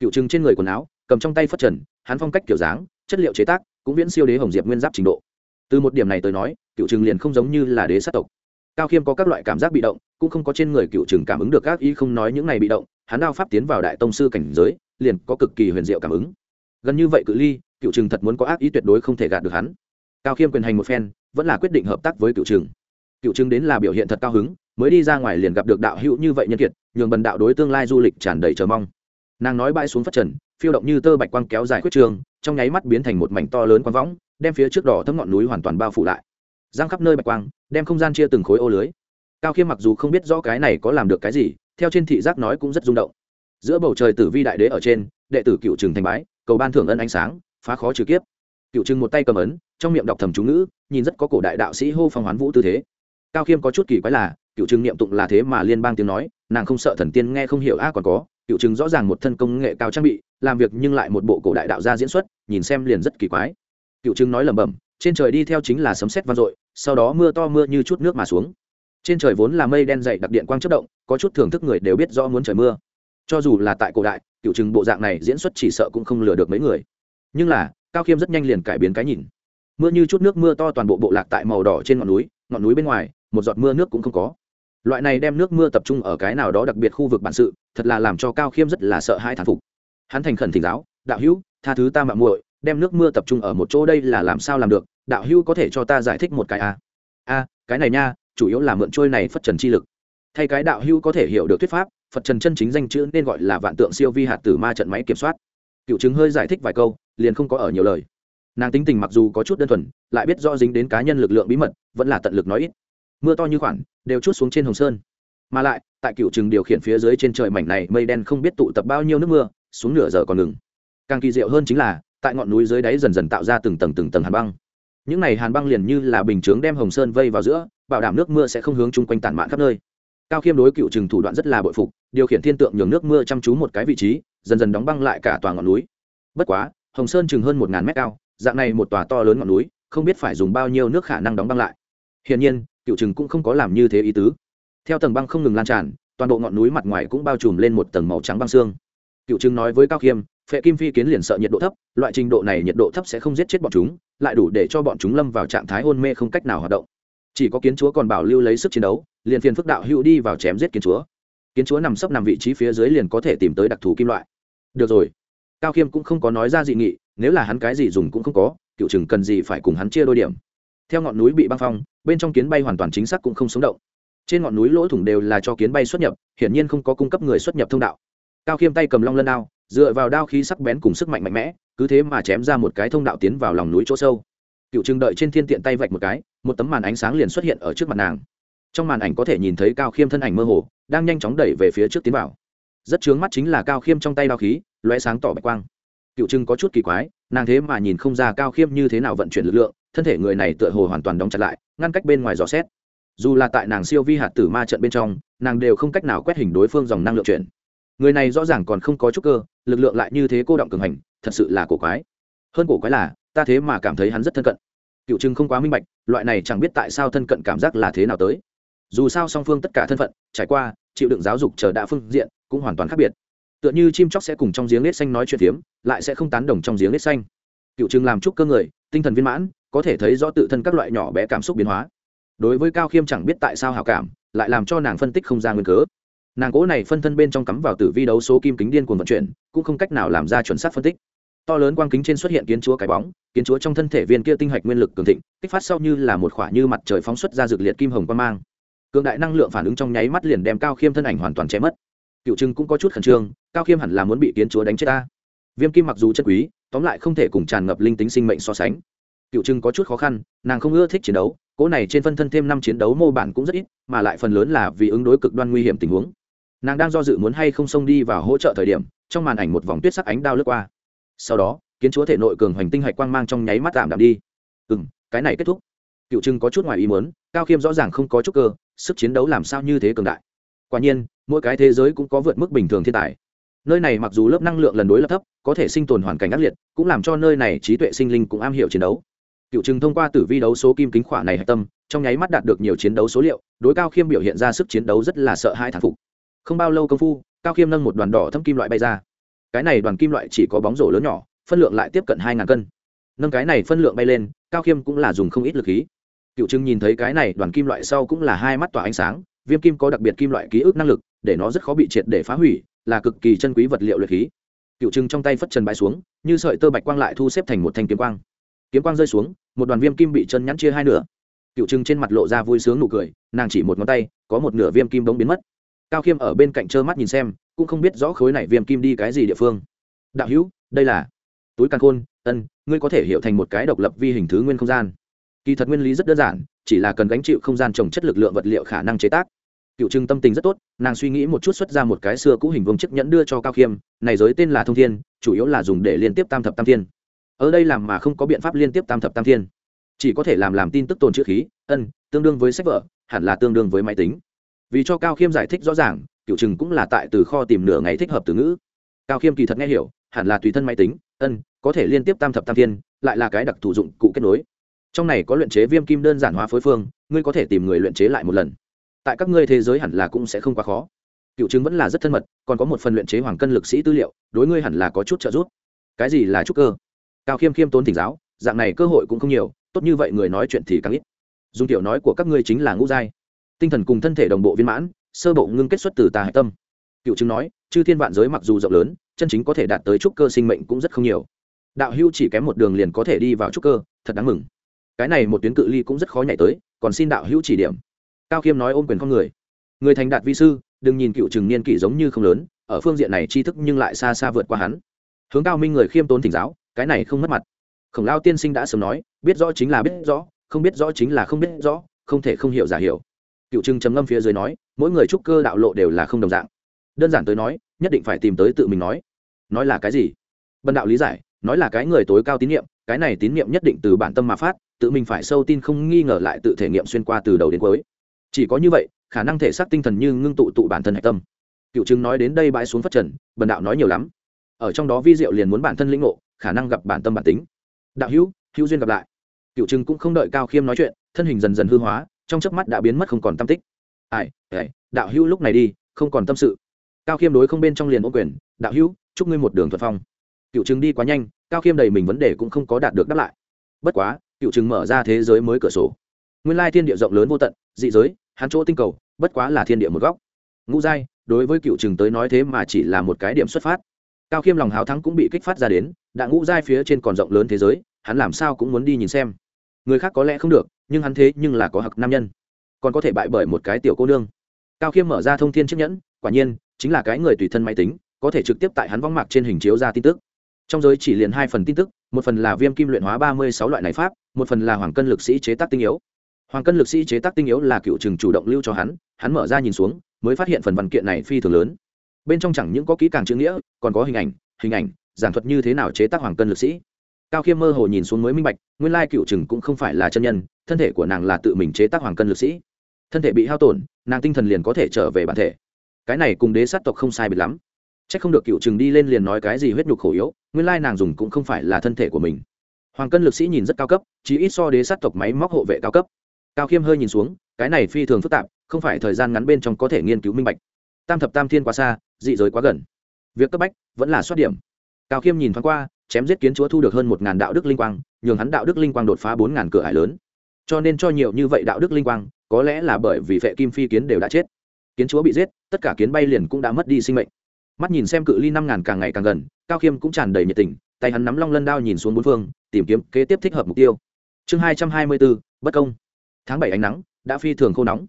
S1: Cựu trừng trên người quần áo, cầm trong tay phất trần, hắn phong cách kiểu dáng, chất liệu chế tác, cũng viễn siêu đế hồng diệp nguyên giáp trình độ. Từ một điểm này tới nói, cựu trừng liền không giống như là đế sát tộc. Cao khiêm có các loại cảm giác bị động, cũng không có trên người cựu trừng cảm ứng được các ý không nói những này bị động, hắn đao pháp tiến vào đại tông sư cảnh giới, liền có cực kỳ huyền diệu cảm ứng. Gần như vậy cự ly, cựu trừng thật muốn có ác ý tuyệt đối không thể gạt được hắn. Cao khiêm quyền hành một phen, vẫn là quyết định hợp tác với cựu trừng. Cựu trừng đến là biểu hiện thật cao hứng mới đi ra ngoài liền gặp được đạo hữu như vậy nhân kiệt, nhường bần đạo đối tương lai du lịch tràn đầy chờ mong. Nàng nói bãi xuống phát trần, phiêu động như tơ bạch quang kéo dài khuyết trường, trong nháy mắt biến thành một mảnh to lớn quang võng, đem phía trước đỏ thấm ngọn núi hoàn toàn bao phủ lại. Giang khắp nơi bạch quang, đem không gian chia từng khối ô lưới. Cao khiêm mặc dù không biết rõ cái này có làm được cái gì, theo trên thị giác nói cũng rất rung động. Giữa bầu trời tử vi đại đế ở trên, đệ tử cựu trừng thành bái, cầu ban thưởng ân ánh sáng, phá khó trừ kiếp. Cựu trừng một tay cầm ấn, trong miệng đọc thầm chú ngữ, nhìn rất có cổ đại đạo sĩ hô phong hoán vũ tư thế. Cao khiêm có chút kỳ quái là cựu trừng niệm tụng là thế mà liên bang tiếng nói, nàng không sợ thần tiên nghe không hiểu, a, còn có, cựu trừng rõ ràng một thân công nghệ cao trang bị, làm việc nhưng lại một bộ cổ đại đạo gia diễn xuất, nhìn xem liền rất kỳ quái. Cựu trừng nói lẩm bẩm, trên trời đi theo chính là sấm sét vang dội, sau đó mưa to mưa như chút nước mà xuống. Trên trời vốn là mây đen dày đặc điện quang chất động, có chút thưởng thức người đều biết rõ muốn trời mưa. Cho dù là tại cổ đại, cựu Trừng bộ dạng này diễn xuất chỉ sợ cũng không lừa được mấy người. Nhưng là, cao khiêm rất nhanh liền cải biến cái nhìn. Mưa như chút nước mưa to toàn bộ bộ lạc tại màu đỏ trên ngọn núi ngọn núi bên ngoài, một giọt mưa nước cũng không có loại này đem nước mưa tập trung ở cái nào đó đặc biệt khu vực bản sự, thật là làm cho cao khiêm rất là sợ hai thán phục. Hắn thành khẩn thỉnh giáo, đạo hữu, tha thứ ta mạng muội, đem nước mưa tập trung ở một chỗ đây là làm sao làm được? Đạo hữu có thể cho ta giải thích một cái a à? a, cái này nha, chủ yếu là mượn trôi này phất trần chi lực. Thay cái đạo hữu có thể hiểu được thuyết pháp, phật trần chân chính danh chữ nên gọi là vạn tượng siêu vi hạt tử ma trận máy kiểm soát. Cựu chứng hơi giải thích vài câu, liền không có ở nhiều lời. Nàng tính tình mặc dù có chút đơn thuần, lại biết do dính đến cá nhân lực lượng bí mật, vẫn là tận lực nói ít mưa to như khoản, đều chút xuống trên hồng sơn. Mà lại, tại cựu chừng điều khiển phía dưới trên trời mảnh này mây đen không biết tụ tập bao nhiêu nước mưa, xuống nửa giờ còn ngừng. Càng kỳ diệu hơn chính là, tại ngọn núi dưới đáy dần dần tạo ra từng tầng từng tầng hàn băng. Những này hàn băng liền như là bình chướng đem hồng sơn vây vào giữa, bảo đảm nước mưa sẽ không hướng chung quanh tản mạn khắp nơi. Cao khiêm đối cựu chừng thủ đoạn rất là bội phục, điều khiển thiên tượng nhường nước mưa chăm chú một cái vị trí, dần dần đóng băng lại cả toàn ngọn núi. Bất quá, hồng sơn chừng hơn một ngàn mét cao, dạng này một tòa to lớn ngọn núi, không biết phải dùng bao nhiêu nước khả năng đóng băng lại. Hiển nhiên cựu chừng cũng không có làm như thế ý tứ. Theo tầng băng không ngừng lan tràn, toàn bộ ngọn núi mặt ngoài cũng bao trùm lên một tầng màu trắng băng xương. Cựu chừng nói với cao khiêm, phệ kim phi kiến liền sợ nhiệt độ thấp, loại trình độ này nhiệt độ thấp sẽ không giết chết bọn chúng, lại đủ để cho bọn chúng lâm vào trạng thái hôn mê không cách nào hoạt động. Chỉ có kiến chúa còn bảo lưu lấy sức chiến đấu, liền phiền phức đạo hữu đi vào chém giết kiến chúa. Kiến chúa nằm sấp nằm vị trí phía dưới liền có thể tìm tới đặc thù kim loại. Được rồi. Cao khiêm cũng không có nói ra dị nghị, nếu là hắn cái gì dùng cũng không có, cựu chừng cần gì phải cùng hắn chia đôi điểm theo ngọn núi bị băng phong, bên trong kiến bay hoàn toàn chính xác cũng không sống động. Trên ngọn núi lỗ thủng đều là cho kiến bay xuất nhập, hiển nhiên không có cung cấp người xuất nhập thông đạo. Cao khiêm tay cầm long lân đao, dựa vào đao khí sắc bén cùng sức mạnh mạnh mẽ, cứ thế mà chém ra một cái thông đạo tiến vào lòng núi chỗ sâu. Cựu chừng đợi trên thiên tiện tay vạch một cái, một tấm màn ánh sáng liền xuất hiện ở trước mặt nàng. Trong màn ảnh có thể nhìn thấy cao khiêm thân ảnh mơ hồ, đang nhanh chóng đẩy về phía trước tiến vào. Rất chướng mắt chính là cao khiêm trong tay đao khí loé sáng tỏ bạch quang. Cựu trưng có chút kỳ quái, nàng thế mà nhìn không ra cao khiêm như thế nào vận chuyển lực lượng thân thể người này tựa hồ hoàn toàn đóng chặt lại, ngăn cách bên ngoài dò xét. Dù là tại nàng siêu vi hạt tử ma trận bên trong, nàng đều không cách nào quét hình đối phương dòng năng lượng chuyển. Người này rõ ràng còn không có chút cơ, lực lượng lại như thế cô động cường hành, thật sự là cổ quái. Hơn cổ quái là, ta thế mà cảm thấy hắn rất thân cận. Cựu chừng không quá minh bạch, loại này chẳng biết tại sao thân cận cảm giác là thế nào tới. Dù sao song phương tất cả thân phận, trải qua, chịu đựng giáo dục chờ đã phương diện, cũng hoàn toàn khác biệt. Tựa như chim chóc sẽ cùng trong giếng nết xanh nói chuyện phiếm, lại sẽ không tán đồng trong giếng nết xanh. Cựu chừng làm chúc cơ người tinh thần viên mãn, có thể thấy rõ tự thân các loại nhỏ bé cảm xúc biến hóa. Đối với cao khiêm chẳng biết tại sao hào cảm, lại làm cho nàng phân tích không ra nguyên cớ. Nàng cố này phân thân bên trong cắm vào tử vi đấu số kim kính điên cuồng vận chuyển, cũng không cách nào làm ra chuẩn xác phân tích. To lớn quang kính trên xuất hiện kiến chúa cái bóng, kiến chúa trong thân thể viên kia tinh hạch nguyên lực cường thịnh, kích phát sau như là một khỏa như mặt trời phóng xuất ra dược liệt kim hồng quan mang. Cường đại năng lượng phản ứng trong nháy mắt liền đem cao khiêm thân ảnh hoàn toàn che mất. Cựu trưng cũng có chút khẩn trương, cao khiêm hẳn là muốn bị kiến chúa đánh chết ta. Viêm kim mặc dù chất quý tóm lại không thể cùng tràn ngập linh tính sinh mệnh so sánh. Cựu trưng có chút khó khăn, nàng không ưa thích chiến đấu, cỗ này trên phân thân thêm năm chiến đấu mô bản cũng rất ít, mà lại phần lớn là vì ứng đối cực đoan nguy hiểm tình huống. Nàng đang do dự muốn hay không xông đi và hỗ trợ thời điểm, trong màn ảnh một vòng tuyết sắc ánh đao lướt qua. Sau đó, kiến chúa thể nội cường hoành tinh hạch quang mang trong nháy mắt tạm đạm đi. Ừ m cái này kết thúc. Cựu trưng có chút ngoài ý muốn, cao khiêm rõ ràng không có chút cơ, sức chiến đấu làm sao như thế cường đại. Quả nhiên, mỗi cái thế giới cũng có vượt mức bình thường thiên tài nơi này mặc dù lớp năng lượng lần đối lập thấp, có thể sinh tồn hoàn cảnh ác liệt, cũng làm cho nơi này trí tuệ sinh linh cũng am hiểu chiến đấu. Cựu chừng thông qua tử vi đấu số kim kính khỏa này hạch tâm, trong nháy mắt đạt được nhiều chiến đấu số liệu, đối cao khiêm biểu hiện ra sức chiến đấu rất là sợ hai thản phục. Không bao lâu công phu, cao khiêm nâng một đoàn đỏ thâm kim loại bay ra. Cái này đoàn kim loại chỉ có bóng rổ lớn nhỏ, phân lượng lại tiếp cận hai ngàn cân. Nâng cái này phân lượng bay lên, cao khiêm cũng là dùng không ít lực khí. Cựu chừng nhìn thấy cái này đoàn kim loại sau cũng là hai mắt tỏa ánh sáng, viêm kim có đặc biệt kim loại ký ức năng lực, để nó rất khó bị triệt để phá hủy là cực kỳ chân quý vật liệu luyện khí. Cựu trưng trong tay phất trần bãi xuống, như sợi tơ bạch quang lại thu xếp thành một thanh kiếm quang. Kiếm quang rơi xuống, một đoàn viêm kim bị chân nhắn chia hai nửa. Cựu trưng trên mặt lộ ra vui sướng nụ cười, nàng chỉ một ngón tay, có một nửa viêm kim bỗng biến mất. Cao khiêm ở bên cạnh trơ mắt nhìn xem, cũng không biết rõ khối này viêm kim đi cái gì địa phương. Đạo hữu, đây là túi căn khôn, ân, ngươi có thể hiểu thành một cái độc lập vi hình thứ nguyên không gian. Kỳ thật nguyên lý rất đơn giản, chỉ là cần gánh chịu không gian trồng chất lực lượng vật liệu khả năng chế tác cựu trưng tâm tình rất tốt, nàng suy nghĩ một chút xuất ra một cái xưa cũ hình vông chiếc nhẫn đưa cho cao khiêm, này giới tên là thông thiên, chủ yếu là dùng để liên tiếp tam thập tam thiên. Ở đây làm mà không có biện pháp liên tiếp tam thập tam thiên. Chỉ có thể làm làm tin tức tồn chữ khí, ân, tương đương với sách vở, hẳn là tương đương với máy tính. Vì cho cao khiêm giải thích rõ ràng, cựu trừng cũng là tại từ kho tìm nửa ngày thích hợp từ ngữ. Cao khiêm kỳ thật nghe hiểu, hẳn là tùy thân máy tính, ân, có thể liên tiếp tam thập tam thiên, lại là cái đặc thù dụng cụ kết nối. Trong này có luyện chế viêm kim đơn giản hóa phối phương, ngươi có thể tìm người luyện chế lại một lần tại các ngươi thế giới hẳn là cũng sẽ không quá khó. Cựu chứng vẫn là rất thân mật, còn có một phần luyện chế hoàng cân lực sĩ tư liệu, đối ngươi hẳn là có chút trợ giúp. Cái gì là trúc cơ? Cao khiêm khiêm tốn thỉnh giáo, dạng này cơ hội cũng không nhiều, tốt như vậy người nói chuyện thì càng ít. Dùng tiểu nói của các ngươi chính là ngũ giai. Tinh thần cùng thân thể đồng bộ viên mãn, sơ bộ ngưng kết xuất từ tà hạch tâm. Cựu chứng nói, chư thiên vạn giới mặc dù rộng lớn, chân chính có thể đạt tới trúc cơ sinh mệnh cũng rất không nhiều. Đạo hưu chỉ kém một đường liền có thể đi vào trúc cơ, thật đáng mừng. Cái này một tuyến cự ly cũng rất khó nhảy tới, còn xin đạo hữu chỉ điểm cao khiêm nói ôm quyền con người. Người thành đạt vi sư, đừng nhìn cựu trừng niên kỷ giống như không lớn, ở phương diện này tri thức nhưng lại xa xa vượt qua hắn. Hướng cao minh người khiêm tốn thỉnh giáo, cái này không mất mặt. Khổng lao tiên sinh đã sớm nói, biết rõ chính là biết rõ, không biết rõ chính là không biết rõ, không thể không hiểu giả hiểu. Cựu trừng trầm ngâm phía dưới nói, mỗi người trúc cơ đạo lộ đều là không đồng dạng. Đơn giản tới nói, nhất định phải tìm tới tự mình nói. Nói là cái gì? Bần đạo lý giải, nói là cái người tối cao tín nhiệm cái này tín nhiệm nhất định từ bản tâm mà phát, tự mình phải sâu tin không nghi ngờ lại tự thể nghiệm xuyên qua từ đầu đến cuối chỉ có như vậy, khả năng thể xác tinh thần như ngưng tụ tụ bản thân hạch tâm. Cựu chứng nói đến đây bãi xuống phát trần, bần đạo nói nhiều lắm. Ở trong đó vi diệu liền muốn bản thân lĩnh ngộ, khả năng gặp bản tâm bản tính. Đạo hữu hữu duyên gặp lại. Cựu chứng cũng không đợi cao khiêm nói chuyện, thân hình dần dần hư hóa, trong chớp mắt đã biến mất không còn tâm tích. Ai ai, đạo hữu lúc này đi, không còn tâm sự. Cao khiêm đối không bên trong liền ô quyền, đạo hữu, chúc ngươi một đường thuận phong. Cựu chứng đi quá nhanh, cao khiêm đầy mình vấn đề cũng không có đạt được đáp lại. Bất quá, cựu chứng mở ra thế giới mới cửa sổ nguyên lai thiên địa rộng lớn vô tận, dị giới, hắn chỗ tinh cầu, bất quá là thiên địa một góc. Ngũ giai, đối với cựu trừng tới nói thế mà chỉ là một cái điểm xuất phát. Cao khiêm lòng háo thắng cũng bị kích phát ra đến, đã ngũ giai phía trên còn rộng lớn thế giới, hắn làm sao cũng muốn đi nhìn xem. Người khác có lẽ không được, nhưng hắn thế nhưng là có hặc nam nhân. Còn có thể bại bởi một cái tiểu cô nương. Cao khiêm mở ra thông thiên chiếc nhẫn, quả nhiên, chính là cái người tùy thân máy tính, có thể trực tiếp tại hắn vong mạc trên hình chiếu ra tin tức. Trong giới chỉ liền hai phần tin tức, một phần là viêm kim luyện hóa ba mươi sáu loại này pháp, một phần là hoàng cân lực sĩ chế tác tinh yếu hoàng cân lực sĩ chế tác tinh yếu là cựu trừng chủ động lưu cho hắn hắn mở ra nhìn xuống, mới phát hiện phần văn kiện này phi thường lớn. Bên trong chẳng những có kỹ càng chữ nghĩa, còn có hình ảnh hình ảnh, giảng thuật như thế nào chế tác hoàng cân lực sĩ. Cao khiêm mơ hồ nhìn xuống mới minh bạch, nguyên lai cựu trừng cũng không phải là chân nhân, thân thể của nàng là tự mình chế tác hoàng cân lực sĩ. Thân thể bị hao tổn, nàng tinh thần liền có thể trở về bản thể. Cái này cùng đế sát tộc không sai biệt lắm. C h ắ c không được cựu trừng đi lên liền nói cái gì huyết nhục khổ yếu, nguyên lai nàng dùng cũng không phải là thân thể của mình. Hoàng cân lực sĩ nhìn rất cao cấp chỉ ít so đế sát tộc máy móc hộ vệ cao cấp cao khiêm hơi nhìn xuống, cái này phi thường phức tạp, không phải thời gian ngắn bên trong có thể nghiên cứu minh bạch. Tam thập tam thiên quá xa, dị giới quá gần. Việc cấp bách vẫn là soát điểm. Cao khiêm nhìn thoáng qua, chém giết kiến chúa thu được hơn một ngàn đạo đức linh quang, nhường hắn đạo đức linh quang đột phá bốn ngàn cửa hải lớn. Cho nên cho nhiều như vậy đạo đức linh quang, có lẽ là bởi vì vệ kim phi kiến đều đã chết. Kiến chúa bị giết, tất cả kiến bay liền cũng đã mất đi sinh mệnh. Mắt nhìn xem cự ly năm ngàn càng ngày càng gần, cao khiêm cũng tràn đầy nhiệt tình, tay hắn nắm long lân đao nhìn xuống bốn phương, tìm kiếm kế tiếp thích hợp mục tiêu. Chương hai trăm hai mươi bốn, bất công tháng bảy ánh nắng, đã phi thường khô nóng.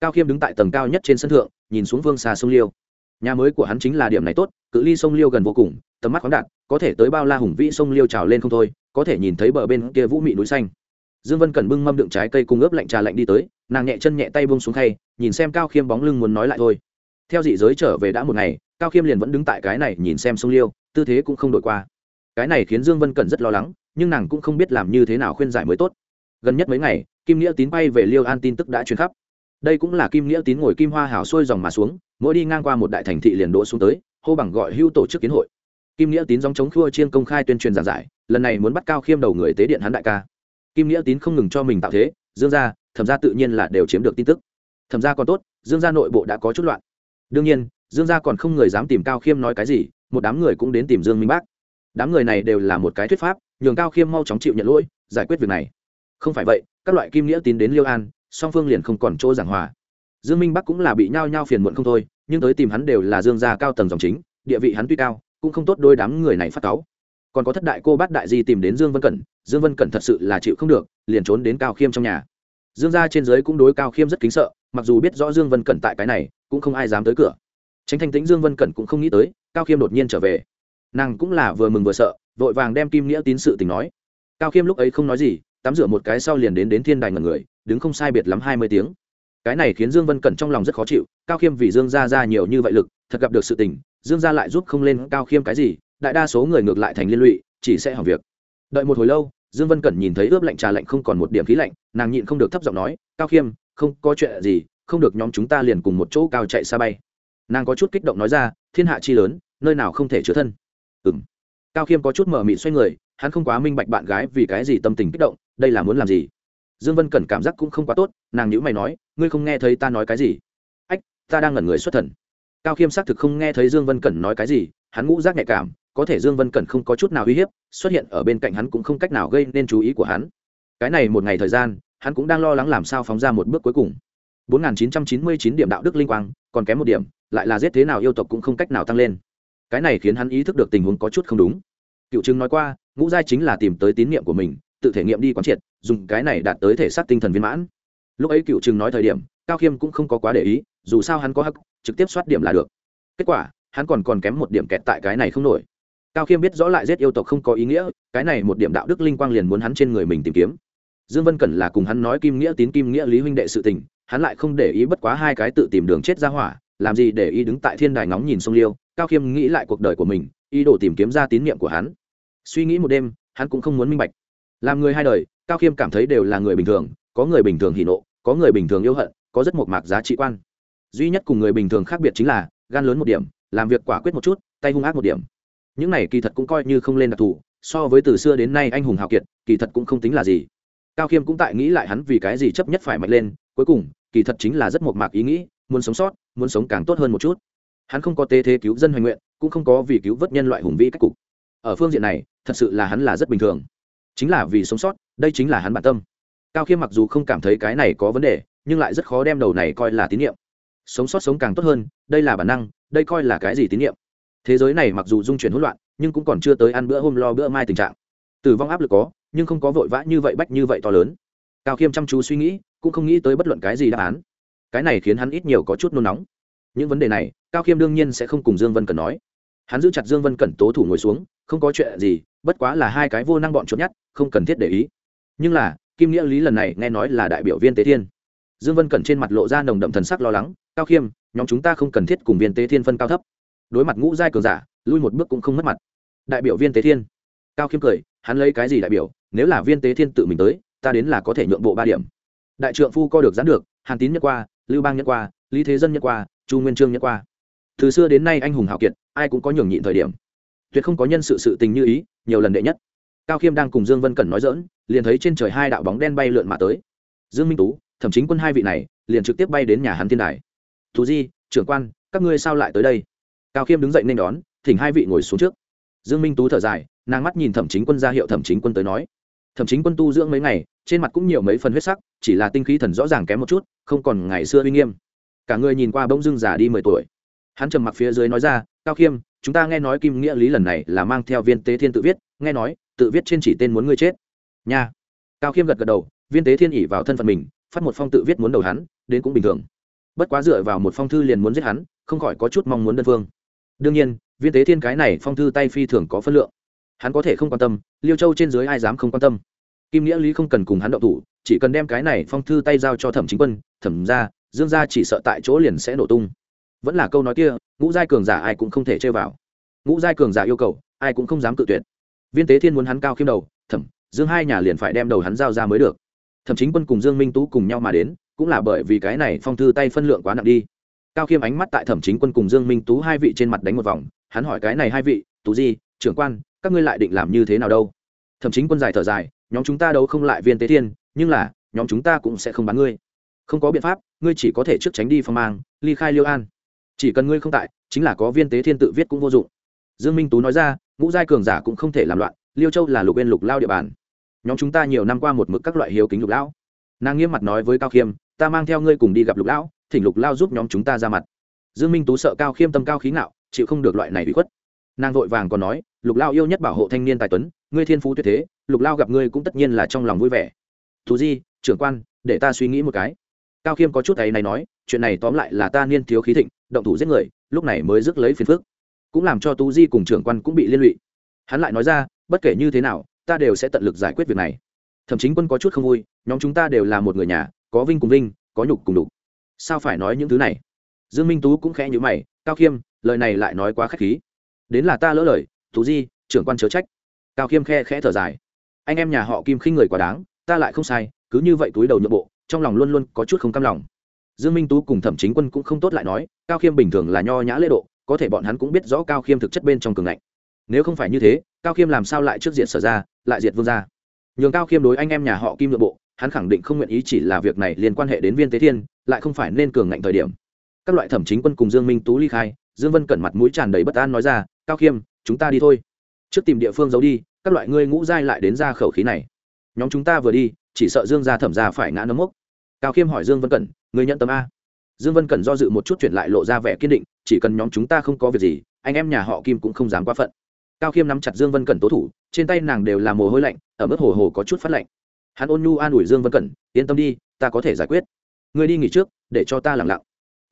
S1: Cao khiêm đứng tại tầng cao nhất trên sân thượng, nhìn xuống vương xa sông liêu. Nhà mới của hắn chính là điểm này tốt, cự ly sông liêu gần vô cùng, tầm mắt khoáng đạt, có thể tới bao la hùng vĩ sông liêu trào lên không thôi, có thể nhìn thấy bờ bên kia vũ mị núi xanh. Dương vân cần bưng mâm đựng trái cây cùng ướp lạnh trà lạnh đi tới, nàng nhẹ chân nhẹ tay buông xuống khay, nhìn xem cao khiêm bóng lưng muốn nói lại thôi. Theo dị giới trở về đã một ngày, cao khiêm liền vẫn đứng tại cái này nhìn xem sông liêu, tư thế cũng không đổi qua. Cái này khiến dương vân cần rất lo lắng, nhưng nàng cũng không biết làm như thế nào khuyên giải mới tốt. Gần nhất mấy ngày kim nghĩa tín bay về liêu an tin tức đã truyền khắp. Đây cũng là kim nghĩa tín ngồi kim hoa hảo xuôi dòng mà xuống, mỗi đi ngang qua một đại thành thị liền đỗ xuống tới, hô bằng gọi hưu tổ chức kiến hội. Kim nghĩa tín dòng chống khua chiên công khai tuyên truyền giảng giải, lần này muốn bắt cao khiêm đầu người tế điện hắn đại ca. Kim nghĩa tín không ngừng cho mình tạo thế, dương gia, thẩm gia tự nhiên là đều chiếm được tin tức. Thẩm gia còn tốt, dương gia nội bộ đã có chút loạn. Đương nhiên, dương gia còn không người dám tìm cao khiêm nói cái gì, một đám người cũng đến tìm dương minh bác. Đám người này đều là một cái thuyết pháp, nhường cao khiêm mau chóng chịu nhận lỗi, giải quyết việc này. Không phải vậy các loại kim nghĩa tín đến liêu an, song phương liền không còn chỗ giảng hòa. Dương minh bắc cũng là bị nhao nhao phiền muộn không thôi, nhưng tới tìm hắn đều là dương gia cao tầng dòng chính, địa vị hắn tuy cao, cũng không tốt đôi đám người này phát cáu. Còn có thất đại cô bát đại di tìm đến dương vân cẩn, dương vân cẩn thật sự là chịu không được, liền trốn đến cao khiêm trong nhà. Dương gia trên giới cũng đối cao khiêm rất kính sợ, mặc dù biết rõ dương vân cẩn tại cái này, cũng không ai dám tới cửa. Tránh thanh tĩnh dương vân cẩn cũng không nghĩ tới, cao khiêm đột nhiên trở về. Nàng cũng là vừa mừng vừa sợ, vội vàng đem kim nghĩa tín sự tình nói. Cao khiêm lúc ấy không nói gì tắm rửa một cái sau liền đến đến thiên đài ngần người, đứng không sai biệt lắm hai mươi tiếng. Cái này khiến dương vân cẩn trong lòng rất khó chịu, cao khiêm vì dương gia ra nhiều như vậy lực, thật gặp được sự tình, dương gia lại giúp không lên cao khiêm cái gì, đại đa số người ngược lại thành liên lụy, chỉ sẽ hỏng việc. Đợi một hồi lâu, dương vân cẩn nhìn thấy ướp lạnh trà lạnh không còn một điểm khí lạnh, nàng nhịn không được thấp giọng nói, cao khiêm, không có chuyện gì, không được nhóm chúng ta liền cùng một chỗ cao chạy xa bay. Nàng có chút kích động nói ra, thiên hạ chi lớn, nơi nào không thể chứa thân. Ừ m cao khiêm có chút mở mị xoay người, hắn không quá minh bạch bạn gái vì cái gì tâm tình kích động đây là muốn làm gì? Dương vân cẩn cảm giác cũng không quá tốt, nàng nhữ mày nói, ngươi không nghe thấy ta nói cái gì? Ách, ta đang ngẩn người xuất thần. Cao khiêm xác thực không nghe thấy dương vân cẩn nói cái gì, hắn ngũ giác nhạy cảm, có thể dương vân cẩn không có chút nào uy hiếp, xuất hiện ở bên cạnh hắn cũng không cách nào gây nên chú ý của hắn. Cái này một ngày thời gian, hắn cũng đang lo lắng làm sao phóng ra một bước cuối cùng. 4.999 điểm đạo đức linh quang, còn kém một điểm, lại là giết thế nào yêu tộc cũng không cách nào tăng lên. Cái này khiến hắn ý thức được tình huống có chút không đúng. Cựu chứng nói qua, ngũ giai chính là tìm tới tín nhiệm của mình tự thể nghiệm đi quán triệt, dùng cái này đạt tới thể xác tinh thần viên mãn. Lúc ấy cựu chừng nói thời điểm, cao khiêm cũng không có quá để ý, dù sao hắn có hắc, trực tiếp soát điểm là được. Kết quả, hắn còn còn kém một điểm kẹt tại cái này không nổi. Cao khiêm biết rõ lại giết yêu tộc không có ý nghĩa, cái này một điểm đạo đức linh quang liền muốn hắn trên người mình tìm kiếm. Dương vân cẩn là cùng hắn nói kim nghĩa tín, kim nghĩa lý huynh đệ sự tình, hắn lại không để ý bất quá hai cái tự tìm đường chết ra hỏa, làm gì để ý đứng tại thiên đài ngóng nhìn sông liêu, cao khiêm nghĩ lại cuộc đời của mình, ý đồ tìm kiếm ra tín nhiệm của hắn. Suy nghĩ một đêm, hắn cũng không muốn minh bạch làm người hai đời, cao khiêm cảm thấy đều là người bình thường, có người bình thường hỉ nộ, có người bình thường yêu hận, có rất một mạc giá trị quan. Duy nhất cùng người bình thường khác biệt chính là, gan lớn một điểm, làm việc quả quyết một chút, tay hung ác một điểm. Những này kỳ thật cũng coi như không lên đặc thù, so với từ xưa đến nay anh hùng hào kiệt, kỳ thật cũng không tính là gì. Cao khiêm cũng tại nghĩ lại hắn vì cái gì chấp nhất phải mạnh lên, cuối cùng, kỳ thật chính là rất một mạc ý nghĩ, muốn sống sót, muốn sống càng tốt hơn một chút. Hắn không có tê thế cứu dân hoành nguyện, cũng không có vì cứu vớt nhân loại hùng vĩ cách cục. Ở phương diện này, thật sự là hắn là rất bình thường chính là vì sống sót, đây chính là hắn bản tâm. Cao khiêm mặc dù không cảm thấy cái này có vấn đề, nhưng lại rất khó đem đầu này coi là tín nhiệm. Sống sót sống càng tốt hơn, đây là bản năng, đây coi là cái gì tín nhiệm? Thế giới này mặc dù dung chuyển hỗn loạn, nhưng cũng còn chưa tới ăn bữa hôm lo bữa mai tình trạng. Tử vong áp lực có, nhưng không có vội vã như vậy bách như vậy to lớn. Cao khiêm chăm chú suy nghĩ, cũng không nghĩ tới bất luận cái gì đáp án. Cái này khiến hắn ít nhiều có chút nôn nóng. Những vấn đề này, cao khiêm đương nhiên sẽ không cùng dương vân cẩn nói. Hắn giữ chặt dương vân cẩn tố thủ ngồi xuống, không có chuyện gì bất quá là hai cái vô năng bọn trốn nhát, không cần thiết để ý. Nhưng là, kim nghĩa lý lần này nghe nói là đại biểu viên tế thiên. Dương vân cẩn trên mặt lộ ra nồng đậm thần sắc lo lắng, cao khiêm, nhóm chúng ta không cần thiết cùng viên tế thiên phân cao thấp. Đối mặt ngũ giai cường giả, lui một bước cũng không mất mặt. Đại biểu viên tế thiên. Cao khiêm cười, hắn lấy cái gì đại biểu? Nếu là viên tế thiên tự mình tới, ta đến là có thể nhượng bộ ba điểm. Đại trượng phu co được gián được, hàn tín nhất qua, lưu bang nhất qua, lý thế dân nhất qua, chu nguyên trương nhất qua. Từ xưa đến nay anh hùng hào kiệt, ai cũng có nhường nhịn thời điểm. Tuyệt không có nhân sự sự tình như ý nhiều lần đệ nhất. Cao khiêm đang cùng dương vân cẩn nói dỡn liền thấy trên trời hai đạo bóng đen bay lượn mà tới. Dương minh tú thậm chính quân hai vị này, liền trực tiếp bay đến nhà hắn thiên đài. Thú di, trưởng quan, các ngươi sao lại tới đây? Cao khiêm đứng dậy nên đón, thỉnh hai vị ngồi xuống trước. Dương minh tú thở dài, nàng mắt nhìn thẩm chính quân ra hiệu thẩm chính quân tới nói. Thẩm chính quân tu dưỡng mấy ngày, trên mặt cũng nhiều mấy phần huyết sắc, chỉ là tinh khí thần rõ ràng kém một chút, không còn ngày xưa uy nghiêm. Cả người nhìn qua bỗng dưng già đi mười tuổi. Hắn trầm mặc phía dưới nói ra, cao khiêm chúng ta nghe nói kim nghĩa lý lần này là mang theo viên tế thiên tự viết, nghe nói, tự viết trên chỉ tên muốn ngươi chết. Nha. Cao khiêm gật gật đầu, viên tế thiên ỉ vào thân phận mình, phát một phong tự viết muốn đầu hắn, đến cũng bình thường. Bất quá dựa vào một phong thư liền muốn giết hắn, không khỏi có chút mong muốn đơn phương. Đương nhiên, viên tế thiên cái này phong thư tay phi thường có phân lượng. Hắn có thể không quan tâm, liêu châu trên dưới ai dám không quan tâm. Kim nghĩa lý không cần cùng hắn động thủ, chỉ cần đem cái này phong thư tay giao cho thẩm chính quân, thẩm ra dương gia chỉ sợ tại chỗ liền sẽ nổ tung vẫn là câu nói kia, ngũ giai cường giả ai cũng không thể chơi vào. Ngũ giai cường giả yêu cầu, ai cũng không dám cự tuyệt. Viên tế thiên muốn hắn cao khiêm đầu, thẩm, dương hai nhà liền phải đem đầu hắn giao ra mới được. Thậm chính quân cùng dương minh tú cùng nhau mà đến, cũng là bởi vì cái này phong thư tay phân lượng quá nặng đi. Cao khiêm ánh mắt tại thẩm chính quân cùng dương minh tú hai vị trên mặt đánh một vòng, hắn hỏi cái này hai vị, tú di, trưởng quan, các ngươi lại định làm như thế nào đâu? Thẩm chính quân dài thở dài, nhóm chúng ta đâu không lại viên tế thiên, nhưng là, nhóm chúng ta cũng sẽ không bắn ngươi. Không có biện pháp, ngươi chỉ có thể trước tránh đi phong mang, ly khai liêu an chỉ cần ngươi không tại, chính là có viên tế thiên tự viết cũng vô dụng. Dương minh tú nói ra, ngũ giai cường giả cũng không thể làm loạn, liêu châu là lục bên lục lao địa bàn. Nhóm chúng ta nhiều năm qua một mực các loại hiếu kính lục lão. Nàng nghiêm mặt nói với cao khiêm, ta mang theo ngươi cùng đi gặp lục lão, thỉnh lục lao giúp nhóm chúng ta ra mặt. Dương minh tú sợ cao khiêm tâm cao khí ngạo, chịu không được loại này bị khuất. Nàng vội vàng còn nói, lục lao yêu nhất bảo hộ thanh niên tài tuấn, ngươi thiên phú tuyệt thế, lục lao gặp ngươi cũng tất nhiên là trong lòng vui vẻ. Thú di, trưởng quan, để ta suy nghĩ một cái. Cao khiêm có chút ấy này nói, chuyện này tóm lại là ta niên thiếu khí thịnh động thủ giết người, lúc này mới rước lấy phiền phức. Cũng làm cho tú di cùng trưởng quan cũng bị liên lụy. Hắn lại nói ra, bất kể như thế nào, ta đều sẽ tận lực giải quyết việc này. Thậm chí quân có chút không vui, nhóm chúng ta đều là một người nhà, có vinh cùng vinh, có nhục cùng đục sao phải nói những thứ này? Dương minh tú cũng khẽ nhữ mày, cao khiêm, lời này lại nói quá k h á c h khí. Đến là ta lỡ lời, tú di, trưởng quan chớ trách. Cao khiêm khe khẽ thở dài, anh em nhà họ kim khinh người quá đáng, ta lại không sai, cứ như vậy túi đầu nhượng bộ, trong lòng luôn luôn có chút không cam lòng dương minh tú cùng thẩm chính quân cũng không tốt lại nói, cao khiêm bình thường là nho nhã lễ độ, có thể bọn hắn cũng biết rõ cao khiêm thực chất bên trong cường ngạnh. Nếu không phải như thế, cao khiêm làm sao lại trước diện sở ra, lại diệt vương ra nhường cao khiêm đối anh em nhà họ kim nội bộ, hắn khẳng định không nguyện ý chỉ là việc này liên quan hệ đến viên tế thiên, lại không phải nên cường ngạnh thời điểm. Các loại thẩm chính quân cùng dương minh tú ly khai, dương vân cẩn mặt mũi tràn đầy bất an nói ra, cao khiêm, chúng ta đi thôi. Trước tìm địa phương giấu đi, các loại ngươi ngũ giai lại đến ra khẩu khí này. Nhóm chúng ta vừa đi, chỉ sợ dương gia thẩm gia phải ngã nấm mốc cao khiêm hỏi dương vân cẩn người nhận tâm a? Dương vân cẩn do dự một chút chuyển lại lộ ra vẻ kiên định, chỉ cần nhóm chúng ta không có việc gì, anh em nhà họ kim cũng không dám quá phận. Cao khiêm nắm chặt dương vân cẩn tố thủ, trên tay nàng đều là mồ hôi lạnh, ở mức hồ hồ có chút phát lạnh. Hắn ôn nhu an ủi dương vân cẩn, yên tâm đi, ta có thể giải quyết. Người đi nghỉ trước, để cho ta lặng lặng.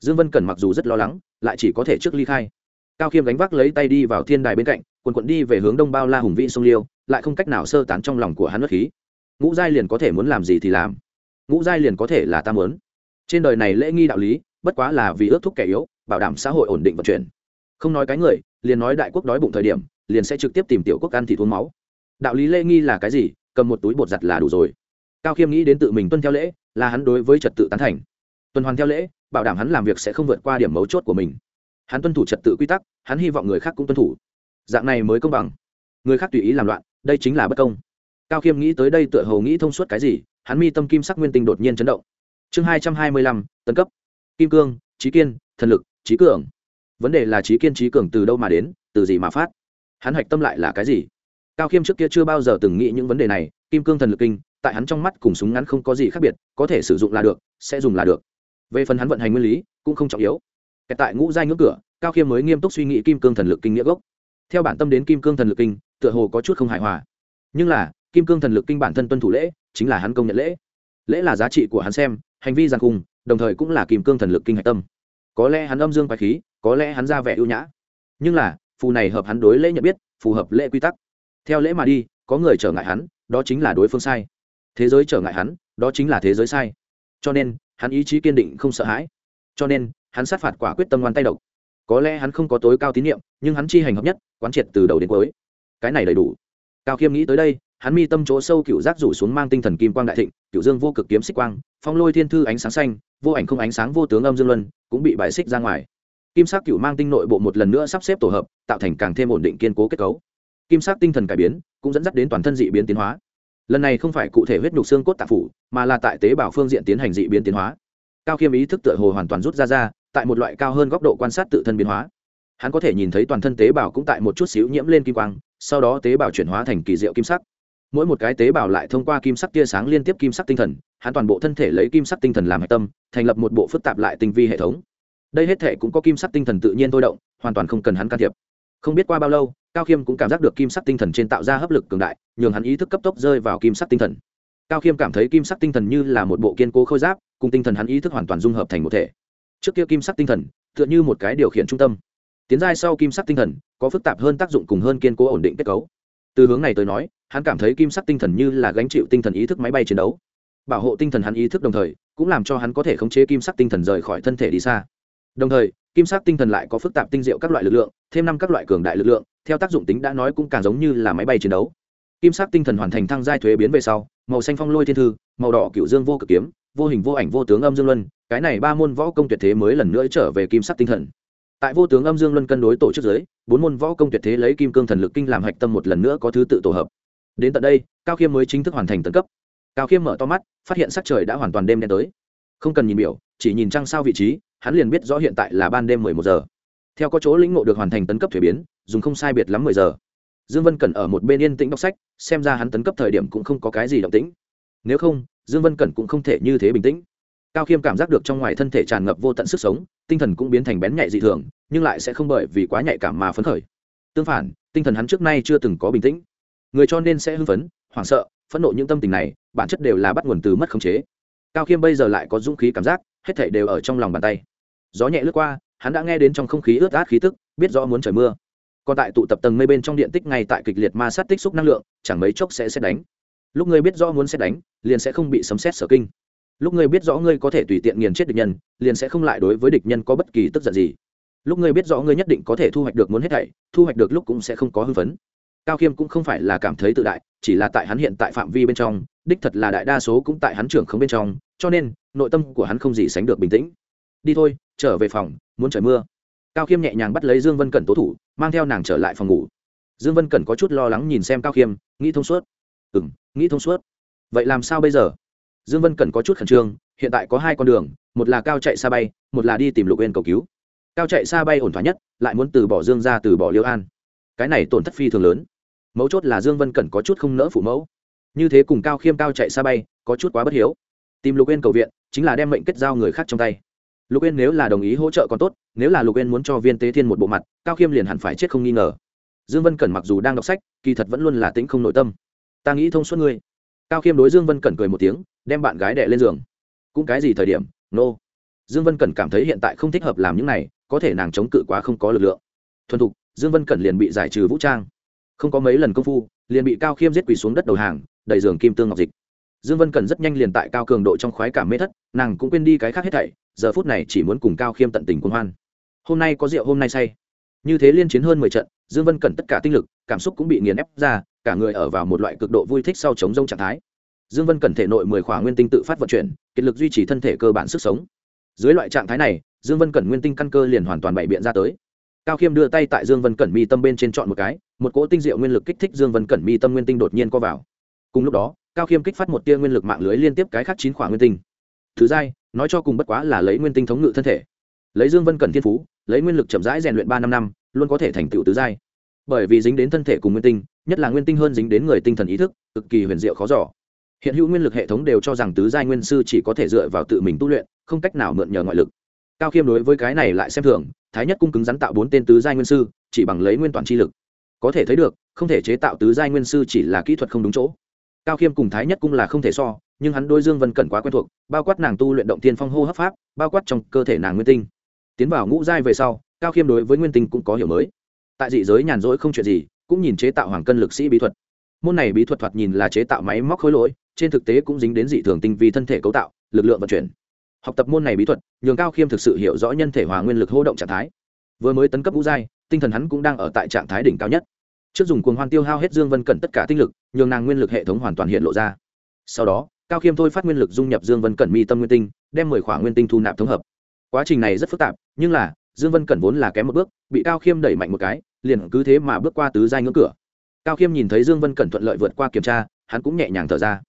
S1: Dương vân cẩn mặc dù rất lo lắng, lại chỉ có thể trước ly khai. Cao khiêm gánh vác lấy tay đi vào thiên đài bên cạnh, quần quận đi về hướng đông bao la hùng vĩ sông liêu, lại không cách nào sơ tán trong lòng của hắn bất khí. Ngũ giai liền có thể muốn làm gì thì làm ngũ giai liền có thể là ta muốn trên đời này lễ nghi đạo lý, bất quá là vì ước thúc kẻ yếu, bảo đảm xã hội ổn định vận chuyển. Không nói cái người, liền nói đại quốc đói bụng thời điểm, liền sẽ trực tiếp tìm tiểu quốc ăn thịt uống máu. Đạo lý lễ nghi là cái gì? Cầm một túi bột giặt là đủ rồi. Cao khiêm nghĩ đến tự mình tuân theo lễ, là hắn đối với trật tự tán thành. Tuần hoàn theo lễ, bảo đảm hắn làm việc sẽ không vượt qua điểm mấu chốt của mình. Hắn tuân thủ trật tự quy tắc, hắn hy vọng người khác cũng tuân thủ. Dạng này mới công bằng. Người khác tùy ý làm loạn, đây chính là bất công. Cao khiêm nghĩ tới đây tựa hồ nghĩ thông suốt cái gì hắn mi tâm kim sắc nguyên tinh đột nhiên chấn động. Chương hai trăm hai mươi lăm, tấn cấp. Kim cương trí kiên, thần lực trí cường. Vấn đề là trí kiên trí cường từ đâu mà đến, từ gì mà phát? Hắn hạch tâm lại là cái gì? Cao khiêm trước kia chưa bao giờ từng nghĩ những vấn đề này, kim cương thần lực kinh, tại hắn trong mắt cùng súng ngắn không có gì khác biệt, có thể sử dụng là được, sẽ dùng là được. Về phần hắn vận hành nguyên lý, cũng không trọng yếu. Kể tại ngũ giai ngưỡng cửa, cao khiêm mới nghiêm túc suy nghĩ kim cương thần lực kinh nghĩa gốc. Theo bản tâm đến kim cương thần lực kinh, tựa hồ có chút không hài hòa. Nhưng là kim cương thần lực kinh bản thân tuân thủ lễ, chính là hắn công nhận lễ. Lễ là giá trị của hắn xem, hành vi giàn cùng đồng thời cũng là kim cương thần lực kinh hạch tâm. Có lẽ hắn âm dương quái khí, có lẽ hắn ra vẻ ưu nhã. Nhưng là, phù này hợp hắn đối lễ nhận biết, phù hợp lễ quy tắc. Theo lễ mà đi, có người trở ngại hắn, đó chính là đối phương sai. Thế giới trở ngại hắn, đó chính là thế giới sai. Cho nên, hắn ý chí kiên định không sợ hãi. Cho nên, hắn sát phạt quả quyết tâm ngoan tay độc. Có lẽ hắn không có tối cao tín nhiệm, nhưng hắn chi hành hợp nhất, quán triệt từ đầu đến cuối. Cái này đầy đủ. Cao khiêm nghĩ tới đây hắn mi tâm chỗ sâu cựu giác rủ xuống mang tinh thần kim quang đại thịnh, cựu dương vô cực kiếm xích quang, phong lôi thiên thư ánh sáng xanh, vô ảnh không ánh sáng vô tướng âm dương luân, cũng bị bài xích ra ngoài. Kim sắc cựu mang tinh nội bộ một lần nữa sắp xếp tổ hợp, tạo thành càng thêm ổn định kiên cố kết cấu. Kim sắc tinh thần cải biến, cũng dẫn dắt đến toàn thân dị biến tiến hóa. Lần này không phải cụ thể huyết nhục xương cốt tạp phủ, mà là tại tế bào phương diện tiến hành dị biến tiến hóa. Cao khiêm ý thức tựa hồ hoàn toàn rút ra ra, tại một loại cao hơn góc độ quan sát tự thân biến hóa. Hắn có thể nhìn thấy toàn thân tế bào cũng tại một chút xíu nhiễm lên kim quang, sau đó tế bào chuyển hóa thành kỳ diệu kim sắc mỗi một cái tế bào lại thông qua kim sắc tia sáng liên tiếp kim sắc tinh thần, hắn toàn bộ thân thể lấy kim sắc tinh thần làm hạch tâm, thành lập một bộ phức tạp lại tinh vi hệ thống. Đây hết thể cũng có kim sắc tinh thần tự nhiên thôi động, hoàn toàn không cần hắn can thiệp. Không biết qua bao lâu, cao khiêm cũng cảm giác được kim sắc tinh thần trên tạo ra hấp lực cường đại, nhường hắn ý thức cấp tốc rơi vào kim sắc tinh thần. Cao khiêm cảm thấy kim sắc tinh thần như là một bộ kiên cố khôi giáp, cùng tinh thần hắn ý thức hoàn toàn dung hợp thành một thể. Trước kia kim sắc tinh thần, tựa như một cái điều khiển trung tâm. Tiến giai sau kim sắc tinh thần, có phức tạp hơn tác dụng cùng hơn kiên cố ổn định kết cấu. Từ hướng này tới nói hắn cảm thấy kim sắc tinh thần như là gánh chịu tinh thần ý thức máy bay chiến đấu. Bảo hộ tinh thần hắn ý thức đồng thời, cũng làm cho hắn có thể khống chế kim sắc tinh thần rời khỏi thân thể đi xa. Đồng thời, kim sắc tinh thần lại có phức tạp tinh diệu các loại lực lượng, thêm năm các loại cường đại lực lượng, theo tác dụng tính đã nói cũng càng giống như là máy bay chiến đấu. Kim sắc tinh thần hoàn thành thăng giai thuế biến về sau, màu xanh phong lôi thiên thư, màu đỏ cựu dương vô cực kiếm, vô hình vô ảnh vô tướng âm dương luân, cái này ba môn võ công tuyệt thế mới lần nữa trở về kim sắc tinh thần. Tại vô tướng âm dương luân cân đối tổ chức giới, bốn môn võ công tuyệt thế lấy kim cương thần lực kinh làm hạch tâm một lần nữa có thứ tự tổ hợp đến tận đây, cao khiêm mới chính thức hoàn thành tấn cấp. Cao khiêm mở to mắt, phát hiện sắc trời đã hoàn toàn đêm đen tới. Không cần nhìn biểu, chỉ nhìn trăng sao vị trí, hắn liền biết rõ hiện tại là ban đêm mười một giờ. Theo có chỗ lĩnh ngộ được hoàn thành tấn cấp thuế biến, dùng không sai biệt lắm mười giờ. Dương vân cẩn ở một bên yên tĩnh đọc sách, xem ra hắn tấn cấp thời điểm cũng không có cái gì động tĩnh. Nếu không, dương vân cẩn cũng không thể như thế bình tĩnh. Cao khiêm cảm giác được trong ngoài thân thể tràn ngập vô tận sức sống, tinh thần cũng biến thành bén nhạy dị thường, nhưng lại sẽ không bởi vì quá nhạy cảm mà phấn khởi. Tương phản, tinh thần hắn trước nay chưa từng có bình tĩnh người cho nên sẽ hưng phấn, hoảng sợ, phẫn nộ những tâm tình này, bản chất đều là bắt nguồn từ mất khống chế. Cao khiêm bây giờ lại có dũng khí cảm giác, hết thảy đều ở trong lòng bàn tay. Gió nhẹ lướt qua, hắn đã nghe đến trong không khí ướt át khí tức, biết rõ muốn trời mưa. Còn tại tụ tập tầng mây bên trong điện tích ngay tại kịch liệt ma sát tích xúc năng lượng, chẳng mấy chốc sẽ xét đánh. Lúc ngươi biết rõ muốn xét đánh, liền sẽ không bị sấm xét sở kinh. Lúc ngươi biết rõ ngươi có thể tùy tiện nghiền chết địch nhân, liền sẽ không lại đối với địch nhân có bất kỳ tức giận gì. Lúc ngươi biết rõ ngươi nhất định có thể thu hoạch được muốn hết thảy, thu hoạch được lúc cũng sẽ không có hưng phấn cao khiêm cũng không phải là cảm thấy tự đại, chỉ là tại hắn hiện tại phạm vi bên trong, đích thật là đại đa số cũng tại hắn trưởng không bên trong, cho nên, nội tâm của hắn không gì sánh được bình tĩnh. Đi thôi, trở về phòng, muốn trời mưa. Cao khiêm nhẹ nhàng bắt lấy dương vân cẩn tố thủ, mang theo nàng trở lại phòng ngủ. Dương vân cẩn có chút lo lắng nhìn xem cao khiêm, nghĩ thông suốt. Ừ m nghĩ thông suốt. Vậy làm sao bây giờ? Dương vân cẩn có chút khẩn trương, hiện tại có hai con đường, một là cao chạy xa bay, một là đi tìm lục yên cầu cứu. Cao chạy xa bay ổn thỏa nhất, lại muốn từ bỏ dương ra từ bỏ liêu an cái này tổn thất phi thường lớn. Mấu chốt là dương vân cẩn có chút không nỡ phụ mẫu. Như thế cùng cao khiêm cao chạy xa bay, có chút quá bất hiếu. Tìm lục yên cầu viện, chính là đem mệnh kết giao người khác trong tay. Lục yên nếu là đồng ý hỗ trợ còn tốt, nếu là lục yên muốn cho viên tế thiên một bộ mặt, cao khiêm liền hẳn phải chết không nghi ngờ. Dương vân cẩn mặc dù đang đọc sách, kỳ thật vẫn luôn là tĩnh không nội tâm. Ta nghĩ thông suốt ngươi. Cao khiêm đối dương vân cẩn cười một tiếng, đem bạn gái đệ lên giường. Cũng cái gì thời điểm, nô、no. dương vân cẩn cảm thấy hiện tại không thích hợp làm những này, có thể nàng chống cự quá không có lực lượng. Thuần thục dương vân cẩn liền bị giải trừ vũ trang. Không có mấy lần công phu, liền bị cao khiêm giết quỳ xuống đất đầu hàng đầy giường kim tương ngọc dịch. Dương vân cẩn rất nhanh liền tại cao cường độ trong khoái cảm mê thất, nàng cũng quên đi cái khác hết thảy, giờ phút này chỉ muốn cùng cao khiêm tận tình quân hoan. Hôm nay có rượu, hôm nay say. Như thế liên chiến hơn mười trận, dương vân cẩn tất cả tinh lực, cảm xúc cũng bị nghiền ép ra, cả người ở vào một loại cực độ vui thích sau chống rông trạng thái. Dương vân cẩn thể nội mười khỏa nguyên tinh tự phát vận chuyển, kiệt lực duy trì thân thể cơ bản sức sống. Dưới loại trạng thái này, dương vân cẩn nguyên tinh căn cơ liền hoàn toàn bày biện ra tới cao khiêm đưa tay tại dương vân cẩn mi tâm bên trên chọn một cái, một cỗ tinh diệu nguyên lực kích thích dương vân cẩn mi tâm nguyên tinh đột nhiên co vào. Cùng lúc đó, cao khiêm kích phát một tia nguyên lực mạng lưới liên tiếp cái khác chín khỏa nguyên tinh. Thứ dai nói cho cùng bất quá là lấy nguyên tinh thống ngự thân thể. Lấy dương vân cẩn thiên phú, lấy nguyên lực chậm rãi rèn luyện ba năm năm, luôn có thể thành tựu tứ giai. Bởi vì dính đến thân thể cùng nguyên tinh, nhất là nguyên tinh hơn dính đến người tinh thần ý thức, cực kỳ huyền diệu khó giỏ hiện hữu nguyên lực hệ thống đều cho rằng tứ giai nguyên sư chỉ có thể dựa vào tự mình tu luyện, không cách nào mượn nhờ ngoại lực cao khiêm đối với cái này lại xem thường, thái nhất cung cứng rắn tạo bốn tên tứ giai nguyên sư, chỉ bằng lấy nguyên toàn chi lực. Có thể thấy được, không thể chế tạo tứ giai nguyên sư chỉ là kỹ thuật không đúng chỗ. Cao khiêm cùng thái nhất cung là không thể so, nhưng hắn đôi dương vân cẩn quá quen thuộc, bao quát nàng tu luyện động tiên phong hô hấp pháp, bao quát trong cơ thể nàng nguyên tinh. Tiến vào ngũ giai về sau, cao khiêm đối với nguyên tinh cũng có hiểu mới. Tại dị giới nhàn rỗi không chuyện gì, cũng nhìn chế tạo hoàng cân lực sĩ bí thuật. Môn này bí thuật thoạt nhìn là chế tạo máy móc khối lỗi, trên thực tế cũng dính đến dị thường tinh vi thân thể cấu tạo, lực lượng vận chuyển học tập môn này bí thuật, nhường cao khiêm thực sự hiểu rõ nhân thể hòa nguyên lực hô động trạng thái. Vừa mới tấn cấp ngũ giai, tinh thần hắn cũng đang ở tại trạng thái đỉnh cao nhất. Trước dùng cuồng hoan tiêu hao hết dương vân cẩn tất cả tinh lực, nhường nàng nguyên lực hệ thống hoàn toàn hiện lộ ra. Sau đó, cao khiêm thôi phát nguyên lực dung nhập dương vân cẩn mi tâm nguyên tinh, đem mười khoảng nguyên tinh thu nạp thống hợp. Quá trình này rất phức tạp, nhưng là, dương vân cẩn vốn là kém một bước, bị cao khiêm đẩy mạnh một cái, liền cứ thế mà bước qua tứ giai ngưỡng cửa. Cao khiêm nhìn thấy dương vân cẩn thuận lợi vượt qua kiểm tra, hắn cũng nhẹ nhàng thở ra.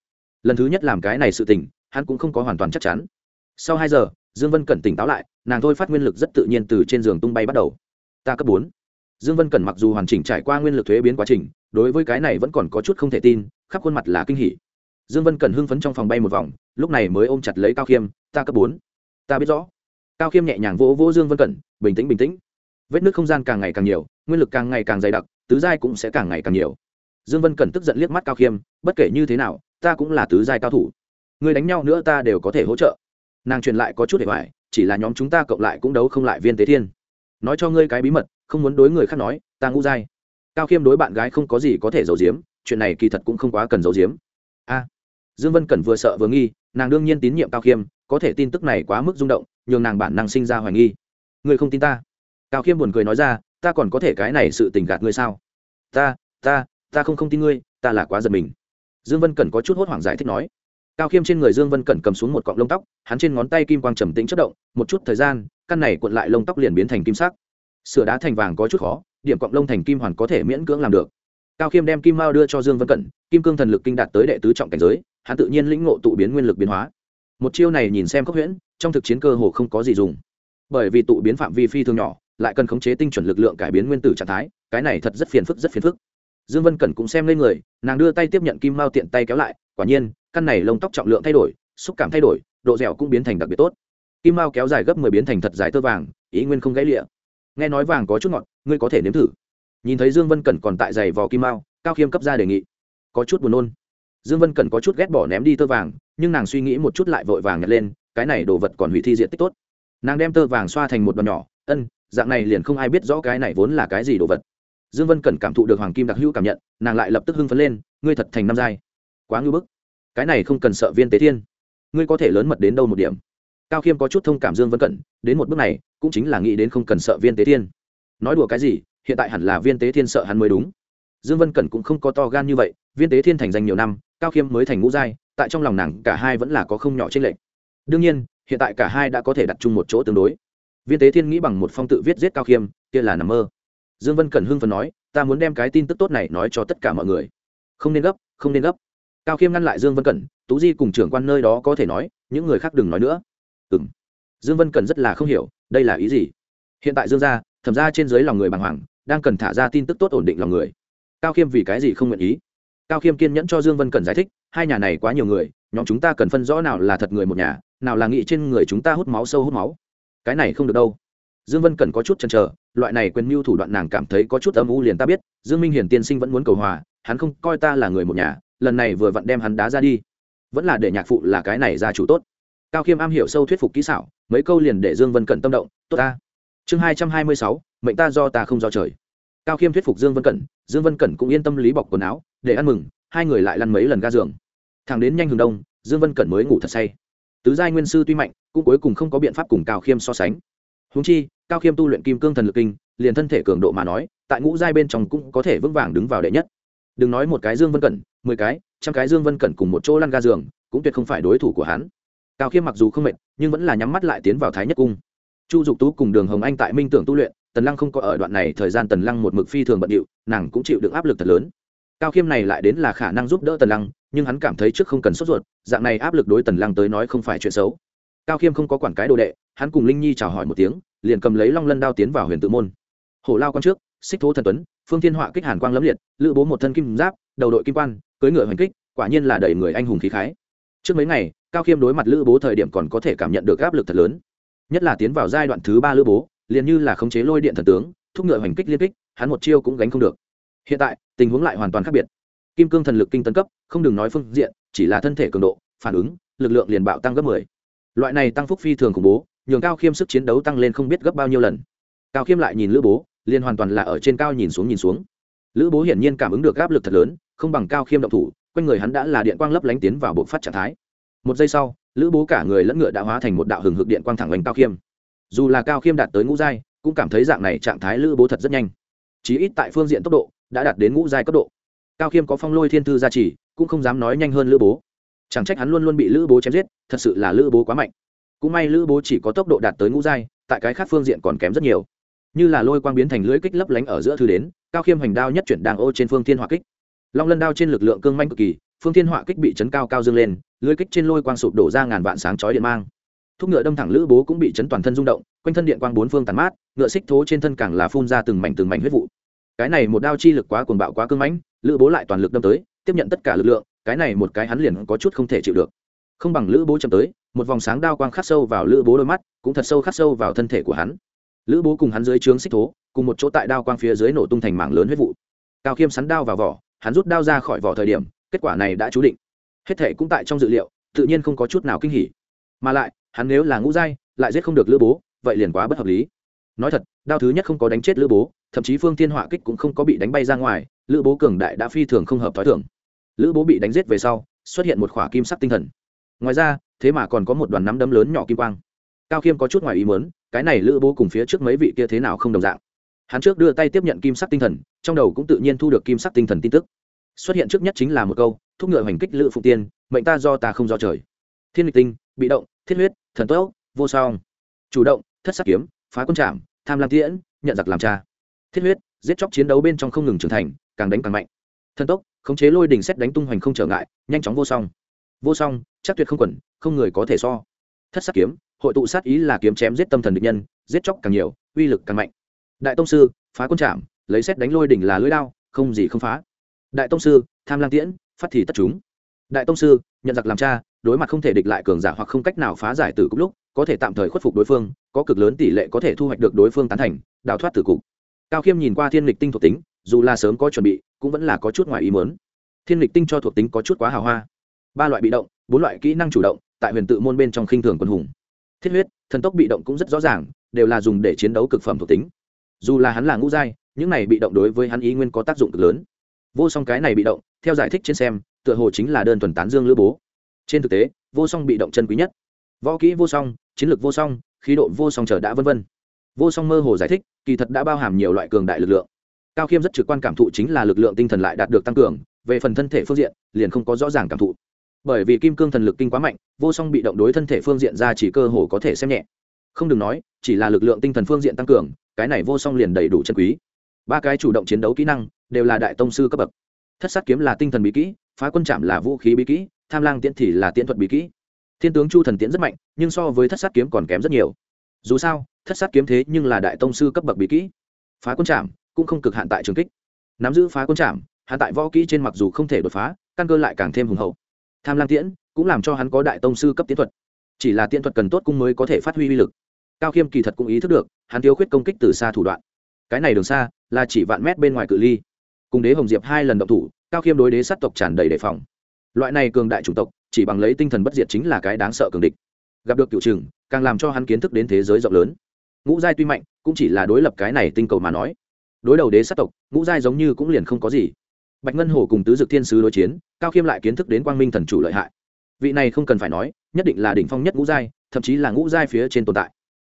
S1: Lần thứ nhất làm cái này sự tình, hắn cũng không có hoàn toàn chắc chắn sau hai giờ, dương vân cẩn tỉnh táo lại, nàng thôi phát nguyên lực rất tự nhiên từ trên giường tung bay bắt đầu. Ta cấp bốn. Dương vân cẩn mặc dù hoàn chỉnh trải qua nguyên lực thuế biến quá trình, đối với cái này vẫn còn có chút không thể tin, khắp khuôn mặt là kinh hỉ. Dương vân cẩn hưng phấn trong phòng bay một vòng, lúc này mới ôm chặt lấy cao khiêm, ta cấp bốn. Ta biết rõ. Cao khiêm nhẹ nhàng vỗ vỗ dương vân cẩn, bình tĩnh bình tĩnh. Vết nước không gian càng ngày càng nhiều, nguyên lực càng ngày càng dày đặc, tứ giai cũng sẽ càng ngày càng nhiều. Dương vân cẩn tức giận liếc mắt cao khiêm, bất kể như thế nào, ta cũng là tứ giai cao thủ. Người đánh nhau nữa ta đều có thể hỗ trợ nàng truyền lại có chút để hoài, chỉ là nhóm chúng ta cộng lại cũng đấu không lại viên tế thiên. Nói cho ngươi cái bí mật, không muốn đối người khác nói, ta ngũ dai. Cao khiêm đối bạn gái không có gì có thể giấu giếm, chuyện này kỳ thật cũng không quá cần giấu giếm. A. Dương vân cẩn vừa sợ vừa nghi, nàng đương nhiên tín nhiệm cao khiêm, có thể tin tức này quá mức rung động, nhường nàng bản năng sinh ra hoài nghi. Ngươi không tin ta? Cao khiêm buồn cười nói ra, ta còn có thể cái này sự tình gạt ngươi sao? Ta ta ta không không tin ngươi, ta là quá giật mình. Dương vân cẩn có chút hốt hoảng giải thích nói cao khiêm trên người dương vân cẩn cầm xuống một cọng lông tóc, hắn trên ngón tay kim quang trầm tĩnh chất động, một chút thời gian, căn này cuộn lại lông tóc liền biến thành kim sắc. Sửa đá thành vàng có chút khó, điểm cọng lông thành kim hoàn có thể miễn cưỡng làm được. Cao khiêm đem kim mao đưa cho dương vân cẩn, kim cương thần lực kinh đạt tới đệ tứ trọng cảnh giới, hắn tự nhiên lĩnh ngộ tụ biến nguyên lực biến hóa. Một chiêu này nhìn xem khốc huyễn, trong thực chiến cơ hồ không có gì dùng. Bởi vì tụ biến phạm vi phi thường nhỏ, lại cần khống chế tinh chuẩn lực lượng cải biến nguyên tử trạng thái, cái này thật rất phiền phức, rất phiền phức. Dương vân cẩn cũng xem lên người, nàng đưa tay tiếp nhận kim mao tiện tay kéo lại quả nhiên, căn này lông tóc trọng lượng thay đổi, xúc cảm thay đổi, độ dẻo cũng biến thành đặc biệt tốt. Kim mao kéo dài gấp mười biến thành thật dài tơ vàng, ý nguyên không gãy lịa. Nghe nói vàng có chút ngọt, ngươi có thể nếm thử. Nhìn thấy dương vân cẩn còn tại giày vò kim mao, cao khiêm cấp ra đề nghị. Có chút buồn nôn. Dương vân cẩn có chút ghét bỏ ném đi tơ vàng, nhưng nàng suy nghĩ một chút lại vội vàng nhặt lên, cái này đồ vật còn hủy thi diện tích tốt. Nàng đem tơ vàng xoa thành một đòn nhỏ, ân, dạng này liền không ai biết rõ cái này vốn là cái gì đồ vật. Dương vân cẩn cảm thụ được hoàng kim đặc hữu cảm nhận, nàng lại lập tức hưng phấn lên, ngươi thật thành năm giai quá ngưỡng bức. Cái này không cần sợ viên tế thiên. Ngươi có thể lớn mật đến đâu một điểm. Cao khiêm có chút thông cảm dương vân cẩn đến một bước này, cũng chính là nghĩ đến không cần sợ viên tế thiên. Nói đùa cái gì, hiện tại hẳn là viên tế thiên sợ hắn mới đúng. Dương vân cẩn cũng không có to gan như vậy, viên tế thiên thành danh nhiều năm, cao khiêm mới thành ngũ giai, tại trong lòng nàng cả hai vẫn là có không nhỏ tranh lệnh đương nhiên, hiện tại cả hai đã có thể đặt chung một chỗ tương đối. Viên tế thiên nghĩ bằng một phong tự viết giết cao khiêm, kia là nằm mơ. Dương vân cẩn hưng phần nói, ta muốn đem cái tin tức tốt này nói cho tất cả mọi người. Không nên gấp, không nên gấp cao khiêm ngăn lại dương vân cẩn, tú di cùng trưởng quan nơi đó có thể nói, những người khác đừng nói nữa. Ừ m dương vân Cẩn rất là không hiểu, đây là ý gì? Hiện tại dương gia, thẩm ra trên dưới lòng người bàng hoàng, đang cần thả ra tin tức tốt ổn định lòng người. Cao khiêm vì cái gì không nguyện ý? Cao khiêm kiên nhẫn cho dương vân Cẩn giải thích, hai nhà này quá nhiều người, nhóm chúng ta cần phân rõ nào là thật người một nhà, nào là nghĩ trên người chúng ta hút máu sâu hút máu. Cái này không được đâu. Dương vân Cẩn có chút chần chờ, loại này quyền mưu thủ đoạn nàng cảm thấy có chút âm u liền ta biết, dương minh hiển tiên sinh vẫn muốn cầu hòa, hắn không coi ta là người một nhà lần này vừa vặn đem hắn đá ra đi. Vẫn là để nhạc phụ là cái này ra chủ tốt. Cao khiêm am hiểu sâu thuyết phục kỹ xảo, mấy câu liền để dương vân cẩn tâm động, tốt ta. Chương hai trăm hai mươi sáu, mệnh ta do ta không do trời. Cao khiêm thuyết phục dương vân cẩn, dương vân cẩn cũng yên tâm lý bọc quần áo, để ăn mừng, hai người lại lăn mấy lần ga giường. Thằng đến nhanh hừng đông, dương vân cẩn mới ngủ thật say. Tứ giai nguyên sư tuy mạnh, cũng cuối cùng không có biện pháp cùng cao khiêm so sánh. Húng chi, cao khiêm tu luyện kim cương thần lực kinh, liền thân thể cường độ mà nói, tại ngũ giai bên trong cũng có thể vững vàng đứng vào đệ nhất. Đừng nói một cái dương vân cẩn mười cái, trăm cái dương vân cẩn cùng một chỗ lăn ga giường, cũng tuyệt không phải đối thủ của hắn. Cao khiêm mặc dù không mệt, nhưng vẫn là nhắm mắt lại tiến vào thái nhất cung. Chu dục tú cùng đường hồng anh tại minh tưởng tu luyện, tần lăng không có ở đoạn này, thời gian tần lăng một mực phi thường bận điệu, nàng cũng chịu được áp lực thật lớn. Cao khiêm này lại đến là khả năng giúp đỡ tần lăng, nhưng hắn cảm thấy trước không cần sốt ruột, dạng này áp lực đối tần lăng tới nói không phải chuyện xấu. Cao khiêm không có quản cái đồ đệ, hắn cùng linh nhi chào hỏi một tiếng, liền cầm lấy long lân đao tiến vào huyền tự môn. Hổ lao quan trước, xích thố thần tuấn, phương thiên họa kích hàn quang lẫm liệt, lữ bố một thân kim giáp, đầu đội kim quan cưỡi ngựa hành kích, quả nhiên là đầy người anh hùng khí khái. Trước mấy ngày, cao khiêm đối mặt lữ bố thời điểm còn có thể cảm nhận được áp lực thật lớn. Nhất là tiến vào giai đoạn thứ ba lữ bố, liền như là khống chế lôi điện thần tướng, thúc ngựa hành kích liên kích, hắn một chiêu cũng gánh không được. Hiện tại, tình huống lại hoàn toàn khác biệt. Kim cương thần lực kinh tấn cấp, không đừng nói phương diện, chỉ là thân thể cường độ, phản ứng, lực lượng liền bạo tăng gấp mười. Loại này tăng phúc phi thường khủng bố, nhường cao khiêm sức chiến đấu tăng lên không biết gấp bao nhiêu lần. Cao khiêm lại nhìn lữ bố, liền hoàn toàn là ở trên cao nhìn xuống nhìn xuống lữ bố hiển nhiên cảm ứng được áp lực thật lớn, không bằng cao khiêm động thủ, quanh người hắn đã là điện quang lấp lánh tiến vào bộ phát trạng thái. Một giây sau, lữ bố cả người lẫn ngựa đã hóa thành một đạo hừng hực điện quang thẳng oanh cao khiêm. Dù là cao khiêm đạt tới ngũ giai, cũng cảm thấy dạng này trạng thái lữ bố thật rất nhanh. Chí ít tại phương diện tốc độ, đã đạt đến ngũ giai cấp độ. Cao khiêm có phong lôi thiên thư gia trì, cũng không dám nói nhanh hơn lữ bố. Chẳng trách hắn luôn luôn bị lữ bố chém giết, thật sự là lữ bố quá mạnh. Cũng may lữ bố chỉ có tốc độ đạt tới ngũ giai, tại cái khác phương diện còn kém rất nhiều. Như là lôi quang biến thành lưỡi kích lấp lánh ở giữa thư đến cao khiêm hành đao nhất chuyển đàng ô trên phương thiên hỏa kích. Long lân đao trên lực lượng cương manh cực kỳ, phương thiên hỏa kích bị chấn cao cao dâng lên, lưới kích trên lôi quang sụp đổ ra ngàn vạn sáng chói điện mang. Thúc ngựa đâm thẳng lữ bố cũng bị chấn toàn thân rung động, quanh thân điện quang bốn phương tàn mát, ngựa xích thố trên thân càng là phun ra từng mảnh từng mảnh huyết vụ. Cái này một đao chi lực quá cuồng bạo quá cương mãnh, lữ bố lại toàn lực đâm tới, tiếp nhận tất cả lực lượng, cái này một cái hắn liền có chút không thể chịu được. Không bằng lữ bố chậm tới, một vòng sáng đao quang khắc sâu vào lữ bố đôi mắt, cũng thật sâu khắc sâu vào thân thể của hắn lữ bố cùng hắn dưới trướng xích thố, cùng một chỗ tại đao quang phía dưới nổ tung thành mảng lớn huyết vụ. Cao khiêm sắn đao vào vỏ, hắn rút đao ra khỏi vỏ thời điểm, kết quả này đã chú định. Hết thể cũng tại trong dự liệu, tự nhiên không có chút nào kinh hỉ. Mà lại, hắn nếu là ngũ giai, lại giết không được lữ bố, vậy liền quá bất hợp lý. Nói thật, đao thứ nhất không có đánh chết lữ bố, thậm chí phương tiên họa kích cũng không có bị đánh bay ra ngoài, lữ bố cường đại đã phi thường không hợp t h ó i thưởng lữ bố bị đánh giết về sau, xuất hiện một khỏa kim sắc tinh thần. Ngoài ra, thế mà còn có một đoàn nắm đấm lớn nhỏ kim quang cao khiêm có chút ngoài ý muốn, cái này lữ bố cùng phía trước mấy vị kia thế nào không đồng dạng. Hắn trước đưa tay tiếp nhận kim sắc tinh thần trong đầu cũng tự nhiên thu được kim sắc tinh thần tin tức. Xuất hiện trước nhất chính là một câu thúc ngựa hành kích lữ phụ tiên mệnh ta do ta không do trời. Thiên lịch tinh bị động thiết huyết thần tốc vô song. Chủ động thất sắc kiếm phá quân trạm tham lam tiễn nhận giặc làm cha. Thiết huyết giết chóc chiến đấu bên trong không ngừng trưởng thành càng đánh càng mạnh. Thần tốc khống chế lôi đình xét đánh tung hoành không trở ngại nhanh chóng vô song. Vô song chắc tuyệt không quẩn không người có thể so. Thất sắc kiếm hội tụ sát ý là kiếm chém giết tâm thần địch nhân, giết chóc càng nhiều, uy lực càng mạnh. Đại tông sư, phá quân trạm lấy xét đánh lôi đỉnh là lưỡi đao, không gì không phá. Đại tông sư, tham lang tiễn, phát thì tất chúng. Đại tông sư, nhận giặc làm cha, đối mặt không thể địch lại cường giả hoặc không cách nào phá giải từ cục lúc, có thể tạm thời khuất phục đối phương, có cực lớn tỷ lệ có thể thu hoạch được đối phương tán thành, đào thoát từ cục. Cao khiêm nhìn qua thiên lịch tinh thuộc tính, dù là sớm có chuẩn bị, cũng vẫn là có chút ngoài ý mớn thiên lịch tinh cho thuộc tính có chút quá hào hoa. Ba loại bị động, bốn loại kỹ năng chủ động, tại huyền tự môn bên trong khinh thường quân hùng thiết huyết, thần tốc bị động cũng rất rõ ràng, đều là dùng để chiến đấu cực phẩm thuộc tính. Dù là hắn là ngũ giai, những này bị động đối với hắn ý nguyên có tác dụng cực lớn. Vô song cái này bị động, theo giải thích trên xem, tựa hồ chính là đơn thuần tán dương lữ bố. Trên thực tế, vô song bị động chân quý nhất. Võ kỹ vô song, chiến lược vô song, khí độ vô song chờ đã vân vân. Vô song mơ hồ giải thích, kỳ thật đã bao hàm nhiều loại cường đại lực lượng. Cao khiêm rất trực quan cảm thụ chính là lực lượng tinh thần lại đạt được tăng cường, về phần thân thể phương diện, liền không có rõ ràng cảm thụ bởi vì kim cương thần lực kinh quá mạnh vô song bị động đối thân thể phương diện ra chỉ cơ hồ có thể xem nhẹ. Không đừng nói chỉ là lực lượng tinh thần phương diện tăng cường cái này vô song liền đầy đủ chân quý. Ba cái chủ động chiến đấu kỹ năng đều là đại tông sư cấp bậc. Thất sát kiếm là tinh thần bí kỹ phá quân chạm là vũ khí bí kỹ tham lang tiễn thì là tiễn thuật bí kỹ. Thiên tướng chu thần tiễn rất mạnh nhưng so với thất sát kiếm còn kém rất nhiều. Dù sao thất sát kiếm thế nhưng là đại tông sư cấp bậc bí kỹ. Phá quân chạm cũng không cực hạn tại trường kích. Nắm giữ phá quân chạm, hạ tại võ kỹ trên mặc dù không thể đột phá căn cơ lại càng thêm hùng hậu tham lam tiễn cũng làm cho hắn có đại tông sư cấp tiến thuật. Chỉ là tiễn thuật cần tốt cung mới có thể phát huy uy lực. Cao khiêm kỳ thật cũng ý thức được, hắn thiếu khuyết công kích từ xa thủ đoạn. Cái này đường xa là chỉ vạn mét bên ngoài cự ly. Cùng đế hồng diệp hai lần động thủ, cao khiêm đối đế sát tộc tràn đầy đề phòng. Loại này cường đại chủng tộc, chỉ bằng lấy tinh thần bất diệt chính là cái đáng sợ cường địch. Gặp được cựu trừng, càng làm cho hắn kiến thức đến thế giới rộng lớn. Ngũ giai tuy mạnh, cũng chỉ là đối lập cái này tinh cầu mà nói. Đối đầu đế sát tộc, ngũ giai giống như cũng liền không có gì bạch ngân hồ cùng tứ dực thiên sứ đối chiến, cao khiêm lại kiến thức đến quang minh thần chủ lợi hại. Vị này không cần phải nói, nhất định là đỉnh phong nhất ngũ giai, thậm chí là ngũ giai phía trên tồn tại.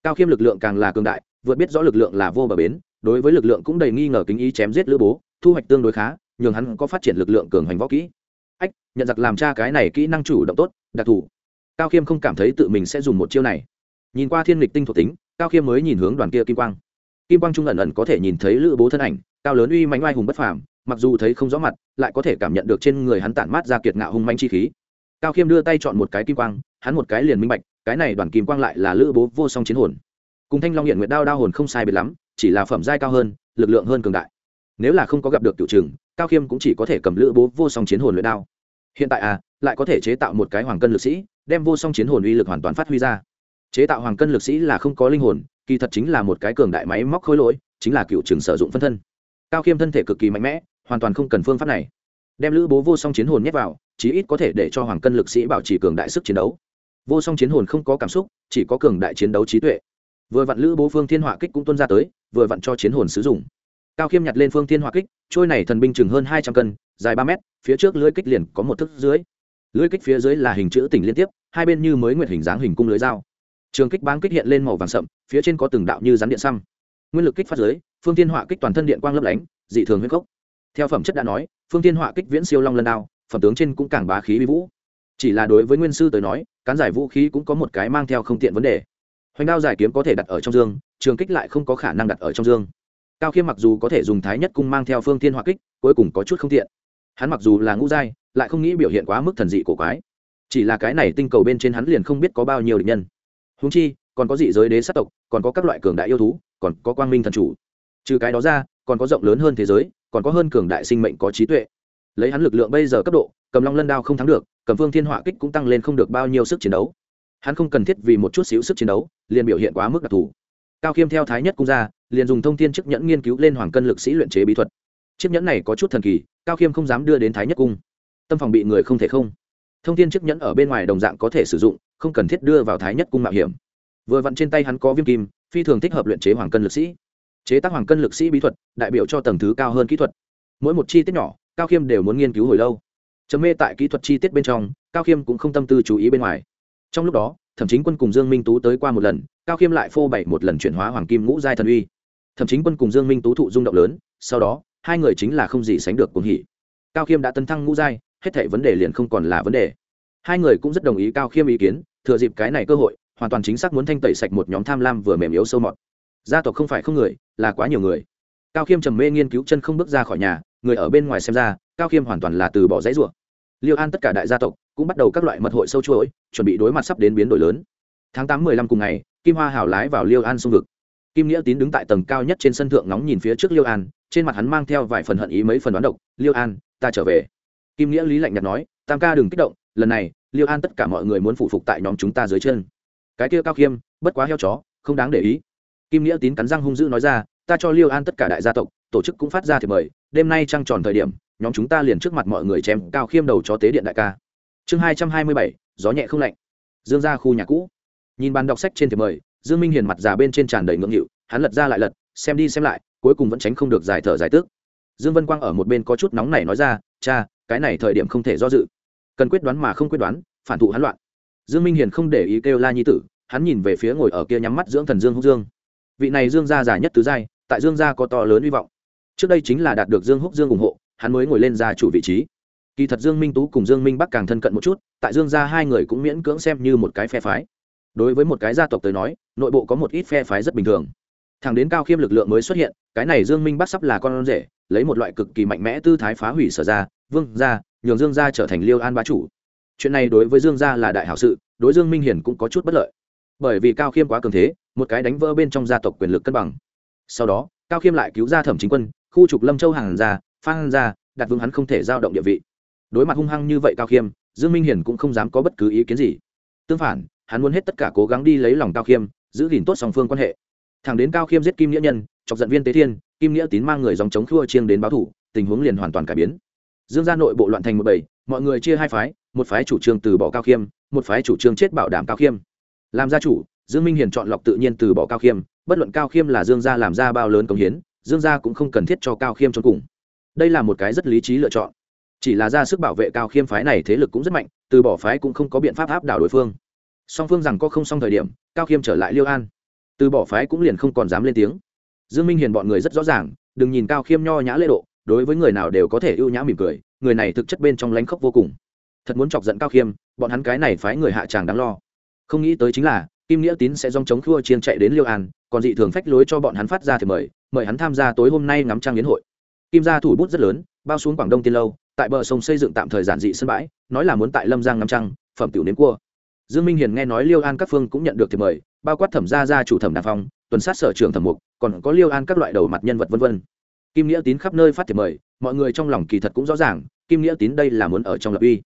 S1: Cao khiêm lực lượng càng là cường đại, vượt biết rõ lực lượng là vô bờ bến, đối với lực lượng cũng đầy nghi ngờ kính ý chém giết lữ bố, thu hoạch tương đối khá, nhường hắn có phát triển lực lượng cường hành võ kỹ. Ách, nhận giặc làm cha cái này kỹ năng chủ động tốt, đặc thù. Cao khiêm không cảm thấy tự mình sẽ dùng một chiêu này. Nhìn qua thiên lịch tinh thuộc tính, cao khiêm mới nhìn hướng đoàn kia kim quang. Kim quang trung ẩn ẩn có thể nhìn thấy lữ bố thân ảnh, cao lớn uy mánh oai hùng bất phàm mặc dù thấy không rõ mặt lại có thể cảm nhận được trên người hắn tản mát ra kiệt ngạo hung manh chi khí. Cao khiêm đưa tay chọn một cái kim quang hắn một cái liền minh bạch cái này đoàn kim quang lại là lữ bố vô song chiến hồn. Cùng thanh long hiện nguyện đao đao hồn không sai biệt lắm chỉ là phẩm giai cao hơn lực lượng hơn cường đại. Nếu là không có gặp được cựu trường, cao khiêm cũng chỉ có thể cầm lữ bố vô song chiến hồn luyện đao. Hiện tại à lại có thể chế tạo một cái hoàng cân lực sĩ đem vô song chiến hồn uy lực hoàn toàn phát huy ra. Chế tạo hoàng cân lực sĩ là không có linh hồn kỳ thật chính là một cái cường đại máy móc khối lỗi chính là cựu trường sử dụng phân thân. Cao khiêm thân thể cực kỳ mạnh mẽ hoàn toàn không cần phương pháp này. Đem lữ bố vô song chiến hồn nhét vào, chí ít có thể để cho hoàng cân lực sĩ bảo trì cường đại sức chiến đấu. Vô song chiến hồn không có cảm xúc, chỉ có cường đại chiến đấu trí tuệ. Vừa vặn lữ bố phương thiên hỏa kích cũng tuân ra tới, vừa vặn cho chiến hồn sử dụng. Cao khiêm nhặt lên phương thiên hỏa kích, trôi này thần binh chừng hơn hai trăm cân, dài ba mét, phía trước lưới kích liền có một thức dưới. Lưới kích phía dưới là hình chữ tỉnh liên tiếp, hai bên như mới nguyện hình dáng hình cung lưới dao. Trường kích báng kích hiện lên màu vàng sậm, phía trên có từng đạo như rắn điện xăm. Nguyên lực kích phát dưới, phương thiên hỏa kích toàn thân điện quang lấp lánh, dị thường huyết cốc theo phẩm chất đã nói, phương thiên họa kích viễn siêu long lần đao, phẩm tướng trên cũng càng bá khí bí vũ. Chỉ là đối với nguyên sư tới nói, cán giải vũ khí cũng có một cái mang theo không tiện vấn đề. Hoành đao giải kiếm có thể đặt ở trong dương, trường kích lại không có khả năng đặt ở trong dương. Cao khiêm mặc dù có thể dùng thái nhất cung mang theo phương thiên họa kích, cuối cùng có chút không tiện. Hắn mặc dù là ngũ giai, lại không nghĩ biểu hiện quá mức thần dị cổ quái. Chỉ là cái này tinh cầu bên trên hắn liền không biết có bao nhiêu địch nhân. Húng chi, còn có dị giới đế sát tộc, còn có các loại cường đại yêu thú, còn có quang minh thần chủ. Trừ cái đó ra, còn có rộng lớn hơn thế giới còn có hơn cường đại sinh mệnh có trí tuệ. Lấy hắn lực lượng bây giờ cấp độ, cầm long lân đao không thắng được, cầm vương thiên họa kích cũng tăng lên không được bao nhiêu sức chiến đấu. Hắn không cần thiết vì một chút xíu sức chiến đấu, liền biểu hiện quá mức đặc thù. Cao khiêm theo thái nhất cung ra, liền dùng thông tin chiếc nhẫn nghiên cứu lên hoàng cân lực sĩ luyện chế bí thuật. Chiếc nhẫn này có chút thần kỳ, cao khiêm không dám đưa đến thái nhất cung. Tâm phòng bị người không thể không. Thông tin chiếc nhẫn ở bên ngoài đồng dạng có thể sử dụng, không cần thiết đưa vào thái nhất cung mạo hiểm. Vừa vặn trên tay hắn có viêm kim, phi thường thích hợp luyện chế hoàng cân lực sĩ chế tác hoàng cân lực sĩ bí thuật, đại biểu cho tầng thứ cao hơn kỹ thuật. Mỗi một chi tiết nhỏ, cao khiêm đều muốn nghiên cứu hồi lâu. Chấm mê tại kỹ thuật chi tiết bên trong, cao khiêm cũng không tâm tư chú ý bên ngoài. Trong lúc đó, thẩm chính quân cùng dương minh tú tới qua một lần, cao khiêm lại phô bày một lần chuyển hóa hoàng kim ngũ giai thần uy. Thẩm chính quân cùng dương minh tú thụ rung động lớn, sau đó, hai người chính là không gì sánh được cuồng hỉ. Cao khiêm đã tấn thăng ngũ giai, hết thảy vấn đề liền không còn là vấn đề. Hai người cũng rất đồng ý cao khiêm ý kiến, thừa dịp cái này cơ hội, hoàn toàn chính xác muốn thanh tẩy sạch một nhóm tham lam vừa mềm yếu sâu mọt gia tộc không phải không người, là quá nhiều người. Cao khiêm trầm mê nghiên cứu chân không bước ra khỏi nhà, người ở bên ngoài xem ra, cao khiêm hoàn toàn là từ bỏ dãy ruộng liêu an tất cả đại gia tộc cũng bắt đầu các loại mật hội sâu chuỗi, chuẩn bị đối mặt sắp đến biến đổi lớn. Tháng tám mười lăm cùng ngày, kim hoa Hảo lái vào liêu an xung vực. Kim nghĩa tín đứng tại tầng cao nhất trên sân thượng nóng nhìn phía trước liêu an, trên mặt hắn mang theo vài phần hận ý mấy phần đoán độc, liêu an, ta trở về. Kim nghĩa lý lạnh nhạt nói, tam ca đừng kích động, lần này, liêu an tất cả mọi người muốn phụ phục tại nhóm chúng ta dưới chân. Cái kia cao khiêm, bất quá heo chó, không đáng để ý kim nghĩa tín cắn răng hung dữ nói ra, ta cho liêu an tất cả đại gia tộc, tổ chức cũng phát ra thì mời, đêm nay trăng tròn thời điểm, nhóm chúng ta liền trước mặt mọi người chém cao khiêm đầu cho tế điện đại ca. Chương hai trăm hai mươi bảy, gió nhẹ không lạnh. Dương ra khu nhà cũ. Nhìn bàn đọc sách trên thiệp mời, dương minh hiền mặt già bên trên tràn đầy ngưỡng nghịu, hắn lật ra lại lật, xem đi xem lại, cuối cùng vẫn tránh không được giải thở giải tước. Dương vân quang ở một bên có chút nóng này nói ra, cha, cái này thời điểm không thể do dự. Cần quyết đoán mà không quyết đoán, phản thụ hắn loạn. Dương minh hiền không để ý kêu la nhi tử, hắn nhìn về phía ngồi ở kia nhắm mắt dưỡng thần dương húc dương vị này dương gia già nhất tứ giai, tại dương gia có to lớn hy vọng. Trước đây chính là đạt được dương húc dương ủng hộ, hắn mới ngồi lên gia chủ vị trí. Kỳ thật dương minh tú cùng dương minh bắc càng thân cận một chút, tại dương gia hai người cũng miễn cưỡng xem như một cái phe phái. Đối với một cái gia tộc tới nói, nội bộ có một ít phe phái rất bình thường. Thẳng đến cao khiêm lực lượng mới xuất hiện, cái này dương minh bắc sắp là con rể, lấy một loại cực kỳ mạnh mẽ tư thái phá hủy sở ra vương gia, nhường dương gia trở thành liêu an bá chủ. Chuyện này đối với dương gia là đại hảo sự, đối dương minh Hiển cũng có chút bất lợi bởi vì cao khiêm quá cường thế, một cái đánh vỡ bên trong gia tộc quyền lực cân bằng. Sau đó, cao khiêm lại cứu ra thẩm chính quân, khu trục lâm châu hàng ra phan ra, đặt vững hắn không thể giao động địa vị. Đối mặt hung hăng như vậy cao khiêm, dương minh Hiển cũng không dám có bất cứ ý kiến gì. Tương phản, hắn muốn hết tất cả cố gắng đi lấy lòng cao khiêm, giữ gìn tốt song phương quan hệ. Thẳng đến cao khiêm giết kim nghĩa nhân, chọc giận viên tế thiên, kim nghĩa tín mang người dòng chống khua chiêng đến báo thủ, tình huống liền hoàn toàn cải biến. Dương gia nội bộ loạn thành một bầy, mọi người chia hai phái, một phái chủ trương từ bỏ cao khiêm, một phái chủ trương chết bảo đảm cao khiêm làm gia chủ, dương minh hiền chọn lọc tự nhiên từ bỏ cao khiêm, bất luận cao khiêm là dương gia làm ra bao lớn công hiến, dương gia cũng không cần thiết cho cao khiêm cho cùng. Đây là một cái rất lý trí lựa chọn. Chỉ là ra sức bảo vệ cao khiêm phái này thế lực cũng rất mạnh, từ bỏ phái cũng không có biện pháp áp đảo đối phương. Song phương rằng có không xong thời điểm, cao khiêm trở lại liêu an. Từ bỏ phái cũng liền không còn dám lên tiếng. Dương minh hiền bọn người rất rõ ràng, đừng nhìn cao khiêm nho nhã lễ độ, đối với người nào đều có thể ưu nhã mỉm cười, người này thực chất bên trong lánh khóc vô cùng. Thật muốn chọc giận cao khiêm, bọn hắn cái này phái người hạ tràng đáng lo không nghĩ tới chính là, kim nghĩa tín sẽ dòng chống khua chiên chạy đến liêu an, còn dị thường phách lối cho bọn hắn phát ra thì mời mời hắn tham gia tối hôm nay ngắm trăng yến hội. Kim gia thủ bút rất lớn, bao xuống quảng đông tiên lâu, tại bờ sông xây dựng tạm thời giản dị sân bãi, nói là muốn tại lâm giang ngắm trăng, phẩm tiểu nếm cua. Dương minh hiền nghe nói liêu an các phương cũng nhận được thì mời, bao quát thẩm gia gia chủ thẩm đà phong, tuần sát sở trưởng thẩm mục, còn có liêu an các loại đầu mặt nhân vật vân vân. Kim nghĩa tín khắp nơi phát thì mời, mọi người trong lòng kỳ thật cũng rõ ràng, kim nghĩa tín đây là muốn ở trong lập uy.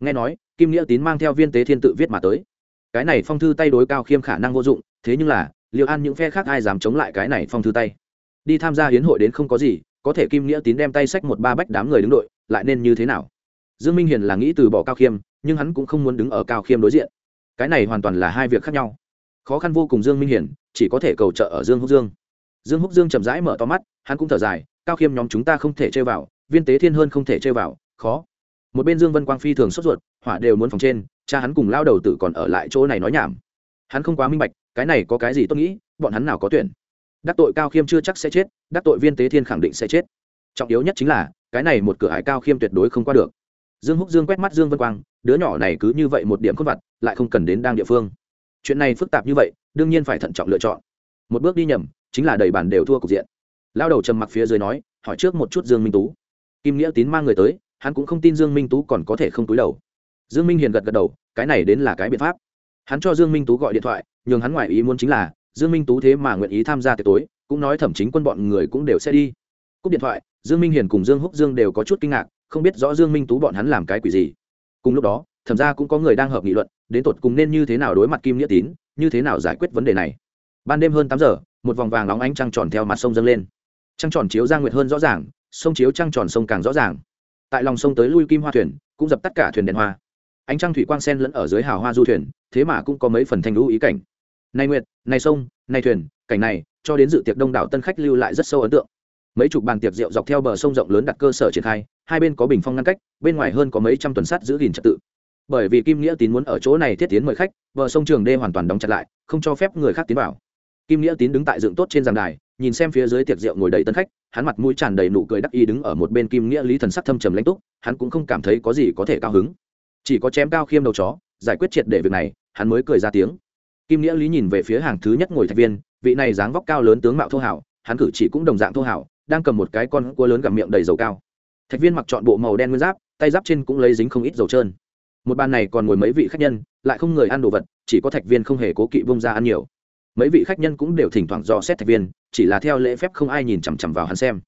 S1: Nghe nói, kim nghĩa tín mang theo viên tế thiên tự viết mà tới cái này phong thư tay đối cao khiêm khả năng vô dụng, thế nhưng là liệu an những phe khác ai dám chống lại cái này phong thư tay? Đi tham gia hiến hội đến không có gì, có thể kim nghĩa tín đem tay sách một ba bách đám người đứng đội, lại nên như thế nào? Dương minh hiền là nghĩ từ bỏ cao khiêm, nhưng hắn cũng không muốn đứng ở cao khiêm đối diện. Cái này hoàn toàn là hai việc khác nhau. Khó khăn vô cùng dương minh hiền, chỉ có thể cầu trợ ở dương húc dương. Dương húc dương chậm rãi mở to mắt, hắn cũng thở dài, cao khiêm nhóm chúng ta không thể chơi vào, viên tế thiên hơn không thể chơi vào, khó. Một bên dương vân quang phi thường sốt ruột, hỏa đều muốn phòng trên cha hắn cùng lao đầu tử còn ở lại chỗ này nói nhảm. Hắn không quá minh bạch, cái này có cái gì tôi nghĩ, bọn hắn nào có tuyển. Đắc tội cao khiêm chưa chắc sẽ chết, đắc tội viên tế thiên khẳng định sẽ chết. Trọng yếu nhất chính là, cái này một cửa hải cao khiêm tuyệt đối không qua được. Dương húc dương quét mắt dương vân quang, đứa nhỏ này cứ như vậy một điểm khôn vặt lại không cần đến đang địa phương. Chuyện này phức tạp như vậy, đương nhiên phải thận trọng lựa chọn. Một bước đi nhầm, chính là đầy bàn đều thua cục diện. Lao đầu trầm mặc phía dưới nói, hỏi trước một chút dương minh tú. Kim nghĩa tín mang người tới, hắn cũng không tin dương minh tú còn có thể không túi đầu dương minh hiền gật gật đầu, cái này đến là cái biện pháp. Hắn cho dương minh tú gọi điện thoại, nhường hắn ngoài ý muốn chính là, dương minh tú thế mà nguyện ý tham gia tiệc tối, cũng nói thẩm chính quân bọn người cũng đều sẽ đi. Cúp điện thoại, dương minh hiền cùng dương húc dương đều có chút kinh ngạc, không biết rõ dương minh tú bọn hắn làm cái quỷ gì. Cùng lúc đó, thẩm ra cũng có người đang hợp nghị luận, đến tột cùng nên như thế nào đối mặt kim nghĩa tín, như thế nào giải quyết vấn đề này. Ban đêm hơn tám giờ, một vòng vàng nóng ánh trăng tròn theo mặt sông dâng lên. Trăng tròn chiếu ra nguyệt hơn rõ ràng, sông chiếu trăng tròn sông càng rõ ràng. Tại lòng sông tới lui kim hoa thuyền, cũng dập tắt cả thuyền đèn hoa ánh trăng thủy quang sen lẫn ở dưới hào hoa du thuyền, thế mà cũng có mấy phần thanh lũ ý cảnh. Này nguyệt, này sông, này thuyền, cảnh này, cho đến dự tiệc đông đảo tân khách lưu lại rất sâu ấn tượng. Mấy chục bàn tiệc rượu dọc theo bờ sông rộng lớn đặt cơ sở triển khai, hai bên có bình phong ngăn cách, bên ngoài hơn có mấy trăm tuần sắt giữ gìn trật tự. Bởi vì kim nghĩa tín muốn ở chỗ này thiết tiến mời khách, bờ sông trường đê hoàn toàn đóng chặt lại, không cho phép người khác tiến vào. Kim nghĩa tín đứng tại dựng tốt trên giàn đài, nhìn xem phía dưới tiệc rượu ngồi đầy tân khách, hắn mặt mũi tràn đầy nụ cười đắc y đứng ở một bên kim nghĩa lý thần sắc thâm trầm lãnh túc, hắn cũng không cảm thấy có gì có thể cao hứng chỉ có chém cao khiêm đầu chó, giải quyết triệt để việc này, hắn mới cười ra tiếng. Kim nghĩa lý nhìn về phía hàng thứ nhất ngồi thạch viên, vị này dáng vóc cao lớn tướng mạo thô hảo, hắn cử chỉ cũng đồng dạng thô hảo, đang cầm một cái con cua lớn gặm miệng đầy dầu cao. Thạch viên mặc chọn bộ màu đen nguyên giáp, tay giáp trên cũng lấy dính không ít dầu trơn. Một bàn này còn ngồi mấy vị khách nhân, lại không người ăn đồ vật, chỉ có thạch viên không hề cố kỵ bông ra ăn nhiều. Mấy vị khách nhân cũng đều thỉnh thoảng dò xét thạch viên, chỉ là theo lễ phép không ai nhìn chằm chằm vào hắn xem.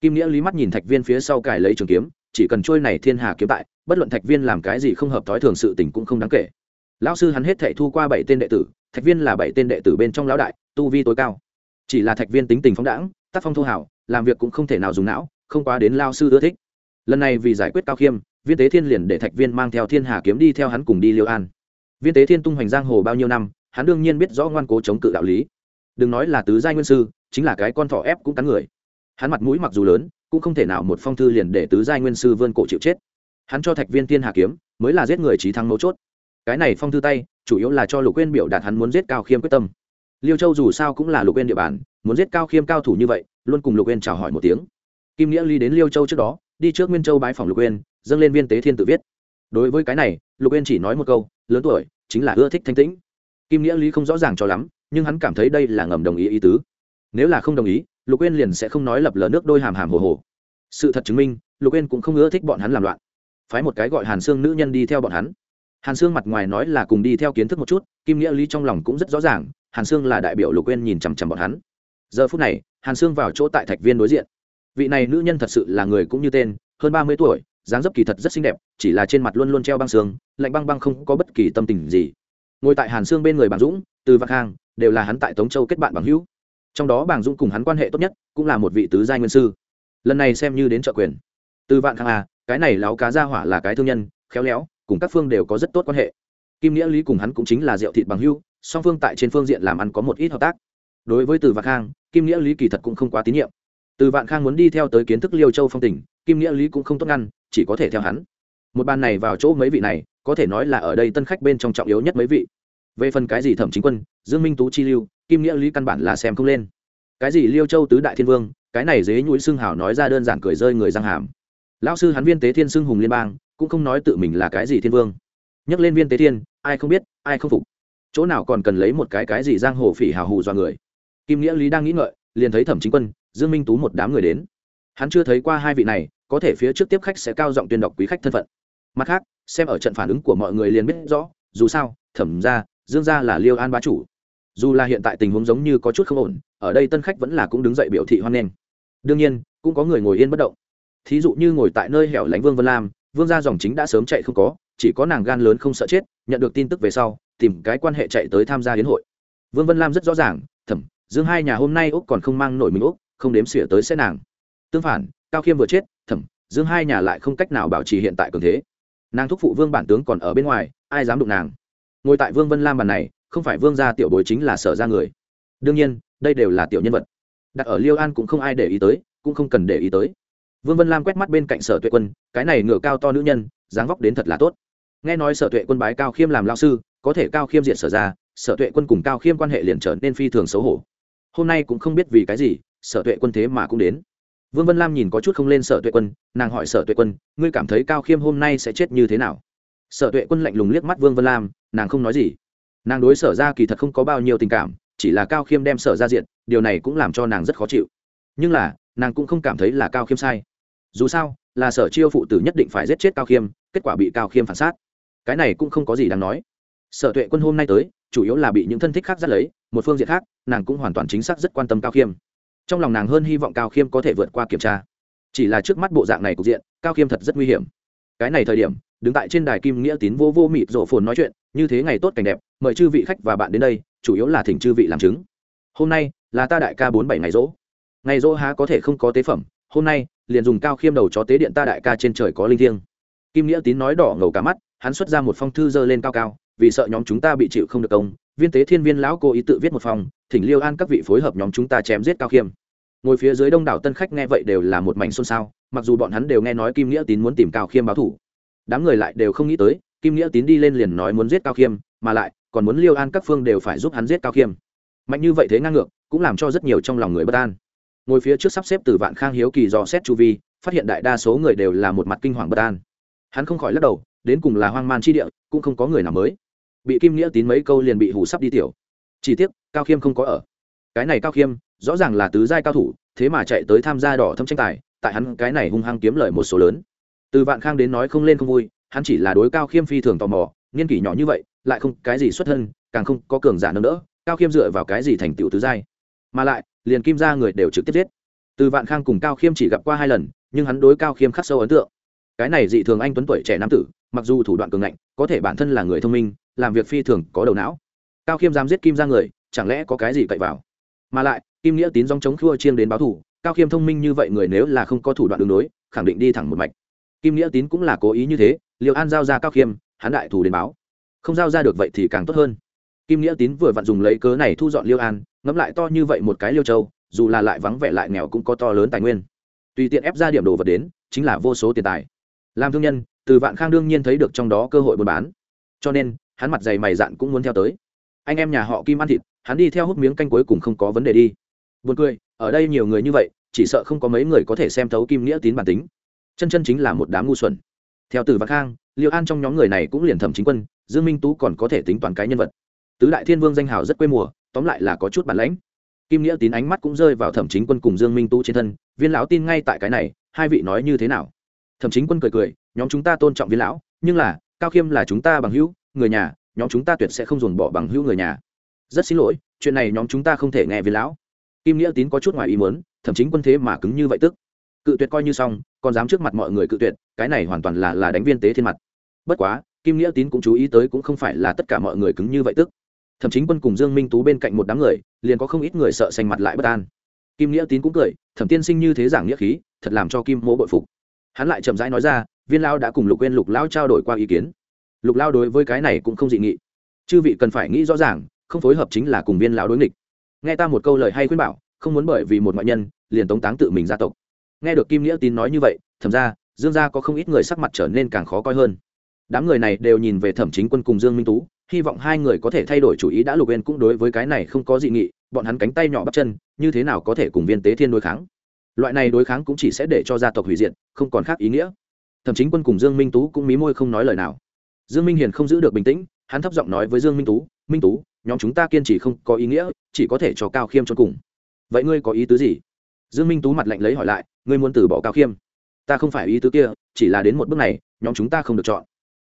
S1: Kim nghĩa lý mắt nhìn thạch viên phía sau cài lấy trường kiếm chỉ cần trôi này thiên hà kiếm tại bất luận thạch viên làm cái gì không hợp thói thường sự tình cũng không đáng kể. Lão sư hắn hết thảy thu qua bảy tên đệ tử, thạch viên là bảy tên đệ tử bên trong lão đại, tu vi tối cao. Chỉ là thạch viên tính tình phóng đãng, tác phong thu hảo, làm việc cũng không thể nào dùng não, không quá đến lao sư ưa thích. Lần này vì giải quyết cao khiêm, viên tế thiên liền để thạch viên mang theo thiên hà kiếm đi theo hắn cùng đi liêu an. Viên tế thiên tung hoành giang hồ bao nhiêu năm, hắn đương nhiên biết rõ ngoan cố chống cự đạo lý. Đừng nói là tứ giai nguyên sư, chính là cái con thỏ ép cũng cắn người. Hắn mặt mũi mặc dù lớn cũng không thể nào một phong thư liền để tứ giai nguyên sư vươn cổ chịu chết. Hắn cho thạch viên thiên hà kiếm, mới là giết người trí thắng mấu chốt. Cái này phong thư tay, chủ yếu là cho lục quên biểu đạt hắn muốn giết cao khiêm quyết tâm. Liêu châu dù sao cũng là lục quên địa bàn, muốn giết cao khiêm cao thủ như vậy, luôn cùng lục quên chào hỏi một tiếng. Kim nghĩa ly đến liêu châu trước đó, đi trước nguyên châu bái phòng lục quên dâng lên viên tế thiên tự viết. Đối với cái này, lục quên chỉ nói một câu, lớn tuổi, chính là ưa thích thanh tĩnh. Kim nghĩa lý không rõ ràng cho lắm, nhưng hắn cảm thấy đây là ngầm đồng ý ý tứ. Nếu là không đồng ý lục quên liền sẽ không nói lập lờ nước đôi hàm hàm hồ hồ. Sự thật chứng minh, lục quên cũng không ưa thích bọn hắn làm loạn. Phái một cái gọi hàn Sương nữ nhân đi theo bọn hắn. Hàn sương mặt ngoài nói là cùng đi theo kiến thức một chút, kim nghĩa lý trong lòng cũng rất rõ ràng, hàn sương là đại biểu lục quên nhìn chằm chằm bọn hắn. Giờ phút này, hàn sương vào chỗ tại thạch viên đối diện. Vị này nữ nhân thật sự là người cũng như tên, hơn ba mươi tuổi, dáng dấp kỳ thật rất xinh đẹp, chỉ là trên mặt luôn luôn treo băng xương lạnh băng băng không có bất kỳ tâm tình gì. Ngồi tại hàn sương bên người bằng dũng, từ vạc hàng đều là hắn tại tống châu kết bạn bằng hữu trong đó bàng dũng cùng hắn quan hệ tốt nhất cũng là một vị tứ giai nguyên sư. Lần này xem như đến trợ quyền. Từ vạn khang à cái này láo cá ra hỏa là cái thương nhân, khéo léo, cùng các phương đều có rất tốt quan hệ. Kim nghĩa lý cùng hắn cũng chính là rượu thịt bằng hưu, song phương tại trên phương diện làm ăn có một ít hợp tác. Đối với từ vạn khang, kim nghĩa lý kỳ thật cũng không quá tín nhiệm. Từ vạn khang muốn đi theo tới kiến thức liêu châu phong tỉnh kim nghĩa lý cũng không tốt ngăn, chỉ có thể theo hắn. Một bàn này vào chỗ mấy vị này, có thể nói là ở đây tân khách bên trong trọng yếu nhất mấy vị. Về phần cái gì thẩm chính quân, dương minh tú chi lưu kim nghĩa lý căn bản là xem không lên. Cái gì liêu châu tứ đại thiên vương, cái này dế nhũi xương hảo nói ra đơn giản cười rơi người răng hàm. Lão sư hắn viên tế thiên xưng hùng liên bang, cũng không nói tự mình là cái gì thiên vương. Nhắc lên viên tế thiên, ai không biết, ai không phục. Chỗ nào còn cần lấy một cái cái gì giang hồ phỉ hào hù do người. Kim nghĩa lý đang nghĩ ngợi, liền thấy thẩm chính quân, dương minh tú một đám người đến. Hắn chưa thấy qua hai vị này, có thể phía trước tiếp khách sẽ cao giọng tuyên đọc quý khách thân phận. Mặt khác, xem ở trận phản ứng của mọi người liền biết rõ, dù sao, thẩm ra dương ra là liêu an bá chủ dù là hiện tại tình huống giống như có chút không ổn, ở đây tân khách vẫn là cũng đứng dậy biểu thị hoan nghênh. Đương nhiên, cũng có người ngồi yên bất động. Thí dụ như ngồi tại nơi hẻo lánh vương vân lam, vương gia dòng chính đã sớm chạy không có, chỉ có nàng gan lớn không sợ chết, nhận được tin tức về sau, tìm cái quan hệ chạy tới tham gia hiến hội. Vương vân lam rất rõ ràng thẩm dương hai nhà hôm nay úc còn không mang nổi mình úc, không đếm xỉa tới sẽ nàng. Tương phản, cao khiêm vừa chết thẩm dương hai nhà lại không cách nào bảo trì hiện tại cường thế. Nàng thúc phụ vương bản tướng còn ở bên ngoài, ai dám đụng nàng? Ngồi tại vương vân lam bàn này không phải vương gia tiểu bối chính là sở ra người. Đương nhiên, đây đều là tiểu nhân vật. Đặt ở liêu an cũng không ai để ý tới, cũng không cần để ý tới. Vương vân lam quét mắt bên cạnh sở tuệ quân, cái này ngựa cao to nữ nhân, dáng vóc đến thật là tốt. Nghe nói sở tuệ quân bái cao khiêm làm lao sư, có thể cao khiêm diện sở ra, sở tuệ quân cùng cao khiêm quan hệ liền trở nên phi thường xấu hổ. Hôm nay cũng không biết vì cái gì, sở tuệ quân thế mà cũng đến. Vương vân lam nhìn có chút không lên sở tuệ quân, nàng hỏi sở tuệ quân, ngươi cảm thấy cao khiêm hôm nay sẽ chết như thế nào? Sở tuệ quân lạnh lùng liếc mắt vương vân lam, nàng không nói gì nàng đối sở ra kỳ thật không có bao nhiêu tình cảm, chỉ là cao khiêm đem sở ra diện, điều này cũng làm cho nàng rất khó chịu. Nhưng là, nàng cũng không cảm thấy là cao khiêm sai. Dù sao, là sở chiêu phụ tử nhất định phải giết chết cao khiêm, kết quả bị cao khiêm phản sát. Cái này cũng không có gì đáng nói. Sở tuệ quân hôm nay tới, chủ yếu là bị những thân thích khác dắt lấy, một phương diện khác, nàng cũng hoàn toàn chính xác rất quan tâm cao khiêm. Trong lòng nàng hơn hy vọng cao khiêm có thể vượt qua kiểm tra. Chỉ là trước mắt bộ dạng này cục diện, cao khiêm thật rất nguy hiểm. Cái này thời điểm, đứng tại trên đài kim nghĩa tín vô vô mịt rổ phồn nói chuyện như thế ngày tốt cảnh đẹp, mời chư vị khách và bạn đến đây, chủ yếu là thỉnh chư vị làm chứng. Hôm nay là ta đại ca bốn bảy ngày rỗ. Ngày rỗ há có thể không có tế phẩm, hôm nay liền dùng cao khiêm đầu chó tế điện ta đại ca trên trời có linh thiêng. Kim nghĩa tín nói đỏ ngầu cả mắt, hắn xuất ra một phong thư dơ lên cao cao, vì sợ nhóm chúng ta bị chịu không được công, viên tế thiên viên lão cố ý tự viết một phòng thỉnh liêu an các vị phối hợp nhóm chúng ta chém giết cao khiêm. Ngồi phía dưới đông đảo tân khách nghe vậy đều là một mảnh xôn xao, mặc dù bọn hắn đều nghe nói kim nghĩa tín muốn tìm cao khiêm báo thủ. Đám người lại đều không nghĩ tới kim nghĩa tín đi lên liền nói muốn giết cao khiêm, mà lại, còn muốn liêu an các phương đều phải giúp hắn giết cao khiêm. Mạnh như vậy thế ngang ngược, cũng làm cho rất nhiều trong lòng người bất an. Ngồi phía trước sắp xếp từ vạn khang hiếu kỳ dò xét chu vi, phát hiện đại đa số người đều là một mặt kinh hoàng bất an. Hắn không khỏi lắc đầu, đến cùng là hoang man chi địa, cũng không có người nào mới. Bị kim nghĩa tín mấy câu liền bị hủ sắp đi tiểu. Chỉ tiếc, cao khiêm không có ở. Cái này cao khiêm, rõ ràng là tứ giai cao thủ, thế mà chạy tới tham gia đỏ thâm tranh tài, tại hắn cái này hung hăng kiếm lời một số lớn. Từ vạn khang đến nói không lên không vui hắn chỉ là đối cao khiêm phi thường tò mò, niên kỷ nhỏ như vậy, lại không cái gì xuất thân, càng không có cường giả nâng đỡ, cao khiêm dựa vào cái gì thành tựu tứ giai. Mà lại, liền kim ra người đều trực tiếp giết. Từ vạn khang cùng cao khiêm chỉ gặp qua hai lần, nhưng hắn đối cao khiêm khắc sâu ấn tượng. Cái này dị thường anh tuấn tuổi trẻ nam tử, mặc dù thủ đoạn cường ngạnh, có thể bản thân là người thông minh, làm việc phi thường có đầu não. Cao khiêm dám giết kim ra người, chẳng lẽ có cái gì cậy vào? Mà lại, kim nghĩa tín dòng chống khua chiêng đến báo thủ, cao khiêm thông minh như vậy người nếu là không có thủ đoạn đường đối, khẳng định đi thẳng một mạch. Kim nghĩa tín cũng là cố ý như thế liệu an giao ra cao khiêm, hắn đại thủ đến báo. Không giao ra được vậy thì càng tốt hơn. Kim nghĩa tín vừa vặn dùng lấy cớ này thu dọn liêu an, ngẫm lại to như vậy một cái liêu châu, dù là lại vắng vẻ lại nghèo cũng có to lớn tài nguyên. Tùy tiện ép ra điểm đồ vật đến, chính là vô số tiền tài. Làm thương nhân, từ vạn khang đương nhiên thấy được trong đó cơ hội buôn bán. Cho nên, hắn mặt dày mày dạn cũng muốn theo tới. Anh em nhà họ kim ăn thịt, hắn đi theo hút miếng canh cuối cùng không có vấn đề đi. Buồn cười, ở đây nhiều người như vậy, chỉ sợ không có mấy người có thể xem thấu kim nghĩa tín bản tính. Chân chân chính là một đám ngu xuẩn theo từ văn khang liệu an trong nhóm người này cũng liền thẩm chính quân, dương minh tú còn có thể tính toàn cái nhân vật. Tứ đại thiên vương danh hào rất quê mùa, tóm lại là có chút bản lãnh. Kim nghĩa tín ánh mắt cũng rơi vào thẩm chính quân cùng dương minh tú trên thân, viên lão tin ngay tại cái này, hai vị nói như thế nào? Thẩm chính quân cười cười, nhóm chúng ta tôn trọng viên lão, nhưng là, cao khiêm là chúng ta bằng hữu, người nhà, nhóm chúng ta tuyệt sẽ không dồn bỏ bằng hữu người nhà. Rất xin lỗi, chuyện này nhóm chúng ta không thể nghe viên lão. Kim nghĩa tín có chút ngoài ý muốn thậm chính quân thế mà cứng như vậy tức cự tuyệt coi như xong, còn dám trước mặt mọi người cự tuyệt, cái này hoàn toàn là là đánh viên tế thiên mặt. Bất quá, kim nghĩa tín cũng chú ý tới cũng không phải là tất cả mọi người cứng như vậy tức. Thậm chí quân cùng dương minh tú bên cạnh một đám người, liền có không ít người sợ xanh mặt lại bất an. Kim nghĩa tín cũng cười, thẩm tiên sinh như thế giảng nghĩa khí, thật làm cho kim mỗ bội phục. Hắn lại chậm rãi nói ra, viên lao đã cùng lục quên lục lao trao đổi qua ý kiến. Lục lao đối với cái này cũng không dị nghị. Chư vị cần phải nghĩ rõ ràng, không phối hợp chính là cùng viên lão đối nghịch. Nghe ta một câu lời hay khuyên bảo, không muốn bởi vì một ngoại nhân, liền tống táng tự mình gia tộc nghe được kim nghĩa tín nói như vậy thầm ra dương gia có không ít người sắc mặt trở nên càng khó coi hơn. Đám người này đều nhìn về thẩm chính quân cùng dương minh tú, hy vọng hai người có thể thay đổi chủ ý đã lục viên cũng đối với cái này không có dị nghị, bọn hắn cánh tay nhỏ bắp chân, như thế nào có thể cùng viên tế thiên đối kháng? Loại này đối kháng cũng chỉ sẽ để cho gia tộc hủy diệt, không còn khác ý nghĩa. Thẩm chính quân cùng dương minh tú cũng mí môi không nói lời nào. Dương minh hiền không giữ được bình tĩnh, hắn thấp giọng nói với dương minh tú minh tú, nhóm chúng ta kiên trì không có ý nghĩa, chỉ có thể cho cao khiêm cho cùng. Vậy ngươi có ý tứ gì? Dương minh tú mặt lạnh lấy hỏi lại, ngươi muốn từ bỏ cao khiêm? Ta không phải ý tứ kia, chỉ là đến một bước này, nhóm chúng ta không được chọn.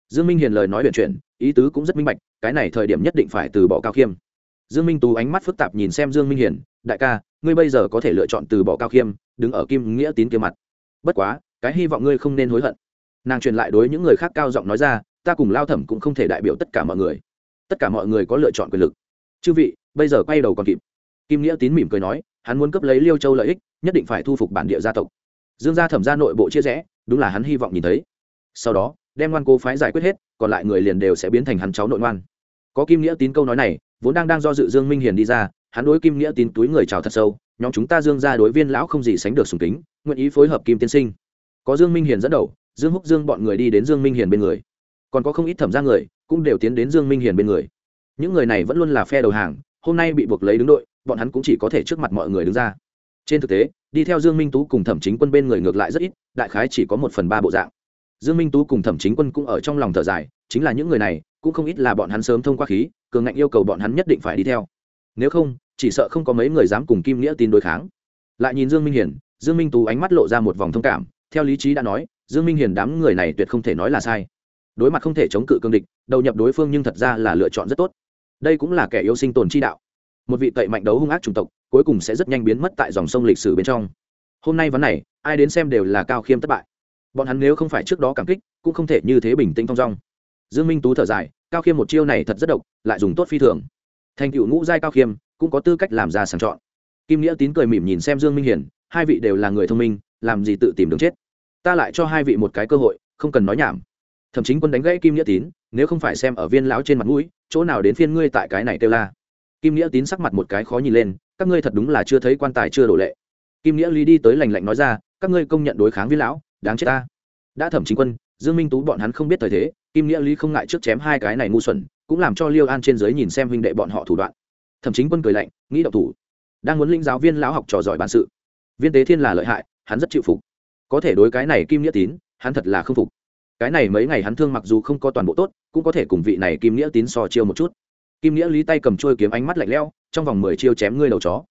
S1: Dương minh hiền lời nói chuyện chuyện ý tứ cũng rất minh bạch, cái này thời điểm nhất định phải từ bỏ cao khiêm. Dương minh tú ánh mắt phức tạp nhìn xem dương minh hiền, đại ca, ngươi bây giờ có thể lựa chọn từ bỏ cao khiêm, đứng ở kim nghĩa tín kia mặt. Bất quá, cái hy vọng ngươi không nên hối hận. Nàng truyền lại đối những người khác cao giọng nói ra, ta cùng lao thẩm cũng không thể đại biểu tất cả mọi người. Tất cả mọi người có lựa chọn quyền lực. Chư vị, bây giờ quay đầu còn kịp. Kim nghĩa tín mỉm cười nói, hắn muốn cấp lấy liêu châu lợi ích nhất định phải thu phục bản địa gia tộc. Dương gia thẩm ra nội bộ chia rẽ, đúng là hắn hy vọng nhìn thấy. Sau đó, đem ngoan cố phái giải quyết hết, còn lại người liền đều sẽ biến thành hắn cháu nội ngoan. Có kim nghĩa tín câu nói này, vốn đang đang do dự dương minh hiền đi ra, hắn đối kim nghĩa tín túi người chào thật sâu, nhóm chúng ta dương gia đối viên lão không gì sánh được sùng kính, nguyện ý phối hợp kim tiên sinh. Có dương minh hiền dẫn đầu, dương húc dương bọn người đi đến dương minh hiền bên người. Còn có không ít thẩm ra người, cũng đều tiến đến dương minh hiền bên người. Những người này vẫn luôn là phe đầu hàng, hôm nay bị buộc lấy đứng đội, bọn hắn cũng chỉ có thể trước mặt mọi người đứng ra trên thực tế, đi theo dương minh tú cùng thẩm chính quân bên người ngược lại rất ít, đại khái chỉ có một phần ba bộ dạng. Dương minh tú cùng thẩm chính quân cũng ở trong lòng thở dài, chính là những người này, cũng không ít là bọn hắn sớm thông qua khí, cường ngạnh yêu cầu bọn hắn nhất định phải đi theo. Nếu không, chỉ sợ không có mấy người dám cùng kim nghĩa tin đối kháng. Lại nhìn dương minh Hiền dương minh tú ánh mắt lộ ra một vòng thông cảm, theo lý trí đã nói, dương minh Hiền đám người này tuyệt không thể nói là sai. Đối mặt không thể chống cự cương địch, đầu nhập đối phương nhưng thật ra là lựa chọn rất tốt. Đây cũng là kẻ yêu sinh tồn chi đạo một vị tẩy mạnh đấu hung ác chủng tộc, cuối cùng sẽ rất nhanh biến mất tại dòng sông lịch sử bên trong. Hôm nay vấn này, ai đến xem đều là cao khiêm thất bại. Bọn hắn nếu không phải trước đó cảm kích, cũng không thể như thế bình tĩnh thong dong. Dương minh tú thở dài, cao khiêm một chiêu này thật rất độc, lại dùng tốt phi thường. Thành cựu ngũ giai cao khiêm, cũng có tư cách làm ra sàng chọn. Kim nghĩa tín cười mỉm nhìn xem dương minh hiển, hai vị đều là người thông minh, làm gì tự tìm đường chết. Ta lại cho hai vị một cái cơ hội, không cần nói nhảm. Thậm chí quân đánh gãy kim nghĩa tín, nếu không phải xem ở viên lão trên mặt mũi, chỗ nào đến phiên ngươi tại cái này kêu la kim nghĩa tín sắc mặt một cái khó nhìn lên, các ngươi thật đúng là chưa thấy quan tài chưa đổ lệ. Kim nghĩa lý đi tới lành lạnh nói ra, các ngươi công nhận đối kháng với lão, đáng chết ta. Đã thẩm chính quân, dương minh tú bọn hắn không biết thời thế, kim nghĩa lý không ngại trước chém hai cái này ngu xuẩn, cũng làm cho liêu an trên dưới nhìn xem huynh đệ bọn họ thủ đoạn. Thẩm chính quân cười lạnh, nghĩ độc thủ. Đang muốn linh giáo viên lão học trò giỏi bản sự. Viên tế thiên là lợi hại, hắn rất chịu phục. Có thể đối cái này kim nghĩa tín, hắn thật là không phục. Cái này mấy ngày hắn thương mặc dù không có toàn bộ tốt, cũng có thể cùng vị này kim nghĩa tín so chiêu một chút kim nghĩa lý tay cầm trôi kiếm ánh mắt lạnh lẽo, trong vòng mười chiêu chém ngươi đầu chó.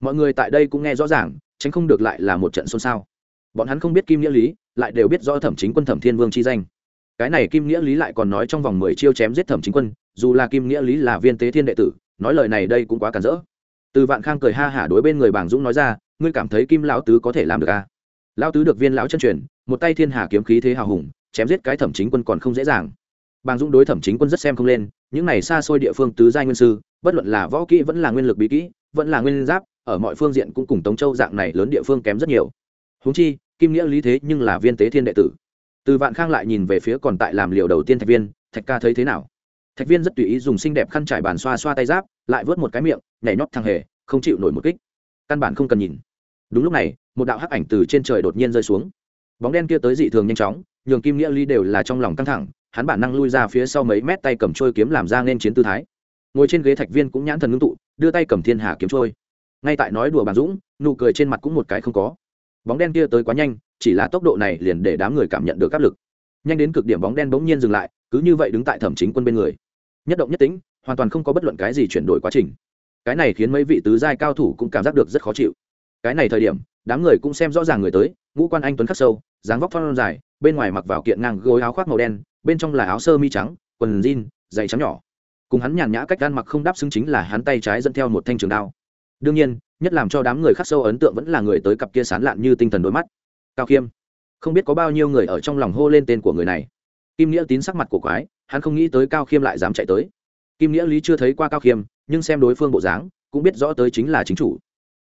S1: Mọi người tại đây cũng nghe rõ ràng, tránh không được lại là một trận xôn xao. Bọn hắn không biết kim nghĩa lý, lại đều biết rõ thẩm chính quân thẩm thiên vương chi danh. Cái này kim nghĩa lý lại còn nói trong vòng mười chiêu chém giết thẩm chính quân, dù là kim nghĩa lý là viên tế thiên đệ tử, nói lời này đây cũng quá cản rỡ. Từ vạn khang cười ha hả đối bên người bàng dũng nói ra, ngươi cảm thấy kim lão tứ có thể làm được à? lão tứ được viên lão chân truyền, một tay thiên hà kiếm khí thế hào hùng, chém giết cái thẩm chính quân còn không dễ dàng bàng dũng đối thẩm chính quân rất xem không lên, những này xa xôi địa phương tứ giai nguyên sư, bất luận là võ kỹ vẫn là nguyên lực bí kỹ, vẫn là nguyên giáp, ở mọi phương diện cũng cùng tống châu dạng này lớn địa phương kém rất nhiều. Húng chi, kim nghĩa lý thế nhưng là viên tế thiên đệ tử. Từ vạn khang lại nhìn về phía còn tại làm liều đầu tiên thạch viên, thạch ca thấy thế nào? Thạch viên rất tùy ý dùng xinh đẹp khăn trải bàn xoa xoa tay giáp, lại vớt một cái miệng, nhảy nhót thằng hề, không chịu nổi một kích. Căn bản không cần nhìn. Đúng lúc này, một đạo hắc ảnh từ trên trời đột nhiên rơi xuống. Bóng đen kia tới dị thường nhanh chóng, nhường kim nghĩa ly đều là trong lòng căng thẳng hắn bản năng lui ra phía sau mấy mét tay cầm trôi kiếm làm ra nên chiến tư thái. Ngồi trên ghế thạch viên cũng nhãn thần ngưng tụ, đưa tay cầm thiên hà kiếm trôi. Ngay tại nói đùa bàn dũng, nụ cười trên mặt cũng một cái không có. Bóng đen kia tới quá nhanh, chỉ là tốc độ này liền để đám người cảm nhận được áp lực. Nhanh đến cực điểm bóng đen bỗng nhiên dừng lại, cứ như vậy đứng tại thẩm chính quân bên người. Nhất động nhất tính hoàn toàn không có bất luận cái gì chuyển đổi quá trình. Cái này khiến mấy vị tứ giai cao thủ cũng cảm giác được rất khó chịu. Cái này thời điểm, đám người cũng xem rõ ràng người tới, ngũ quan anh tuấn khắc sâu, dáng vóc thon dài bên ngoài mặc vào kiện ngang gối áo khoác màu đen, bên trong là áo sơ mi trắng, quần jean, giày trắng nhỏ. Cùng hắn nhàn nhã cách ăn mặc không đáp xứng chính là hắn tay trái dẫn theo một thanh trường đao. Đương nhiên, nhất làm cho đám người khắc sâu ấn tượng vẫn là người tới cặp kia sán lạn như tinh thần đôi mắt. Cao khiêm, không biết có bao nhiêu người ở trong lòng hô lên tên của người này. Kim nghĩa tín sắc mặt của quái, hắn không nghĩ tới cao khiêm lại dám chạy tới. Kim nghĩa lý chưa thấy qua cao khiêm, nhưng xem đối phương bộ dáng, cũng biết rõ tới chính là chính chủ.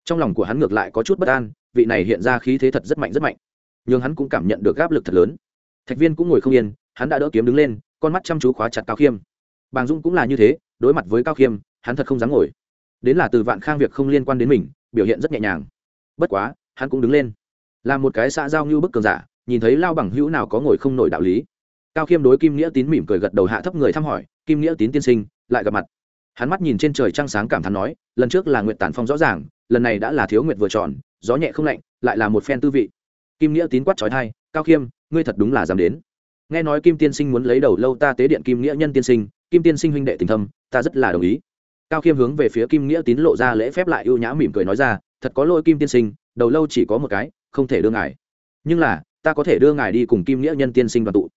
S1: Trong lòng của hắn ngược lại có chút bất an, vị này hiện ra khí thế thật rất mạnh rất mạnh nhưng hắn cũng cảm nhận được áp lực thật lớn. Thạch viên cũng ngồi không yên, hắn đã đỡ kiếm đứng lên, con mắt chăm chú khóa chặt cao khiêm. Bàng dung cũng là như thế, đối mặt với cao khiêm, hắn thật không dám ngồi. Đến là từ vạn khang việc không liên quan đến mình, biểu hiện rất nhẹ nhàng. Bất quá, hắn cũng đứng lên. Làm một cái xã giao như bức cường giả, nhìn thấy lao bằng hữu nào có ngồi không nổi đạo lý. Cao khiêm đối kim nghĩa tín mỉm cười gật đầu hạ thấp người thăm hỏi, kim nghĩa tín tiên sinh, lại gặp mặt. Hắn mắt nhìn trên trời trăng sáng cảm thán nói, lần trước là nguyện tản phong rõ ràng, lần này đã là thiếu nguyệt vừa tròn, gió nhẹ không lạnh, lại là một phen tư vị kim nghĩa tín quát trói thai, cao khiêm, ngươi thật đúng là dám đến. Nghe nói kim tiên sinh muốn lấy đầu lâu ta tế điện kim nghĩa nhân tiên sinh, kim tiên sinh huynh đệ tình thâm, ta rất là đồng ý. Cao khiêm hướng về phía kim nghĩa tín lộ ra lễ phép lại ưu nhã mỉm cười nói ra, thật có lỗi kim tiên sinh, đầu lâu chỉ có một cái, không thể đưa ngài. Nhưng là, ta có thể đưa ngài đi cùng kim nghĩa nhân tiên sinh đoàn tụ.